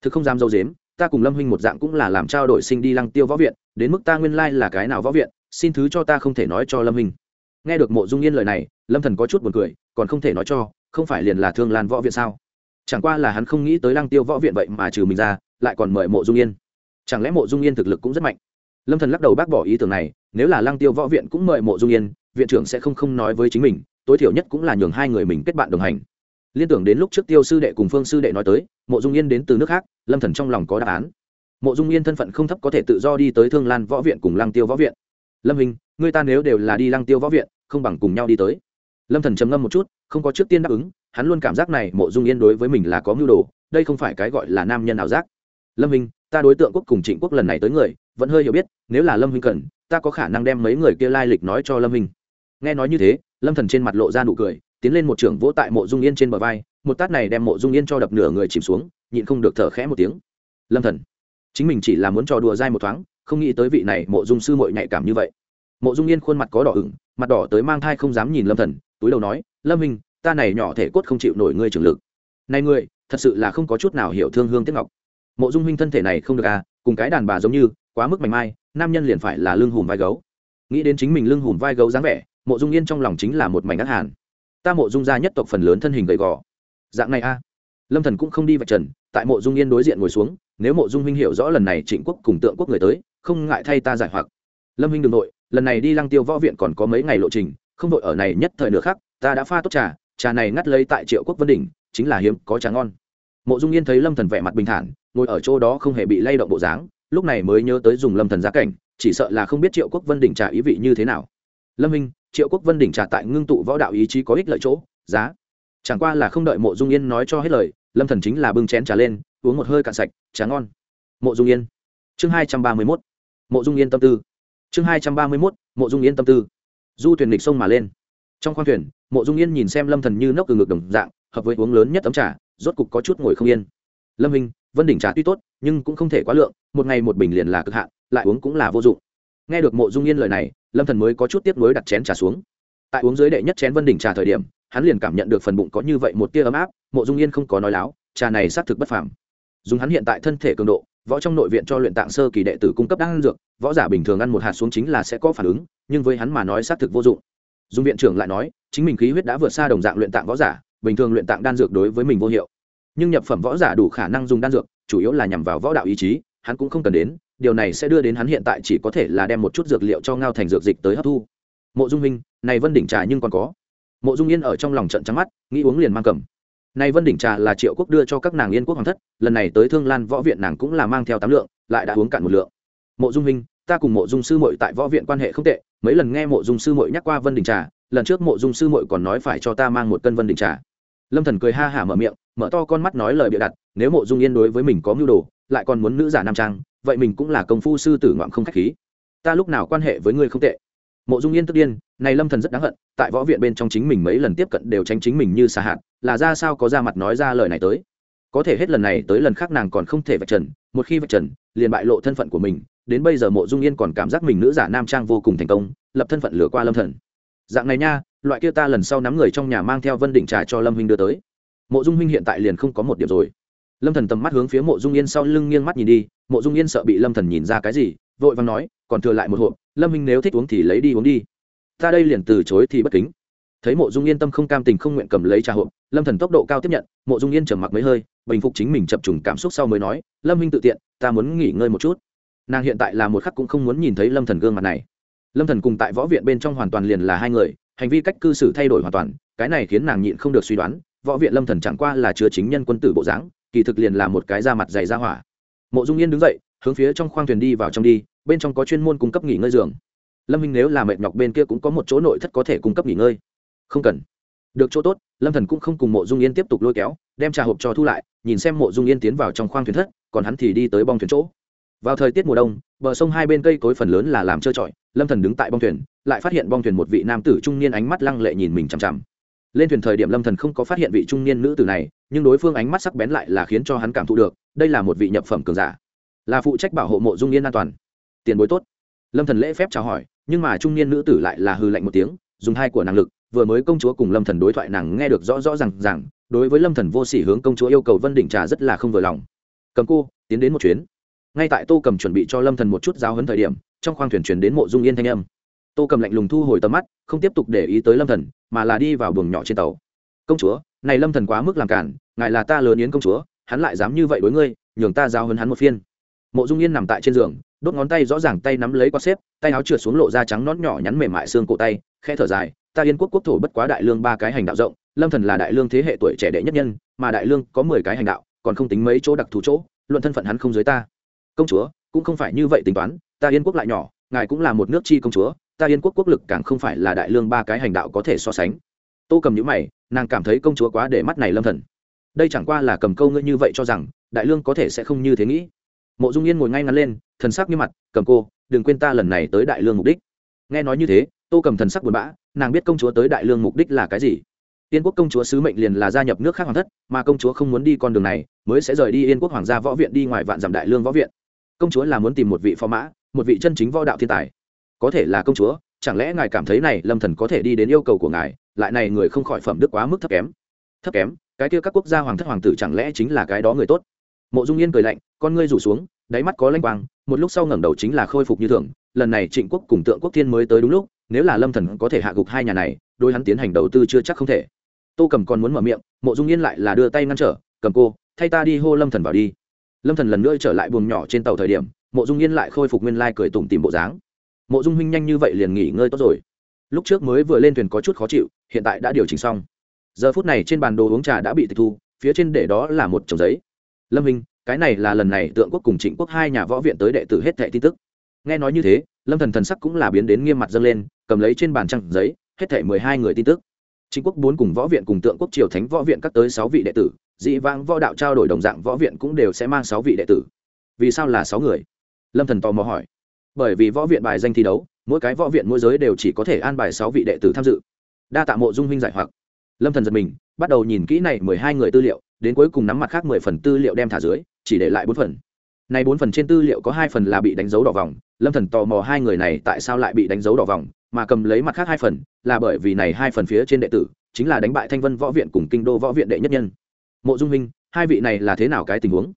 Thực không dám dâu dếm, ta cùng lâm huynh một dạng cũng là làm trao đổi sinh đi lăng tiêu võ viện, đến mức ta nguyên lai là cái nào võ viện, xin thứ cho ta không thể nói cho lâm huynh. Nghe được mộ dung yên lời này, lâm thần có chút buồn cười, còn không thể nói cho, không phải liền là thương lan võ viện sao? Chẳng qua là hắn không nghĩ tới lăng tiêu võ viện vậy mà trừ mình ra, lại còn mời mộ dung yên. Chẳng lẽ mộ dung yên thực lực cũng rất mạnh? Lâm thần lắc đầu bác bỏ ý tưởng này, nếu là lăng tiêu võ viện cũng mời mộ dung yên, viện trưởng sẽ không không nói với chính mình, tối thiểu nhất cũng là nhường hai người mình kết bạn đồng hành. Liên tưởng đến lúc trước tiêu sư đệ cùng phương sư đệ nói tới, mộ dung yên đến từ nước khác, lâm thần trong lòng có đáp án. Mộ dung yên thân phận không thấp có thể tự do đi tới thương lan võ viện cùng lăng tiêu võ viện. Lâm hình, người ta nếu đều là đi lăng tiêu võ viện, không bằng cùng nhau đi tới. Lâm thần trầm ngâm một chút, không có trước tiên đáp ứng hắn luôn cảm giác này mộ dung yên đối với mình là có mưu đồ, đây không phải cái gọi là nam nhân ảo giác. Lâm huynh ta đối tượng quốc cùng trịnh quốc lần này tới người, vẫn hơi hiểu biết, nếu là lâm huynh cần, ta có khả năng đem mấy người kia lai lịch nói cho lâm huynh nghe nói như thế, lâm thần trên mặt lộ ra nụ cười, tiến lên một trưởng vỗ tại mộ dung yên trên bờ vai, một tát này đem mộ dung yên cho đập nửa người chìm xuống, nhịn không được thở khẽ một tiếng. Lâm thần, chính mình chỉ là muốn trò đùa dai một thoáng, không nghĩ tới vị này mộ dung sư muội nhạy cảm như vậy. Mộ dung yên khuôn mặt có đỏ ửng, mặt đỏ tới mang thai không dám nhìn lâm thần, túi đầu nói, lâm minh ta này nhỏ thể cốt không chịu nổi ngươi trưởng lực. Này ngươi, thật sự là không có chút nào hiểu thương hương tiếc ngọc. Mộ dung huynh thân thể này không được à cùng cái đàn bà giống như, quá mức mảnh mai, nam nhân liền phải là lưng hùm vai gấu. Nghĩ đến chính mình lưng hùm vai gấu dáng vẻ, mộ dung yên trong lòng chính là một mảnh ác hàn. Ta mộ dung gia nhất tộc phần lớn thân hình gầy gò. Dạng này a à. lâm thần cũng không đi vạch trần, tại mộ dung yên đối diện ngồi xuống, nếu mộ dung huynh hiểu rõ lần này trịnh quốc cùng tượng quốc người tới, không ngại thay ta giải hoặc. Lâm huynh đừng nội lần này đi lăng tiêu võ viện còn có mấy ngày lộ trình, không đội ở này nhất thời nửa khác ta đã pha tốt trà trà này ngắt lấy tại triệu quốc vân đỉnh, chính là hiếm, có trà ngon. Mộ dung yên thấy lâm thần vẻ mặt bình thản, ngồi ở chỗ đó không hề bị lay động bộ dáng, lúc này mới nhớ tới dùng lâm thần giá cảnh, chỉ sợ là không biết triệu quốc vân đỉnh trà ý vị như thế nào. Lâm minh, triệu quốc vân đỉnh trà tại ngưng tụ võ đạo ý chí có ích lợi chỗ, giá. Chẳng qua là không đợi mộ dung yên nói cho hết lời, lâm thần chính là bưng chén trà lên, uống một hơi cạn sạch, trà ngon. Mộ dung yên. Chương hai trăm ba mươi mốt. Mộ dung yên tâm tư. Chương hai trăm ba mươi mốt. Mộ dung yên tâm tư. Du thuyền lịch sông mà lên trong khoang thuyền, mộ dung yên nhìn xem lâm thần như nốc từ ngực đồng dạng, hợp với uống lớn nhất tấm trà, rốt cục có chút ngồi không yên. Lâm hình vân đỉnh trà tuy tốt, nhưng cũng không thể quá lượng, một ngày một bình liền là cực hạn, lại uống cũng là vô dụng. Nghe được mộ dung yên lời này, lâm thần mới có chút tiếp nối đặt chén trà xuống. Tại uống dưới đệ nhất chén vân đỉnh trà thời điểm, hắn liền cảm nhận được phần bụng có như vậy một tia ấm áp, mộ dung yên không có nói láo, trà này xác thực bất phàm. Dùng hắn hiện tại thân thể cường độ, võ trong nội viện cho luyện tạng sơ kỳ đệ tử cung cấp đan dược, võ giả bình thường ăn một hạt xuống chính là sẽ có phản ứng, nhưng với hắn mà nói xác thực vô dụng dung viện trưởng lại nói, chính mình khí huyết đã vượt xa đồng dạng luyện tạng võ giả, bình thường luyện tạng đan dược đối với mình vô hiệu. Nhưng nhập phẩm võ giả đủ khả năng dùng đan dược, chủ yếu là nhằm vào võ đạo ý chí, hắn cũng không cần đến, điều này sẽ đưa đến hắn hiện tại chỉ có thể là đem một chút dược liệu cho ngao thành dược dịch tới hấp thu. Mộ dung minh này vân đỉnh trà nhưng còn có. Mộ dung yên ở trong lòng trận trắng mắt, nghĩ uống liền mang cầm. Này vân đỉnh trà là triệu quốc đưa cho các nàng yên quốc hoàng thất, lần này tới thương lan võ viện nàng cũng là mang theo tám lượng, lại đã uống cạn một lượng. Mộ dung minh ta cùng mộ dung sư mội tại võ viện quan hệ không tệ mấy lần nghe mộ dung sư mội nhắc qua vân đình trà, lần trước mộ dung sư mội còn nói phải cho ta mang một cân vân đình trà. Lâm thần cười ha hả mở miệng, mở to con mắt nói lời bịa đặt, nếu mộ dung yên đối với mình có mưu đồ, lại còn muốn nữ giả nam trang, vậy mình cũng là công phu sư tử ngoạm không khách khí. Ta lúc nào quan hệ với ngươi không tệ. Mộ dung yên tức điên, này lâm thần rất đáng hận, tại võ viện bên trong chính mình mấy lần tiếp cận đều tránh chính mình như xa hạn là ra sao có ra mặt nói ra lời này tới. Có thể hết lần này tới lần khác nàng còn không thể vạch trần, một khi vạch trần, liền bại lộ thân phận của mình đến bây giờ mộ dung yên còn cảm giác mình nữ giả nam trang vô cùng thành công, lập thân phận lửa qua lâm thần. Dạng này nha, loại kia ta lần sau nắm người trong nhà mang theo vân đỉnh trà cho lâm huynh đưa tới. Mộ dung huynh hiện tại liền không có một điểm rồi. Lâm thần tầm mắt hướng phía mộ dung yên sau lưng nghiêng mắt nhìn đi, mộ dung yên sợ bị lâm thần nhìn ra cái gì, vội vàng nói, còn thừa lại một hộp, lâm huynh nếu thích uống thì lấy đi uống đi. Ta đây liền từ chối thì bất kính. Thấy mộ dung yên tâm không cam tình không nguyện cầm lấy trà hộp, lâm thần tốc độ cao tiếp nhận, mộ dung yên trầm mặc mấy hơi, bình phục chính mình chập trùng cảm xúc sau mới nói, lâm huynh tự tiện, ta muốn nghỉ ngơi một chút nàng hiện tại là một khắc cũng không muốn nhìn thấy lâm thần gương mặt này lâm thần cùng tại võ viện bên trong hoàn toàn liền là hai người hành vi cách cư xử thay đổi hoàn toàn cái này khiến nàng nhịn không được suy đoán võ viện lâm thần chẳng qua là chứa chính nhân quân tử bộ dáng kỳ thực liền là một cái da mặt dày da hỏa mộ dung yên đứng dậy hướng phía trong khoang thuyền đi vào trong đi bên trong có chuyên môn cung cấp nghỉ ngơi giường lâm minh nếu là mệt nhọc bên kia cũng có một chỗ nội thất có thể cung cấp nghỉ ngơi không cần được chỗ tốt lâm thần cũng không cùng mộ dung yên tiếp tục lôi kéo đem trà hộp cho thu lại nhìn xem mộ dung yên tiến vào trong khoang thuyền thất còn hắn thì đi tới bong thuyền chỗ vào thời tiết mùa đông, bờ sông hai bên cây cối phần lớn là làm trơ trọi, lâm thần đứng tại bong thuyền, lại phát hiện bong thuyền một vị nam tử trung niên ánh mắt lăng lệ nhìn mình chằm chằm. Lên thuyền thời điểm lâm thần không có phát hiện vị trung niên nữ tử này, nhưng đối phương ánh mắt sắc bén lại là khiến cho hắn cảm thụ được, đây là một vị nhập phẩm cường giả. Là phụ trách bảo hộ mộ dung yên an toàn. Tiền bối tốt. Lâm thần lễ phép chào hỏi, nhưng mà trung niên nữ tử lại là hư lạnh một tiếng, dùng hai của năng lực, vừa mới công chúa cùng lâm thần đối thoại nàng nghe được rõ rõ rằng rằng đối với lâm thần vô sỉ hướng công chúa yêu cầu vân đỉnh trà rất là không vừa lòng. Cầm cô, tiến đến một chuyến ngay tại tô cầm chuẩn bị cho lâm thần một chút giáo hấn thời điểm, trong khoang thuyền chuyển đến mộ dung yên thanh âm. Tô cầm lạnh lùng thu hồi tầm mắt, không tiếp tục để ý tới lâm thần, mà là đi vào buồng nhỏ trên tàu. Công chúa, này lâm thần quá mức làm cản, ngài là ta lớn yến công chúa, hắn lại dám như vậy đối ngươi, nhường ta giao hấn hắn một phiên. Mộ dung yên nằm tại trên giường, đốt ngón tay rõ ràng tay nắm lấy quạt xếp, tay áo trượt xuống lộ ra trắng nón nhỏ nhắn mềm mại xương cổ tay khe thở dài, ta yên quốc quốc thổ bất quá đại lương ba cái hành đạo rộng, lâm thần là đại lương thế hệ tuổi trẻ đệ nhất nhân, mà đại lương có mười cái hành đạo, còn không tính mấy chỗ đặc thù chỗ, luận thân phận hắn không dưới ta công chúa, cũng không phải như vậy tính toán, ta yên quốc lại nhỏ, ngài cũng là một nước chi công chúa, ta yên quốc quốc lực càng không phải là đại lương ba cái hành đạo có thể so sánh. Tô cầm nhữ mày, nàng cảm thấy công chúa quá để mắt này lâm thần. Đây chẳng qua là cầm câu ngươi như vậy cho rằng, đại lương có thể sẽ không như thế nghĩ. Mộ dung yên ngồi ngay ngắn lên, thần sắc như mặt, cầm cô, đừng quên ta lần này tới đại lương mục đích. Nghe nói như thế, tô cầm thần sắc buồn bã, nàng biết công chúa tới đại lương mục đích là cái gì. Yên quốc công chúa sứ mệnh liền là gia nhập nước khác hoàng thất, mà công chúa không muốn đi con đường này, mới sẽ rời đi yên quốc hoàng gia võ viện đi ngoài vạn dặm đại lương võ viện công chúa là muốn tìm một vị phò mã, một vị chân chính võ đạo thiên tài. Có thể là công chúa, chẳng lẽ ngài cảm thấy này lâm thần có thể đi đến yêu cầu của ngài, lại này người không khỏi phẩm đức quá mức thấp kém. Thấp kém, cái kia các quốc gia hoàng thất hoàng tử chẳng lẽ chính là cái đó người tốt? Mộ dung yên cười lạnh, con ngươi rủ xuống, đáy mắt có lanh quang, một lúc sau ngẩng đầu chính là khôi phục như thường, lần này trịnh quốc cùng tượng quốc thiên mới tới đúng lúc, nếu là lâm thần có thể hạ gục hai nhà này, đôi hắn tiến hành đầu tư chưa chắc không thể. Tô cầm còn muốn mở miệng, mộ dung yên lại là đưa tay ngăn trở, cầm cô, thay ta đi hô lâm thần vào đi lâm thần lần nữa trở lại buồng nhỏ trên tàu thời điểm, mộ dung yên lại khôi phục nguyên lai cười tủm tìm bộ dáng. Mộ dung huynh nhanh như vậy liền nghỉ ngơi tốt rồi. Lúc trước mới vừa lên thuyền có chút khó chịu, hiện tại đã điều chỉnh xong. Giờ phút này trên bàn đồ uống trà đã bị tịch thu, phía trên để đó là một chồng giấy. Lâm huynh, cái này là lần này tượng quốc cùng trịnh quốc hai nhà võ viện tới đệ tử hết thệ tin tức. Nghe nói như thế, lâm thần thần sắc cũng là biến đến nghiêm mặt dâng lên, cầm lấy trên bàn trăng giấy, hết thệ mười hai người tin tức. Trịnh quốc bốn cùng võ viện cùng tượng quốc triều thánh võ viện các tới sáu vị đệ tử dị vãng võ đạo trao đổi đồng dạng võ viện cũng đều sẽ mang sáu vị đệ tử. Vì sao là sáu người? Lâm thần tò mò hỏi. Bởi vì võ viện bài danh thi đấu, mỗi cái võ viện mỗi giới đều chỉ có thể an bài sáu vị đệ tử tham dự. Đa tạ mộ dung huynh giải hoặc. Lâm thần giật mình, bắt đầu nhìn kỹ này mười hai người tư liệu, đến cuối cùng nắm mặt khác mười phần tư liệu đem thả dưới, chỉ để lại bốn phần. Này bốn phần trên tư liệu có hai phần là bị đánh dấu đỏ vòng. Lâm thần tò mò hai người này tại sao lại bị đánh dấu đỏ vòng, mà cầm lấy mặt khác hai phần là bởi vì này hai phần phía trên đệ tử, chính là đánh bại thanh vân võ viện cùng kinh đô võ viện đệ nhất nhân mộ dung Minh, hai vị này là thế nào cái tình huống?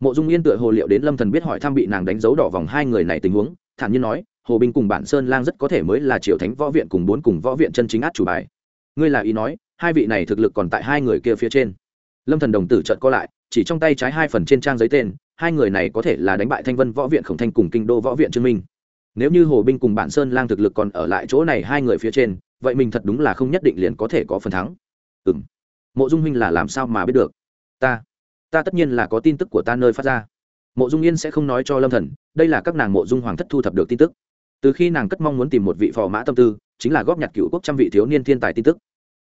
Mộ dung yên tựa hồ liệu đến lâm thần biết hỏi thăm bị nàng đánh dấu đỏ vòng hai người này tình huống thản nhiên nói hồ binh cùng bản sơn lang rất có thể mới là triều thánh võ viện cùng bốn cùng võ viện chân chính át chủ bài. Ngươi là ý nói hai vị này thực lực còn tại hai người kia phía trên. Lâm thần đồng tử trợt co lại chỉ trong tay trái hai phần trên trang giấy tên hai người này có thể là đánh bại thanh vân võ viện khổng thanh cùng kinh đô võ viện trương minh. Nếu như hồ binh cùng bản sơn lang thực lực còn ở lại chỗ này hai người phía trên vậy mình thật đúng là không nhất định liền có thể có phần thắng. Ừ mộ dung huynh là làm sao mà biết được? Ta ta tất nhiên là có tin tức của ta nơi phát ra. Mộ dung yên sẽ không nói cho lâm thần, đây là các nàng mộ dung hoàng thất thu thập được tin tức. Từ khi nàng cất mong muốn tìm một vị phò mã tâm tư, chính là góp nhặt cựu quốc trăm vị thiếu niên thiên tài tin tức.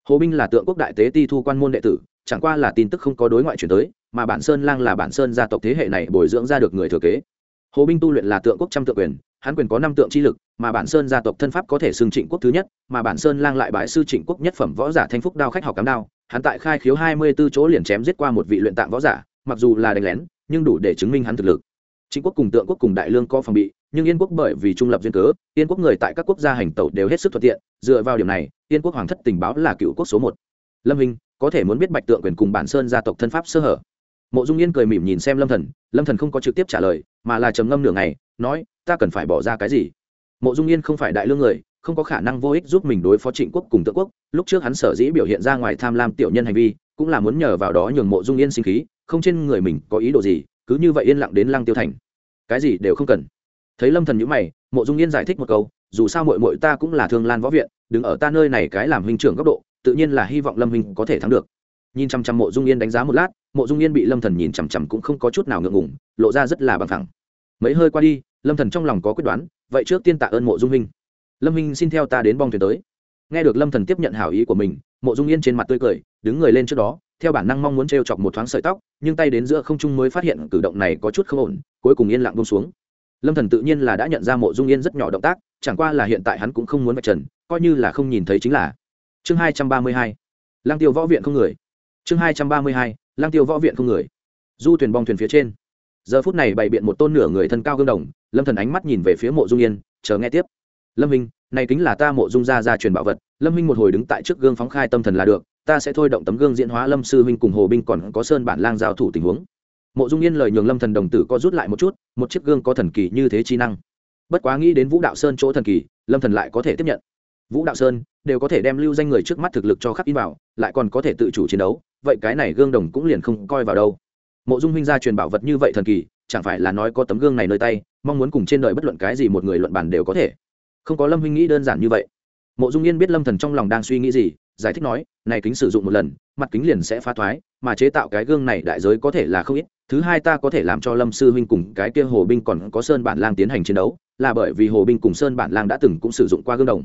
Hồ binh là tượng quốc đại tế ti thu quan môn đệ tử, chẳng qua là tin tức không có đối ngoại chuyển tới, mà bản sơn lang là bản sơn gia tộc thế hệ này bồi dưỡng ra được người thừa kế. Hồ binh tu luyện là tượng quốc trăm tượng quyền, hắn quyền có năm tượng chi lực, mà bản sơn gia tộc thân pháp có thể xưng trịnh quốc thứ nhất, mà bản sơn lang lại bãi sư trịnh quốc nhất phẩm võ giả thanh phúc đao khách học cám đao hắn tại khai khiếu hai mươi 24 chỗ liền chém giết qua một vị luyện tạng võ giả, mặc dù là đánh lén, nhưng đủ để chứng minh hắn thực lực. Trịnh quốc cùng tượng quốc cùng đại lương có phòng bị, nhưng yên quốc bởi vì trung lập duyên cớ, yên quốc người tại các quốc gia hành tẩu đều hết sức thuận tiện, dựa vào điểm này, yên quốc hoàng thất tình báo là cựu quốc số một. Lâm Vinh có thể muốn biết bạch tượng quyền cùng bản sơn gia tộc thân pháp sơ hở? Mộ dung yên cười mỉm nhìn xem lâm thần lâm thần không có trực tiếp trả lời, mà là trầm ngâm nửa ngày, nói, ta cần phải bỏ ra cái gì? Mộ dung yên không phải đại lương người không có khả năng vô ích giúp mình đối phó trịnh quốc cùng Tự quốc. Lúc trước hắn sở dĩ biểu hiện ra ngoài tham lam tiểu nhân hành vi, cũng là muốn nhờ vào đó nhường mộ dung yên sinh khí, không trên người mình có ý đồ gì, cứ như vậy yên lặng đến lăng tiêu thành. Cái gì đều không cần. Thấy lâm thần nhữ mày, mộ dung yên giải thích một câu, dù sao mội mội ta cũng là thương lan võ viện, đứng ở ta nơi này cái làm huynh trưởng góc độ, tự nhiên là hy vọng lâm huynh có thể thắng được. Nhìn chăm chăm mộ dung yên đánh giá một lát, mộ dung yên bị lâm thần nhìn chằm chằm cũng không có chút nào ngượng ngùng, lộ ra rất là bằng thẳng mấy hơi qua đi, lâm thần trong lòng có quyết đoán, vậy trước tiên tạ ơn mộ dung huynh lâm Minh xin theo ta đến bong thuyền tới. Nghe được lâm thần tiếp nhận hảo ý của mình, mộ dung yên trên mặt tươi cười, đứng người lên trước đó, theo bản năng mong muốn t chọc một thoáng sợi tóc, nhưng tay đến giữa không trung mới phát hiện cử động này có chút không ổn, cuối cùng yên lặng bông xuống. Lâm thần tự nhiên là đã nhận ra mộ dung yên rất nhỏ động tác, chẳng qua là hiện tại hắn cũng không muốn vạch trần, coi như là không nhìn thấy chính là. Chương hai trăm ba mươi hai. Lang tiêu võ viện không người. Chương hai trăm ba mươi hai. Lang tiêu võ viện không người. Du thuyền bong thuyền phía trên. Giờ phút này bày biện một tôn nửa người thân cao gương đồng, lâm thần ánh mắt nhìn về phía mộ dung yên, chờ nghe tiếp lâm minh, này kính là ta mộ dung gia gia truyền bảo vật, lâm minh một hồi đứng tại trước gương phóng khai tâm thần là được, ta sẽ thôi động tấm gương diễn hóa lâm sư huynh cùng hồ binh còn có sơn bản lang giao thủ tình huống. Mộ dung yên lời nhường lâm thần đồng tử có rút lại một chút, một chiếc gương có thần kỳ như thế chi năng. Bất quá nghĩ đến vũ đạo sơn chỗ thần kỳ, lâm thần lại có thể tiếp nhận. Vũ đạo sơn đều có thể đem lưu danh người trước mắt thực lực cho khắc in vào, lại còn có thể tự chủ chiến đấu, vậy cái này gương đồng cũng liền không coi vào đâu. Mộ dung huynh gia truyền bảo vật như vậy thần kỳ, chẳng phải là nói có tấm gương này nơi tay, mong muốn cùng trên đời bất luận cái gì một người luận bàn đều có thể không có lâm huynh nghĩ đơn giản như vậy. Mộ dung yên biết lâm thần trong lòng đang suy nghĩ gì, giải thích nói, này kính sử dụng một lần, mặt kính liền sẽ phá thoái, mà chế tạo cái gương này đại giới có thể là không ít, thứ hai ta có thể làm cho lâm sư huynh cùng cái kia hồ binh còn có sơn bản lang tiến hành chiến đấu, là bởi vì hồ binh cùng sơn bản lang đã từng cũng sử dụng qua gương đồng.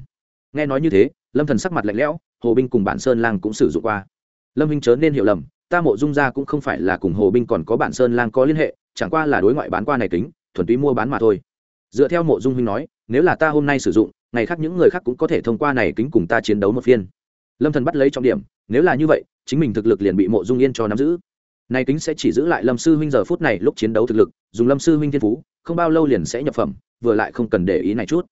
Nghe nói như thế, lâm thần sắc mặt lạnh lẽo, hồ binh cùng bản sơn lang cũng sử dụng qua. Lâm huynh chớ nên hiểu lầm, ta mộ dung gia cũng không phải là cùng hồ binh còn có bản sơn lang có liên hệ, chẳng qua là đối ngoại bán qua này kính, thuần túy mua bán mà thôi. Dựa theo mộ dung huynh nói nếu là ta hôm nay sử dụng, ngày khác những người khác cũng có thể thông qua này kính cùng ta chiến đấu một phiên. Lâm thần bắt lấy trọng điểm, nếu là như vậy, chính mình thực lực liền bị mộ dung yên cho nắm giữ. Này kính sẽ chỉ giữ lại lâm sư huynh giờ phút này lúc chiến đấu thực lực, dùng lâm sư huynh thiên phú, không bao lâu liền sẽ nhập phẩm, vừa lại không cần để ý này chút.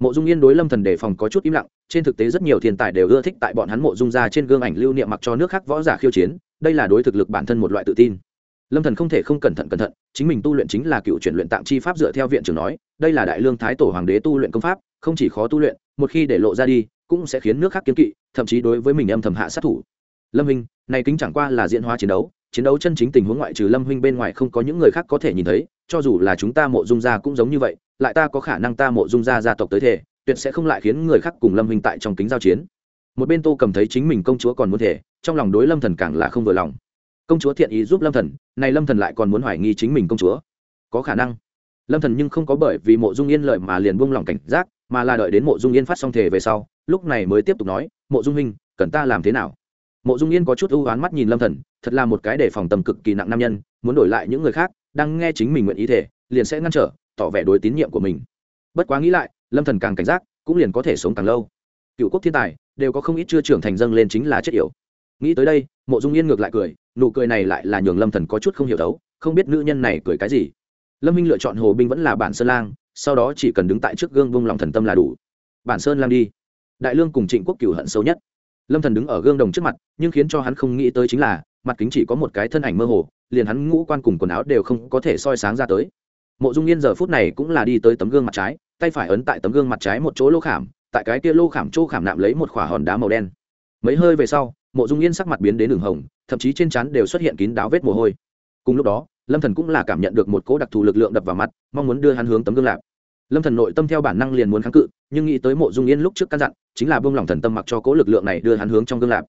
Mộ dung yên đối lâm thần đề phòng có chút im lặng, trên thực tế rất nhiều thiên tài đều ưa thích tại bọn hắn mộ dung ra trên gương ảnh lưu niệm mặc cho nước khác võ giả khiêu chiến, đây là đối thực lực bản thân một loại tự tin lâm thần không thể không cẩn thận cẩn thận, chính mình tu luyện chính là cựu chuyển luyện tạm chi pháp dựa theo viện trưởng nói, đây là đại lương thái tổ hoàng đế tu luyện công pháp, không chỉ khó tu luyện, một khi để lộ ra đi, cũng sẽ khiến nước khác kiến kỵ, thậm chí đối với mình âm thầm hạ sát thủ. Lâm huynh, này kính chẳng qua là diễn hóa chiến đấu chiến đấu chân chính tình huống ngoại trừ lâm huynh bên ngoài không có những người khác có thể nhìn thấy, cho dù là chúng ta mộ dung gia cũng giống như vậy, lại ta có khả năng ta mộ dung gia gia tộc tới thể tuyệt sẽ không lại khiến người khác cùng lâm huynh tại trong kính giao chiến. Một bên tô cầm thấy chính mình công chúa còn muốn thể trong lòng đối lâm thần càng là không vừa lòng công chúa thiện ý giúp lâm thần này lâm thần lại còn muốn hoài nghi chính mình công chúa. Có khả năng. Lâm thần nhưng không có bởi vì mộ dung yên lợi mà liền buông lỏng cảnh giác, mà là đợi đến mộ dung yên phát xong thể về sau, lúc này mới tiếp tục nói, mộ dung huynh, cần ta làm thế nào? Mộ dung yên có chút ưu oán mắt nhìn lâm thần, thật là một cái để phòng tầm cực kỳ nặng nam nhân, muốn đổi lại những người khác, đang nghe chính mình nguyện ý thể liền sẽ ngăn trở, tỏ vẻ đối tín nhiệm của mình. Bất quá nghĩ lại, lâm thần càng cảnh giác, cũng liền có thể sống càng lâu. Cựu quốc thiên tài, đều có không ít chưa trưởng thành dâng lên chính là chất yểu. Nghĩ tới đây, mộ dung yên ngược lại cười nụ cười này lại là nhường lâm thần có chút không hiểu đấu không biết nữ nhân này cười cái gì. Lâm minh lựa chọn hồ binh vẫn là bản sơn lang, sau đó chỉ cần đứng tại trước gương vung lòng thần tâm là đủ. Bản sơn lang đi. Đại lương cùng trịnh quốc cửu hận sâu nhất. Lâm thần đứng ở gương đồng trước mặt, nhưng khiến cho hắn không nghĩ tới chính là, mặt kính chỉ có một cái thân ảnh mơ hồ, liền hắn ngũ quan cùng quần áo đều không có thể soi sáng ra tới. Mộ dung yên giờ phút này cũng là đi tới tấm gương mặt trái, tay phải ấn tại tấm gương mặt trái một chỗ lô khảm, tại cái kia lô khảm chỗ khảm nạm lấy một khỏa hòn đá màu đen. Mấy hơi về sau mộ dung yên sắc mặt biến đến đường hồng, thậm chí trên trán đều xuất hiện kín đáo vết mồ hôi. Cùng lúc đó, lâm thần cũng là cảm nhận được một cỗ đặc thù lực lượng đập vào mặt, mong muốn đưa hắn hướng tấm gương lạp lâm thần nội tâm theo bản năng liền muốn kháng cự, nhưng nghĩ tới mộ dung yên lúc trước căn dặn, chính là buông lỏng thần tâm mặc cho cỗ lực lượng này đưa hắn hướng trong gương lạp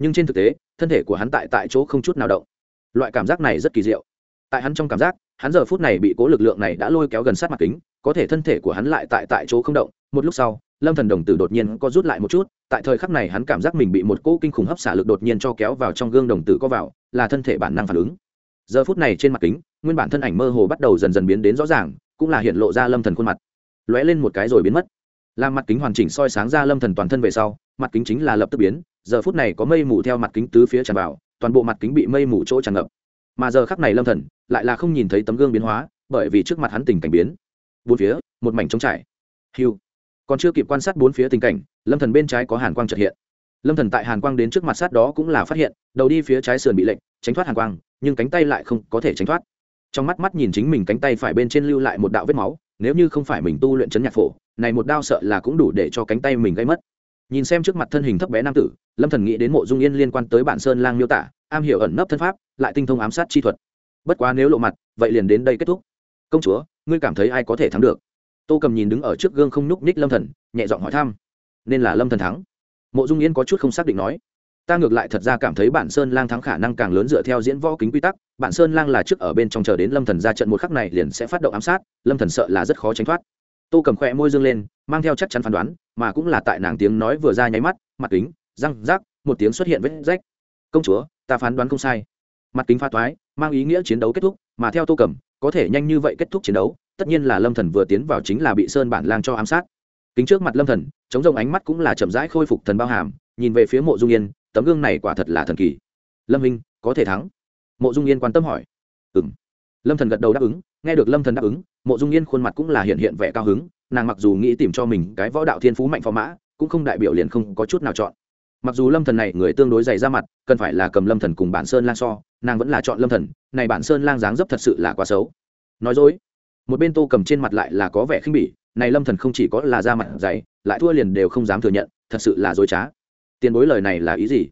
nhưng trên thực tế, thân thể của hắn tại tại chỗ không chút nào động. Loại cảm giác này rất kỳ diệu. Tại hắn trong cảm giác, hắn giờ phút này bị cố lực lượng này đã lôi kéo gần sát mặt kính có thể thân thể của hắn lại tại tại chỗ không động. Một lúc sau, lâm thần đồng tử đột nhiên có rút lại một chút, tại thời khắc này hắn cảm giác mình bị một cỗ kinh khủng hấp xả lực đột nhiên cho kéo vào trong gương đồng tử có vào, là thân thể bản năng phản ứng. Giờ phút này trên mặt kính, nguyên bản thân ảnh mơ hồ bắt đầu dần dần biến đến rõ ràng, cũng là hiện lộ ra lâm thần khuôn mặt. Lóe lên một cái rồi biến mất. Làm mặt kính hoàn chỉnh soi sáng ra lâm thần toàn thân về sau, mặt kính chính là lập tức biến, giờ phút này có mây mù theo mặt kính tứ phía tràn vào, toàn bộ mặt kính bị mây mù chỗ tràn ngập. Mà giờ khắc này lâm thần lại là không nhìn thấy tấm gương biến hóa, bởi vì trước mặt hắn tình cảnh biến bốn phía, một mảnh trống trải. Hiu còn chưa kịp quan sát bốn phía tình cảnh, lâm thần bên trái có hàn quang trật hiện. Lâm thần tại hàn quang đến trước mặt sát đó cũng là phát hiện, đầu đi phía trái sườn bị lệnh, tránh thoát hàn quang, nhưng cánh tay lại không có thể tránh thoát. Trong mắt mắt nhìn chính mình cánh tay phải bên trên lưu lại một đạo vết máu, nếu như không phải mình tu luyện chấn nhạc phổ, này một đao sợ là cũng đủ để cho cánh tay mình gây mất. Nhìn xem trước mặt thân hình thấp bé nam tử, lâm thần nghĩ đến mộ dung yên liên quan tới bản sơn lang miêu tả, am hiểu ẩn nấp thân pháp, lại tinh thông ám sát chi thuật. Bất quá nếu lộ mặt, vậy liền đến đây kết thúc. Công chúa ngươi cảm thấy ai có thể thắng được? Tô cầm nhìn đứng ở trước gương không nhúc ních lâm thần, nhẹ giọng hỏi thăm. Nên là lâm thần thắng. Mộ dung yên có chút không xác định nói. Ta ngược lại thật ra cảm thấy bản sơn lang thắng khả năng càng lớn dựa theo diễn võ kính quy tắc. Bản sơn lang là trước ở bên trong chờ đến lâm thần ra trận một khắc này liền sẽ phát động ám sát. Lâm thần sợ là rất khó tránh thoát. Tô cầm khỏe môi dương lên, mang theo chắc chắn phán đoán, mà cũng là tại nàng tiếng nói vừa ra nháy mắt, mặt kính, răng, rác, một tiếng xuất hiện vết rách. Công chúa, ta phán đoán không sai. Mặt kính pha toái, mang ý nghĩa chiến đấu kết thúc, mà theo tô cầm có thể nhanh như vậy kết thúc chiến đấu tất nhiên là lâm thần vừa tiến vào chính là bị sơn bản lang cho ám sát. Kính trước mặt lâm thần chống rồng ánh mắt cũng là chậm rãi khôi phục thần bao hàm nhìn về phía mộ dung yên tấm gương này quả thật là thần kỳ. Lâm minh, có thể thắng? Mộ dung yên quan tâm hỏi. Ừ m lâm thần gật đầu đáp ứng nghe được lâm thần đáp ứng mộ dung yên khuôn mặt cũng là hiện hiện vẻ cao hứng nàng mặc dù nghĩ tìm cho mình cái võ đạo thiên phú mạnh phò mã cũng không đại biểu liền không có chút nào chọn mặc dù lâm thần này người tương đối dày ra mặt, cần phải là cầm lâm thần cùng bản sơn lang so, nàng vẫn là chọn lâm thần, này bản sơn lang dáng dấp thật sự là quá xấu. Nói dối, một bên tô cầm trên mặt lại là có vẻ khinh bỉ, này lâm thần không chỉ có là da mặt dày, lại thua liền đều không dám thừa nhận, thật sự là dối trá. Tiền bối lời này là ý gì?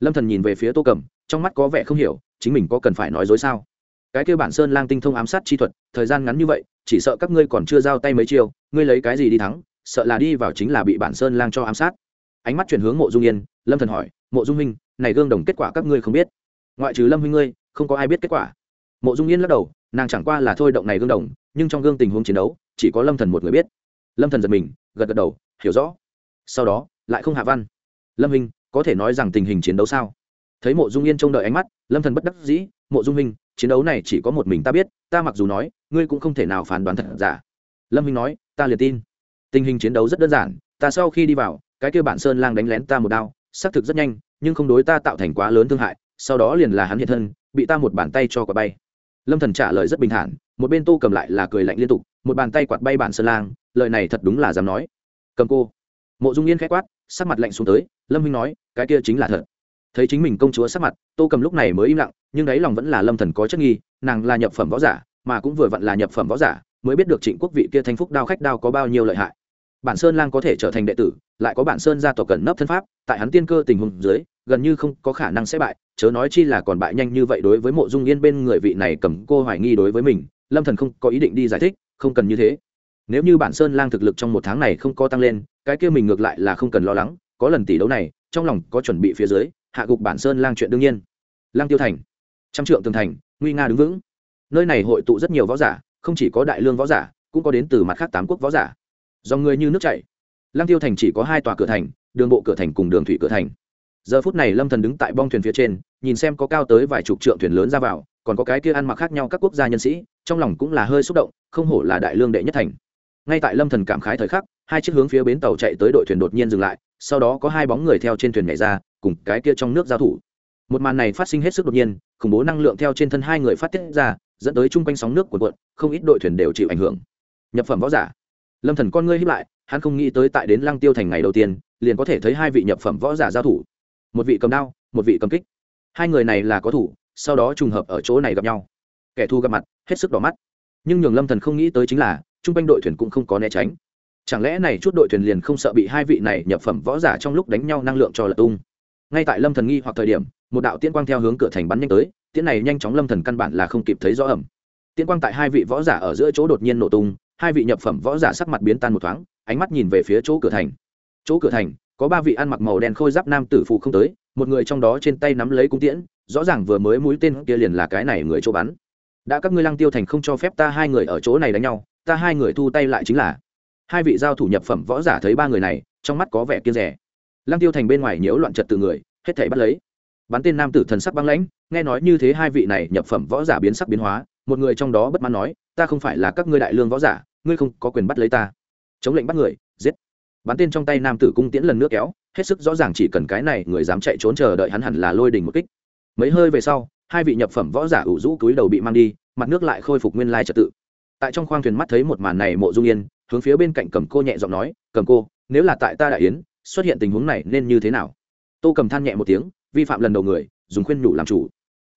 Lâm thần nhìn về phía tô cầm, trong mắt có vẻ không hiểu, chính mình có cần phải nói dối sao? Cái kêu bản sơn lang tinh thông ám sát chi thuật, thời gian ngắn như vậy, chỉ sợ các ngươi còn chưa giao tay mấy chiêu, ngươi lấy cái gì đi thắng, sợ là đi vào chính là bị bản sơn lang cho ám sát ánh mắt chuyển hướng mộ dung yên, lâm thần hỏi, mộ dung huynh, này gương đồng kết quả các ngươi không biết? Ngoại trừ lâm huynh ngươi, không có ai biết kết quả. Mộ dung yên lắc đầu, nàng chẳng qua là thôi động này gương đồng, nhưng trong gương tình huống chiến đấu, chỉ có lâm thần một người biết. Lâm thần giật mình, gật gật đầu, hiểu rõ. Sau đó, lại không hạ văn. Lâm huynh, có thể nói rằng tình hình chiến đấu sao? Thấy mộ dung yên trông đợi ánh mắt, lâm thần bất đắc dĩ, mộ dung minh chiến đấu này chỉ có một mình ta biết, ta mặc dù nói, ngươi cũng không thể nào phán đoán thật giả. Lâm minh nói, ta liền tin. Tình hình chiến đấu rất đơn giản, ta sau khi đi vào cái kia bản sơn lang đánh lén ta một đao, xác thực rất nhanh, nhưng không đối ta tạo thành quá lớn thương hại, sau đó liền là hắn hiện thân, bị ta một bàn tay cho quả bay. Lâm thần trả lời rất bình thản, một bên tô cầm lại là cười lạnh liên tục, một bàn tay quạt bay bản sơn lang, lời này thật đúng là dám nói. Cầm cô. Mộ dung yên khẽ quát, sắc mặt lạnh xuống tới, lâm minh nói, cái kia chính là thật. Thấy chính mình công chúa sắc mặt, tô cầm lúc này mới im lặng, nhưng đáy lòng vẫn là lâm thần có chất nghi, nàng là nhập phẩm võ giả, mà cũng vừa vặn là nhập phẩm võ giả, mới biết được trịnh quốc vị kia thanh phúc đao khách đao có bao nhiêu lợi hại bản sơn lang có thể trở thành đệ tử, lại có bản sơn gia tộc cần nấp thân pháp, tại hắn tiên cơ tình huống dưới, gần như không có khả năng sẽ bại, chớ nói chi là còn bại nhanh như vậy đối với mộ dung yên bên người vị này cầm cô hoài nghi đối với mình, lâm thần không có ý định đi giải thích, không cần như thế. Nếu như bản sơn lang thực lực trong một tháng này không có tăng lên, cái kia mình ngược lại là không cần lo lắng, có lần tỷ đấu này, trong lòng có chuẩn bị phía dưới, hạ gục bản sơn lang chuyện đương nhiên. Lang tiêu thành, trăm trượng tường thành, nguy nga đứng vững. Nơi này hội tụ rất nhiều võ giả, không chỉ có đại lương võ giả, cũng có đến từ mặt khác tám quốc võ giả do người như nước chảy. Lăng tiêu thành chỉ có hai tòa cửa thành, đường bộ cửa thành cùng đường thủy cửa thành. Giờ phút này lâm thần đứng tại bong thuyền phía trên, nhìn xem có cao tới vài chục trượng thuyền lớn ra vào, còn có cái kia ăn mặc khác nhau các quốc gia nhân sĩ, trong lòng cũng là hơi xúc động, không hổ là đại lương đệ nhất thành. Ngay tại lâm thần cảm khái thời khắc, hai chiếc hướng phía bến tàu chạy tới đội thuyền đột nhiên dừng lại, sau đó có hai bóng người theo trên thuyền nhảy ra, cùng cái kia trong nước giao thủ. Một màn này phát sinh hết sức đột nhiên, khủng bố năng lượng theo trên thân hai người phát tiết ra, dẫn tới chung quanh sóng nước của quận không ít đội thuyền đều chịu ảnh hưởng. Nhập phẩm võ giả lâm thần con ngươi hiếp lại, hắn không nghĩ tới tại đến lăng tiêu thành ngày đầu tiên, liền có thể thấy hai vị nhập phẩm võ giả giao thủ. Một vị cầm đao, một vị cầm kích. Hai người này là có thủ, sau đó trùng hợp ở chỗ này gặp nhau. Kẻ thù gặp mặt, hết sức đỏ mắt. Nhưng nhường lâm thần không nghĩ tới chính là chung quanh đội thuyền cũng không có né tránh. Chẳng lẽ này chút đội thuyền liền không sợ bị hai vị này nhập phẩm võ giả trong lúc đánh nhau năng lượng cho lật tung? Ngay tại lâm thần nghi hoặc thời điểm, một đạo tiên quang theo hướng cửa thành bắn nhanh tới, tiễn này nhanh chóng lâm thần căn bản là không kịp thấy rõ ẩm tiên quang tại hai vị võ giả ở giữa chỗ đột nhiên nổ tung hai vị nhập phẩm võ giả sắc mặt biến tan một thoáng, ánh mắt nhìn về phía chỗ cửa thành. Chỗ cửa thành, có ba vị ăn mặc màu đen khôi giáp nam tử phụ không tới, một người trong đó trên tay nắm lấy cung tiễn, rõ ràng vừa mới mũi tên kia liền là cái này người chỗ bắn. Đã các ngươi lăng tiêu thành không cho phép ta hai người ở chỗ này đánh nhau, ta hai người thu tay lại chính là. Hai vị giao thủ nhập phẩm võ giả thấy ba người này, trong mắt có vẻ kiên rẻ. Lăng tiêu thành bên ngoài nhiễu loạn trật từ người, hết thảy bắt lấy. Bắn tên nam tử thần sắc băng lãnh, nghe nói như thế hai vị này nhập phẩm võ giả biến sắc biến hóa, một người trong đó bất mãn nói, ta không phải là các ngươi đại lương võ giả ngươi không có quyền bắt lấy ta. Chống lệnh bắt người, giết. Bắn tên trong tay nam tử cung tiễn lần nước kéo, hết sức rõ ràng chỉ cần cái này người dám chạy trốn chờ đợi hắn hẳn là lôi đình một kích. Mấy hơi về sau, hai vị nhập phẩm võ giả ủ rũ túi đầu bị mang đi, mặt nước lại khôi phục nguyên lai trật tự. Tại trong khoang thuyền mắt thấy một màn này mộ dung yên, hướng phía bên cạnh cầm cô nhẹ giọng nói, cầm cô, nếu là tại ta đại yến, xuất hiện tình huống này nên như thế nào? Tô cầm than nhẹ một tiếng, vi phạm lần đầu người, dùng khuyên nhủ làm chủ.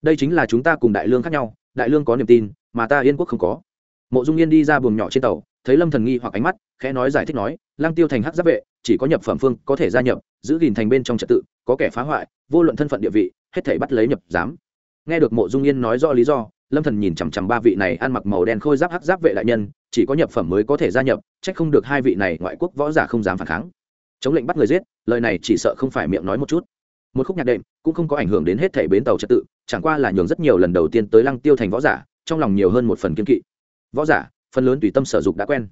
Đây chính là chúng ta cùng đại lương khác nhau, đại lương có niềm tin, mà ta yên quốc không có mộ dung yên đi ra buồng nhỏ trên tàu, thấy lâm thần nghi hoặc ánh mắt, khẽ nói giải thích nói, lang tiêu thành hắc giáp vệ, chỉ có nhập phẩm phương có thể gia nhập, giữ gìn thành bên trong trật tự, có kẻ phá hoại, vô luận thân phận địa vị, hết thể bắt lấy nhập giám. Nghe được mộ dung yên nói rõ lý do, lâm thần nhìn chằm chằm ba vị này ăn mặc màu đen khôi giáp hắc giáp vệ đại nhân, chỉ có nhập phẩm mới có thể gia nhập, trách không được hai vị này ngoại quốc võ giả không dám phản kháng. Chống lệnh bắt người giết, lời này chỉ sợ không phải miệng nói một chút. Một khúc nhạc đệm cũng không có ảnh hưởng đến hết thể bến tàu trật tự, chẳng qua là nhường rất nhiều lần đầu tiên tới lăng tiêu thành võ giả, trong lòng nhiều hơn một phần kiên kỵ võ giả, phần lớn tùy tâm sở dục đã quen.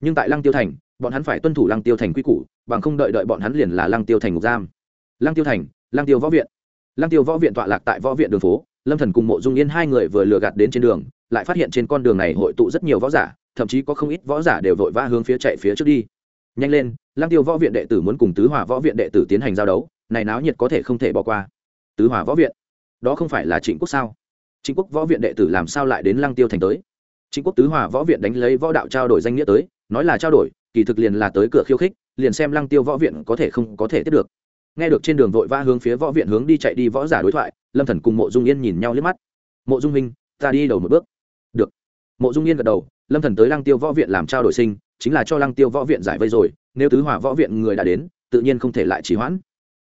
Nhưng tại lăng tiêu thành, bọn hắn phải tuân thủ lăng tiêu thành quy củ, bằng không đợi đợi bọn hắn liền là lăng tiêu thành ngục giam. Lăng tiêu thành, lăng tiêu võ viện. Lăng tiêu võ viện tọa lạc tại võ viện đường phố, lâm thần cùng mộ dung yên hai người vừa lừa gạt đến trên đường, lại phát hiện trên con đường này hội tụ rất nhiều võ giả, thậm chí có không ít võ giả đều vội vã hướng phía chạy phía trước đi. Nhanh lên, lăng tiêu võ viện đệ tử muốn cùng tứ hòa võ viện đệ tử tiến hành giao đấu, này náo nhiệt có thể không thể bỏ qua. Tứ hòa võ viện? Đó không phải là trịnh quốc sao? Trịnh quốc võ viện đệ tử làm sao lại đến lăng tiêu thành tới? Chính quốc tứ hòa võ viện đánh lấy võ đạo trao đổi danh nghĩa tới, nói là trao đổi, kỳ thực liền là tới cửa khiêu khích, liền xem lăng tiêu võ viện có thể không có thể tiếp được. Nghe được trên đường vội vã hướng phía võ viện hướng đi chạy đi võ giả đối thoại, lâm thần cùng mộ dung yên nhìn nhau liếc mắt. Mộ dung minh ta đi đầu một bước. Được. Mộ dung yên gật đầu, lâm thần tới lăng tiêu võ viện làm trao đổi sinh, chính là cho lăng tiêu võ viện giải vây rồi, nếu tứ hòa võ viện người đã đến, tự nhiên không thể lại trì hoãn.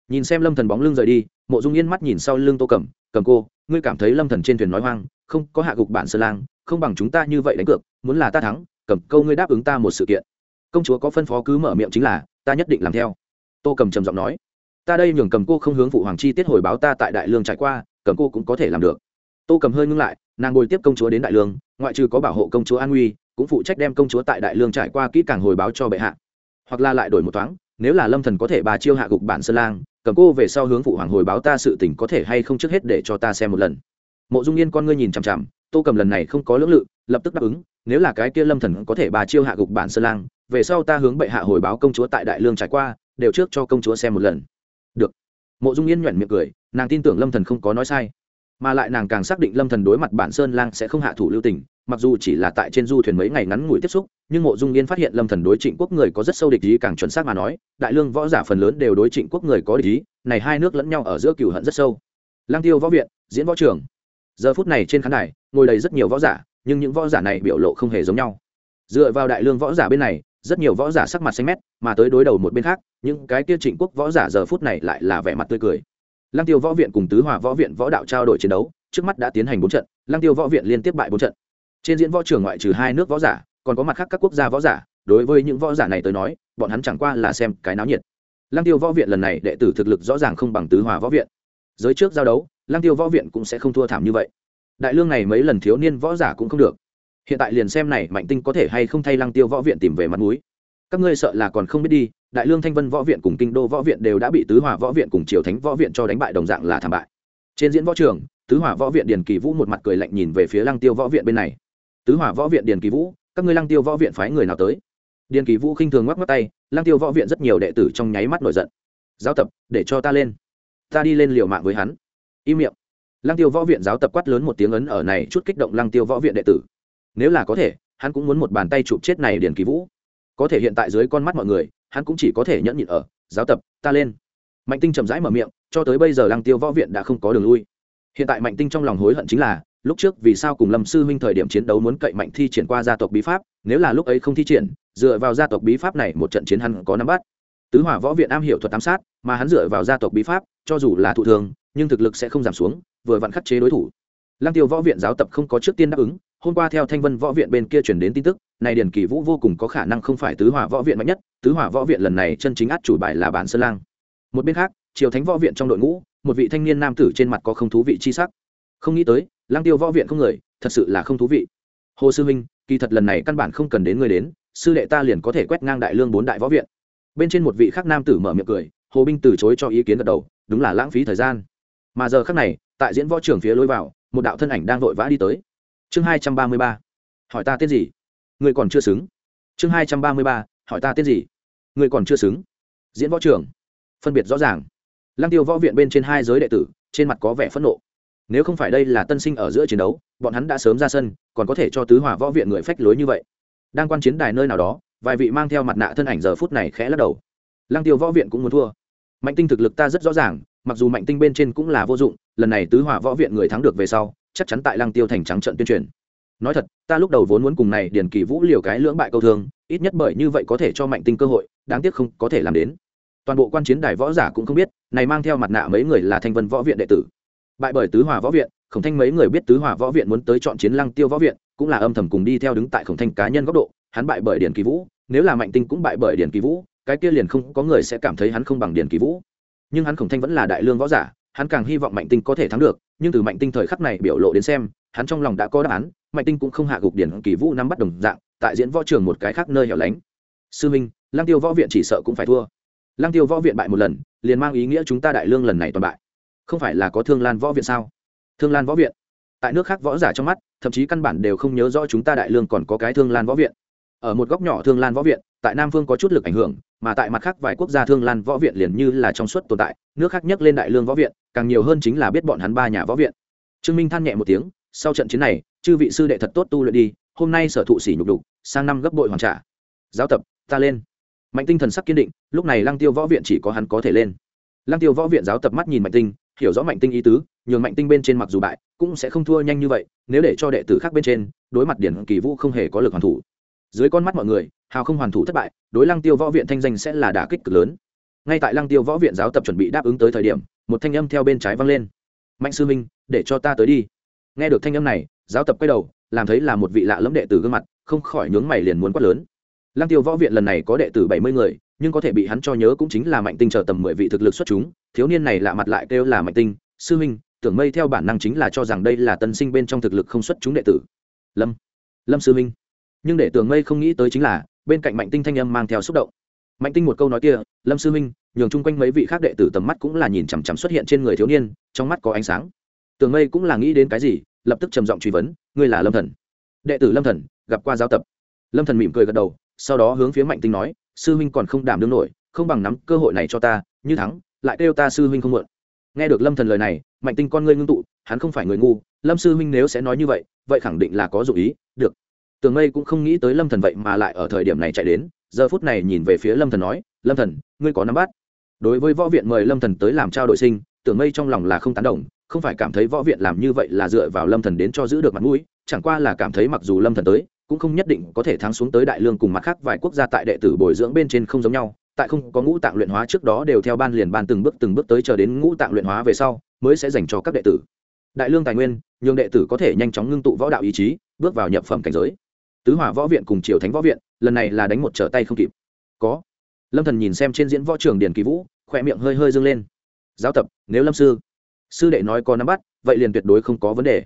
Nhìn xem lâm thần bóng lưng rời đi, mộ dung yên mắt nhìn sau lưng tô cầm cầm cô, ngươi cảm thấy lâm thần trên thuyền nói hoang, không có hạ gục bản sơ lang không bằng chúng ta như vậy đánh cược, muốn là ta thắng, cầm câu ngươi đáp ứng ta một sự kiện. Công chúa có phân phó cứ mở miệng chính là, ta nhất định làm theo. Tô cầm trầm giọng nói, ta đây nhường cầm cô không hướng phụ hoàng chi tiết hồi báo ta tại đại lương trải qua, cầm cô cũng có thể làm được. Tô cầm hơi ngưng lại, nàng ngồi tiếp công chúa đến đại lương, ngoại trừ có bảo hộ công chúa an nguy, cũng phụ trách đem công chúa tại đại lương trải qua kỹ càng hồi báo cho bệ hạ. Hoặc là lại đổi một thoáng, nếu là lâm thần có thể bà chiêu hạ gục bản sơn lang, cầm cô về sau hướng phụ hoàng hồi báo ta sự tình có thể hay không trước hết để cho ta xem một lần. Mộ dung yên con ngươi nhìn chằm chằm tô cầm lần này không có lưỡng lự, lập tức đáp ứng, nếu là cái kia lâm thần có thể bà chiêu hạ gục bản sơn lang, về sau ta hướng bệ hạ hồi báo công chúa tại đại lương trải qua, đều trước cho công chúa xem một lần. Được. Mộ dung yên nhoẻn miệng cười, nàng tin tưởng lâm thần không có nói sai. Mà lại nàng càng xác định lâm thần đối mặt bản sơn lang sẽ không hạ thủ lưu tình, mặc dù chỉ là tại trên du thuyền mấy ngày ngắn ngủi tiếp xúc, nhưng mộ dung yên phát hiện lâm thần đối trịnh quốc người có rất sâu địch ý càng chuẩn xác mà nói, đại lương võ giả phần lớn đều đối trịnh quốc người có địch ý, này hai nước lẫn nhau ở giữa cửu hận rất sâu. Lang tiêu võ viện, diễn võ trường giờ phút này trên khán đài, ngồi đầy rất nhiều võ giả, nhưng những võ giả này biểu lộ không hề giống nhau. Dựa vào đại lương võ giả bên này, rất nhiều võ giả sắc mặt xanh mét, mà tới đối đầu một bên khác, những cái kia trịnh quốc võ giả giờ phút này lại là vẻ mặt tươi cười. Lăng tiêu võ viện cùng tứ hòa võ viện võ đạo trao đổi chiến đấu, trước mắt đã tiến hành bốn trận, lăng tiêu võ viện liên tiếp bại bốn trận. Trên diễn võ trường ngoại trừ hai nước võ giả, còn có mặt khác các quốc gia võ giả, đối với những võ giả này tới nói, bọn hắn chẳng qua là xem cái náo nhiệt. Lăng tiêu võ viện lần này đệ tử thực lực rõ ràng không bằng tứ hòa võ viện giới trước giao đấu lăng tiêu võ viện cũng sẽ không thua thảm như vậy đại lương này mấy lần thiếu niên võ giả cũng không được hiện tại liền xem này mạnh tinh có thể hay không thay lăng tiêu võ viện tìm về mặt núi các ngươi sợ là còn không biết đi đại lương thanh vân võ viện cùng kinh đô võ viện đều đã bị tứ hòa võ viện cùng triều thánh võ viện cho đánh bại đồng dạng là thảm bại trên diễn võ trường tứ hòa võ viện điền kỳ vũ một mặt cười lạnh nhìn về phía lăng tiêu võ viện bên này tứ hòa võ viện điền kỳ vũ các ngươi lăng tiêu võ viện phái người nào tới điền kỳ vũ khinh thường ngoắc ngoắc tay lăng tiêu võ viện rất nhiều đệ tử trong nháy mắt nổi giận giáo tập để cho ta lên ta đi lên liều mạng với hắn. Im miệng. Lăng tiêu võ viện giáo tập quát lớn một tiếng ấn ở này chút kích động lăng tiêu võ viện đệ tử. Nếu là có thể, hắn cũng muốn một bàn tay chụp chết này điền kỳ vũ. Có thể hiện tại dưới con mắt mọi người, hắn cũng chỉ có thể nhẫn nhịn ở, giáo tập, ta lên. Mạnh tinh chậm rãi mở miệng, cho tới bây giờ lăng tiêu võ viện đã không có đường lui. Hiện tại mạnh tinh trong lòng hối hận chính là, lúc trước vì sao cùng lâm sư huynh thời điểm chiến đấu muốn cậy mạnh thi triển qua gia tộc bí pháp, nếu là lúc ấy không thi triển, dựa vào gia tộc bí pháp này một trận chiến hắn có nắm bắt. Tứ hỏa võ viện am hiểu thuật ám sát mà hắn dựa vào gia tộc bí pháp, cho dù là thụ thường nhưng thực lực sẽ không giảm xuống, vừa vặn khắc chế đối thủ. Lăng tiêu võ viện giáo tập không có trước tiên đáp ứng, hôm qua theo thanh vân võ viện bên kia chuyển đến tin tức này điển kỳ vũ vô cùng có khả năng không phải tứ hỏa võ viện mạnh nhất, tứ hỏa võ viện lần này chân chính át chủ bài là bản sơn lang. Một bên khác, triều thánh võ viện trong đội ngũ, một vị thanh niên nam tử trên mặt có không thú vị chi sắc. Không nghĩ tới lang tiêu võ viện không người, thật sự là không thú vị. Hồ sư huynh kỳ thật lần này căn bản không cần đến người đến, sư đệ ta liền có thể quét ngang đại lương bốn đại võ viện. Bên trên một vị khác nam tử mở miệng cười hồ binh từ chối cho ý kiến gật đầu, đúng là lãng phí thời gian. Mà giờ khác này, tại diễn võ trường phía lối vào, một đạo thân ảnh đang vội vã đi tới. Chương hai trăm ba mươi ba. Hỏi ta tên gì? Người còn chưa xứng. Chương hai trăm ba mươi ba, hỏi ta tên gì? Người còn chưa xứng. Diễn võ trường. Phân biệt rõ ràng. Lăng tiêu võ viện bên trên hai giới đệ tử, trên mặt có vẻ phẫn nộ. Nếu không phải đây là tân sinh ở giữa chiến đấu, bọn hắn đã sớm ra sân, còn có thể cho tứ hỏa võ viện người phách lối như vậy. Đang quan chiến đài nơi nào đó, vài vị mang theo mặt nạ thân ảnh giờ phút này khẽ lắc đầu. Lăng tiêu võ viện cũng muốn thua mạnh tinh thực lực ta rất rõ ràng, mặc dù mạnh tinh bên trên cũng là vô dụng, lần này tứ hỏa võ viện người thắng được về sau, chắc chắn tại lăng tiêu thành trắng trận tuyên truyền. Nói thật, ta lúc đầu vốn muốn cùng này điền kỳ vũ liều cái lưỡng bại câu thương, ít nhất bởi như vậy có thể cho mạnh tinh cơ hội, đáng tiếc không có thể làm đến. Toàn bộ quan chiến đài võ giả cũng không biết, này mang theo mặt nạ mấy người là thanh vân võ viện đệ tử. Bại bởi tứ hòa võ viện, khổng thanh mấy người biết tứ hòa võ viện muốn tới chọn chiến lăng tiêu võ viện, cũng là âm thầm cùng đi theo đứng tại khổng thanh cá nhân góc độ, hắn bại bởi điền kỳ vũ, nếu là mạnh tinh cũng bại bởi điền kỳ vũ cái kia liền không có người sẽ cảm thấy hắn không bằng điền kỳ vũ. Nhưng hắn khổng thanh vẫn là đại lương võ giả, hắn càng hy vọng mạnh tinh có thể thắng được, nhưng từ mạnh tinh thời khắc này biểu lộ đến xem, hắn trong lòng đã có đáp án, mạnh tinh cũng không hạ gục điển kỳ vũ nắm bắt đồng dạng, tại diễn võ trường một cái khác nơi hẻo lánh. Sư minh Lang tiêu võ viện chỉ sợ cũng phải thua. Lang tiêu võ viện bại một lần, liền mang ý nghĩa chúng ta đại lương lần này toàn bại. Không phải là có thương lan võ viện sao? Thương lan võ viện. Tại nước khác võ giả trong mắt, thậm chí căn bản đều không nhớ rõ chúng ta đại lương còn có cái thương lan võ viện. Ở một góc nhỏ thương lan võ viện tại nam phương có chút lực ảnh hưởng, mà tại mặt khác vài quốc gia thương lan võ viện liền như là trong suốt tồn tại, nước khác nhắc lên đại lương võ viện, càng nhiều hơn chính là biết bọn hắn ba nhà võ viện. Trương minh than nhẹ một tiếng, sau trận chiến này, chư vị sư đệ thật tốt tu luyện đi, hôm nay sở thụ sỉ nhục đục, sang năm gấp bội hoàn trả. Giáo tập, ta lên. Mạnh tinh thần sắc kiên định, lúc này lăng tiêu võ viện chỉ có hắn có thể lên. Lăng tiêu võ viện giáo tập mắt nhìn mạnh tinh, hiểu rõ mạnh tinh ý tứ, nhường mạnh tinh bên trên mặc dù bại, cũng sẽ không thua nhanh như vậy, nếu để cho đệ tử khác bên trên, đối mặt điển kỳ vũ không hề có lực hoàn thủ. Dưới con mắt mọi người hào không hoàn thủ thất bại, đối lăng tiêu võ viện thanh danh sẽ là đả kích cực lớn. Ngay tại lăng tiêu võ viện giáo tập chuẩn bị đáp ứng tới thời điểm, một thanh âm theo bên trái vang lên. Mạnh sư minh, để cho ta tới đi. Nghe được thanh âm này, giáo tập quay đầu, làm thấy là một vị lạ lẫm đệ tử gương mặt, không khỏi nhướng mày liền muốn quát lớn. Lăng tiêu võ viện lần này có đệ tử bảy mươi người, nhưng có thể bị hắn cho nhớ cũng chính là mạnh tinh chờ tầm mười vị thực lực xuất chúng, thiếu niên này lạ mặt lại kêu là mạnh tinh, sư minh, tưởng mây theo bản năng chính là cho rằng đây là tân sinh bên trong thực lực không xuất chúng đệ tử. Lâm lâm sư minh. Nhưng để tưởng mây không nghĩ tới chính là bên cạnh mạnh tinh thanh âm mang theo xúc động mạnh tinh một câu nói kia lâm sư minh nhường chung quanh mấy vị khác đệ tử tầm mắt cũng là nhìn chằm chằm xuất hiện trên người thiếu niên trong mắt có ánh sáng tường mây cũng là nghĩ đến cái gì lập tức trầm giọng truy vấn ngươi là lâm thần đệ tử lâm thần gặp qua giáo tập lâm thần mỉm cười gật đầu sau đó hướng phía mạnh tinh nói sư huynh còn không đảm đương nổi không bằng nắm cơ hội này cho ta như thắng lại kêu ta sư huynh không mượn nghe được lâm thần lời này mạnh tinh con ngươi ngưng tụ hắn không phải người ngu lâm sư huynh nếu sẽ nói như vậy vậy khẳng định là có dụ ý được tường mây cũng không nghĩ tới lâm thần vậy mà lại ở thời điểm này chạy đến, giờ phút này nhìn về phía lâm thần nói, lâm thần, ngươi có nắm bắt? Đối với võ viện mời lâm thần tới làm trao đổi sinh tưởng mây trong lòng là không tán đồng, không phải cảm thấy võ viện làm như vậy là dựa vào lâm thần đến cho giữ được mặt mũi, chẳng qua là cảm thấy mặc dù lâm thần tới, cũng không nhất định có thể thắng xuống tới đại lương cùng mặt khác vài quốc gia tại đệ tử bồi dưỡng bên trên không giống nhau, tại không có ngũ tạng luyện hóa trước đó đều theo ban liền ban từng bước từng bước tới chờ đến ngũ tạng luyện hóa về sau, mới sẽ dành cho các đệ tử. Đại lương tài nguyên, nhường đệ tử có thể nhanh chóng ngưng tụ võ đạo ý chí, bước vào nhập phẩm cảnh giới tứ hỏa võ viện cùng triều thánh võ viện, lần này là đánh một trở tay không kịp. Có. Lâm thần nhìn xem trên diễn võ trường điền kỳ vũ, khỏe miệng hơi hơi dâng lên. Giáo tập, nếu lâm sư sư đệ nói có nắm bắt, vậy liền tuyệt đối không có vấn đề.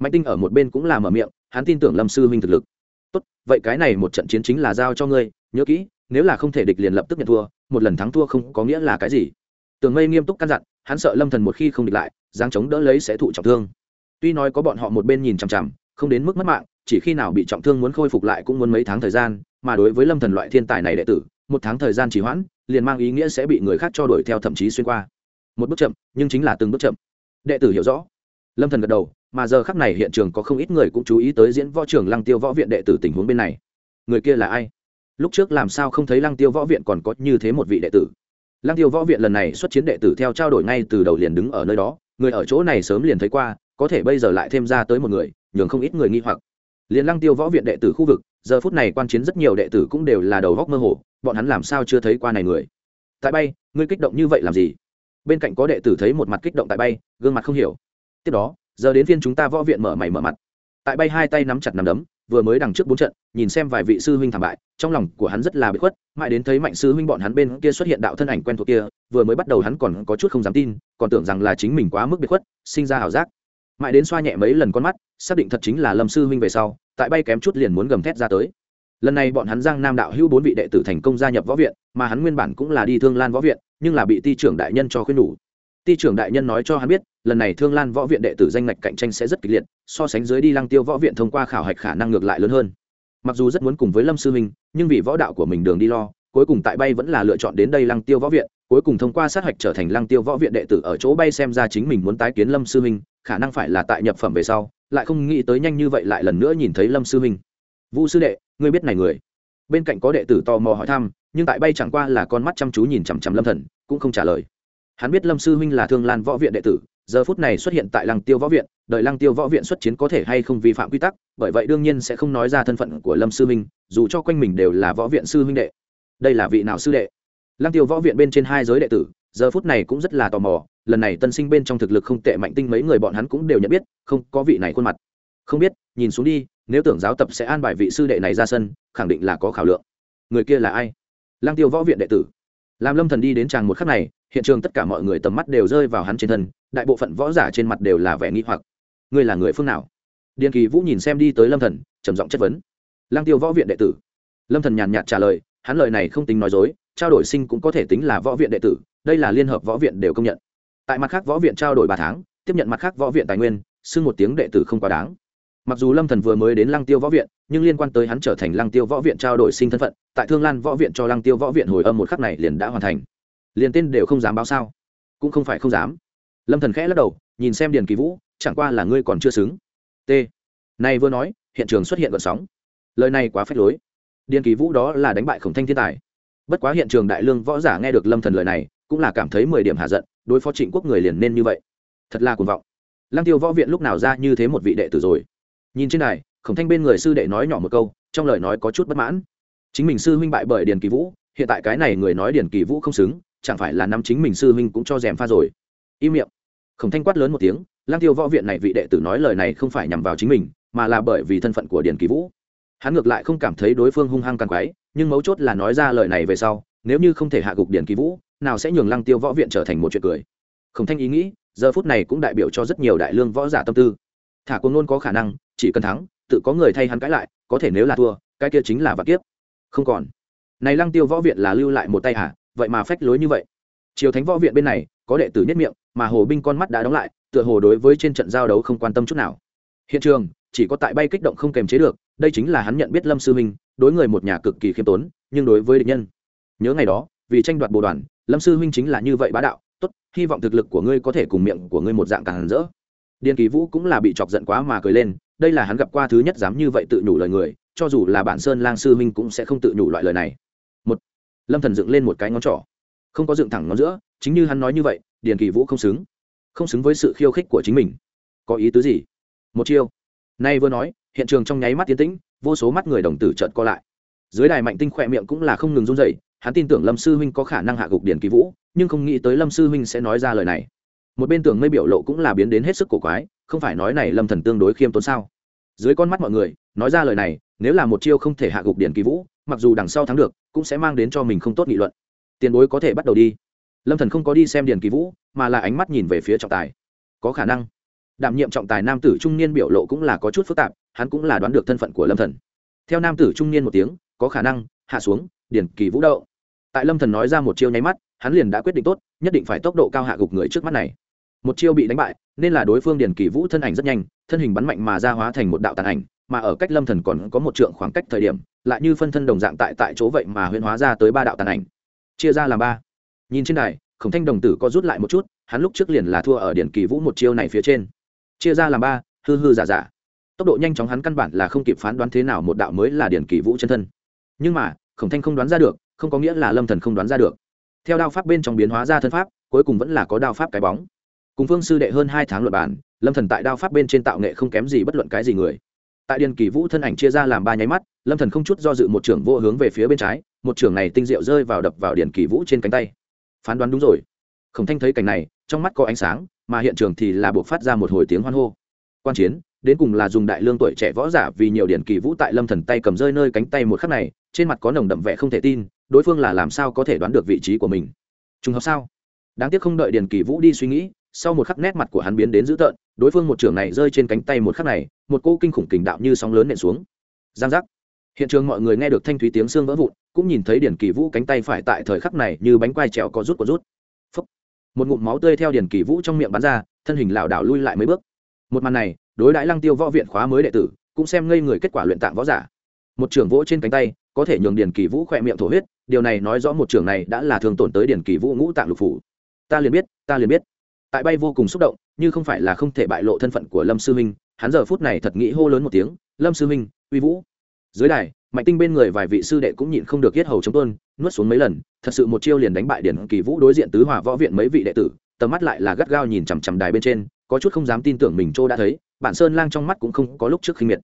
Mạnh tinh ở một bên cũng là mở miệng, hắn tin tưởng lâm sư huynh thực lực. Tốt, vậy cái này một trận chiến chính là giao cho ngươi, nhớ kỹ, nếu là không thể địch liền lập tức nhận thua, một lần thắng thua không có nghĩa là cái gì. Tường mây nghiêm túc căn dặn, hắn sợ lâm thần một khi không địch lại giáng chống đỡ lấy sẽ thụ trọng thương. Tuy nói có bọn họ một bên nhìn chằm chằm, không đến mức mất mạng chỉ khi nào bị trọng thương muốn khôi phục lại cũng muốn mấy tháng thời gian, mà đối với lâm thần loại thiên tài này đệ tử, một tháng thời gian trì hoãn, liền mang ý nghĩa sẽ bị người khác cho đuổi theo thậm chí xuyên qua. Một bước chậm, nhưng chính là từng bước chậm. Đệ tử hiểu rõ. Lâm thần gật đầu, mà giờ khắc này hiện trường có không ít người cũng chú ý tới diễn võ trưởng lăng tiêu võ viện đệ tử tình huống bên này. Người kia là ai? Lúc trước làm sao không thấy lăng tiêu võ viện còn có như thế một vị đệ tử? Lăng tiêu võ viện lần này xuất chiến đệ tử theo trao đổi ngay từ đầu liền đứng ở nơi đó, người ở chỗ này sớm liền thấy qua, có thể bây giờ lại thêm ra tới một người, nhường không ít người nghi hoặc liền lăng tiêu võ viện đệ tử khu vực, giờ phút này quan chiến rất nhiều đệ tử cũng đều là đầu góc mơ hồ, bọn hắn làm sao chưa thấy qua này người? Tại bay, ngươi kích động như vậy làm gì? Bên cạnh có đệ tử thấy một mặt kích động tại bay, gương mặt không hiểu. Tiếp đó, giờ đến phiên chúng ta võ viện mở mày mở mặt. Tại bay hai tay nắm chặt nắm đấm, vừa mới đằng trước bốn trận, nhìn xem vài vị sư huynh thảm bại, trong lòng của hắn rất là bị khuất, mãi đến thấy mạnh sư huynh bọn hắn bên kia xuất hiện đạo thân ảnh quen thuộc kia, vừa mới bắt đầu hắn còn có chút không dám tin, còn tưởng rằng là chính mình quá mức bị khuất, sinh ra ảo giác mãi đến xoa nhẹ mấy lần con mắt, xác định thật chính là lâm sư huynh về sau, tại bay kém chút liền muốn gầm thét ra tới. Lần này bọn hắn giang nam đạo hữu bốn vị đệ tử thành công gia nhập võ viện, mà hắn nguyên bản cũng là đi thương lan võ viện, nhưng là bị ti trưởng đại nhân cho khuyên đủ ti trưởng đại nhân nói cho hắn biết, lần này thương lan võ viện đệ tử danh ngạch cạnh tranh sẽ rất kịch liệt, so sánh dưới đi lăng tiêu võ viện thông qua khảo hạch khả năng ngược lại lớn hơn. Mặc dù rất muốn cùng với lâm sư minh nhưng vì võ đạo của mình đường đi lo cuối cùng tại bay vẫn là lựa chọn đến đây lăng tiêu võ viện, cuối cùng thông qua sát hạch trở thành lăng tiêu võ viện đệ tử ở chỗ bay xem ra chính mình muốn tái kiến lâm sư minh, khả năng phải là tại nhập phẩm về sau, lại không nghĩ tới nhanh như vậy lại lần nữa nhìn thấy lâm sư minh. Vu sư đệ, ngươi biết này người. Bên cạnh có đệ tử tò mò hỏi thăm, nhưng tại bay chẳng qua là con mắt chăm chú nhìn chằm chằm lâm thần, cũng không trả lời. Hắn biết lâm sư huynh là thương lan võ viện đệ tử, giờ phút này xuất hiện tại lăng tiêu võ viện, đợi lăng tiêu võ viện xuất chiến có thể hay không vi phạm quy tắc, bởi vậy đương nhiên sẽ không nói ra thân phận của lâm sư huynh dù cho quanh mình đều là võ viện sư huynh đệ đây là vị nào sư đệ? Lăng tiêu võ viện bên trên hai giới đệ tử, giờ phút này cũng rất là tò mò, lần này tân sinh bên trong thực lực không tệ mạnh tinh mấy người bọn hắn cũng đều nhận biết, không, có vị này khuôn mặt. Không biết, nhìn xuống đi, nếu tưởng giáo tập sẽ an bài vị sư đệ này ra sân, khẳng định là có khảo lượng. Người kia là ai? Lăng tiêu võ viện đệ tử. Làm lâm thần đi đến tràng một khắc này, hiện trường tất cả mọi người tầm mắt đều rơi vào hắn trên thân, đại bộ phận võ giả trên mặt đều là vẻ nghi hoặc. Ngươi là người phương nào? Điền kỳ vũ nhìn xem đi tới lâm thần, trầm giọng chất vấn. Lang tiêu võ viện đệ tử. Lâm thần nhàn nhạt trả lời hắn lời này không tính nói dối, trao đổi sinh cũng có thể tính là võ viện đệ tử, đây là liên hợp võ viện đều công nhận. Tại mặt khác võ viện trao đổi ba tháng, tiếp nhận mặt khác võ viện tài nguyên, xưng một tiếng đệ tử không quá đáng. Mặc dù lâm thần vừa mới đến lăng tiêu võ viện, nhưng liên quan tới hắn trở thành lăng tiêu võ viện trao đổi sinh thân phận, tại thương lan võ viện cho lăng tiêu võ viện hồi âm một khắc này liền đã hoàn thành. Liền tên đều không dám báo sao? Cũng không phải không dám. Lâm thần khẽ lắc đầu, nhìn xem điền kỳ vũ, chẳng qua là ngươi còn chưa xứng. T. Này vừa nói, hiện trường xuất hiện gợn sóng. Lời này quá phép lối điền kỳ vũ đó là đánh bại khổng thanh thiên tài. Bất quá hiện trường đại lương võ giả nghe được lâm thần lời này, cũng là cảm thấy mười điểm hạ giận, đối phó trịnh quốc người liền nên như vậy. Thật là cuồng vọng. Lăng tiêu võ viện lúc nào ra như thế một vị đệ tử rồi? Nhìn trên này khổng thanh bên người sư đệ nói nhỏ một câu, trong lời nói có chút bất mãn. Chính mình sư huynh bại bởi điền kỳ vũ, hiện tại cái này người nói điền kỳ vũ không xứng, chẳng phải là năm chính mình sư huynh cũng cho rèm pha rồi? Im miệng. Khổng thanh quát lớn một tiếng lang tiêu võ viện này vị đệ tử nói lời này không phải nhằm vào chính mình, mà là bởi vì thân phận của điền kỳ vũ hắn ngược lại không cảm thấy đối phương hung hăng càng quái, nhưng mấu chốt là nói ra lời này về sau, nếu như không thể hạ gục điền kỳ vũ, nào sẽ nhường lăng tiêu võ viện trở thành một chuyện cười. Khổng thanh ý nghĩ, giờ phút này cũng đại biểu cho rất nhiều đại lương võ giả tâm tư. Thả cuồng nôn có khả năng, chỉ cần thắng, tự có người thay hắn cãi lại, có thể nếu là thua, cái kia chính là vạn kiếp. Không còn. Này lăng tiêu võ viện là lưu lại một tay hả? Vậy mà phách lối như vậy. Triều thánh võ viện bên này, có đệ tử nhất miệng, mà hồ binh con mắt đã đóng lại, tựa hồ đối với trên trận giao đấu không quan tâm chút nào. Hiện trường chỉ có tại bay kích động không kềm chế được, đây chính là hắn nhận biết lâm sư huynh đối người một nhà cực kỳ khiêm tốn, nhưng đối với địch nhân. Nhớ ngày đó, vì tranh đoạt bồ đoàn, lâm sư huynh chính là như vậy bá đạo, tốt, hy vọng thực lực của ngươi có thể cùng miệng của ngươi một dạng càng rỡ. Điền kỳ vũ cũng là bị chọc giận quá mà cười lên, đây là hắn gặp qua thứ nhất dám như vậy tự nhủ lời người, cho dù là bản sơn lang sư huynh cũng sẽ không tự nhủ loại lời này. Một, lâm thần dựng lên một cái ngón trỏ. Không có dựng thẳng ngón giữa, chính như hắn nói như vậy, điền kỳ vũ không xứng. Không xứng với sự khiêu khích của chính mình. Có ý tứ gì? Một chiêu nay vừa nói, hiện trường trong nháy mắt tiến tĩnh, vô số mắt người đồng tử trợt co lại. Dưới đài mạnh tinh khỏe miệng cũng là không ngừng run rẩy, hắn tin tưởng lâm sư huynh có khả năng hạ gục điển kỳ vũ, nhưng không nghĩ tới lâm sư huynh sẽ nói ra lời này. Một bên tưởng mây biểu lộ cũng là biến đến hết sức cổ quái, không phải nói này lâm thần tương đối khiêm tốn sao? Dưới con mắt mọi người, nói ra lời này, nếu là một chiêu không thể hạ gục điển kỳ vũ, mặc dù đằng sau thắng được, cũng sẽ mang đến cho mình không tốt nghị luận. Tiền bối có thể bắt đầu đi. Lâm thần không có đi xem điển kỳ vũ, mà là ánh mắt nhìn về phía trọng tài. Có khả năng đảm nhiệm trọng tài nam tử trung niên biểu lộ cũng là có chút phức tạp, hắn cũng là đoán được thân phận của lâm thần. Theo nam tử trung niên một tiếng, có khả năng, hạ xuống, điển kỳ vũ đậu. Tại lâm thần nói ra một chiêu nháy mắt, hắn liền đã quyết định tốt, nhất định phải tốc độ cao hạ gục người trước mắt này. Một chiêu bị đánh bại, nên là đối phương điển kỳ vũ thân ảnh rất nhanh, thân hình bắn mạnh mà ra hóa thành một đạo tàn ảnh, mà ở cách lâm thần còn có một trượng khoảng cách thời điểm, lại như phân thân đồng dạng tại tại chỗ vậy mà huyễn hóa ra tới ba đạo tàn ảnh. Chia ra làm ba. Nhìn trên đài, khổng thanh đồng tử có rút lại một chút, hắn lúc trước liền là thua ở điển kỳ vũ một chiêu này phía trên chia ra làm ba, hư hư giả giả. Tốc độ nhanh chóng hắn căn bản là không kịp phán đoán thế nào một đạo mới là điển kỳ vũ chân thân. Nhưng mà, khổng thanh không đoán ra được, không có nghĩa là lâm thần không đoán ra được. Theo đao pháp bên trong biến hóa ra thân pháp, cuối cùng vẫn là có đao pháp cái bóng. Cùng phương sư đệ hơn hai tháng luật bản lâm thần tại đao pháp bên trên tạo nghệ không kém gì bất luận cái gì người. Tại điền kỳ vũ thân ảnh chia ra làm ba nháy mắt, lâm thần không chút do dự một trưởng vô hướng về phía bên trái, một trưởng này tinh diệu rơi vào đập vào điền kỳ vũ trên cánh tay. Phán đoán đúng rồi khổng thanh thấy cảnh này, trong mắt có ánh sáng, mà hiện trường thì là buộc phát ra một hồi tiếng hoan hô. Quan chiến, đến cùng là dùng đại lương tuổi trẻ võ giả vì nhiều điển kỳ vũ tại lâm thần tay cầm rơi nơi cánh tay một khắc này, trên mặt có nồng đậm vẻ không thể tin, đối phương là làm sao có thể đoán được vị trí của mình. Trùng hợp sao? Đáng tiếc không đợi điển kỳ vũ đi suy nghĩ, sau một khắc nét mặt của hắn biến đến dữ tợn, đối phương một trường này rơi trên cánh tay một khắc này, một cô kinh khủng kình đạo như sóng lớn nện xuống. Giang giác. Hiện trường mọi người nghe được thanh thúy tiếng xương vỡ vụn, cũng nhìn thấy điển kỳ vũ cánh tay phải tại thời khắc này như bánh quai trèo có rút có rút một ngụm máu tươi theo điển kỳ vũ trong miệng bắn ra, thân hình lảo đảo lui lại mấy bước. Một màn này, đối đãi lăng tiêu võ viện khóa mới đệ tử, cũng xem ngây người kết quả luyện tạng võ giả. Một trưởng vỗ trên cánh tay, có thể nhường điển kỳ vũ khỏe miệng thổ huyết, điều này nói rõ một trưởng này đã là thường tổn tới điển kỳ vũ ngũ tạng lục phủ. Ta liền biết, ta liền biết. Tại bay vô cùng xúc động, như không phải là không thể bại lộ thân phận của lâm sư minh, hắn giờ phút này thật nghĩ hô lớn một tiếng, lâm sư minh, uy vũ dưới đài, mạnh tinh bên người vài vị sư đệ cũng nhịn không được yết hầu chống tôn, nuốt xuống mấy lần, thật sự một chiêu liền đánh bại điển kỳ vũ đối diện tứ hòa võ viện mấy vị đệ tử, tầm mắt lại là gắt gao nhìn chằm chằm đài bên trên, có chút không dám tin tưởng mình châu đã thấy, bản sơn lang trong mắt cũng không có lúc trước khinh miệt.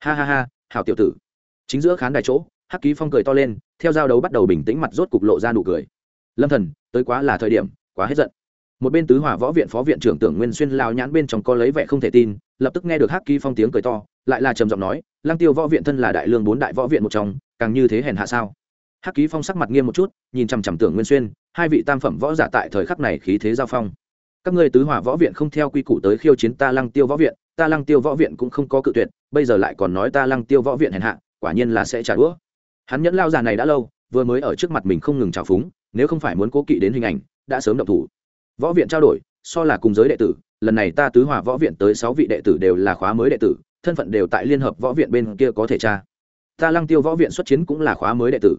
Ha ha ha, hảo tiểu tử. Chính giữa khán đài chỗ, hắc ký phong cười to lên, theo giao đấu bắt đầu bình tĩnh mặt rốt cục lộ ra nụ cười. Lâm thần, tới quá là thời điểm, quá hết giận một bên tứ hỏa võ viện phó viện trưởng tưởng nguyên xuyên lao nhãn bên trong có lấy vẻ không thể tin, lập tức nghe được hắc ký phong tiếng cười to, lại là trầm giọng nói lang tiêu võ viện thân là đại lương bốn đại võ viện một trong, càng như thế hèn hạ sao? Hắc ký phong sắc mặt nghiêm một chút, nhìn chằm chằm tưởng nguyên xuyên, hai vị tam phẩm võ giả tại thời khắc này khí thế giao phong. Các ngươi tứ hỏa võ viện không theo quy củ tới khiêu chiến ta lăng tiêu võ viện, ta lăng tiêu võ viện cũng không có cự tuyệt, bây giờ lại còn nói ta lăng tiêu võ viện hèn hạ, quả nhiên là sẽ trả đũa. Hắn nhẫn lao già này đã lâu, vừa mới ở trước mặt mình không ngừng trào phúng, nếu không phải muốn cố kỵ đến hình ảnh, đã sớm động thủ võ viện trao đổi, so là cùng giới đệ tử, lần này ta tứ hòa võ viện tới sáu vị đệ tử đều là khóa mới đệ tử, thân phận đều tại liên hợp võ viện bên kia có thể tra. Ta lăng tiêu võ viện xuất chiến cũng là khóa mới đệ tử.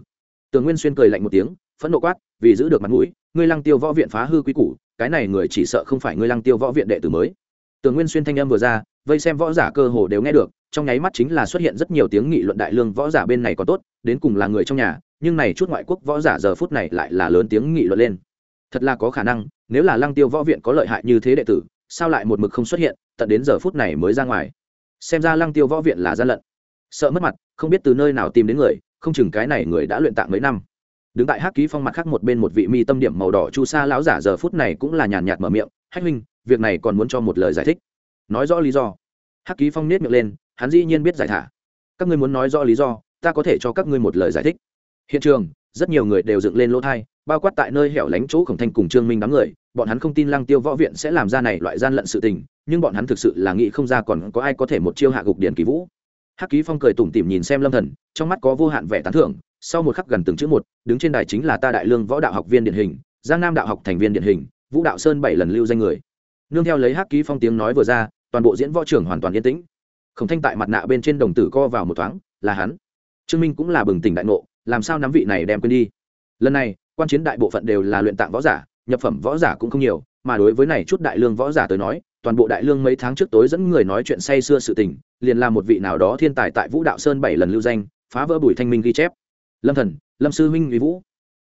Tường nguyên xuyên cười lạnh một tiếng, phẫn nộ quát, vì giữ được mặt mũi, ngươi lăng tiêu võ viện phá hư quy củ, cái này người chỉ sợ không phải ngươi lăng tiêu võ viện đệ tử mới. Tường nguyên xuyên thanh âm vừa ra, vây xem võ giả cơ hồ đều nghe được, trong nháy mắt chính là xuất hiện rất nhiều tiếng nghị luận đại lương võ giả bên này có tốt, đến cùng là người trong nhà, nhưng này chút ngoại quốc võ giả giờ phút này lại là lớn tiếng nghị luận lên. Thật là có khả năng nếu là lăng tiêu võ viện có lợi hại như thế đệ tử, sao lại một mực không xuất hiện, tận đến giờ phút này mới ra ngoài? Xem ra lăng tiêu võ viện là gian lận. Sợ mất mặt, không biết từ nơi nào tìm đến người, không chừng cái này người đã luyện tạng mấy năm. Đứng tại hắc ký phong mặt khác một bên một vị mi tâm điểm màu đỏ chu sa lão giả giờ phút này cũng là nhàn nhạt mở miệng, hách huynh, việc này còn muốn cho một lời giải thích. Nói rõ lý do. Hắc ký phong nết miệng lên, hắn dĩ nhiên biết giải thả. Các ngươi muốn nói rõ lý do, ta có thể cho các ngươi một lời giải thích. Hiện trường rất nhiều người đều dựng lên lỗ thai, bao quát tại nơi hẻo lánh chỗ khổng thanh cùng trương minh đám người, bọn hắn không tin lăng tiêu võ viện sẽ làm ra này loại gian lận sự tình, nhưng bọn hắn thực sự là nghĩ không ra còn có ai có thể một chiêu hạ gục điển kỳ vũ. Hắc ký phong cười tủm tỉm nhìn xem lâm thần, trong mắt có vô hạn vẻ tán thưởng, sau một khắc gần từng chữ một, đứng trên đài chính là ta đại lương võ đạo học viên điển hình, giang nam đạo học thành viên điển hình, vũ đạo sơn bảy lần lưu danh người. Nương theo lấy hắc ký phong tiếng nói vừa ra, toàn bộ diễn võ trưởng hoàn toàn yên tĩnh. Khổng thanh tại mặt nạ bên trên đồng tử co vào một thoáng, là hắn. Trương minh cũng là bừng tỉnh đại ngộ làm sao nắm vị này đem quên đi? Lần này, quan chiến đại bộ phận đều là luyện tạng võ giả, nhập phẩm võ giả cũng không nhiều, mà đối với này chút đại lương võ giả tới nói, toàn bộ đại lương mấy tháng trước tối dẫn người nói chuyện say xưa sự tình, liền là một vị nào đó thiên tài tại vũ đạo sơn bảy lần lưu danh, phá vỡ bùi thanh minh ghi chép. Lâm thần, lâm sư huynh uy vũ.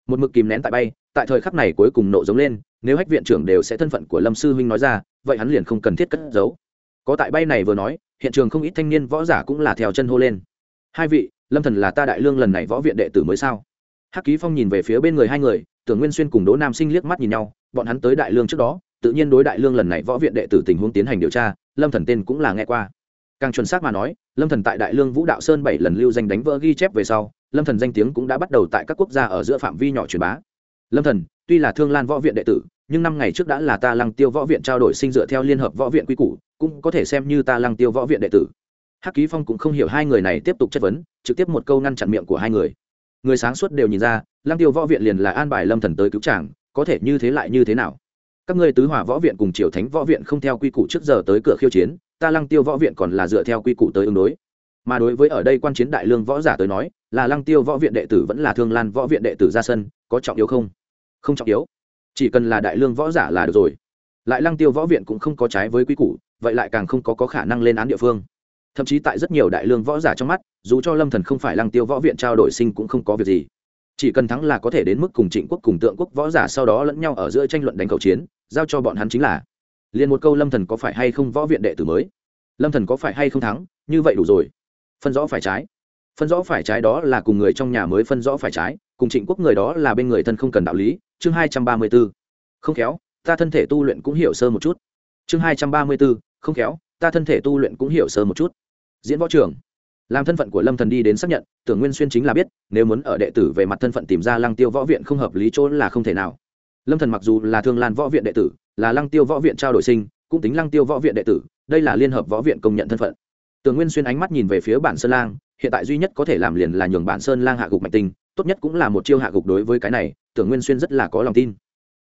Một mực kìm nén tại bay, tại thời khắc này cuối cùng nộ giống lên, nếu hách viện trưởng đều sẽ thân phận của lâm sư huynh nói ra, vậy hắn liền không cần thiết cất giấu. Có tại bay này vừa nói, hiện trường không ít thanh niên võ giả cũng là theo chân hô lên. Hai vị lâm thần là ta đại lương lần này võ viện đệ tử mới sao? Hắc ký phong nhìn về phía bên người hai người, tưởng nguyên xuyên cùng đỗ nam sinh liếc mắt nhìn nhau, bọn hắn tới đại lương trước đó, tự nhiên đối đại lương lần này võ viện đệ tử tình huống tiến hành điều tra, lâm thần tên cũng là nghe qua. Càng chuẩn xác mà nói, lâm thần tại đại lương vũ đạo sơn bảy lần lưu danh đánh vỡ ghi chép về sau, lâm thần danh tiếng cũng đã bắt đầu tại các quốc gia ở giữa phạm vi nhỏ truyền bá. Lâm thần, tuy là thương lan võ viện đệ tử, nhưng năm ngày trước đã là ta lăng tiêu võ viện trao đổi sinh dựa theo liên hợp võ viện quy củ, cũng có thể xem như ta lăng tiêu võ viện đệ tử hắc ký phong cũng không hiểu hai người này tiếp tục chất vấn trực tiếp một câu ngăn chặn miệng của hai người. Người sáng suốt đều nhìn ra lăng tiêu võ viện liền là an bài lâm thần tới cứu chàng có thể như thế lại như thế nào? Các ngươi tứ hòa võ viện cùng triều thánh võ viện không theo quy củ trước giờ tới cửa khiêu chiến ta lăng tiêu võ viện còn là dựa theo quy củ tới ứng đối. Mà đối với ở đây quan chiến đại lương võ giả tới nói là lăng tiêu võ viện đệ tử vẫn là thương lan võ viện đệ tử ra sân có trọng yếu không? Không trọng yếu. Chỉ cần là đại lương võ giả là được rồi. Lại lăng tiêu võ viện cũng không có trái với quy củ vậy lại càng không có, có khả năng lên án địa phương thậm chí tại rất nhiều đại lương võ giả trong mắt dù cho lâm thần không phải lăng tiêu võ viện trao đổi sinh cũng không có việc gì. Chỉ cần thắng là có thể đến mức cùng trịnh quốc cùng tượng quốc võ giả sau đó lẫn nhau ở giữa tranh luận đánh cầu chiến giao cho bọn hắn chính là. Liền một câu lâm thần có phải hay không võ viện đệ tử mới? Lâm thần có phải hay không thắng? Như vậy đủ rồi. Phân rõ phải trái. Phân rõ phải trái đó là cùng người trong nhà mới phân rõ phải trái cùng trịnh quốc người đó là bên người thân không cần đạo lý. Chương hai trăm ba mươi 234. không khéo ta thân thể tu luyện cũng hiểu sơ một chút. Chương hai trăm ba mươi 234, không khéo ta thân thể tu luyện cũng hiểu sơ một chút. Diễn võ trưởng làm thân phận của lâm thần đi đến xác nhận, tưởng nguyên xuyên chính là biết, nếu muốn ở đệ tử về mặt thân phận tìm ra lăng tiêu võ viện không hợp lý chỗ là không thể nào. Lâm thần mặc dù là thương lan võ viện đệ tử, là lăng tiêu võ viện trao đổi sinh, cũng tính lăng tiêu võ viện đệ tử, đây là liên hợp võ viện công nhận thân phận. Tưởng nguyên xuyên ánh mắt nhìn về phía bản sơn lang, hiện tại duy nhất có thể làm liền là nhường bản sơn lang hạ gục mạnh tinh, tốt nhất cũng là một chiêu hạ gục đối với cái này, tưởng nguyên xuyên rất là có lòng tin.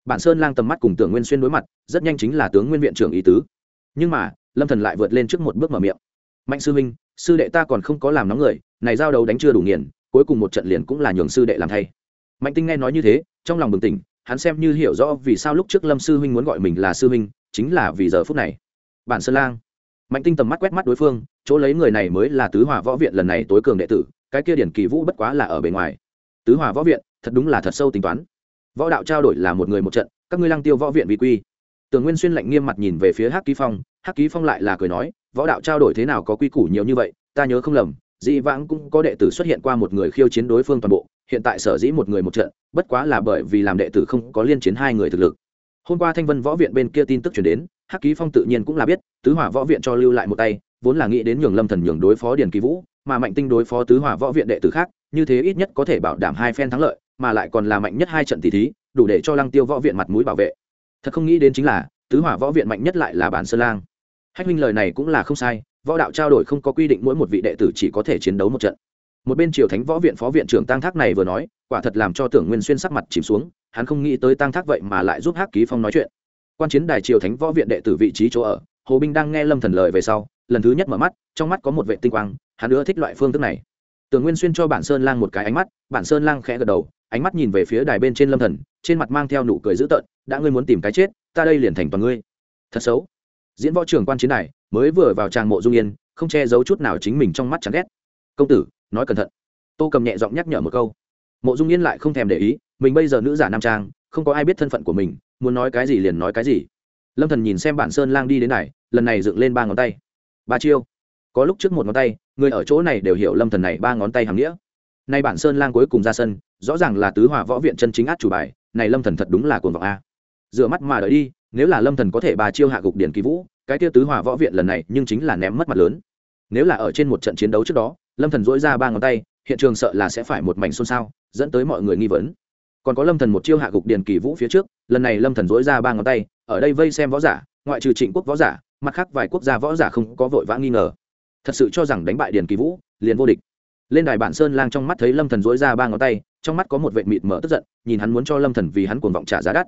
Bản sơn lang tầm mắt cùng tưởng nguyên xuyên đối mặt, rất nhanh chính là tướng nguyên viện trưởng ý tứ. Nhưng mà lâm thần lại vượt lên trước một bước mở miệng mạnh sư huynh sư đệ ta còn không có làm nóng người này giao đấu đánh chưa đủ nghiền cuối cùng một trận liền cũng là nhường sư đệ làm thay mạnh tinh nghe nói như thế trong lòng bừng tỉnh hắn xem như hiểu rõ vì sao lúc trước lâm sư huynh muốn gọi mình là sư huynh chính là vì giờ phút này bản sơn lang mạnh tinh tầm mắt quét mắt đối phương chỗ lấy người này mới là tứ hòa võ viện lần này tối cường đệ tử cái kia điển kỳ vũ bất quá là ở bề ngoài tứ hòa võ viện thật đúng là thật sâu tính toán võ đạo trao đổi là một người một trận các ngươi lăng tiêu võ viện vì quy tường nguyên xuyên lạnh nghiêm mặt nhìn về phía hắc ký phong, hắc ký phong lại là cười nói, võ đạo trao đổi thế nào có quy củ nhiều như vậy, ta nhớ không lầm, dĩ vãng cũng có đệ tử xuất hiện qua một người khiêu chiến đối phương toàn bộ, hiện tại sở dĩ một người một trận, bất quá là bởi vì làm đệ tử không có liên chiến hai người thực lực. Hôm qua thanh vân võ viện bên kia tin tức chuyển đến, hắc ký phong tự nhiên cũng là biết, tứ hỏa võ viện cho lưu lại một tay, vốn là nghĩ đến nhường lâm thần nhường đối phó điền kỳ vũ, mà mạnh tinh đối phó tứ hỏa võ viện đệ tử khác, như thế ít nhất có thể bảo đảm hai phen thắng lợi, mà lại còn là mạnh nhất hai trận tỷ thí, đủ để cho lăng tiêu võ viện mặt mũi bảo vệ thật không nghĩ đến chính là, tứ hỏa võ viện mạnh nhất lại là bản sơn lang. Hách minh lời này cũng là không sai, võ đạo trao đổi không có quy định mỗi một vị đệ tử chỉ có thể chiến đấu một trận. Một bên triều thánh võ viện phó viện trưởng tăng thác này vừa nói, quả thật làm cho tưởng nguyên xuyên sắc mặt chìm xuống, hắn không nghĩ tới tăng thác vậy mà lại giúp hắc ký phong nói chuyện. Quan chiến đài triều thánh võ viện đệ tử vị trí chỗ ở, hồ binh đang nghe lâm thần lời về sau, lần thứ nhất mở mắt, trong mắt có một vệ tinh quang, hắn ưa thích loại phương thức này. Tưởng nguyên xuyên cho bản sơn lang một cái ánh mắt, bản sơn lang khẽ gật đầu ánh mắt nhìn về phía đài bên trên lâm thần trên mặt mang theo nụ cười dữ tợn đã ngươi muốn tìm cái chết ta đây liền thành toàn ngươi. Thật xấu. Diễn võ trưởng quan chiến này, mới vừa vào trang mộ dung yên không che giấu chút nào chính mình trong mắt chán ghét. Công tử nói cẩn thận. Tô cầm nhẹ giọng nhắc nhở một câu. Mộ dung yên lại không thèm để ý mình bây giờ nữ giả nam trang không có ai biết thân phận của mình muốn nói cái gì liền nói cái gì. Lâm thần nhìn xem bản sơn lang đi đến này lần này dựng lên ba ngón tay. Ba chiêu. Có lúc trước một ngón tay người ở chỗ này đều hiểu lâm thần này ba ngón tay hàng nghĩa. Nay bản sơn lang cuối cùng ra sân rõ ràng là tứ hòa võ viện chân chính át chủ bài, này lâm thần thật đúng là cuồng vọng a. Rửa mắt mà đợi đi, nếu là lâm thần có thể ba chiêu hạ gục điển kỳ vũ, cái tiêu tứ hòa võ viện lần này nhưng chính là ném mất mặt lớn. Nếu là ở trên một trận chiến đấu trước đó, lâm thần dỗi ra ba ngón tay, hiện trường sợ là sẽ phải một mảnh xôn xao, dẫn tới mọi người nghi vấn. Còn có lâm thần một chiêu hạ gục điền kỳ vũ phía trước, lần này lâm thần dỗi ra ba ngón tay, ở đây vây xem võ giả, ngoại trừ trịnh quốc võ giả, mặt khác vài quốc gia võ giả không có vội vã nghi ngờ. Thật sự cho rằng đánh bại điền kỳ vũ, liền vô địch. Lên đài bản sơn lang trong mắt thấy lâm thần dỗi ra ba ngón tay trong mắt có một vệ mịt mở tức giận, nhìn hắn muốn cho lâm thần vì hắn cuồng vọng trả giá đắt.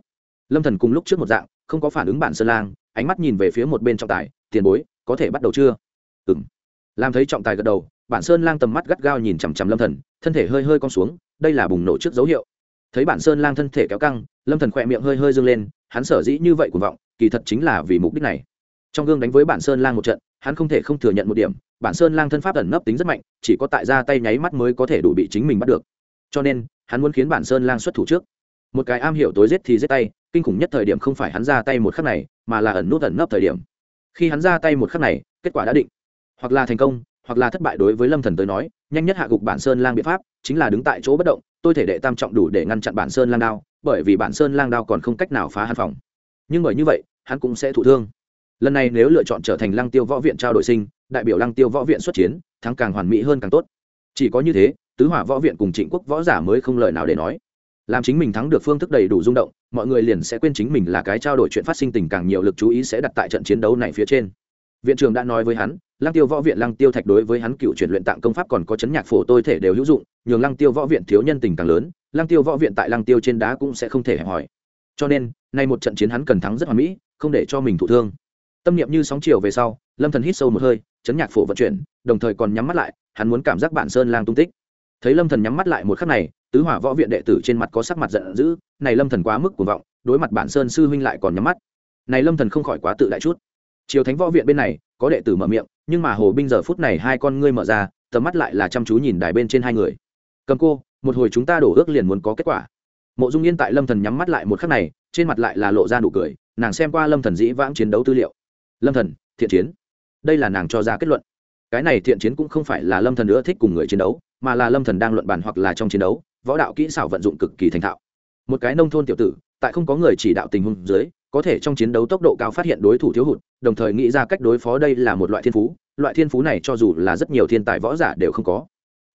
Lâm thần cùng lúc trước một dạng, không có phản ứng bản sơn lang, ánh mắt nhìn về phía một bên trọng tài, tiền bối, có thể bắt đầu chưa? Ừm. Làm thấy trọng tài gật đầu, bản sơn lang tầm mắt gắt gao nhìn chằm chằm lâm thần, thân thể hơi hơi cong xuống, đây là bùng nổ trước dấu hiệu. Thấy bản sơn lang thân thể kéo căng, lâm thần khỏe miệng hơi hơi dâng lên, hắn sở dĩ như vậy cuồng vọng, kỳ thật chính là vì mục đích này. Trong gương đánh với bản sơn lang một trận, hắn không thể không thừa nhận một điểm, bản sơn lang thân pháp ẩn nấp tính rất mạnh, chỉ có tại ra tay nháy mắt mới có thể đủ bị chính mình bắt được cho nên, hắn muốn khiến bản sơn lang xuất thủ trước. Một cái am hiểu tối giết thì giết tay, kinh khủng nhất thời điểm không phải hắn ra tay một khắc này, mà là ẩn nút ẩn nấp thời điểm. Khi hắn ra tay một khắc này, kết quả đã định. Hoặc là thành công, hoặc là thất bại đối với lâm thần tới nói, nhanh nhất hạ gục bản sơn lang biện pháp chính là đứng tại chỗ bất động, tôi thể đệ tam trọng đủ để ngăn chặn bản sơn lang đao, bởi vì bản sơn lang đao còn không cách nào phá hắn phòng. Nhưng bởi như vậy, hắn cũng sẽ thụ thương. Lần này nếu lựa chọn trở thành lăng tiêu võ viện trao đổi sinh, đại biểu lăng tiêu võ viện xuất chiến, thắng càng hoàn mỹ hơn càng tốt. Chỉ có như thế tứ hỏa võ viện cùng trịnh quốc võ giả mới không lời nào để nói. Làm chính mình thắng được phương thức đầy đủ rung động, mọi người liền sẽ quên chính mình là cái trao đổi chuyện phát sinh tình càng nhiều lực chú ý sẽ đặt tại trận chiến đấu này phía trên. Viện trưởng đã nói với hắn, lăng tiêu võ viện, lăng tiêu thạch đối với hắn cựu chuyển luyện tạng công pháp còn có chấn nhạc phổ tôi thể đều hữu dụng, nhường lăng tiêu võ viện thiếu nhân tình càng lớn, lăng tiêu võ viện tại lăng tiêu trên đá cũng sẽ không thể hẹp hòi. Cho nên, nay một trận chiến hắn cần thắng rất hoàn mỹ, không để cho mình thụ thương. Tâm niệm như sóng chiều về sau, lâm thần hít sâu một hơi, chấn nhạc phổ vận chuyển, đồng thời còn nhắm mắt lại, hắn muốn cảm giác bản sơn lang tung tích thấy lâm thần nhắm mắt lại một khắc này tứ hỏa võ viện đệ tử trên mặt có sắc mặt giận dữ này lâm thần quá mức cuồng vọng đối mặt bản sơn sư huynh lại còn nhắm mắt này lâm thần không khỏi quá tự đại chút chiều thánh võ viện bên này có đệ tử mở miệng nhưng mà hồ binh giờ phút này hai con ngươi mở ra tầm mắt lại là chăm chú nhìn đài bên trên hai người cầm cô một hồi chúng ta đổ ước liền muốn có kết quả mộ dung yên tại lâm thần nhắm mắt lại một khắc này trên mặt lại là lộ ra nụ cười nàng xem qua lâm thần dĩ vãng chiến đấu tư liệu lâm thần thiện chiến đây là nàng cho ra kết luận cái này thiện chiến cũng không phải là lâm thần nữa thích cùng người chiến đấu mà là lâm thần đang luận bàn hoặc là trong chiến đấu, võ đạo kỹ xảo vận dụng cực kỳ thành thạo. Một cái nông thôn tiểu tử, tại không có người chỉ đạo tình huống dưới, có thể trong chiến đấu tốc độ cao phát hiện đối thủ thiếu hụt, đồng thời nghĩ ra cách đối phó đây là một loại thiên phú, loại thiên phú này cho dù là rất nhiều thiên tài võ giả đều không có.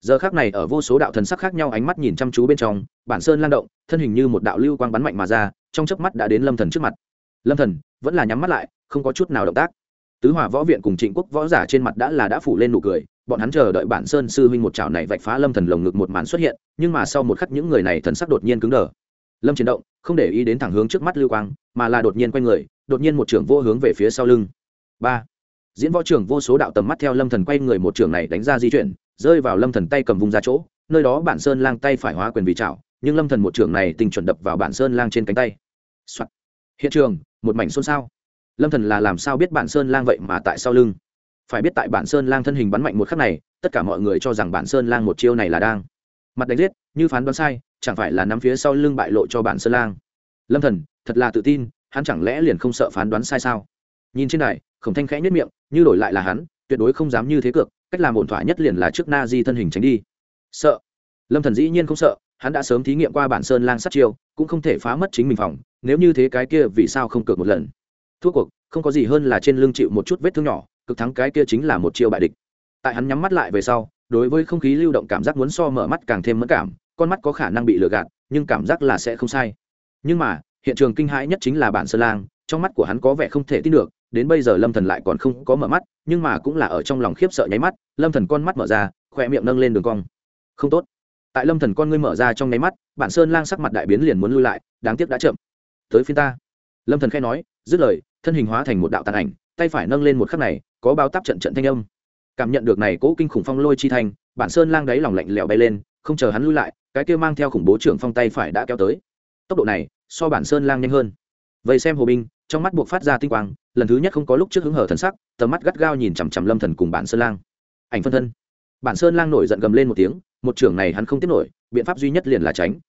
Giờ khác này ở vô số đạo thần sắc khác nhau ánh mắt nhìn chăm chú bên trong, bản sơn lang động, thân hình như một đạo lưu quang bắn mạnh mà ra, trong chớp mắt đã đến lâm thần trước mặt. Lâm thần, vẫn là nhắm mắt lại, không có chút nào động tác. Tứ hỏa võ viện cùng trịnh quốc võ giả trên mặt đã là đã phủ lên nụ cười bọn hắn chờ đợi bản sơn sư huynh một chảo này vạch phá lâm thần lồng ngực một màn xuất hiện, nhưng mà sau một khắc những người này thần sắc đột nhiên cứng đờ. Lâm chiến động, không để ý đến thẳng hướng trước mắt lưu quang, mà là đột nhiên quay người, đột nhiên một trưởng vô hướng về phía sau lưng. Ba. Diễn võ trưởng vô số đạo tầm mắt theo lâm thần quay người một trưởng này đánh ra di chuyển, rơi vào lâm thần tay cầm vùng ra chỗ, nơi đó bản sơn lang tay phải hóa quyền vì chảo, nhưng lâm thần một trưởng này tình chuẩn đập vào bản sơn lang trên cánh tay、Soạn. hiện trường, một mảnh xôn xao. Lâm thần là làm sao biết bản sơn lang vậy mà tại sau lưng? Phải biết tại bản sơn lang thân hình bắn mạnh một khắc này, tất cả mọi người cho rằng bản sơn lang một chiêu này là đang mặt đánh giết, như phán đoán sai, chẳng phải là nắm phía sau lưng bại lộ cho bản sơn lang. Lâm thần, thật là tự tin, hắn chẳng lẽ liền không sợ phán đoán sai sao? Nhìn trên này khổng thanh khẽ nhất miệng, như đổi lại là hắn, tuyệt đối không dám như thế cược, cách làm ổn thỏa nhất liền là trước na di thân hình tránh đi. Sợ. Lâm thần dĩ nhiên không sợ, hắn đã sớm thí nghiệm qua bản sơn lang sát chiêu, cũng không thể phá mất chính mình phòng, nếu như thế cái kia vì sao không cược một lần? Thuốc cuộc, không có gì hơn là trên lưng chịu một chút vết thương nhỏ cực thắng cái kia chính là một chiêu bại địch. Tại hắn nhắm mắt lại về sau, đối với không khí lưu động cảm giác muốn so mở mắt càng thêm mất cảm, con mắt có khả năng bị lừa gạt, nhưng cảm giác là sẽ không sai. Nhưng mà, hiện trường kinh hãi nhất chính là bản sơn lang, trong mắt của hắn có vẻ không thể tin được, đến bây giờ lâm thần lại còn không có mở mắt, nhưng mà cũng là ở trong lòng khiếp sợ nháy mắt, lâm thần con mắt mở ra, khỏe miệng nâng lên đường cong. Không tốt. Tại lâm thần con ngươi mở ra trong nháy mắt, bản sơn lang sắc mặt đại biến liền muốn lui lại, đáng tiếc đã chậm. Tới phiên ta. Lâm thần khẽ nói, dứt lời, thân hình hóa thành một đạo tàn ảnh, tay phải nâng lên một khắc này có báo táp trận trận thanh âm. Cảm nhận được này cố kinh khủng phong lôi chi thanh, bản sơn lang đáy lòng lạnh lẽo bay lên, không chờ hắn lui lại, cái kia mang theo khủng bố trưởng phong tay phải đã kéo tới. Tốc độ này, so bản sơn lang nhanh hơn. Vậy xem hồ binh, trong mắt buộc phát ra tinh quang, lần thứ nhất không có lúc trước hứng hở thần sắc, tầm mắt gắt gao nhìn chằm chằm lâm thần cùng bản sơn lang. Ảnh phân thân. Bản sơn lang nổi giận gầm lên một tiếng, một trưởng này hắn không tiếp nổi, biện pháp duy nhất liền là tránh.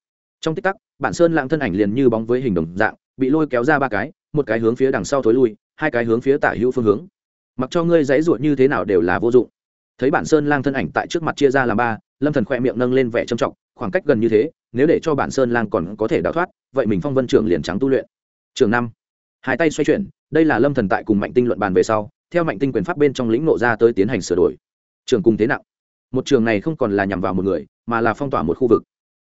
Trong tích tắc, bản sơn lang thân ảnh liền như bóng với hình đồng dạng, bị lôi kéo ra ba cái, một cái hướng phía đằng sau thối lui, hai cái hướng phía tả hữu phương hướng mặc cho ngươi dãy ruột như thế nào đều là vô dụng. Thấy bản sơn lang thân ảnh tại trước mặt chia ra làm ba, lâm thần khoe miệng nâng lên vẻ trầm trọng, khoảng cách gần như thế, nếu để cho bản sơn lang còn có thể đào thoát, vậy mình phong vân trưởng liền trắng tu luyện. Trường năm, hai tay xoay chuyển, đây là lâm thần tại cùng mạnh tinh luận bàn về sau, theo mạnh tinh quyền pháp bên trong lĩnh nộ ra tới tiến hành sửa đổi. Trường cùng thế nặng. Một trường này không còn là nhằm vào một người, mà là phong tỏa một khu vực.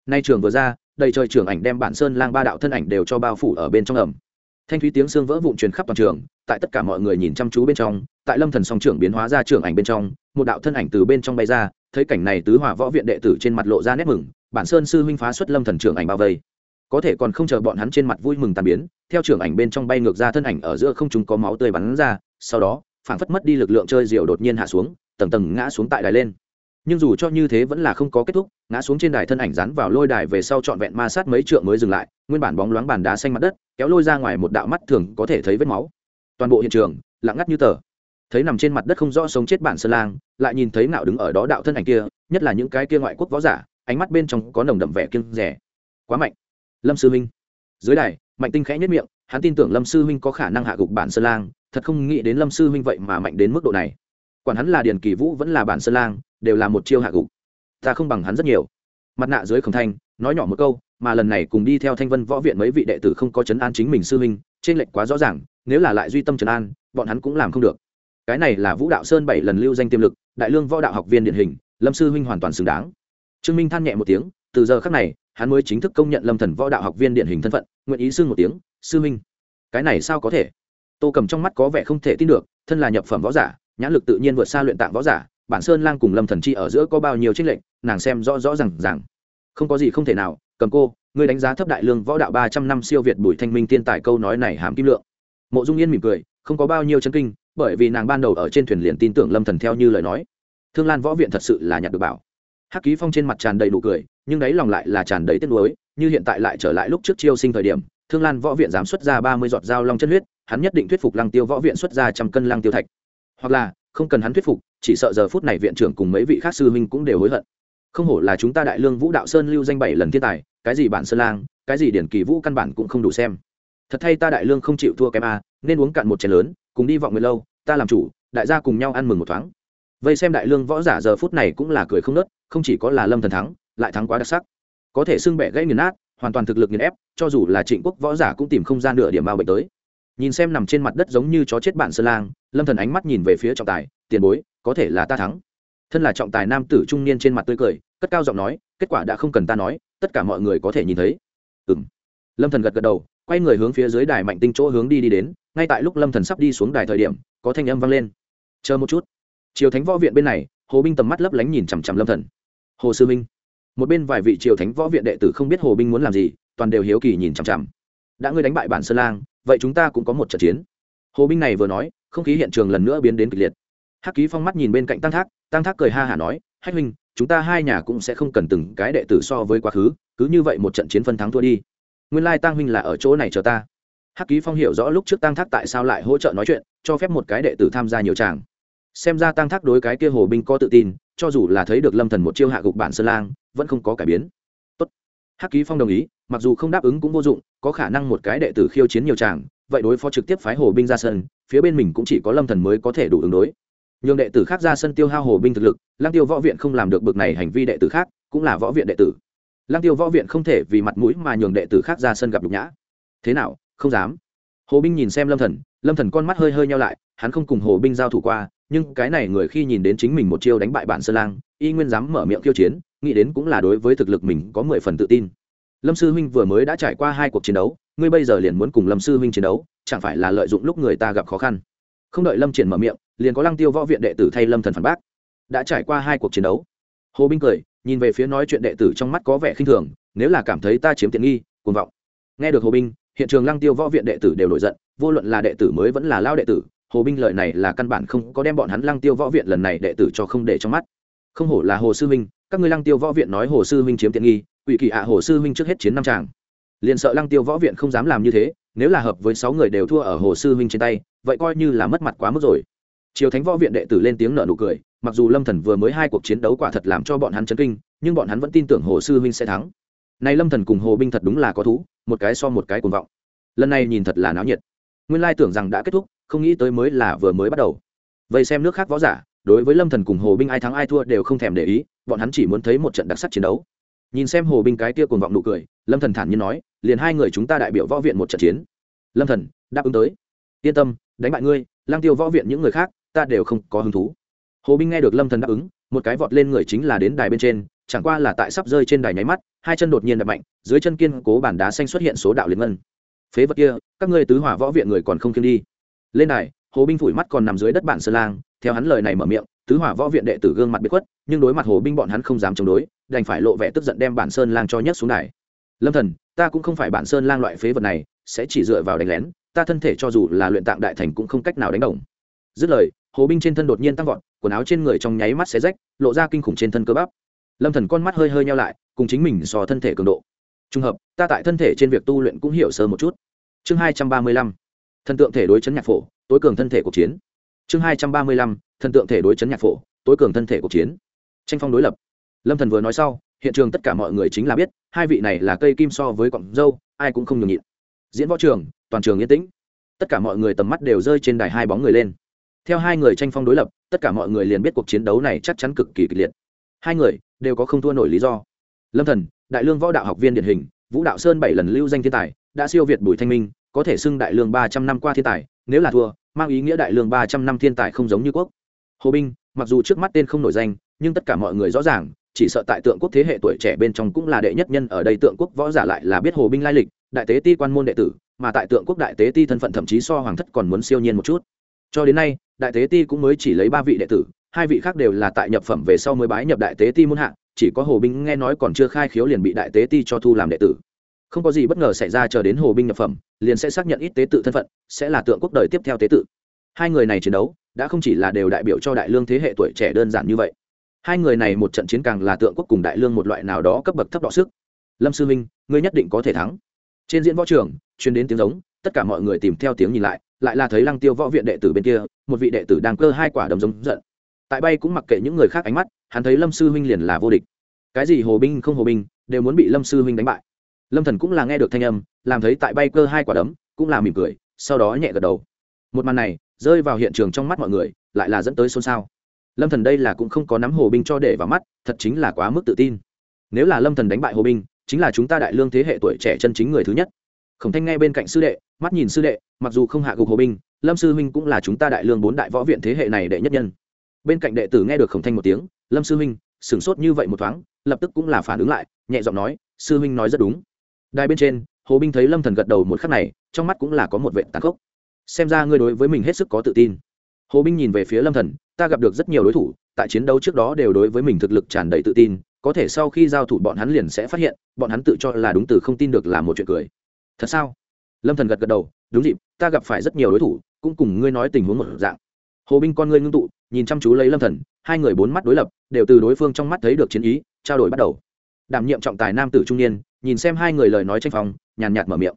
Nay trường vừa ra, đầy trời trường ảnh đem bản sơn lang ba đạo thân ảnh đều cho bao phủ ở bên trong ẩm thanh thúy tiếng xương vỡ vụn truyền khắp toàn trường, tại tất cả mọi người nhìn chăm chú bên trong, tại lâm thần song trưởng biến hóa ra trưởng ảnh bên trong, một đạo thân ảnh từ bên trong bay ra, thấy cảnh này tứ hòa võ viện đệ tử trên mặt lộ ra nét mừng, bản sơn sư huynh phá xuất lâm thần trưởng ảnh bao vây. Có thể còn không chờ bọn hắn trên mặt vui mừng tàn biến, theo trưởng ảnh bên trong bay ngược ra thân ảnh ở giữa không chúng có máu tươi bắn ra, sau đó, phảng phất mất đi lực lượng chơi diều đột nhiên hạ xuống, tầng tầng ngã xuống tại đài lên nhưng dù cho như thế vẫn là không có kết thúc, ngã xuống trên đài thân ảnh rắn vào lôi đài về sau trọn vẹn ma sát mấy trượng mới dừng lại, nguyên bản bóng loáng bàn đá xanh mặt đất, kéo lôi ra ngoài một đạo mắt thường có thể thấy vết máu. Toàn bộ hiện trường, lặng ngắt như tờ. Thấy nằm trên mặt đất không rõ sống chết bản sơn lang, lại nhìn thấy ngạo đứng ở đó đạo thân ảnh kia, nhất là những cái kia ngoại quốc võ giả, ánh mắt bên trong có nồng đậm vẻ kiêng rẻ quá mạnh. Lâm sư huynh dưới đài, mạnh tinh khẽ nhất miệng, hắn tin tưởng lâm sư huynh có khả năng hạ gục bản sơn lang, thật không nghĩ đến lâm sư huynh vậy mà mạnh đến mức độ này. Quản hắn là điền kỳ vũ vẫn là bản sơn lang đều là một chiêu hạ gục. Ta không bằng hắn rất nhiều. Mặt nạ dưới khổng thanh, nói nhỏ một câu, mà lần này cùng đi theo thanh vân võ viện mấy vị đệ tử không có chấn an chính mình sư huynh, trên lệnh quá rõ ràng, nếu là lại duy tâm trấn an, bọn hắn cũng làm không được. Cái này là vũ đạo sơn bảy lần lưu danh tiềm lực, đại lương võ đạo học viên điển hình, lâm sư huynh hoàn toàn xứng đáng. Trương minh than nhẹ một tiếng, từ giờ khác này, hắn mới chính thức công nhận lâm thần võ đạo học viên điển hình thân phận, nguyện ý xưng một tiếng, sư huynh, cái này sao có thể? Tô cầm trong mắt có vẻ không thể tin được, thân là nhập phẩm võ giả, nhãn lực tự nhiên vượt xa luyện tạng võ giả bản sơn lang cùng lâm thần chi ở giữa có bao nhiêu trích lệnh nàng xem rõ rõ rằng rằng không có gì không thể nào, cầm cô người đánh giá thấp đại lương võ đạo ba trăm năm siêu việt bùi thanh minh tiên tài câu nói này hàm kim lượng. Mộ dung yên mỉm cười, không có bao nhiêu chân kinh, bởi vì nàng ban đầu ở trên thuyền liền tin tưởng lâm thần theo như lời nói. Thương lan võ viện thật sự là nhặt được bảo. Hắc ký phong trên mặt tràn đầy nụ cười, nhưng đấy lòng lại là tràn đầy tiếc nuối, như hiện tại lại trở lại lúc trước chiêu sinh thời điểm, thương lan võ viện dám xuất ra ba mươi giọt dao long chân huyết, hắn nhất định thuyết phục lăng tiêu võ viện xuất ra trăm cân lăng tiêu thạch. Hoặc là không cần hắn thuyết phục, chỉ sợ giờ phút này viện trưởng cùng mấy vị khác sư huynh cũng đều hối hận. Không hổ là chúng ta đại lương vũ đạo sơn lưu danh bảy lần thiên tài, cái gì bản sơn lang, cái gì điển kỳ vũ căn bản cũng không đủ xem. Thật thay ta đại lương không chịu thua kém a, nên uống cạn một chén lớn, cùng đi vọng người lâu, ta làm chủ, đại gia cùng nhau ăn mừng một thoáng. Vây xem đại lương võ giả giờ phút này cũng là cười không nớt, không chỉ có là lâm thần thắng, lại thắng quá đặc sắc. Có thể xưng bẻ gãy nghiền nát, hoàn toàn thực lực nghiền ép, cho dù là trịnh quốc võ giả cũng tìm không gian nửa điểm bao bệnh tới nhìn xem nằm trên mặt đất giống như chó chết bạn sơn lang, lâm thần ánh mắt nhìn về phía trọng tài, tiền bối, có thể là ta thắng. Thân là trọng tài nam tử trung niên trên mặt tươi cười, cất cao giọng nói, kết quả đã không cần ta nói, tất cả mọi người có thể nhìn thấy. Ừ lâm thần gật gật đầu, quay người hướng phía dưới đài mạnh tinh chỗ hướng đi đi đến, ngay tại lúc lâm thần sắp đi xuống đài thời điểm, có thanh âm vang lên. Chờ một chút. Triều thánh võ viện bên này, hồ binh tầm mắt lấp lánh nhìn chằm chằm lâm thần. Hồ sư minh. Một bên vài vị triều thánh võ viện đệ tử không biết hồ binh muốn làm gì, toàn đều hiếu kỳ nhìn chằm chằm. Đã ngươi đánh bại bản sơn lang vậy chúng ta cũng có một trận chiến. Hồ binh này vừa nói, không khí hiện trường lần nữa biến đến kịch liệt. Hắc ký phong mắt nhìn bên cạnh tăng thác tăng thác cười ha hả nói, hách huynh, chúng ta hai nhà cũng sẽ không cần từng cái đệ tử so với quá khứ, cứ như vậy một trận chiến phân thắng thua đi. Nguyên lai tăng huynh là ở chỗ này chờ ta. Hắc ký phong hiểu rõ lúc trước tăng thác tại sao lại hỗ trợ nói chuyện, cho phép một cái đệ tử tham gia nhiều tràng. Xem ra tăng thác đối cái kia hồ binh có tự tin, cho dù là thấy được lâm thần một chiêu hạ gục bản sơn lang, vẫn không có cải biến. Tốt. Hắc ký phong đồng ý mặc dù không đáp ứng cũng vô dụng, có khả năng một cái đệ tử khiêu chiến nhiều tràng vậy đối phó trực tiếp phái hồ binh ra sân, phía bên mình cũng chỉ có lâm thần mới có thể đủ ứng đối. Nhường đệ tử khác ra sân tiêu hao hồ binh thực lực lang tiêu võ viện không làm được bực này hành vi đệ tử khác, cũng là võ viện đệ tử. Lang tiêu võ viện không thể vì mặt mũi mà nhường đệ tử khác ra sân gặp nhục nhã. Thế nào, không dám. Hồ binh nhìn xem lâm thần lâm thần con mắt hơi hơi nhau lại, hắn không cùng hồ binh giao thủ qua, nhưng cái này người khi nhìn đến chính mình một chiêu đánh bại bản sơn lang, y nguyên dám mở miệng khiêu chiến, nghĩ đến cũng là đối với thực lực mình có mười phần tự tin lâm sư huynh vừa mới đã trải qua hai cuộc chiến đấu, ngươi bây giờ liền muốn cùng lâm sư huynh chiến đấu, chẳng phải là lợi dụng lúc người ta gặp khó khăn? Không đợi lâm triển mở miệng, liền có lăng tiêu võ viện đệ tử thay lâm thần phản bác. Đã trải qua hai cuộc chiến đấu. Hồ binh cười, nhìn về phía nói chuyện đệ tử trong mắt có vẻ khinh thường, nếu là cảm thấy ta chiếm tiện nghi, cuồng vọng. Nghe được hồ binh, hiện trường lăng tiêu võ viện đệ tử đều nổi giận, vô luận là đệ tử mới vẫn là lao đệ tử, hồ binh lợi này là căn bản không có đem bọn hắn lăng tiêu võ viện lần này đệ tử cho không để trong mắt. Không hổ là hồ sư minh các ngươi lăng tiêu võ viện nói hồ sư minh chiếm tiện nghi ủy kỳ hạ hồ sư huynh trước hết chiến năm tràng. Liền sợ lăng tiêu võ viện không dám làm như thế, nếu là hợp với sáu người đều thua ở hồ sư huynh trên tay, vậy coi như là mất mặt quá mức rồi. Triều thánh võ viện đệ tử lên tiếng nở nụ cười, mặc dù lâm thần vừa mới hai cuộc chiến đấu quả thật làm cho bọn hắn chấn kinh, nhưng bọn hắn vẫn tin tưởng hồ sư huynh sẽ thắng. Nay lâm thần cùng hồ binh thật đúng là có thú, một cái so một cái cuồng vọng. Lần này nhìn thật là náo nhiệt. Nguyên lai tưởng rằng đã kết thúc, không nghĩ tới mới là vừa mới bắt đầu. Vậy xem nước khác võ giả, đối với lâm thần cùng hồ binh ai thắng ai thua đều không thèm để ý, bọn hắn chỉ muốn thấy một trận đặc sắc chiến đấu nhìn xem hồ binh cái kia cuồng vọng nụ cười, lâm thần thản nhiên nói, liền hai người chúng ta đại biểu võ viện một trận chiến. Lâm thần, đáp ứng tới. Yên tâm, đánh bại ngươi lang tiêu võ viện những người khác, ta đều không có hứng thú. Hồ binh nghe được lâm thần đáp ứng, một cái vọt lên người chính là đến đài bên trên, chẳng qua là tại sắp rơi trên đài nháy mắt, hai chân đột nhiên đập mạnh, dưới chân kiên cố bản đá xanh xuất hiện số đạo liên ngân. Phế vật kia, các ngươi tứ hỏa võ viện người còn không kiên đi. Lên đài, hồ binh phủi mắt còn nằm dưới đất bản sơn lang, theo hắn lời này mở miệng, tứ hỏa võ viện đệ tử gương mặt bị khuất, nhưng đối mặt hồ binh bọn hắn không dám chống đối đành phải lộ vẻ tức giận đem bản sơn lang cho nhấc xuống đài. Lâm thần, ta cũng không phải bản sơn lang loại phế vật này, sẽ chỉ dựa vào đánh lén, ta thân thể cho dù là luyện tạng đại thành cũng không cách nào đánh đồng. Dứt lời, hồ binh trên thân đột nhiên tăng vọt, quần áo trên người trong nháy mắt xé rách, lộ ra kinh khủng trên thân cơ bắp. Lâm thần con mắt hơi hơi nhau lại, cùng chính mình so thân thể cường độ. Trùng hợp, ta tại thân thể trên việc tu luyện cũng hiểu sơ một chút. Chương hai trăm ba mươi lăm, thần tượng thể đối chấn nhạc phổ, tối cường thân thể cuộc chiến. Chương hai trăm ba mươi lăm, thần tượng thể đối chấn nhạc phổ, tối cường thân thể cuộc chiến. Tranh phong đối lập lâm thần vừa nói sau, hiện trường tất cả mọi người chính là biết, hai vị này là cây kim so với cọng dâu, ai cũng không nhường nhịn. Diễn võ trường, toàn trường yên tĩnh. Tất cả mọi người tầm mắt đều rơi trên đài hai bóng người lên. Theo hai người tranh phong đối lập, tất cả mọi người liền biết cuộc chiến đấu này chắc chắn cực kỳ kịch liệt. Hai người đều có không thua nổi lý do. Lâm thần, đại lương võ đạo học viên điển hình, vũ đạo sơn bảy lần lưu danh thiên tài, đã siêu việt bùi thanh minh, có thể xưng đại lương ba trăm năm qua thiên tài, nếu là thua, mang ý nghĩa đại lương ba trăm năm thiên tài không giống như quốc. Hồ binh, mặc dù trước mắt tên không nổi danh, nhưng tất cả mọi người rõ ràng chỉ sợ tại tượng quốc thế hệ tuổi trẻ bên trong cũng là đệ nhất nhân ở đây tượng quốc võ giả lại là biết hồ binh lai lịch, đại tế ti quan môn đệ tử, mà tại tượng quốc đại tế ti thân phận thậm chí so hoàng thất còn muốn siêu nhiên một chút. Cho đến nay, đại tế ti cũng mới chỉ lấy ba vị đệ tử, hai vị khác đều là tại nhập phẩm về sau mới bái nhập đại tế ti muôn hạng chỉ có hồ binh nghe nói còn chưa khai khiếu liền bị đại tế ti cho thu làm đệ tử. Không có gì bất ngờ xảy ra chờ đến hồ binh nhập phẩm, liền sẽ xác nhận ít tế tự thân phận, sẽ là tượng quốc đời tiếp theo tế tự. Hai người này chiến đấu, đã không chỉ là đều đại biểu cho đại lương thế hệ tuổi trẻ đơn giản như vậy hai người này một trận chiến càng là tượng quốc cùng đại lương một loại nào đó cấp bậc thấp đọ sức. Lâm sư minh, ngươi nhất định có thể thắng. Trên diễn võ trường chuyên đến tiếng giống, tất cả mọi người tìm theo tiếng nhìn lại lại là thấy lăng tiêu võ viện đệ tử bên kia, một vị đệ tử đang cơ hai quả đấm giống giận. Tại bay cũng mặc kệ những người khác ánh mắt, hắn thấy lâm sư huynh liền là vô địch. Cái gì hồ binh không hồ binh, đều muốn bị lâm sư huynh đánh bại. Lâm thần cũng là nghe được thanh âm, làm thấy tại bay cơ hai quả đấm, cũng là mỉm cười, sau đó nhẹ gật đầu. Một màn này, rơi vào hiện trường trong mắt mọi người, lại là dẫn tới xôn xao lâm thần đây là cũng không có nắm hồ binh cho để vào mắt, thật chính là quá mức tự tin. Nếu là lâm thần đánh bại hồ binh, chính là chúng ta đại lương thế hệ tuổi trẻ chân chính người thứ nhất. Khổng thanh ngay bên cạnh sư đệ, mắt nhìn sư đệ, mặc dù không hạ gục hồ binh, lâm sư huynh cũng là chúng ta đại lương bốn đại võ viện thế hệ này đệ nhất nhân. Bên cạnh đệ tử nghe được khổng thanh một tiếng, lâm sư huynh, sửng sốt như vậy một thoáng, lập tức cũng là phản ứng lại, nhẹ giọng nói, sư huynh nói rất đúng. Đài bên trên, hồ binh thấy lâm thần gật đầu một khắc này, trong mắt cũng là có một vệ tàn khốc. Xem ra ngươi đối với mình hết sức có tự tin. Hồ binh nhìn về phía lâm thần ta gặp được rất nhiều đối thủ, tại chiến đấu trước đó đều đối với mình thực lực tràn đầy tự tin, có thể sau khi giao thủ bọn hắn liền sẽ phát hiện, bọn hắn tự cho là đúng từ không tin được là một chuyện cười. Thật sao? Lâm thần gật gật đầu, đúng dịp, ta gặp phải rất nhiều đối thủ, cũng cùng ngươi nói tình huống một dạng. Hồ binh con ngươi ngưng tụ, nhìn chăm chú lấy lâm thần, hai người bốn mắt đối lập, đều từ đối phương trong mắt thấy được chiến ý, trao đổi bắt đầu. Đảm nhiệm trọng tài nam tử trung niên, nhìn xem hai người lời nói tranh phòng nhàn nhạt mở miệng.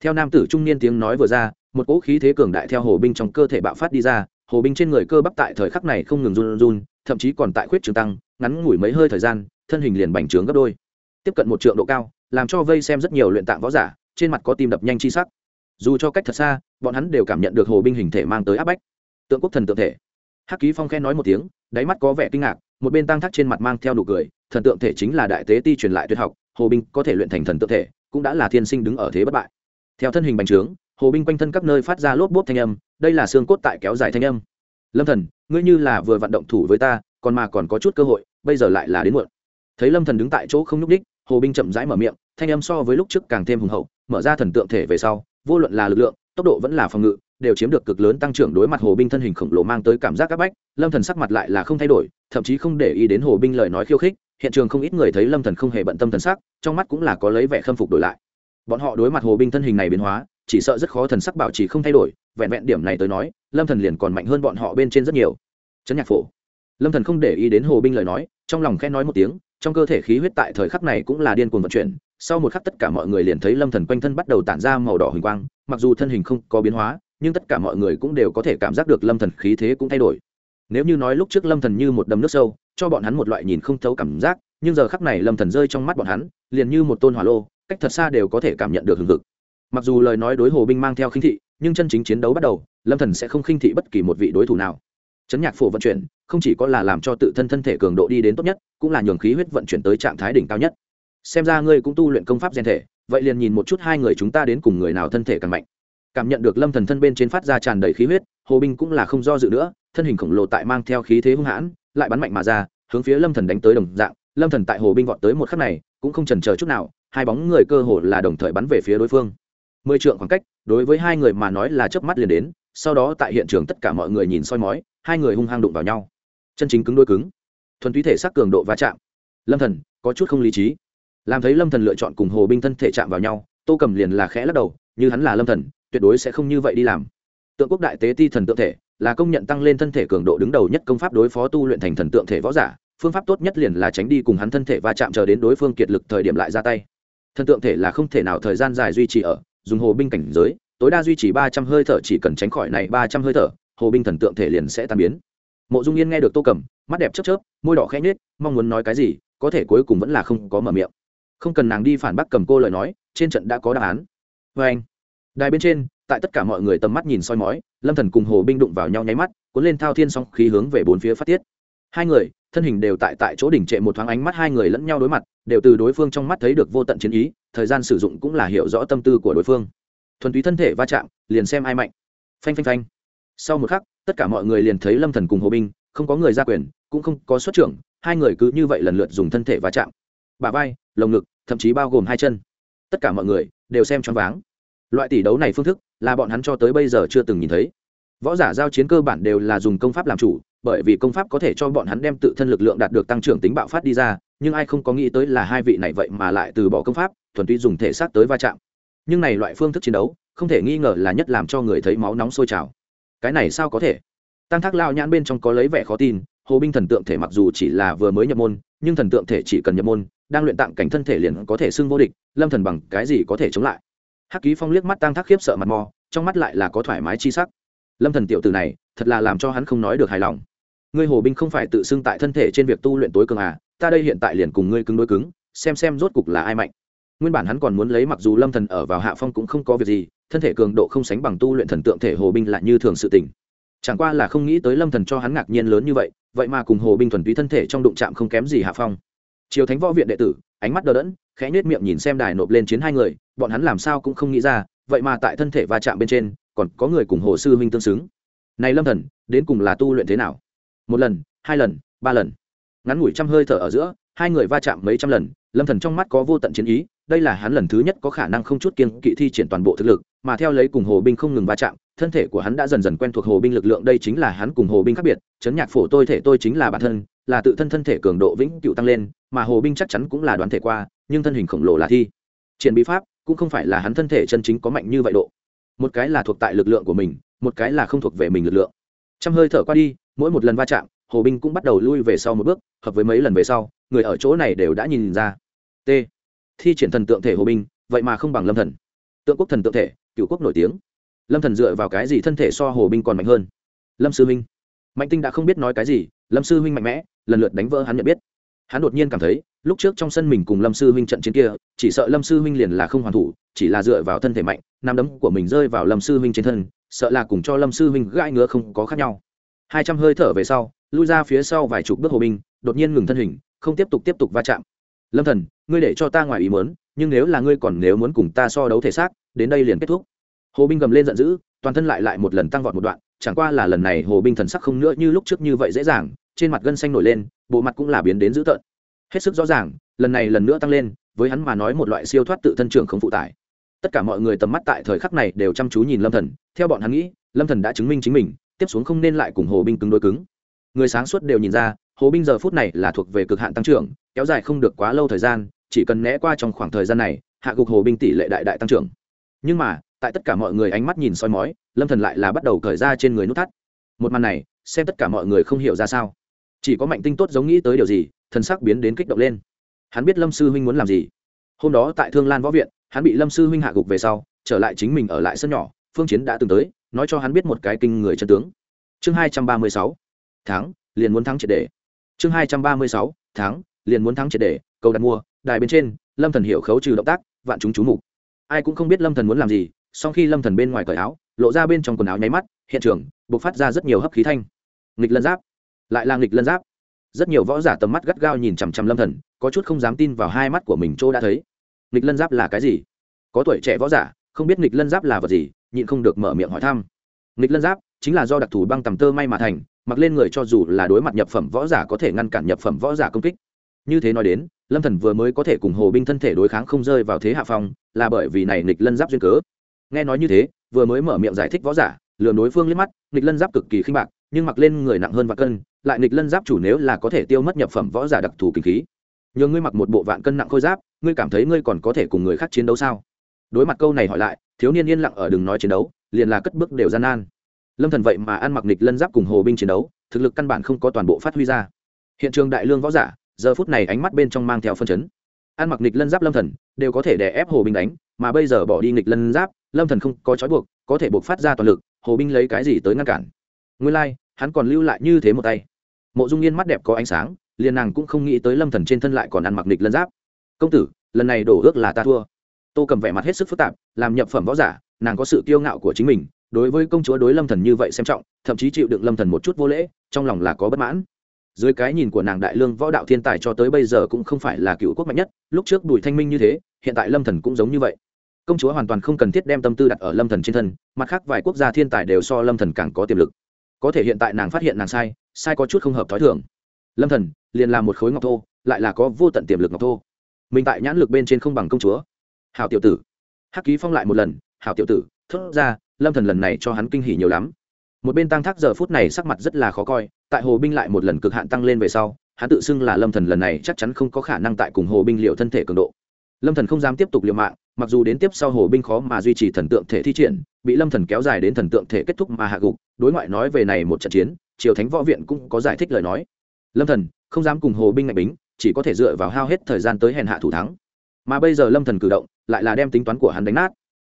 Theo nam tử trung niên tiếng nói vừa ra, một cỗ khí thế cường đại theo hồ binh trong cơ thể bạo phát đi ra hồ binh trên người cơ bắp tại thời khắc này không ngừng run run, thậm chí còn tại khuyết trường tăng, ngắn ngủi mấy hơi thời gian, thân hình liền bành trướng gấp đôi. Tiếp cận một trượng độ cao, làm cho vây xem rất nhiều luyện tạng võ giả, trên mặt có tim đập nhanh chi sắc. Dù cho cách thật xa, bọn hắn đều cảm nhận được hồ binh hình thể mang tới áp bách. Tượng quốc thần tượng thể. Hắc ký phong khen nói một tiếng, đáy mắt có vẻ kinh ngạc, một bên tăng thắc trên mặt mang theo nụ cười, thần tượng thể chính là đại tế ti truyền lại tuyệt học, hồ binh có thể luyện thành thần tượng thể, cũng đã là thiên sinh đứng ở thế bất bại. Theo thân hình bành trướng, hồ binh quanh thân các nơi phát ra lốp bốp thanh âm đây là xương cốt tại kéo dài thanh âm. Lâm thần, ngươi như là vừa vận động thủ với ta, còn mà còn có chút cơ hội, bây giờ lại là đến muộn. Thấy lâm thần đứng tại chỗ không nhúc đích hồ binh chậm rãi mở miệng, thanh âm so với lúc trước càng thêm hùng hậu, mở ra thần tượng thể về sau, vô luận là lực lượng, tốc độ vẫn là phòng ngự, đều chiếm được cực lớn tăng trưởng đối mặt hồ binh thân hình khổng lồ mang tới cảm giác áp bách, lâm thần sắc mặt lại là không thay đổi, thậm chí không để ý đến hồ binh lời nói khiêu khích, hiện trường không ít người thấy lâm thần không hề bận tâm thần sắc, trong mắt cũng là có lấy vẻ khâm phục đổi lại. Bọn họ đối mặt hồ binh thân hình này biến hóa chỉ sợ rất khó thần sắc bảo trì không thay đổi, vẹn vẹn điểm này tới nói, lâm thần liền còn mạnh hơn bọn họ bên trên rất nhiều. Chấn nhạc phổ. Lâm thần không để ý đến hồ binh lời nói, trong lòng khẽ nói một tiếng, trong cơ thể khí huyết tại thời khắc này cũng là điên cuồng vận chuyển, sau một khắc tất cả mọi người liền thấy lâm thần quanh thân bắt đầu tản ra màu đỏ huỳnh quang, mặc dù thân hình không có biến hóa, nhưng tất cả mọi người cũng đều có thể cảm giác được lâm thần khí thế cũng thay đổi. Nếu như nói lúc trước lâm thần như một đầm nước sâu, cho bọn hắn một loại nhìn không thấu cảm giác, nhưng giờ khắc này lâm thần rơi trong mắt bọn hắn, liền như một tôn hỏa lô, cách thật xa đều có thể cảm nhận được hừng hực mặc dù lời nói đối hồ binh mang theo khinh thị, nhưng chân chính chiến đấu bắt đầu, lâm thần sẽ không khinh thị bất kỳ một vị đối thủ nào. Chấn nhạc phổ vận chuyển, không chỉ có là làm cho tự thân thân thể cường độ đi đến tốt nhất, cũng là nhường khí huyết vận chuyển tới trạng thái đỉnh cao nhất. Xem ra ngươi cũng tu luyện công pháp gen thể, vậy liền nhìn một chút hai người chúng ta đến cùng người nào thân thể càng mạnh. Cảm nhận được lâm thần thân bên trên phát ra tràn đầy khí huyết, hồ binh cũng là không do dự nữa, thân hình khổng lồ tại mang theo khí thế hung hãn, lại bắn mạnh mà ra, hướng phía lâm thần đánh tới đồng dạng. Lâm thần tại hồ binh vọt tới một khắc này, cũng không chần chờ chút nào, hai bóng người cơ hồ là đồng thời bắn về phía đối phương mười trượng khoảng cách, đối với hai người mà nói là chớp mắt liền đến, sau đó tại hiện trường tất cả mọi người nhìn soi mói, hai người hung hăng đụng vào nhau. Chân chính cứng đôi cứng. Thuần túy thể xác cường độ va chạm. Lâm thần, có chút không lý trí. Làm thấy lâm thần lựa chọn cùng hồ binh thân thể chạm vào nhau, tô cầm liền là khẽ lắc đầu, như hắn là lâm thần, tuyệt đối sẽ không như vậy đi làm. Tượng quốc đại tế ti thần tượng thể, là công nhận tăng lên thân thể cường độ đứng đầu nhất công pháp đối phó tu luyện thành thần tượng thể võ giả, phương pháp tốt nhất liền là tránh đi cùng hắn thân thể va chạm chờ đến đối phương kiệt lực thời điểm lại ra tay. Thần tượng thể là không thể nào thời gian dài duy trì ở dùng hồ binh cảnh giới, tối đa duy trì ba trăm hơi thở, chỉ cần tránh khỏi này ba trăm hơi thở, hồ binh thần tượng thể liền sẽ tan biến. Mộ dung yên nghe được tô cầm mắt đẹp chớp chớp, môi đỏ khẽ nhếch, mong muốn nói cái gì, có thể cuối cùng vẫn là không có mở miệng. Không cần nàng đi phản bác cầm cô lời nói, trên trận đã có đáp án. Vê anh, đài bên trên, tại tất cả mọi người tầm mắt nhìn soi mói, lâm thần cùng hồ binh đụng vào nhau nháy mắt, cuốn lên thao thiên song khí hướng về bốn phía phát tiết. Hai người thân hình đều tại tại chỗ đỉnh trệ một thoáng ánh mắt hai người lẫn nhau đối mặt, đều từ đối phương trong mắt thấy được vô tận chiến ý, thời gian sử dụng cũng là hiểu rõ tâm tư của đối phương. Thuần túy thân thể va chạm, liền xem ai mạnh. Phanh phanh phanh. Sau một khắc, tất cả mọi người liền thấy lâm thần cùng hồ binh không có người ra quyền, cũng không có xuất trưởng, hai người cứ như vậy lần lượt dùng thân thể va chạm. Bả vai, lồng ngực, thậm chí bao gồm hai chân. Tất cả mọi người đều xem choáng váng. Loại tỷ đấu này phương thức là bọn hắn cho tới bây giờ chưa từng nhìn thấy. Võ giả giao chiến cơ bản đều là dùng công pháp làm chủ bởi vì công pháp có thể cho bọn hắn đem tự thân lực lượng đạt được tăng trưởng tính bạo phát đi ra, nhưng ai không có nghĩ tới là hai vị này vậy mà lại từ bỏ công pháp, thuần túy dùng thể xác tới va chạm. Nhưng này loại phương thức chiến đấu, không thể nghi ngờ là nhất làm cho người thấy máu nóng sôi trào. Cái này sao có thể? Tăng thác lao nhãn bên trong có lấy vẻ khó tin, hồ binh thần tượng thể mặc dù chỉ là vừa mới nhập môn, nhưng thần tượng thể chỉ cần nhập môn, đang luyện tạng cảnh thân thể liền có thể xưng vô địch, lâm thần bằng cái gì có thể chống lại? Hắc ký phong liếc mắt tăng thác khiếp sợ mặt mò, trong mắt lại là có thoải mái chi sắc. Lâm thần tiểu tử này, thật là làm cho hắn không nói được hài lòng ngươi hồ binh không phải tự xưng tại thân thể trên việc tu luyện tối cường à ta đây hiện tại liền cùng ngươi cứng đối cứng, xem xem rốt cục là ai mạnh. Nguyên bản hắn còn muốn lấy mặc dù lâm thần ở vào hạ phong cũng không có việc gì, thân thể cường độ không sánh bằng tu luyện thần tượng thể hồ binh lại như thường sự tình. Chẳng qua là không nghĩ tới lâm thần cho hắn ngạc nhiên lớn như vậy vậy mà cùng hồ binh thuần túy thân thể trong đụng chạm không kém gì hạ phong. Triều thánh võ viện đệ tử, ánh mắt đờ đẫn, khẽ nhếch miệng nhìn xem đài nộp lên chiến hai người, bọn hắn làm sao cũng không nghĩ ra, vậy mà tại thân thể va chạm bên trên, còn có người cùng hồ sư huynh tương xứng. Này lâm thần, đến cùng là tu luyện thế nào? Một lần, hai lần, ba lần. Ngắn ngủi trăm hơi thở ở giữa, hai người va chạm mấy trăm lần, lâm thần trong mắt có vô tận chiến ý, đây là hắn lần thứ nhất có khả năng không chút kiên kỵ thi triển toàn bộ thực lực, mà theo lấy cùng hồ binh không ngừng va chạm, thân thể của hắn đã dần dần quen thuộc hồ binh lực lượng, đây chính là hắn cùng hồ binh khác biệt, chấn nhạc phổ tôi thể tôi chính là bản thân, là tự thân thân thể cường độ vĩnh cựu tăng lên, mà hồ binh chắc chắn cũng là đoán thể qua, nhưng thân hình khổng lồ là thi. Triển bí pháp cũng không phải là hắn thân thể chân chính có mạnh như vậy độ. Một cái là thuộc tại lực lượng của mình, một cái là không thuộc về mình lực lượng. Trăm hơi thở qua đi mỗi một lần va chạm, hồ binh cũng bắt đầu lui về sau một bước, hợp với mấy lần về sau, người ở chỗ này đều đã nhìn ra. T. Thi triển thần tượng thể hồ binh, vậy mà không bằng lâm thần. Tượng quốc thần tượng thể cựu quốc nổi tiếng. Lâm thần dựa vào cái gì thân thể so hồ binh còn mạnh hơn? Lâm sư huynh. Mạnh tinh đã không biết nói cái gì, lâm sư huynh mạnh mẽ, lần lượt đánh vỡ hắn nhận biết. Hắn đột nhiên cảm thấy, lúc trước trong sân mình cùng lâm sư huynh trận chiến kia, chỉ sợ lâm sư huynh liền là không hoàn thủ, chỉ là dựa vào thân thể mạnh nam đấm của mình rơi vào lâm sư huynh trên thân, sợ là cùng cho lâm sư huynh gãi ngứa không có khác nhau hai trăm hơi thở về sau, lui ra phía sau vài chục bước hồ binh, đột nhiên ngừng thân hình, không tiếp tục tiếp tục va chạm. Lâm thần, ngươi để cho ta ngoài ý muốn, nhưng nếu là ngươi còn nếu muốn cùng ta so đấu thể xác, đến đây liền kết thúc. Hồ binh gầm lên giận dữ, toàn thân lại lại một lần tăng vọt một đoạn, chẳng qua là lần này hồ binh thần sắc không nữa như lúc trước như vậy dễ dàng, trên mặt gân xanh nổi lên, bộ mặt cũng là biến đến dữ tợn. Hết sức rõ ràng, lần này lần nữa tăng lên, với hắn mà nói một loại siêu thoát tự thân trưởng không phụ tải. Tất cả mọi người tầm mắt tại thời khắc này đều chăm chú nhìn lâm thần, theo bọn hắn nghĩ, lâm thần đã chứng minh chính mình tiếp xuống không nên lại cùng hồ binh cứng đối cứng. Người sáng suốt đều nhìn ra, hồ binh giờ phút này là thuộc về cực hạn tăng trưởng, kéo dài không được quá lâu thời gian, chỉ cần né qua trong khoảng thời gian này, hạ gục hồ binh tỷ lệ đại đại tăng trưởng. Nhưng mà, tại tất cả mọi người ánh mắt nhìn soi mói, lâm thần lại là bắt đầu cởi ra trên người nút thắt. Một màn này, xem tất cả mọi người không hiểu ra sao. Chỉ có mạnh tinh tốt giống nghĩ tới điều gì, thần sắc biến đến kích động lên. Hắn biết lâm sư huynh muốn làm gì. Hôm đó tại thương lan võ viện, hắn bị lâm sư huynh hạ gục về sau, trở lại chính mình ở lại sân nhỏ, phương chiến đã từng tới nói cho hắn biết một cái kinh người chân tướng. Chương hai trăm ba mươi sáu, tháng, liền muốn thắng triệt đề chương hai trăm ba mươi sáu, tháng, liền muốn thắng triệt đề cầu đặt mua, đài bên trên, lâm thần hiểu khấu trừ động tác, vạn chúng chú mục. Ai cũng không biết lâm thần muốn làm gì sau khi lâm thần bên ngoài cởi áo, lộ ra bên trong quần áo nháy mắt, hiện trường bộc phát ra rất nhiều hấp khí thanh. Nghịch lân giáp. Lại là nghịch lân giáp. Rất nhiều võ giả tầm mắt gắt gao nhìn chằm chằm lâm thần, có chút không dám tin vào hai mắt của mình chỗ đã thấy. Nghịch lân giáp là cái gì? Có tuổi trẻ võ giả không biết nghịch lân giáp là vật gì, nhịn không được mở miệng hỏi thăm. Nghịch lân giáp chính là do đặc thù băng tầm tơ may mà thành, mặc lên người cho dù là đối mặt nhập phẩm võ giả có thể ngăn cản nhập phẩm võ giả công kích. Như thế nói đến, lâm thần vừa mới có thể cùng hồ binh thân thể đối kháng không rơi vào thế hạ phong, là bởi vì này nghịch lân giáp duyên cớ. Nghe nói như thế, vừa mới mở miệng giải thích võ giả lừa đối phương liếc mắt, nghịch lân giáp cực kỳ khinh bạc, nhưng mặc lên người nặng hơn và cân, lại nghịch lân giáp chủ nếu là có thể tiêu mất nhập phẩm võ giả đặc thù kinh khí. Nhờ ngươi mặc một bộ vạn cân nặng khôi giáp, ngươi cảm thấy ngươi còn có thể cùng người khác chiến đấu sao? Đối mặt câu này hỏi lại thiếu niên yên lặng ở đừng nói chiến đấu liền là cất bước đều gian nan. Lâm thần vậy mà ăn mặc nịch lân giáp cùng hồ binh chiến đấu thực lực căn bản không có toàn bộ phát huy ra. Hiện trường đại lương võ giả giờ phút này ánh mắt bên trong mang theo phân chấn. Ăn mặc nịch lân giáp lâm thần đều có thể đè ép hồ binh đánh mà bây giờ bỏ đi nịch lân giáp lâm thần không có trói buộc có thể buộc phát ra toàn lực hồ binh lấy cái gì tới ngăn cản. Nguyên lai like, hắn còn lưu lại như thế một tay. Mộ dung yên mắt đẹp có ánh sáng liền nàng cũng không nghĩ tới lâm thần trên thân lại còn ăn mặc nịch lân giáp. Công tử lần này đổ ước là ta thua tô cầm vẻ mặt hết sức phức tạp, làm nhập phẩm võ giả, nàng có sự kiêu ngạo của chính mình, đối với công chúa đối lâm thần như vậy xem trọng, thậm chí chịu đựng lâm thần một chút vô lễ, trong lòng là có bất mãn. Dưới cái nhìn của nàng đại lương võ đạo thiên tài cho tới bây giờ cũng không phải là cựu quốc mạnh nhất, lúc trước bùi thanh minh như thế, hiện tại lâm thần cũng giống như vậy. Công chúa hoàn toàn không cần thiết đem tâm tư đặt ở lâm thần trên thân, mặt khác vài quốc gia thiên tài đều so lâm thần càng có tiềm lực. Có thể hiện tại nàng phát hiện nàng sai sai có chút không hợp thói thường. Lâm thần, liền là một khối ngọc thô, lại là có vô tận tiềm lực ngọc thô. Mình tại nhãn lực bên trên không bằng công chúa hảo tiểu tử. Hắc ký phong lại một lần, hảo tiểu tử, thốt ra, lâm thần lần này cho hắn kinh hỉ nhiều lắm. Một bên tăng thác giờ phút này sắc mặt rất là khó coi, tại hồ binh lại một lần cực hạn tăng lên về sau, hắn tự xưng là lâm thần lần này chắc chắn không có khả năng tại cùng hồ binh liệu thân thể cường độ. Lâm thần không dám tiếp tục liều mạng, mặc dù đến tiếp sau hồ binh khó mà duy trì thần tượng thể thi triển, bị lâm thần kéo dài đến thần tượng thể kết thúc mà hạ gục, đối ngoại nói về này một trận chiến, triều thánh võ viện cũng có giải thích lời nói. Lâm thần không dám cùng hồ binh ngạch bính, chỉ có thể dựa vào hao hết thời gian tới hèn hạ thủ thắng. Mà bây giờ lâm thần cử động lại là đem tính toán của hắn đánh nát.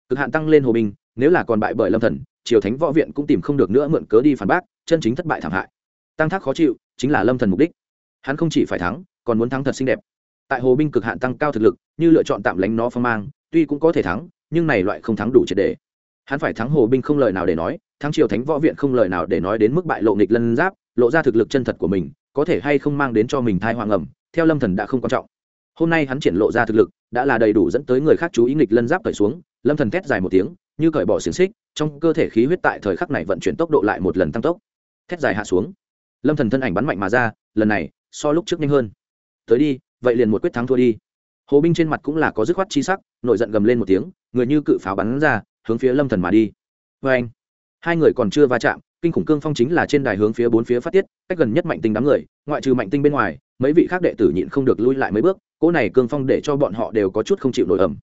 Cực hạn tăng lên hồ binh, nếu là còn bại bởi lâm thần, triều thánh võ viện cũng tìm không được nữa mượn cớ đi phản bác, chân chính thất bại thảm hại. Tăng thác khó chịu, chính là lâm thần mục đích. Hắn không chỉ phải thắng, còn muốn thắng thật xinh đẹp. Tại hồ binh cực hạn tăng cao thực lực, như lựa chọn tạm lánh nó phong mang, tuy cũng có thể thắng, nhưng này loại không thắng đủ triệt đề hắn phải thắng hồ binh không lời nào để nói, thắng triều thánh võ viện không lời nào để nói đến mức bại lộ nghịch lân giáp, lộ ra thực lực chân thật của mình, có thể hay không mang đến cho mình thai hoàng ẩm theo lâm thần đã không quan trọng hôm nay hắn triển lộ ra thực lực, đã là đầy đủ dẫn tới người khác chú ý nghịch lân giáp cởi xuống, lâm thần thét dài một tiếng, như cởi bỏ xiềng xích, trong cơ thể khí huyết tại thời khắc này vận chuyển tốc độ lại một lần tăng tốc. Thét dài hạ xuống. Lâm thần thân ảnh bắn mạnh mà ra, lần này, so lúc trước nhanh hơn. Tới đi, vậy liền một quyết thắng thua đi. Hồ binh trên mặt cũng là có dứt khoát chi sắc, nổi giận gầm lên một tiếng, người như cự pháo bắn ra, hướng phía lâm thần mà đi. Vê anh hai người còn chưa va chạm, kinh khủng cương phong chính là trên đài hướng phía bốn phía phát tiết, cách gần nhất mạnh tinh đám người, ngoại trừ mạnh tinh bên ngoài, mấy vị khác đệ tử nhịn không được lui lại mấy bước cỗ này cương phong để cho bọn họ đều có chút không chịu nổi ẩm.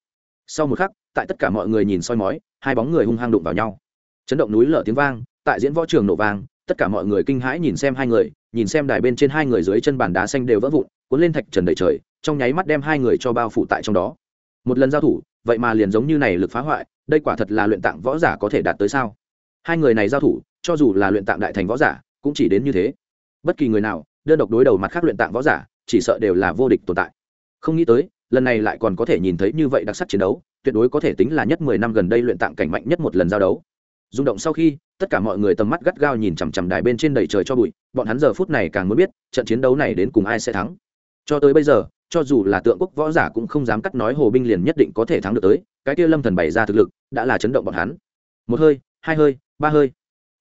Sau một khắc, tại tất cả mọi người nhìn soi mói, hai bóng người hung hăng đụng vào nhau. Chấn động núi lở tiếng vang, tại diễn võ trường nổ vang, tất cả mọi người kinh hãi nhìn xem hai người, nhìn xem đài bên trên hai người dưới chân bàn đá xanh đều vỡ vụn, cuốn lên thạch trần đầy trời, trong nháy mắt đem hai người cho bao phủ tại trong đó. Một lần giao thủ, vậy mà liền giống như này lực phá hoại, đây quả thật là luyện tạng võ giả có thể đạt tới sao? Hai người này giao thủ, cho dù là luyện tạng đại thành võ giả, cũng chỉ đến như thế. Bất kỳ người nào, đơn độc đối đầu mặt khác luyện tạng võ giả, chỉ sợ đều là vô địch tồn tại không nghĩ tới, lần này lại còn có thể nhìn thấy như vậy đặc sắc chiến đấu, tuyệt đối có thể tính là nhất mười năm gần đây luyện tạng cảnh mạnh nhất một lần giao đấu. Rung động sau khi, tất cả mọi người tầm mắt gắt gao nhìn chằm chằm đài bên trên đầy trời cho bụi, bọn hắn giờ phút này càng muốn biết, trận chiến đấu này đến cùng ai sẽ thắng. Cho tới bây giờ, cho dù là tượng quốc võ giả cũng không dám cắt nói hồ binh liền nhất định có thể thắng được tới, cái kia lâm thần bày ra thực lực, đã là chấn động bọn hắn. Một hơi, hai hơi, ba hơi.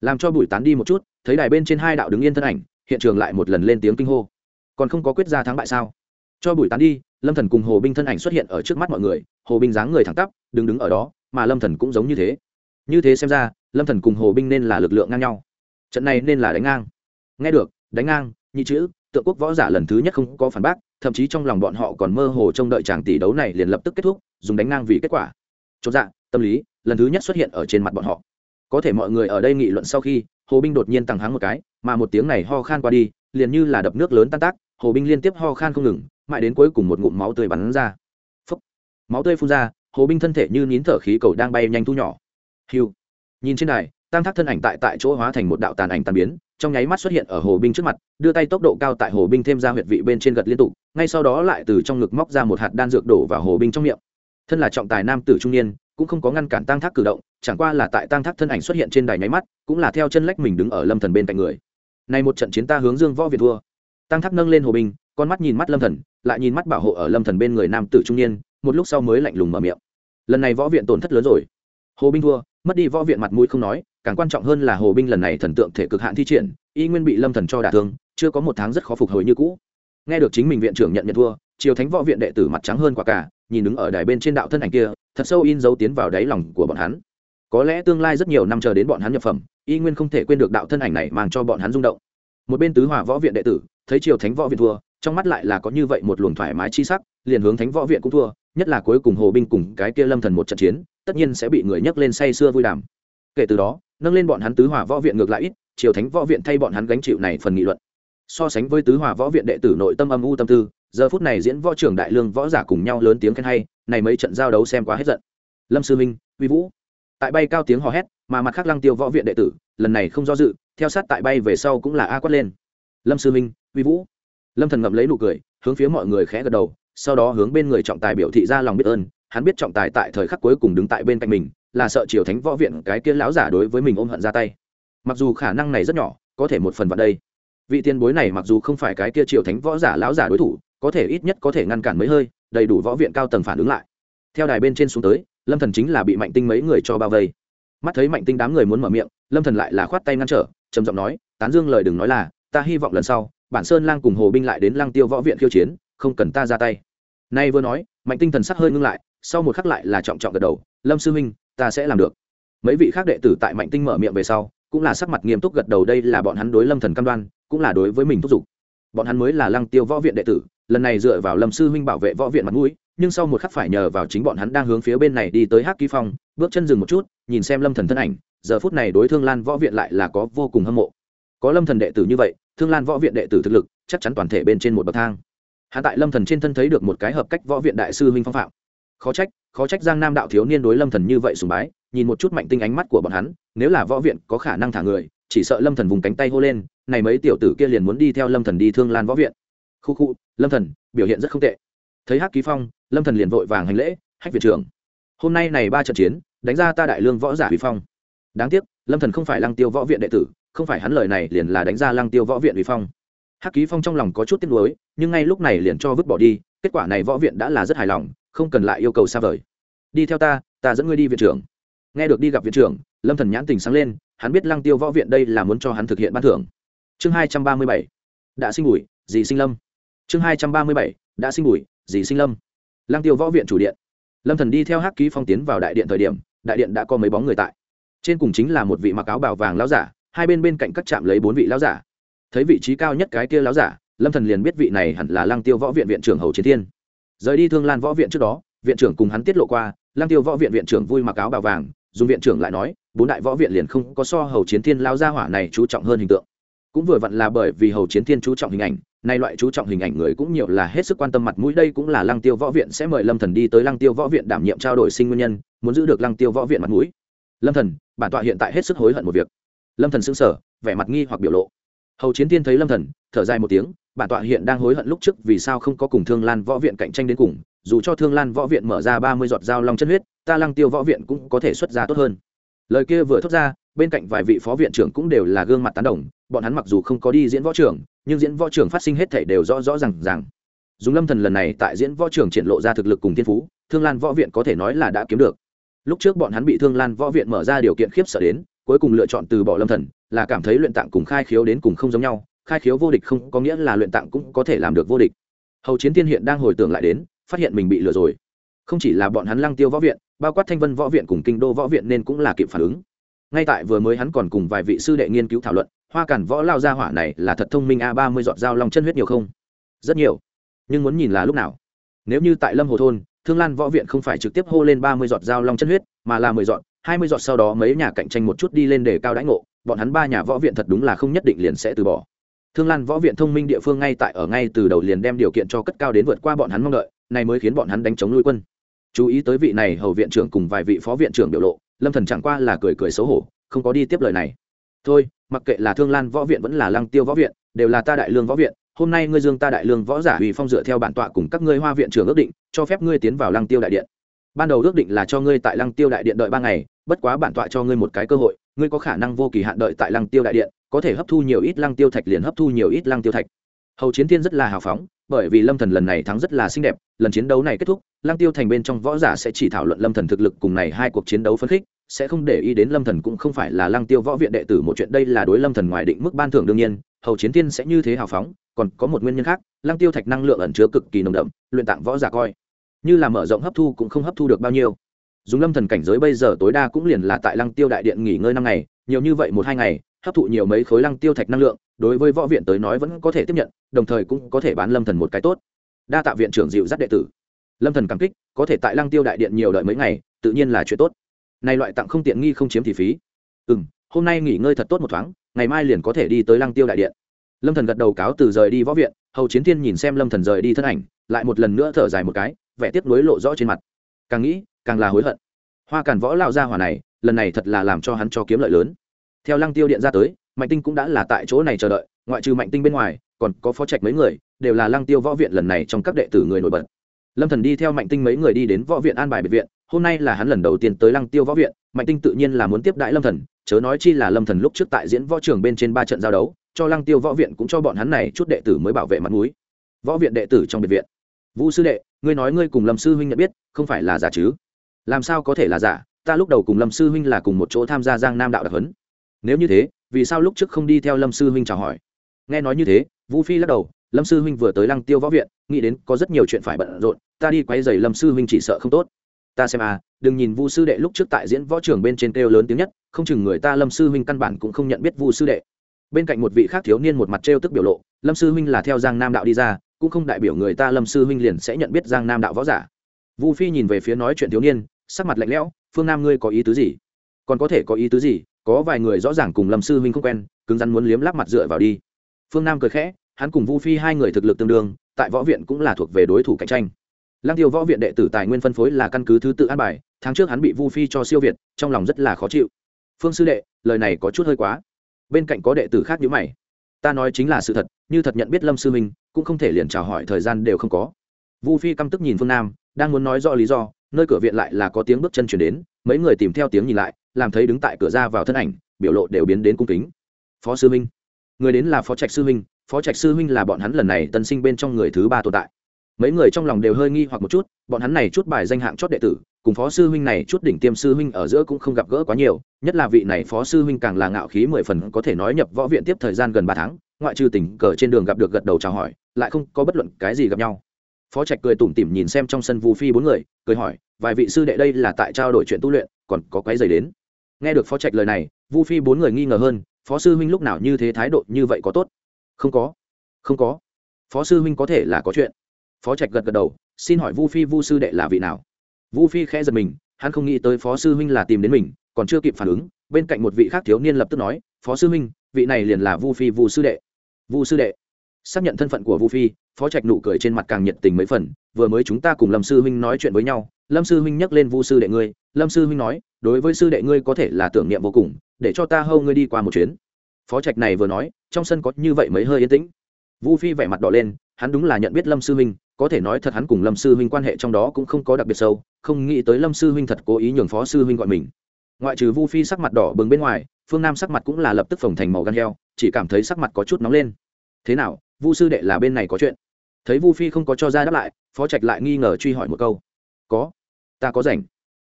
Làm cho bụi tán đi một chút, thấy đài bên trên hai đạo đứng yên thân ảnh, hiện trường lại một lần lên tiếng kinh hô. Còn không có quyết ra thắng bại sao? Cho bụi tán đi, lâm thần cùng hồ binh thân ảnh xuất hiện ở trước mắt mọi người, hồ binh dáng người thẳng tắp, đứng đứng ở đó, mà lâm thần cũng giống như thế. Như thế xem ra, lâm thần cùng hồ binh nên là lực lượng ngang nhau. Trận này nên là đánh ngang. Nghe được, đánh ngang, nhị chữ, tượng quốc võ giả lần thứ nhất không có phản bác, thậm chí trong lòng bọn họ còn mơ hồ trông đợi chàng tỷ đấu này liền lập tức kết thúc, dùng đánh ngang vì kết quả. Chốt dạ tâm lý, lần thứ nhất xuất hiện ở trên mặt bọn họ. Có thể mọi người ở đây nghị luận sau khi, hồ binh đột nhiên tăng háng một cái, mà một tiếng này ho khan qua đi, liền như là đập nước lớn tan tác, hồ binh liên tiếp ho khan không ngừng mãi đến cuối cùng một ngụm máu tươi bắn ra. Phấp máu tươi phun ra, hồ binh thân thể như nín thở khí cầu đang bay nhanh thu nhỏ. Hiu. Nhìn trên này tam thác thân ảnh tại tại chỗ hóa thành một đạo tàn ảnh tàn biến, trong nháy mắt xuất hiện ở hồ binh trước mặt, đưa tay tốc độ cao tại hồ binh thêm ra huyệt vị bên trên gật liên tục, ngay sau đó lại từ trong ngực móc ra một hạt đan dược đổ vào hồ binh trong miệng. Thân là trọng tài nam tử trung niên, cũng không có ngăn cản tăng thác cử động, chẳng qua là tại tăng thác thân ảnh xuất hiện trên đài nháy mắt, cũng là theo chân lách mình đứng ở lâm thần bên cạnh người. Này một trận chiến ta hướng dương võ việt thua. Tăng thác nâng lên hồ binh, con mắt nhìn mắt lâm thần lại nhìn mắt bảo hộ ở lâm thần bên người nam tử trung niên, một lúc sau mới lạnh lùng mở miệng. Lần này võ viện tổn thất lớn rồi. Hồ binh thua, mất đi võ viện mặt mũi không nói, càng quan trọng hơn là hồ binh lần này thần tượng thể cực hạn thi triển, y nguyên bị lâm thần cho đả thương, chưa có một tháng rất khó phục hồi như cũ. Nghe được chính mình viện trưởng nhận nhận thua, triều thánh võ viện đệ tử mặt trắng hơn quả cả, nhìn đứng ở đài bên trên đạo thân ảnh kia, thật sâu in dấu tiến vào đáy lòng của bọn hắn. Có lẽ tương lai rất nhiều năm chờ đến bọn hắn nhập phẩm, y nguyên không thể quên được đạo thân ảnh này mang cho bọn hắn rung động. Một bên tứ hòa võ viện đệ tử, thấy triều thánh võ viện thua trong mắt lại là có như vậy một luồng thoải mái chi sắc, liền hướng thánh võ viện cũng thua, nhất là cuối cùng hồ binh cùng cái kia lâm thần một trận chiến, tất nhiên sẽ bị người nhấc lên say sưa vui đàm. Kể từ đó, nâng lên bọn hắn tứ hòa võ viện ngược lại ít, triều thánh võ viện thay bọn hắn gánh chịu này phần nghị luận. So sánh với tứ hòa võ viện đệ tử nội tâm âm u tâm tư, giờ phút này diễn võ trưởng đại lương võ giả cùng nhau lớn tiếng khen hay, này mấy trận giao đấu xem quá hết giận. Lâm sư minh, uy vũ. Tại bay cao tiếng hò hét, mà mặt khác lăng tiêu võ viện đệ tử, lần này không do dự, theo sát tại bay về sau cũng là a quát lên. Lâm sư minh, uy vũ lâm thần ngậm lấy nụ cười, hướng phía mọi người khẽ gật đầu, sau đó hướng bên người trọng tài biểu thị ra lòng biết ơn, hắn biết trọng tài tại thời khắc cuối cùng đứng tại bên cạnh mình, là sợ triều thánh võ viện cái kia lão giả đối với mình ôm hận ra tay. Mặc dù khả năng này rất nhỏ, có thể một phần vào đây. Vị tiền bối này mặc dù không phải cái kia triều thánh võ giả lão giả đối thủ, có thể ít nhất có thể ngăn cản mấy hơi, đầy đủ võ viện cao tầng phản ứng lại. Theo đài bên trên xuống tới, lâm thần chính là bị mạnh tinh mấy người cho bao vây. Mắt thấy mạnh tinh đám người muốn mở miệng, lâm thần lại là khoát tay ngăn trở, trầm giọng nói, tán dương lời đừng nói là, ta hy vọng lần sau bản sơn lang cùng hồ binh lại đến lang tiêu võ viện khiêu chiến, không cần ta ra tay. Nay vừa nói, mạnh tinh thần sắc hơi ngưng lại, sau một khắc lại là trọng trọng gật đầu, lâm sư huynh, ta sẽ làm được. Mấy vị khác đệ tử tại mạnh tinh mở miệng về sau, cũng là sắc mặt nghiêm túc gật đầu, đây là bọn hắn đối lâm thần cam đoan, cũng là đối với mình thúc giục. Bọn hắn mới là lăng tiêu võ viện đệ tử, lần này dựa vào lâm sư huynh bảo vệ võ viện mặt mũi, nhưng sau một khắc phải nhờ vào chính bọn hắn đang hướng phía bên này đi tới hắc ký phong, bước chân dừng một chút, nhìn xem lâm thần thân ảnh, giờ phút này đối thương lan võ viện lại là có vô cùng hâm mộ. Có lâm thần đệ tử như vậy thương lan võ viện đệ tử thực lực, chắc chắn toàn thể bên trên một bậc thang. Hạ tại lâm thần trên thân thấy được một cái hợp cách võ viện đại sư huynh phong phạm. Khó trách khó trách giang nam đạo thiếu niên đối lâm thần như vậy sùng bái, nhìn một chút mạnh tinh ánh mắt của bọn hắn, nếu là võ viện có khả năng thả người, chỉ sợ lâm thần vùng cánh tay hô lên, này mấy tiểu tử kia liền muốn đi theo lâm thần đi thương lan võ viện. Khu khu, lâm thần, biểu hiện rất không tệ. Thấy hắc ký phong, lâm thần liền vội vàng hành lễ, hách viện trưởng, hôm nay này ba trận chiến, đánh ra ta đại lương võ giả huy phong. Đáng tiếc, lâm thần không phải lăng tiêu võ viện đệ tử không phải hắn lời này liền là đánh ra lăng tiêu võ viện Uy phong. Hắc ký phong trong lòng có chút tiếc nuối, nhưng ngay lúc này liền cho vứt bỏ đi, kết quả này võ viện đã là rất hài lòng, không cần lại yêu cầu xa vời. Đi theo ta ta dẫn ngươi đi viện trưởng. Nghe được đi gặp viện trưởng, lâm thần nhãn tình sáng lên, hắn biết lăng tiêu võ viện đây là muốn cho hắn thực hiện ban thưởng. Chương hai trăm ba mươi bảy. Đã sinh bùi dì sinh lâm. Chương hai trăm ba mươi bảy. Đã sinh bùi dì sinh lâm. Lăng tiêu võ viện chủ điện. Lâm thần đi theo hắc ký phong tiến vào đại điện thời điểm, đại điện đã có mấy bóng người tại. Trên cùng chính là một vị mặc áo bào vàng lão giả hai bên bên cạnh các trạm lấy bốn vị lão giả. Thấy vị trí cao nhất cái kia lão giả, lâm thần liền biết vị này hẳn là lăng tiêu võ viện viện trưởng hầu chiến thiên. Rời đi thương lan võ viện trước đó, viện trưởng cùng hắn tiết lộ qua, lăng tiêu võ viện viện trưởng vui mặc áo bào vàng, dùng viện trưởng lại nói, bốn đại võ viện liền không có so hầu chiến thiên lao gia hỏa này chú trọng hơn hình tượng. Cũng vừa vặn là bởi vì hầu chiến thiên chú trọng hình ảnh, nay loại chú trọng hình ảnh người cũng nhiều là hết sức quan tâm mặt mũi, đây cũng là lăng tiêu võ viện sẽ mời lâm thần đi tới lăng tiêu võ viện đảm nhiệm trao đổi sinh nguyên nhân, muốn giữ được lăng tiêu võ viện mặt mũi. Lâm thần, bản tọa hiện tại hết sức hối hận một việc lâm thần sững sờ, vẻ mặt nghi hoặc biểu lộ. Hầu chiến thiên thấy lâm thần, thở dài một tiếng, bản tọa hiện đang hối hận lúc trước vì sao không có cùng thương lan võ viện cạnh tranh đến cùng, dù cho thương lan võ viện mở ra ba mươi giọt dao long chân huyết, ta lăng tiêu võ viện cũng có thể xuất ra tốt hơn. Lời kia vừa thốt ra, bên cạnh vài vị phó viện trưởng cũng đều là gương mặt tán đồng, bọn hắn mặc dù không có đi diễn võ trưởng, nhưng diễn võ trưởng phát sinh hết thể đều rõ rõ rằng rằng dùng lâm thần lần này tại diễn võ trưởng triển lộ ra thực lực cùng thiên phú, thương lan võ viện có thể nói là đã kiếm được. Lúc trước bọn hắn bị thương lan võ viện mở ra điều kiện khiếp sợ đến cuối cùng lựa chọn từ bỏ lâm thần, là cảm thấy luyện tạng cùng khai khiếu đến cùng không giống nhau, khai khiếu vô địch không có nghĩa là luyện tạng cũng có thể làm được vô địch. Hầu chiến tiên hiện đang hồi tưởng lại đến, phát hiện mình bị lừa rồi. Không chỉ là bọn hắn lăng tiêu võ viện, bao quát thanh vân võ viện cùng kinh đô võ viện nên cũng là kịp phản ứng. Ngay tại vừa mới hắn còn cùng vài vị sư đệ nghiên cứu thảo luận, hoa cản võ lao ra hỏa này là thật thông minh a ba mươi giọt dao long chân huyết nhiều không? Rất nhiều. Nhưng muốn nhìn là lúc nào? Nếu như tại lâm hồ thôn, thương lan võ viện không phải trực tiếp hô lên ba mươi giọt dao long chân huyết, mà là mười giọt hai mươi giọt sau đó mấy nhà cạnh tranh một chút đi lên để cao đãi ngộ, bọn hắn ba nhà võ viện thật đúng là không nhất định liền sẽ từ bỏ. Thương lan võ viện thông minh địa phương ngay tại ở ngay từ đầu liền đem điều kiện cho cất cao đến vượt qua bọn hắn mong đợi, này mới khiến bọn hắn đánh chống nuôi quân. Chú ý tới vị này hầu viện trưởng cùng vài vị phó viện trưởng biểu lộ, lâm thần chẳng qua là cười cười xấu hổ, không có đi tiếp lời này. Thôi, mặc kệ là thương lan võ viện vẫn là lăng tiêu võ viện, đều là ta đại lương võ viện, hôm nay ngươi dương ta đại lương võ giả vì phong dựa theo bản tọa cùng các ngươi hoa viện trưởng ước định, cho phép ngươi tiến vào lăng tiêu đại điện ban đầu ước định là cho ngươi tại lăng tiêu đại điện đợi ba ngày, bất quá bản tọa cho ngươi một cái cơ hội, ngươi có khả năng vô kỳ hạn đợi tại lăng tiêu đại điện, có thể hấp thu nhiều ít lăng tiêu thạch liền hấp thu nhiều ít lăng tiêu thạch. Hầu chiến thiên rất là hào phóng, bởi vì lâm thần lần này thắng rất là xinh đẹp, lần chiến đấu này kết thúc, lăng tiêu thành bên trong võ giả sẽ chỉ thảo luận lâm thần thực lực cùng này hai cuộc chiến đấu phân khích, sẽ không để ý đến lâm thần cũng không phải là lăng tiêu võ viện đệ tử một chuyện, đây là đối lâm thần ngoài định mức ban thưởng đương nhiên, hầu chiến thiên sẽ như thế hào phóng, còn có một nguyên nhân khác, lăng tiêu thạch năng lượng ẩn chứa cực kỳ nồng đậm, luyện tạng võ giả coi như là mở rộng hấp thu cũng không hấp thu được bao nhiêu. Dùng lâm thần cảnh giới bây giờ tối đa cũng liền là tại lăng tiêu đại điện nghỉ ngơi năm ngày, nhiều như vậy một hai ngày, hấp thụ nhiều mấy khối lăng tiêu thạch năng lượng, đối với võ viện tới nói vẫn có thể tiếp nhận, đồng thời cũng có thể bán lâm thần một cái tốt. Đa tạ viện trưởng dịu dắt đệ tử. Lâm thần cảm kích, có thể tại lăng tiêu đại điện nhiều đợi mấy ngày, tự nhiên là chuyện tốt. Này loại tặng không tiện nghi không chiếm thì phí. Ừ hôm nay nghỉ ngơi thật tốt một thoáng, ngày mai liền có thể đi tới lăng tiêu đại điện. Lâm thần gật đầu cáo từ rời đi võ viện, hầu chiến thiên nhìn xem lâm thần rời đi thân ảnh, lại một lần nữa thở dài một cái vẻ tiếp nối lộ rõ trên mặt. Càng nghĩ, càng là hối hận. Hoa càn võ lao ra hỏa này, lần này thật là làm cho hắn cho kiếm lợi lớn. Theo lăng tiêu điện ra tới, mạnh tinh cũng đã là tại chỗ này chờ đợi, ngoại trừ mạnh tinh bên ngoài, còn có phó trạch mấy người, đều là lăng tiêu võ viện lần này trong các đệ tử người nổi bật. Lâm thần đi theo mạnh tinh mấy người đi đến võ viện an bài biệt viện, hôm nay là hắn lần đầu tiên tới lăng tiêu võ viện, mạnh tinh tự nhiên là muốn tiếp đại lâm thần, chớ nói chi là lâm thần lúc trước tại diễn võ trường bên trên ba trận giao đấu, cho lăng tiêu võ viện cũng cho bọn hắn này chút đệ tử mới bảo vệ mặt mũi. Võ viện đệ tử trong biệt viện. Vũ sư đệ ngươi nói ngươi cùng lâm sư huynh nhận biết, không phải là giả chứ? Làm sao có thể là giả? Ta lúc đầu cùng lâm sư huynh là cùng một chỗ tham gia giang nam đạo đặc huấn. Nếu như thế, vì sao lúc trước không đi theo lâm sư huynh chào hỏi? Nghe nói như thế, vũ phi lắc đầu, lâm sư huynh vừa tới lăng tiêu võ viện, nghĩ đến có rất nhiều chuyện phải bận rộn, ta đi quay dày lâm sư huynh chỉ sợ không tốt. Ta xem à đừng nhìn vu sư đệ lúc trước tại diễn võ trường bên trên kêu lớn tiếng nhất, không chừng người ta lâm sư huynh căn bản cũng không nhận biết vu sư đệ. Bên cạnh một vị khác thiếu niên một mặt trêu tức biểu lộ, lâm sư huynh là theo giang nam đạo đi ra cũng không đại biểu người ta lâm sư huynh liền sẽ nhận biết giang nam đạo võ giả. Vu phi nhìn về phía nói chuyện thiếu niên, sắc mặt lạnh lẽo, phương nam ngươi có ý tứ gì? Còn có thể có ý tứ gì? Có vài người rõ ràng cùng lâm sư huynh không quen, cứng rắn muốn liếm lắp mặt dựa vào đi. Phương nam cười khẽ, hắn cùng vu phi hai người thực lực tương đương, tại võ viện cũng là thuộc về đối thủ cạnh tranh. Lăng tiêu võ viện đệ tử tài nguyên phân phối là căn cứ thứ tự an bài, tháng trước hắn bị vu phi cho siêu việt, trong lòng rất là khó chịu. Phương sư đệ, lời này có chút hơi quá. Bên cạnh có đệ tử khác nhữ mày. Ta nói chính là sự thật, như thật nhận biết lâm sư minh cũng không thể liền chào hỏi thời gian đều không có. Vu phi căm tức nhìn phương nam, đang muốn nói rõ lý do, nơi cửa viện lại là có tiếng bước chân chuyển đến, mấy người tìm theo tiếng nhìn lại, làm thấy đứng tại cửa ra vào thân ảnh, biểu lộ đều biến đến cung kính. Phó sư minh. Người đến là phó trạch sư minh, phó trạch sư minh là bọn hắn lần này tân sinh bên trong người thứ ba tồn tại. Mấy người trong lòng đều hơi nghi hoặc một chút, bọn hắn này chút bài danh hạng chót đệ tử, cùng phó sư huynh này chút đỉnh tiêm sư huynh ở giữa cũng không gặp gỡ quá nhiều, nhất là vị này phó sư huynh càng là ngạo khí mười phần, có thể nói nhập võ viện tiếp thời gian gần ba tháng, ngoại trừ tình cờ trên đường gặp được gật đầu chào hỏi lại không có bất luận cái gì gặp nhau. Phó trạch cười tủm tỉm nhìn xem trong sân vu phi bốn người, cười hỏi, vài vị sư đệ đây là tại trao đổi chuyện tu luyện, còn có quái dày đến? Nghe được phó trạch lời này, vu phi bốn người nghi ngờ hơn, phó sư huynh lúc nào như thế thái độ như vậy có tốt? Không có không có. Phó sư huynh có thể là có chuyện. Phó trạch gật gật đầu, xin hỏi vu phi, vu sư đệ là vị nào? Vu phi khẽ giật mình, hắn không nghĩ tới phó sư huynh là tìm đến mình, còn chưa kịp phản ứng, bên cạnh một vị khác thiếu niên lập tức nói, phó sư huynh, vị này liền là vu phi, vu sư đệ. Vu sư đệ xác nhận thân phận của vu phi, phó trạch nụ cười trên mặt càng nhiệt tình mấy phần, vừa mới chúng ta cùng lâm sư huynh nói chuyện với nhau, lâm sư huynh nhắc lên vu sư đệ ngươi, lâm sư huynh nói, đối với sư đệ ngươi có thể là tưởng niệm vô cùng, để cho ta hâu ngươi đi qua một chuyến. Phó trạch này vừa nói, trong sân có như vậy mới hơi yên tĩnh. Vu phi vẻ mặt đỏ lên, hắn đúng là nhận biết lâm sư huynh, có thể nói thật hắn cùng lâm sư huynh quan hệ trong đó cũng không có đặc biệt sâu, không nghĩ tới lâm sư huynh thật cố ý nhường phó sư huynh gọi mình. Ngoại trừ vu phi sắc mặt đỏ bừng bên ngoài, phương nam sắc mặt cũng là lập tức phồng thành màu gan heo, chỉ cảm thấy sắc mặt có chút nóng lên. Thế nào vu sư đệ là bên này có chuyện. Thấy vu phi không có cho ra đáp lại, phó trạch lại nghi ngờ truy hỏi một câu. Có, ta có rảnh.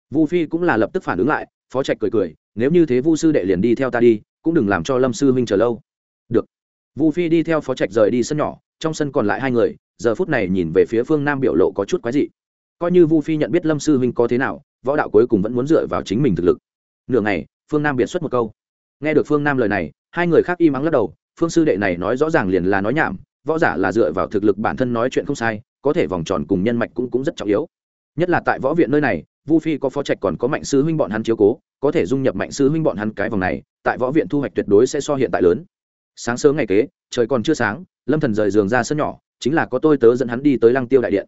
Vu phi cũng là lập tức phản ứng lại, phó trạch cười cười, nếu như thế vu sư đệ liền đi theo ta đi, cũng đừng làm cho lâm sư huynh chờ lâu. Được. Vu phi đi theo phó trạch rời đi sân nhỏ, trong sân còn lại hai người, giờ phút này nhìn về phía phương nam biểu lộ có chút quái dị. Coi như vu phi nhận biết lâm sư huynh có thế nào, võ đạo cuối cùng vẫn muốn dựa vào chính mình thực lực. Nửa ngày, phương nam biệt xuất một câu. Nghe được phương nam lời này, hai người khác im ắng lắc đầu phương sư đệ này nói rõ ràng liền là nói nhảm, võ giả là dựa vào thực lực bản thân nói chuyện không sai, có thể vòng tròn cùng nhân mạch cũng cũng rất trọng yếu. Nhất là tại võ viện nơi này, vu phi có phó trạch còn có mạnh sư huynh bọn hắn chiếu cố, có thể dung nhập mạnh sư huynh bọn hắn cái vòng này, tại võ viện thu hoạch tuyệt đối sẽ so hiện tại lớn. Sáng sớm ngày kế, trời còn chưa sáng, lâm thần rời giường ra sân nhỏ, chính là có tôi tớ dẫn hắn đi tới lăng tiêu đại điện.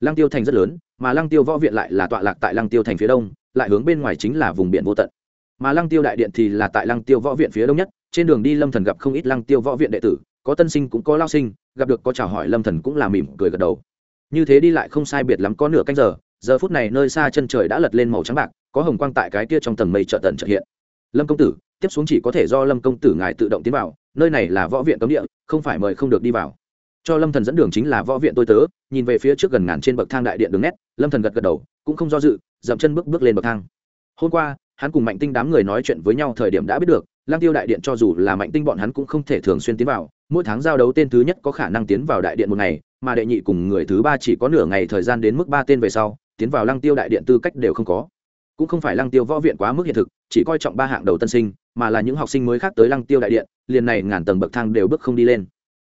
Lăng tiêu thành rất lớn, mà lăng tiêu võ viện lại là tọa lạc tại lăng tiêu thành phía đông, lại hướng bên ngoài chính là vùng biển vô tận. Mà lăng tiêu đại điện thì là tại lăng tiêu võ viện phía đông nhất trên đường đi lâm thần gặp không ít lăng tiêu võ viện đệ tử, có tân sinh cũng có lao sinh, gặp được có chào hỏi lâm thần cũng là mỉm cười gật đầu. Như thế đi lại không sai biệt lắm có nửa canh giờ giờ phút này nơi xa chân trời đã lật lên màu trắng bạc, có hồng quang tại cái kia trong tầng mây trợ tần trợ hiện. Lâm công tử, tiếp xuống chỉ có thể do lâm công tử ngài tự động tiến vào, nơi này là võ viện cấm địa, không phải mời không được đi vào. Cho lâm thần dẫn đường chính là võ viện tôi tớ, nhìn về phía trước gần ngàn trên bậc thang đại điện đường nét, lâm thần gật gật đầu, cũng không do dự, dậm chân bước bước lên bậc thang. Hôm qua, hắn cùng mạnh tinh đám người nói chuyện với nhau thời điểm đã biết được lang tiêu đại điện cho dù là mạnh tinh bọn hắn cũng không thể thường xuyên tiến vào, mỗi tháng giao đấu tên thứ nhất có khả năng tiến vào đại điện một ngày, mà đệ nhị cùng người thứ ba chỉ có nửa ngày thời gian đến mức ba tên về sau, tiến vào lăng tiêu đại điện tư cách đều không có. Cũng không phải lăng tiêu võ viện quá mức hiện thực, chỉ coi trọng ba hạng đầu tân sinh, mà là những học sinh mới khác tới lăng tiêu đại điện, liền này ngàn tầng bậc thang đều bước không đi lên.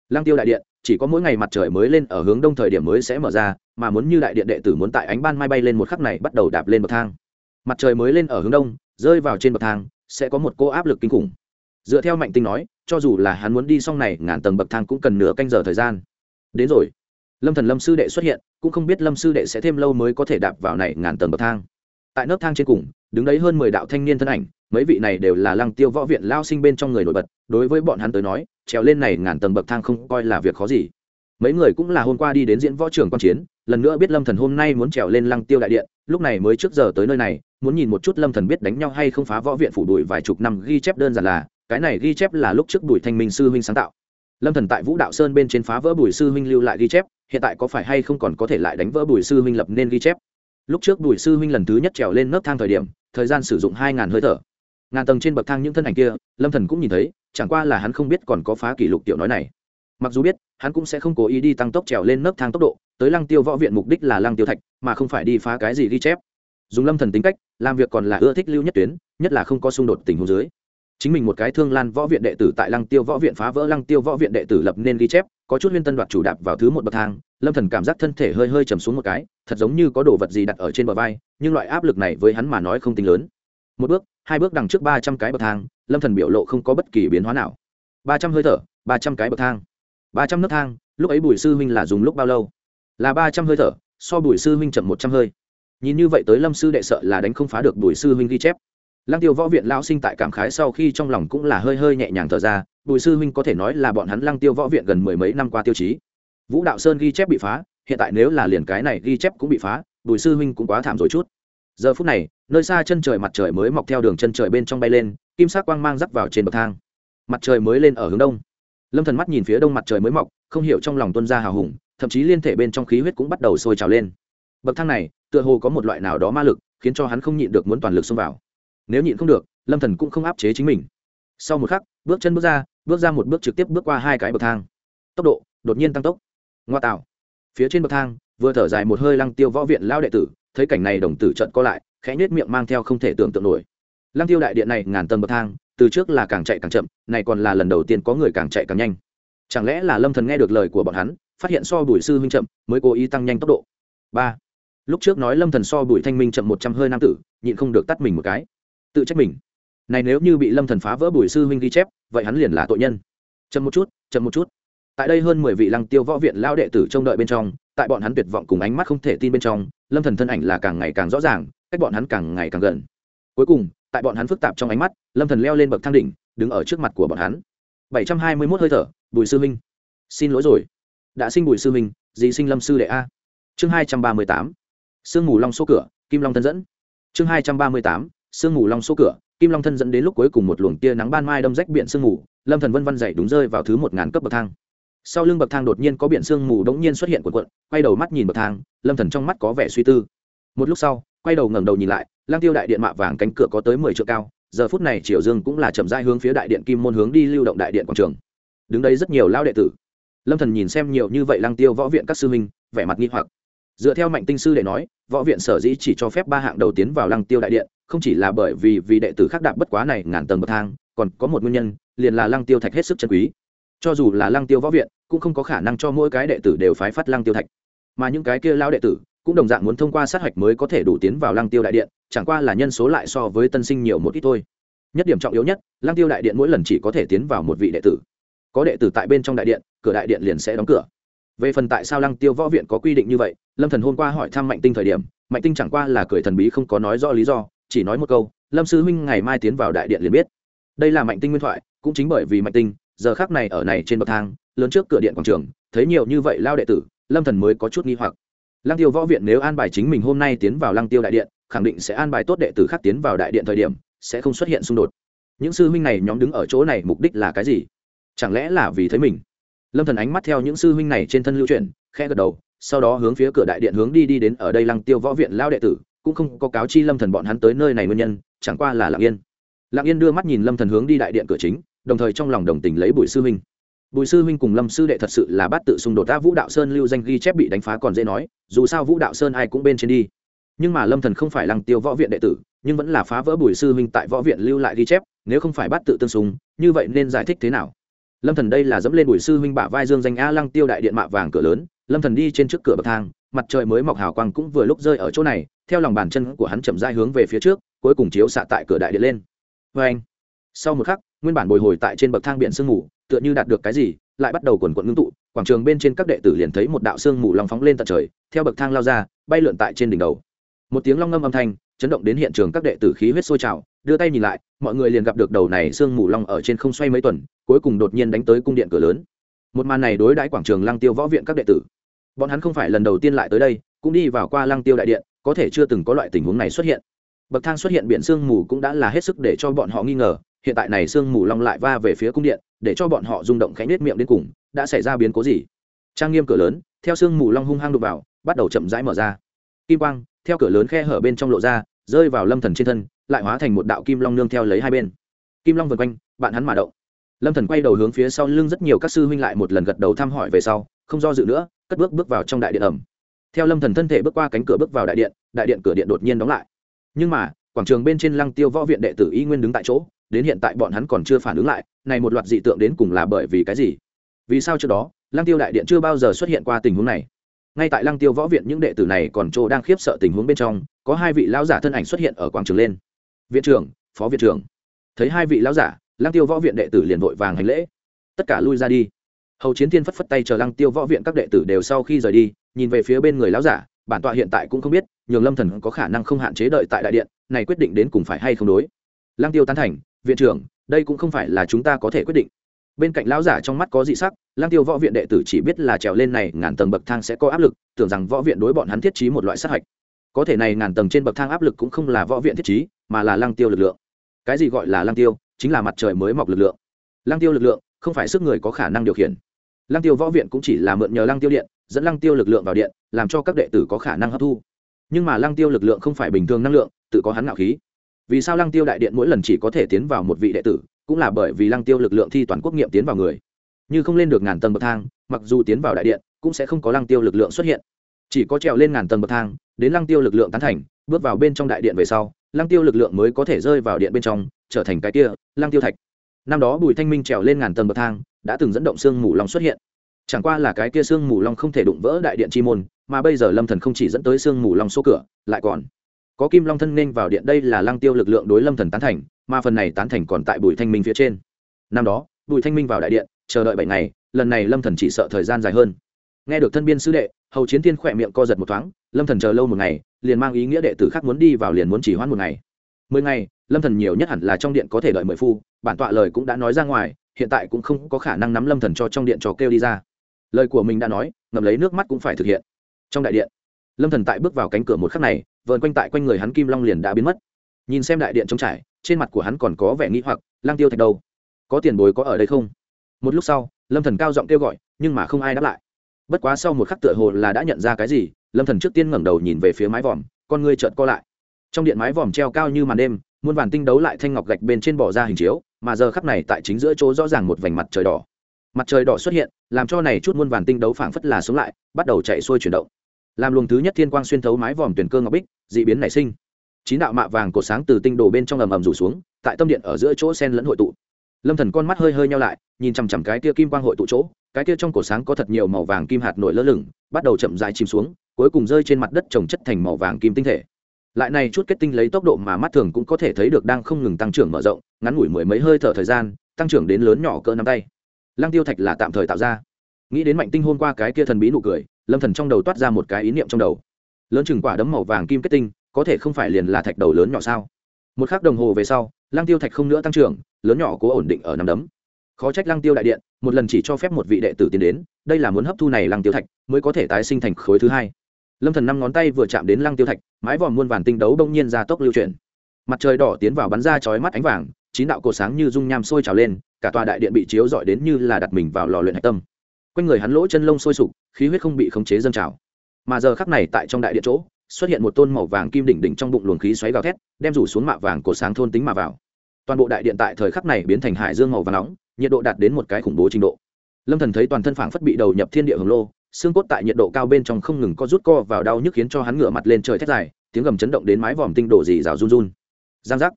Lăng tiêu đại điện, chỉ có mỗi ngày mặt trời mới lên ở hướng đông thời điểm mới sẽ mở ra, mà muốn như đại điện đệ tử muốn tại ánh ban mai bay lên một khắc này bắt đầu đạp lên bậc thang. Mặt trời mới lên ở hướng đông, rơi vào trên bậc thang sẽ có một cô áp lực kinh khủng. Dựa theo mạnh tinh nói, cho dù là hắn muốn đi xong này, ngàn tầng bậc thang cũng cần nửa canh giờ thời gian. Đến rồi. Lâm thần lâm sư đệ xuất hiện, cũng không biết lâm sư đệ sẽ thêm lâu mới có thể đạp vào này ngàn tầng bậc thang. Tại nấc thang trên cùng, đứng đấy hơn mười đạo thanh niên thân ảnh, mấy vị này đều là lăng tiêu võ viện lao sinh bên trong người nổi bật, đối với bọn hắn tới nói, trèo lên này ngàn tầng bậc thang không coi là việc khó gì. Mấy người cũng là hôm qua đi đến diễn võ trường quan chiến, lần nữa biết lâm thần hôm nay muốn trèo lên lăng tiêu đại điện, lúc này mới trước giờ tới nơi này muốn nhìn một chút lâm thần biết đánh nhau hay không phá võ viện phủ đuổi vài chục năm ghi chép đơn giản là, cái này ghi chép là lúc trước bùi thanh minh sư huynh sáng tạo. Lâm thần tại vũ đạo sơn bên trên phá vỡ bùi sư huynh lưu lại ghi chép, hiện tại có phải hay không còn có thể lại đánh vỡ bùi sư huynh lập nên ghi chép? Lúc trước bùi sư huynh lần thứ nhất trèo lên nấc thang thời điểm, thời gian sử dụng hai ngàn hơi thở. Ngàn tầng trên bậc thang những thân ảnh kia, lâm thần cũng nhìn thấy, chẳng qua là hắn không biết còn có phá kỷ lục tiểu nói này. Mặc dù biết, hắn cũng sẽ không cố ý đi tăng tốc trèo lên nấc thang tốc độ, tới lăng tiêu võ viện mục đích là lăng tiêu thạch, mà không phải đi phá cái gì ghi chép dùng lâm thần tính cách, làm việc còn là ưa thích lưu nhất tuyến, nhất là không có xung đột tình huống dưới. Chính mình một cái thương lan võ viện đệ tử tại lăng tiêu võ viện phá vỡ lăng tiêu võ viện đệ tử lập nên ghi chép, có chút huyên tân đoạt chủ đạp vào thứ một bậc thang, lâm thần cảm giác thân thể hơi hơi chầm xuống một cái, thật giống như có đồ vật gì đặt ở trên bờ vai, nhưng loại áp lực này với hắn mà nói không tính lớn. Một bước, hai bước đằng trước ba trăm cái bậc thang, lâm thần biểu lộ không có bất kỳ biến hóa nào. Ba trăm hơi thở, ba trăm cái bậc thang. Ba trăm nấc thang, lúc ấy bùi sư huynh là dùng lúc bao lâu? Là ba trăm hơi thở, so bùi sư huynh chậm một trăm hơi nhìn như vậy tới lâm sư đệ sợ là đánh không phá được bùi sư huynh ghi chép. Lăng tiêu võ viện lão sinh tại cảm khái sau khi trong lòng cũng là hơi hơi nhẹ nhàng thở ra, bùi sư huynh có thể nói là bọn hắn lăng tiêu võ viện gần mười mấy năm qua tiêu chí. Vũ đạo sơn ghi chép bị phá, hiện tại nếu là liền cái này ghi chép cũng bị phá, bùi sư huynh cũng quá thảm rồi chút. Giờ phút này, nơi xa chân trời mặt trời mới mọc theo đường chân trời bên trong bay lên, kim sắc quang mang rắc vào trên bậc thang. Mặt trời mới lên ở hướng đông. Lâm thần mắt nhìn phía đông mặt trời mới mọc, không hiểu trong lòng tuân ra hào hùng, thậm chí liên thể bên trong khí huyết cũng bắt đầu sôi trào lên. Bậc thang này tựa hồ có một loại nào đó ma lực, khiến cho hắn không nhịn được muốn toàn lực xông vào. Nếu nhịn không được, lâm thần cũng không áp chế chính mình. Sau một khắc, bước chân bước ra bước ra một bước trực tiếp bước qua hai cái bậc thang. Tốc độ đột nhiên tăng tốc. Ngoa tạo. Phía trên bậc thang, vừa thở dài một hơi lăng tiêu võ viện lao đệ tử, thấy cảnh này đồng tử trận co lại, khẽ nhếch miệng mang theo không thể tưởng tượng nổi. Lăng tiêu đại điện này ngàn tầng bậc thang, từ trước là càng chạy càng chậm, này còn là lần đầu tiên có người càng chạy càng nhanh. Chẳng lẽ là lâm thần nghe được lời của bọn hắn, phát hiện so bùi sư huynh chậm, mới cố ý tăng nhanh tốc độ? Ba lúc trước nói lâm thần so bùi thanh minh chậm một trăm hơi nam tử, nhịn không được tắt mình một cái. Tự trách mình. Này nếu như bị lâm thần phá vỡ bùi sư huynh ghi chép, vậy hắn liền là tội nhân. Chậm một chút, chậm một chút. Tại đây hơn mười vị lăng tiêu võ viện lao đệ tử trông đợi bên trong, tại bọn hắn tuyệt vọng cùng ánh mắt không thể tin bên trong, lâm thần thân ảnh là càng ngày càng rõ ràng, cách bọn hắn càng ngày càng gần. Cuối cùng, tại bọn hắn phức tạp trong ánh mắt, lâm thần leo lên bậc thang đỉnh, đứng ở trước mặt của bọn hắn. Bảy trăm hai mươi 721 hơi thở, bùi sư minh xin lỗi rồi. Đã sinh bùi sư minh gì sinh lâm sư đệ a. Chương hai trăm ba mươi tám sương mù long số cửa, kim long thân dẫn. Chương hai trăm ba mươi tám, sương mù long số cửa, kim long thân dẫn đến lúc cuối cùng một luồng tia nắng ban mai đâm rách biển sương mù, lâm thần vân vân dậy đúng rơi vào thứ một ngàn cấp bậc thang. Sau lưng bậc thang đột nhiên có biển sương mù đống nhiên xuất hiện quần quận quay đầu mắt nhìn bậc thang, lâm thần trong mắt có vẻ suy tư. Một lúc sau, quay đầu ngẩng đầu nhìn lại lang tiêu đại điện mạ vàng cánh cửa có tới mười triệu cao, giờ phút này triều dương cũng là chậm rãi hướng phía đại điện kim môn hướng đi lưu động đại điện quảng trường. Đứng đây rất nhiều lao đệ tử. Lâm thần nhìn xem nhiều như vậy lang tiêu võ viện các sư minh vẻ mặt nghi hoặc dựa theo mạnh tinh sư để nói, võ viện sở dĩ chỉ cho phép ba hạng đầu tiến vào lăng tiêu đại điện, không chỉ là bởi vì vì đệ tử khác đạp bất quá này ngàn tầng bậc thang, còn có một nguyên nhân, liền là lăng tiêu thạch hết sức chân quý. Cho dù là lăng tiêu võ viện, cũng không có khả năng cho mỗi cái đệ tử đều phái phát lăng tiêu thạch. Mà những cái kia lao đệ tử, cũng đồng dạng muốn thông qua sát hạch mới có thể đủ tiến vào lăng tiêu đại điện, chẳng qua là nhân số lại so với tân sinh nhiều một ít thôi. Nhất điểm trọng yếu nhất, lăng tiêu đại điện mỗi lần chỉ có thể tiến vào một vị đệ tử. Có đệ tử tại bên trong đại điện, cửa đại điện liền sẽ đóng cửa về phần tại sao lăng tiêu võ viện có quy định như vậy, lâm thần hôm qua hỏi thăm mạnh tinh thời điểm, mạnh tinh chẳng qua là cười thần bí không có nói rõ lý do, chỉ nói một câu, lâm sư huynh ngày mai tiến vào đại điện liền biết. Đây là mạnh tinh nguyên thoại, cũng chính bởi vì mạnh tinh, giờ khác này ở này trên bậc thang, lớn trước cửa điện quảng trường, thấy nhiều như vậy lao đệ tử, lâm thần mới có chút nghi hoặc. Lăng tiêu võ viện nếu an bài chính mình hôm nay tiến vào lăng tiêu đại điện, khẳng định sẽ an bài tốt đệ tử khác tiến vào đại điện thời điểm, sẽ không xuất hiện xung đột. Những sư huynh này nhóm đứng ở chỗ này mục đích là cái gì? Chẳng lẽ là vì thấy mình? Lâm thần ánh mắt theo những sư huynh này trên thân lưu chuyển, khẽ gật đầu, sau đó hướng phía cửa đại điện hướng đi đi đến ở đây lăng tiêu võ viện lao đệ tử, cũng không có cáo chi lâm thần bọn hắn tới nơi này nguyên nhân, chẳng qua là lặng yên. Lặng yên đưa mắt nhìn lâm thần hướng đi đại điện cửa chính, đồng thời trong lòng đồng tình lấy bùi sư huynh. Bùi sư huynh cùng lâm sư đệ thật sự là bắt tự xung đột, ta vũ đạo sơn lưu danh ghi chép bị đánh phá còn dễ nói, dù sao vũ đạo sơn ai cũng bên trên đi. Nhưng mà lâm thần không phải lăng tiêu võ viện đệ tử, nhưng vẫn là phá vỡ bùi sư huynh tại võ viện lưu lại ghi chép, nếu không phải bắt tự tương xung, như vậy nên giải thích thế nào? Lâm thần đây là dẫm lên bùi sư huynh bả vai dương danh a lăng tiêu đại điện mạ vàng cửa lớn, lâm thần đi trên trước cửa bậc thang, mặt trời mới mọc hào quang cũng vừa lúc rơi ở chỗ này, theo lòng bàn chân của hắn chậm rãi hướng về phía trước, cuối cùng chiếu xạ tại cửa đại điện lên. Vê anh, sau một khắc, nguyên bản bồi hồi tại trên bậc thang biển sương mù, tựa như đạt được cái gì, lại bắt đầu quần quận ngưng tụ, quảng trường bên trên các đệ tử liền thấy một đạo sương mù long phóng lên tận trời, theo bậc thang lao ra, bay lượn tại trên đỉnh đầu. Một tiếng long ngâm âm thanh chấn động đến hiện trường các đệ tử khí huyết sôi trào, đưa tay nhìn lại, mọi người liền gặp được đầu này sương mù long ở trên không xoay mấy tuần, cuối cùng đột nhiên đánh tới cung điện cửa lớn. Một màn này đối đãi quảng trường lăng tiêu võ viện các đệ tử. Bọn hắn không phải lần đầu tiên lại tới đây, cũng đi vào qua lăng tiêu đại điện, có thể chưa từng có loại tình huống này xuất hiện. Bậc thang xuất hiện biển sương mù cũng đã là hết sức để cho bọn họ nghi ngờ, hiện tại này sương mù long lại va về phía cung điện, để cho bọn họ rung động khẽ nết miệng đến cùng, đã xảy ra biến cố gì? Trang nghiêm cửa lớn, theo sương mù long hung hăng đục vào, bắt đầu chậm rãi mở ra. Kim quang, theo cửa lớn khe hở bên trong lộ ra rơi vào lâm thần trên thân, lại hóa thành một đạo kim long nương theo lấy hai bên. Kim long vần quanh, bạn hắn mà động. Lâm thần quay đầu hướng phía sau lưng rất nhiều các sư huynh lại một lần gật đầu thăm hỏi về sau, không do dự nữa, cất bước bước vào trong đại điện ẩm. Theo lâm thần thân thể bước qua cánh cửa bước vào đại điện đại điện cửa điện đột nhiên đóng lại. Nhưng mà, quảng trường bên trên lăng tiêu võ viện đệ tử y nguyên đứng tại chỗ, đến hiện tại bọn hắn còn chưa phản ứng lại, này một loạt dị tượng đến cùng là bởi vì cái gì? Vì sao trước đó, lăng tiêu đại điện chưa bao giờ xuất hiện qua tình huống này? Ngay tại lăng tiêu võ viện, những đệ tử này còn chỗ đang khiếp sợ tình huống bên trong, có hai vị lão giả thân ảnh xuất hiện ở quảng trường lên. Viện trưởng, phó viện trưởng. Thấy hai vị lão giả, lăng tiêu võ viện đệ tử liền vội vàng hành lễ. Tất cả lui ra đi. Hầu chiến thiên phất phất tay chờ lăng tiêu võ viện các đệ tử đều sau khi rời đi, nhìn về phía bên người lão giả, bản tọa hiện tại cũng không biết, nhường lâm thần có khả năng không hạn chế đợi tại đại điện, này quyết định đến cùng phải hay không đối. Lăng tiêu tán thành, viện trưởng, đây cũng không phải là chúng ta có thể quyết định. Bên cạnh lão giả trong mắt có dị sắc Lang tiêu võ viện đệ tử chỉ biết là trèo lên này, ngàn tầng bậc thang sẽ có áp lực, tưởng rằng võ viện đối bọn hắn thiết trí một loại sát hạch. Có thể này ngàn tầng trên bậc thang áp lực cũng không là võ viện thiết trí, mà là Lang tiêu lực lượng. Cái gì gọi là Lang tiêu? Chính là mặt trời mới mọc lực lượng. Lang tiêu lực lượng, không phải sức người có khả năng điều khiển. Lang tiêu võ viện cũng chỉ là mượn nhờ Lang tiêu điện, dẫn Lang tiêu lực lượng vào điện, làm cho các đệ tử có khả năng hấp thu. Nhưng mà Lang tiêu lực lượng không phải bình thường năng lượng, tự có hắn ngạo khí. Vì sao Lang tiêu đại điện mỗi lần chỉ có thể tiến vào một vị đệ tử, cũng là bởi vì Lang tiêu lực lượng thi toàn quốc nghiệm tiến vào người như không lên được ngàn tầng bậc thang, mặc dù tiến vào đại điện, cũng sẽ không có lăng tiêu lực lượng xuất hiện. Chỉ có trèo lên ngàn tầng bậc thang, đến lăng tiêu lực lượng tán thành, bước vào bên trong đại điện về sau, lăng tiêu lực lượng mới có thể rơi vào điện bên trong, trở thành cái kia, lăng tiêu thạch. Năm đó bùi thanh minh trèo lên ngàn tầng bậc thang, đã từng dẫn động sương mù long xuất hiện. Chẳng qua là cái kia sương mù long không thể đụng vỡ đại điện chi môn, mà bây giờ lâm thần không chỉ dẫn tới sương mù long số cửa, lại còn có kim long thân nên vào điện. Đây là lăng tiêu lực lượng đối lâm thần tán thành, mà phần này tán thành còn tại bùi thanh minh phía trên. Năm đó, bùi thanh minh vào đại điện chờ đợi bảy ngày, lần này lâm thần chỉ sợ thời gian dài hơn. Nghe được thân biên sư đệ, hầu chiến tiên khỏe miệng co giật một thoáng, lâm thần chờ lâu một ngày, liền mang ý nghĩa đệ tử khác muốn đi vào liền muốn chỉ hoãn một ngày. Mười ngày, lâm thần nhiều nhất hẳn là trong điện có thể đợi mười phu, bản tọa lời cũng đã nói ra ngoài, hiện tại cũng không có khả năng nắm lâm thần cho trong điện trò kêu đi ra. Lời của mình đã nói, ngậm lấy nước mắt cũng phải thực hiện. Trong đại điện, lâm thần tại bước vào cánh cửa một khắc này, vờn quanh tại quanh người hắn kim long liền đã biến mất. Nhìn xem đại điện trống trải, trên mặt của hắn còn có vẻ nghĩ hoặc lang tiêu thạch đâu? Có tiền bối có ở đây không? Một lúc sau, lâm thần cao giọng kêu gọi, nhưng mà không ai đáp lại. Bất quá sau một khắc tựa hồ là đã nhận ra cái gì, lâm thần trước tiên ngẩng đầu nhìn về phía mái vòm, con người trợn co lại. Trong điện mái vòm treo cao như màn đêm, muôn vàn tinh đấu lại thanh ngọc gạch bên trên bỏ ra hình chiếu, mà giờ khắc này tại chính giữa chỗ rõ ràng một vành mặt trời đỏ. Mặt trời đỏ xuất hiện, làm cho này chút muôn vàn tinh đấu phảng phất là sống lại, bắt đầu chạy xuôi chuyển động. Làm luồng thứ nhất thiên quang xuyên thấu mái vòm tuyển cơ ngọc bích, dị biến nảy sinh. Chín đạo mạ vàng cột sáng từ tinh đồ bên trong ầm ầm rủ xuống, tại tâm điện ở giữa chỗ sen lẫn hội tụ lâm thần con mắt hơi hơi nhau lại, nhìn chằm chằm cái kia kim quang hội tụ chỗ, cái kia trong cổ sáng có thật nhiều màu vàng kim hạt nổi lơ lửng, bắt đầu chậm rãi chìm xuống, cuối cùng rơi trên mặt đất trồng chất thành màu vàng kim tinh thể. Lại này chút kết tinh lấy tốc độ mà mắt thường cũng có thể thấy được đang không ngừng tăng trưởng mở rộng, ngắn ngủi mười mấy hơi thở thời gian, tăng trưởng đến lớn nhỏ cỡ nắm tay. Lăng tiêu thạch là tạm thời tạo ra. Nghĩ đến mạnh tinh hôm qua cái kia thần bí nụ cười, lâm thần trong đầu toát ra một cái ý niệm trong đầu. Lớn chừng quả đấm màu vàng kim kết tinh, có thể không phải liền là thạch đầu lớn nhỏ sao? Một khắc đồng hồ về sau, lăng tiêu thạch không nữa tăng trưởng, lớn nhỏ cố ổn định ở nằm đấm. Khó trách lăng tiêu đại điện, một lần chỉ cho phép một vị đệ tử tiến đến, đây là muốn hấp thu này lăng tiêu thạch, mới có thể tái sinh thành khối thứ hai. Lâm thần năm ngón tay vừa chạm đến lăng tiêu thạch, mái vòm muôn vàn tinh đấu đông nhiên ra tốc lưu chuyển. Mặt trời đỏ tiến vào bắn ra chói mắt ánh vàng, chín đạo cổ sáng như dung nham sôi trào lên, cả tòa đại điện bị chiếu rọi đến như là đặt mình vào lò luyện hạch tâm. Quanh người hắn lỗ chân lông sôi sục, khí huyết không bị khống chế dâng trào. Mà giờ khắc này tại trong đại điện chỗ xuất hiện một tôn màu vàng kim đỉnh đỉnh trong bụng luồng khí xoáy gào thét, đem rủ xuống mạ vàng của sáng thôn tính mà vào. Toàn bộ đại điện tại thời khắc này biến thành hải dương màu vàng nóng, nhiệt độ đạt đến một cái khủng bố trình độ. Lâm thần thấy toàn thân phảng phất bị đầu nhập thiên địa hồng lô, xương cốt tại nhiệt độ cao bên trong không ngừng có rút co vào đau nhức khiến cho hắn ngửa mặt lên trời thét dài, tiếng gầm chấn động đến mái vòm tinh đổ dì rào run run. Giang giác.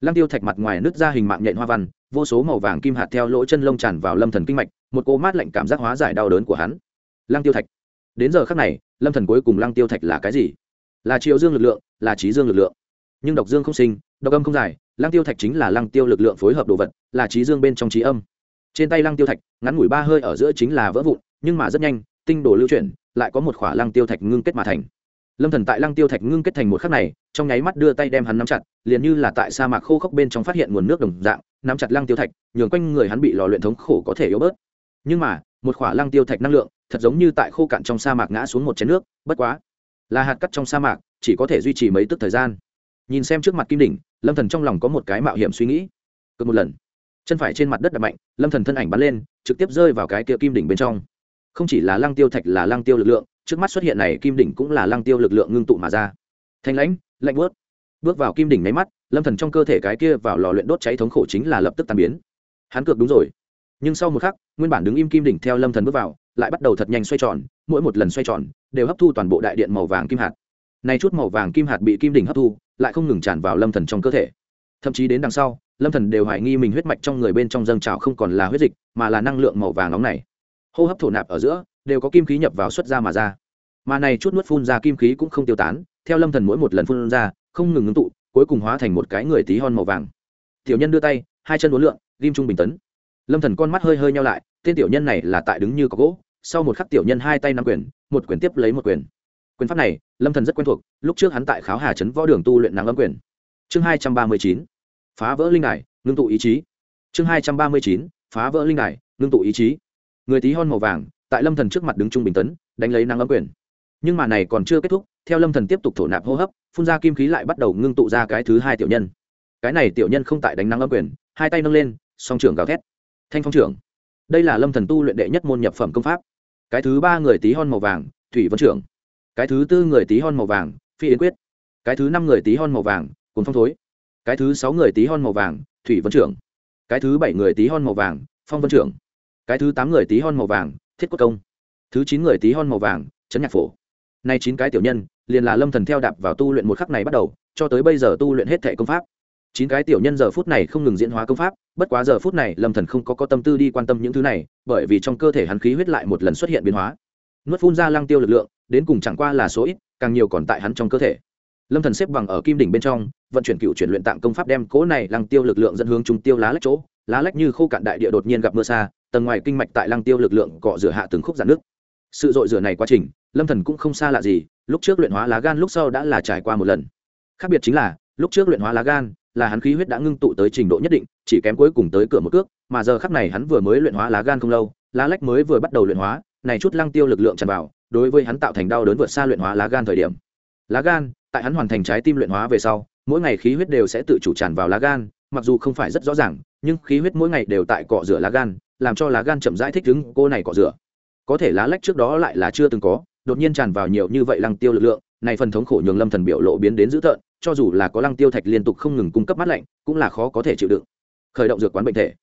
Lăng tiêu thạch mặt ngoài nứt ra hình mạng nhện hoa văn, vô số màu vàng kim hạt theo lỗ chân lông tràn vào lâm thần kinh mạch, một cô mát lạnh cảm giác hóa giải đau đớn của hắn. Lăng tiêu thạch. Đến giờ khắc này, lâm thần cuối cùng lăng tiêu thạch là cái gì? Là triệu dương lực lượng, là trí dương lực lượng. Nhưng độc dương không sinh, độc âm không giải, lăng tiêu thạch chính là lăng tiêu lực lượng phối hợp đồ vật, là trí dương bên trong trí âm. Trên tay lăng tiêu thạch, ngắn ngủi ba hơi ở giữa chính là vỡ vụn, nhưng mà rất nhanh, tinh đồ lưu chuyển, lại có một khỏa lăng tiêu thạch ngưng kết mà thành. Lâm thần tại lăng tiêu thạch ngưng kết thành một khắc này, trong nháy mắt đưa tay đem hắn nắm chặt, liền như là tại sa mạc khô khốc bên trong phát hiện nguồn nước đồng dạng, nắm chặt lăng tiêu thạch, nhường quanh người hắn bị lò luyện thống khổ có thể yếu bớt. Nhưng mà, một khỏa lăng tiêu thạch năng lượng, thật giống như tại khô cạn trong sa mạc ngã xuống một chén nước, bất quá là hạt cắt trong sa mạc chỉ có thể duy trì mấy tức thời gian. Nhìn xem trước mặt kim đỉnh lâm thần trong lòng có một cái mạo hiểm suy nghĩ. Cực một lần chân phải trên mặt đất đập mạnh lâm thần thân ảnh bắn lên trực tiếp rơi vào cái kia kim đỉnh bên trong. Không chỉ là lăng tiêu thạch là lăng tiêu lực lượng trước mắt xuất hiện này kim đỉnh cũng là lăng tiêu lực lượng ngưng tụ mà ra. Thanh lãnh lạnh bước, bước vào kim đỉnh máy mắt lâm thần trong cơ thể cái kia vào lò luyện đốt cháy thống khổ chính là lập tức tan biến. Hắn cược đúng rồi. Nhưng sau một khắc nguyên bản đứng im kim đỉnh theo lâm thần bước vào lại bắt đầu thật nhanh xoay tròn, mỗi một lần xoay tròn đều hấp thu toàn bộ đại điện màu vàng kim hạt. Nay chút màu vàng kim hạt bị kim đỉnh hấp thu, lại không ngừng tràn vào lâm thần trong cơ thể. Thậm chí đến đằng sau, lâm thần đều hoài nghi mình huyết mạch trong người bên trong dâng trào không còn là huyết dịch, mà là năng lượng màu vàng nóng này. Hô hấp thổ nạp ở giữa, đều có kim khí nhập vào xuất ra mà ra. Mà này chút nuốt phun ra kim khí cũng không tiêu tán, theo lâm thần mỗi một lần phun ra, không ngừng ngưng tụ, cuối cùng hóa thành một cái người tí hon màu vàng. Tiểu nhân đưa tay, hai chân uốn lượn, ghim trung bình tấn. Lâm thần con mắt hơi hơi nhau lại, tên tiểu nhân này là tại đứng như có gỗ sau một khắc tiểu nhân hai tay nắm quyền, một quyền tiếp lấy một quyền. Quyền pháp này, lâm thần rất quen thuộc, lúc trước hắn tại kháo hà trấn võ đường tu luyện nắng âm quyền. Chương hai trăm ba mươi chín, phá vỡ linh đài, ngưng tụ ý chí. Chương hai trăm ba mươi chín, phá vỡ linh đài, ngưng tụ ý chí. Người tí hon màu vàng, tại lâm thần trước mặt đứng trung bình tấn, đánh lấy nắng âm quyền. Nhưng mà này còn chưa kết thúc, theo lâm thần tiếp tục thổ nạp hô hấp, phun ra kim khí lại bắt đầu ngưng tụ ra cái thứ hai tiểu nhân. Cái này tiểu nhân không tại đánh nắng âm quyền, hai tay nâng lên, song trưởng gào thét. Thanh phong trưởng. Đây là lâm thần tu luyện đệ nhất môn nhập phẩm công pháp cái thứ ba người tí hon màu vàng, thủy vân trưởng. Cái thứ tư người tí hon màu vàng, phi yến quyết. Cái thứ năm người tí hon màu vàng cồn phong thối. Cái thứ sáu người tí hon màu vàng, thủy vân trưởng. Cái thứ bảy người tí hon màu vàng, phong vân trưởng. Cái thứ tám người tí hon màu vàng, thiết quốc công. Thứ chín người tí hon màu vàng, trấn nhạc phổ. Nay chín cái tiểu nhân, liền là lâm thần theo đạp vào tu luyện một khắc này bắt đầu, cho tới bây giờ tu luyện hết thệ công pháp chín cái tiểu nhân giờ phút này không ngừng diễn hóa công pháp, bất quá giờ phút này lâm thần không có có tâm tư đi quan tâm những thứ này, bởi vì trong cơ thể hắn khí huyết lại một lần xuất hiện biến hóa. Nuốt phun ra lăng tiêu lực lượng, đến cùng chẳng qua là số ít, càng nhiều còn tại hắn trong cơ thể. Lâm thần xếp bằng ở kim đỉnh bên trong, vận chuyển cựu chuyển luyện tạng công pháp đem cố này lăng tiêu lực lượng dẫn hướng trung tiêu lá lách chỗ, lá lách như khô cạn đại địa đột nhiên gặp mưa xa, tầng ngoài kinh mạch tại lăng tiêu lực lượng cọ rửa hạ từng khúc giãn nước. Sự dội rửa này quá trình, lâm thần cũng không xa lạ gì, lúc trước luyện hóa lá gan lúc sau đã là trải qua một lần. Khác biệt chính là, lúc trước luyện hóa lá gan là hắn khí huyết đã ngưng tụ tới trình độ nhất định, chỉ kém cuối cùng tới cửa một cước, mà giờ khắc này hắn vừa mới luyện hóa lá gan không lâu, lá lách mới vừa bắt đầu luyện hóa, này chút lăng tiêu lực lượng tràn vào, đối với hắn tạo thành đau đớn vượt xa luyện hóa lá gan thời điểm. Lá gan, tại hắn hoàn thành trái tim luyện hóa về sau, mỗi ngày khí huyết đều sẽ tự chủ tràn vào lá gan, mặc dù không phải rất rõ ràng, nhưng khí huyết mỗi ngày đều tại cọ rửa lá gan, làm cho lá gan chậm rãi thích ứng cô này cọ rửa. Có thể lá lách trước đó lại là chưa từng có, đột nhiên tràn vào nhiều như vậy lăng tiêu lực lượng, này phần thống khổ nhường lâm thần biểu lộ biến đến dữ tợn cho dù là có lăng tiêu thạch liên tục không ngừng cung cấp mát lạnh, cũng là khó có thể chịu đựng. Khởi động dược quán bệnh thể.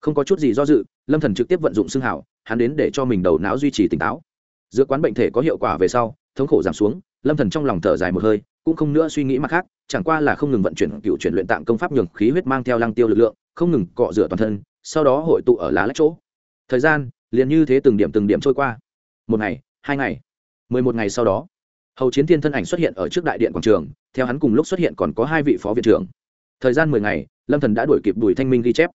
Không có chút gì do dự, lâm thần trực tiếp vận dụng xương hảo, hắn đến để cho mình đầu não duy trì tỉnh táo. Dược quán bệnh thể có hiệu quả về sau, thống khổ giảm xuống, lâm thần trong lòng thở dài một hơi, cũng không nữa suy nghĩ mặt khác, chẳng qua là không ngừng vận chuyển, cựu chuyển luyện tạm công pháp nhường khí huyết mang theo lăng tiêu lực lượng, không ngừng cọ rửa toàn thân, sau đó hội tụ ở lá lách chỗ. Thời gian, liền như thế từng điểm từng điểm trôi qua. Một ngày, hai ngày, mười một ngày sau đó hầu chiến thiên thân ảnh xuất hiện ở trước đại điện quảng trường, theo hắn cùng lúc xuất hiện còn có hai vị phó viện trưởng. Thời gian mười ngày, lâm thần đã đuổi kịp bùi thanh minh ghi chép.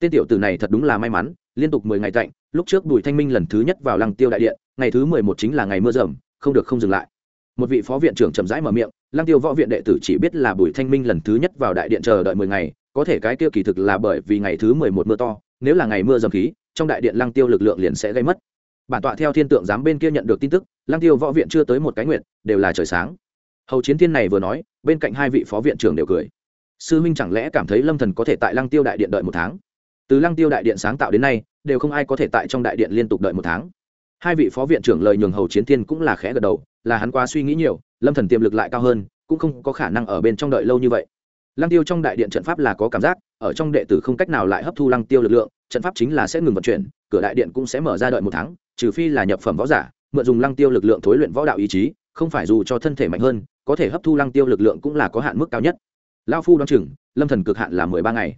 Tên tiểu tử này thật đúng là may mắn, liên tục mười ngày tạnh, lúc trước bùi thanh minh lần thứ nhất vào lăng tiêu đại điện, ngày thứ mười một chính là ngày mưa rầm, không được không dừng lại. Một vị phó viện trưởng chậm rãi mở miệng, lăng tiêu võ viện đệ tử chỉ biết là bùi thanh minh lần thứ nhất vào đại điện chờ đợi mười ngày, có thể cái kia kỳ thực là bởi vì ngày thứ mười một mưa to, nếu là ngày mưa dầm khí, trong đại điện lăng tiêu lực lượng liền sẽ gây mất bản tọa theo thiên tượng giám bên kia nhận được tin tức lang tiêu võ viện chưa tới một cái nguyện đều là trời sáng. Hầu chiến thiên này vừa nói, bên cạnh hai vị phó viện trưởng đều cười. Sư minh chẳng lẽ cảm thấy lâm thần có thể tại lăng tiêu đại điện đợi một tháng? Từ lăng tiêu đại điện sáng tạo đến nay, đều không ai có thể tại trong đại điện liên tục đợi một tháng. Hai vị phó viện trưởng lời nhường hầu chiến thiên cũng là khẽ gật đầu, là hắn quá suy nghĩ nhiều, lâm thần tiềm lực lại cao hơn, cũng không có khả năng ở bên trong đợi lâu như vậy lăng tiêu trong đại điện trận pháp là có cảm giác, ở trong đệ tử không cách nào lại hấp thu lăng tiêu lực lượng, trận pháp chính là sẽ ngừng vận chuyển, cửa đại điện cũng sẽ mở ra đợi một tháng, trừ phi là nhập phẩm võ giả, mượn dùng lăng tiêu lực lượng thối luyện võ đạo ý chí, không phải dù cho thân thể mạnh hơn, có thể hấp thu lăng tiêu lực lượng cũng là có hạn mức cao nhất. Lao phu đoán chừng, lâm thần cực hạn là mười ba ngày.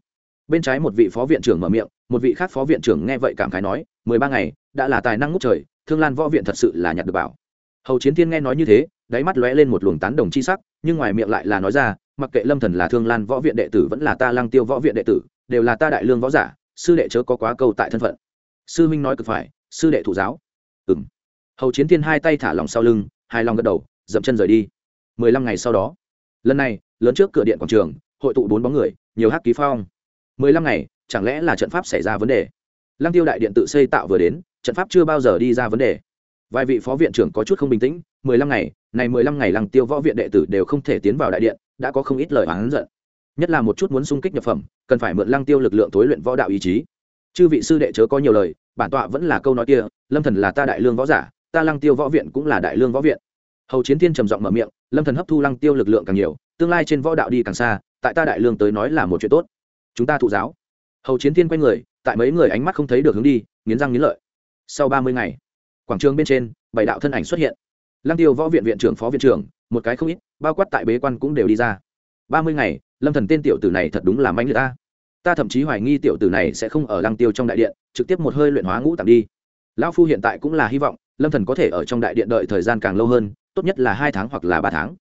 Bên trái một vị phó viện trưởng mở miệng, một vị khác phó viện trưởng nghe vậy cảm khái nói, mười ba ngày, đã là tài năng ngút trời, thương lan võ viện thật sự là nhặt được bảo. Hầu chiến thiên nghe nói như thế, đáy mắt lóe lên một luồng tán đồng chi sắc, nhưng ngoài miệng lại là nói ra mặc kệ lâm thần là thương lan võ viện đệ tử vẫn là ta lăng tiêu võ viện đệ tử, đều là ta đại lương võ giả, sư đệ chớ có quá câu tại thân phận. Sư minh nói cực phải, sư đệ thụ giáo. Ừm. Hầu chiến thiên hai tay thả lòng sau lưng hai lòng gật đầu, dậm chân rời đi. Mười lăm ngày sau đó, lần này, lớn trước cửa điện quảng trường, hội tụ bốn bóng người, nhiều hắc ký phong. Mười lăm ngày, chẳng lẽ là trận pháp xảy ra vấn đề? Lăng tiêu đại điện tự xây tạo vừa đến, trận pháp chưa bao giờ đi ra vấn đề vài vị phó viện trưởng có chút không bình tĩnh, mười lăm ngày, này mười lăm ngày lăng tiêu võ viện đệ tử đều không thể tiến vào đại điện, đã có không ít lời oán giận. Nhất là một chút muốn xung kích nhập phẩm, cần phải mượn lăng tiêu lực lượng thối luyện võ đạo ý chí. Chư vị sư đệ chớ có nhiều lời, bản tọa vẫn là câu nói kia, lâm thần là ta đại lương võ giả, ta lăng tiêu võ viện cũng là đại lương võ viện. Hầu chiến thiên trầm giọng mở miệng, lâm thần hấp thu lăng tiêu lực lượng càng nhiều, tương lai trên võ đạo đi càng xa, tại ta đại lương tới nói là một chuyện tốt. Chúng ta thụ giáo. Hầu chiến thiên quay người, tại mấy người ánh mắt không thấy được hướng đi, nghiến răng nghiến lợi. Sau ba mươi ngày quảng trường bên trên, bảy đạo thân ảnh xuất hiện. Lăng tiêu võ viện viện trưởng, phó viện trưởng, một cái không ít, bao quát tại bế quan cũng đều đi ra. Ba mươi ngày, lâm thần tên tiểu tử này thật đúng là manh người ta ta thậm chí hoài nghi tiểu tử này sẽ không ở lăng tiêu trong đại điện, trực tiếp một hơi luyện hóa ngũ tạm đi. Lão phu hiện tại cũng là hy vọng, lâm thần có thể ở trong đại điện đợi thời gian càng lâu hơn, tốt nhất là hai tháng hoặc là ba tháng.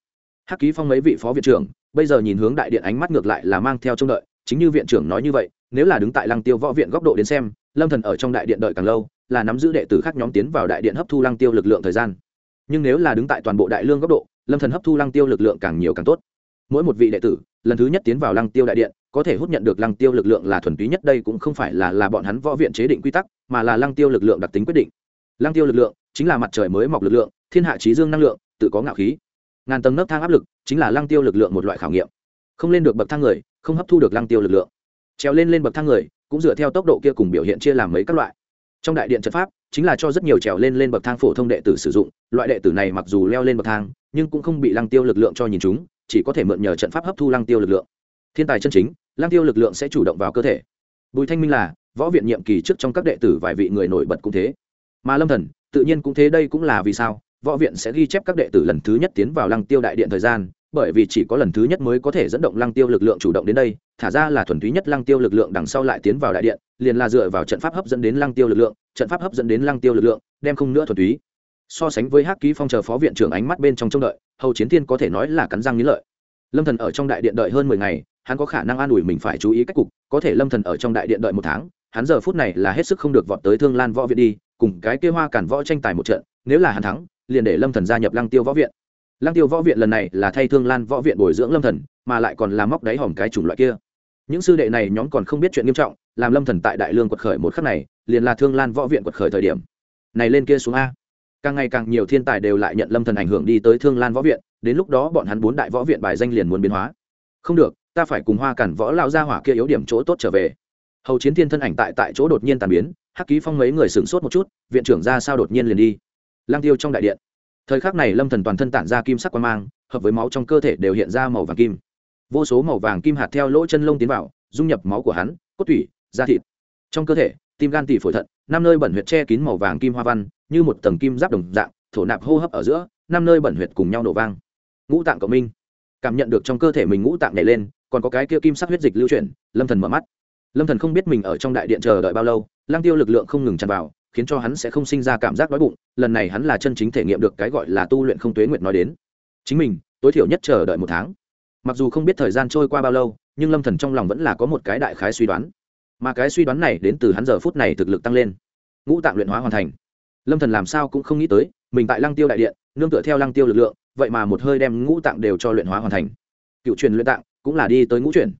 Hắc ký phong mấy vị phó viện trưởng, bây giờ nhìn hướng đại điện ánh mắt ngược lại là mang theo trông đợi, chính như viện trưởng nói như vậy, nếu là đứng tại lăng tiêu võ viện góc độ đến xem, lâm thần ở trong đại điện đợi càng lâu là nắm giữ đệ tử khác nhóm tiến vào đại điện hấp thu lăng tiêu lực lượng thời gian. Nhưng nếu là đứng tại toàn bộ đại lương góc độ, lâm thần hấp thu lăng tiêu lực lượng càng nhiều càng tốt. Mỗi một vị đệ tử, lần thứ nhất tiến vào lăng tiêu đại điện, có thể hút nhận được lăng tiêu lực lượng là thuần túy nhất, đây cũng không phải là là bọn hắn võ viện chế định quy tắc, mà là lăng tiêu lực lượng đặc tính quyết định. Lăng tiêu lực lượng chính là mặt trời mới mọc lực lượng, thiên hạ trí dương năng lượng, tự có ngạo khí. Ngàn tầng nấc thang áp lực chính là lăng tiêu lực lượng một loại khảo nghiệm. Không lên được bậc thang người, không hấp thu được lăng tiêu lực lượng. Trèo lên lên bậc thang người, cũng dựa theo tốc độ kia cùng biểu hiện chia làm mấy các loại trong đại điện trận pháp, chính là cho rất nhiều trèo lên lên bậc thang phổ thông đệ tử sử dụng, loại đệ tử này mặc dù leo lên bậc thang, nhưng cũng không bị lăng tiêu lực lượng cho nhìn chúng, chỉ có thể mượn nhờ trận pháp hấp thu lăng tiêu lực lượng. Thiên tài chân chính, lăng tiêu lực lượng sẽ chủ động vào cơ thể. Bùi thanh minh là võ viện nhiệm kỳ trước trong các đệ tử vài vị người nổi bật cũng thế. Mà lâm thần, tự nhiên cũng thế đây cũng là vì sao võ viện sẽ ghi chép các đệ tử lần thứ nhất tiến vào lăng tiêu đại điện thời gian bởi vì chỉ có lần thứ nhất mới có thể dẫn động lăng tiêu lực lượng chủ động đến đây, thả ra là thuần túy nhất lăng tiêu lực lượng đằng sau lại tiến vào đại điện, liền là dựa vào trận pháp hấp dẫn đến lăng tiêu lực lượng, trận pháp hấp dẫn đến lăng tiêu lực lượng, đem không nữa thuần túy. So sánh với hắc ký phong chờ phó viện trưởng ánh mắt bên trong trông đợi, hầu chiến thiên có thể nói là cắn răng nghĩ lợi. Lâm thần ở trong đại điện đợi hơn mười ngày, hắn có khả năng an ủi mình phải chú ý cách cục, có thể lâm thần ở trong đại điện đợi một tháng, hắn giờ phút này là hết sức không được vọt tới thương lan võ viện đi, cùng cái kia hoa cản võ tranh tài một trận, nếu là hắn thắng, liền để lâm thần gia nhập lăng tiêu võ viện lăng tiêu võ viện lần này là thay thương lan võ viện bồi dưỡng lâm thần, mà lại còn làm móc đáy hòm cái chủng loại kia. Những sư đệ này nhóm còn không biết chuyện nghiêm trọng, làm lâm thần tại đại lương quật khởi một khắc này, liền là thương lan võ viện quật khởi thời điểm. Này lên kia xuống a. Càng ngày càng nhiều thiên tài đều lại nhận lâm thần ảnh hưởng đi tới thương lan võ viện, đến lúc đó bọn hắn bốn đại võ viện bài danh liền muốn biến hóa. Không được, ta phải cùng hoa cản võ lao ra hỏa kia yếu điểm chỗ tốt trở về. Hầu chiến thiên thân ảnh tại tại chỗ đột nhiên tàn biến, hắc ký phong mấy người sửng sốt một chút, viện trưởng ra sao đột nhiên liền đi. Lang tiêu trong đại điện thời khắc này lâm thần toàn thân tản ra kim sắc quan mang, hợp với máu trong cơ thể đều hiện ra màu vàng kim. Vô số màu vàng kim hạt theo lỗ chân lông tiến vào, dung nhập máu của hắn, cốt thủy da thịt. Trong cơ thể, tim gan tỳ phổi thận, năm nơi bẩn huyệt che kín màu vàng kim hoa văn, như một tầng kim giáp đồng dạng, thổ nạp hô hấp ở giữa, năm nơi bẩn huyệt cùng nhau nổ vang. Ngũ tạng cộng minh. Cảm nhận được trong cơ thể mình ngũ tạng nhảy lên, còn có cái kia kim sắc huyết dịch lưu chuyển, lâm thần mở mắt. Lâm thần không biết mình ở trong đại điện chờ đợi bao lâu lang tiêu lực lượng không ngừng tràn vào khiến cho hắn sẽ không sinh ra cảm giác đói bụng, lần này hắn là chân chính thể nghiệm được cái gọi là tu luyện không tuế nguyệt nói đến. Chính mình, tối thiểu nhất chờ đợi một tháng. Mặc dù không biết thời gian trôi qua bao lâu, nhưng lâm thần trong lòng vẫn là có một cái đại khái suy đoán. Mà cái suy đoán này đến từ hắn giờ phút này thực lực tăng lên. Ngũ tạng luyện hóa hoàn thành. Lâm thần làm sao cũng không nghĩ tới, mình tại lăng tiêu đại điện, nương tựa theo lăng tiêu lực lượng, vậy mà một hơi đem ngũ tạng đều cho luyện hóa hoàn thành. Cựu truyền luyện tạng cũng là đi tới ngũ truyền.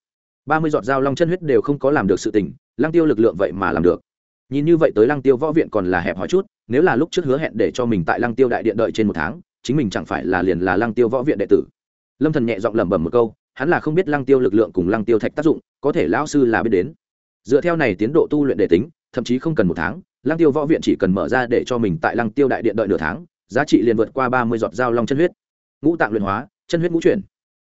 Ba mươi giọt dao long chân huyết đều không có làm được sự tình, lăng tiêu lực lượng vậy mà làm được nhìn như vậy tới lăng tiêu võ viện còn là hẹp hỏi chút, nếu là lúc trước hứa hẹn để cho mình tại lăng tiêu đại điện đợi trên một tháng, chính mình chẳng phải là liền là lăng tiêu võ viện đệ tử. Lâm thần nhẹ giọng lẩm bẩm một câu, hắn là không biết lăng tiêu lực lượng cùng lăng tiêu thạch tác dụng, có thể lão sư là biết đến. Dựa theo này tiến độ tu luyện để tính, thậm chí không cần một tháng, lăng tiêu võ viện chỉ cần mở ra để cho mình tại lăng tiêu đại điện đợi nửa tháng, giá trị liền vượt qua ba mươi giọt dao long chân huyết. Ngũ tạng luyện hóa, chân huyết ngũ chuyển.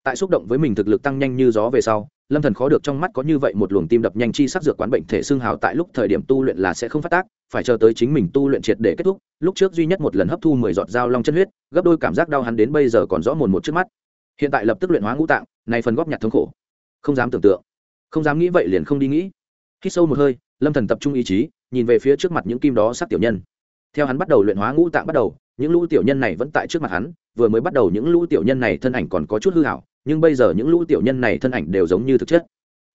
Tại xúc động với mình thực lực tăng nhanh như gió về sau lâm thần khó được trong mắt có như vậy một luồng tim đập nhanh chi sắc dược quán bệnh thể xương hào tại lúc thời điểm tu luyện là sẽ không phát tác, phải chờ tới chính mình tu luyện triệt để kết thúc, lúc trước duy nhất một lần hấp thu mười giọt dao long chân huyết, gấp đôi cảm giác đau hắn đến bây giờ còn rõ mồn một trước mắt. Hiện tại lập tức luyện hóa ngũ tạng này phần góp nhặt thống khổ. Không dám tưởng tượng. Không dám nghĩ vậy liền không đi nghĩ. Khi sâu một hơi, lâm thần tập trung ý chí, nhìn về phía trước mặt những kim đó sắc tiểu nhân. Theo hắn bắt đầu luyện hóa ngũ tạng bắt đầu, những lũ tiểu nhân này vẫn tại trước mặt hắn, vừa mới bắt đầu những lũ tiểu nhân này thân ảnh còn có chút hư hảo nhưng bây giờ những lũ tiểu nhân này thân ảnh đều giống như thực chất.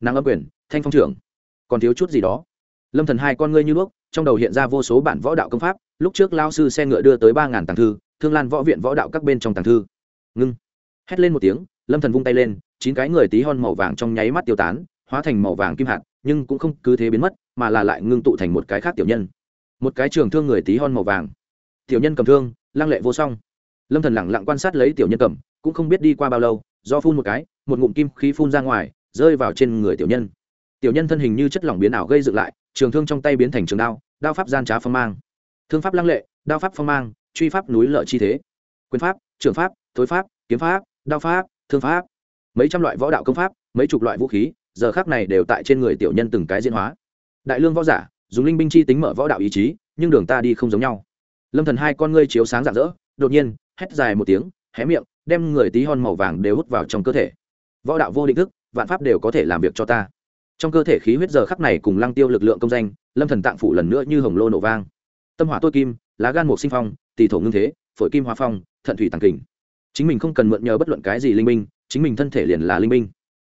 Nàng âm quyền, thanh phong trưởng. Còn thiếu chút gì đó. Lâm thần hai con ngươi như đuốc trong đầu hiện ra vô số bản võ đạo công pháp, lúc trước lao sư xe ngựa đưa tới ba ngàn tàng thư, thương lan võ viện võ đạo các bên trong tàng thư. Ngưng. Hét lên một tiếng, lâm thần vung tay lên, chín cái người tí hon màu vàng trong nháy mắt tiêu tán, hóa thành màu vàng kim hạt, nhưng cũng không cứ thế biến mất, mà là lại ngưng tụ thành một cái khác tiểu nhân. Một cái trường thương người tí hon màu vàng. Tiểu nhân cầm thương, lăng lệ vô song. Lâm thần lẳng lặng quan sát lấy tiểu nhân cầm, cũng không biết đi qua bao lâu do phun một cái, một ngụm kim khí phun ra ngoài, rơi vào trên người tiểu nhân. Tiểu nhân thân hình như chất lỏng biến ảo gây dựng lại, trường thương trong tay biến thành trường đao đao pháp gian trá phong mang. Thương pháp lăng lệ, đao pháp phong mang, truy pháp núi lợi chi thế. Quyền pháp, trường pháp, thối pháp, kiếm pháp, đao pháp, thương pháp. Mấy trăm loại võ đạo công pháp, mấy chục loại vũ khí, giờ khác này đều tại trên người tiểu nhân từng cái diễn hóa. Đại lương võ giả, dùng linh binh chi tính mở võ đạo ý chí, nhưng đường ta đi không giống nhau. Lâm thần hai con ngươi chiếu sáng rạng rỡ, đột nhiên, hét dài một tiếng, hé miệng đem người tí hon màu vàng đều hút vào trong cơ thể. Võ đạo vô định thức, vạn pháp đều có thể làm việc cho ta. Trong cơ thể khí huyết giờ khắc này cùng lăng tiêu lực lượng công danh, lâm thần tạng phủ lần nữa như hồng lô nổ vang. Tâm hỏa tôi kim, lá gan một sinh phong, tỷ thổ ngưng thế, phổi kim hóa phong, thận thủy tàng kình. Chính mình không cần mượn nhờ bất luận cái gì linh minh, chính mình thân thể liền là linh minh.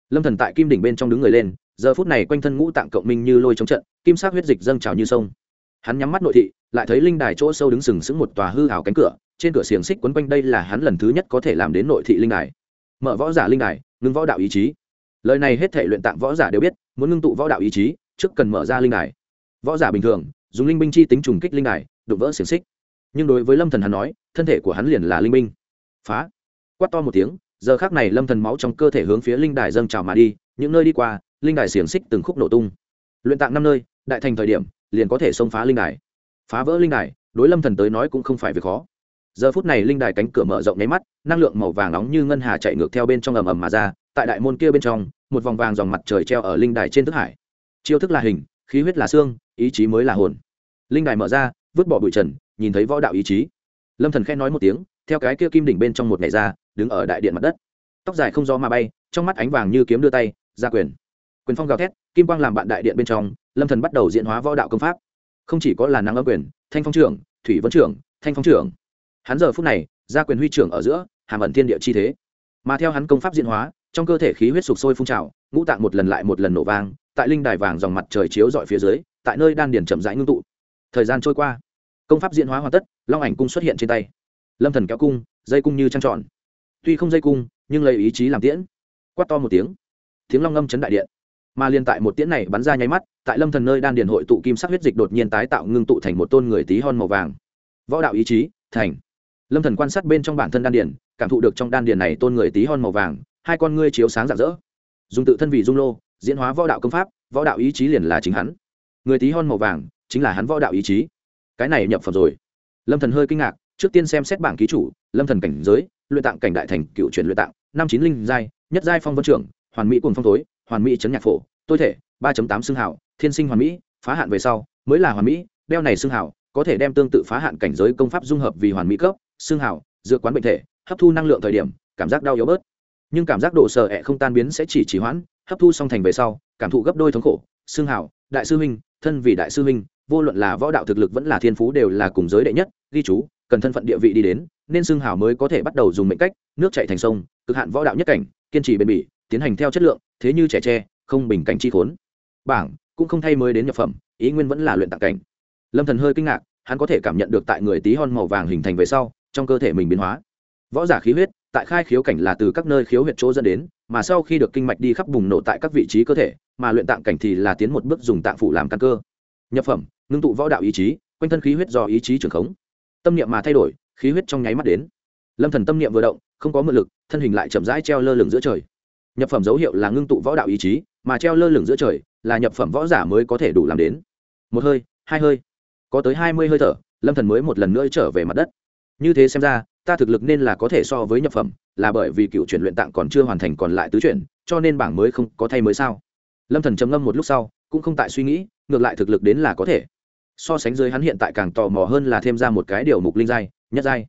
Lâm thần tại kim đỉnh bên trong đứng người lên, giờ phút này quanh thân ngũ tạng cộng minh như lôi chống trận, kim sắc huyết dịch dâng trào như sông. Hắn nhắm mắt nội thị, lại thấy linh đài chỗ sâu đứng sừng sững một tòa hư hào cánh cửa trên cửa xiềng xích quấn quanh đây là hắn lần thứ nhất có thể làm đến nội thị linh đài. Mở võ giả linh đài, ngưng võ đạo ý chí. Lời này hết thể luyện tạng võ giả đều biết, muốn ngưng tụ võ đạo ý chí, trước cần mở ra linh đài. Võ giả bình thường, dùng linh binh chi tính trùng kích linh đài, đụng vỡ xiềng xích. Nhưng đối với lâm thần hắn nói, thân thể của hắn liền là linh binh. Phá. Quát to một tiếng, giờ khác này lâm thần máu trong cơ thể hướng phía linh đài dâng trào mà đi, những nơi đi qua, linh đài xiềng xích từng khúc nổ tung. Luyện tạng năm nơi, đại thành thời điểm, liền có thể xông phá linh đài. Phá vỡ linh đài, đối lâm thần tới nói cũng không phải việc khó giờ phút này linh đài cánh cửa mở rộng nháy mắt, năng lượng màu vàng nóng như ngân hà chạy ngược theo bên trong ầm ầm mà ra, tại đại môn kia bên trong, một vòng vàng dòng mặt trời treo ở linh đài trên thức hải. Chiêu thức là hình, khí huyết là xương, ý chí mới là hồn. Linh đài mở ra, vứt bỏ bụi trần, nhìn thấy võ đạo ý chí. Lâm thần khen nói một tiếng, theo cái kia kim đỉnh bên trong một ngày ra, đứng ở đại điện mặt đất. Tóc dài không gió mà bay, trong mắt ánh vàng như kiếm đưa tay, ra quyền. Quyền phong gào thét, kim quang làm bạn đại điện bên trong, lâm thần bắt đầu diễn hóa võ đạo công pháp. Không chỉ có là năng âm quyền, thanh phong trưởng, thủy vân trưởng, thanh phong trưởng hắn giờ phút này ra quyền huy trưởng ở giữa, hàm ẩn thiên địa chi thế. Mà theo hắn công pháp diễn hóa, trong cơ thể khí huyết sục sôi phun trào, ngũ tạng một lần lại một lần nổ vang, tại linh đài vàng dòng mặt trời chiếu dọi phía dưới, tại nơi đan điển chậm rãi ngưng tụ. Thời gian trôi qua, công pháp diễn hóa hoàn tất, long ảnh cung xuất hiện trên tay. Lâm thần kéo cung, dây cung như trăng tròn. Tuy không dây cung, nhưng lấy ý chí làm tiễn. Quát to một tiếng tiếng long ngâm chấn đại điện. Mà liên tại một tiễn này bắn ra nháy mắt, tại lâm thần nơi đan điền hội tụ kim sắc huyết dịch đột nhiên tái tạo ngưng tụ thành một tôn người tí hon màu vàng. Võ đạo ý chí, thành lâm thần quan sát bên trong bản thân đan điền, cảm thụ được trong đan điền này tôn người tí hon màu vàng, hai con ngươi chiếu sáng rạng rỡ. Dùng tự thân vị dung lô, diễn hóa võ đạo công pháp, võ đạo ý chí liền là chính hắn. Người tí hon màu vàng, chính là hắn võ đạo ý chí. Cái này nhập phẩm rồi. Lâm thần hơi kinh ngạc, trước tiên xem xét bảng ký chủ, lâm thần cảnh giới, luyện tạng cảnh đại thành, cựu truyền luyện tạng, năm chín linh giai, nhất giai phong vân trưởng, hoàn mỹ cùng phong thối hoàn mỹ chấn nhạc phổ, tôi thể, ba tám xương hảo, thiên sinh hoàn mỹ, phá hạn về sau, mới là hoàn mỹ, đeo này xương hảo, có thể đem tương tự phá hạn cảnh giới công pháp dung hợp vì hoàn mỹ cấp xương hảo dựa quán bệnh thể, hấp thu năng lượng thời điểm, cảm giác đau yếu bớt. Nhưng cảm giác độ sợ ẹ không tan biến sẽ chỉ trì hoãn, hấp thu xong thành về sau, cảm thụ gấp đôi thống khổ. Xương hảo đại sư huynh, thân vì đại sư huynh, vô luận là võ đạo thực lực vẫn là thiên phú đều là cùng giới đệ nhất, ghi chú, cần thân phận địa vị đi đến, nên xương hảo mới có thể bắt đầu dùng mệnh cách, nước chạy thành sông, cực hạn võ đạo nhất cảnh, kiên trì bền bỉ, tiến hành theo chất lượng, thế như trẻ tre, không bình cảnh chi khốn. Bảng, cũng không thay mới đến nhập phẩm, ý nguyên vẫn là luyện tạng cảnh. Lâm thần hơi kinh ngạc, hắn có thể cảm nhận được tại người tí hon màu vàng hình thành về sau trong cơ thể mình biến hóa. Võ giả khí huyết, tại khai khiếu cảnh là từ các nơi khiếu huyệt chỗ dẫn đến, mà sau khi được kinh mạch đi khắp bùng nổ tại các vị trí cơ thể, mà luyện tạng cảnh thì là tiến một bước dùng tạng phủ làm căn cơ. Nhập phẩm, ngưng tụ võ đạo ý chí, quanh thân khí huyết do ý chí trường khống. Tâm niệm mà thay đổi, khí huyết trong nháy mắt đến. Lâm thần tâm niệm vừa động, không có mượn lực, thân hình lại chậm rãi treo lơ lửng giữa trời. Nhập phẩm dấu hiệu là ngưng tụ võ đạo ý chí, mà treo lơ lửng giữa trời là nhập phẩm võ giả mới có thể đủ làm đến. Một hơi, hai hơi. Có tới hai mươi hơi thở, lâm thần mới một lần nữa trở về mặt đất như thế xem ra, ta thực lực nên là có thể so với nhập phẩm, là bởi vì cựu chuyển luyện tạng còn chưa hoàn thành còn lại tứ chuyển, cho nên bảng mới không có thay mới sao? Lâm thần trầm ngâm một lúc sau, cũng không tại suy nghĩ, ngược lại thực lực đến là có thể. So sánh dưới hắn hiện tại càng tò mò hơn là thêm ra một cái điều mục linh giai, nhất giai.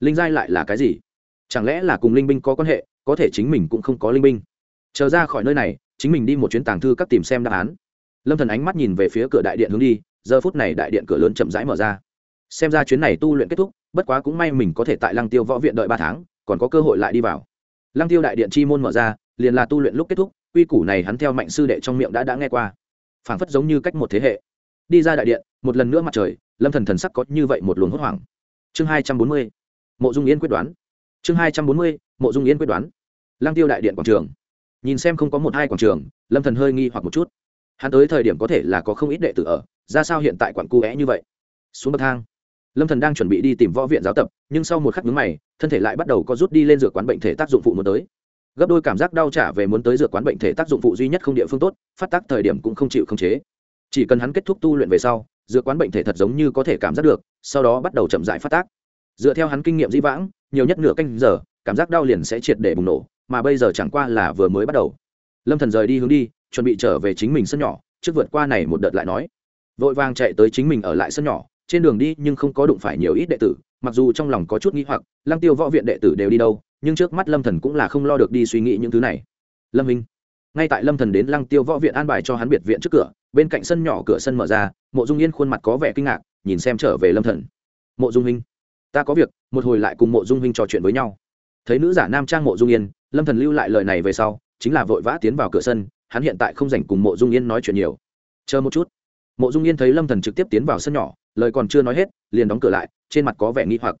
Linh giai lại là cái gì? Chẳng lẽ là cùng linh binh có quan hệ, có thể chính mình cũng không có linh binh? Chờ ra khỏi nơi này, chính mình đi một chuyến tàng thư các tìm xem đáp án. Lâm thần ánh mắt nhìn về phía cửa đại điện hướng đi, giờ phút này đại điện cửa lớn chậm rãi mở ra. Xem ra chuyến này tu luyện kết thúc bất quá cũng may mình có thể tại lăng tiêu võ viện đợi ba tháng, còn có cơ hội lại đi vào. Lăng tiêu đại điện chi môn mở ra, liền là tu luyện lúc kết thúc, quy củ này hắn theo mạnh sư đệ trong miệng đã đã nghe qua. Phảng phất giống như cách một thế hệ. Đi ra đại điện, một lần nữa mặt trời, lâm thần thần sắc có như vậy một luồng hốt hoảng. Chương hai trăm bốn mươi, mộ dung yên quyết đoán. Chương hai trăm bốn mươi, mộ dung yên quyết đoán. Lăng tiêu đại điện quảng trường. Nhìn xem không có một hai quảng trường, lâm thần hơi nghi hoặc một chút. Hắn tới thời điểm có thể là có không ít đệ tử ở, ra sao hiện tại quảng cu é như vậy? Xuống bậc thang lâm thần đang chuẩn bị đi tìm võ viện giáo tập, nhưng sau một khắc nhướng mày, thân thể lại bắt đầu có rút đi lên dược quán bệnh thể tác dụng phụ muốn tới. Gấp đôi cảm giác đau trả về muốn tới dược quán bệnh thể tác dụng phụ duy nhất không địa phương tốt, phát tác thời điểm cũng không chịu không chế. Chỉ cần hắn kết thúc tu luyện về sau, dược quán bệnh thể thật giống như có thể cảm giác được, sau đó bắt đầu chậm dại phát tác. Dựa theo hắn kinh nghiệm dĩ vãng, nhiều nhất nửa canh giờ, cảm giác đau liền sẽ triệt để bùng nổ, mà bây giờ chẳng qua là vừa mới bắt đầu. Lâm thần rời đi hướng đi, chuẩn bị trở về chính mình sân nhỏ, trước vượt qua này một đợt lại nói. Vội vàng chạy tới chính mình ở lại sân nhỏ trên đường đi nhưng không có đụng phải nhiều ít đệ tử, mặc dù trong lòng có chút nghĩ hoặc, lăng tiêu võ viện đệ tử đều đi đâu, nhưng trước mắt lâm thần cũng là không lo được đi suy nghĩ những thứ này. Lâm minh, ngay tại lâm thần đến lăng tiêu võ viện an bài cho hắn biệt viện trước cửa, bên cạnh sân nhỏ cửa sân mở ra, mộ dung yên khuôn mặt có vẻ kinh ngạc, nhìn xem trở về lâm thần. Mộ dung minh ta có việc, một hồi lại cùng mộ dung minh trò chuyện với nhau. Thấy nữ giả nam trang mộ dung yên, lâm thần lưu lại lời này về sau, chính là vội vã tiến vào cửa sân, hắn hiện tại không dành cùng mộ dung yên nói chuyện nhiều. Chờ một chút. Mộ dung yên thấy lâm thần trực tiếp tiến vào sân nhỏ lời còn chưa nói hết, liền đóng cửa lại, trên mặt có vẻ nghi hoặc.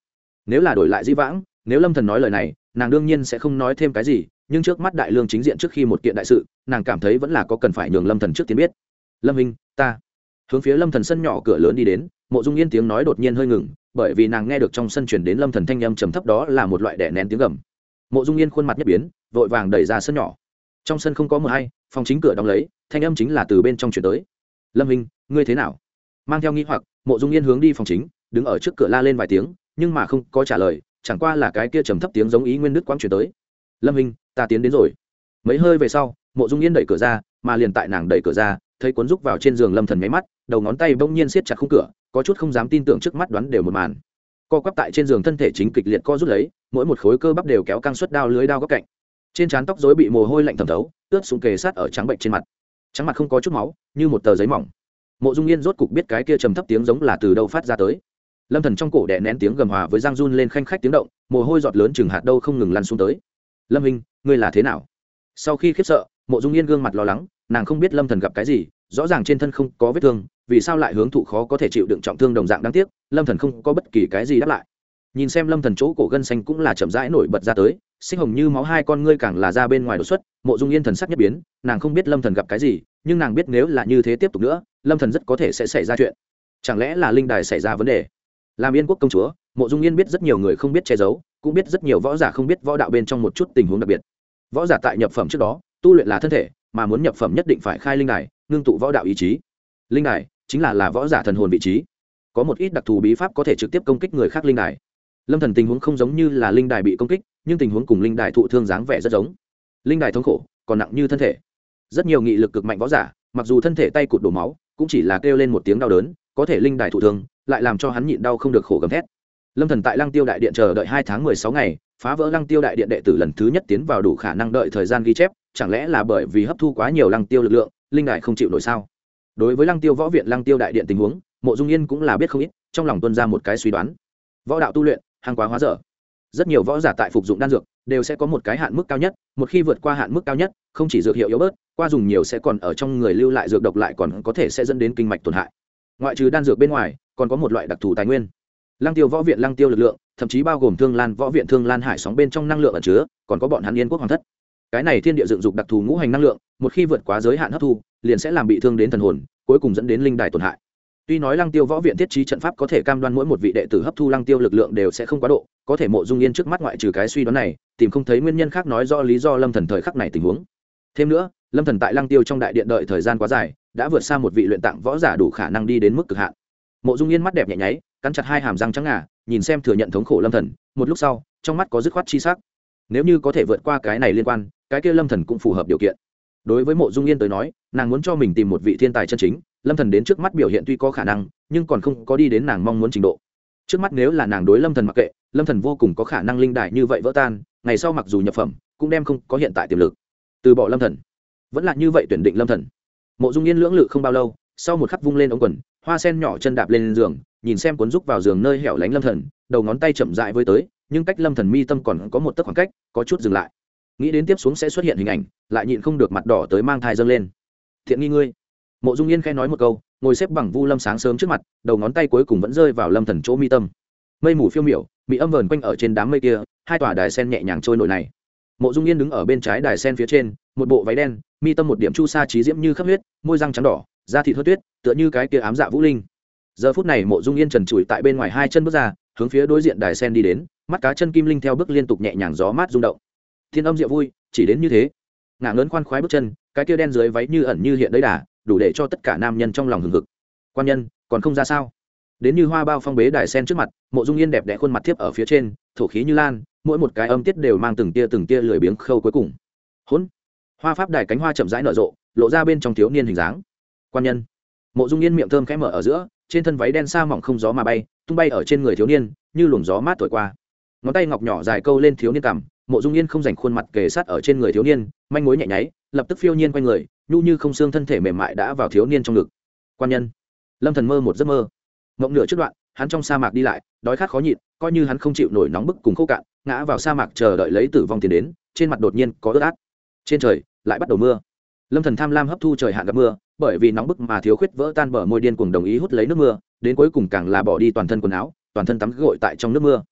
Nếu là đổi lại di vãng, nếu lâm thần nói lời này, nàng đương nhiên sẽ không nói thêm cái gì, nhưng trước mắt đại lương chính diện trước khi một kiện đại sự, nàng cảm thấy vẫn là có cần phải nhường lâm thần trước tiên biết. Lâm hình ta. Hướng phía lâm thần sân nhỏ cửa lớn đi đến, mộ dung yên tiếng nói đột nhiên hơi ngừng, bởi vì nàng nghe được trong sân chuyển đến lâm thần thanh âm trầm thấp đó là một loại đẻ nén tiếng gầm. Mộ dung yên khuôn mặt nhất biến, vội vàng đẩy ra sân nhỏ. Trong sân không có mờ hay, phòng chính cửa đóng lấy, thanh âm chính là từ bên trong chuyển tới. Lâm hình ngươi thế nào? Mang theo nghi hoặc mộ dung yên hướng đi phòng chính, đứng ở trước cửa la lên vài tiếng, nhưng mà không có trả lời, chẳng qua là cái kia trầm thấp tiếng giống ý nguyên đức quang chuyển tới. Lâm hình ta tiến đến rồi. Mấy hơi về sau, mộ dung yên đẩy cửa ra, mà liền tại nàng đẩy cửa ra, thấy cuốn rúc vào trên giường lâm thần máy mắt, đầu ngón tay bỗng nhiên siết chặt khung cửa, có chút không dám tin tưởng trước mắt đoán đều một màn. Co quắp tại trên giường thân thể chính kịch liệt co rút lấy, mỗi một khối cơ bắp đều kéo căng suất đao lưới đao góc cạnh. Trên trán tóc rối bị mồ hôi lạnh thẩm thấu, ướt xuống kề sát ở trắng bệnh trên mặt. Trắng mặt không có chút máu, như một tờ giấy mỏng mộ dung yên rốt cục biết cái kia trầm thấp tiếng giống là từ đâu phát ra tới. Lâm thần trong cổ đè nén tiếng gầm hòa với giang run lên khanh khách tiếng động, mồ hôi giọt lớn chừng hạt đâu không ngừng lăn xuống tới. Lâm hình ngươi là thế nào? Sau khi khiếp sợ, mộ dung yên gương mặt lo lắng, nàng không biết lâm thần gặp cái gì, rõ ràng trên thân không có vết thương, vì sao lại hướng thụ khó có thể chịu đựng trọng thương đồng dạng đáng tiếc, lâm thần không có bất kỳ cái gì đáp lại. Nhìn xem lâm thần chỗ cổ gân xanh cũng là chậm rãi nổi bật ra tới, sinh hồng như máu hai con ngươi càng là ra bên ngoài đột xuất, mộ dung yên thần sắc nhất biến, nàng không biết lâm thần gặp cái gì, nhưng nàng biết nếu là như thế tiếp tục nữa lâm thần rất có thể sẽ xảy ra chuyện chẳng lẽ là linh đài xảy ra vấn đề làm yên quốc công chúa mộ dung yên biết rất nhiều người không biết che giấu cũng biết rất nhiều võ giả không biết võ đạo bên trong một chút tình huống đặc biệt võ giả tại nhập phẩm trước đó tu luyện là thân thể mà muốn nhập phẩm nhất định phải khai linh đài ngưng tụ võ đạo ý chí linh đài chính là là võ giả thần hồn vị trí có một ít đặc thù bí pháp có thể trực tiếp công kích người khác linh đài lâm thần tình huống không giống như là linh đài bị công kích nhưng tình huống cùng linh đài thụ thương dáng vẻ rất giống linh đài thống khổ còn nặng như thân thể rất nhiều nghị lực cực mạnh võ giả mặc dù thân thể tay cụt đổ máu cũng chỉ là kêu lên một tiếng đau đớn, có thể linh đài thụ thương, lại làm cho hắn nhịn đau không được khổ gầm thét. Lâm thần tại lăng tiêu đại điện chờ đợi hai tháng mười sáu ngày, phá vỡ lăng tiêu đại điện đệ tử lần thứ nhất tiến vào đủ khả năng đợi thời gian ghi chép, chẳng lẽ là bởi vì hấp thu quá nhiều lăng tiêu lực lượng, linh đài không chịu nổi sao? Đối với lăng tiêu võ viện, lăng tiêu đại điện tình huống, mộ dung yên cũng là biết không ít, trong lòng tuân ra một cái suy đoán. Võ đạo tu luyện, hàng quá hóa dở. Rất nhiều võ giả tại phục dụng đan dược, đều sẽ có một cái hạn mức cao nhất, một khi vượt qua hạn mức cao nhất, không chỉ dược hiệu yếu bớt qua dùng nhiều sẽ còn ở trong người lưu lại dược độc lại còn có thể sẽ dẫn đến kinh mạch tổn hại. Ngoại trừ đan dược bên ngoài, còn có một loại đặc thù tài nguyên. Lăng tiêu võ viện, lăng tiêu lực lượng, thậm chí bao gồm thương lan, võ viện, thương lan hải sóng bên trong năng lượng ẩn chứa, còn có bọn hắn yên quốc hoàng thất. Cái này thiên địa dựng dục đặc thù ngũ hành năng lượng, một khi vượt quá giới hạn hấp thu, liền sẽ làm bị thương đến thần hồn, cuối cùng dẫn đến linh đài tổn hại. Tuy nói lăng tiêu võ viện thiết trí trận pháp có thể cam đoan mỗi một vị đệ tử hấp thu lăng tiêu lực lượng đều sẽ không quá độ, có thể mộ dung yên trước mắt ngoại trừ cái suy đoán này, tìm không thấy nguyên nhân khác nói do lý do lâm thần thời khắc này tình huống thêm nữa, lâm thần tại lăng tiêu trong đại điện đợi thời gian quá dài, đã vượt xa một vị luyện tạng võ giả đủ khả năng đi đến mức cực hạn. Mộ dung yên mắt đẹp nhẹ nháy, cắn chặt hai hàm răng trắng ngà, nhìn xem thừa nhận thống khổ lâm thần, một lúc sau, trong mắt có dứt khoát chi sắc. Nếu như có thể vượt qua cái này liên quan, cái kia lâm thần cũng phù hợp điều kiện. Đối với mộ dung yên tới nói, nàng muốn cho mình tìm một vị thiên tài chân chính, lâm thần đến trước mắt biểu hiện tuy có khả năng, nhưng còn không có đi đến nàng mong muốn trình độ. Trước mắt nếu là nàng đối lâm thần mặc kệ, lâm thần vô cùng có khả năng linh đại như vậy vỡ tan, ngày sau mặc dù nhập phẩm, cũng đem không có hiện tại tiềm lực từ bỏ lâm thần. Vẫn là như vậy tuyển định lâm thần. Mộ dung yên lưỡng lự không bao lâu, sau một khắc vung lên ống quần, hoa sen nhỏ chân đạp lên giường, nhìn xem cuốn rúc vào giường nơi hẻo lánh lâm thần, đầu ngón tay chậm dại với tới, nhưng cách lâm thần mi tâm còn có một tấc khoảng cách, có chút dừng lại. Nghĩ đến tiếp xuống sẽ xuất hiện hình ảnh, lại nhịn không được mặt đỏ tới mang thai dâng lên. Thiện nghi ngươi. Mộ dung yên khẽ nói một câu, ngồi xếp bằng vu lâm sáng sớm trước mặt, đầu ngón tay cuối cùng vẫn rơi vào lâm thần chỗ mi tâm. Mây mù phiêu miểu bị âm vờn quanh ở trên đám mây kia, hai tòa đài sen nhẹ nhàng trôi nổi này mộ dung yên đứng ở bên trái đài sen phía trên, một bộ váy đen, mi tâm một điểm chu sa trí diễm như khắp huyết, môi răng trắng đỏ, da thịt hớt tuyết, tựa như cái kia ám dạ vũ linh. Giờ phút này mộ dung yên trần trụi tại bên ngoài hai chân bước ra, hướng phía đối diện đài sen đi đến, mắt cá chân kim linh theo bước liên tục nhẹ nhàng gió mát rung động. Thiên âm diệu vui, chỉ đến như thế. Ngả ngớn khoan khoái bước chân, cái kia đen dưới váy như ẩn như hiện đấy đà, đủ để cho tất cả nam nhân trong lòng hừng hực. Quan nhân, còn không ra sao? Đến như hoa bao phong bế đài sen trước mặt, mộ dung yên đẹp đẽ khuôn mặt thiếp ở phía trên, thổ khí như lan mỗi một cái âm tiết đều mang từng tia từng tia lười biếng khâu cuối cùng. Hỗn! Hoa pháp đài cánh hoa chậm rãi nở rộ, lộ ra bên trong thiếu niên hình dáng. Quan nhân. Mộ dung yên miệng thơm khẽ mở ở giữa, trên thân váy đen sa mỏng không gió mà bay, tung bay ở trên người thiếu niên, như luồng gió mát thổi qua. Ngón tay ngọc nhỏ dài câu lên thiếu niên cằm, mộ dung yên không dành khuôn mặt kề sát ở trên người thiếu niên, manh mối nhẹ nháy, lập tức phiêu nhiên quanh người, nhu như không xương thân thể mềm mại đã vào thiếu niên trong ngực. Quan nhân. Lâm thần mơ một giấc mơ. Ngộng nửa trước đoạn, hắn trong sa mạc đi lại, đói khát khó nhịn, coi như hắn không chịu nổi nóng bức cùng khô cạn ngã vào sa mạc chờ đợi lấy tử vong tiền đến, trên mặt đột nhiên có ướt át. Trên trời, lại bắt đầu mưa. Lâm thần tham lam hấp thu trời hạn gặp mưa, bởi vì nóng bức mà thiếu khuyết vỡ tan bờ môi điên cuồng đồng ý hút lấy nước mưa, đến cuối cùng càng là bỏ đi toàn thân quần áo, toàn thân tắm gội tại trong nước mưa.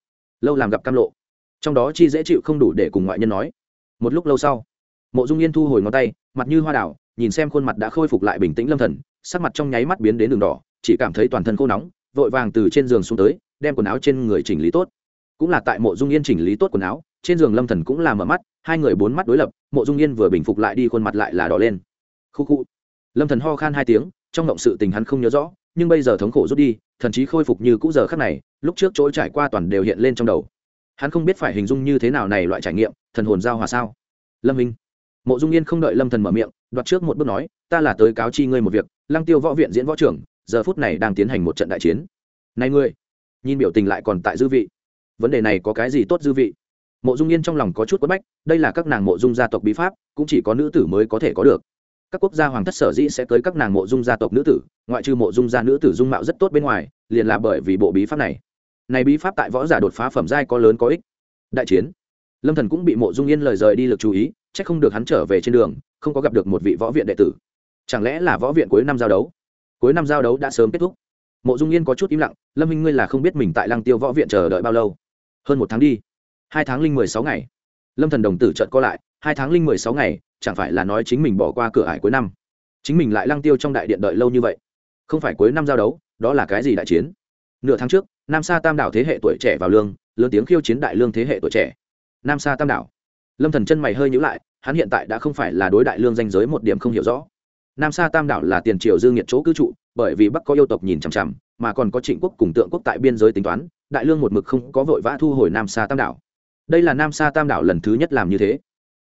Lâu làm gặp cam lộ. Trong đó chi dễ chịu không đủ để cùng ngoại nhân nói. Một lúc lâu sau, mộ dung yên thu hồi ngón tay, mặt như hoa đảo nhìn xem khuôn mặt đã khôi phục lại bình tĩnh lâm thần, sắc mặt trong nháy mắt biến đến đường đỏ, chỉ cảm thấy toàn thân khô nóng, vội vàng từ trên giường xuống tới, đem quần áo trên người chỉnh lý tốt cũng là tại mộ dung yên chỉnh lý tốt quần áo, trên giường lâm thần cũng là mở mắt, hai người bốn mắt đối lập, mộ dung yên vừa bình phục lại đi khuôn mặt lại là đỏ lên. Khu khu lâm thần ho khan hai tiếng, trong động sự tình hắn không nhớ rõ, nhưng bây giờ thống khổ rút đi, thần chí khôi phục như cũ giờ khắc này, lúc trước chỗ trải qua toàn đều hiện lên trong đầu. Hắn không biết phải hình dung như thế nào này loại trải nghiệm, thần hồn giao hòa sao? Lâm minh. Mộ dung yên không đợi lâm thần mở miệng, đoạt trước một bước nói, ta là tới cáo chi ngươi một việc, lăng tiêu võ viện diễn võ trưởng, giờ phút này đang tiến hành một trận đại chiến. Này ngươi. Nhìn biểu tình lại còn tại dư vị vấn đề này có cái gì tốt dư vị? Mộ dung yên trong lòng có chút quất bách, đây là các nàng mộ dung gia tộc bí pháp, cũng chỉ có nữ tử mới có thể có được. Các quốc gia hoàng thất sở dĩ sẽ tới các nàng mộ dung gia tộc nữ tử, ngoại trừ mộ dung gia nữ tử dung mạo rất tốt bên ngoài, liền là bởi vì bộ bí pháp này. Này bí pháp tại võ giả đột phá phẩm giai có lớn có ích đại chiến. Lâm thần cũng bị mộ dung yên lời rời đi lực chú ý, chắc không được hắn trở về trên đường, không có gặp được một vị võ viện đệ tử. Chẳng lẽ là võ viện cuối năm giao đấu? Cuối năm giao đấu đã sớm kết thúc. Mộ dung yên có chút im lặng, lâm minh ngươi là không biết mình tại lăng tiêu võ viện chờ đợi bao lâu hơn một tháng đi. Hai tháng linh mười sáu ngày. Lâm thần đồng tử trợn co lại, hai tháng linh mười sáu ngày, chẳng phải là nói chính mình bỏ qua cửa ải cuối năm. Chính mình lại lăng tiêu trong đại điện đợi lâu như vậy. Không phải cuối năm giao đấu, đó là cái gì đại chiến? Nửa tháng trước, nam sa tam đảo thế hệ tuổi trẻ vào lương, lớn tiếng khiêu chiến đại lương thế hệ tuổi trẻ. Nam sa tam đảo. Lâm thần chân mày hơi nhữ lại, hắn hiện tại đã không phải là đối đại lương danh giới một điểm không hiểu rõ. Nam sa tam đảo là tiền triều dương nhiệt chỗ cư trụ, bởi vì bắc có yêu tộc nhìn chằm chằm, mà còn có trịnh quốc cùng tượng quốc tại biên giới tính toán đại lương một mực không có vội vã thu hồi nam sa tam đảo. Đây là nam sa tam đảo lần thứ nhất làm như thế.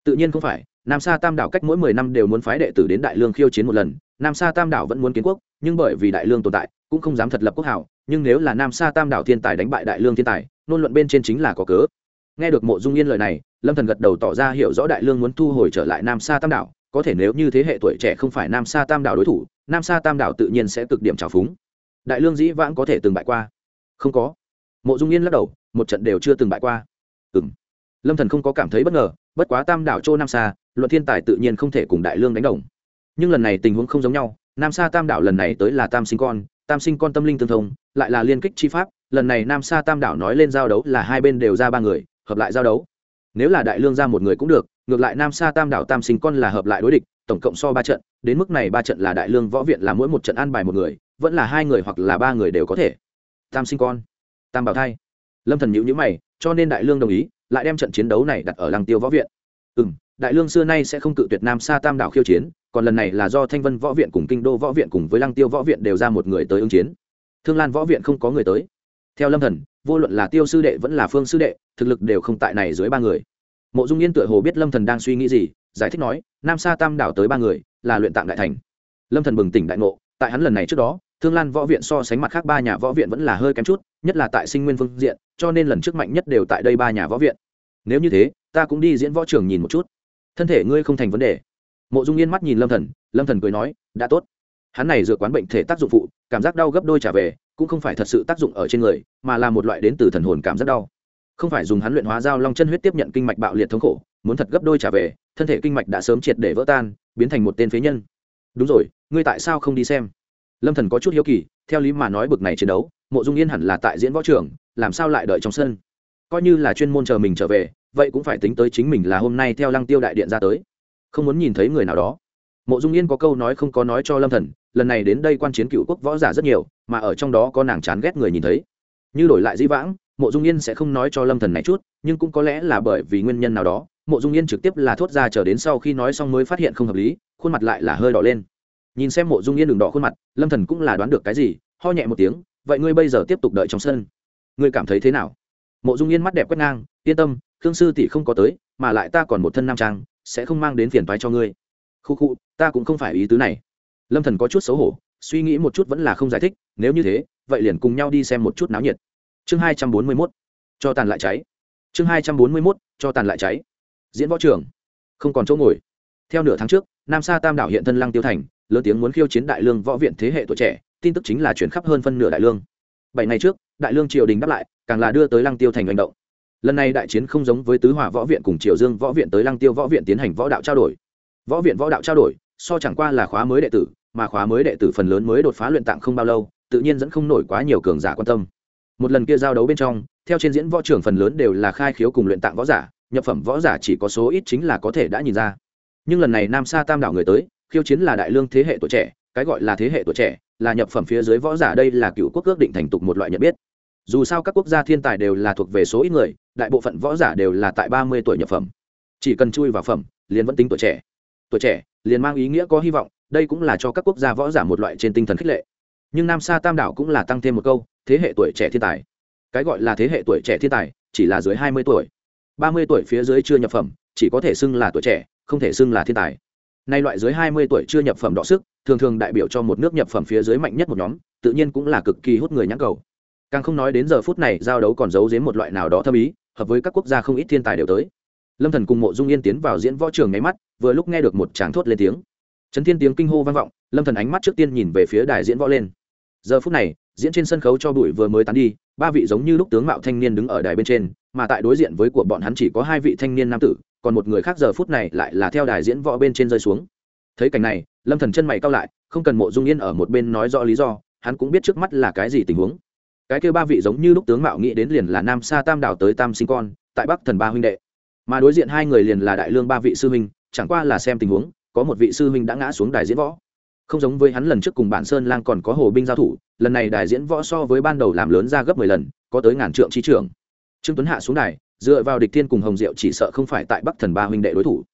Tự nhiên không phải, nam sa tam đảo cách mỗi mười năm đều muốn phái đệ tử đến đại lương khiêu chiến một lần, nam sa tam đảo vẫn muốn kiến quốc, nhưng bởi vì đại lương tồn tại, cũng không dám thật lập quốc hảo, nhưng nếu là nam sa tam đảo thiên tài đánh bại đại lương thiên tài, nôn luận bên trên chính là có cớ. Nghe được mộ dung yên lời này, lâm thần gật đầu tỏ ra hiểu rõ đại lương muốn thu hồi trở lại nam sa tam đảo, có thể nếu như thế hệ tuổi trẻ không phải nam sa tam đảo đối thủ, nam sa tam đảo tự nhiên sẽ cực điểm trào phúng. Đại lương dĩ vãng có thể từng bại qua. Không có mộ dung yên lắc đầu, một trận đều chưa từng bại qua. Ừ m lâm thần không có cảm thấy bất ngờ, bất quá tam đảo châu nam sa, luận thiên tài tự nhiên không thể cùng đại lương đánh đồng. Nhưng lần này tình huống không giống nhau, nam sa tam đảo lần này tới là tam sinh con, tam sinh con tâm linh tương thông, lại là liên kích chi pháp, lần này nam sa tam đảo nói lên giao đấu là hai bên đều ra ba người, hợp lại giao đấu. Nếu là đại lương ra một người cũng được, ngược lại nam sa tam đảo tam sinh con là hợp lại đối địch, tổng cộng so ba trận, đến mức này ba trận là đại lương võ viện là mỗi một trận an bài một người, vẫn là hai người hoặc là ba người đều có thể. Tam sinh con tam bảo thai. Lâm thần nhữ nhữ mày, cho nên đại lương đồng ý, lại đem trận chiến đấu này đặt ở lăng tiêu võ viện. Ừ m đại lương xưa nay sẽ không cự tuyệt nam sa tam đảo khiêu chiến, còn lần này là do thanh vân võ viện cùng kinh đô võ viện cùng với lăng tiêu võ viện đều ra một người tới ứng chiến. Thương lan võ viện không có người tới. Theo lâm thần, vô luận là tiêu sư đệ vẫn là phương sư đệ, thực lực đều không tại này dưới ba người. Mộ dung yên tựa hồ biết lâm thần đang suy nghĩ gì, giải thích nói, nam sa tam đảo tới ba người, là luyện tạng đại thành. Lâm thần bừng tỉnh đại ngộ, tại hắn lần này trước đó thương lan võ viện so sánh mặt khác ba nhà võ viện vẫn là hơi kém chút, nhất là tại sinh nguyên phương diện, cho nên lần trước mạnh nhất đều tại đây ba nhà võ viện. Nếu như thế, ta cũng đi diễn võ trường nhìn một chút. Thân thể ngươi không thành vấn đề. Mộ dung yên mắt nhìn lâm thần lâm thần cười nói, đã tốt. Hắn này dựa quán bệnh thể tác dụng phụ, cảm giác đau gấp đôi trả về, cũng không phải thật sự tác dụng ở trên người, mà là một loại đến từ thần hồn cảm giác đau. Không phải dùng hắn luyện hóa dao long chân huyết tiếp nhận kinh mạch bạo liệt thống khổ, muốn thật gấp đôi trả về, thân thể kinh mạch đã sớm triệt để vỡ tan, biến thành một tên phế nhân. Đúng rồi, ngươi tại sao không đi xem? Lâm thần có chút hiếu kỳ, theo lý mà nói bực này chiến đấu, mộ dung yên hẳn là tại diễn võ trường, làm sao lại đợi trong sân? Coi như là chuyên môn chờ mình trở về, vậy cũng phải tính tới chính mình là hôm nay theo lăng tiêu đại điện ra tới. Không muốn nhìn thấy người nào đó. Mộ dung yên có câu nói không có nói cho lâm thần, lần này đến đây quan chiến cựu quốc võ giả rất nhiều, mà ở trong đó có nàng chán ghét người nhìn thấy. Như đổi lại di vãng, mộ dung yên sẽ không nói cho lâm thần này chút, nhưng cũng có lẽ là bởi vì nguyên nhân nào đó, mộ dung yên trực tiếp là thốt ra chờ đến sau khi nói xong mới phát hiện không hợp lý, khuôn mặt lại là hơi đỏ lên nhìn xem mộ dung yên đường đỏ khuôn mặt lâm thần cũng là đoán được cái gì ho nhẹ một tiếng vậy ngươi bây giờ tiếp tục đợi trong sân. Ngươi cảm thấy thế nào? Mộ dung yên mắt đẹp quét ngang yên tâm khương sư tỷ không có tới mà lại ta còn một thân nam trang sẽ không mang đến phiền toái cho ngươi. Khu khu ta cũng không phải ý tứ này. Lâm thần có chút xấu hổ suy nghĩ một chút vẫn là không giải thích nếu như thế vậy liền cùng nhau đi xem một chút náo nhiệt. Chương hai trăm bốn mươi 241, cho tàn lại cháy. Chương hai trăm bốn mươi 241, cho tàn lại cháy. Diễn võ trường. Không còn chỗ ngồi. Theo nửa tháng trước nam sa tam đảo hiện thân lăng tiêu thành lớn tiếng muốn khiêu chiến đại lương võ viện thế hệ tuổi trẻ, tin tức chính là chuyển khắp hơn phân nửa đại lương. Bảy ngày trước, đại lương triều đình đáp lại, càng là đưa tới lăng tiêu thành hành động. Lần này đại chiến không giống với tứ hòa võ viện cùng triều dương võ viện tới lăng tiêu võ viện tiến hành võ đạo trao đổi. Võ viện võ đạo trao đổi, so chẳng qua là khóa mới đệ tử, mà khóa mới đệ tử phần lớn mới đột phá luyện tạng không bao lâu, tự nhiên dẫn không nổi quá nhiều cường giả quan tâm. Một lần kia giao đấu bên trong, theo trên diễn võ trưởng phần lớn đều là khai khiếu cùng luyện tạng võ giả, nhập phẩm võ giả chỉ có số ít chính là có thể đã nhìn ra. Nhưng lần này nam sa tam đảo người tới khiêu chiến là đại lương thế hệ tuổi trẻ, cái gọi là thế hệ tuổi trẻ, là nhập phẩm phía dưới võ giả đây là cựu quốc ước định thành tục một loại nhận biết. Dù sao các quốc gia thiên tài đều là thuộc về số ít người, đại bộ phận võ giả đều là tại ba mươi tuổi nhập phẩm. Chỉ cần chui vào phẩm, liền vẫn tính tuổi trẻ. Tuổi trẻ, liền mang ý nghĩa có hy vọng, đây cũng là cho các quốc gia võ giả một loại trên tinh thần khích lệ. Nhưng nam sa tam đảo cũng là tăng thêm một câu, thế hệ tuổi trẻ thiên tài. Cái gọi là thế hệ tuổi trẻ thiên tài, chỉ là dưới hai mươi tuổi. Ba mươi tuổi phía dưới chưa nhập phẩm, chỉ có thể xưng là tuổi trẻ, không thể xưng là thiên tài nay loại dưới hai mươi tuổi chưa nhập phẩm đọ sức, thường thường đại biểu cho một nước nhập phẩm phía dưới mạnh nhất một nhóm, tự nhiên cũng là cực kỳ hút người nhãn cầu. Càng không nói đến giờ phút này giao đấu còn giấu giếm một loại nào đó thâm ý, hợp với các quốc gia không ít thiên tài đều tới. Lâm thần cùng mộ dung yên tiến vào diễn võ trường nháy mắt, vừa lúc nghe được một tràng thốt lên tiếng. Chấn thiên tiếng kinh hô vang vọng, lâm thần ánh mắt trước tiên nhìn về phía đài diễn võ lên. Giờ phút này, diễn trên sân khấu cho bụi vừa mới tán đi, ba vị giống như lúc tướng mạo thanh niên đứng ở đài bên trên, mà tại đối diện với của bọn hắn chỉ có hai vị thanh niên nam tử còn một người khác giờ phút này lại là theo đài diễn võ bên trên rơi xuống. Thấy cảnh này, lâm thần chân mày cao lại, không cần mộ dung yên ở một bên nói rõ lý do, hắn cũng biết trước mắt là cái gì tình huống. Cái kêu ba vị giống như lúc tướng mạo nghĩ đến liền là nam sa tam đảo tới tam sinh con, tại bắc thần ba huynh đệ. Mà đối diện hai người liền là đại lương ba vị sư huynh, chẳng qua là xem tình huống, có một vị sư huynh đã ngã xuống đài diễn võ. Không giống với hắn lần trước cùng bản sơn lang còn có hồ binh giao thủ, lần này đài diễn võ so với ban đầu làm lớn ra gấp mười lần, có tới ngàn trượng chi trưởng. Trương tuấn hạ xuống đài dựa vào địch thiên cùng hồng diệu chỉ sợ không phải tại bắc thần ba huynh đệ đối thủ.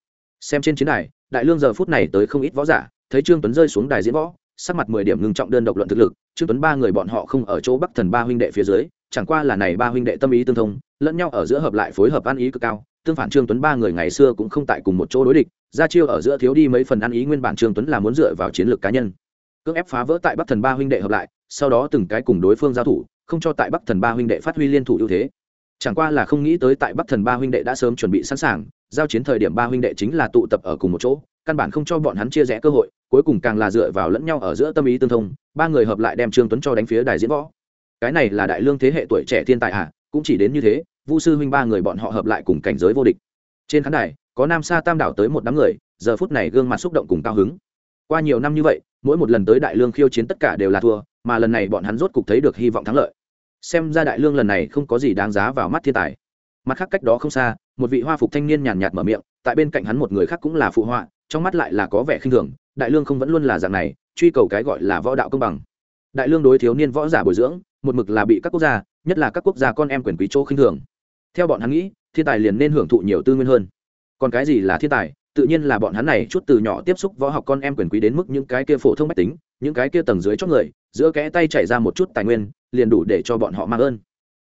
Xem trên chiến đài, đại lương giờ phút này tới không ít võ giả, thấy trương tuấn rơi xuống đài diễn võ, sắc mặt mười điểm ngưng trọng đơn độc luận thực lực, trương tuấn ba người bọn họ không ở chỗ bắc thần ba huynh đệ phía dưới, chẳng qua là này ba huynh đệ tâm ý tương thông, lẫn nhau ở giữa hợp lại phối hợp ăn ý cực cao, tương phản trương tuấn ba người ngày xưa cũng không tại cùng một chỗ đối địch, ra chiêu ở giữa thiếu đi mấy phần ăn ý nguyên bản trương tuấn là muốn dựa vào chiến lược cá nhân. Cưỡng ép phá vỡ tại bắc thần ba huynh đệ hợp lại, sau đó từng cái cùng đối phương giao thủ, không cho tại bắc thần ba huynh đệ phát huy liên thủ ưu thế chẳng qua là không nghĩ tới tại bắc thần ba huynh đệ đã sớm chuẩn bị sẵn sàng, giao chiến thời điểm ba huynh đệ chính là tụ tập ở cùng một chỗ, căn bản không cho bọn hắn chia rẽ cơ hội, cuối cùng càng là dựa vào lẫn nhau ở giữa tâm ý tương thông, ba người hợp lại đem trương tuấn cho đánh phía đài diễn võ. Cái này là đại lương thế hệ tuổi trẻ thiên tài à cũng chỉ đến như thế, vu sư huynh ba người bọn họ hợp lại cùng cảnh giới vô địch. Trên khán đài, có nam sa tam đảo tới một đám người, giờ phút này gương mặt xúc động cùng cao hứng. Qua nhiều năm như vậy, mỗi một lần tới đại lương khiêu chiến tất cả đều là thua, mà lần này bọn hắn rốt cục thấy được hy vọng thắng lợi xem ra đại lương lần này không có gì đáng giá vào mắt thiên tài. Mặt khác cách đó không xa, một vị hoa phục thanh niên nhàn nhạt mở miệng, tại bên cạnh hắn một người khác cũng là phụ họa, trong mắt lại là có vẻ khinh thường, đại lương không vẫn luôn là dạng này, truy cầu cái gọi là võ đạo công bằng. Đại lương đối thiếu niên võ giả bồi dưỡng, một mực là bị các quốc gia, nhất là các quốc gia con em quyền quý chỗ khinh thường. Theo bọn hắn nghĩ, thiên tài liền nên hưởng thụ nhiều tư nguyên hơn. Còn cái gì là thiên tài? Tự nhiên là bọn hắn này chút từ nhỏ tiếp xúc võ học con em quyền quý đến mức những cái kia phổ thông mách tính, những cái kia tầng dưới chót người, giữa kẽ tay chảy ra một chút tài nguyên liền đủ để cho bọn họ mang ơn.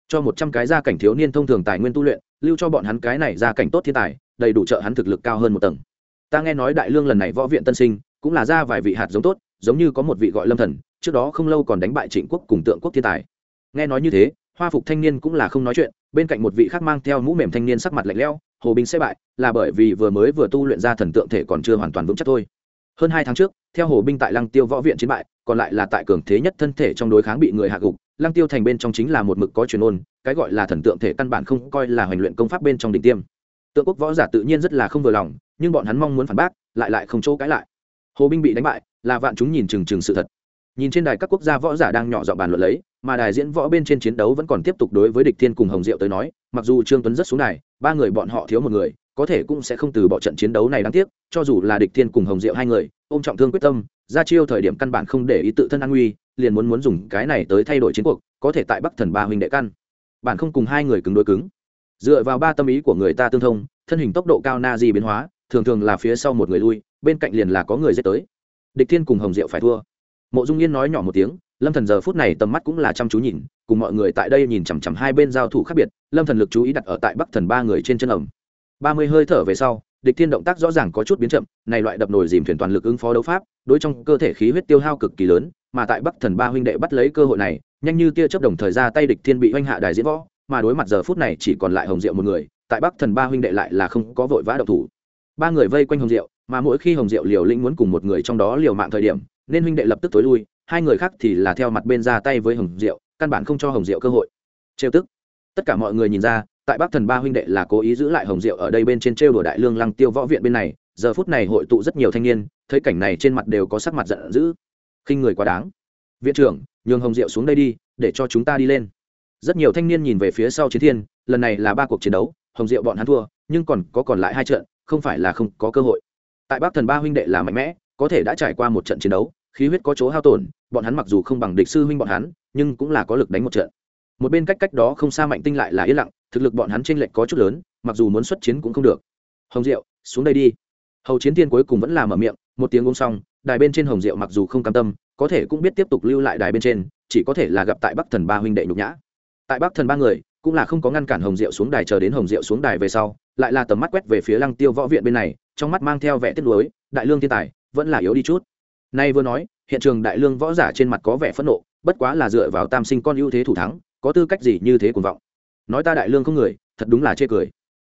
Cho một trăm cái gia cảnh thiếu niên thông thường tài nguyên tu luyện, lưu cho bọn hắn cái này gia cảnh tốt thiên tài, đầy đủ trợ hắn thực lực cao hơn một tầng. Ta nghe nói đại lương lần này võ viện tân sinh, cũng là ra vài vị hạt giống tốt, giống như có một vị gọi lâm thần, trước đó không lâu còn đánh bại trịnh quốc cùng tượng quốc thiên tài. Nghe nói như thế, hoa phục thanh niên cũng là không nói chuyện, bên cạnh một vị khác mang theo mũ mềm thanh niên sắc mặt lạnh lẽo, hồ binh sẽ bại, là bởi vì vừa mới vừa tu luyện ra thần tượng thể còn chưa hoàn toàn vững chắc thôi. Hơn hai tháng trước, theo hồ binh tại lăng tiêu võ viện chiến bại, còn lại là tại cường thế nhất thân thể trong đối kháng bị người hạ gục lăng tiêu thành bên trong chính là một mực có truyền ôn, cái gọi là thần tượng thể căn bản không coi là hoành luyện công pháp bên trong đỉnh tiêm. Tượng quốc võ giả tự nhiên rất là không vừa lòng, nhưng bọn hắn mong muốn phản bác, lại lại không chỗ cãi lại. Hồ binh bị đánh bại, là vạn chúng nhìn chừng chừng sự thật. Nhìn trên đài các quốc gia võ giả đang nhỏ dọn bàn luận lấy, mà đài diễn võ bên trên chiến đấu vẫn còn tiếp tục đối với địch thiên cùng hồng diệu tới nói, mặc dù trương tuấn rất xuống đài, ba người bọn họ thiếu một người, có thể cũng sẽ không từ bỏ trận chiến đấu này đáng tiếc, cho dù là địch thiên cùng hồng diệu hai người, ôm trọng thương quyết tâm, ra chiêu thời điểm căn bản không để ý tự thân an nguy liền muốn muốn dùng cái này tới thay đổi chiến cuộc, có thể tại bắc thần ba huynh đệ căn. Bản không cùng hai người cứng đối cứng. Dựa vào ba tâm ý của người ta tương thông, thân hình tốc độ cao na di biến hóa, thường thường là phía sau một người lui, bên cạnh liền là có người dễ tới. Địch thiên cùng hồng diệu phải thua. Mộ dung yên nói nhỏ một tiếng, lâm thần giờ phút này tầm mắt cũng là chăm chú nhìn, cùng mọi người tại đây nhìn chằm chằm hai bên giao thủ khác biệt, lâm thần lực chú ý đặt ở tại bắc thần ba người trên chân ẩm. Ba mươi hơi thở về sau, địch thiên động tác rõ ràng có chút biến chậm, này loại đập nồi dìm thuyền toàn lực ứng phó đấu pháp, đối trong cơ thể khí huyết tiêu hao cực kỳ lớn mà tại bắc thần ba huynh đệ bắt lấy cơ hội này, nhanh như tia chớp đồng thời ra tay địch thiên bị oanh hạ đài diễn võ, mà đối mặt giờ phút này chỉ còn lại hồng diệu một người, tại bắc thần ba huynh đệ lại là không có vội vã độc thủ. Ba người vây quanh hồng diệu, mà mỗi khi hồng diệu liều lĩnh muốn cùng một người trong đó liều mạng thời điểm, nên huynh đệ lập tức tối lui, hai người khác thì là theo mặt bên ra tay với hồng diệu, căn bản không cho hồng diệu cơ hội. Trêu tức. Tất cả mọi người nhìn ra, tại bắc thần ba huynh đệ là cố ý giữ lại hồng diệu ở đây bên trên trêu đùa đại lương lăng tiêu võ viện bên này, giờ phút này hội tụ rất nhiều thanh niên, thấy cảnh này trên mặt đều có sắc mặt giận dữ khinh người quá đáng. Viện trưởng, nhường hồng diệu xuống đây đi, để cho chúng ta đi lên. Rất nhiều thanh niên nhìn về phía sau chiến thiên, lần này là ba cuộc chiến đấu, hồng diệu bọn hắn thua, nhưng còn có còn lại hai trận, không phải là không có cơ hội. Tại bắc thần ba huynh đệ là mạnh mẽ, có thể đã trải qua một trận chiến đấu, khí huyết có chỗ hao tổn, bọn hắn mặc dù không bằng địch sư huynh bọn hắn, nhưng cũng là có lực đánh một trận. Một bên cách cách đó không xa mạnh tinh lại là yên lặng, thực lực bọn hắn trên lệch có chút lớn, mặc dù muốn xuất chiến cũng không được. Hồng diệu, xuống đây đi. Hầu chiến tiên cuối cùng vẫn là mở miệng, một tiếng uống xong đài bên trên hồng diệu mặc dù không cam tâm, có thể cũng biết tiếp tục lưu lại đài bên trên, chỉ có thể là gặp tại bắc thần ba huynh đệ nhục nhã. Tại bắc thần ba người, cũng là không có ngăn cản hồng diệu xuống đài chờ đến hồng diệu xuống đài về sau, lại là tầm mắt quét về phía lăng tiêu võ viện bên này, trong mắt mang theo vẻ tiếc nuối, đại lương thiên tài, vẫn là yếu đi chút. Nay vừa nói, hiện trường đại lương võ giả trên mặt có vẻ phẫn nộ, bất quá là dựa vào tam sinh con ưu thế thủ thắng, có tư cách gì như thế cuồng vọng. Nói ta đại lương không người, thật đúng là chê cười.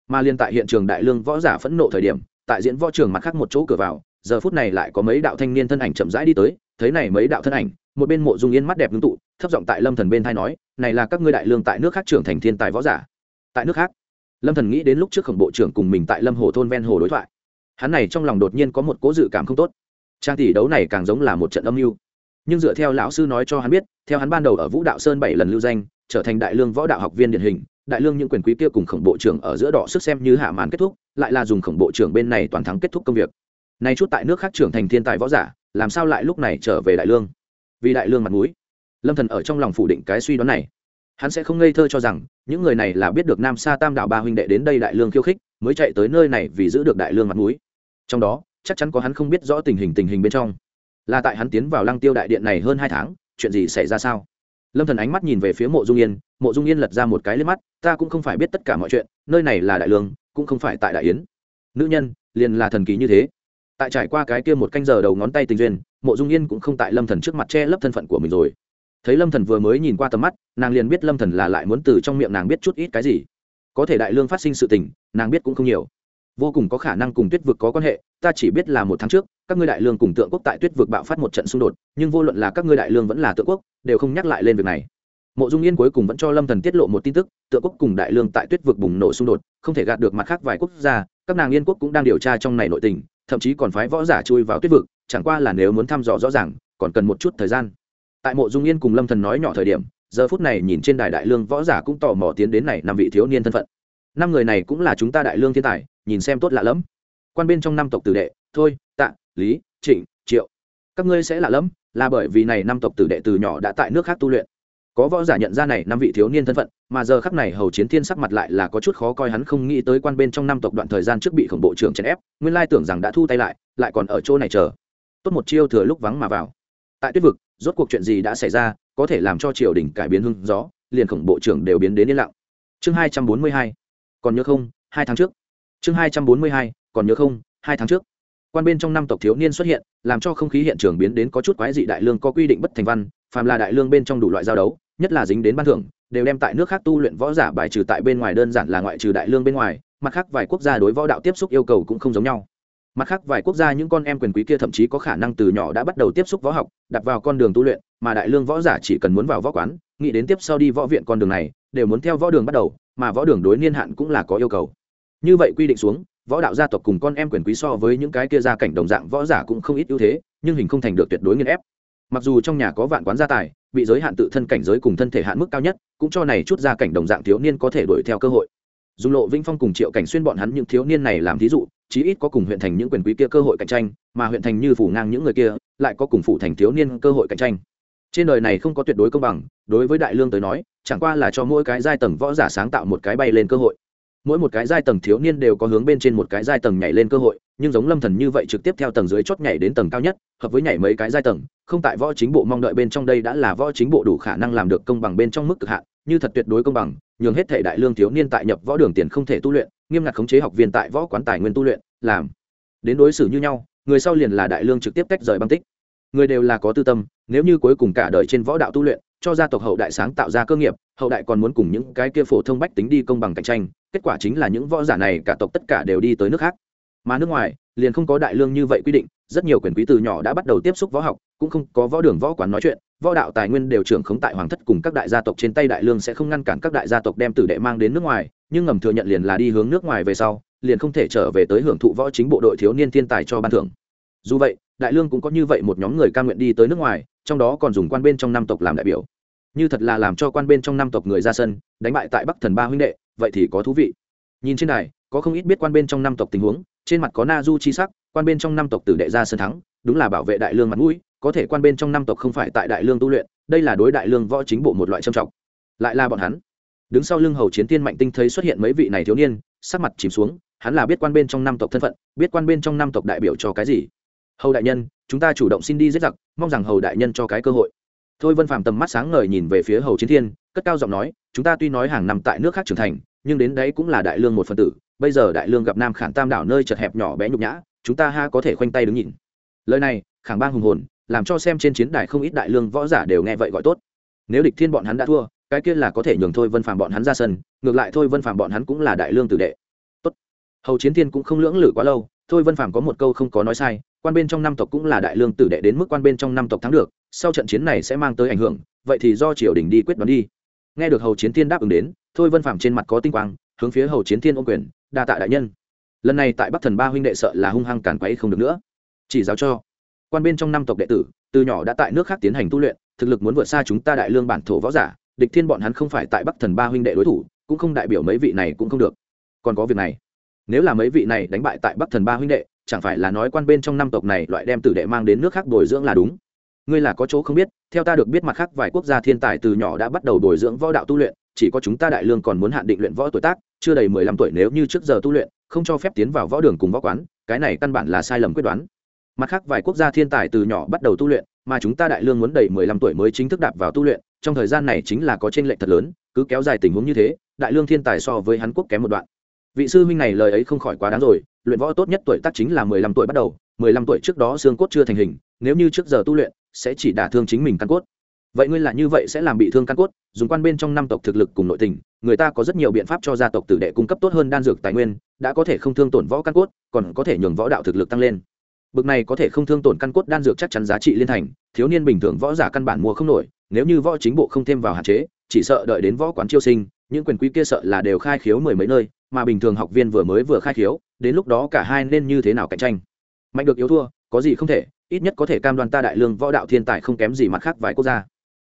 Mà liên tại hiện trường đại lương võ giả phẫn nộ thời điểm, tại diễn võ trường mặt khác một chỗ cửa vào giờ phút này lại có mấy đạo thanh niên thân ảnh chậm rãi đi tới, thấy này mấy đạo thân ảnh, một bên mộ dung yên mắt đẹp ngưng tụ, thấp giọng tại lâm thần bên thai nói, này là các ngươi đại lương tại nước khác trưởng thành thiên tài võ giả. Tại nước khác? Lâm thần nghĩ đến lúc trước khổng bộ trưởng cùng mình tại lâm hồ thôn ven hồ đối thoại. Hắn này trong lòng đột nhiên có một cố dự cảm không tốt. Trang tỷ đấu này càng giống là một trận âm mưu. Nhưng dựa theo lão sư nói cho hắn biết, theo hắn ban đầu ở vũ đạo sơn bảy lần lưu danh, trở thành đại lương võ đạo học viên điển hình, đại lương những quyền quý kia cùng khổng bộ trưởng ở giữa đỏ sức xem như hạ màn kết thúc, lại là dùng khổng bộ trưởng bên này toàn thắng kết thúc công việc nay chút tại nước khác trưởng thành thiên tài võ giả, làm sao lại lúc này trở về đại lương? Vì đại lương mặt mũi. Lâm thần ở trong lòng phủ định cái suy đoán này. Hắn sẽ không ngây thơ cho rằng, những người này là biết được nam sa tam đạo ba huynh đệ đến đây đại lương khiêu khích, mới chạy tới nơi này vì giữ được đại lương mặt mũi. Trong đó, chắc chắn có hắn không biết rõ tình hình tình hình bên trong. Là tại hắn tiến vào lăng tiêu đại điện này hơn hai tháng, chuyện gì xảy ra sao? Lâm thần ánh mắt nhìn về phía mộ dung yên, mộ dung yên lật ra một cái lên mắt, ta cũng không phải biết tất cả mọi chuyện, nơi này là đại lương, cũng không phải tại đại yến. Nữ nhân, liền là thần kỳ như thế tại trải qua cái kia một canh giờ đầu ngón tay tình duyên, mộ dung yên cũng không tại lâm thần trước mặt che lấp thân phận của mình rồi. Thấy lâm thần vừa mới nhìn qua tầm mắt, nàng liền biết lâm thần là lại muốn từ trong miệng nàng biết chút ít cái gì. Có thể đại lương phát sinh sự tình, nàng biết cũng không nhiều. Vô cùng có khả năng cùng tuyết vực có quan hệ, ta chỉ biết là một tháng trước, các ngươi đại lương cùng tượng quốc tại tuyết vực bạo phát một trận xung đột, nhưng vô luận là các ngươi đại lương vẫn là tượng quốc, đều không nhắc lại lên việc này. Mộ dung yên cuối cùng vẫn cho lâm thần tiết lộ một tin tức, tượng quốc cùng đại lương tại tuyết vực bùng nổ xung đột, không thể gạt được mặt khác vài quốc gia, các nàng yên quốc cũng đang điều tra trong này nội tình thậm chí còn phái võ giả chui vào tuyết vực, chẳng qua là nếu muốn thăm dò rõ ràng, còn cần một chút thời gian. Tại mộ dung yên cùng lâm thần nói nhỏ thời điểm, giờ phút này nhìn trên đài đại lương võ giả cũng tò mò tiến đến này năm vị thiếu niên thân phận. Năm người này cũng là chúng ta đại lương thiên tài, nhìn xem tốt lạ lẫm. Quan bên trong năm tộc tử đệ, thôi, tạ, lý, trịnh, triệu. Các ngươi sẽ lạ lẫm, là bởi vì này năm tộc tử đệ từ nhỏ đã tại nước khác tu luyện có võ giả nhận ra này năm vị thiếu niên thân phận, mà giờ khắc này hầu chiến thiên sắc mặt lại là có chút khó coi, hắn không nghĩ tới quan bên trong năm tộc đoạn thời gian trước bị khổng bộ trưởng chèn ép, nguyên lai tưởng rằng đã thu tay lại lại còn ở chỗ này chờ. Tốt một chiêu thừa lúc vắng mà vào. Tại tuyết vực, rốt cuộc chuyện gì đã xảy ra, có thể làm cho triều đình cải biến hưng gió, liền khổng bộ trưởng đều biến đến yên lặng. Chương hai trăm bốn mươi hai. Còn nhớ không, hai tháng trước. Chương hai trăm bốn mươi hai, còn nhớ không, hai tháng trước. Quan bên trong năm tộc thiếu niên xuất hiện, làm cho không khí hiện trường biến đến có chút quái dị đại lương có quy định bất thành văn, phàm là đại lương bên trong đủ loại giao đấu nhất là dính đến ban thưởng, đều đem tại nước khác tu luyện võ giả bài trừ tại bên ngoài đơn giản là ngoại trừ đại lương bên ngoài, mặt khác vài quốc gia đối võ đạo tiếp xúc yêu cầu cũng không giống nhau. Mặt khác vài quốc gia những con em quyền quý kia thậm chí có khả năng từ nhỏ đã bắt đầu tiếp xúc võ học, đặt vào con đường tu luyện, mà đại lương võ giả chỉ cần muốn vào võ quán, nghĩ đến tiếp sau đi võ viện con đường này, đều muốn theo võ đường bắt đầu, mà võ đường đối niên hạn cũng là có yêu cầu. Như vậy quy định xuống, võ đạo gia tộc cùng con em quyền quý so với những cái kia gia cảnh đồng dạng võ giả cũng không ít ưu thế, nhưng hình không thành được tuyệt đối nghiên ép. Mặc dù trong nhà có vạn quán gia tài bị giới hạn tự thân cảnh giới cùng thân thể hạn mức cao nhất, cũng cho này chút gia cảnh đồng dạng thiếu niên có thể đuổi theo cơ hội. Dùng lộ vinh phong cùng triệu cảnh xuyên bọn hắn những thiếu niên này làm thí dụ, chí ít có cùng huyện thành những quyền quý kia cơ hội cạnh tranh, mà huyện thành như phủ ngang những người kia, lại có cùng phủ thành thiếu niên cơ hội cạnh tranh. Trên đời này không có tuyệt đối công bằng, đối với đại lương tới nói, chẳng qua là cho mỗi cái giai tầng võ giả sáng tạo một cái bay lên cơ hội mỗi một cái giai tầng thiếu niên đều có hướng bên trên một cái giai tầng nhảy lên cơ hội, nhưng giống lâm thần như vậy trực tiếp theo tầng dưới chót nhảy đến tầng cao nhất, hợp với nhảy mấy cái giai tầng, không tại võ chính bộ mong đợi bên trong đây đã là võ chính bộ đủ khả năng làm được công bằng bên trong mức cực hạn, như thật tuyệt đối công bằng, nhường hết thể đại lương thiếu niên tại nhập võ đường tiền không thể tu luyện, nghiêm ngặt khống chế học viên tại võ quán tài nguyên tu luyện, làm. Đến đối xử như nhau, người sau liền là đại lương trực tiếp tách rời băng tích. Người đều là có tư tâm, nếu như cuối cùng cả đời trên võ đạo tu luyện cho gia tộc hậu đại sáng tạo ra cơ nghiệp, hậu đại còn muốn cùng những cái kia phổ thông bách tính đi công bằng cạnh tranh, kết quả chính là những võ giả này cả tộc tất cả đều đi tới nước khác. Mà nước ngoài, liền không có đại lương như vậy quy định, rất nhiều quyền quý từ nhỏ đã bắt đầu tiếp xúc võ học, cũng không có võ đường võ quán nói chuyện, võ đạo tài nguyên đều trưởng khống tại hoàng thất cùng các đại gia tộc trên tay đại lương sẽ không ngăn cản các đại gia tộc đem tử đệ mang đến nước ngoài, nhưng ngầm thừa nhận liền là đi hướng nước ngoài về sau, liền không thể trở về tới hưởng thụ võ chính bộ đội thiếu niên thiên tài cho ban thưởng dù vậy, đại lương cũng có như vậy một nhóm người ca nguyện đi tới nước ngoài, trong đó còn dùng quan bên trong năm tộc làm đại biểu. Như thật là làm cho quan bên trong năm tộc người ra sân, đánh bại tại bắc thần ba huynh đệ, vậy thì có thú vị. Nhìn trên này có không ít biết quan bên trong năm tộc tình huống, trên mặt có na du chi sắc, quan bên trong năm tộc tử đệ ra sân thắng, đúng là bảo vệ đại lương mặt mũi, có thể quan bên trong năm tộc không phải tại đại lương tu luyện, đây là đối đại lương võ chính bộ một loại trầm trọng. Lại là bọn hắn. Đứng sau lưng hầu chiến tiên mạnh tinh thấy xuất hiện mấy vị này thiếu niên, sắc mặt chìm xuống, hắn là biết quan bên trong năm tộc thân phận, biết quan bên trong năm tộc đại biểu cho cái gì hầu đại nhân, chúng ta chủ động xin đi giết giặc, mong rằng hầu đại nhân cho cái cơ hội. Thôi vân phàm tầm mắt sáng ngời nhìn về phía hầu chiến thiên, cất cao giọng nói, chúng ta tuy nói hàng năm tại nước khác trưởng thành, nhưng đến đấy cũng là đại lương một phần tử, bây giờ đại lương gặp nam khản tam đảo nơi chật hẹp nhỏ bé nhục nhã, chúng ta ha có thể khoanh tay đứng nhìn. Lời này, khảng bang hùng hồn, làm cho xem trên chiến đài không ít đại lương võ giả đều nghe vậy gọi tốt. Nếu địch thiên bọn hắn đã thua, cái kia là có thể nhường thôi vân phàm bọn hắn ra sân, ngược lại thôi vân phàm bọn hắn cũng là đại lương tử đệ. Tốt. Hầu chiến thiên cũng không lưỡng lự quá lâu, thôi vân phàm có một câu không có nói sai quan bên trong năm tộc cũng là đại lương tử đệ đến mức quan bên trong năm tộc thắng được, sau trận chiến này sẽ mang tới ảnh hưởng, vậy thì do triều đình đi quyết đoán đi. Nghe được hầu chiến thiên đáp ứng đến, thôi vân phàm trên mặt có tinh quang, hướng phía hầu chiến thiên ô quyền, đa tạ đại nhân. Lần này tại bắc thần ba huynh đệ sợ là hung hăng cản quấy không được nữa. Chỉ giáo cho. Quan bên trong năm tộc đệ tử, từ nhỏ đã tại nước khác tiến hành tu luyện, thực lực muốn vượt xa chúng ta đại lương bản thổ võ giả, địch thiên bọn hắn không phải tại bắc thần ba huynh đệ đối thủ, cũng không đại biểu mấy vị này cũng không được. Còn có việc này, nếu là mấy vị này đánh bại tại bắc thần ba huynh đệ chẳng phải là nói quan bên trong năm tộc này loại đem tử đệ mang đến nước khác bồi dưỡng là đúng. Ngươi là có chỗ không biết, theo ta được biết mặt khác vài quốc gia thiên tài từ nhỏ đã bắt đầu bồi dưỡng võ đạo tu luyện, chỉ có chúng ta đại lương còn muốn hạn định luyện võ tuổi tác, chưa đầy mười lăm tuổi nếu như trước giờ tu luyện, không cho phép tiến vào võ đường cùng võ quán, cái này căn bản là sai lầm quyết đoán. Mặt khác vài quốc gia thiên tài từ nhỏ bắt đầu tu luyện, mà chúng ta đại lương muốn đầy mười lăm tuổi mới chính thức đạp vào tu luyện, trong thời gian này chính là có tranh lệch thật lớn, cứ kéo dài tình huống như thế, đại lương thiên tài so với hắn quốc kém một đoạn. Vị sư huynh này lời ấy không khỏi quá đáng rồi luyện võ tốt nhất tuổi tác chính là mười lăm tuổi bắt đầu, mười lăm tuổi trước đó xương cốt chưa thành hình, nếu như trước giờ tu luyện, sẽ chỉ đả thương chính mình căn cốt. Vậy ngươi là như vậy sẽ làm bị thương căn cốt, dùng quan bên trong năm tộc thực lực cùng nội tình, người ta có rất nhiều biện pháp cho gia tộc tử đệ cung cấp tốt hơn đan dược tài nguyên, đã có thể không thương tổn võ căn cốt, còn có thể nhường võ đạo thực lực tăng lên. Bực này có thể không thương tổn căn cốt đan dược chắc chắn giá trị liên thành, thiếu niên bình thường võ giả căn bản mua không nổi, nếu như võ chính bộ không thêm vào hạn chế, chỉ sợ đợi đến võ quán chiêu sinh, những quyền quý kia sợ là đều khai khiếu mười mấy nơi mà bình thường học viên vừa mới vừa khai khiếu, đến lúc đó cả hai nên như thế nào cạnh tranh? Mạnh được yếu thua, có gì không thể, ít nhất có thể cam đoan ta đại lương võ đạo thiên tài không kém gì mặt khác vài quốc gia.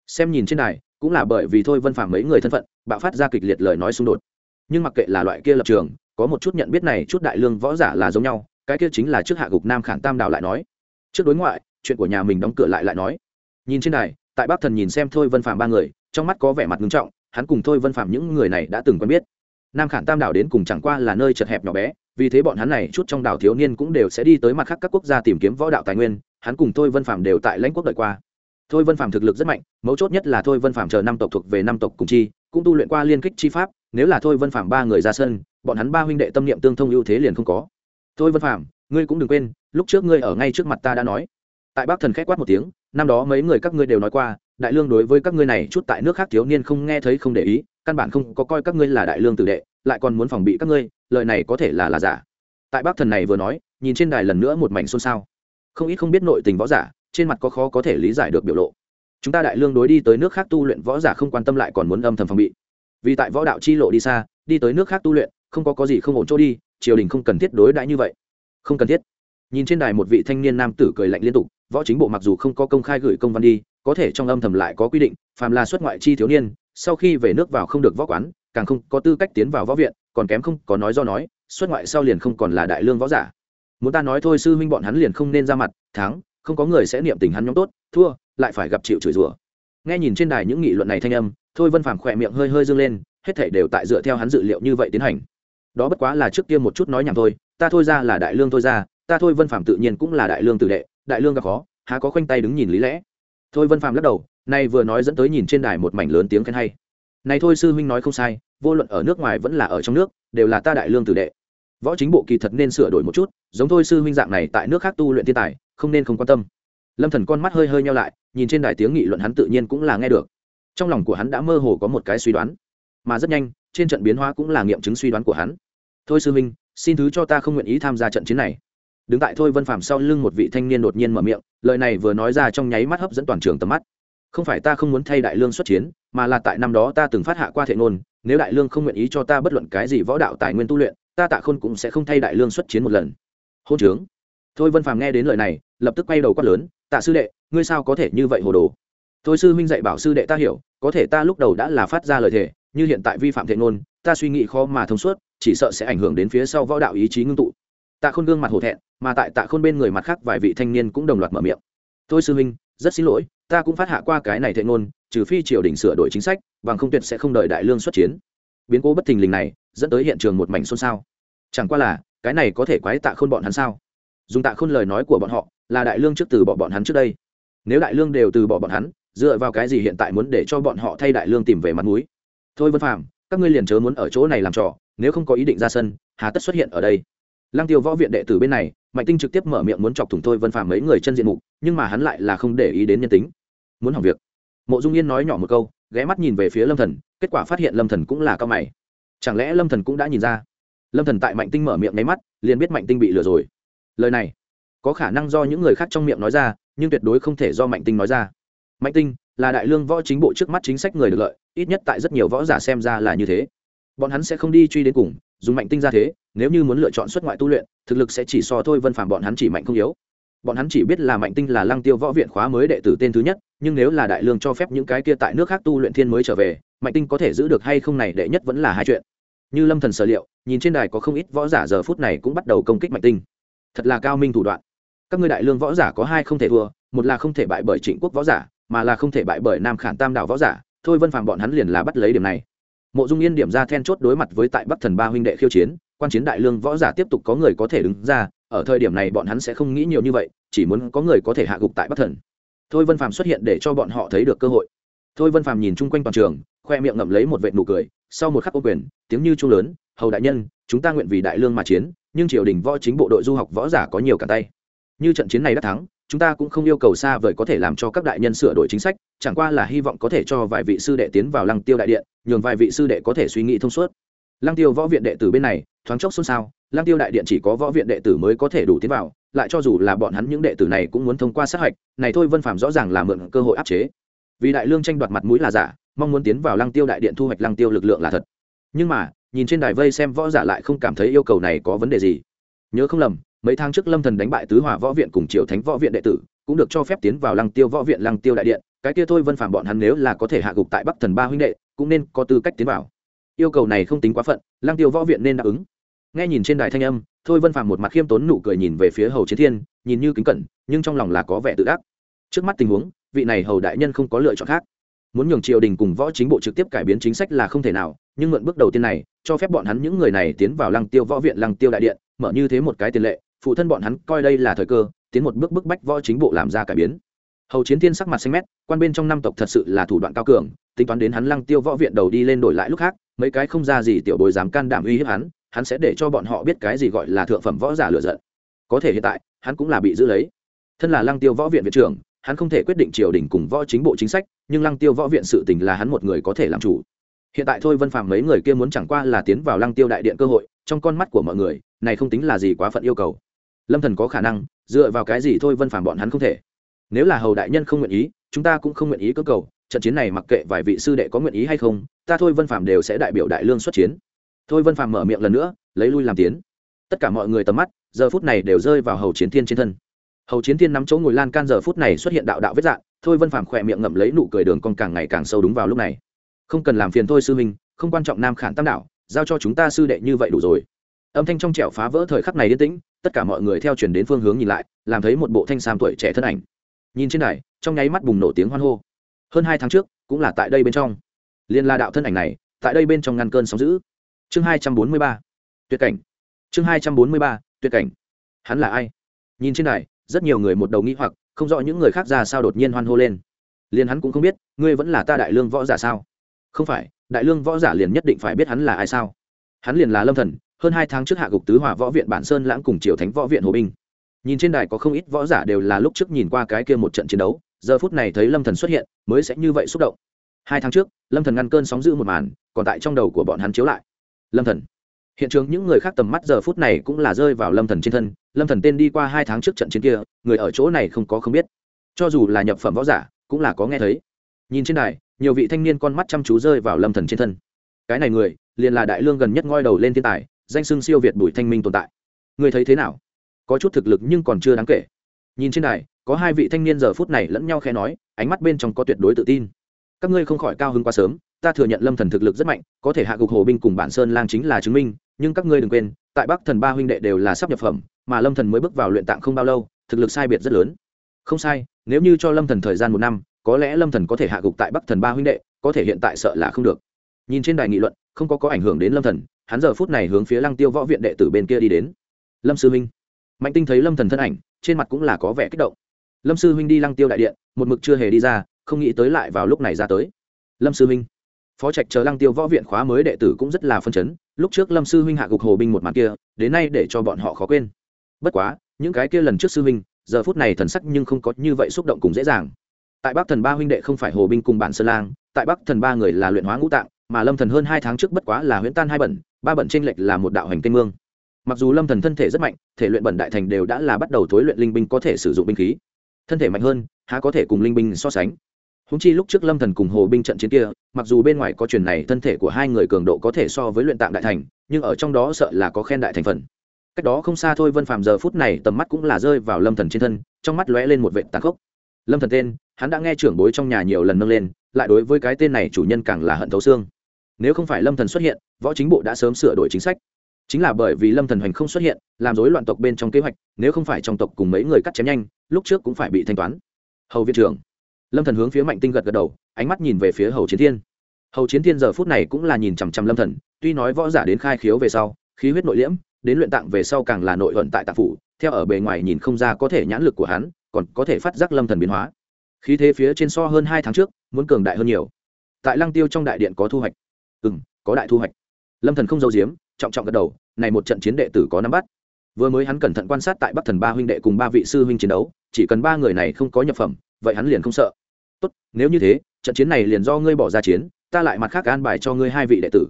Xem nhìn trên này cũng là bởi vì thôi vân phàm mấy người thân phận, bạo phát ra kịch liệt lời nói xung đột. Nhưng mặc kệ là loại kia lập trường, có một chút nhận biết này chút đại lương võ giả là giống nhau, cái kia chính là trước hạ gục nam khản tam đảo lại nói. Trước đối ngoại, chuyện của nhà mình đóng cửa lại lại nói. Nhìn trên này tại bắc thần nhìn xem thôi vân phàm ba người, trong mắt có vẻ mặt ngưng trọng, hắn cùng thôi vân phàm những người này đã từng quen biết nam khản tam đảo đến cùng chẳng qua là nơi chật hẹp nhỏ bé vì thế bọn hắn này chút trong đảo thiếu niên cũng đều sẽ đi tới mặt khác các quốc gia tìm kiếm võ đạo tài nguyên hắn cùng thôi vân Phạm đều tại lãnh quốc đợi qua. Thôi vân Phạm thực lực rất mạnh mấu chốt nhất là thôi vân Phạm chờ năm tộc thuộc về năm tộc cùng chi cũng tu luyện qua liên kích chi pháp nếu là thôi vân Phạm ba người ra sân bọn hắn ba huynh đệ tâm niệm tương thông ưu thế liền không có. Thôi vân Phạm, ngươi cũng đừng quên lúc trước ngươi ở ngay trước mặt ta đã nói. Tại bác thần k h á c quát một tiếng năm đó mấy người các ngươi đều nói qua đại lương đối với các ngươi này chút tại nước khác thiếu niên không nghe thấy không để ý căn bản không có coi các ngươi là đại lương tử đệ, lại còn muốn phòng bị các ngươi, lời này có thể là là giả. Tại bác thần này vừa nói, nhìn trên đài lần nữa một mảnh xôn xao. Không ít không biết nội tình võ giả, trên mặt có khó có thể lý giải được biểu lộ. Chúng ta đại lương đối đi tới nước khác tu luyện võ giả không quan tâm lại còn muốn âm thầm phòng bị. Vì tại võ đạo chi lộ đi xa, đi tới nước khác tu luyện, không có có gì không ổn chỗ đi, triều đình không cần thiết đối đãi như vậy. Không cần thiết. Nhìn trên đài một vị thanh niên nam tử cười lạnh liên tục, võ chính bộ mặc dù không có công khai gửi công văn đi, có thể trong âm thầm lại có quy định, phàm là xuất ngoại chi thiếu niên sau khi về nước vào không được võ quán, càng không có tư cách tiến vào võ viện, còn kém không có nói do nói, xuất ngoại sau liền không còn là đại lương võ giả. Muốn ta nói thôi sư huynh bọn hắn liền không nên ra mặt, thắng, không có người sẽ niệm tình hắn nhóm tốt, thua, lại phải gặp chịu chửi rủa. Nghe nhìn trên đài những nghị luận này thanh âm, thôi vân phàm khỏe miệng hơi hơi dương lên, hết thể đều tại dựa theo hắn dự liệu như vậy tiến hành. Đó bất quá là trước kia một chút nói nhảm thôi, ta thôi ra là đại lương thôi ra, ta thôi vân phàm tự nhiên cũng là đại lương tử đệ, đại lương gặp khó, há có khoanh tay đứng nhìn lý lẽ. Thôi vân phàm lắc đầu nay vừa nói dẫn tới nhìn trên đài một mảnh lớn tiếng khen hay. Này thôi sư huynh nói không sai, vô luận ở nước ngoài vẫn là ở trong nước, đều là ta đại lương tử đệ. Võ chính bộ kỳ thật nên sửa đổi một chút, giống thôi sư huynh dạng này tại nước khác tu luyện thiên tài, không nên không quan tâm. Lâm thần con mắt hơi hơi nhau lại, nhìn trên đài tiếng nghị luận hắn tự nhiên cũng là nghe được. Trong lòng của hắn đã mơ hồ có một cái suy đoán, mà rất nhanh, trên trận biến hóa cũng là nghiệm chứng suy đoán của hắn. Thôi sư huynh, xin thứ cho ta không nguyện ý tham gia trận chiến này. Đứng tại thôi vân phạm sau lưng một vị thanh niên đột nhiên mở miệng, lời này vừa nói ra trong nháy mắt hấp dẫn toàn trường tầm mắt không phải ta không muốn thay đại lương xuất chiến, mà là tại năm đó ta từng phát hạ qua thệ ngôn, nếu đại lương không nguyện ý cho ta bất luận cái gì võ đạo tài nguyên tu luyện, ta tạ khôn cũng sẽ không thay đại lương xuất chiến một lần. Hôn trướng. Thôi vân phàm nghe đến lời này, lập tức quay đầu quát lớn, tạ sư đệ, ngươi sao có thể như vậy hồ đồ? Thôi sư minh dạy bảo sư đệ ta hiểu, có thể ta lúc đầu đã là phát ra lời thề, như hiện tại vi phạm thệ ngôn, ta suy nghĩ khó mà thông suốt, chỉ sợ sẽ ảnh hưởng đến phía sau võ đạo ý chí ngưng tụ. Tạ khôn gương mặt hổ thẹn, mà tại tạ khôn bên người mặt khác vài vị thanh niên cũng đồng loạt mở miệng. Thôi sư minh rất xin lỗi ta cũng phát hạ qua cái này thệ ngôn, trừ phi triều đình sửa đổi chính sách, bằng không tuyệt sẽ không đợi đại lương xuất chiến. Biến cố bất thình lình này, dẫn tới hiện trường một mảnh xôn xao. Chẳng qua là, cái này có thể quái tạ khôn bọn hắn sao? Dùng tạ khôn lời nói của bọn họ, là đại lương trước từ bỏ bọn hắn trước đây. Nếu đại lương đều từ bỏ bọn hắn, dựa vào cái gì hiện tại muốn để cho bọn họ thay đại lương tìm về mặt mũi? Thôi vân phàm, các ngươi liền chớ muốn ở chỗ này làm trò, nếu không có ý định ra sân, hà tất xuất hiện ở đây. Lăng tiêu võ viện đệ tử bên này, mạnh tinh trực tiếp mở miệng muốn chọc thủng thôi vân phàm mấy người chân diện mục, nhưng mà hắn lại là không để ý đến nhân tính muốn hỏng việc. Mộ dung yên nói nhỏ một câu, ghé mắt nhìn về phía lâm thần, kết quả phát hiện lâm thần cũng là cao mày. Chẳng lẽ lâm thần cũng đã nhìn ra? Lâm thần tại mạnh tinh mở miệng nháy mắt, liền biết mạnh tinh bị lừa rồi. Lời này, có khả năng do những người khác trong miệng nói ra, nhưng tuyệt đối không thể do mạnh tinh nói ra. Mạnh tinh là đại lương võ chính bộ trước mắt chính sách người được lợi, ít nhất tại rất nhiều võ giả xem ra là như thế. Bọn hắn sẽ không đi truy đến cùng, dùng mạnh tinh ra thế, nếu như muốn lựa chọn xuất ngoại tu luyện, thực lực sẽ chỉ so thôi vân phạm bọn hắn chỉ mạnh không yếu bọn hắn chỉ biết là mạnh tinh là lăng tiêu võ viện khóa mới đệ tử tên thứ nhất, nhưng nếu là đại lương cho phép những cái kia tại nước khác tu luyện thiên mới trở về, mạnh tinh có thể giữ được hay không này đệ nhất vẫn là hai chuyện. Như lâm thần sở liệu, nhìn trên đài có không ít võ giả giờ phút này cũng bắt đầu công kích mạnh tinh. Thật là cao minh thủ đoạn. Các ngươi đại lương võ giả có hai không thể thua, một là không thể bại bởi trịnh quốc võ giả, mà là không thể bại bởi nam khản tam đảo võ giả, thôi vân phàm bọn hắn liền là bắt lấy điểm này. Mộ dung yên điểm ra then chốt đối mặt với tại bắc thần ba huynh đệ khiêu chiến quan chiến đại lương võ giả tiếp tục có người có thể đứng ra, ở thời điểm này bọn hắn sẽ không nghĩ nhiều như vậy, chỉ muốn có người có thể hạ gục tại bắc thần. Thôi vân phàm xuất hiện để cho bọn họ thấy được cơ hội. Thôi vân phàm nhìn chung quanh toàn trường, khoe miệng ngậm lấy một vệt nụ cười, sau một khắc ô quyền, tiếng như chu lớn, hầu đại nhân, chúng ta nguyện vì đại lương mà chiến, nhưng triều đình võ chính bộ đội du học võ giả có nhiều cả tay. Như trận chiến này đã thắng, chúng ta cũng không yêu cầu xa vời có thể làm cho các đại nhân sửa đổi chính sách, chẳng qua là hy vọng có thể cho vài vị sư đệ tiến vào lăng tiêu đại điện, nhường vài vị sư đệ có thể suy nghĩ thông suốt. Lăng tiêu võ viện đệ tử bên này thoáng chốc xôn xao, lăng tiêu đại điện chỉ có võ viện đệ tử mới có thể đủ tiến vào, lại cho dù là bọn hắn những đệ tử này cũng muốn thông qua sát hạch, này thôi vân phạm rõ ràng là mượn cơ hội áp chế. Vì đại lương tranh đoạt mặt mũi là giả, mong muốn tiến vào lăng tiêu đại điện thu hoạch lăng tiêu lực lượng là thật. Nhưng mà, nhìn trên đài vây xem võ giả lại không cảm thấy yêu cầu này có vấn đề gì. Nhớ không lầm, mấy tháng trước lâm thần đánh bại tứ hòa võ viện cùng triều thánh võ viện đệ tử, cũng được cho phép tiến vào lăng tiêu võ viện, lăng tiêu đại điện, cái kia thôi vân phạm bọn hắn nếu là có thể hạ gục tại bắc thần ba huynh đệ, cũng nên có tư cách tiến vào. Yêu cầu này không tính quá phận, lăng tiêu võ viện nên đáp ứng nghe nhìn trên đài thanh âm, thôi vân phạm một mặt khiêm tốn nụ cười nhìn về phía hầu chiến thiên, nhìn như kính cẩn, nhưng trong lòng là có vẻ tự ác trước mắt tình huống, vị này hầu đại nhân không có lựa chọn khác. Muốn nhường triều đình cùng võ chính bộ trực tiếp cải biến chính sách là không thể nào, nhưng mượn bước đầu tiên này, cho phép bọn hắn những người này tiến vào lăng tiêu võ viện, lăng tiêu đại điện, mở như thế một cái tiền lệ, phụ thân bọn hắn coi đây là thời cơ, tiến một bước bức bách võ chính bộ làm ra cải biến. Hầu chiến thiên sắc mặt xanh mét, quan bên trong năm tộc thật sự là thủ đoạn cao cường, tính toán đến hắn lăng tiêu võ viện đầu đi lên đổi lại lúc khác, mấy cái không ra gì tiểu bồi dám can đảm uy hiếp hắn hắn sẽ để cho bọn họ biết cái gì gọi là thượng phẩm võ giả lựa giận. Có thể hiện tại, hắn cũng là bị giữ lấy. Thân là lăng tiêu võ viện viện trưởng, hắn không thể quyết định triều đình cùng võ chính bộ chính sách, nhưng lăng tiêu võ viện sự tình là hắn một người có thể làm chủ. Hiện tại thôi vân phạm mấy người kia muốn chẳng qua là tiến vào lăng tiêu đại điện cơ hội, trong con mắt của mọi người, này không tính là gì quá phận yêu cầu. Lâm thần có khả năng, dựa vào cái gì thôi vân phạm bọn hắn không thể? Nếu là hầu đại nhân không nguyện ý, chúng ta cũng không nguyện ý cơ cầu, trận chiến này mặc kệ vài vị sư đệ có nguyện ý hay không, ta thôi vân phạm đều sẽ đại biểu đại lương xuất chiến thôi vân Phàm mở miệng lần nữa, lấy lui làm tiến. Tất cả mọi người tầm mắt, giờ phút này đều rơi vào hầu chiến thiên trên thân. Hầu chiến thiên nắm chỗ ngồi lan can giờ phút này xuất hiện đạo đạo vết dạng thôi vân Phàm khỏe miệng ngậm lấy nụ cười đường con càng ngày càng sâu đúng vào lúc này. Không cần làm phiền thôi sư minh, không quan trọng nam khản tam đạo, giao cho chúng ta sư đệ như vậy đủ rồi. Âm thanh trong trẻo phá vỡ thời khắc này yên tĩnh, tất cả mọi người theo chuyển đến phương hướng nhìn lại, làm thấy một bộ thanh sam tuổi trẻ thân ảnh. Nhìn trên này trong nháy mắt bùng nổ tiếng hoan hô. Hơn hai tháng trước, cũng là tại đây bên trong. Liên la đạo thân ảnh này, tại đây bên trong ngăn cơn sóng giữ chương hai trăm bốn mươi ba, tuyệt cảnh. Chương hai trăm bốn mươi ba, tuyệt cảnh. Hắn là ai? Nhìn trên này rất nhiều người một đầu nghĩ hoặc, không rõ những người khác ra sao đột nhiên hoan hô lên. Liền hắn cũng không biết, ngươi vẫn là ta đại lương võ giả sao? Không phải, đại lương võ giả liền nhất định phải biết hắn là ai sao? Hắn liền là lâm thần, hơn hai tháng trước hạ gục tứ hỏa võ viện bản sơn lãng cùng triều thánh võ viện hồ binh. Nhìn trên đài có không ít võ giả đều là lúc trước nhìn qua cái kia một trận chiến đấu, giờ phút này thấy lâm thần xuất hiện, mới sẽ như vậy xúc động. Hai tháng trước, lâm thần ngăn cơn sóng giữ một màn, còn tại trong đầu của bọn hắn chiếu lại lâm thần. Hiện trường những người khác tầm mắt giờ phút này cũng là rơi vào lâm thần trên thân. Lâm thần tên đi qua hai tháng trước trận chiến kia, người ở chỗ này không có không biết. Cho dù là nhập phẩm võ giả, cũng là có nghe thấy. Nhìn trên đài, nhiều vị thanh niên con mắt chăm chú rơi vào lâm thần trên thân. Cái này người, liền là đại lương gần nhất ngoi đầu lên thiên tài, danh xưng siêu việt bùi thanh minh tồn tại. Người thấy thế nào? Có chút thực lực nhưng còn chưa đáng kể. Nhìn trên đài, có hai vị thanh niên giờ phút này lẫn nhau khẽ nói, ánh mắt bên trong có tuyệt đối tự tin. Các ngươi không khỏi cao hứng quá sớm ta thừa nhận lâm thần thực lực rất mạnh, có thể hạ gục hồ binh cùng bản sơn lang chính là chứng minh, nhưng các ngươi đừng quên, tại bắc thần ba huynh đệ đều là sắp nhập phẩm, mà lâm thần mới bước vào luyện tạng không bao lâu, thực lực sai biệt rất lớn. Không sai, nếu như cho lâm thần thời gian một năm, có lẽ lâm thần có thể hạ gục tại bắc thần ba huynh đệ, có thể hiện tại sợ là không được. Nhìn trên đài nghị luận, không có có ảnh hưởng đến lâm thần, hắn giờ phút này hướng phía lăng tiêu võ viện đệ tử bên kia đi đến. Lâm sư huynh. Mạnh tinh thấy lâm thần thân ảnh, trên mặt cũng là có vẻ kích động. Lâm sư huynh đi lăng tiêu đại điện, một mực chưa hề đi ra, không nghĩ tới lại vào lúc này ra tới. Lâm sư huynh phó trạch chờ lăng tiêu võ viện khóa mới đệ tử cũng rất là phân chấn, lúc trước lâm sư huynh hạ gục hồ binh một màn kia, đến nay để cho bọn họ khó quên. Bất quá, những cái kia lần trước sư huynh, giờ phút này thần sắc nhưng không có như vậy xúc động cùng dễ dàng. Tại bắc thần ba huynh đệ không phải hồ binh cùng bản sơn lang, tại bắc thần ba người là luyện hóa ngũ tạng, mà lâm thần hơn hai tháng trước bất quá là huyễn tan hai bẩn, ba bẩn tranh lệch là một đạo hành tinh mương. Mặc dù lâm thần thân thể rất mạnh, thể luyện bẩn đại thành đều đã là bắt đầu thối luyện linh binh có thể sử dụng binh khí. Thân thể mạnh hơn, há có thể cùng linh binh so sánh húng chi lúc trước lâm thần cùng hồ binh trận chiến kia, mặc dù bên ngoài có truyền này thân thể của hai người cường độ có thể so với luyện tạng đại thành, nhưng ở trong đó sợ là có khen đại thành phần. Cách đó không xa thôi vân phàm giờ phút này tầm mắt cũng là rơi vào lâm thần trên thân, trong mắt lóe lên một vệ tàn khốc. Lâm thần tên, hắn đã nghe trưởng bối trong nhà nhiều lần nâng lên, lại đối với cái tên này chủ nhân càng là hận thấu xương. Nếu không phải lâm thần xuất hiện, võ chính bộ đã sớm sửa đổi chính sách. Chính là bởi vì lâm thần hoành không xuất hiện, làm rối loạn tộc bên trong kế hoạch, nếu không phải trong tộc cùng mấy người cắt chém nhanh, lúc trước cũng phải bị thanh toán. Hầu viện trưởng lâm thần hướng phía mạnh tinh gật gật đầu, ánh mắt nhìn về phía hầu chiến thiên. Hầu chiến thiên giờ phút này cũng là nhìn chằm chằm lâm thần, tuy nói võ giả đến khai khiếu về sau, khí huyết nội liễm, đến luyện tạng về sau càng là nội luận tại tạng phủ, theo ở bề ngoài nhìn không ra có thể nhãn lực của hắn, còn có thể phát giác lâm thần biến hóa. Khí thế phía trên so hơn hai tháng trước, muốn cường đại hơn nhiều. Tại lăng tiêu trong đại điện có thu hoạch. Ừ có đại thu hoạch. Lâm thần không giấu giếm, trọng trọng gật đầu, này một trận chiến đệ tử có nắm bắt. Vừa mới hắn cẩn thận quan sát tại bắc thần ba huynh đệ cùng ba vị sư huynh chiến đấu, chỉ cần ba người này không có nhập phẩm, vậy hắn liền không sợ tốt, nếu như thế, trận chiến này liền do ngươi bỏ ra chiến, ta lại mặt khác an bài cho ngươi hai vị đệ tử.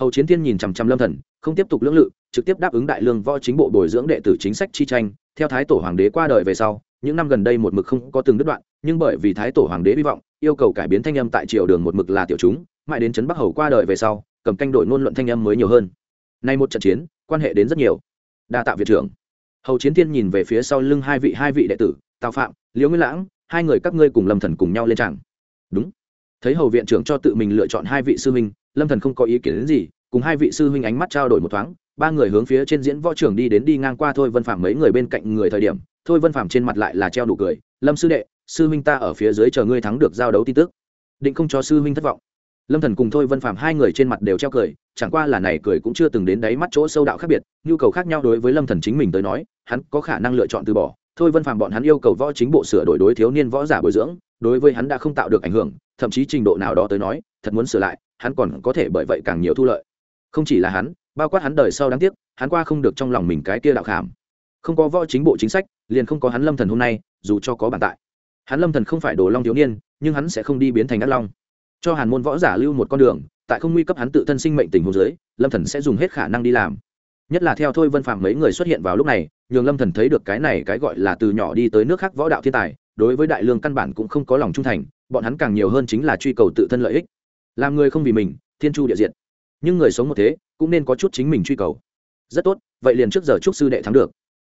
Hầu chiến thiên nhìn chằm chằm lâm thần, không tiếp tục lưỡng lự, trực tiếp đáp ứng đại lương võ chính bộ bồi dưỡng đệ tử chính sách chi tranh. Theo thái tổ hoàng đế qua đời về sau, những năm gần đây một mực không có từng đứt đoạn, nhưng bởi vì thái tổ hoàng đế hy vọng, yêu cầu cải biến thanh âm tại triều đường một mực là tiểu chúng, mãi đến trấn bắc hầu qua đời về sau, cầm canh đội ngôn luận thanh âm mới nhiều hơn. Nay một trận chiến, quan hệ đến rất nhiều. Đa tạ viện trưởng. Hầu chiến thiên nhìn về phía sau lưng hai vị hai vị đệ tử, tào phạm, liễu nguyên lãng hai người các ngươi cùng lâm thần cùng nhau lên tràng đúng thấy hầu viện trưởng cho tự mình lựa chọn hai vị sư huynh lâm thần không có ý kiến đến gì cùng hai vị sư huynh ánh mắt trao đổi một thoáng ba người hướng phía trên diễn võ trưởng đi đến đi ngang qua thôi vân phạm mấy người bên cạnh người thời điểm thôi vân phạm trên mặt lại là treo đủ cười lâm sư đệ sư huynh ta ở phía dưới chờ ngươi thắng được giao đấu tin tức định không cho sư huynh thất vọng lâm thần cùng thôi vân phạm hai người trên mặt đều treo cười chẳng qua là này cười cũng chưa từng đến đáy mắt chỗ sâu đạo khác biệt nhu cầu khác nhau đối với lâm thần chính mình tới nói hắn có khả năng lựa chọn từ bỏ thôi vân Phàm bọn hắn yêu cầu võ chính bộ sửa đổi đối thiếu niên võ giả bồi dưỡng, đối với hắn đã không tạo được ảnh hưởng, thậm chí trình độ nào đó tới nói, thật muốn sửa lại, hắn còn có thể bởi vậy càng nhiều thu lợi. Không chỉ là hắn, bao quát hắn đời sau đáng tiếc, hắn qua không được trong lòng mình cái kia đạo khảm. Không có võ chính bộ chính sách, liền không có hắn lâm thần hôm nay, dù cho có bản tại. Hắn lâm thần không phải đồ long thiếu niên, nhưng hắn sẽ không đi biến thành ác long. Cho hàn môn võ giả lưu một con đường, tại không nguy cấp hắn tự thân sinh mệnh tình huống dưới, lâm thần sẽ dùng hết khả năng đi làm nhất là theo thôi vân phạm mấy người xuất hiện vào lúc này, nhường lâm thần thấy được cái này cái gọi là từ nhỏ đi tới nước khác võ đạo thiên tài, đối với đại lương căn bản cũng không có lòng trung thành, bọn hắn càng nhiều hơn chính là truy cầu tự thân lợi ích. Làm người không vì mình, thiên chu địa diện nhưng người sống một thế, cũng nên có chút chính mình truy cầu. Rất tốt, vậy liền trước giờ chúc sư đệ thắng được.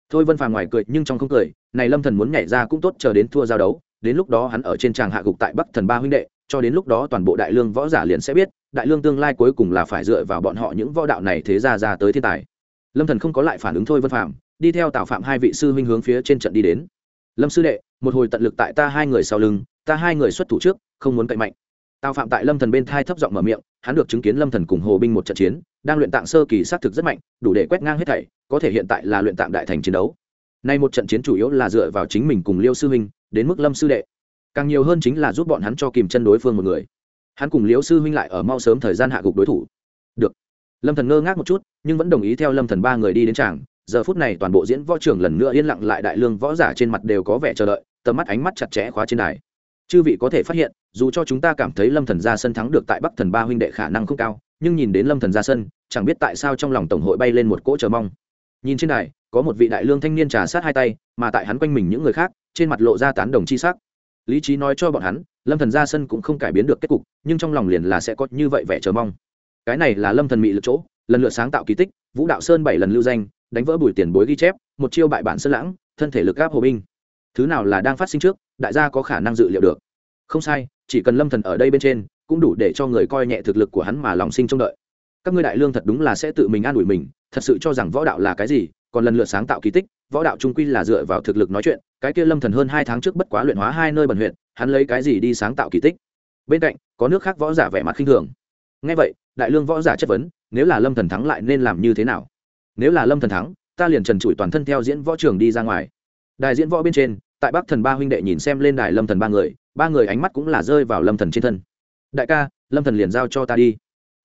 Thôi vân phàm ngoài cười nhưng trong không cười, này lâm thần muốn nhảy ra cũng tốt, chờ đến thua giao đấu, đến lúc đó hắn ở trên tràng hạ gục tại bắc thần ba huynh đệ, cho đến lúc đó toàn bộ đại lương võ giả liền sẽ biết, đại lương tương lai cuối cùng là phải dựa vào bọn họ những võ đạo này thế ra ra tới thiên tài lâm thần không có lại phản ứng thôi vân phạm đi theo tào phạm hai vị sư huynh hướng phía trên trận đi đến lâm sư đệ một hồi tận lực tại ta hai người sau lưng ta hai người xuất thủ trước không muốn cậy mạnh tào phạm tại lâm thần bên thai thấp giọng mở miệng hắn được chứng kiến lâm thần cùng hồ binh một trận chiến đang luyện tạng sơ kỳ sát thực rất mạnh đủ để quét ngang hết thảy có thể hiện tại là luyện tạng đại thành chiến đấu nay một trận chiến chủ yếu là dựa vào chính mình cùng liêu sư huynh đến mức lâm sư đệ càng nhiều hơn chính là giúp bọn hắn cho kìm chân đối phương một người hắn cùng liêu sư huynh lại ở mau sớm thời gian hạ gục đối thủ được lâm thần ngơ ngác một chút, nhưng vẫn đồng ý theo lâm thần ba người đi đến tràng. Giờ phút này toàn bộ diễn võ trưởng lần nữa yên lặng lại đại lương võ giả trên mặt đều có vẻ chờ đợi, tầm mắt ánh mắt chặt chẽ khóa trên đài. Chư vị có thể phát hiện, dù cho chúng ta cảm thấy lâm thần ra sân thắng được tại bắc thần ba huynh đệ khả năng không cao, nhưng nhìn đến lâm thần ra sân, chẳng biết tại sao trong lòng tổng hội bay lên một cỗ chờ mong. Nhìn trên đài, có một vị đại lương thanh niên trà sát hai tay, mà tại hắn quanh mình những người khác, trên mặt lộ ra tán đồng chi sắc. Lý trí nói cho bọn hắn, lâm thần ra sân cũng không cải biến được kết cục, nhưng trong lòng liền là sẽ có như vậy vẻ chờ mong cái này là lâm thần mị lực chỗ, lần lượt sáng tạo kỳ tích, vũ đạo sơn bảy lần lưu danh, đánh vỡ bùi tiền bối ghi chép, một chiêu bại bản sơn lãng, thân thể lực gáp hồ binh. Thứ nào là đang phát sinh trước, đại gia có khả năng dự liệu được. Không sai, chỉ cần lâm thần ở đây bên trên, cũng đủ để cho người coi nhẹ thực lực của hắn mà lòng sinh trông đợi. Các ngươi đại lương thật đúng là sẽ tự mình an ủi mình, thật sự cho rằng võ đạo là cái gì, còn lần lượt sáng tạo kỳ tích, võ đạo trung quy là dựa vào thực lực nói chuyện, cái kia lâm thần hơn hai tháng trước bất quá luyện hóa hai nơi bẩn huyện, hắn lấy cái gì đi sáng tạo kỳ tích? Bên cạnh, có nước khác võ giả vẻ mặt khinh thường. Ngay vậy đại lương võ giả chất vấn, nếu là lâm thần thắng lại nên làm như thế nào? Nếu là lâm thần thắng, ta liền trần trụi toàn thân theo diễn võ trường đi ra ngoài. Đài diễn võ bên trên, tại bắc thần ba huynh đệ nhìn xem lên đài lâm thần ba người ba người ánh mắt cũng là rơi vào lâm thần trên thân. Đại ca, lâm thần liền giao cho ta đi.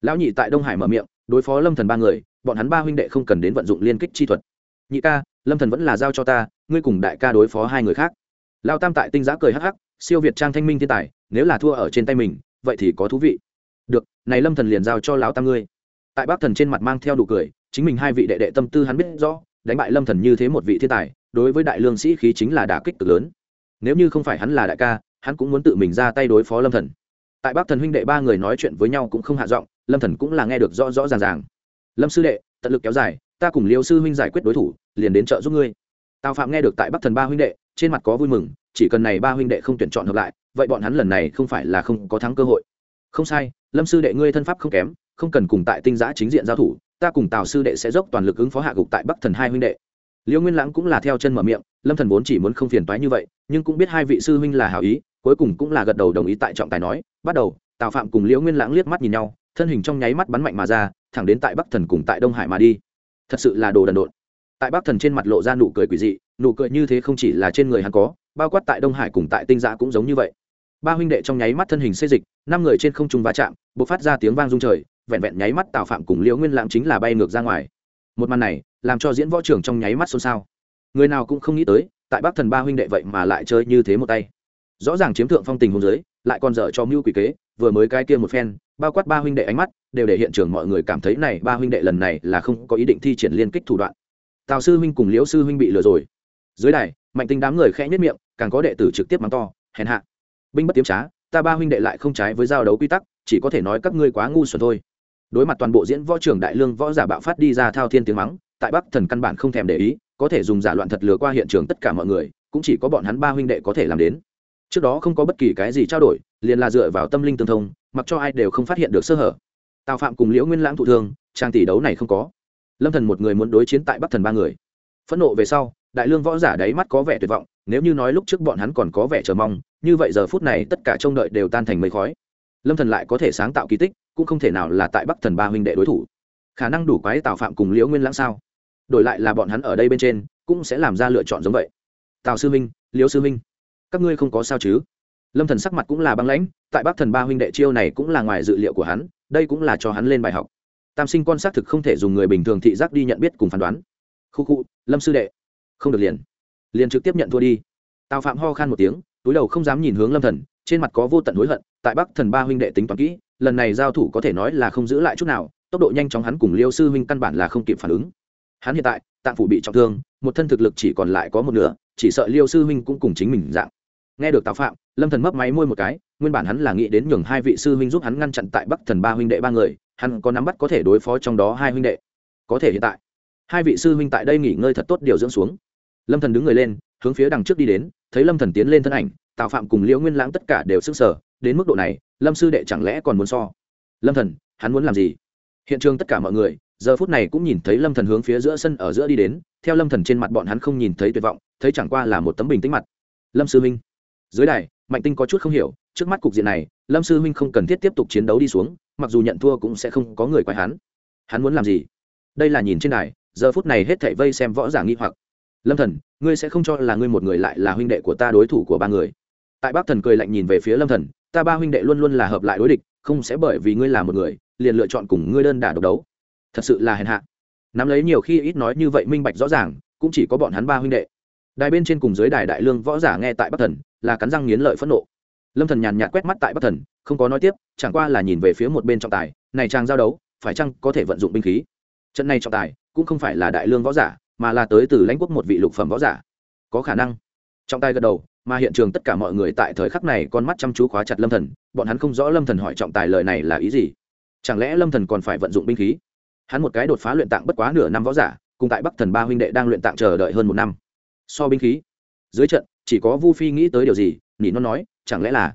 Lão nhị tại đông hải mở miệng, đối phó lâm thần ba người, bọn hắn ba huynh đệ không cần đến vận dụng liên kích chi thuật. Nhị ca, lâm thần vẫn là giao cho ta, ngươi cùng đại ca đối phó hai người khác. Lao tam tại tinh giã cười hắc hắc, siêu việt trang thanh minh thiên tài, nếu là thua ở trên tay mình, vậy thì có thú vị được, này lâm thần liền giao cho lão tam ngươi. Tại bác thần trên mặt mang theo đủ cười, chính mình hai vị đệ đệ tâm tư hắn biết rõ, đánh bại lâm thần như thế một vị thiên tài, đối với đại lương sĩ khí chính là đả kích cực lớn. Nếu như không phải hắn là đại ca, hắn cũng muốn tự mình ra tay đối phó lâm thần. Tại bác thần huynh đệ ba người nói chuyện với nhau cũng không hạ giọng, lâm thần cũng là nghe được rõ rõ ràng ràng. Lâm sư đệ, tận lực kéo dài, ta cùng liêu sư huynh giải quyết đối thủ, liền đến trợ giúp ngươi. Tào phạm nghe được tại bắc thần ba huynh đệ, trên mặt có vui mừng, chỉ cần này ba huynh đệ không tuyển chọn hợp lại, vậy bọn hắn lần này không phải là không có thắng cơ hội không sai, lâm sư đệ ngươi thân pháp không kém, không cần cùng tại tinh giã chính diện giao thủ, ta cùng tào sư đệ sẽ dốc toàn lực ứng phó hạ gục tại bắc thần hai huynh đệ. Liêu nguyên lãng cũng là theo chân mở miệng, lâm thần vốn chỉ muốn không phiền toái như vậy, nhưng cũng biết hai vị sư huynh là hảo ý, cuối cùng cũng là gật đầu đồng ý tại trọng tài nói, bắt đầu, tào phạm cùng liễu nguyên lãng liếc mắt nhìn nhau, thân hình trong nháy mắt bắn mạnh mà ra, thẳng đến tại bắc thần cùng tại đông hải mà đi. Thật sự là đồ đần độn. Tại bắc thần trên mặt lộ ra nụ cười quỷ dị, nụ cười như thế không chỉ là trên người hắn có, bao quát tại đông hải cùng tại tinh giã cũng giống như vậy ba huynh đệ trong nháy mắt thân hình xê dịch, năm người trên không trung va chạm b ộ c phát ra tiếng vang rung trời, vẹn vẹn nháy mắt tào phạm cùng liễu nguyên lãng chính là bay ngược ra ngoài. Một màn này, làm cho diễn võ trưởng trong nháy mắt xôn xao. Người nào cũng không nghĩ tới, tại bắc thần ba huynh đệ vậy mà lại chơi như thế một tay. Rõ ràng chiếm thượng phong tình hôn giới lại còn dở cho mưu quỷ kế, vừa mới cái kia một phen, bao quát ba huynh đệ ánh mắt, đều để hiện trường mọi người cảm thấy này ba huynh đệ lần này là không có ý định thi triển liên kích thủ đoạn. Tào sư huynh cùng liễu sư huynh bị lừa rồi. Dưới đài, mạnh tinh đám người khẽ nhất miệng, càng có đệ tử trực tiếp mắng to, hèn hạ binh bất tiếm trá, ta ba huynh đệ lại không trái với giao đấu quy tắc, chỉ có thể nói các ngươi quá ngu xuẩn thôi. Đối mặt toàn bộ diễn võ trưởng đại lương võ giả bạo phát đi ra thao thiên tiếng mắng, tại bắc thần căn bản không thèm để ý, có thể dùng giả loạn thật lừa qua hiện trường tất cả mọi người, cũng chỉ có bọn hắn ba huynh đệ có thể làm đến. Trước đó không có bất kỳ cái gì trao đổi, liền là dựa vào tâm linh tương thông, mặc cho ai đều không phát hiện được sơ hở. Tào phạm cùng liễu nguyên lãng thụ thương, trang tỷ đấu này không có. Lâm thần một người muốn đối chiến tại bắc thần ba người. Phẫn nộ về sau, đại lương võ giả đáy mắt có vẻ tuyệt vọng, nếu như nói lúc trước bọn hắn còn có vẻ chờ mong như vậy giờ phút này tất cả trông đợi đều tan thành mây khói. Lâm thần lại có thể sáng tạo kỳ tích, cũng không thể nào là tại bắc thần ba huynh đệ đối thủ. Khả năng đủ quái tào phạm cùng liễu nguyên lãng sao? Đổi lại là bọn hắn ở đây bên trên, cũng sẽ làm ra lựa chọn giống vậy. Tào sư minh liễu sư minh các ngươi không có sao chứ? Lâm thần sắc mặt cũng là băng lãnh, tại bắc thần ba huynh đệ chiêu này cũng là ngoài dự liệu của hắn, đây cũng là cho hắn lên bài học. Tam sinh con xác thực không thể dùng người bình thường thị giác đi nhận biết cùng phán đoán. Khu khu, lâm sư đệ, không được liền. Liền trực tiếp nhận thua đi. Tào phạm ho khan một tiếng túi đầu không dám nhìn hướng lâm thần, trên mặt có vô tận hối hận, tại bắc thần ba huynh đệ tính toán kỹ, lần này giao thủ có thể nói là không giữ lại chút nào, tốc độ nhanh chóng hắn cùng liêu sư huynh căn bản là không kịp phản ứng. Hắn hiện tại, tạng phủ bị trọng thương, một thân thực lực chỉ còn lại có một nửa, chỉ sợ liêu sư huynh cũng cùng chính mình dạng. Nghe được tào phạm, lâm thần mấp máy môi một cái, nguyên bản hắn là nghĩ đến nhường hai vị sư huynh giúp hắn ngăn chặn tại bắc thần ba huynh đệ ba người, hắn có nắm bắt có thể đối phó trong đó hai huynh đệ. Có thể hiện tại, hai vị sư huynh tại đây nghỉ ngơi thật tốt điều dưỡng xuống. Lâm thần đứng người lên, hướng phía đằng trước đi đến thấy lâm thần tiến lên thân ảnh, tào phạm cùng liễu nguyên lãng tất cả đều sức sở đến mức độ này, lâm sư đệ chẳng lẽ còn muốn so? Lâm thần, hắn muốn làm gì? Hiện trường tất cả mọi người, giờ phút này cũng nhìn thấy lâm thần hướng phía giữa sân ở giữa đi đến, theo lâm thần trên mặt bọn hắn không nhìn thấy tuyệt vọng, thấy chẳng qua là một tấm bình tĩnh mặt. Lâm sư minh dưới đài, mạnh tinh có chút không hiểu, trước mắt cục diện này, lâm sư minh không cần thiết tiếp tục chiến đấu đi xuống, mặc dù nhận thua cũng sẽ không có người quay hắn. Hắn muốn làm gì? Đây là nhìn trên đài, giờ phút này hết thảy vây xem võ giả nghi hoặc lâm thần, ngươi sẽ không cho là ngươi một người lại là huynh đệ của ta đối thủ của ba người. Tại bác thần cười lạnh nhìn về phía lâm thần, ta ba huynh đệ luôn luôn là hợp lại đối địch, không sẽ bởi vì ngươi là một người, liền lựa chọn cùng ngươi đơn đả độc đấu. Thật sự là hèn hạ. Nắm lấy nhiều khi ít nói như vậy minh bạch rõ ràng, cũng chỉ có bọn hắn ba huynh đệ. Đài bên trên cùng dưới đài đại lương võ giả nghe tại bắc thần, là cắn răng nghiến lợi phẫn nộ. Lâm thần nhàn nhạt quét mắt tại bắc thần, không có nói tiếp, chẳng qua là nhìn về phía một bên trọng tài, này trang giao đấu, phải chăng có thể vận dụng binh khí? Trận này trọng tài, cũng không phải là đại lương võ giả mà là tới từ lãnh quốc một vị lục phẩm võ giả. Có khả năng. Trọng tài gật đầu, mà hiện trường tất cả mọi người tại thời khắc này con mắt chăm chú khóa chặt lâm thần, bọn hắn không rõ lâm thần hỏi trọng tài lời này là ý gì. Chẳng lẽ lâm thần còn phải vận dụng binh khí? Hắn một cái đột phá luyện tạng bất quá nửa năm võ giả, cùng tại bắc thần ba huynh đệ đang luyện tạng chờ đợi hơn một năm. So binh khí. Dưới trận, chỉ có vu phi nghĩ tới điều gì nhỉ nó nói, chẳng lẽ là